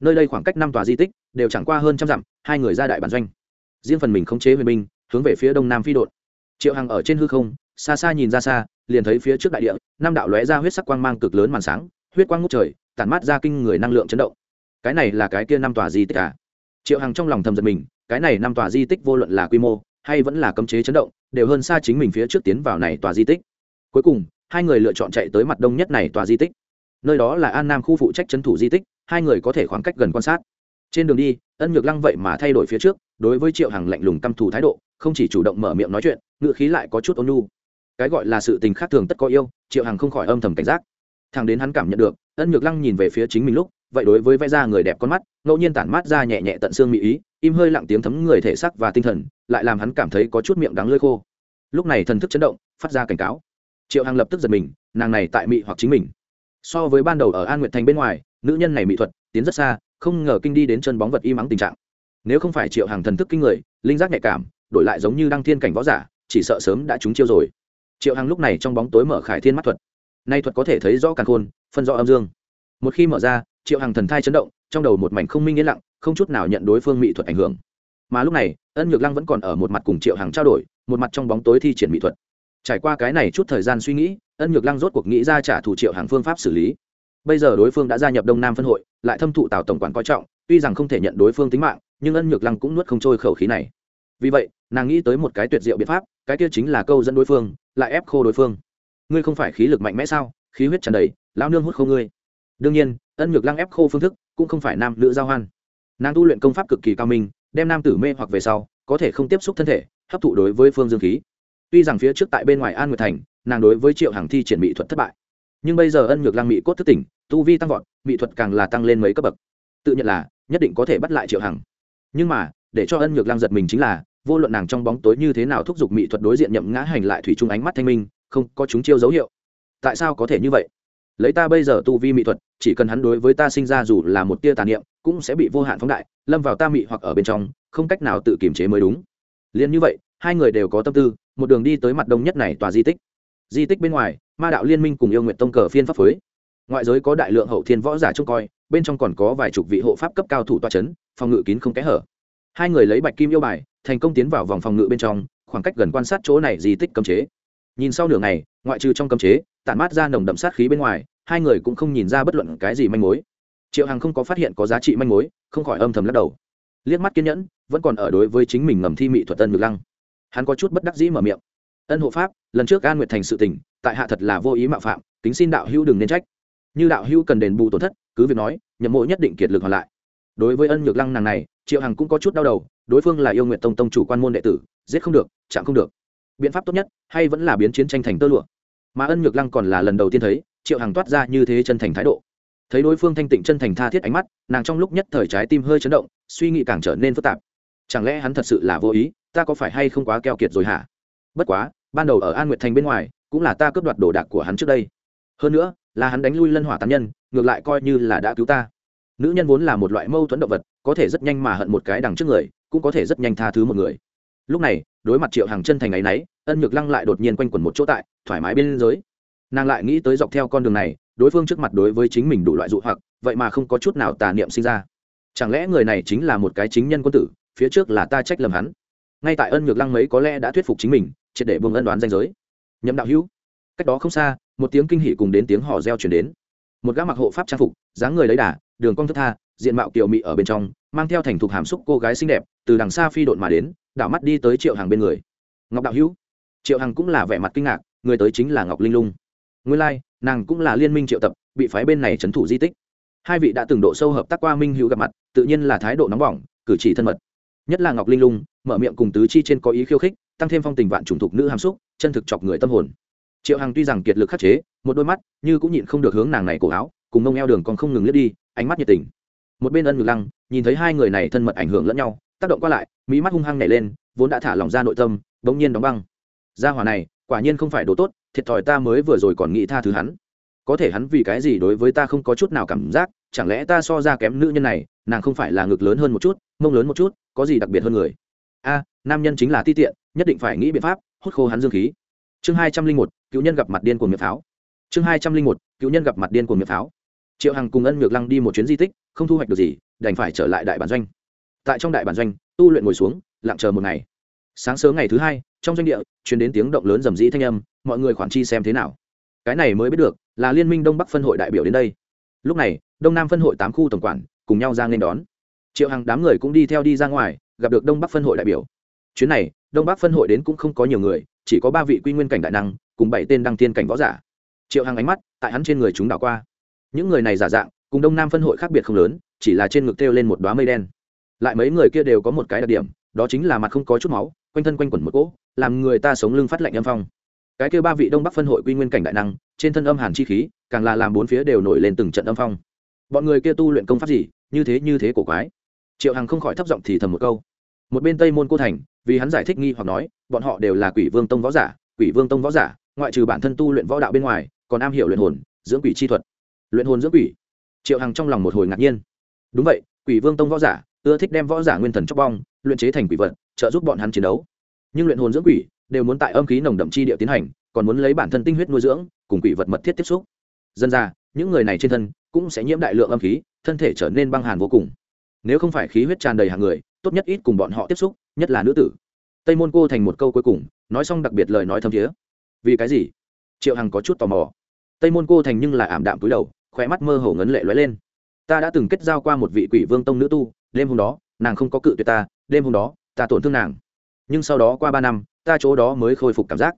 Nơi đây khoảng cách năm tòa di tích, đều chẳng qua hơn trăm dặm, hai người ra đại bản doanh. Riêng phần mình khống chế huyền binh, hướng về phía đông nam phi đội triệu hằng ở trên hư không, xa xa nhìn ra xa liền thấy phía trước đại địa, năm đạo lóe ra huyết sắc quang mang cực lớn màn sáng, huyết quang ngút trời, tản mát ra kinh người năng lượng chấn động. Cái này là cái kia năm tòa di tích à? Triệu hằng trong lòng thầm giật mình, cái này năm tòa di tích vô luận là quy mô, hay vẫn là cấm chế chấn động, đều hơn xa chính mình phía trước tiến vào này tòa di tích. Cuối cùng, hai người lựa chọn chạy tới mặt đông nhất này tòa di tích. Nơi đó là an nam khu phụ trách trấn thủ di tích, hai người có thể khoảng cách gần quan sát. Trên đường đi, ân nhược lăng vậy mà thay đổi phía trước, đối với triệu hằng lạnh lùng căm thù thái độ, không chỉ chủ động mở miệng nói chuyện ngựa khí lại có chút ôn nhu cái gọi là sự tình khác thường tất có yêu, triệu hằng không khỏi âm thầm cảnh giác. Thằng đến hắn cảm nhận được, ân nhược lăng nhìn về phía chính mình lúc, vậy đối với vẽ ra người đẹp con mắt, ngẫu nhiên tản mát ra nhẹ nhẹ tận xương mỹ ý, im hơi lặng tiếng thấm người thể sắc và tinh thần, lại làm hắn cảm thấy có chút miệng đắng lơi khô. Lúc này thần thức chấn động, phát ra cảnh cáo. Triệu hằng lập tức giật mình, nàng này tại mỹ hoặc chính mình. So với ban đầu ở an nguyệt thành bên ngoài, nữ nhân này mỹ thuật, tiến rất xa, không ngờ kinh đi đến chân bóng vật im mắng tình trạng. Nếu không phải triệu hàng thần thức kinh người, linh giác nhạy cảm, đổi lại giống như đăng thiên cảnh võ giả, chỉ sợ sớm đã trúng chiêu rồi triệu Hằng lúc này trong bóng tối mở khải thiên mắt thuật. Nay thuật có thể thấy rõ càng khôn, phân rõ âm dương. Một khi mở ra, triệu Hằng thần thai chấn động, trong đầu một mảnh không minh yên lặng, không chút nào nhận đối phương mỹ thuật ảnh hưởng. Mà lúc này, ân nhược lăng vẫn còn ở một mặt cùng triệu Hằng trao đổi, một mặt trong bóng tối thi triển mỹ thuật. Trải qua cái này chút thời gian suy nghĩ, ân nhược lăng rốt cuộc nghĩ ra trả thù triệu hàng phương pháp xử lý. Bây giờ đối phương đã gia nhập đông nam phân hội, lại thâm thụ tào tổng quản coi trọng, tuy rằng không thể nhận đối phương tính mạng, nhưng ân nhược lăng cũng nuốt không trôi khẩu khí này. Vì vậy nàng nghĩ tới một cái tuyệt diệu biện pháp, cái kia chính là câu dẫn đối phương, lại ép khô đối phương. Ngươi không phải khí lực mạnh mẽ sao? Khí huyết tràn đầy, lão nương hút khô ngươi. Đương nhiên, ân nhược lăng ép khô phương thức cũng không phải nam nữ giao hoan. Nàng tu luyện công pháp cực kỳ cao minh, đem nam tử mê hoặc về sau, có thể không tiếp xúc thân thể, hấp thụ đối với phương dương khí. Tuy rằng phía trước tại bên ngoài an nguyệt thành, nàng đối với triệu hàng thi triển mỹ thuật thất bại. Nhưng bây giờ ân nhược lăng mỹ cốt thức tỉnh, tu vi tăng vọt, mỹ thuật càng là tăng lên mấy cấp bậc. Tự nhận là, nhất định có thể bắt lại triệu hằng. Nhưng mà, để cho ân nhược lăng giật mình chính là vô luận nàng trong bóng tối như thế nào thúc giục mỹ thuật đối diện nhậm ngã hành lại thủy chung ánh mắt thanh minh, không có chúng chiêu dấu hiệu. Tại sao có thể như vậy? Lấy ta bây giờ tu vi mỹ thuật, chỉ cần hắn đối với ta sinh ra dù là một tia tàn niệm, cũng sẽ bị vô hạn phóng đại, lâm vào ta mị hoặc ở bên trong, không cách nào tự kiềm chế mới đúng. Liền như vậy, hai người đều có tâm tư, một đường đi tới mặt đông nhất này tòa di tích. Di tích bên ngoài, ma đạo liên minh cùng yêu nguyện tông cờ phiên pháp phối. Ngoại giới có đại lượng hậu thiên võ giả trông coi, bên trong còn có vài chục vị hộ pháp cấp cao thủ toa c h ấ n phòng ngự kín không kẽ hở. Hai người lấy bạch kim yêu bài thành công tiến vào vòng phòng ngự bên trong, khoảng cách gần quan sát chỗ này di tích cấm chế. Nhìn sau nửa ngày, ngoại trừ trong cấm chế, tản mát ra nồng đậm sát khí bên ngoài, hai người cũng không nhìn ra bất luận cái gì manh mối. Triệu hằng không có phát hiện có giá trị manh mối, không khỏi âm thầm lắc đầu. Liếc mắt kiên nhẫn, vẫn còn ở đối với chính mình ngầm thi mị thuật tân ngược lăng. Hắn có chút bất đắc dĩ mở miệng. Ân hộ pháp, lần trước an nguyệt thành sự tình, tại hạ thật là vô ý mạo phạm, kính xin đạo hữu đừng nên trách. Như đạo hữu cần đền bù tổn thất, cứ việc nói, nhậm mộ nhất định kiệt lực hoàn lại đối với ân nhược lăng nàng này, triệu hằng cũng có chút đau đầu, đối phương là yêu nguyện tông tông chủ quan môn đệ tử, giết không được, chạm không được. Biện pháp tốt nhất, hay vẫn là biến chiến tranh thành tơ lụa. Mà ân nhược lăng còn là lần đầu tiên thấy, triệu hằng toát ra như thế chân thành thái độ. Thấy đối phương thanh tịnh chân thành tha thiết ánh mắt, nàng trong lúc nhất thời trái tim hơi chấn động, suy nghĩ càng trở nên phức tạp. Chẳng lẽ hắn thật sự là vô ý, ta có phải hay không quá keo kiệt rồi hả? Bất quá, ban đầu ở an nguyệt thành bên ngoài, cũng là ta cướp đoạt đồ đạc của hắn trước đây. Hơn nữa, là hắn đánh lui lân hỏa tán nhân, ngược lại coi như là đã cứu ta nữ nhân vốn là một loại mâu thuẫn động vật, có thể rất nhanh mà hận một cái đằng trước người, cũng có thể rất nhanh tha thứ một người. Lúc này, đối mặt triệu hàng chân thành ấ y náy ân nhược lăng lại đột nhiên quanh quẩn một chỗ tại, thoải mái bên giới nàng lại nghĩ tới dọc theo con đường này, đối phương trước mặt đối với chính mình đủ loại dụ hoặc, vậy mà không có chút nào tà niệm sinh ra. Chẳng lẽ người này chính là một cái chính nhân quân tử, phía trước là ta trách lầm hắn? Ngay tại ân nhược lăng mấy có lẽ đã thuyết phục chính mình, triệt để buông ân đoán danh giới. Nhậm đạo hữu, cách đó không xa, một tiếng kinh hỉ cùng đến tiếng hò reo chuyển đến. Một gã mặc hộ pháp trang phục, dáng người lấy đà đường cong thức tha diện mạo kiều mị ở bên trong mang theo thành thục hàm xúc cô gái xinh đẹp từ đằng xa phi độn mà đến đảo mắt đi tới triệu hàng bên người. Ngọc đạo hữu. Triệu hằng cũng là vẻ mặt kinh ngạc người tới chính là ngọc linh lung. Nguyên lai、like, nàng cũng là liên minh triệu tập bị phái bên này trấn thủ di tích. Hai vị đã từng độ sâu hợp tác qua minh hữu gặp mặt tự nhiên là thái độ nóng bỏng cử chỉ thân mật. Nhất là ngọc linh lung mở miệng cùng tứ chi trên có ý khiêu khích tăng thêm phong tình vạn chủng thục nữ hàm xúc chân thực chọc người tâm hồn. Triệu hằng tuy rằng kiệt lực khắc chế một đôi mắt như cũng nhịn không được hướng nàng này cổ áo cùng mông eo đường còn không ngừng lướt đi ánh mắt nhiệt tình. Một bên ân ngực lăng, nhìn thấy hai người này thân mật ảnh hưởng lẫn nhau, tác động qua lại, mỹ mắt hung hăng nhảy lên, vốn đã thả lỏng ra nội tâm, bỗng nhiên đóng băng. Gia hỏa này, quả nhiên không phải đồ tốt, thiệt thòi ta mới vừa rồi còn nghĩ tha thứ hắn. Có thể hắn vì cái gì đối với ta không có chút nào cảm giác, chẳng lẽ ta so ra kém nữ nhân này, nàng không phải là ngực lớn hơn một chút, mông lớn một chút, có gì đặc biệt hơn người? A, nam nhân chính là ti tiện, nhất định phải nghĩ biện pháp, hút khô hắn dương khí. Chương hai trăm linh một, cựu nhân gặp mặt điên của miệng pháo chương hai trăm linh một, cựu nhân gặp mặt điên của miệng pháo triệu hằng cùng ân ngược lăng đi một chuyến di tích, không thu hoạch được gì, đành phải trở lại đại bản doanh. Tại trong đại bản doanh, tu luyện ngồi xuống, lặng chờ một ngày. Sáng sớm ngày thứ hai, trong doanh địa chuyển đến tiếng động lớn rầm rĩ thanh âm, mọi người khoản chi xem thế nào. Cái này mới biết được, là liên minh đông bắc phân hội đại biểu đến đây. Lúc này, đông nam phân hội tám khu tổng quản, cùng nhau ra nên đón. Triệu hằng đám người cũng đi theo đi ra ngoài, gặp được đông bắc phân hội đại biểu. Chuyến này, đông bắc phân hội đến cũng không có nhiều người, chỉ có ba vị quy nguyên cảnh đại năng, cùng bảy tên đăng tiên cảnh võ giả. Triệu hằng ánh mắt, tại hắn trên người chúng đảo qua những người này giả dạng, cùng đông nam phân hội khác biệt không lớn, chỉ là trên ngực t lên một đoá mây đen. Lại mấy người kia đều có một cái đặc điểm, đó chính là mặt không có chút máu, quanh thân quanh quẩn một cỗ, làm người ta sống lưng phát lạnh âm phong. Cái kêu ba vị đông bắc phân hội quy nguyên cảnh đại năng, trên thân âm hàn chi khí, càng là làm bốn phía đều nổi lên từng trận âm phong. Bọn người kia tu luyện công pháp gì, như thế như thế cổ quái. Triệu hằng không khỏi thấp giọng thì thầm một câu. Một bên tây môn cô thành, vì hắn giải thích nghi hoặc nói, bọn họ đều là quỷ vương tông võ giả, quỷ vương tông võ giả, ngoại trừ bản thân tu luyện võ đạo bên ngoài, còn am hiểu luyện hồn, dưỡng quỷ chi thuật luyện hồn dưỡng quỷ. Triệu hằng trong lòng một hồi ngạc nhiên. Đúng vậy, quỷ vương tông võ giả, ưa thích đem võ giả nguyên thần chóc bong, luyện chế thành quỷ vật, trợ giúp bọn hắn chiến đấu. Nhưng luyện hồn dưỡng quỷ đều muốn tại âm khí nồng đậm chi địa tiến hành, còn muốn lấy bản thân tinh huyết nuôi dưỡng, cùng quỷ vật mật thiết tiếp xúc. Dân ra những người này trên thân cũng sẽ nhiễm đại lượng âm khí, thân thể trở nên băng hàn vô cùng. Nếu không phải khí huyết tràn đầy hàng người, tốt nhất ít cùng bọn họ tiếp xúc, nhất là nữ tử. Tây môn cô thành một câu cuối cùng, nói xong đặc biệt lời nói thâm thiế. Vì cái gì? Triệu hằng có chút tò mò. Tây môn cô thành nhưng lại ảm đạm túi đầu khóe mắt mơ hồ ngấn lệ lóe lên. Ta đã từng kết giao qua một vị quỷ vương tông nữ tu, đêm hôm đó, nàng không có cự tuyệt ta, đêm hôm đó, ta tổn thương nàng. Nhưng sau đó qua ba năm, ta chỗ đó mới khôi phục cảm giác.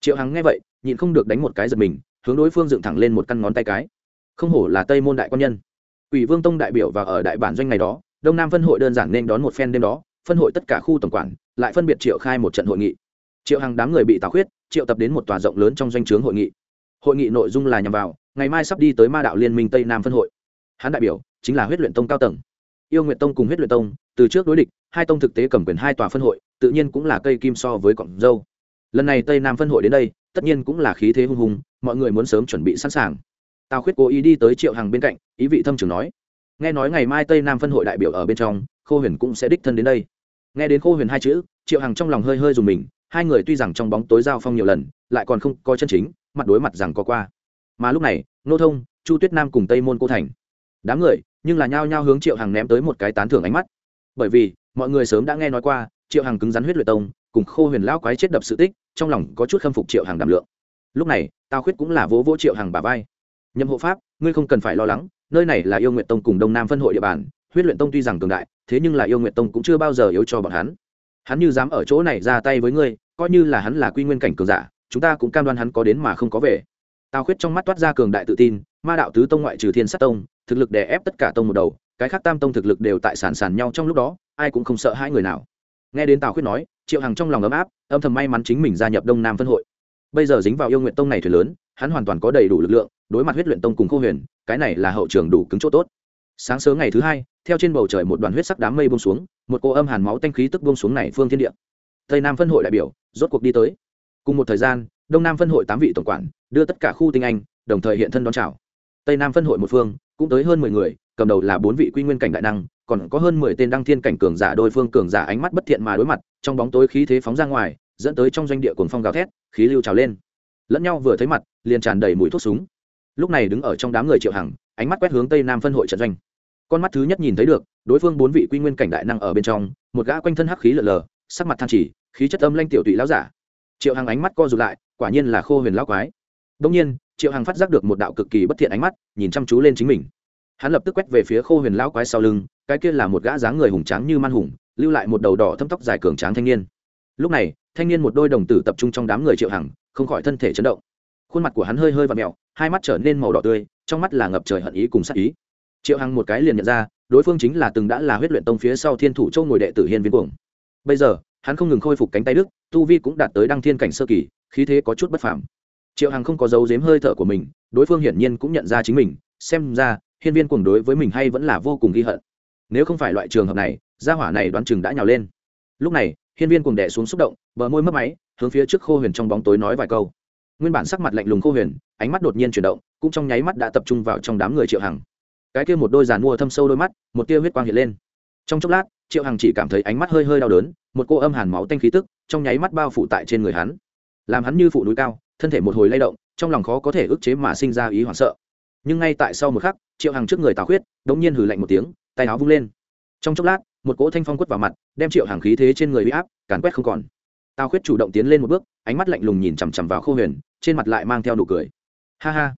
Triệu hằng nghe vậy, nhịn không được đánh một cái giật mình, hướng đối phương dựng thẳng lên một căn ngón tay cái. Không hổ là tây môn đại quan nhân. Quỷ vương tông đại biểu và ở đại bản doanh ngày đó, đông nam phân hội đơn giản nên đón một phen đêm đó, phân hội tất cả khu tổng quản, lại phân biệt triệu khai một trận hội nghị. Triệu hàng đám người bị tào khuyết, triệu tập đến một tòa rộng lớn trong doanh trướng hội nghị. Hội nghị nội dung là nhằm vào ngày mai sắp đi tới ma đạo liên minh tây nam phân hội hắn đại biểu chính là huyết luyện tông cao tầng yêu nguyện tông cùng huyết luyện tông từ trước đối địch hai tông thực tế cầm quyền hai tòa phân hội tự nhiên cũng là cây kim so với cọng dâu lần này tây nam phân hội đến đây tất nhiên cũng là khí thế hung hùng mọi người muốn sớm chuẩn bị sẵn sàng tào khuyết cố ý đi tới triệu hằng bên cạnh ý vị thâm trường nói nghe nói ngày mai tây nam phân hội đại biểu ở bên trong khô huyền cũng sẽ đích thân đến đây nghe đến khô huyền hai chữ triệu hằng trong lòng hơi hơi dùng mình hai người tuy rằng trong bóng tối giao phong nhiều lần lại còn không có chân chính mặt đối mặt rằng có qua mà lúc này nô thông, chu tuyết nam cùng tây môn cô thành. Đám người, nhưng là nhao nhao hướng triệu hằng ném tới một cái tán thưởng ánh mắt. Bởi vì, mọi người sớm đã nghe nói qua, triệu hằng cứng rắn huyết luyện tông, cùng khô huyền lão quái chết đập sự tích, trong lòng có chút khâm phục triệu hằng đảm lượng. Lúc này tao khuyết cũng là vỗ vỗ triệu hằng bà vai. Nhậm hộ pháp, ngươi không cần phải lo lắng, nơi này là yêu nguyện tông cùng đông nam phân hội địa bàn, huyết luyện tông tuy rằng cường đại, thế nhưng là yêu nguyện tông cũng chưa bao giờ yếu cho bọn hắn. Hắn như dám ở chỗ này ra tay với ngươi, coi như là hắn là quy nguyên cảnh cường giả, chúng ta cũng cam đoan hắn có đến mà không có về. Tào khuyết trong mắt toát ra cường đại tự tin, ma đạo tứ tông ngoại trừ thiên sát tông, thực lực đè ép tất cả tông một đầu, cái khác tam tông thực lực đều tại sàn sàn nhau trong lúc đó, ai cũng không sợ hai người nào. Nghe đến tào khuyết nói, triệu hằng trong lòng ấm áp, âm thầm may mắn chính mình gia nhập đông nam phân hội. Bây giờ dính vào yêu nguyện tông này thuyền lớn, hắn hoàn toàn có đầy đủ lực lượng, đối mặt huyết luyện tông cùng khô huyền, cái này là hậu trường đủ cứng chỗ tốt. Sáng sớm ngày thứ hai, theo trên bầu trời một đoàn huyết sắc đám mây bông xuống, một cô âm hàn máu tanh khí tức bông xuống này phương thiên địa. Tây nam phân hội đại biểu, rốt cuộc đi tới. Cùng một thời gian, đông nam phân hội tám vị tổng quản đưa tất cả khu tinh anh, đồng thời hiện thân đón chào. Tây nam phân hội một phương, cũng tới hơn mười người, cầm đầu là bốn vị quy nguyên cảnh đại năng, còn có hơn mười tên đăng thiên cảnh cường giả đôi phương cường giả ánh mắt bất thiện mà đối mặt, trong bóng tối khí thế phóng ra ngoài, dẫn tới trong doanh địa cồn phong gào thét, khí lưu trào lên. Lẫn nhau vừa thấy mặt, liền tràn đầy mùi thuốc súng. Lúc này đứng ở trong đám người triệu hằng, ánh mắt quét hướng tây nam phân hội trận doanh. Con mắt thứ nhất nhìn thấy được, đối phương bốn vị quy nguyên cảnh đại năng ở bên trong, một gã quanh thân hắc khí lở lờ, sắc mặt than chỉ, khí chất âm lanh tiểu tụy lão giả. Triệu hằng ánh mắt co rụt lại, quả nhiên là khô huyền lão quái đông nhiên, triệu hằng phát giác được một đạo cực kỳ bất thiện ánh mắt, nhìn chăm chú lên chính mình. Hắn lập tức quét về phía khô huyền lão quái sau lưng, cái kia là một gã dáng người hùng tráng như man hùng, lưu lại một đầu đỏ thâm tóc dài cường tráng thanh niên. Lúc này, thanh niên một đôi đồng tử tập trung trong đám người triệu hằng, không khỏi thân thể chấn động. Khuôn mặt của hắn hơi hơi và mẹo hai mắt trở nên màu đỏ tươi, trong mắt là ngập trời hận ý cùng sát ý. Triệu hằng một cái liền nhận ra, đối phương chính là từng đã là huyết luyện tông phía sau thiên thủ châu ngồi đệ tử hiên viên cuồng. Bây giờ, hắn không ngừng khôi phục cánh tay đức, tu vi cũng đạt tới đăng thiên cảnh sơ kỳ, khí thế có chút bất phàm triệu hằng không có dấu dếm hơi thở của mình, đối phương hiển nhiên cũng nhận ra chính mình, xem ra, hiên viên cuồng đối với mình hay vẫn là vô cùng ghi hận. Nếu không phải loại trường hợp này, gia hỏa này đoán chừng đã nhào lên. Lúc này, hiên viên cuồng đẻ xuống xúc động, bờ môi mất máy, hướng phía trước khô huyền trong bóng tối nói vài câu. Nguyên bản sắc mặt lạnh lùng khô huyền, ánh mắt đột nhiên chuyển động, cũng trong nháy mắt đã tập trung vào trong đám người triệu hằng. Cái kia một đôi giàn mua thâm sâu đôi mắt, một tia huyết quang hiện lên. Trong chốc lát, triệu hằng chỉ cảm thấy ánh mắt hơi hơi đau đớn, một cô âm hàn máu tanh khí tức, trong nháy mắt bao phủ tại trên người hắn. Làm hắn như phụ núi cao thân thể một hồi lay động, trong lòng khó có thể ức chế mà sinh ra ý hoảng sợ. Nhưng ngay tại sau một khắc, triệu hằng trước người tào khuyết đ ỗ n g nhiên hử lạnh một tiếng, tay áo vung lên. Trong chốc lát, một cỗ thanh phong quất vào mặt, đem triệu hàng khí thế trên người bị áp, càn quét không còn. Tào khuyết chủ động tiến lên một bước, ánh mắt lạnh lùng nhìn chằm chằm vào khô huyền, trên mặt lại mang theo nụ cười. Ha ha.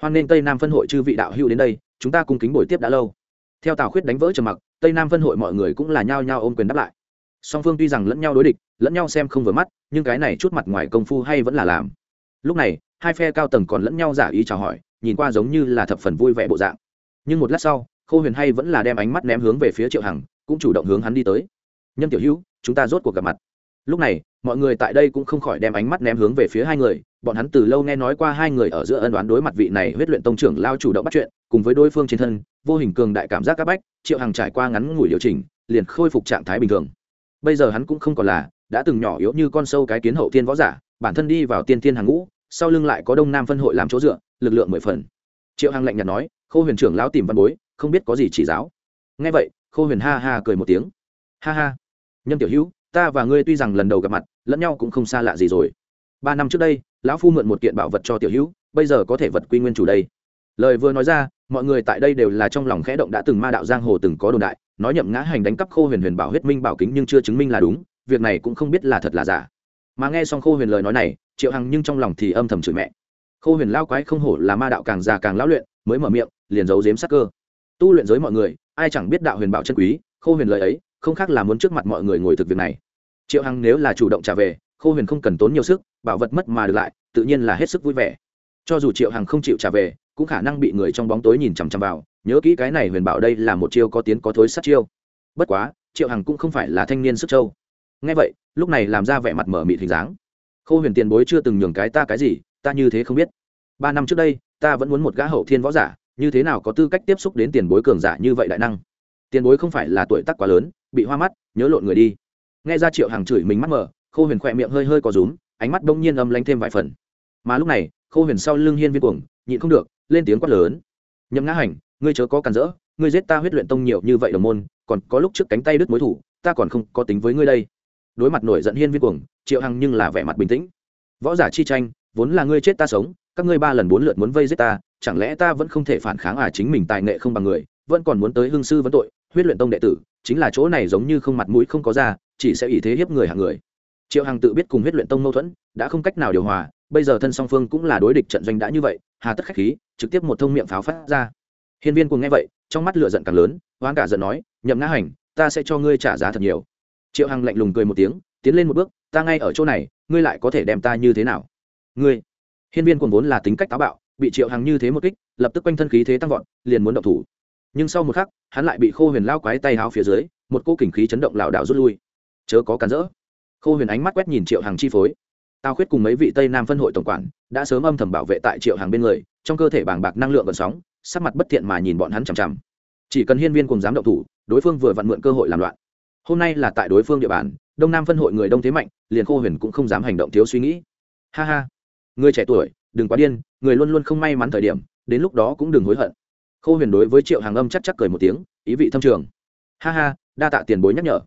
Hoan n tây nam phân hội chư vị đạo hữu đến đây, chúng ta cùng kính buổi tiếp đã lâu. Theo tào khuyết đánh vỡ trầm mặc, tây nam phân hội mọi người cũng là nhao nhao ôm quyền đáp lại. Song phương tuy rằng lẫn nhau đối địch, lẫn nhau xem không vừa mắt, nhưng cái này chút mặt ngoài công phu hay vẫn là làm lúc này, hai phe cao tầng còn lẫn nhau giả ý chào hỏi, nhìn qua giống như là thập phần vui vẻ bộ dạng. Nhưng một lát sau, khô huyền hay vẫn là đem ánh mắt ném hướng về phía triệu hằng, cũng chủ động hướng hắn đi tới. Nhâm tiểu hữu, chúng ta rốt cuộc gặp mặt. Lúc này, mọi người tại đây cũng không khỏi đem ánh mắt ném hướng về phía hai người, bọn hắn từ lâu nghe nói qua hai người ở giữa ân đoán đối mặt vị này huyết luyện tông trưởng lao chủ động bắt chuyện, cùng với đối phương trên thân, vô hình cường đại cảm giác các bách, triệu hằng trải qua ngắn ngủi điều chỉnh, liền khôi phục trạng thái bình thường. Bây giờ hắn cũng không còn là, đã từng nhỏ yếu như con sâu cái kiến hậu tiên võ giả, bản thân đi vào tiên tiên hàng ngũ sau lưng lại có đông nam phân hội làm chỗ dựa, lực lượng mười phần. Triệu hằng lạnh nhạt nói, khô huyền trưởng lão tìm văn bối, không biết có gì chỉ giáo. Nghe vậy, khô huyền ha ha cười một tiếng. Ha ha, nhâm tiểu hữu, ta và ngươi tuy rằng lần đầu gặp mặt, lẫn nhau cũng không xa lạ gì rồi. Ba năm trước đây, lão phu mượn một kiện bảo vật cho tiểu hữu, bây giờ có thể vật quy nguyên chủ đây. Lời vừa nói ra, mọi người tại đây đều là trong lòng khẽ động đã từng ma đạo giang hồ từng có đồn đại, nói nhậm ngã hành đánh cắp khô huyền huyền bảo huyết minh bảo kính nhưng chưa chứng minh là đúng, việc này cũng không biết là thật là giả. Mà nghe xong khô huyền lời nói này triệu hằng nhưng trong lòng thì âm thầm chửi mẹ. Khô huyền lao quái không hổ là ma đạo càng già càng lão luyện, mới mở miệng, liền giấu giếm sắc cơ. Tu luyện giới mọi người, ai chẳng biết đạo huyền bảo chân quý, khô huyền lời ấy, không khác là muốn trước mặt mọi người ngồi thực việc này. Triệu hằng nếu là chủ động trả về, khô huyền không cần tốn nhiều sức, bảo vật mất mà được lại, tự nhiên là hết sức vui vẻ. Cho dù triệu hằng không chịu trả về, cũng khả năng bị người trong bóng tối nhìn chằm chằm vào, nhớ kỹ cái này huyền bảo đây là một chiêu có tiến có thối sát chiêu. Bất quá, triệu hằng cũng không phải là thanh niên sức châu Nghe vậy, lúc này làm ra vẻ mặt mở mịt hình dáng khô huyền tiền bối chưa từng nhường cái ta cái gì, ta như thế không biết. Ba năm trước đây, ta vẫn muốn một gã hậu thiên võ giả, như thế nào có tư cách tiếp xúc đến tiền bối cường giả như vậy đại năng? Tiền bối không phải là tuổi tác quá lớn, bị hoa mắt, nhớ lộn người đi. Nghe ra triệu hàng chửi mình mắt mở, khô huyền khỏe miệng hơi hơi có rúm, ánh mắt bỗng nhiên âm lanh thêm vài phần. Mà lúc này, khô huyền sau lưng hiên viên cuồng, nhịn không được, lên tiếng quát lớn. Nhậm ngã hành, ngươi chớ có cản rỡ, ngươi giết ta huyết luyện tông nhiều như vậy đồng môn, còn có lúc trước cánh tay đứt mối thủ, ta còn không có tính với ngươi đây đối mặt nổi giận hiên viên cuồng, triệu hằng nhưng là vẻ mặt bình tĩnh. Võ giả chi tranh, vốn là ngươi chết ta sống, các ngươi ba lần bốn lượt muốn vây giết ta, chẳng lẽ ta vẫn không thể phản kháng à chính mình tài nghệ không bằng người, vẫn còn muốn tới hương sư vấn tội, huyết luyện tông đệ tử, chính là chỗ này giống như không mặt mũi không có ra, chỉ sẽ ý thế hiếp người hàng người. Triệu hằng tự biết cùng huyết luyện tông mâu thuẫn đã không cách nào điều hòa, bây giờ thân song phương cũng là đối địch trận doanh đã như vậy, hà tất khách khí, trực tiếp một thông miệng pháo phát ra. Hiên viên cùng nghe vậy, trong mắt lửa giận càng lớn hoán cả giận nói, nhậm ngã hành, ta sẽ cho ngươi trả giá thật nhiều triệu hằng lạnh lùng cười một tiếng, tiến lên một bước, ta ngay ở chỗ này, ngươi lại có thể đem ta như thế nào? Ngươi? Hiên viên cùng vốn là tính cách táo bạo, bị triệu hằng như thế một kích, lập tức quanh thân khí thế tăng vọt, liền muốn động thủ. Nhưng sau một khắc, hắn lại bị khô huyền lao quái tay háo phía dưới, một cô kình khí chấn động lảo đảo rút lui. Chớ có cản rỡ. Khô huyền ánh mắt quét nhìn triệu hằng chi phối. Tao khuyết cùng mấy vị tây nam phân hội tổng quản, đã sớm âm thầm bảo vệ tại triệu Hằng bên người, trong cơ thể bàng bạc năng lượng gần sóng, sắc mặt bất thiện mà nhìn bọn hắn chằm chằm. Chỉ cần hiên viên cùng dám động thủ, đối phương vừa vặn mượn cơ hội làm loạn hôm nay là tại đối phương địa bàn, đông nam phân hội người đông thế mạnh, liền khô huyền cũng không dám hành động thiếu suy nghĩ. Ha ha. Người trẻ tuổi, đừng quá điên, người luôn luôn không may mắn thời điểm, đến lúc đó cũng đừng hối hận. Khô huyền đối với triệu hàng âm chắc chắc cười một tiếng, ý vị thâm trường. Ha ha, đa tạ tiền bối nhắc nhở.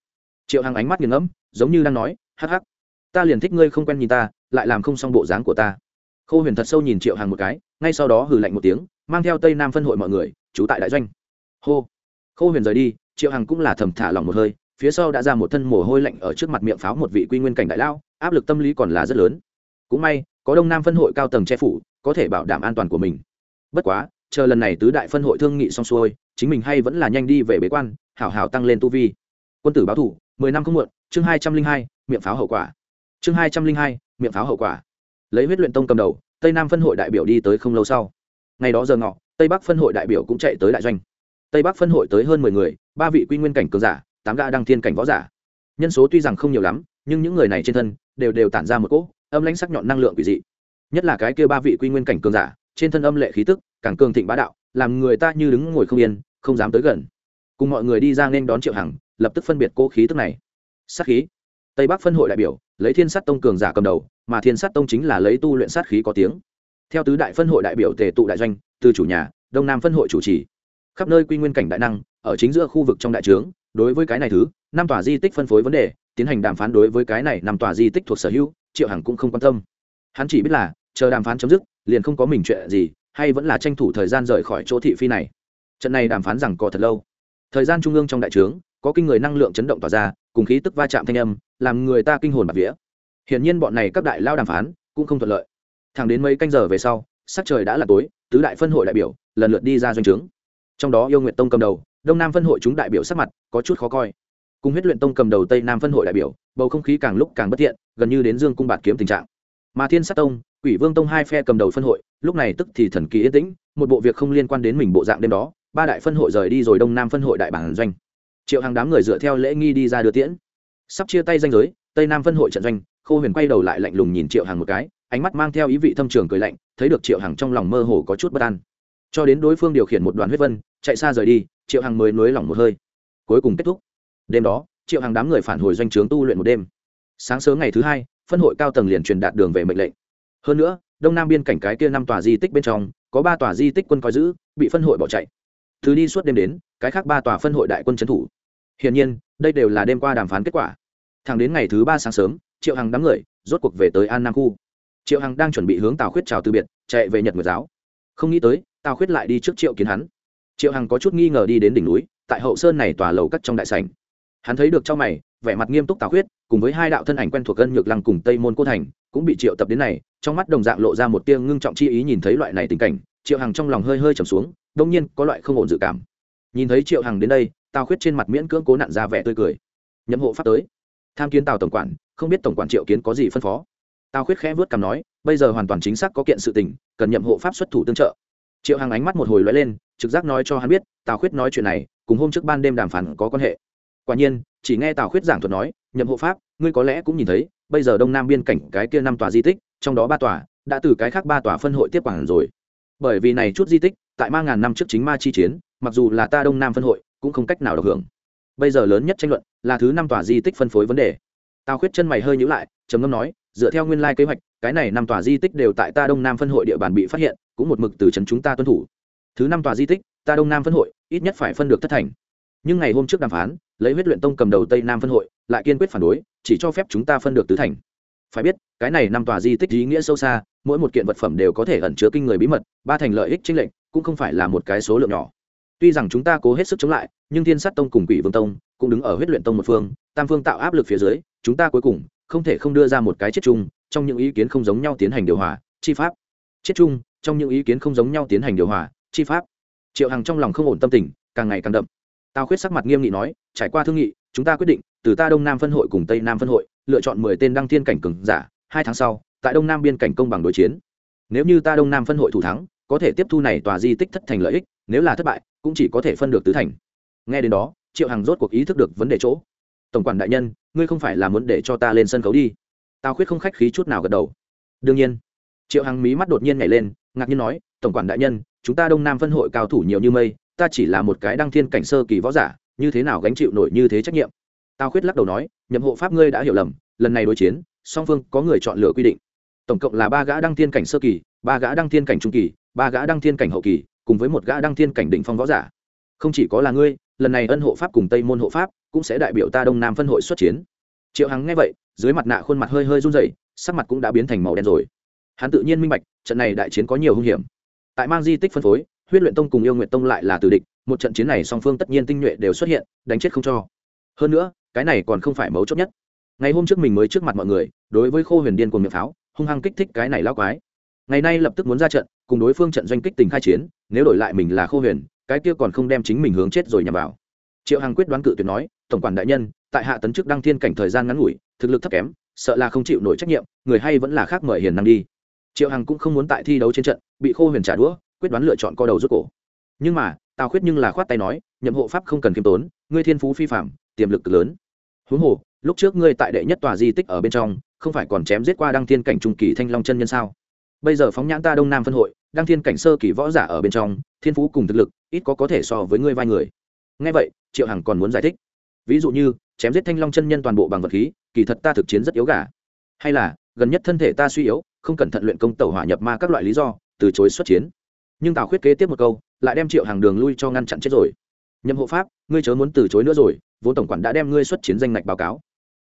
Triệu hàng ánh mắt nghiền ngẫm, giống như đang nói, hắc hắc, ta liền thích ngươi không quen nhìn ta, lại làm không xong bộ dáng của ta. Khô huyền thật sâu nhìn triệu hàng một cái, ngay sau đó hừ lạnh một tiếng, mang theo tây nam phân hội mọi người, trú tại đại doanh. Hô. Khô huyền rời đi, triệu hằng cũng là thầm thả lòng một hơi phía sau đã ra một thân mồ hôi lạnh ở trước mặt miệng pháo một vị quy nguyên cảnh đại lao áp lực tâm lý còn là rất lớn. Cũng may, có đông nam phân hội cao tầng che phủ, có thể bảo đảm an toàn của mình. Bất quá, chờ lần này tứ đại phân hội thương nghị xong xuôi, chính mình hay vẫn là nhanh đi về bế quan, hảo hảo tăng lên tu vi. Quân tử báo thủ, mười năm không muộn, chương hai trăm linh hai, miệng pháo hậu quả. Chương hai trăm linh hai, miệng pháo hậu quả. Lấy huyết luyện tông cầm đầu, tây nam phân hội đại biểu đi tới không lâu sau. Ngày đó giờ ngọ, tây bắc phân hội đại biểu cũng chạy tới đại doanh. Tây bắc phân hội tới hơn mười người, ba vị quy nguyên cảnh cường giả tám gã đăng thiên cảnh võ giả. Nhân số tuy rằng không nhiều lắm, nhưng những người này trên thân đều đều tản ra một cỗ âm lãnh sắc nhọn năng lượng quỷ dị. Nhất là cái kia ba vị quy nguyên cảnh cường giả, trên thân âm lệ khí tức, càng cường thịnh bá đạo, làm người ta như đứng ngồi không yên, không dám tới gần. Cùng mọi người đi ra nên đón triệu hằng, lập tức phân biệt cỗ khí tức này. Sát khí. Tây bắc phân hội đại biểu, lấy thiên sát tông cường giả cầm đầu, mà thiên sát tông chính là lấy tu luyện sát khí có tiếng. Theo tứ đại phân hội đại biểu tề tụ đại doanh, từ chủ nhà, đông nam phân hội chủ trì. Khắp nơi quy nguyên cảnh đại năng, ở chính giữa khu vực trong đại trướng đối với cái này thứ, năm tòa di tích phân phối vấn đề, tiến hành đàm phán đối với cái này năm tòa di tích thuộc sở hữu, triệu hằng cũng không quan tâm. Hắn chỉ biết là, chờ đàm phán chấm dứt, liền không có mình chuyện gì, hay vẫn là tranh thủ thời gian rời khỏi chỗ thị phi này. Trận này đàm phán rằng có thật lâu. Thời gian trung ương trong đại trướng, có kinh người năng lượng chấn động tỏa ra, cùng khí tức va chạm thanh âm, làm người ta kinh hồn bạt vía. Hiển nhiên bọn này các đại lao đàm phán, cũng không thuận lợi. Thẳng đến mấy canh giờ về sau, sắc trời đã là tối, tứ đại phân hội đại biểu, lần lượt đi ra doanh trướng. Trong đó yêu nguyện tông cầm đầu đông nam phân hội chúng đại biểu sắc mặt có chút khó coi. Cùng huyết luyện tông cầm đầu tây nam phân hội đại biểu, bầu không khí càng lúc càng bất thiện, gần như đến dương cung bạt kiếm tình trạng. Mà thiên sát tông, quỷ vương tông hai phe cầm đầu phân hội, lúc này tức thì thần kỳ yên tĩnh, một bộ việc không liên quan đến mình bộ dạng đêm đó, ba đại phân hội rời đi rồi đông nam phân hội đại bản doanh. Triệu hàng đám người dựa theo lễ nghi đi ra đưa tiễn. Sắp chia tay danh giới, tây nam phân hội trận doanh, khô huyền quay đầu lại lạnh lùng nhìn triệu hàng một cái, ánh mắt mang theo ý vị thâm trường cười lạnh, thấy được triệu hàng trong lòng mơ hồ có chút bất an. Cho đến đối phương điều khiển một đoàn huyết vân, chạy xa rời đi triệu Hằng mới nới lỏng một hơi. Cuối cùng kết thúc. Đêm đó, triệu Hằng đám người phản hồi doanh trướng tu luyện một đêm. Sáng sớm ngày thứ hai, phân hội cao tầng liền truyền đạt đường về mệnh lệnh. Hơn nữa, đông nam biên cảnh cái kia năm tòa di tích bên trong, có ba tòa di tích quân coi giữ, bị phân hội bỏ chạy. Thứ đi suốt đêm đến, cái khác ba tòa phân hội đại quân trấn thủ. Hiển nhiên, đây đều là đêm qua đàm phán kết quả. Thẳng đến ngày thứ ba sáng sớm, triệu hằng đám người rốt cuộc về tới an nam khu. Triệu hằng đang chuẩn bị hướng tào khuyết chào từ biệt, chạy về nhật nguyệt giáo. Không nghĩ tới, tào khuyết lại đi trước triệu kiến hắn triệu hằng có chút nghi ngờ đi đến đỉnh núi tại hậu sơn này tòa lầu cắt trong đại sảnh hắn thấy được trong mày vẻ mặt nghiêm túc tào khuyết cùng với hai đạo thân ảnh quen thuộc gân nhược lăng cùng tây môn cô thành cũng bị triệu tập đến này trong mắt đồng dạng lộ ra một tia ngưng trọng chi ý nhìn thấy loại này tình cảnh triệu hằng trong lòng hơi hơi trầm xuống đông nhiên có loại không ổn dự cảm nhìn thấy triệu hằng đến đây tào khuyết trên mặt miễn cưỡng cố nặn ra vẻ tươi cười nhậm hộ pháp tới tham kiến tào tổng quản không biết tổng quản triệu kiến có gì phân phó tào khuyết khẽ vớt cằm nói bây giờ hoàn toàn chính xác có kiện sự tình cần nhậm hộ pháp xuất thủ tương trợ triệu hằng ánh mắt một hồi lóe lên trực giác nói cho hắn biết, tào khuyết nói chuyện này, cùng hôm trước ban đêm đàm phán có quan hệ. Quả nhiên, chỉ nghe tào khuyết giảng thuật nói, nhậm hộ pháp, ngươi có lẽ cũng nhìn thấy, bây giờ đông nam biên cảnh cái kia năm tòa di tích, trong đó ba tòa, đã từ cái khác ba tòa phân hội tiếp quản rồi. Bởi vì này chút di tích, tại ba ngàn năm trước chính ma chi chiến, mặc dù là ta đông nam phân hội, cũng không cách nào được hưởng. Bây giờ lớn nhất tranh luận, là thứ năm tòa di tích phân phối vấn đề. Tào khuyết chân mày hơi nhữ lại, trầm ngâm nói, dựa theo nguyên lai kế hoạch, cái này năm tòa di tích đều tại ta đông nam phân hội địa bàn bị phát hiện, cũng một mực từ trấn chúng ta tuân thủ thứ năm tòa di tích, ta đông nam phân hội, ít nhất phải phân được thất thành. Nhưng ngày hôm trước đàm phán, lấy huyết luyện tông cầm đầu tây nam phân hội, lại kiên quyết phản đối, chỉ cho phép chúng ta phân được tứ thành. Phải biết, cái này năm tòa di tích ý nghĩa sâu xa, mỗi một kiện vật phẩm đều có thể ẩn chứa kinh người bí mật, ba thành lợi ích chính lệnh, cũng không phải là một cái số lượng nhỏ. Tuy rằng chúng ta cố hết sức chống lại, nhưng thiên sát tông cùng quỷ vương tông cũng đứng ở huyết luyện tông một phương, tam phương tạo áp lực phía dưới, chúng ta cuối cùng không thể không đưa ra một cái chết chung, trong những ý kiến không giống nhau tiến hành điều hòa, chi pháp. Chết chung, trong những ý kiến không giống nhau tiến hành điều hòa chi pháp. Triệu hằng trong lòng không ổn tâm tình, càng ngày càng đậm. Tào khuyết sắc mặt nghiêm nghị nói, trải qua thương nghị, chúng ta quyết định, từ ta đông nam phân hội cùng tây nam phân hội, lựa chọn mười tên đăng thiên cảnh cường giả, hai tháng sau, tại đông nam biên cảnh công bằng đối chiến. Nếu như ta đông nam phân hội thủ thắng, có thể tiếp thu này tòa di tích thất thành lợi ích, nếu là thất bại, cũng chỉ có thể phân được tứ thành. Nghe đến đó, triệu hằng rốt cuộc ý thức được vấn đề chỗ. Tổng quản đại nhân, ngươi không phải là muốn để cho ta lên sân khấu đi? Tào khuyết không khách khí chút nào gật đầu. Đương nhiên. Triệu hằng mí mắt đột nhiên nhảy lên, ngạc nhiên nói, tổng quản đại nhân chúng ta đông nam phân hội cao thủ nhiều như mây, ta chỉ là một cái đăng thiên cảnh sơ kỳ võ giả, như thế nào gánh chịu nổi như thế trách nhiệm? Tao khuyết lắc đầu nói, nhậm hộ pháp ngươi đã hiểu lầm, lần này đối chiến, song phương có người chọn lựa quy định. Tổng cộng là ba gã đăng thiên cảnh sơ kỳ, ba gã đăng thiên cảnh trung kỳ, ba gã đăng thiên cảnh hậu kỳ, cùng với một gã đăng thiên cảnh đỉnh phong võ giả. Không chỉ có là ngươi, lần này ân hộ pháp cùng tây môn hộ pháp cũng sẽ đại biểu ta đông nam phân hội xuất chiến. Triệu hằng nghe vậy, dưới mặt nạ khuôn mặt hơi hơi run rẩy, sắc mặt cũng đã biến thành màu đen rồi. Hắn tự nhiên minh bạch, trận này đại chiến có nhiều hung hiểm tại mang di tích phân phối, huyết luyện tông cùng yêu nguyện tông lại là tử địch, một trận chiến này song phương tất nhiên tinh nhuệ đều xuất hiện, đánh chết không cho. Hơn nữa, cái này còn không phải mấu chốt nhất. Ngày hôm trước mình mới trước mặt mọi người, đối với khô huyền điên cùng miệng pháo, hung hăng kích thích cái này lao quái. Ngày nay lập tức muốn ra trận, cùng đối phương trận doanh kích tình khai chiến, nếu đổi lại mình là khô huyền, cái kia còn không đem chính mình hướng chết rồi nhằm vào. Triệu hằng quyết đoán cự tuyệt nói, tổng quản đại nhân, tại hạ tấn chức đăng thiên cảnh thời gian ngắn ngủi, thực lực thấp kém, sợ là không chịu nổi trách nhiệm, người hay vẫn là khác mời hiền năng đi triệu hằng cũng không muốn tại thi đấu trên trận, bị khô huyền trả đũa, quyết đoán lựa chọn co đầu rút cổ. Nhưng mà, tào khuyết nhưng là khoát tay nói, nhậm hộ pháp không cần kiêm tốn, ngươi thiên phú phi phạm tiềm lực lớn. Huống hồ, lúc trước ngươi tại đệ nhất tòa di tích ở bên trong, không phải còn chém giết qua đăng thiên cảnh trung kỳ thanh long chân nhân sao? Bây giờ phóng nhãn ta đông nam phân hội, đăng thiên cảnh sơ kỳ võ giả ở bên trong, thiên phú cùng thực lực, ít có có thể so với ngươi vai người. Ngay vậy, triệu hằng còn muốn giải thích. Ví dụ như, chém giết thanh long chân nhân toàn bộ bằng vật khí, kỳ thật ta thực chiến rất yếu gà. Hay là, gần nhất thân thể ta suy yếu không cẩn thận luyện công tẩu hỏa nhập ma các loại lý do, từ chối xuất chiến. Nhưng tào khuyết kế tiếp một câu, lại đem triệu hàng đường lui cho ngăn chặn chết rồi. Nhậm hộ pháp, ngươi chớ muốn từ chối nữa rồi, vốn tổng quản đã đem ngươi xuất chiến danh ngạch báo cáo.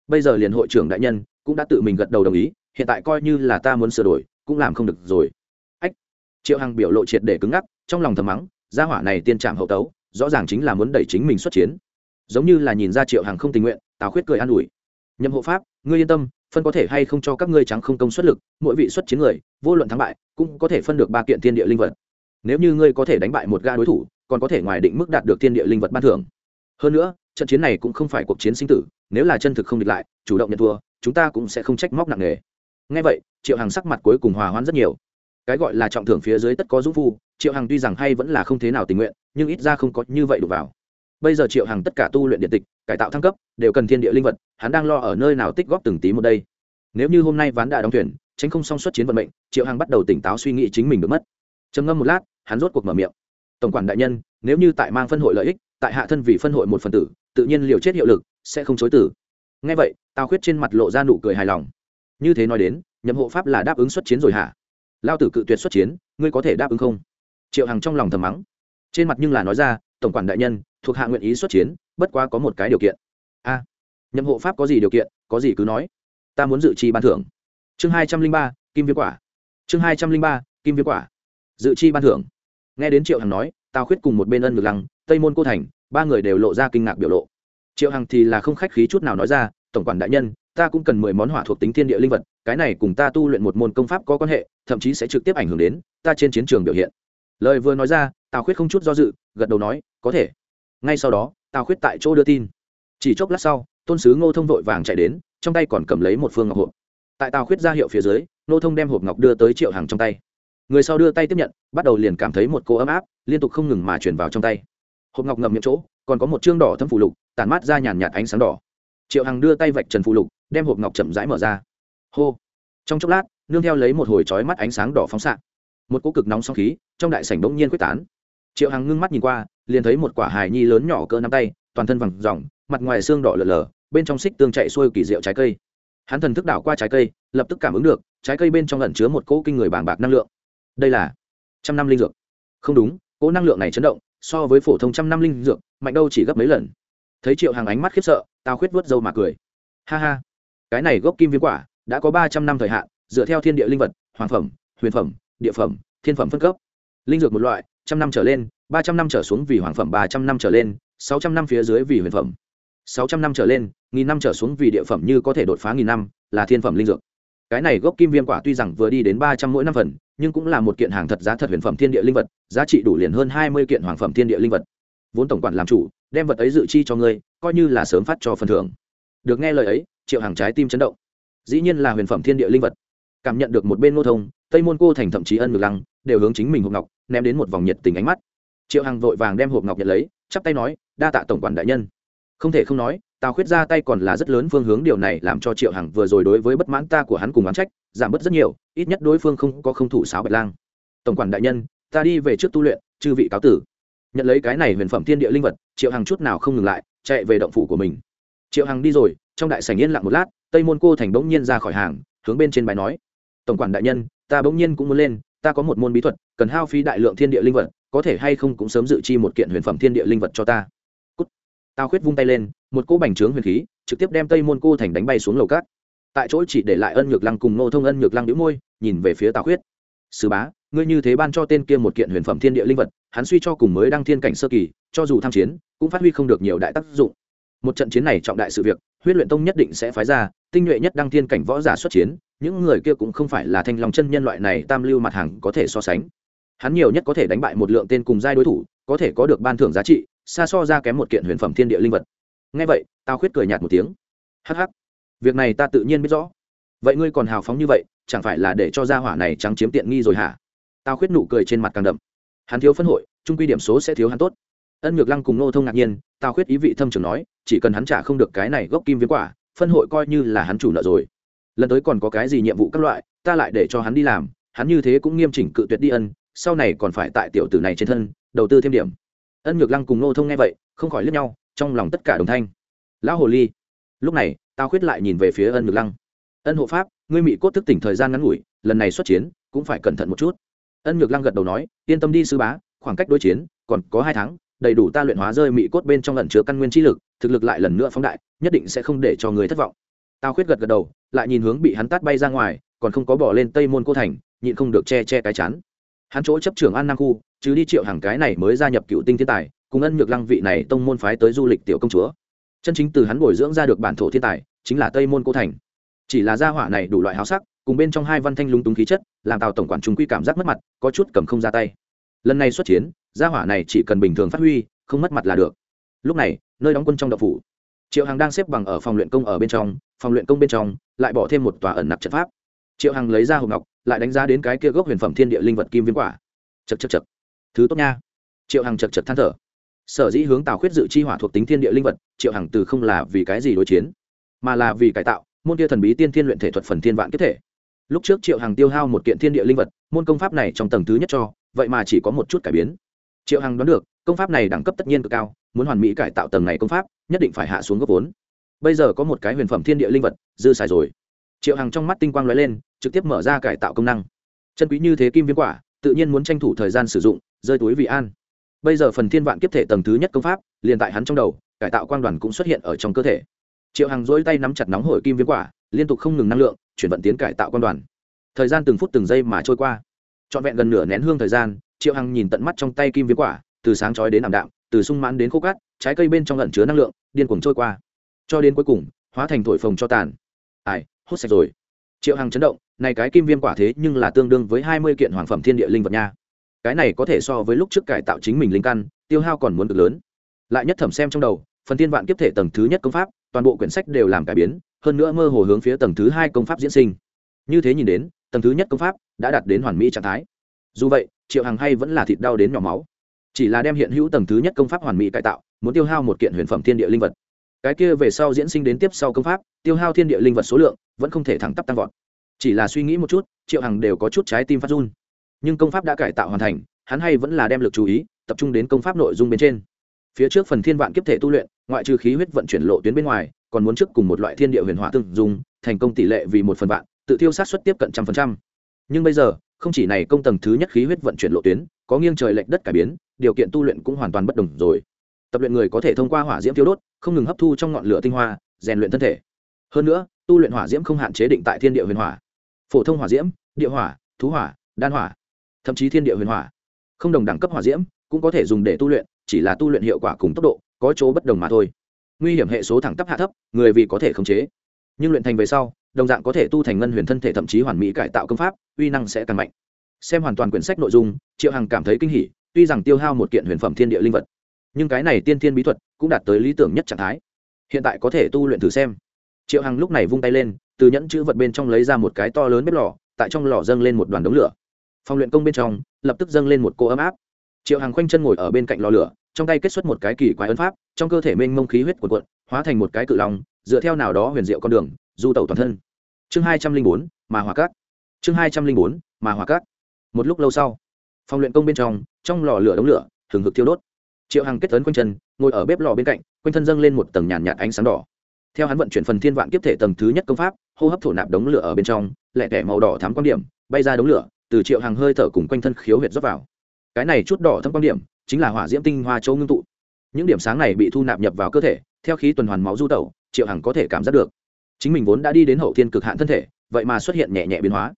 Bây giờ liền hội trưởng đại nhân cũng đã tự mình gật đầu đồng ý, hiện tại coi như là ta muốn sửa đổi, cũng làm không được rồi. Ách! Triệu hằng biểu lộ triệt để cứng ngắc, trong lòng thầm mắng, gia hỏa này tiên trạm hậu tấu, rõ ràng chính là muốn đẩy chính mình xuất chiến. Giống như là nhìn ra triệu hằng không tình nguyện, tào khuyết cười an ủi. Nhậm hộ pháp, ngươi yên tâm phân có thể hay không cho các ngươi trắng không công xuất lực, mỗi vị xuất chiến người, vô luận thắng bại, cũng có thể phân được ba kiện thiên địa linh vật. Nếu như ngươi có thể đánh bại một ga đối thủ, còn có thể ngoài định mức đạt được thiên địa linh vật ban thưởng. Hơn nữa, trận chiến này cũng không phải cuộc chiến sinh tử, nếu là chân thực không địch lại, chủ động nhận thua, chúng ta cũng sẽ không trách móc nặng nề. Ngay vậy, triệu hằng sắc mặt cuối cùng hòa hoãn rất nhiều. Cái gọi là trọng thưởng phía dưới tất có dũng phu, triệu hằng tuy rằng hay vẫn là không thế nào tình nguyện, nhưng ít ra không có như vậy đủ vào bây giờ triệu hằng tất cả tu luyện điện tịch, cải tạo thăng cấp, đều cần thiên địa linh vật, hắn đang lo ở nơi nào tích góp từng tí một đây. Nếu như hôm nay ván đã đóng thuyền, tránh không xong xuất chiến vận mệnh, triệu hằng bắt đầu tỉnh táo suy nghĩ chính mình được mất. Trầm ngâm một lát, hắn rốt cuộc mở miệng. Tổng quản đại nhân, nếu như tại mang phân hội lợi ích, tại hạ thân vì phân hội một phần tử, tự nhiên liều chết hiệu lực, sẽ không chối tử. Ngay vậy, tào khuyết trên mặt lộ ra nụ cười hài lòng. Như thế nói đến, nhậm hộ pháp là đáp ứng xuất chiến rồi hả? Lao tử cự tuyệt xuất chiến, ngươi có thể đáp ứng không? Triệu hằng trong lòng thầm mắng. Trên mặt nhưng là nói ra tổng quản đại nhân, thuộc hạ nguyện ý xuất chiến, bất quá có một cái điều kiện. A, nhậm hộ pháp có gì điều kiện, có gì cứ nói. Ta muốn dự chi ban thưởng. Chương hai trăm linh ba, kim viên quả. Chương hai trăm linh ba, kim viên quả. Dự chi ban thưởng. Nghe đến triệu hằng nói, tào khuyết cùng một bên ân ngược lăng, tây môn cô thành, ba người đều lộ ra kinh ngạc biểu lộ. Triệu hằng thì là không khách khí chút nào nói ra, tổng quản đại nhân, ta cũng cần mười món hỏa thuộc tính thiên địa linh vật, cái này cùng ta tu luyện một môn công pháp có quan hệ, thậm chí sẽ trực tiếp ảnh hưởng đến ta trên chiến trường biểu hiện. Lời vừa nói ra, tào khuyết không chút do dự gật đầu nói, có thể. Ngay sau đó, tào khuyết tại chỗ đưa tin. Chỉ chốc lát sau, tôn sứ ngô thông vội vàng chạy đến, trong tay còn cầm lấy một phương ngọc hộp. Tại tào khuyết ra hiệu phía dưới, ngô thông đem hộp ngọc đưa tới triệu hàng trong tay. Người sau đưa tay tiếp nhận, bắt đầu liền cảm thấy một cô ấm áp, liên tục không ngừng mà chuyển vào trong tay. Hộp ngọc ngầm miệng chỗ, còn có một chương đỏ thâm phủ lục, tản mát ra nhàn nhạt ánh sáng đỏ. Triệu hằng đưa tay vạch trần phụ lục, đem hộp ngọc chậm rãi mở ra. Hô! Trong chốc lát, nương theo lấy một hồi trói mắt ánh sáng đỏ phóng xạ. Một cỗ cực nóng song khí, trong đại sảnh bỗng nhiên quyết tán triệu hằng ngưng mắt nhìn qua, liền thấy một quả hài nhi lớn nhỏ cỡ nắm tay, toàn thân vàng ròng, mặt ngoài xương đỏ lờ lờ, bên trong xích tương chạy xuôi kỳ diệu trái cây. Hắn thần thức đảo qua trái cây, lập tức cảm ứng được, trái cây bên trong lẩn chứa một cỗ kinh người bàng bạc năng lượng. Đây là trăm năm linh dược. Không đúng, cỗ năng lượng này chấn động, so với phổ thông trăm năm linh dược, mạnh đâu chỉ gấp mấy lần. Thấy triệu hàng ánh mắt khiếp sợ, tao khuyết vớt dâu mà cười. Ha ha, cái này gốc kim viêm quả, đã có ba trăm năm thời hạn, dựa theo thiên địa linh vật, hoàng phẩm, huyền phẩm, địa phẩm, thiên phẩm phân cấp. Linh dược một loại trăm năm trở lên, ba trăm năm trở xuống vì hoàng phẩm, ba trăm năm trở lên, sáu trăm năm phía dưới vì huyền phẩm. Sáu trăm năm trở lên, nghìn năm trở xuống vì địa phẩm như có thể đột phá nghìn năm, là thiên phẩm linh dược. Cái này gốc kim viêm quả tuy rằng vừa đi đến ba trăm mỗi năm phần, nhưng cũng là một kiện hàng thật giá thật huyền phẩm thiên địa linh vật, giá trị đủ liền hơn hai mươi kiện hoàng phẩm thiên địa linh vật. Vốn tổng quản làm chủ, đem vật ấy dự chi cho ngươi, coi như là sớm phát cho phần thưởng. Được nghe lời ấy, triệu hàng trái tim chấn động. Dĩ nhiên là huyền phẩm thiên địa linh vật. Cảm nhận được một bên ngô thông, tây môn cô thành thậm chí ân ngược lăng, đều hướng chính mình hộp ngọc ném đến một vòng nhiệt tình ánh mắt. Triệu hằng vội vàng đem hộp ngọc nhận lấy, chắp tay nói, đa tạ tổng quản đại nhân. Không thể không nói, tào khuyết ra tay còn là rất lớn phương hướng, điều này làm cho triệu hằng vừa rồi đối với bất mãn ta của hắn cùng oán trách, giảm bớt rất nhiều, ít nhất đối phương không có không thủ sáo bạch lang. Tổng quản đại nhân, ta đi về trước tu luyện, chư vị cáo tử. Nhận lấy cái này huyền phẩm thiên địa linh vật, triệu hằng chút nào không ngừng lại, chạy về động phủ của mình. Triệu hằng đi rồi, trong đại sảnh yên lặng một lát, tây môn cô thành bỗng nhiên ra khỏi hàng, hướng bên trên bài nói, tổng quản đại nhân, ta bỗng nhiên cũng muốn lên ta có một môn bí thuật, cần hao phí đại lượng thiên địa linh vật, có thể hay không cũng sớm dự chi một kiện huyền phẩm thiên địa linh vật cho ta. Cút. tao khuyết vung tay lên, một cỗ bành trướng huyền khí, trực tiếp đem tây môn cô thành đánh bay xuống lầu cát. Tại chỗ chỉ để lại ân nhược lăng cùng nô thông ân nhược lăng đĩu môi, nhìn về phía tào khuyết. Sứ bá, ngươi như thế ban cho tên kia một kiện huyền phẩm thiên địa linh vật, hắn suy cho cùng mới đăng thiên cảnh sơ kỳ, cho dù tham chiến, cũng phát huy không được nhiều đại tác dụng. Một trận chiến này trọng đại sự việc, huyết luyện tông nhất định sẽ phái ra, tinh nhuệ nhất đăng thiên cảnh võ giả xuất chiến những người kia cũng không phải là thanh long chân nhân loại này tam lưu mặt hàng có thể so sánh. Hắn nhiều nhất có thể đánh bại một lượng tên cùng giai đối thủ, có thể có được ban thưởng giá trị, xa so ra kém một kiện huyền phẩm thiên địa linh vật. Ngay vậy tao khuyết cười nhạt một tiếng. Hh việc này ta tự nhiên biết rõ. Vậy ngươi còn hào phóng như vậy, chẳng phải là để cho gia hỏa này trắng chiếm tiện nghi rồi hả? Tao khuyết nụ cười trên mặt càng đậm. Hắn thiếu phân hội, trung quy điểm số sẽ thiếu hắn tốt. Ân nhược lăng cùng nô thông ngạc nhiên tao khuyết ý vị thâm trường nói, chỉ cần hắn trả không được cái này gốc kim viếng quả, phân hội coi như là hắn chủ nợ rồi lần tới còn có cái gì nhiệm vụ các loại, ta lại để cho hắn đi làm, hắn như thế cũng nghiêm chỉnh cự tuyệt đi ân, sau này còn phải tại tiểu tử này trên thân, đầu tư thêm điểm. Ân nhược lăng cùng nô thông nghe vậy, không khỏi lướt nhau, trong lòng tất cả đồng thanh. Lão hồ ly, lúc này, tao khuyết lại nhìn về phía ân nhược lăng. Ân hộ pháp, ngươi mỹ cốt thức tỉnh thời gian ngắn ngủi, lần này xuất chiến, cũng phải cẩn thận một chút. Ân nhược lăng gật đầu nói, yên tâm đi sư bá, khoảng cách đối chiến, còn có hai tháng, đầy đủ ta luyện hóa rơi mỹ cốt bên trong lần chứa căn nguyên chi lực, thực lực lại lần nữa phóng đại, nhất định sẽ không để cho người thất vọng. Tao khuyết gật gật đầu lại nhìn hướng bị hắn tát bay ra ngoài, còn không có bỏ lên tây môn cô thành, nhịn không được che che cái chắn hắn chỗ chấp trưởng an nam khu, chứ đi triệu hàng cái này mới gia nhập cựu tinh thiên tài, cùng ân nhược lăng vị này tông môn phái tới du lịch tiểu công chúa. Chân chính từ hắn bồi dưỡng ra được bản thổ thiên tài, chính là tây môn cô thành. Chỉ là gia hỏa này đủ loại háo sắc, cùng bên trong hai văn thanh lúng túng khí chất, làm tào tổng quản trung quy cảm giác mất mặt, có chút cầm không ra tay. Lần này xuất chiến, gia hỏa này chỉ cần bình thường phát huy, không mất mặt là được. Lúc này, nơi đóng quân trong đậu phủ triệu hằng đang xếp bằng ở phòng luyện công ở bên trong, phòng luyện công bên trong, lại bỏ thêm một tòa ẩn nặc trận pháp. Triệu hằng lấy ra hộp ngọc, lại đánh giá đến cái kia gốc huyền phẩm thiên địa linh vật kim viêm quả. Chật chật chật thứ tốt nha. Triệu hằng chật chật than thở. Sở dĩ hướng tào khuyết dự chi hỏa thuộc tính thiên địa linh vật, triệu hằng từ không là vì cái gì đối chiến, mà là vì cải tạo, môn kia thần bí tiên thiên luyện thể thuật phần thiên vạn kết thể. Lúc trước triệu hằng tiêu hao một kiện thiên địa linh vật, môn công pháp này trong tầng thứ nhất cho, vậy mà chỉ có một chút cải biến. Triệu hằng đoán được công pháp này đẳng cấp tất nhiên cực cao, muốn hoàn mỹ cải tạo tầng này công pháp, nhất định phải hạ xuống gấp vốn. Bây giờ có một cái huyền phẩm thiên địa linh vật, dư xài rồi. Triệu hằng trong mắt tinh quang lóe lên, trực tiếp mở ra cải tạo công năng. Chân quý như thế kim viêm quả, tự nhiên muốn tranh thủ thời gian sử dụng, rơi túi vị an. Bây giờ phần thiên vạn kiếp thể tầng thứ nhất công pháp, liền tại hắn trong đầu, cải tạo quang đoàn cũng xuất hiện ở trong cơ thể. Triệu hằng dỗi tay nắm chặt nóng hổi kim viêm quả, liên tục không ngừng năng lượng, chuyển vận tiến cải tạo quang đoàn. Thời gian từng phút từng giây mà trôi qua. Trọn vẹn gần nửa nén hương thời gian, triệu hằng nhìn tận mắt trong tay kim viêm quả từ sáng chói đến ảm đạm, từ sung mãn đến khô cát, trái cây bên trong lẩn chứa năng lượng, điên cuồng trôi qua. Cho đến cuối cùng, hóa thành thổi phồng cho tàn. Ai, hút sạch rồi. Triệu hằng chấn động, này cái kim viêm quả thế nhưng là tương đương với hai mươi kiện hoàng phẩm thiên địa linh vật nha. Cái này có thể so với lúc trước cải tạo chính mình linh căn, tiêu hao còn muốn cực lớn. Lại nhất thẩm xem trong đầu, phần tiên vạn kiếp thể tầng thứ nhất công pháp, toàn bộ quyển sách đều làm cải biến, hơn nữa mơ hồ hướng phía tầng thứ hai công pháp diễn sinh. Như thế nhìn đến, tầng thứ nhất công pháp đã đạt đến hoàn mỹ trạng thái. Dù vậy, triệu hằng hay vẫn là thịt đau đến nhỏ máu chỉ là đem hiện hữu tầng thứ nhất công pháp hoàn mỹ cải tạo, muốn tiêu hao một kiện huyền phẩm thiên địa linh vật. Cái kia về sau diễn sinh đến tiếp sau công pháp, tiêu hao thiên địa linh vật số lượng vẫn không thể thẳng tắp tăng vọt. Chỉ là suy nghĩ một chút, triệu hằng đều có chút trái tim phát run. Nhưng công pháp đã cải tạo hoàn thành, hắn hay vẫn là đem lực chú ý tập trung đến công pháp nội dung bên trên. Phía trước phần thiên vạn kiếp thể tu luyện, ngoại trừ khí huyết vận chuyển lộ tuyến bên ngoài, còn muốn trước cùng một loại thiên địa huyền hỏa tương dung, thành công tỷ lệ vì một phần vạn, tự tiêu sát xuất tiếp cận trăm phần trăm. Nhưng bây giờ, không chỉ này công tầng thứ nhất khí huyết vận chuyển lộ tuyến có nghiêng trời lệch đất cải biến, điều kiện tu luyện cũng hoàn toàn bất đồng rồi. Tập luyện người có thể thông qua hỏa diễm thiêu đốt, không ngừng hấp thu trong ngọn lửa tinh hoa, rèn luyện thân thể. Hơn nữa, tu luyện hỏa diễm không hạn chế định tại thiên địa huyền hỏa. Phổ thông hỏa diễm, địa hỏa, thú hỏa, đan hỏa, thậm chí thiên địa huyền hỏa. Không đồng đẳng cấp hỏa diễm cũng có thể dùng để tu luyện, chỉ là tu luyện hiệu quả cùng tốc độ, có chỗ bất đồng mà thôi. Nguy hiểm hệ số thẳng tắp hạ thấp, người vì có thể khống chế. Nhưng luyện thành về sau, đồng dạng có thể tu thành ngân huyền thân thể thậm chí hoàn mỹ cải tạo công pháp, uy năng sẽ càng mạnh xem hoàn toàn quyển sách nội dung, triệu hằng cảm thấy kinh hỉ, tuy rằng tiêu hao một kiện huyền phẩm thiên địa linh vật, nhưng cái này tiên thiên bí thuật cũng đạt tới lý tưởng nhất trạng thái. Hiện tại có thể tu luyện thử xem. Triệu hằng lúc này vung tay lên, từ nhẫn chữ vật bên trong lấy ra một cái to lớn bếp lò, tại trong lò dâng lên một đoàn đống lửa. Phòng luyện công bên trong, lập tức dâng lên một cô ấm áp. Triệu hằng khoanh chân ngồi ở bên cạnh lò lửa, trong tay kết xuất một cái kỳ quái ấn pháp, trong cơ thể mênh mông khí huyết cuộn cuộn, hóa thành một cái cự lòng dựa theo nào đó huyền diệu con đường, du tẩu toàn thân. Chương hai trăm linh bốn, mà hòa cát. Chương hai trăm linh bốn, mà hòa cát một lúc lâu sau, phòng luyện công bên trong trong lò lửa đống lửa thường hực thiêu đốt. Triệu hằng kết tấn quanh chân, ngồi ở bếp lò bên cạnh, quanh thân dâng lên một tầng nhàn nhạt ánh sáng đỏ. Theo hắn vận chuyển phần thiên vạn kiếp thể tầng thứ nhất công pháp, hô hấp thổ nạp đống lửa ở bên trong lẹ tẻ màu đỏ thắm quan điểm, bay ra đống lửa, từ triệu hàng hơi thở cùng quanh thân khiếu huyệt rót vào. Cái này chút đỏ thâm quan điểm, chính là hỏa diễm tinh hoa châu ngưng tụ. Những điểm sáng này bị thu nạp nhập vào cơ thể, theo khí tuần hoàn máu du tẩu, triệu hằng có thể cảm giác được. Chính mình vốn đã đi đến hậu thiên cực hạn thân thể, vậy mà xuất hiện nhẹ nhẹ biến hóa.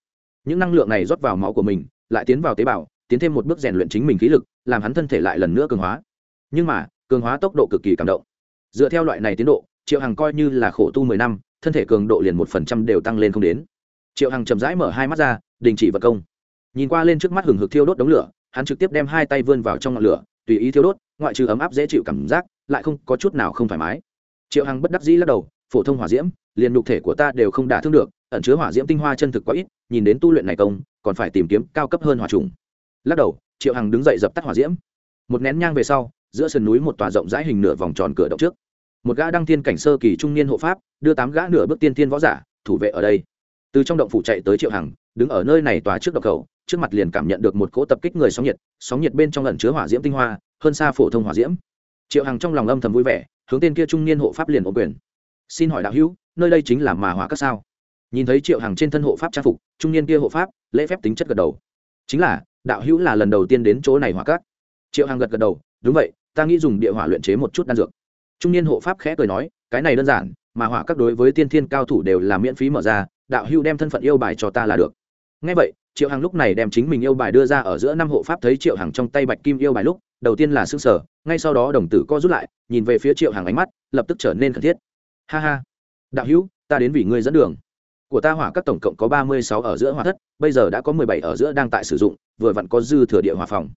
Những năng lượng này rót vào máu của mình lại tiến vào tế bào, tiến thêm một bước rèn luyện chính mình khí lực, làm hắn thân thể lại lần nữa cường hóa. Nhưng mà, cường hóa tốc độ cực kỳ cảm động. Dựa theo loại này tiến độ, triệu hằng coi như là khổ tu mười năm, thân thể cường độ liền một phần trăm đều tăng lên không đến. Triệu hằng chậm rãi mở hai mắt ra, đình chỉ vật công. Nhìn qua lên trước mắt hừng hực thiêu đốt đống lửa, hắn trực tiếp đem hai tay vươn vào trong ngọn lửa, tùy ý thiêu đốt, ngoại trừ ấm áp dễ chịu cảm giác, lại không có chút nào không thoải mái. Triệu hằng bất đắc dĩ lắc đầu, phổ thông hỏa diễm, liền nhục thể của ta đều không đả thương được ẩn chứa hỏa diễm tinh hoa chân thực quá ít, nhìn đến tu luyện này công, còn phải tìm kiếm cao cấp hơn hỏa trùng. Lắc đầu, triệu hằng đứng dậy dập tắt hỏa diễm. Một nén nhang về sau, giữa sườn núi một tòa rộng rãi hình nửa vòng tròn cửa động trước. Một gã đăng thiên cảnh sơ kỳ trung niên hộ pháp, đưa tám gã nửa bước tiên tiên võ giả, thủ vệ ở đây. Từ trong động phủ chạy tới triệu hằng, đứng ở nơi này tòa trước động khẩu, trước mặt liền cảm nhận được một cỗ tập kích người sóng nhiệt sóng nhiệt bên trong ẩn chứa hỏa diễm tinh hoa, hơn xa phổ thông hỏa diễm. Triệu hằng trong lòng âm thầm vui vẻ, hướng tên kia trung niên hộ pháp liền ổn quyền. Xin hỏi đạo hữu, nơi đây chính là mà hỏa các sao? Nhìn thấy triệu hằng trên thân hộ pháp trang phục, trung niên kia hộ pháp, lễ phép tính chất gật đầu. Chính là, đạo hữu là lần đầu tiên đến chỗ này hỏa cát triệu hằng gật gật đầu, đúng vậy, ta nghĩ dùng địa hỏa luyện chế một chút đan dược. Trung niên hộ pháp khẽ cười nói, cái này đơn giản, mà hỏa các đối với tiên thiên cao thủ đều là miễn phí mở ra, đạo hữu đem thân phận yêu bài cho ta là được. Ngay vậy, triệu hằng lúc này đem chính mình yêu bài đưa ra ở giữa năm hộ pháp thấy triệu hằng trong tay bạch kim yêu bài lúc, đầu tiên là xương sở ngay sau đó đồng tử co rút lại, nhìn về phía triệu hằng ánh mắt, lập tức trở nên khẩn thiết. Ha ha. Đạo hữu, ta đến vì ngươi dẫn đường của ta hỏa các tổng cộng có ba mươi sáu ở giữa hỏa thất, bây giờ đã có mười bảy ở giữa đang tại sử dụng, vừa vặn có dư thừa địa hỏa phòng.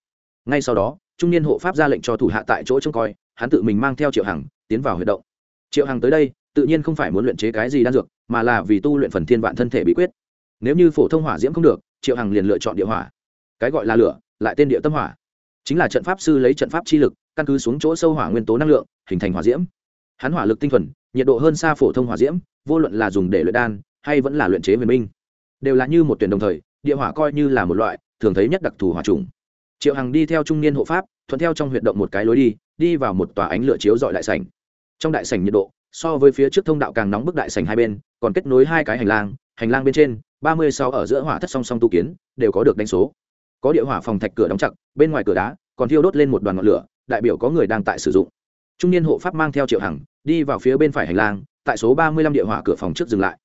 Ngay sau đó, trung niên hộ pháp ra lệnh cho thủ hạ tại chỗ trông coi, hắn tự mình mang theo triệu hằng tiến vào huy động. Triệu hằng tới đây, tự nhiên không phải muốn luyện chế cái gì đan dược, mà là vì tu luyện phần thiên vạn thân thể bí quyết. Nếu như phổ thông hỏa diễm không được, triệu hằng liền lựa chọn địa hỏa. Cái gọi là lửa, lại tên địa tâm hỏa. Chính là trận pháp sư lấy trận pháp chi lực, căn cứ xuống chỗ sâu hỏa nguyên tố năng lượng, hình thành hỏa diễm. Hắn hỏa lực tinh thuần, nhiệt độ hơn xa phổ thông hỏa diễm, vô luận là dùng để luyện đan hay vẫn là luyện chế huyền minh? Đều là như một tuyển đồng thời, địa hỏa coi như là một loại, thường thấy nhất đặc thù hỏa trùng triệu hằng đi theo trung niên hộ pháp, thuận theo trong huyệt động một cái lối đi đi vào một tòa ánh lửa chiếu dọi đại sảnh. Trong đại sảnh nhiệt độ, so với phía trước thông đạo càng nóng bức đại sảnh hai bên, còn kết nối hai cái hành lang hành lang bên trên, ba mươi sáu ở giữa hỏa thất song song tu kiến, đều có được đánh số. Có địa hỏa phòng thạch cửa đóng chặt, bên ngoài cửa đá, còn thiêu đốt lên một đoàn ngọn lửa, đại biểu có người đang tại sử dụng. Trung niên hộ pháp mang theo triệu hằng, đi vào phía bên phải hành lang, tại số ba mươi lăm địa hỏa cửa phòng trước dừng lại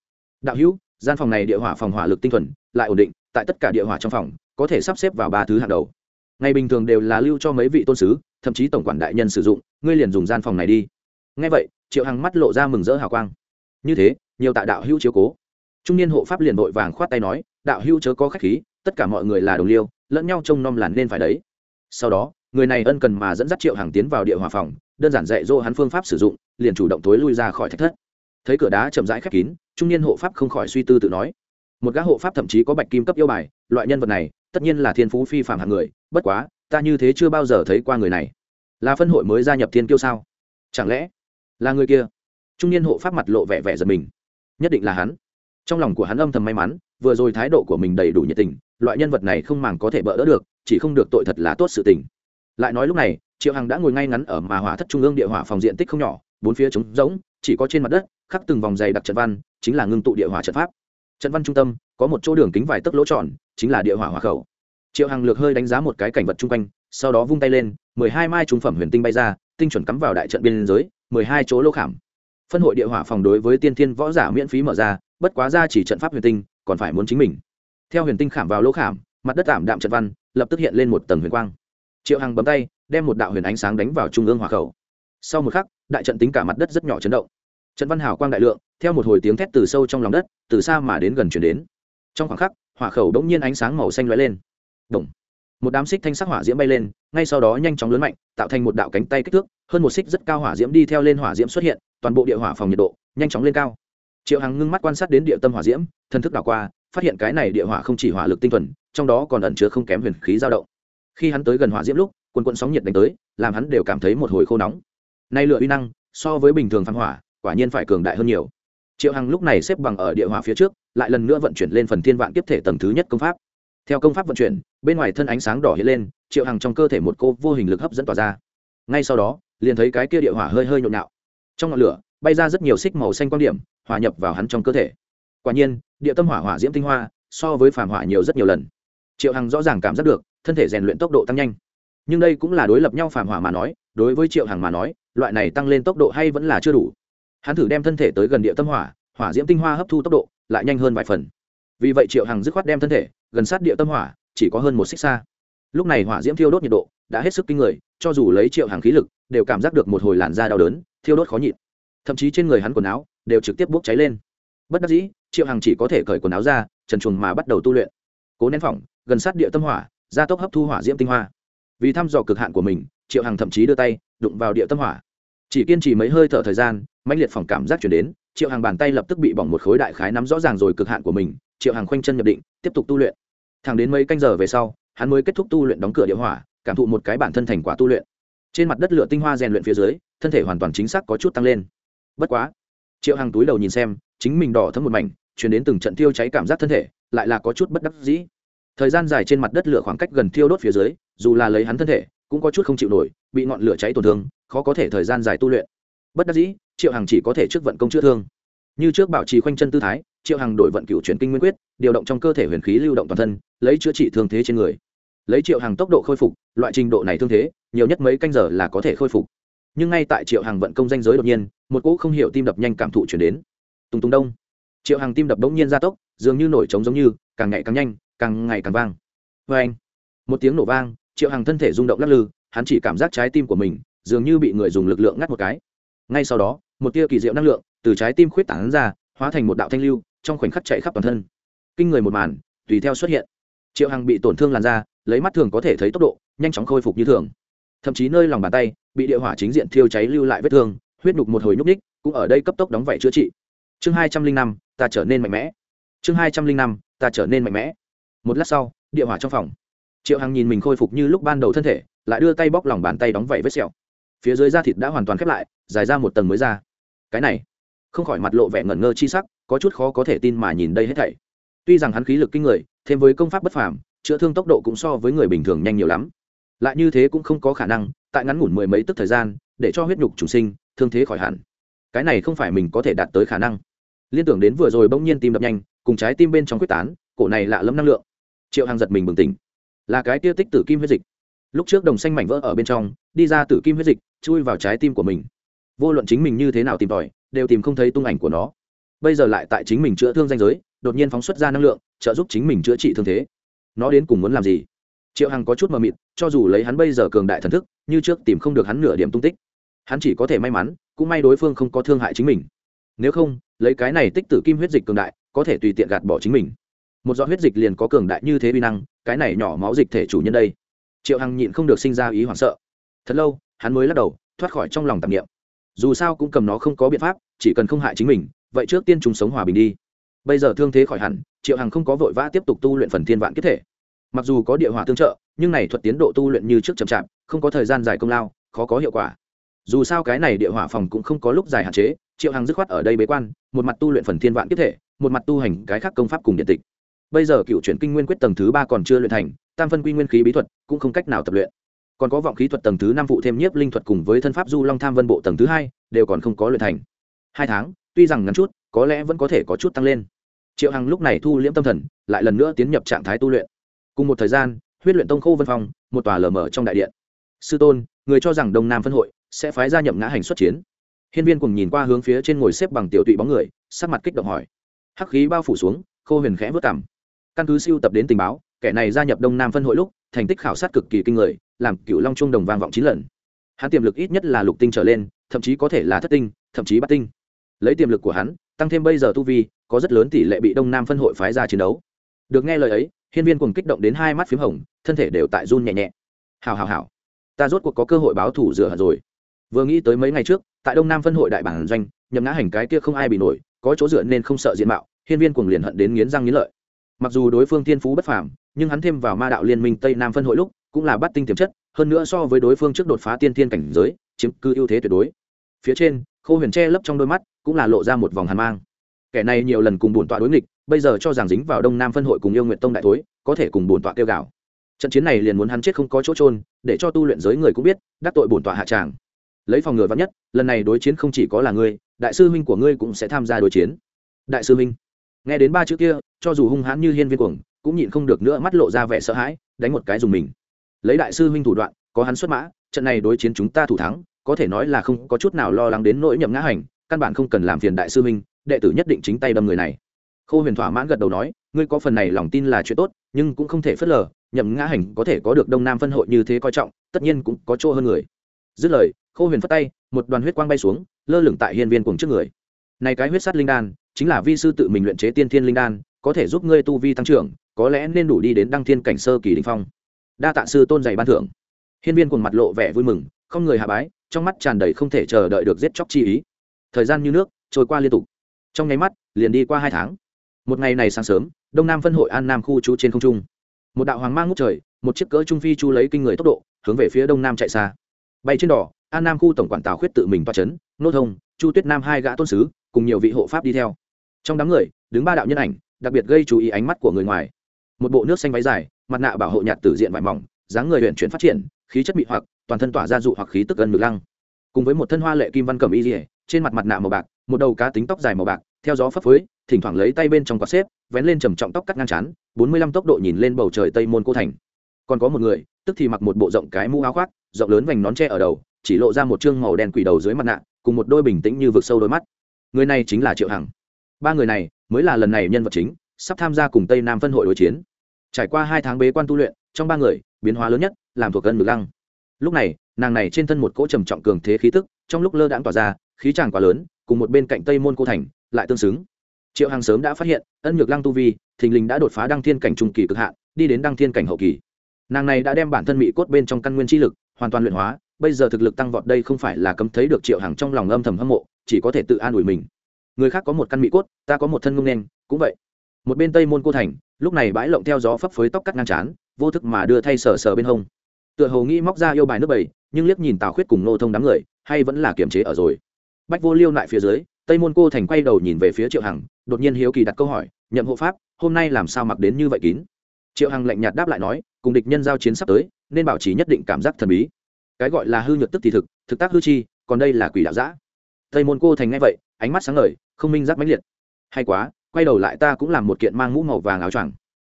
đạo hữu, gian phòng này địa hỏa phòng hỏa lực tinh thuần, lại ổn định, tại tất cả địa hỏa trong phòng, có thể sắp xếp vào ba thứ hàng đầu. Ngày bình thường đều là lưu cho mấy vị tôn sứ, thậm chí tổng quản đại nhân sử dụng, ngươi liền dùng gian phòng này đi. Ngay vậy, triệu hằng mắt lộ ra mừng rỡ hào quang. Như thế, nhiều tạ đạo hữu chiếu cố. Trung niên hộ pháp liền vội vàng khoát tay nói, đạo hữu chớ có khách khí, tất cả mọi người là đồng liêu, lẫn nhau trông nom làn nên phải đấy. Sau đó, người này ân cần mà dẫn dắt triệu hằng tiến vào địa hòa phòng, đơn giản dạy dỗ hắn phương pháp sử dụng, liền chủ động tối lui ra khỏi thách thất thấy cửa đá chậm rãi khép kín, trung niên hộ pháp không khỏi suy tư tự nói, một gã hộ pháp thậm chí có bạch kim cấp yêu bài, loại nhân vật này, tất nhiên là thiên phú phi phạm hạng người, bất quá, ta như thế chưa bao giờ thấy qua người này. Là phân hội mới gia nhập thiên kiêu sao? Chẳng lẽ là người kia? Trung niên hộ pháp mặt lộ vẻ vẻ giật mình. Nhất định là hắn. Trong lòng của hắn âm thầm may mắn, vừa rồi thái độ của mình đầy đủ nhiệt tình, loại nhân vật này không màng có thể bỡ đỡ được, chỉ không được tội thật là tốt sự tình. Lại nói lúc này, triệu hằng đã ngồi ngay ngắn ở mà hỏa thất trung ương địa hỏa phòng diện tích không nhỏ, bốn phía trống rỗng chỉ có trên mặt đất, khắc từng vòng dày đặc trận văn, chính là ngưng tụ địa hỏa trận pháp. Trận văn trung tâm, có một chỗ đường kính vài tấc lỗ tròn, chính là địa hỏa hỏa khẩu. Triệu hằng lược hơi đánh giá một cái cảnh vật chung quanh, sau đó vung tay lên, mười hai mai trung phẩm huyền tinh bay ra, tinh chuẩn cắm vào đại trận biên giới, mười hai chỗ lỗ khảm. Phân hội địa hỏa phòng đối với tiên thiên võ giả miễn phí mở ra, bất quá ra chỉ trận pháp huyền tinh, còn phải muốn chính mình. Theo huyền tinh khảm vào lỗ khảm, mặt đất tạm đạm trận văn, lập tức hiện lên một tầng huyền quang. Triệu hằng bấm tay, đem một đạo huyền ánh sáng đánh vào trung ương hỏa khẩu. Sau một khắc, đại trận tính cả mặt đất rất nhỏ chấn động trận văn hào quang đại lượng, theo một hồi tiếng thét từ sâu trong lòng đất, từ xa mà đến gần chuyển đến. Trong khoảng khắc, hỏa khẩu đ ỗ n g nhiên ánh sáng màu xanh lóe lên. Động. một đám xích thanh sắc hỏa diễm bay lên, ngay sau đó nhanh chóng lớn mạnh, tạo thành một đạo cánh tay kích thước, hơn một xích rất cao hỏa diễm đi theo lên hỏa diễm xuất hiện, toàn bộ địa hỏa phòng nhiệt độ nhanh chóng lên cao. Triệu hằng ngưng mắt quan sát đến địa tâm hỏa diễm, thân thức đảo qua, phát hiện cái này địa hỏa không chỉ hỏa lực tinh thuần, trong đó còn ẩn chứa không kém huyền khí dao động. Khi hắn tới gần hỏa diễm lúc, quần quận sóng nhiệt đánh tới, làm hắn đều cảm thấy một hồi khô nóng. Nay lựa uy năng, so với bình thường phan hỏa quả nhiên phải cường đại hơn nhiều. Triệu hằng lúc này xếp bằng ở địa hỏa phía trước, lại lần nữa vận chuyển lên phần thiên vạn kiếp thể tầng thứ nhất công pháp. Theo công pháp vận chuyển, bên ngoài thân ánh sáng đỏ hiện lên, triệu hằng trong cơ thể một cô vô hình lực hấp dẫn tỏa ra. Ngay sau đó, liền thấy cái kia địa hỏa hơi hơi nhộn nhạo. Trong ngọn lửa, bay ra rất nhiều xích màu xanh quan điểm, hòa nhập vào hắn trong cơ thể. Quả nhiên, địa tâm hỏa hỏa diễm tinh hoa, so với phàm hỏa nhiều rất nhiều lần. Triệu hằng rõ ràng cảm giác được, thân thể rèn luyện tốc độ tăng nhanh. Nhưng đây cũng là đối lập nhau phàm hỏa mà nói, đối với triệu hằng mà nói, loại này tăng lên tốc độ hay vẫn là chưa đủ hắn thử đem thân thể tới gần địa tâm hỏa hỏa diễm tinh hoa hấp thu tốc độ, lại nhanh hơn vài phần. Vì vậy triệu hằng dứt khoát đem thân thể, gần sát địa tâm hỏa, chỉ có hơn một xích xa. Lúc này hỏa diễm thiêu đốt nhiệt độ, đã hết sức kinh người, cho dù lấy triệu hàng khí lực, đều cảm giác được một hồi làn da đau đớn, thiêu đốt khó nhịn. Thậm chí trên người hắn quần áo, đều trực tiếp bốc cháy lên. Bất đắc dĩ, triệu hàng chỉ có thể cởi quần áo ra, trần chuồng mà bắt đầu tu luyện. Cố nén phỏng, gần sát địa tâm hỏa, gia tốc hấp thu hỏa diễm tinh hoa. Vì thăm dò cực hạn của mình, triệu hàng thậm chí đưa tay, đụng vào địa tâm hỏa. Chỉ kiên trì mấy hơi thở thời gian mãnh liệt phòng cảm giác chuyển đến, triệu hàng bàn tay lập tức bị bỏng một khối đại khái nắm rõ ràng rồi cực hạn của mình, triệu hàng khoanh chân nhập định, tiếp tục tu luyện. Thẳng đến mấy canh giờ về sau, hắn mới kết thúc tu luyện đóng cửa địa hỏa, cảm thụ một cái bản thân thành quả tu luyện. Trên mặt đất lửa tinh hoa rèn luyện phía dưới, thân thể hoàn toàn chính xác có chút tăng lên. Bất quá, triệu hàng túi đầu nhìn xem, chính mình đỏ thấm một mảnh chuyển đến từng trận thiêu cháy cảm giác thân thể, lại là có chút bất đắc dĩ. Thời gian dài trên mặt đất lửa khoảng cách gần thiêu đốt phía dưới, dù là lấy hắn thân thể, cũng có chút không chịu nổi, bị ngọn lửa cháy tổn thương, khó có thể thời gian dài tu luyện. Bất đắc dĩ triệu hằng chỉ có thể trước vận công chữa thương. Như trước bảo trì khoanh chân tư thái, triệu hằng đổi vận cựu chuyển kinh nguyên quyết, điều động trong cơ thể huyền khí lưu động toàn thân, lấy chữa trị thương thế trên người. Lấy triệu hằng tốc độ khôi phục, loại trình độ này thương thế, nhiều nhất mấy canh giờ là có thể khôi phục. Nhưng ngay tại triệu hằng vận công danh giới đột nhiên, một cỗ không hiểu tim đập nhanh cảm thụ chuyển đến. Tùng tùng đông. Triệu hằng tim đập bỗng nhiên gia tốc, dường như nổi trống giống như, càng ngày càng nhanh, càng ngày càng vang. Vê anh, một tiếng nổ vang, triệu hằng thân thể rung động lắc lư, hắn chỉ cảm giác trái tim của mình, dường như bị người dùng lực lượng ngắt một cái. Ngay sau đó một tia kỳ diệu năng lượng từ trái tim khuyết tảng ra, hóa thành một đạo thanh lưu, trong khoảnh khắc chạy khắp toàn thân. Kinh người một màn, tùy theo xuất hiện. Triệu hằng bị tổn thương làn da, lấy mắt thường có thể thấy tốc độ, nhanh chóng khôi phục như thường. Thậm chí nơi lòng bàn tay, bị địa hỏa chính diện thiêu cháy lưu lại vết thương, huyết nhục một hồi nhúc ních cũng ở đây cấp tốc đóng vảy chữa trị. Chương hai trăm linh năm, ta trở nên mạnh mẽ. Chương hai trăm linh năm, ta trở nên mạnh mẽ. Một lát sau, địa hỏa trong phòng. Triệu hằng nhìn mình khôi phục như lúc ban đầu thân thể, lại đưa tay bóc lòng bàn tay đóng vảy vết sẹo. Phía dưới da thịt đã hoàn toàn khép lại, dài ra một tầng mới ra cái này không khỏi mặt lộ vẻ ngẩn ngơ chi sắc, có chút khó có thể tin mà nhìn đây hết thảy. Tuy rằng hắn khí lực kinh người, thêm với công pháp bất phàm, chữa thương tốc độ cũng so với người bình thường nhanh nhiều lắm. Lại như thế cũng không có khả năng, tại ngắn ngủn mười mấy tức thời gian, để cho huyết nhục chủ sinh, thương thế khỏi hẳn. Cái này không phải mình có thể đạt tới khả năng. Liên tưởng đến vừa rồi bỗng nhiên tim đập nhanh, cùng trái tim bên trong quyết tán, cổ này lạ lẫm năng lượng. Triệu hàng giật mình bừng tỉnh. Là cái tia tích tử kim huyết dịch. Lúc trước đồng xanh mảnh vỡ ở bên trong, đi ra tử kim huyết dịch, chui vào trái tim của mình vô luận chính mình như thế nào tìm tòi, đều tìm không thấy tung ảnh của nó. Bây giờ lại tại chính mình chữa thương danh giới, đột nhiên phóng xuất ra năng lượng, trợ giúp chính mình chữa trị thương thế. Nó đến cùng muốn làm gì? Triệu hằng có chút mờ mịt, cho dù lấy hắn bây giờ cường đại thần thức, như trước tìm không được hắn nửa điểm tung tích. Hắn chỉ có thể may mắn, cũng may đối phương không có thương hại chính mình. Nếu không, lấy cái này tích tử kim huyết dịch cường đại, có thể tùy tiện gạt bỏ chính mình. Một giọt huyết dịch liền có cường đại như thế vi năng, cái này nhỏ máu dịch thể chủ nhân đây. Triệu hằng nhịn không được sinh ra ý hoảng sợ. Thật lâu, hắn mới lắc đầu, thoát khỏi trong lòng tạp nghiệm dù sao cũng cầm nó không có biện pháp, chỉ cần không hại chính mình, vậy trước tiên chúng sống hòa bình đi. Bây giờ thương thế khỏi hẳn, triệu hằng không có vội vã tiếp tục tu luyện phần thiên vạn kết thể. Mặc dù có địa hỏa tương trợ, nhưng này thuật tiến độ tu luyện như trước chậm chạp, không có thời gian dài công lao, khó có hiệu quả. Dù sao cái này địa hỏa phòng cũng không có lúc dài hạn chế, triệu hằng dứt khoát ở đây bế quan, một mặt tu luyện phần thiên vạn kết thể, một mặt tu hành cái khác công pháp cùng điện tịch. Bây giờ cựu chuyển kinh nguyên quyết tầng thứ ba còn chưa luyện thành, tam phân quy nguyên khí bí thuật cũng không cách nào tập luyện còn có vọng khí thuật tầng thứ năm phụ thêm nhiếp linh thuật cùng với thân pháp du long tham vân bộ tầng thứ hai, đều còn không có luyện thành. Hai tháng, tuy rằng ngắn chút, có lẽ vẫn có thể có chút tăng lên. Triệu hằng lúc này thu liễm tâm thần, lại lần nữa tiến nhập trạng thái tu luyện. Cùng một thời gian, huyết luyện tông khô vân phong, một tòa lở mở trong đại điện. Sư tôn, người cho rằng đông nam phân hội sẽ phái ra nhậm ngã hành xuất chiến. Hiên viên cùng nhìn qua hướng phía trên ngồi xếp bằng tiểu tụy bóng người, sắc mặt kích động hỏi. Hắc khí bao phủ xuống, khô huyền khẽ vớt cảm căn cứ siêu tập đến tình báo, kẻ này gia nhập đông nam phân hội lúc thành tích khảo sát cực kỳ kinh người, làm cựu long trung đồng vang vọng chín lần. Hắn tiềm lực ít nhất là lục tinh trở lên, thậm chí có thể là thất tinh, thậm chí bát tinh. Lấy tiềm lực của hắn, tăng thêm bây giờ tu vi, có rất lớn tỷ lệ bị đông nam phân hội phái ra chiến đấu. Được nghe lời ấy, hiên viên cùng kích động đến hai mắt p h í m hồng, thân thể đều tại run nhẹ nhẹ. Hào hào hào. Ta rốt cuộc có cơ hội báo thủ rửa hận rồi. Vừa nghĩ tới mấy ngày trước, tại đông nam phân hội đại bản doanh, nhậm ngã hành cái kia không ai bị nổi, có chỗ dựa nên không sợ diện mạo, hiên viên cùng liền hận đến nghiến răng nghiến lợi mặc dù đối phương thiên phú bất phàm, nhưng hắn thêm vào ma đạo liên minh tây nam phân hội lúc, cũng là bắt tinh tiềm chất, hơn nữa so với đối phương trước đột phá tiên thiên cảnh giới, chiếm cứ ưu thế tuyệt đối. Phía trên, khô huyền che lấp trong đôi mắt, cũng là lộ ra một vòng hàn mang. Kẻ này nhiều lần cùng bổn tọa đối nghịch, bây giờ cho rằng dính vào đông nam phân hội cùng yêu nguyện tông đại thối, có thể cùng bổn tọa kêu gạo trận chiến này liền muốn hắn chết không có chỗ trôn để cho tu luyện giới người cũng biết, đắc tội bổn tọa hạ tràng. Lấy phòng ngừa vắn nhất, lần này đối chiến không chỉ có là ngươi, đại sư huynh của ngươi cũng sẽ tham gia đối chiến. Đại sư huynh, nghe đến ba chữ kia cho dù hung hãn như hiên viên cuồng, cũng nhịn không được nữa mắt lộ ra vẻ sợ hãi, đánh một cái dùng mình. Lấy đại sư huynh thủ đoạn, có hắn xuất mã, trận này đối chiến chúng ta thủ thắng, có thể nói là không có chút nào lo lắng đến nỗi nhậm ngã hành, căn bản không cần làm phiền đại sư huynh, đệ tử nhất định chính tay đâm người này. Khô huyền thỏa mãn gật đầu nói, ngươi có phần này lòng tin là chuyện tốt, nhưng cũng không thể phớt lờ, nhậm ngã hành có thể có được đông nam phân hội như thế coi trọng, tất nhiên cũng có chỗ hơn người. Dứt lời, khô huyền phất tay, một đoàn huyết quang bay xuống, lơ lửng tại hiên viên cùng trước người. Này cái huyết sắt linh đan, chính là vi sư tự mình luyện chế tiên thiên linh đan có thể giúp ngươi tu vi tăng trưởng, có lẽ nên đủ đi đến đăng thiên cảnh sơ kỳ đình phong. Đa tạ sư tôn dày ban thưởng. Hiên viên cùng mặt lộ vẻ vui mừng, không người hạ bái, trong mắt tràn đầy không thể chờ đợi được giết chóc chi ý. Thời gian như nước, trôi qua liên tục. Trong nháy mắt, liền đi qua hai tháng. Một ngày này sáng sớm, đông nam phân hội an nam khu trú trên không trung. Một đạo hoàng mang ngút trời, một chiếc cỡ trung phi chu lấy kinh người tốc độ, hướng về phía đông nam chạy xa. Bay trên đỏ, an nam khu tổng quản tào khuyết tự mình toa c nô thông, chu tuyết nam hai gã tôn sứ, cùng nhiều vị hộ pháp đi theo. Trong đám người, đứng ba đạo nhân ảnh đặc biệt gây chú ý ánh mắt của người ngoài. Một bộ nước xanh váy dài, mặt nạ bảo hộ nhạt tử diện vải mỏng, dáng người huyện chuyển phát triển, khí chất mị hoặc, toàn thân tỏa ra dụ hoặc khí tức gần mực lăng. Cùng với một thân hoa lệ kim văn cầm y dỉa trên mặt mặt nạ màu bạc, một đầu cá tính tóc dài màu bạc, theo gió phấp phới, thỉnh thoảng lấy tay bên trong quạt xếp, vén lên trầm trọng tóc cắt ngang chán, bốn mươi lăm tốc độ nhìn lên bầu trời tây môn cô thành. Còn có một người, tức thì mặc một bộ rộng cái mũ áo khoác, rộng lớn vành nón tre ở đầu, chỉ lộ ra một chương màu đen quỷ đầu dưới mặt nạ, cùng một đôi bình tĩnh như vực sâu đôi mắt. Người này chính là triệu hằng. Ba người này mới là lần này nhân vật chính, sắp tham gia cùng tây nam phân hội đối chiến. Trải qua hai tháng bế quan tu luyện, trong ba người, biến hóa lớn nhất làm thuộc cân mực lăng. Lúc này, nàng này trên thân một cỗ trầm trọng cường thế khí tức, trong lúc lơ đãng tỏa ra, khí tràng quá lớn, cùng một bên cạnh tây môn cô thành, lại tương xứng. Triệu hằng sớm đã phát hiện, ân nhược lăng tu vi, thình lình đã đột phá đăng thiên cảnh trung kỳ cực hạn, đi đến đăng thiên cảnh hậu kỳ. Nàng này đã đem bản thân mỹ cốt bên trong căn nguyên chi lực, hoàn toàn luyện hóa, bây giờ thực lực tăng vọt đây không phải là cấm thấy được triệu hằng trong lòng âm thầm hâm mộ, chỉ có thể tự an ủi mình người khác có một căn mỹ cốt, ta có một thân ngông đen cũng vậy. Một bên tây môn cô thành, lúc này bãi lộng theo gió phấp phới tóc cắt ngang chán vô thức mà đưa thay sờ sờ bên hông. Tựa hồ nghĩ móc ra yêu bài nước bầy, nhưng liếc nhìn tào khuyết cùng nô thông đám người, hay vẫn là kiềm chế ở rồi. Bách vô liêu lại phía dưới, tây môn cô thành quay đầu nhìn về phía triệu hằng, đột nhiên hiếu kỳ đặt câu hỏi, nhậm hộ pháp, hôm nay làm sao mặc đến như vậy kín? Triệu hằng lạnh nhạt đáp lại nói, cùng địch nhân giao chiến sắp tới, nên bảo trì nhất định cảm giác thần bí. Cái gọi là hư nhược tức thì thực thực tác hư chi, còn đây là quỷ đạo giã tây môn cô thành ngay vậy ánh mắt sáng ngời, không minh giác mãnh liệt. Hay quá, quay đầu lại ta cũng làm một kiện mang mũ màu vàng áo choàng.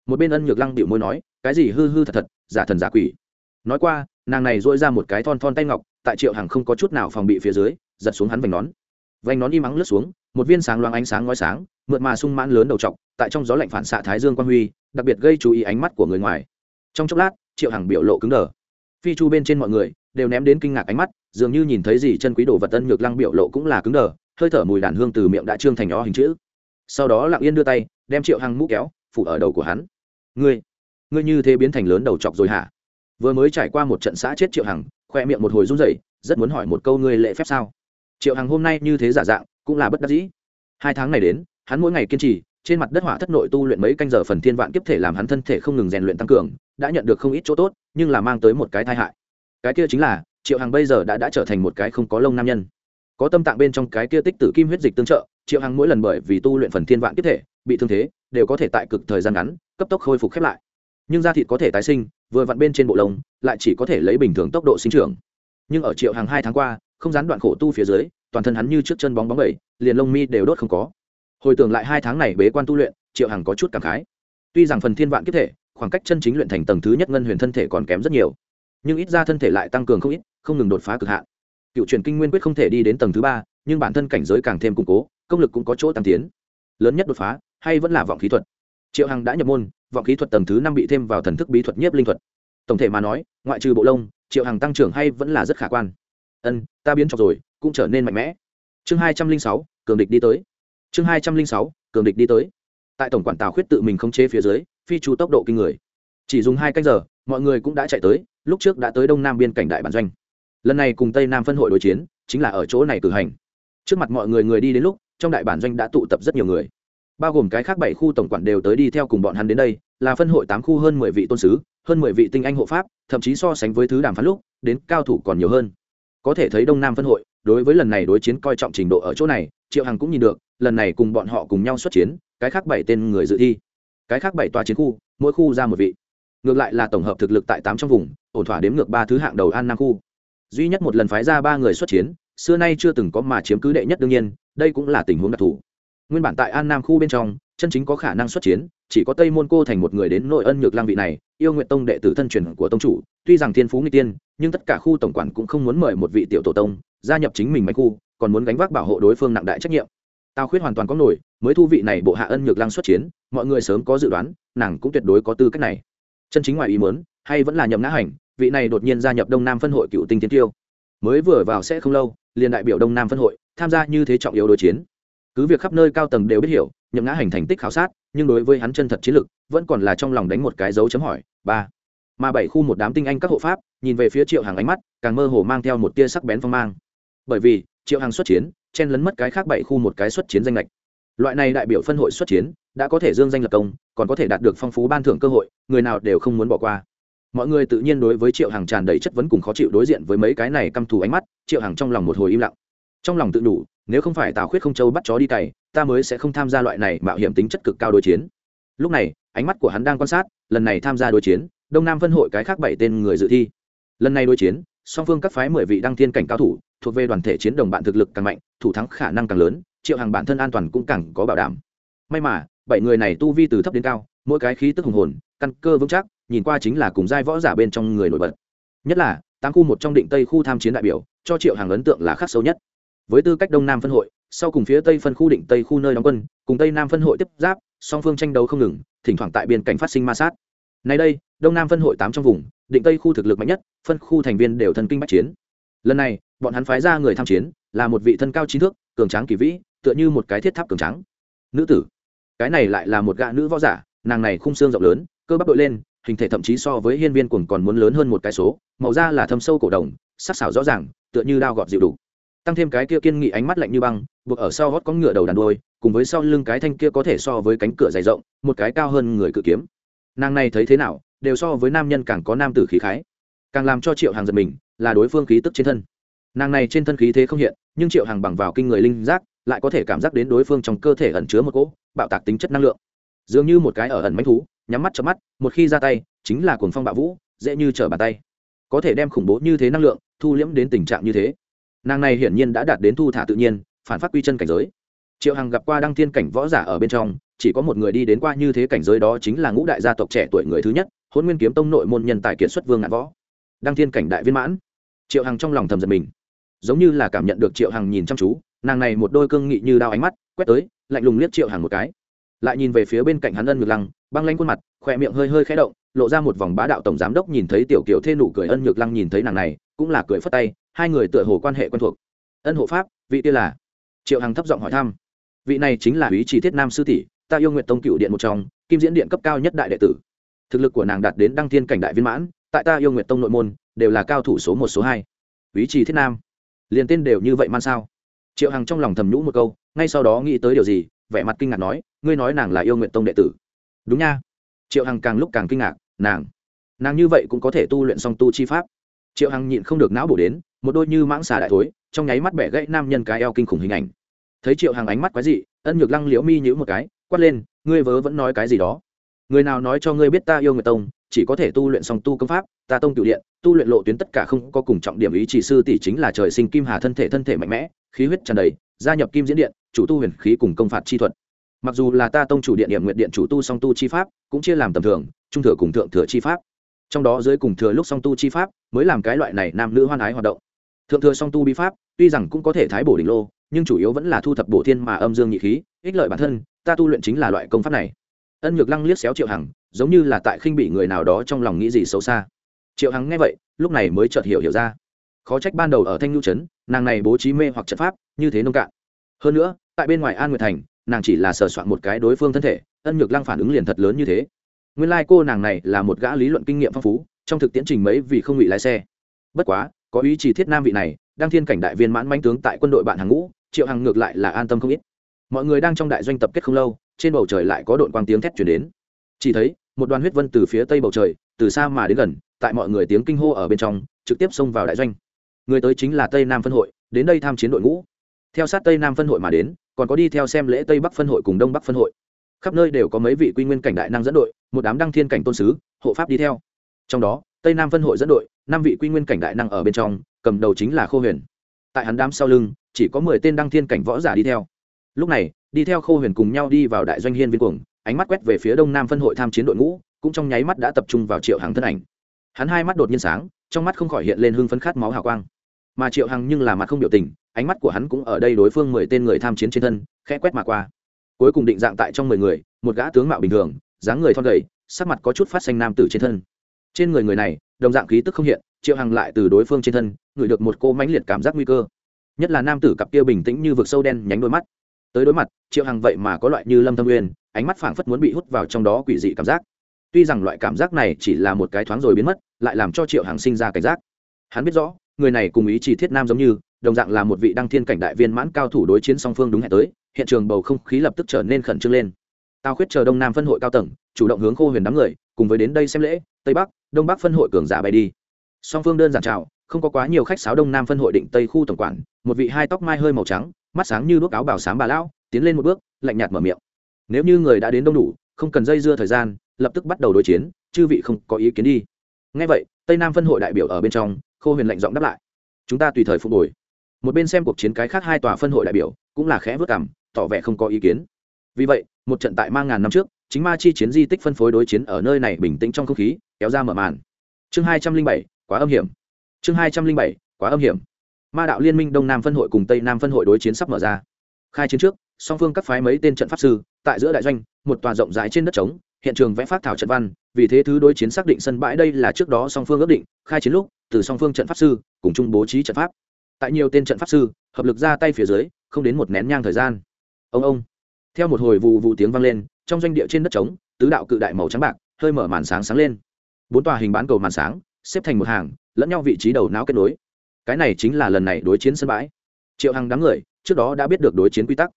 Một bên ân nhược lăng bịu môi nói, cái gì hư hư thật thật, giả thần giả quỷ. Nói qua, nàng này dỗi ra một cái thon thon tay ngọc, tại triệu hằng không có chút nào phòng bị phía dưới, giật xuống hắn vành nón. Vành nón đi mắng lướt xuống, một viên sáng loáng ánh sáng ngói sáng, mượt mà sung mãn lớn đầu t tại trong gió lạnh phản xạ thái dương quang huy, đặc biệt gây chú ý ánh mắt của người ngoài. Trong chốc lát, triệu hằng biểu lộ cứng đờ. Phi chu bên trên mọi người đều ném đến kinh ngạc ánh mắt, dường như nhìn thấy gì chân quý đồ vật tân nhược lăng biểu lộ cũng là cứng đờ hơi thở mùi đàn hương từ miệng đã trương thành nhỏ hình chữ. Sau đó lặng yên đưa tay, đem triệu hằng mũ kéo, phủ ở đầu của hắn. Ngươi ngươi như thế biến thành lớn đầu chọc rồi hả? Vừa mới trải qua một trận xã chết triệu hằng, khoe miệng một hồi run rẩy, rất muốn hỏi một câu ngươi lệ phép sao? Triệu hằng hôm nay như thế giả dạng, cũng là bất đắc dĩ. Hai tháng này đến, hắn mỗi ngày kiên trì, trên mặt đất hỏa thất nội tu luyện mấy canh giờ phần thiên vạn kiếp thể làm hắn thân thể không ngừng rèn luyện tăng cường, đã nhận được không ít chỗ tốt, nhưng là mang tới một cái tai hại. Cái kia chính là, triệu hằng bây giờ đã đã trở thành một cái không có lông nam nhân có tâm tạng bên trong cái kia tích tử kim huyết dịch tương trợ, triệu hằng mỗi lần bởi vì tu luyện phần thiên vạn kiếp thể, bị thương thế, đều có thể tại cực thời gian ngắn, cấp tốc khôi phục khép lại. Nhưng da thịt có thể tái sinh, vừa vặn bên trên bộ lông, lại chỉ có thể lấy bình thường tốc độ sinh trưởng. Nhưng ở triệu hàng hai tháng qua, không gián đoạn khổ tu phía dưới, toàn thân hắn như trước chân bóng bóng bẩy, liền lông mi đều đốt không có. Hồi tưởng lại hai tháng này bế quan tu luyện, triệu hằng có chút cảm khái. Tuy rằng phần thiên vạn kiếp thể, khoảng cách chân chính luyện thành tầng thứ nhất ngân huyền thân thể còn kém rất nhiều, nhưng ít ra thân thể lại tăng cường không ít, không ngừng đột phá cực hạn cựu truyền kinh nguyên quyết không thể đi đến tầng thứ ba, nhưng bản thân cảnh giới càng thêm củng cố, công lực cũng có chỗ tăng tiến. Lớn nhất đột phá, hay vẫn là vọng khí thuật. Triệu hằng đã nhập môn, vọng khí thuật tầng thứ năm bị thêm vào thần thức bí thuật nhiếp linh thuật. Tổng thể mà nói, ngoại trừ bộ lông, triệu hằng tăng trưởng hay vẫn là rất khả quan. Ân, ta biến trọc rồi, cũng trở nên mạnh mẽ. Chương hai trăm linh sáu, cường địch đi tới. Chương hai trăm linh sáu, cường địch đi tới. Tại tổng quản tào khuyết tự mình không chế phía dưới, phi trù tốc độ kinh người. Chỉ dùng hai canh giờ, mọi người cũng đã chạy tới, lúc trước đã tới đông nam biên cảnh đại bản doanh lần này cùng tây nam phân hội đối chiến, chính là ở chỗ này cử hành. Trước mặt mọi người người đi đến lúc, trong đại bản doanh đã tụ tập rất nhiều người. Bao gồm cái khác bảy khu tổng quản đều tới đi theo cùng bọn hắn đến đây, là phân hội tám khu hơn mười vị tôn sứ, hơn mười vị tinh anh hộ pháp, thậm chí so sánh với thứ đàm phán lúc, đến cao thủ còn nhiều hơn. Có thể thấy đông nam phân hội, đối với lần này đối chiến coi trọng trình độ ở chỗ này, triệu hằng cũng nhìn được, lần này cùng bọn họ cùng nhau xuất chiến, cái khác bảy tên người dự thi. Cái khác bảy tòa chiến khu, mỗi khu ra một vị. Ngược lại là tổng hợp thực lực tại tám trong vùng, ổn thỏa đếm ngược ba thứ hạng đầu an nam khu duy nhất một lần phái ra ba người xuất chiến, xưa nay chưa từng có mà chiếm cứ đệ nhất đương nhiên, đây cũng là tình huống đặc thù. Nguyên bản tại an nam khu bên trong, chân chính có khả năng xuất chiến, chỉ có tây môn cô thành một người đến nội ân nhược lang vị này, yêu nguyện tông đệ tử thân truyền của tông chủ, tuy rằng thiên phú nghi tiên, nhưng tất cả khu tổng quản cũng không muốn mời một vị tiểu tổ tông, gia nhập chính mình máy khu, còn muốn gánh vác bảo hộ đối phương nặng đại trách nhiệm. Tao khuyết hoàn toàn có nổi, mới thu vị này bộ hạ ân nhược lang xuất chiến, mọi người sớm có dự đoán, nàng cũng tuyệt đối có tư cách này. Chân chính ngoài ý muốn, hay vẫn là nhậm ngã hành vị này đột nhiên gia nhập đông nam phân hội cựu tinh tiến tiêu. Mới vừa vào sẽ không lâu, liền đại biểu đông nam phân hội, tham gia như thế trọng yếu đối chiến. Cứ việc khắp nơi cao tầng đều biết hiểu, nhậm ngã hành thành tích khảo sát, nhưng đối với hắn chân thật chiến lực, vẫn còn là trong lòng đánh một cái dấu chấm hỏi, ba. Mà bảy khu một đám tinh anh các hộ pháp, nhìn về phía triệu hàng ánh mắt, càng mơ hồ mang theo một tia sắc bén phong mang. Bởi vì, triệu hàng xuất chiến, chen lấn mất cái khác bảy khu một cái xuất chiến danh lệch loại này đại biểu phân hội xuất chiến, đã có thể dương danh lập công, còn có thể đạt được phong phú ban thưởng cơ hội, người nào đều không muốn bỏ qua mọi người tự nhiên đối với triệu hàng tràn đầy chất vấn cùng khó chịu đối diện với mấy cái này căm thù ánh mắt, triệu hàng trong lòng một hồi im lặng. Trong lòng tự đủ, nếu không phải tào khuyết không châu bắt chó đi cày, ta mới sẽ không tham gia loại này mạo hiểm tính chất cực cao đối chiến. Lúc này, ánh mắt của hắn đang quan sát, lần này tham gia đối chiến, đông nam phân hội cái khác bảy tên người dự thi. Lần này đối chiến, song phương các phái mười vị đăng thiên cảnh cao thủ, thuộc về đoàn thể chiến đồng bạn thực lực càng mạnh, thủ thắng khả năng càng lớn, triệu hàng bản thân an toàn cũng càng có bảo đảm. May mà, bảy người này tu vi từ thấp đến cao, mỗi cái khí tức hùng hồn căn cơ vững chắc, nhìn qua chính là cùng giai võ giả bên trong người nổi bật. Nhất là, tám khu một trong định tây khu tham chiến đại biểu, cho triệu hàng ấn tượng là khắc sâu nhất. Với tư cách đông nam phân hội, sau cùng phía tây phân khu định tây khu nơi đóng quân, cùng tây nam phân hội tiếp giáp, song phương tranh đấu không ngừng, thỉnh thoảng tại biên cảnh phát sinh ma sát. Nay đây, đông nam phân hội tám trong vùng, định tây khu thực lực mạnh nhất, phân khu thành viên đều thần kinh bách chiến. Lần này, bọn hắn phái ra người tham chiến, là một vị thân cao trí thước, cường tráng kỳ vĩ, tựa như một cái thiết tháp cường tráng. Nữ tử, cái này lại là một gã nữ võ giả, nàng này khung xương rộng lớn cơ bắp đội lên, hình thể thậm chí so với hiên viên cuồng còn muốn lớn hơn một cái số, màu da là thâm sâu cổ đồng, sắc xảo rõ ràng, tựa như đao gọt dịu đủ. Tăng thêm cái kia kiên nghị ánh mắt lạnh như băng, buộc ở sau gót có ngựa đầu đàn đôi cùng với sau lưng cái thanh kia có thể so với cánh cửa dày rộng, một cái cao hơn người cự kiếm. Nàng này thấy thế nào, đều so với nam nhân càng có nam tử khí khái. Càng làm cho triệu hàng giật mình, là đối phương khí tức trên thân. Nàng này trên thân khí thế không hiện, nhưng triệu hàng bằng vào kinh người linh giác, lại có thể cảm giác đến đối phương trong cơ thể ẩn chứa một cỗ bạo tạc tính chất năng lượng. Dường như một cái ở ẩn mánh thú nhắm mắt chớp mắt, một khi ra tay, chính là cuồng phong bạo vũ, dễ như trở bàn tay. Có thể đem khủng bố như thế năng lượng thu liễm đến tình trạng như thế. Nàng này hiển nhiên đã đạt đến thu thả tự nhiên, phản phát quy chân cảnh giới. Triệu hằng gặp qua đăng thiên cảnh võ giả ở bên trong, chỉ có một người đi đến qua như thế cảnh giới đó chính là ngũ đại gia tộc trẻ tuổi người thứ nhất hôn nguyên kiếm tông nội môn nhân tài kiệt xuất vương ngạn võ. Đăng thiên cảnh đại viên mãn. Triệu hằng trong lòng thầm giật mình. Giống như là cảm nhận được triệu hằng nhìn chăm chú, nàng này một đôi cương nghị như đao ánh mắt, quét tới, lạnh lùng liếc triệu hằng một cái lại nhìn về phía bên cạnh hắn ân ngược lăng, băng lanh khuôn mặt, khỏe miệng hơi hơi khẽ động, lộ ra một vòng bá đạo tổng giám đốc nhìn thấy tiểu kiều thê nụ cười ân nhược lăng nhìn thấy nàng này, cũng là cười phất tay, hai người tựa hồ quan hệ quen thuộc. Ân hộ pháp, vị kia là? Triệu hằng thấp giọng hỏi thăm. Vị này chính là ý chỉ thiết nam sư tỷ, ta yêu nguyện tông cựu điện một trong, kim diễn điện cấp cao nhất đại đệ tử. Thực lực của nàng đạt đến đăng thiên cảnh đại viên mãn, tại ta yêu nguyện tông nội môn, đều là cao thủ số một, số hai. Ý chỉ thiết nam. Liền tên đều như vậy man sao? Triệu hằng trong lòng thầm nhũ một câu, ngay sau đó nghĩ tới điều gì vẻ mặt kinh ngạc nói, ngươi nói nàng là yêu nguyện tông đệ tử. Đúng nha. Triệu hằng càng lúc càng kinh ngạc, nàng nàng như vậy cũng có thể tu luyện song tu chi pháp? Triệu hằng nhịn không được não bổ đến, một đôi như mãng xà đại thối, trong nháy mắt bẻ gãy nam nhân cái eo kinh khủng hình ảnh. Thấy triệu hằng ánh mắt quái dị, ân nhược lăng liễu mi nhữ một cái, quát lên, ngươi vớ vẫn nói cái gì đó? Người nào nói cho ngươi biết ta yêu người tông, chỉ có thể tu luyện song tu công pháp, ta tông cựu điện, tu luyện lộ tuyến tất cả không có cùng trọng điểm ý chỉ sư tỷ chính là trời sinh kim hà thân thể thân thể mạnh mẽ, khí huyết tràn đầy, gia nhập kim diễn điện chủ tu huyền khí cùng công phạt chi thuật. Mặc dù là ta tông chủ điện điểm nguyện điện chủ tu song tu chi pháp, cũng chia làm tầm thường, trung thừa cùng thượng thừa chi pháp. Trong đó dưới cùng thừa lúc song tu chi pháp, mới làm cái loại này nam nữ hoan ái hoạt động. Thượng thừa song tu bi pháp, tuy rằng cũng có thể thái bổ đỉnh lô, nhưng chủ yếu vẫn là thu thập bổ thiên mà âm dương nhị khí, ích lợi bản thân, ta tu luyện chính là loại công pháp này. Ân nhược lăng liếc xéo triệu hằng, giống như là tại khinh bị người nào đó trong lòng nghĩ gì xấu xa. Triệu hằng nghe vậy, lúc này mới chợt hiểu hiểu ra. Khó trách ban đầu ở thanh nhu trấn, nàng này bố trí mê hoặc trận pháp, như thế nông cạn hơn nữa, tại bên ngoài an nguyệt thành, nàng chỉ là sờ soạn một cái đối phương thân thể, ân nhược lăng phản ứng liền thật lớn như thế. Nguyên lai、like、cô nàng này là một gã lý luận kinh nghiệm phong phú, trong thực tiễn trình mấy vì không bị lái xe. Bất quá, có ý chỉ thiết nam vị này đang thiên cảnh đại viên mãn manh tướng tại quân đội bạn hàng ngũ, triệu hằng ngược lại là an tâm không ít. Mọi người đang trong đại doanh tập kết không lâu, trên bầu trời lại có đội quang tiếng thét chuyển đến. Chỉ thấy, một đoàn huyết vân từ phía tây bầu trời, từ xa mà đến gần, tại mọi người tiếng kinh hô ở bên trong, trực tiếp xông vào đại doanh. Người tới chính là tây nam phân hội, đến đây tham chiến đội ngũ theo sát tây nam phân hội mà đến, còn có đi theo xem lễ tây bắc phân hội cùng đông bắc phân hội. Khắp nơi đều có mấy vị quy nguyên cảnh đại năng dẫn đội, một đám đăng thiên cảnh tôn sứ, hộ pháp đi theo. Trong đó, tây nam phân hội dẫn đội, năm vị quy nguyên cảnh đại năng ở bên trong, cầm đầu chính là khô huyền. Tại hắn đám sau lưng, chỉ có mười tên đăng thiên cảnh võ giả đi theo. Lúc này, đi theo khô huyền cùng nhau đi vào đại doanh hiên viên cuồng, ánh mắt quét về phía đông nam phân hội tham chiến đội ngũ, cũng trong nháy mắt đã tập trung vào triệu hằng thân ảnh. Hắn hai mắt đột nhiên sáng, trong mắt không khỏi hiện lên hưng phấn khát máu hào quang. Mà triệu hằng nhưng là mặt không biểu tình ánh mắt của hắn cũng ở đây đối phương mười tên người tham chiến trên thân, khẽ quét mà qua. Cuối cùng định dạng tại trong mười người, một gã tướng mạo bình thường, dáng người thon gầy, sắc mặt có chút phát xanh nam tử trên thân. Trên người người này, đồng dạng khí tức không hiện, triệu hằng lại từ đối phương trên thân, ngửi được một cô mãnh liệt cảm giác nguy cơ. Nhất là nam tử cặp kia bình tĩnh như vực sâu đen nhánh đôi mắt. Tới đối mặt, triệu hằng vậy mà có loại như lâm thâm uyên, ánh mắt phảng phất muốn bị hút vào trong đó quỷ dị cảm giác. Tuy rằng loại cảm giác này chỉ là một cái thoáng rồi biến mất, lại làm cho triệu hằng sinh ra cảnh giác. Hắn biết rõ, người này cùng ý chỉ thiết nam giống như đồng dạng là một vị đăng thiên cảnh đại viên mãn cao thủ đối chiến song phương đúng hẹn tới, hiện trường bầu không khí lập tức trở nên khẩn trương lên. Tao khuyết chờ đông nam phân hội cao tầng, chủ động hướng khô huyền đám người, cùng với đến đây xem lễ, tây bắc, đông bắc phân hội cường giả bay đi. Song phương đơn giản chào, không có quá nhiều khách sáo đông nam phân hội định tây khu tổng quản, một vị hai tóc mai hơi màu trắng, mắt sáng như đuốc áo bảo sáng bà lão, tiến lên một bước, lạnh nhạt mở miệng. Nếu như người đã đến đông đủ, không cần dây dưa thời gian, lập tức bắt đầu đối chiến, chư vị không có ý kiến đi. Ngay vậy, tây nam phân hội đại biểu ở bên trong, khô huyền lạnh giọng đáp lại. Chúng ta tùy thời phục hồi một bên xem cuộc chiến cái khác hai tòa phân hội đại biểu cũng là khẽ vất cảm, tỏ vẻ không có ý kiến. Vì vậy, một trận tại mang ngàn năm trước, chính ma chi chiến di tích phân phối đối chiến ở nơi này bình tĩnh trong không khí, kéo ra mở màn. Chương hai trăm linh bảy, quá âm hiểm. Chương hai trăm linh bảy, quá âm hiểm. Ma đạo liên minh đông nam phân hội cùng tây nam phân hội đối chiến sắp mở ra. Khai chiến trước, song phương các phái mấy tên trận pháp sư, tại giữa đại doanh, một tòa rộng rãi trên đất trống, hiện trường vẽ phát thảo trận văn, vì thế thứ đối chiến xác định sân bãi đây là trước đó song phương ước định, khai chiến lúc, từ song phương trận pháp sư cùng chung bố trí trận pháp tại nhiều tên trận pháp sư, hợp lực ra tay phía dưới, không đến một nén nhang thời gian. Ông ông. Theo một hồi vụ vụ tiếng vang lên, trong doanh địa trên đất trống, tứ đạo cự đại màu trắng bạc, hơi mở màn sáng sáng lên. Bốn tòa hình bán cầu màn sáng, xếp thành một hàng, lẫn nhau vị trí đầu não kết nối. Cái này chính là lần này đối chiến sân bãi. Triệu hằng đám người, trước đó đã biết được đối chiến quy tắc.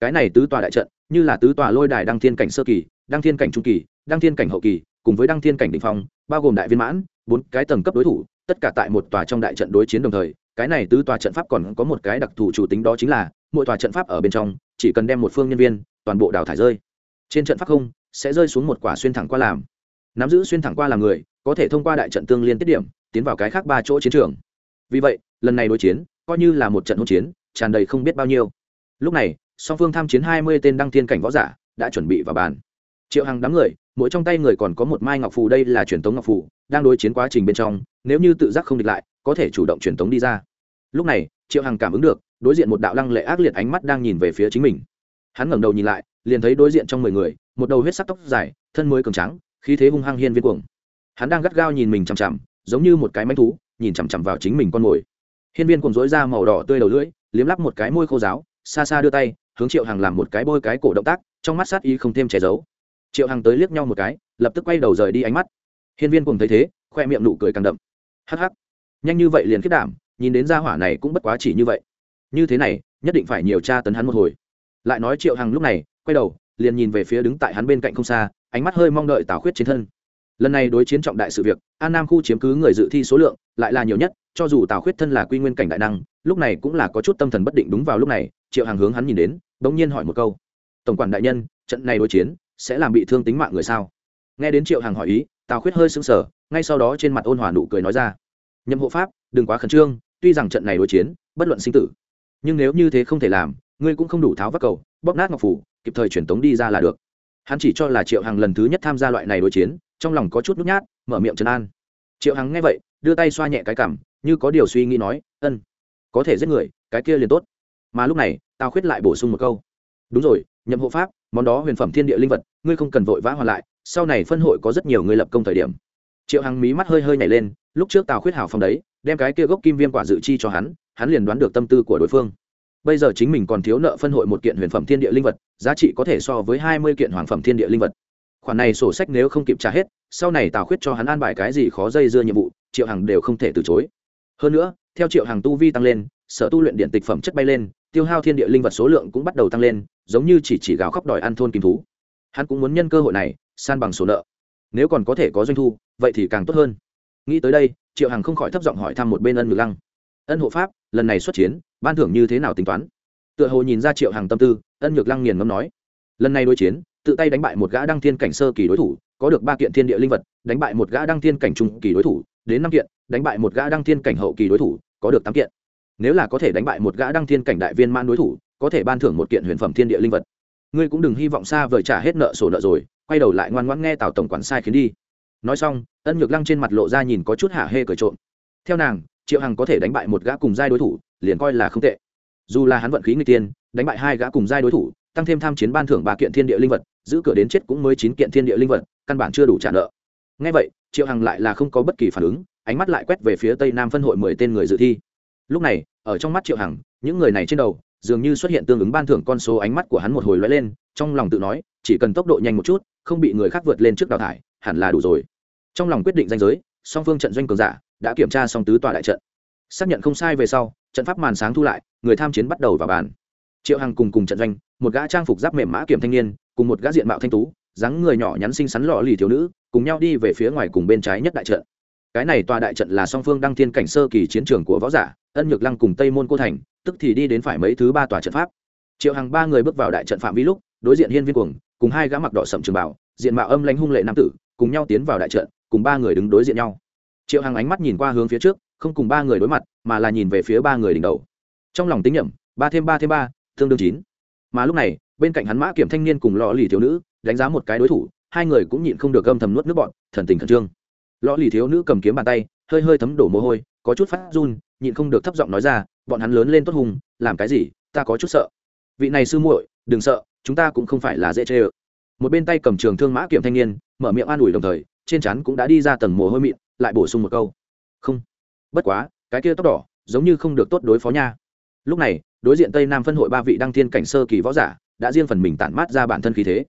Cái này tứ tòa đại trận, như là tứ tòa lôi đài đăng thiên cảnh sơ kỳ, đăng thiên cảnh trung kỳ, đăng thiên cảnh hậu kỳ, cùng với đăng thiên cảnh đ ỉ n h phong, bao gồm đại viên mãn, bốn cái tầng cấp đối thủ, tất cả tại một tòa trong đại trận đối chiến đồng thời cái này tứ tòa trận pháp còn có một cái đặc thù chủ tính đó chính là, mỗi tòa trận pháp ở bên trong, chỉ cần đem một phương nhân viên, toàn bộ đào thải rơi. Trên trận pháp không, sẽ rơi xuống một quả xuyên thẳng qua làm. Nắm giữ xuyên thẳng qua làm người, có thể thông qua đại trận tương liên tiết điểm, tiến vào cái khác ba chỗ chiến trường. Vì vậy, lần này đối chiến, coi như là một trận hỗn chiến, tràn đầy không biết bao nhiêu. Lúc này, song phương tham chiến hai mươi tên đăng thiên cảnh võ giả đã chuẩn bị vào bàn. Triệu hàng đám người mỗi trong tay người còn có một mai ngọc phù, đây là truyền tống ngọc phù, đang đối chiến quá trình bên trong, nếu như tự giác không địch lại, có thể chủ động truyền tống đi ra. Lúc này, triệu hằng cảm ứng được, đối diện một đạo lăng lệ ác liệt ánh mắt đang nhìn về phía chính mình. Hắn ngẩng đầu nhìn lại, liền thấy đối diện trong mười người, một đầu huyết sắc tóc dài, thân mới cường trắng khí thế hung hăng hiên viên cuồng. Hắn đang gắt gao nhìn mình chằm chằm, giống như một cái manh thú, nhìn chằm chằm vào chính mình con mồi. Hiên viên cuồng dối ra màu đỏ tươi đầu lưỡi, liếm lắp một cái môi khô giáo xa xa đưa tay, hướng triệu hằng làm một cái bôi cái cổ động tác, trong mắt sát y không thêm che giấu triệu hằng tới liếc nhau một cái, lập tức quay đầu rời đi ánh mắt. Hiên viên cùng thấy thế, khoe miệng nụ cười càng đậm. Hắc hắc. Nhanh như vậy liền kết đảm, nhìn đến gia hỏa này cũng bất quá chỉ như vậy. Như thế này, nhất định phải nhiều tra tấn hắn một hồi. Lại nói triệu hằng lúc này, quay đầu, liền nhìn về phía đứng tại hắn bên cạnh không xa, ánh mắt hơi mong đợi tào khuyết trên thân. Lần này đối chiến trọng đại sự việc, an nam khu chiếm cứ người dự thi số lượng, lại là nhiều nhất, cho dù tào khuyết thân là quy nguyên cảnh đại năng, lúc này cũng là có chút tâm thần bất định đúng vào lúc này, triệu hàng hướng hắn nhìn đến, bỗng nhiên hỏi một câu. Tổng quản đại nhân, trận này đối chiến sẽ làm bị thương tính mạng người sao? Nghe đến triệu hàng hỏi ý, tào khuyết hơi sững sờ, ngay sau đó trên mặt ôn hòa nụ cười nói ra. Nhậm hộ pháp, đừng quá khẩn trương, tuy rằng trận này đối chiến, bất luận sinh tử, nhưng nếu như thế không thể làm, ngươi cũng không đủ tháo vác cầu, bóp nát ngọc phủ, kịp thời truyền tống đi ra là được. Hắn chỉ cho là triệu hằng lần thứ nhất tham gia loại này đối chiến, trong lòng có chút nhút nhát, mở miệng trấn an. Triệu hằng nghe vậy, đưa tay xoa nhẹ cái cảm, như có điều suy nghĩ nói, ân, có thể giết người, cái kia liền tốt. Mà lúc này tao khuyết lại bổ sung một câu. Đúng rồi, nhậm hộ pháp món đó huyền phẩm thiên địa linh vật, ngươi không cần vội vã hoàn lại, sau này phân hội có rất nhiều người lập công thời điểm. Triệu hằng mí mắt hơi hơi nhảy lên, lúc trước tào khuyết hảo phong đấy, đem cái kia gốc kim viêm quả dự chi cho hắn hắn liền đoán được tâm tư của đối phương. Bây giờ chính mình còn thiếu nợ phân hội một kiện huyền phẩm thiên địa linh vật, giá trị có thể so với hai mươi kiện hoàng phẩm thiên địa linh vật. Khoản này sổ sách nếu không kịp trả hết, sau này tào khuyết cho hắn an bài cái gì khó dây dưa nhiệm vụ, triệu hằng đều không thể từ chối. Hơn nữa, theo triệu hằng tu vi tăng lên, sở tu luyện điện tịch phẩm chất bay lên tiêu hao thiên địa linh vật số lượng cũng bắt đầu tăng lên, giống như chỉ chỉ gào khóc đòi ăn thôn kim thú. Hắn cũng muốn nhân cơ hội này, san bằng số nợ. Nếu còn có thể có doanh thu, vậy thì càng tốt hơn. Nghĩ tới đây, triệu hằng không khỏi thấp giọng hỏi thăm một bên ân ngược lăng. Ân hộ pháp, lần này xuất chiến, ban thưởng như thế nào tính toán? Tựa hồ nhìn ra triệu hằng tâm tư, ân nhược lăng nghiền ngâm nói. Lần này đối chiến, tự tay đánh bại một gã đăng thiên cảnh sơ kỳ đối thủ, có được ba kiện thiên địa linh vật, đánh bại một gã đăng thiên cảnh trung kỳ đối thủ, đến năm kiện, đánh bại một gã đăng thiên cảnh hậu kỳ đối thủ, có được tám kiện nếu là có thể đánh bại một gã đăng thiên cảnh đại viên man đối thủ, có thể ban thưởng một kiện huyền phẩm thiên địa linh vật. Ngươi cũng đừng hy vọng xa vời trả hết nợ sổ nợ rồi, quay đầu lại ngoan ngoãn nghe tào tổng quản sai khiến đi. Nói xong, ân nhược lăng trên mặt lộ ra nhìn có chút hả hê cởi trộm. Theo nàng, triệu hằng có thể đánh bại một gã cùng giai đối thủ, liền coi là không tệ. Dù là hắn vận khí người tiên, đánh bại hai gã cùng giai đối thủ, tăng thêm tham chiến ban thưởng ba kiện thiên địa linh vật, giữ cửa đến chết cũng mới chín kiện thiên địa linh vật, căn bản chưa đủ trả nợ. Ngay vậy, triệu hằng lại là không có bất kỳ phản ứng, ánh mắt lại quét về phía tây nam phân hội mười tên người dự thi lúc này, ở trong mắt triệu hằng, những người này trên đầu, dường như xuất hiện tương ứng ban thưởng con số ánh mắt của hắn một hồi lóe lên, trong lòng tự nói, chỉ cần tốc độ nhanh một chút, không bị người khác vượt lên trước đào thải, hẳn là đủ rồi. Trong lòng quyết định danh giới, song phương trận doanh cường giả đã kiểm tra xong tứ tòa đại trận. Xác nhận không sai về sau, trận pháp màn sáng thu lại, người tham chiến bắt đầu vào bàn. Triệu hằng cùng cùng trận doanh, một gã trang phục giáp mềm mã kiểm thanh niên, cùng một gã diện mạo thanh tú, dáng người nhỏ nhắn xinh xắn lọ lì thiếu nữ, cùng nhau đi về phía ngoài cùng bên trái nhất đại trận cái này tòa đại trận là song phương đăng thiên cảnh sơ kỳ chiến trường của võ giả, ân nhược lăng cùng tây môn cô thành, tức thì đi đến phải mấy thứ ba tòa trận pháp. Triệu hàng ba người bước vào đại trận phạm vi lúc, đối diện hiên viên cuồng, cùng hai gã mặc đỏ sậm trường bảo, diện mạo âm lãnh hung lệ nam tử, cùng nhau tiến vào đại trận, cùng ba người đứng đối diện nhau. Triệu hàng ánh mắt nhìn qua hướng phía trước, không cùng ba người đối mặt, mà là nhìn về phía ba người đỉnh đầu. Trong lòng tính nhẩm, ba thêm ba thêm ba, tương đương chín. Mà lúc này, bên cạnh hắn mã kiểm thanh niên cùng lọ lì thiếu nữ, đánh giá một cái đối thủ, hai người cũng nhịn không được gâm thầm nuốt nước bọn thần tình khẩn trương lò lì thiếu nữ cầm kiếm bàn tay, hơi hơi thấm đổ mồ hôi, có chút phát run, nhịn không được thấp giọng nói ra, bọn hắn lớn lên tốt hùng, làm cái gì, ta có chút sợ. Vị này sư muội, đừng sợ, chúng ta cũng không phải là dễ chê một bên tay cầm trường thương mã kiểm thanh niên, mở miệng an ủi đồng thời, trên chắn cũng đã đi ra tầng mồ hôi mịn, lại bổ sung một câu. Không, bất quá, cái kia tóc đỏ, giống như không được tốt đối phó nha. Lúc này, đối diện tây nam phân hội ba vị đăng thiên cảnh sơ kỳ võ giả, đã riêng phần mình tản mát ra bản thân khí thế.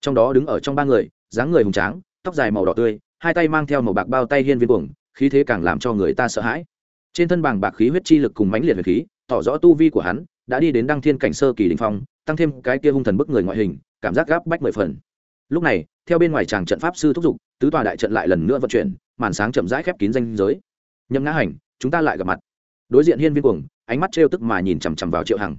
Trong đó đứng ở trong ba người, dáng người hùng tráng, tóc dài màu đỏ tươi hai tay mang theo màu bạc bao tay hiên viên cuồng, khí thế càng làm cho người ta sợ hãi. Trên thân bảng bạc khí huyết chi lực cùng mãnh liệt huyết khí, tỏ rõ tu vi của hắn, đã đi đến đăng thiên cảnh sơ kỳ đình phong, tăng thêm cái kia hung thần bức người ngoại hình, cảm giác gáp bách mười phần. Lúc này, theo bên ngoài chàng trận pháp sư thúc giục, tứ tòa đại trận lại lần nữa vận chuyển, màn sáng chậm rãi khép kín danh giới. Nhậm ngã hành, chúng ta lại gặp mặt. Đối diện hiên viên cuồng, ánh mắt trêu tức mà nhìn chằm chằm vào triệu hằng.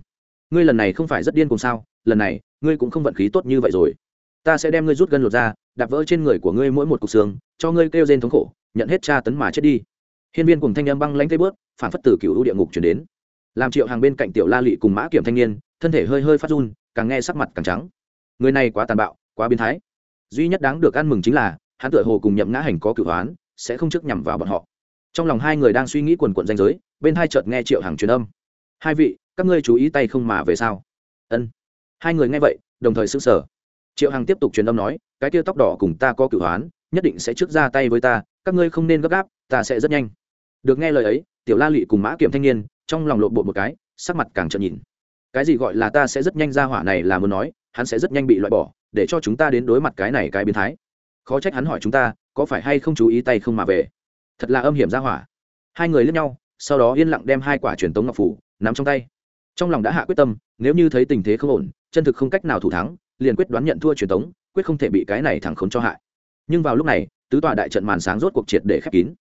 Ngươi lần này không phải rất điên cùng sao? Lần này, ngươi cũng không vận khí tốt như vậy rồi ta sẽ đem ngươi rút gân lột ra, đạp vỡ trên người của ngươi mỗi một cục xương, cho ngươi kêu rên thống khổ, nhận hết tra tấn mà chết đi. Hiên viên cùng thanh âm băng lãnh tây bớt phản phất từ cựu địa ngục chuyển đến. Làm triệu hàng bên cạnh tiểu la lị cùng mã kiểm thanh niên, thân thể hơi hơi phát run, càng nghe sắc mặt càng trắng. Người này quá tàn bạo, quá biến thái. Duy nhất đáng được ăn mừng chính là, hắn tựa hồ cùng nhậm ngã hành có cửu hoán sẽ không trước nhằm vào bọn họ. Trong lòng hai người đang suy nghĩ quần quận danh giới, bên hai chợt nghe triệu hàng truyền âm. Hai vị, các ngươi chú ý tay không mà về sao? Ân. Hai người nghe vậy, đồng thời sững sờ. sở triệu hằng tiếp tục truyền âm nói, cái tia tóc đỏ cùng ta có cửu hoán, nhất định sẽ trước ra tay với ta, các ngươi không nên gấp gáp, ta sẽ rất nhanh. Được nghe lời ấy, tiểu la lụy cùng mã kiểm thanh niên trong lòng lộn bộ một cái, sắc mặt càng trợn nhìn. Cái gì gọi là ta sẽ rất nhanh ra hỏa này là muốn nói, hắn sẽ rất nhanh bị loại bỏ, để cho chúng ta đến đối mặt cái này cái biến thái. Khó trách hắn hỏi chúng ta, có phải hay không chú ý tay không mà về? Thật là âm hiểm ra hỏa. Hai người lướt nhau, sau đó yên lặng đem hai quả truyền tống ngọc phủ nắm trong tay. Trong lòng đã hạ quyết tâm, nếu như thấy tình thế không ổn, chân thực không cách nào thủ thắng liền quyết đoán nhận thua truyền tống quyết không thể bị cái này thẳng khốn cho hại. Nhưng vào lúc này, tứ tòa đại trận màn sáng rốt cuộc triệt để khép kín.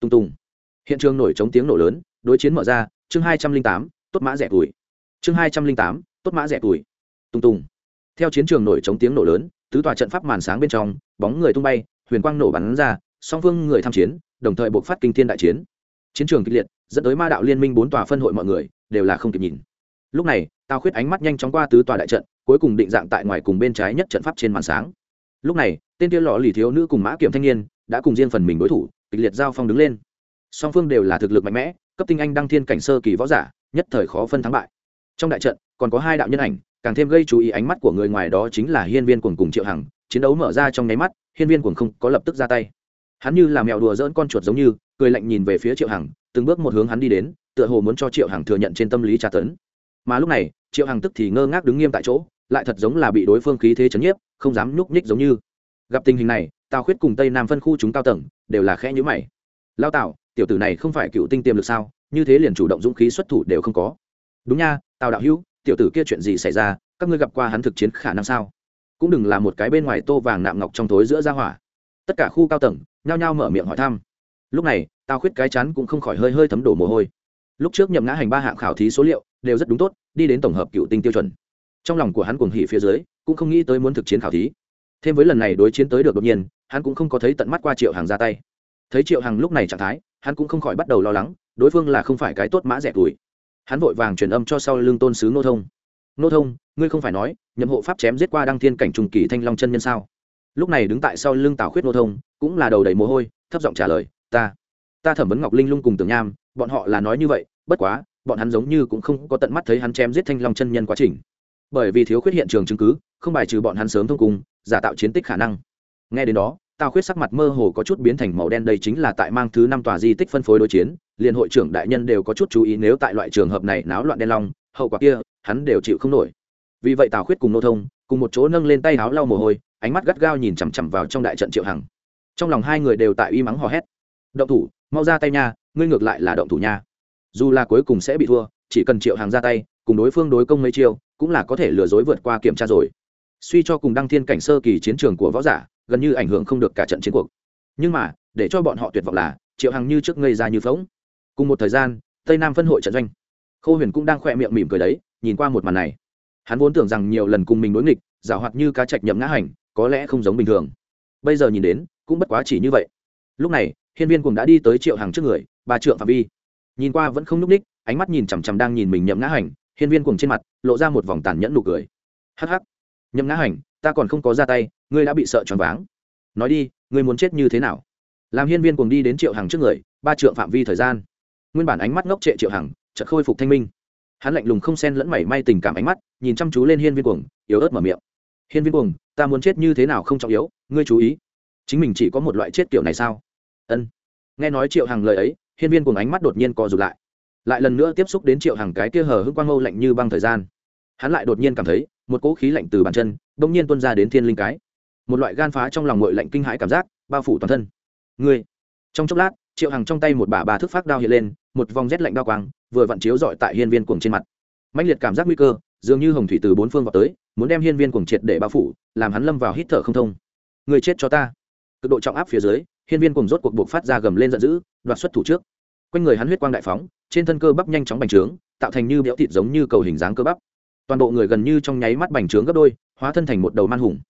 Tung tung. Hiện trường nổi trống tiếng nổ lớn, đối chiến mở ra, chương hai trăm linh tám, tốt mã rẻ tuổi. Chương hai trăm linh tám, tốt mã rẻ tuổi. Tung tung. Theo chiến trường nổi trống tiếng nổ lớn, tứ tòa trận pháp màn sáng bên trong, bóng người tung bay, huyền quang nổ bắn ra, song phương người tham chiến, đồng thời buộc phát kinh thiên đại chiến. Chiến trường kịch liệt, dẫn tới ma đạo liên minh bốn tòa phân hội mọi người, đều là không kịp nhìn. Lúc này tao khuyết ánh mắt nhanh chóng qua tứ tòa đại trận cuối cùng định dạng tại ngoài cùng bên trái nhất trận pháp trên màn sáng. Lúc này, tên kia lọ lì thiếu nữ cùng mã kiểm thanh niên đã cùng riêng phần mình đối thủ, kịch liệt giao phong đứng lên. Song phương đều là thực lực mạnh mẽ, cấp tinh anh đăng thiên cảnh sơ kỳ võ giả, nhất thời khó phân thắng bại. Trong đại trận, còn có hai đạo nhân ảnh, càng thêm gây chú ý ánh mắt của người ngoài đó chính là hiên viên cuồng cùng triệu hằng, chiến đấu mở ra trong nháy mắt, hiên viên cuồng không có lập tức ra tay. Hắn như là mèo đùa dỡn con chuột giống như, cười lạnh nhìn về phía triệu hằng, từng bước một hướng hắn đi đến, tựa hồ muốn cho triệu hằng thừa nhận trên tâm lý tra tấn mà lúc này, triệu hằng tức thì ngơ ngác đứng nghiêm tại chỗ, lại thật giống là bị đối phương khí thế chấn nhiếp, không dám nhúc nhích giống như. Gặp tình hình này, tào khuyết cùng tây nam phân khu chúng cao tầng, đều là khẽ nhữ mày. Lao tạo tiểu tử này không phải cựu tinh tiềm lực sao? Như thế liền chủ động dũng khí xuất thủ đều không có. Đúng nha, tào đạo hữu, tiểu tử kia chuyện gì xảy ra? Các ngươi gặp qua hắn thực chiến khả năng sao? Cũng đừng là một cái bên ngoài tô vàng nạm ngọc trong tối giữa ra hỏa. Tất cả khu cao tầng nhao nhao mở miệng hỏi thăm. Lúc này, tào khuyết cái chắn cũng không khỏi hơi hơi thấm đổ mồ hôi lúc trước nhậm ngã hành ba hạng khảo thí số liệu đều rất đúng tốt, đi đến tổng hợp cựu tinh tiêu chuẩn. Trong lòng của hắn cuồng hỉ phía dưới, cũng không nghĩ tới muốn thực chiến khảo thí. Thêm với lần này đối chiến tới được đột nhiên, hắn cũng không có thấy tận mắt qua triệu hàng ra tay. Thấy triệu hàng lúc này trạng thái, hắn cũng không khỏi bắt đầu lo lắng, đối phương là không phải cái tốt mã rẻ tuổi. Hắn vội vàng truyền âm cho sau lưng tôn sứ nô thông. Nô thông, ngươi không phải nói, nhậm hộ pháp chém giết qua đăng thiên cảnh trùng kỳ thanh long chân nhân sao? Lúc này đứng tại sau lưng tào khuyết nô thông, cũng là đầu đầy mồ hôi, thấp giọng trả lời, ta ta thẩm vấn ngọc linh lung cùng tưởng nham bọn họ là nói như vậy, bất quá, bọn hắn giống như cũng không có tận mắt thấy hắn chém giết thanh long chân nhân quá trình. Bởi vì thiếu khuyết hiện trường chứng cứ, không bài trừ bọn hắn sớm thông cùng, giả tạo chiến tích khả năng. Nghe đến đó, tào khuyết sắc mặt mơ hồ có chút biến thành màu đen đây chính là tại mang thứ năm tòa di tích phân phối đối chiến, liền hội trưởng đại nhân đều có chút chú ý nếu tại loại trường hợp này náo loạn đen long, hậu quả kia, hắn đều chịu không nổi. Vì vậy tào khuyết cùng nô thông, cùng một chỗ nâng lên tay áo lau mồ hôi, ánh mắt gắt gao nhìn chằm chằm vào trong đại trận triệu hằng. Trong lòng hai người đều tại uy mắng hò hét. Động thủ, mau ra tay nha ngươi ngược lại là động thủ nha. Dù là cuối cùng sẽ bị thua, chỉ cần triệu hàng ra tay, cùng đối phương đối công mấy chiêu, cũng là có thể lừa dối vượt qua kiểm tra rồi. Suy cho cùng đăng thiên cảnh sơ kỳ chiến trường của võ giả, gần như ảnh hưởng không được cả trận chiến cuộc. Nhưng mà, để cho bọn họ tuyệt vọng là, triệu hằng như trước ngây ra như phóng cùng một thời gian, tây nam phân hội trận doanh. Khâu huyền cũng đang khỏe miệng mỉm cười đấy, nhìn qua một màn này. Hắn vốn tưởng rằng nhiều lần cùng mình đối nghịch, giả hoạt như cá trạch nhậm ngã hành, có lẽ không giống bình thường. Bây giờ nhìn đến, cũng bất quá chỉ như vậy. Lúc này, hiên viên cùng đã đi tới triệu hàng trước người ba trượng phạm vi. Nhìn qua vẫn không n ú c ních, ánh mắt nhìn chằm chằm đang nhìn mình nhậm ngã hành, hiên viên cùng trên mặt, lộ ra một vòng tàn nhẫn nụ cười. Hắc hắc. Nhậm ngã hành, ta còn không có ra tay, ngươi đã bị sợ choáng váng. Nói đi, ngươi muốn chết như thế nào? Làm hiên viên cùng đi đến triệu hằng trước người, ba trượng phạm vi thời gian. Nguyên bản ánh mắt ngốc trệ triệu hằng, chợt khôi phục thanh minh. Hắn lạnh lùng không xen lẫn mảy may tình cảm ánh mắt, nhìn chăm chú lên hiên viên cuồng, yếu ớt mở miệng. Hiên viên cuồng, ta muốn chết như thế nào không trọng yếu, ngươi chú ý. Chính mình chỉ có một loại chết kiểu này sao? Ân. Nghe nói triệu hằng lời ấy hiên viên cuồng ánh mắt đột nhiên co rụt lại. Lại lần nữa tiếp xúc đến triệu hằng cái kia hờ hưng quang mâu lạnh như băng thời gian. Hắn lại đột nhiên cảm thấy, một cỗ khí lạnh từ bàn chân bỗng nhiên tuôn ra đến thiên linh cái. Một loại gan phá trong lòng ngội lạnh kinh hãi cảm giác, bao phủ toàn thân. Ngươi! Trong chốc lát, triệu hằng trong tay một bà bà thức phát đao hiện lên, một vòng rét lạnh đao quang, vừa vặn chiếu dọi tại hiên viên cuồng trên mặt. Mạnh liệt cảm giác nguy cơ, dường như hồng thủy từ bốn phương vào tới, muốn đem hiên viên cuồng triệt để bao phủ, làm hắn lâm vào hít thở không thông. Người chết cho ta! Cực độ trọng áp phía dưới, hiên viên cuồng rốt cuộc buộc phát ra gầm lên giận dữ, đoạt xuất thủ trước quanh người hắn huyết quang đại phóng, trên thân cơ bắp nhanh chóng bành trướng, tạo thành như béo thịt giống như cầu hình dáng cơ bắp. Toàn bộ người gần như trong nháy mắt bành trướng gấp đôi, hóa thân thành một đầu man hùng.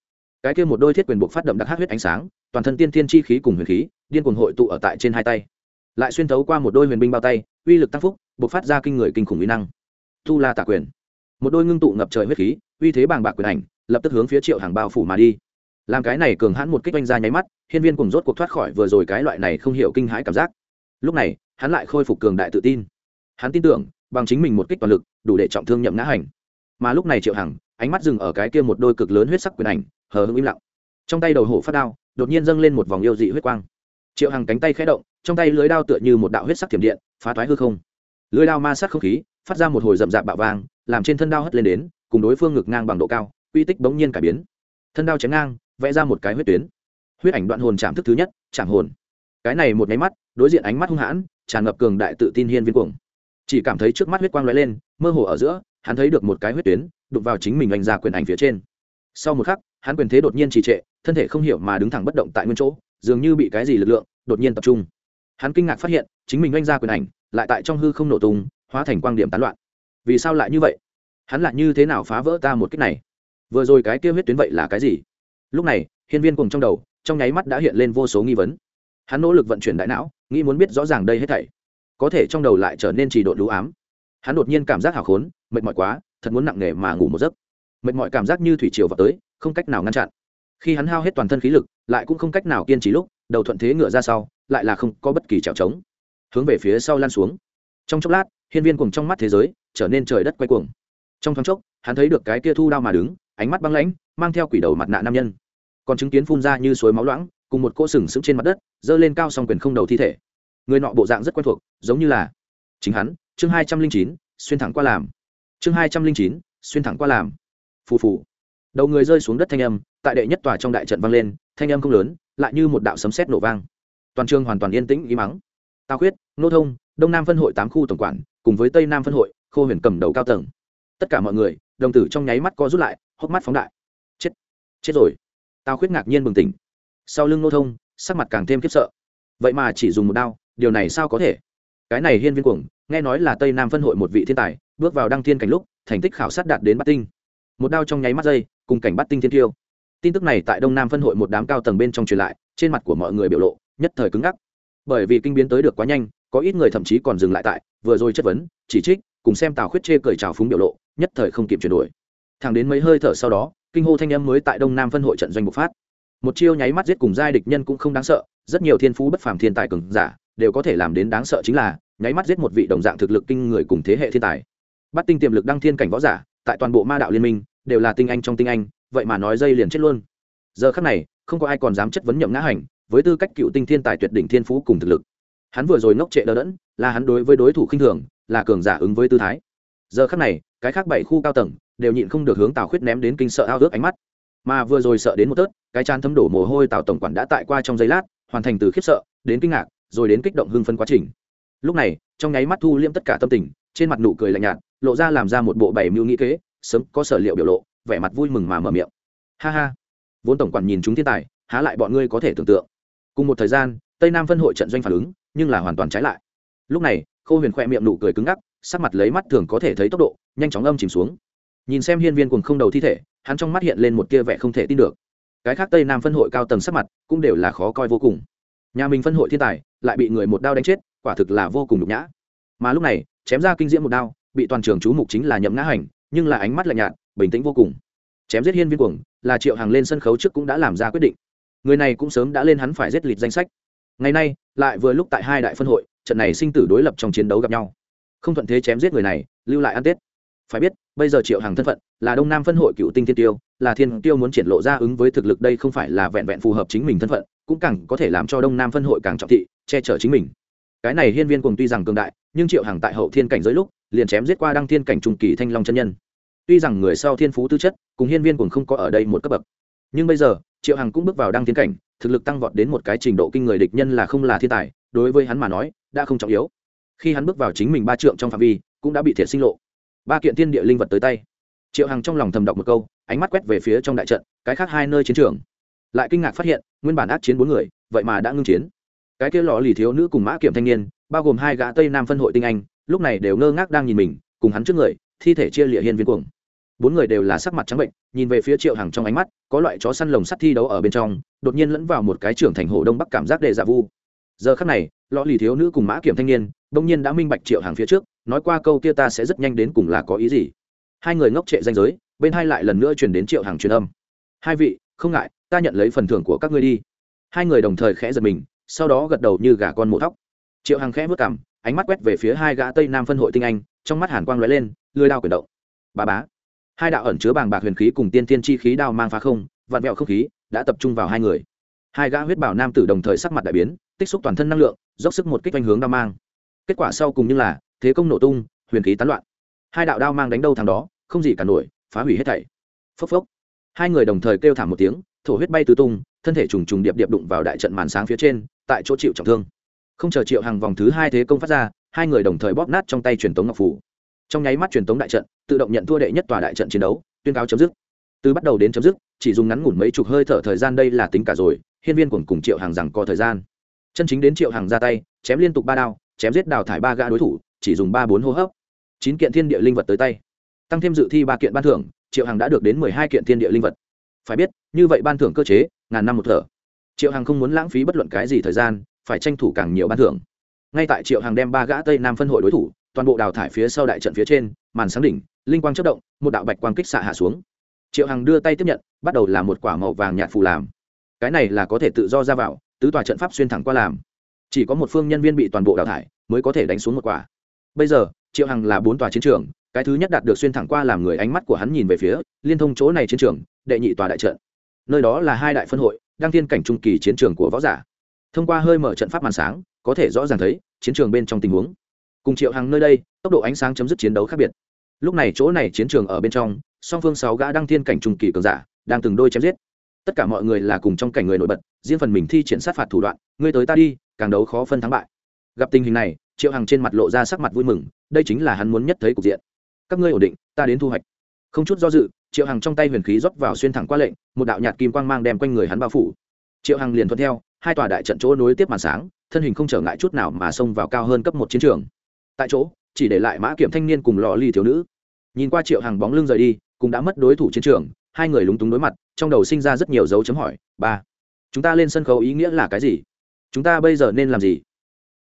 Cái kia một đôi thiết quyền buộc phát động đặc hát huyết ánh sáng, toàn thân tiên thiên chi khí cùng huyền khí, điên cuồng hội tụ ở tại trên hai tay. Lại xuyên thấu qua một đôi huyền binh bao tay, uy lực tăng phúc, buộc phát ra kinh người kinh khủng uy năng. Tu la tạ quyền. Một đôi ngưng tụ ngập trời huyết khí, uy thế bàng bạc quyền ảnh, lập tức hướng phía triệu hàng bao phủ mà đi. Làm cái này cường hãn một kích oanh ra nháy mắt, hiên viên cùng rốt cuộc thoát khỏi vừa rồi cái loại này không hiểu kinh hãi cảm giác lúc này, hắn lại khôi phục cường đại tự tin. Hắn tin tưởng, bằng chính mình một kích toàn lực, đủ để trọng thương nhậm ngã hành. Mà lúc này triệu hằng, ánh mắt dừng ở cái kia một đôi cực lớn huyết sắc quyền ảnh, hờ hững im lặng. Trong tay đầu hổ phát đao, đột nhiên dâng lên một vòng yêu dị huyết quang. Triệu hằng cánh tay khẽ động, trong tay lưới đao tựa như một đạo huyết sắc thiểm điện, phá toái hư không. Lưới đao ma sát không khí, phát ra một hồi rậm rạp bạo vang, làm trên thân đao hất lên đến, cùng đối phương ngực ngang bằng độ cao uy tích bỗng nhiên cải biến. Thân đao chém ngang, vẽ ra một cái huyết tuyến. Huyết ảnh đoạn hồn chạm thức thứ nhất, chạm hồn cái này một nháy mắt, đối diện ánh mắt hung hãn, tràn ngập cường đại tự tin hiên viên cuồng. Chỉ cảm thấy trước mắt huyết quang lóe lên, mơ hồ ở giữa, hắn thấy được một cái huyết tuyến, đụng vào chính mình oanh ra quyền ảnh phía trên. Sau một khắc, hắn quyền thế đột nhiên trì trệ, thân thể không hiểu mà đứng thẳng bất động tại nguyên chỗ, dường như bị cái gì lực lượng, đột nhiên tập trung. Hắn kinh ngạc phát hiện, chính mình oanh ra quyền ảnh, lại tại trong hư không nổ tung, hóa thành quang điểm tán loạn. Vì sao lại như vậy? Hắn lại như thế nào phá vỡ ta một cách này? Vừa rồi cái kia huyết tuyến vậy là cái gì? Lúc này, hiên viên cùng trong đầu, trong nháy mắt đã hiện lên vô số nghi vấn hắn nỗ lực vận chuyển đại não, nghĩ muốn biết rõ ràng đây hết thảy. Có thể trong đầu lại trở nên trì độ lũ ám. Hắn đột nhiên cảm giác hào khốn, mệt mỏi quá, thật muốn nặng nề mà ngủ một giấc. Mệt mỏi cảm giác như thủy triều vào tới, không cách nào ngăn chặn. Khi hắn hao hết toàn thân khí lực, lại cũng không cách nào kiên trì lúc, đầu thuận thế ngựa ra sau, lại là không có bất kỳ trèo trống. Hướng về phía sau lan xuống. Trong chốc lát, hiên viên cùng trong mắt thế giới trở nên trời đất quay cuồng. Trong thoáng chốc, hắn thấy được cái kia thu đao mà đứng, ánh mắt băng lãnh, mang theo quỷ đầu mặt nạ nam nhân. Còn chứng kiến phun ra như suối máu loãng cùng một cỗ sừng sững trên mặt đất, giơ lên cao song quyền không đầu thi thể. Người nọ bộ dạng rất quen thuộc, giống như là chính hắn, chương hai trăm linh chín, xuyên thẳng qua làm. Chương hai trăm linh chín, xuyên thẳng qua làm. Phù phù. Đầu người rơi xuống đất thanh âm, tại đệ nhất tòa trong đại trận vang lên, thanh âm không lớn, lại như một đạo sấm sét nổ vang. Toàn trường hoàn toàn yên tĩnh ý mắng. Tao khuyết, nô thông, đông nam phân hội tám khu tổng quản, cùng với tây nam phân hội, khô huyền cầm đầu cao tầng. Tất cả mọi người, đồng tử trong nháy mắt co rút lại, hốc mắt phóng đại. Chết. Chết rồi. Tao khuyết ngạc nhiên bừng tỉnh sau lưng nô thông, sắc mặt càng thêm khiếp sợ. Vậy mà chỉ dùng một đao, điều này sao có thể? Cái này hiên viên cuồng, nghe nói là tây nam phân hội một vị thiên tài, bước vào đăng thiên cảnh lúc, thành tích khảo sát đạt đến bắt tinh. Một đao trong nháy mắt dây, cùng cảnh bắt tinh thiên tiêu. Tin tức này tại đông nam phân hội một đám cao tầng bên trong truyền lại, trên mặt của mọi người biểu lộ, nhất thời cứng ngắc. Bởi vì kinh biến tới được quá nhanh, có ít người thậm chí còn dừng lại tại, vừa rồi chất vấn, chỉ trích, cùng xem tào khuyết chê cười trào phúng biểu lộ, nhất thời không kịp chuyển đổi. Thẳng đến mấy hơi thở sau đó, kinh hô thanh âm mới tại đông nam phân hội trận doanh bộc phát một chiêu nháy mắt giết cùng giai địch nhân cũng không đáng sợ, rất nhiều thiên phú bất phàm thiên tài cường giả đều có thể làm đến đáng sợ chính là nháy mắt giết một vị đồng dạng thực lực kinh người cùng thế hệ thiên tài. Bắt tinh tiềm lực đăng thiên cảnh võ giả, tại toàn bộ ma đạo liên minh, đều là tinh anh trong tinh anh, vậy mà nói dây liền chết luôn. Giờ khắc này, không có ai còn dám chất vấn nhậm ngã hành, với tư cách cựu tinh thiên tài tuyệt đỉnh thiên phú cùng thực lực. Hắn vừa rồi ngốc trệ đỡ đẫn, là hắn đối với đối thủ khinh thường, là cường giả ứng với tư thái. Giờ khắc này, cái khác bảy khu cao tầng, đều nhịn không được hướng tào khuyết ném đến kinh sợ ao ước ánh mắt mà vừa rồi sợ đến một tớt, cái chán thấm đổ mồ hôi tào tổng quản đã tại qua trong giây lát, hoàn thành từ khiếp sợ đến kinh ngạc, rồi đến kích động hưng phân quá trình. Lúc này, trong nháy mắt thu liêm tất cả tâm tình, trên mặt nụ cười lạnh nhạt, lộ ra làm ra một bộ bảy mưu nghĩ kế, sớm có sở liệu biểu lộ, vẻ mặt vui mừng mà mở miệng. Ha ha. Vốn tổng quản nhìn chúng thiên tài, há lại bọn ngươi có thể tưởng tượng. Cùng một thời gian, tây nam phân hội trận doanh phản ứng, nhưng là hoàn toàn trái lại. Lúc này, khô huyền khoe miệng nụ cười cứng ngắc, sắc mặt lấy mắt thường có thể thấy tốc độ, nhanh chóng âm chìm xuống. Nhìn xem hiên viên cùng không đầu thi thể hắn trong mắt hiện lên một kia vẻ không thể tin được. Cái khác tây nam phân hội cao tầng sắc mặt cũng đều là khó coi vô cùng. Nhà mình phân hội thiên tài lại bị người một đao đánh chết, quả thực là vô cùng nhục nhã. Mà lúc này, chém ra kinh diễm một đao, bị toàn trường chú mục chính là nhậm ngã hành, nhưng là ánh mắt lạnh nhạt, bình tĩnh vô cùng. Chém giết hiên viên cuồng là triệu hàng lên sân khấu trước cũng đã làm ra quyết định. Người này cũng sớm đã lên hắn phải giết lịch danh sách. Ngày nay, lại vừa lúc tại hai đại phân hội, trận này sinh tử đối lập trong chiến đấu gặp nhau. Không thuận thế chém giết người này, lưu lại ăn tết phải biết, bây giờ triệu hàng thân phận là đông nam phân hội cựu tinh thiên tiêu, là thiên tiêu muốn triển lộ ra ứng với thực lực đây không phải là vẹn vẹn phù hợp chính mình thân phận, cũng càng có thể làm cho đông nam phân hội càng trọng thị, che chở chính mình. Cái này hiên viên cùng tuy rằng cường đại, nhưng triệu hàng tại hậu thiên cảnh giới lúc, liền chém giết qua đăng thiên cảnh trung kỳ thanh long chân nhân. Tuy rằng người sau thiên phú tư chất, cùng hiên viên cùng không có ở đây một cấp bậc, nhưng bây giờ, triệu hằng cũng bước vào đăng thiên cảnh, thực lực tăng vọt đến một cái trình độ kinh người địch nhân là không là thiên tài, đối với hắn mà nói, đã không trọng yếu. Khi hắn bước vào chính mình ba trượng trong phạm vi, cũng đã bị thiệt sinh lộ ba kiện thiên địa linh vật tới tay. Triệu hằng trong lòng thầm đọc một câu, ánh mắt quét về phía trong đại trận, cái khác hai nơi chiến trường. Lại kinh ngạc phát hiện, nguyên bản ác chiến bốn người, vậy mà đã ngưng chiến. Cái kia lò lì thiếu nữ cùng mã kiểm thanh niên, bao gồm hai gã tây nam phân hội tinh anh, lúc này đều ngơ ngác đang nhìn mình, cùng hắn trước người, thi thể chia lịa hiên viên cuồng. Bốn người đều là sắc mặt trắng bệnh, nhìn về phía triệu hằng trong ánh mắt, có loại chó săn lồng sắt thi đấu ở bên trong, đột nhiên lẫn vào một cái trưởng thành hồ đông bắc cảm giác đệ dạ vu. Giờ khắc này lò lì thiếu nữ cùng mã kiểm thanh niên, đông nhiên đã minh bạch triệu hằng phía trước nói qua câu kia ta sẽ rất nhanh đến cùng là có ý gì. Hai người ngốc trệ danh giới, bên hai lại lần nữa truyền đến triệu hàng truyền âm. Hai vị, không ngại, ta nhận lấy phần thưởng của các ngươi đi. Hai người đồng thời khẽ giật mình, sau đó gật đầu như gà con mổ thóc. Triệu hàng khẽ vất cảm ánh mắt quét về phía hai gã tây nam phân hội tinh anh, trong mắt hàn quang lóe lên lưới đao quyển động. Bà bá. Hai đạo ẩn chứa bàng bạc huyền khí cùng tiên tiên chi khí đao mang phá không, vặn vẹo không khí, đã tập trung vào hai người. Hai gã huyết bảo nam tử đồng thời sắc mặt đại biến, tích xúc toàn thân năng lượng, dốc sức một kích quanh hướng đao mang. Kết quả sau cùng như là thế công nổ tung, huyền khí tán loạn. Hai đạo đao mang đánh đâu thằng đó, không gì cả nổi, phá hủy hết thảy. Phốc phốc. Hai người đồng thời kêu thảm một tiếng, thổ huyết bay tứ tung, thân thể trùng trùng điệp điệp đụng vào đại trận màn sáng phía trên, tại chỗ chịu trọng thương. Không chờ triệu hàng vòng thứ hai thế công phát ra, hai người đồng thời bóp nát trong tay truyền tống ngọc phủ. Trong nháy mắt truyền tống đại trận, tự động nhận thua đệ nhất tòa đại trận chiến đấu, tuyên cáo chấm dứt. Từ bắt đầu đến chấm dứt, chỉ dùng ngắn ngủn mấy chục hơi thở thời gian đây là tính cả rồi, hiên viên cuồng cùng triệu hàng rằng có thời gian. Chân chính đến triệu hàng ra tay, chém liên tục ba đao, chém giết đào thải ba gã đối thủ chỉ dùng ba bốn hô hấp. Chín kiện thiên địa linh vật tới tay. Tăng thêm dự thi ba kiện ban thưởng, triệu hàng đã được đến mười hai kiện thiên địa linh vật. Phải biết, như vậy ban thưởng cơ chế, ngàn năm một thở. Triệu hàng không muốn lãng phí bất luận cái gì thời gian, phải tranh thủ càng nhiều ban thưởng. Ngay tại triệu hàng đem ba gã tây nam phân hội đối thủ, toàn bộ đào thải phía sau đại trận phía trên, màn sáng đỉnh, linh quang chất động, một đạo bạch quang kích xạ hạ xuống. Triệu hằng đưa tay tiếp nhận, bắt đầu là một quả màu vàng nhạt phù làm. Cái này là có thể tự do ra vào, tứ tòa trận pháp xuyên thẳng qua làm. Chỉ có một phương nhân viên bị toàn bộ đào thải, mới có thể đánh xuống một quả bây giờ, triệu hằng là bốn tòa chiến trường, cái thứ nhất đạt được xuyên thẳng qua làm người ánh mắt của hắn nhìn về phía, liên thông chỗ này chiến trường, đệ nhị tòa đại trận. Nơi đó là hai đại phân hội, đăng thiên cảnh trung kỳ chiến trường của võ giả. Thông qua hơi mở trận pháp màn sáng, có thể rõ ràng thấy chiến trường bên trong tình huống. Cùng triệu hằng nơi đây, tốc độ ánh sáng chấm dứt chiến đấu khác biệt. Lúc này chỗ này chiến trường ở bên trong, song phương sáu gã đăng thiên cảnh trung kỳ cường giả đang từng đôi chém giết. Tất cả mọi người là cùng trong cảnh người nổi bật, riêng phần mình thi triển sát phạt thủ đoạn, ngươi tới ta đi, càng đấu khó phân thắng bại. Gặp tình hình này triệu hằng trên mặt lộ ra sắc mặt vui mừng, đây chính là hắn muốn nhất thấy cục diện. Các ngươi ổn định, ta đến thu hoạch. Không chút do dự, triệu hằng trong tay huyền khí rót vào xuyên thẳng qua lệnh, một đạo nhạt kim quang mang đem quanh người hắn bao phủ. Triệu hằng liền thuận theo, hai tòa đại trận chỗ nối tiếp màn sáng, thân hình không trở ngại chút nào mà xông vào cao hơn cấp một chiến trường. Tại chỗ, chỉ để lại mã kiểm thanh niên cùng lò ly thiếu nữ. Nhìn qua triệu Hằng bóng lưng rời đi, cũng đã mất đối thủ chiến trường, hai người lúng túng đối mặt, trong đầu sinh ra rất nhiều dấu chấm hỏi, ba, chúng ta lên sân khấu ý nghĩa là cái gì? Chúng ta bây giờ nên làm gì?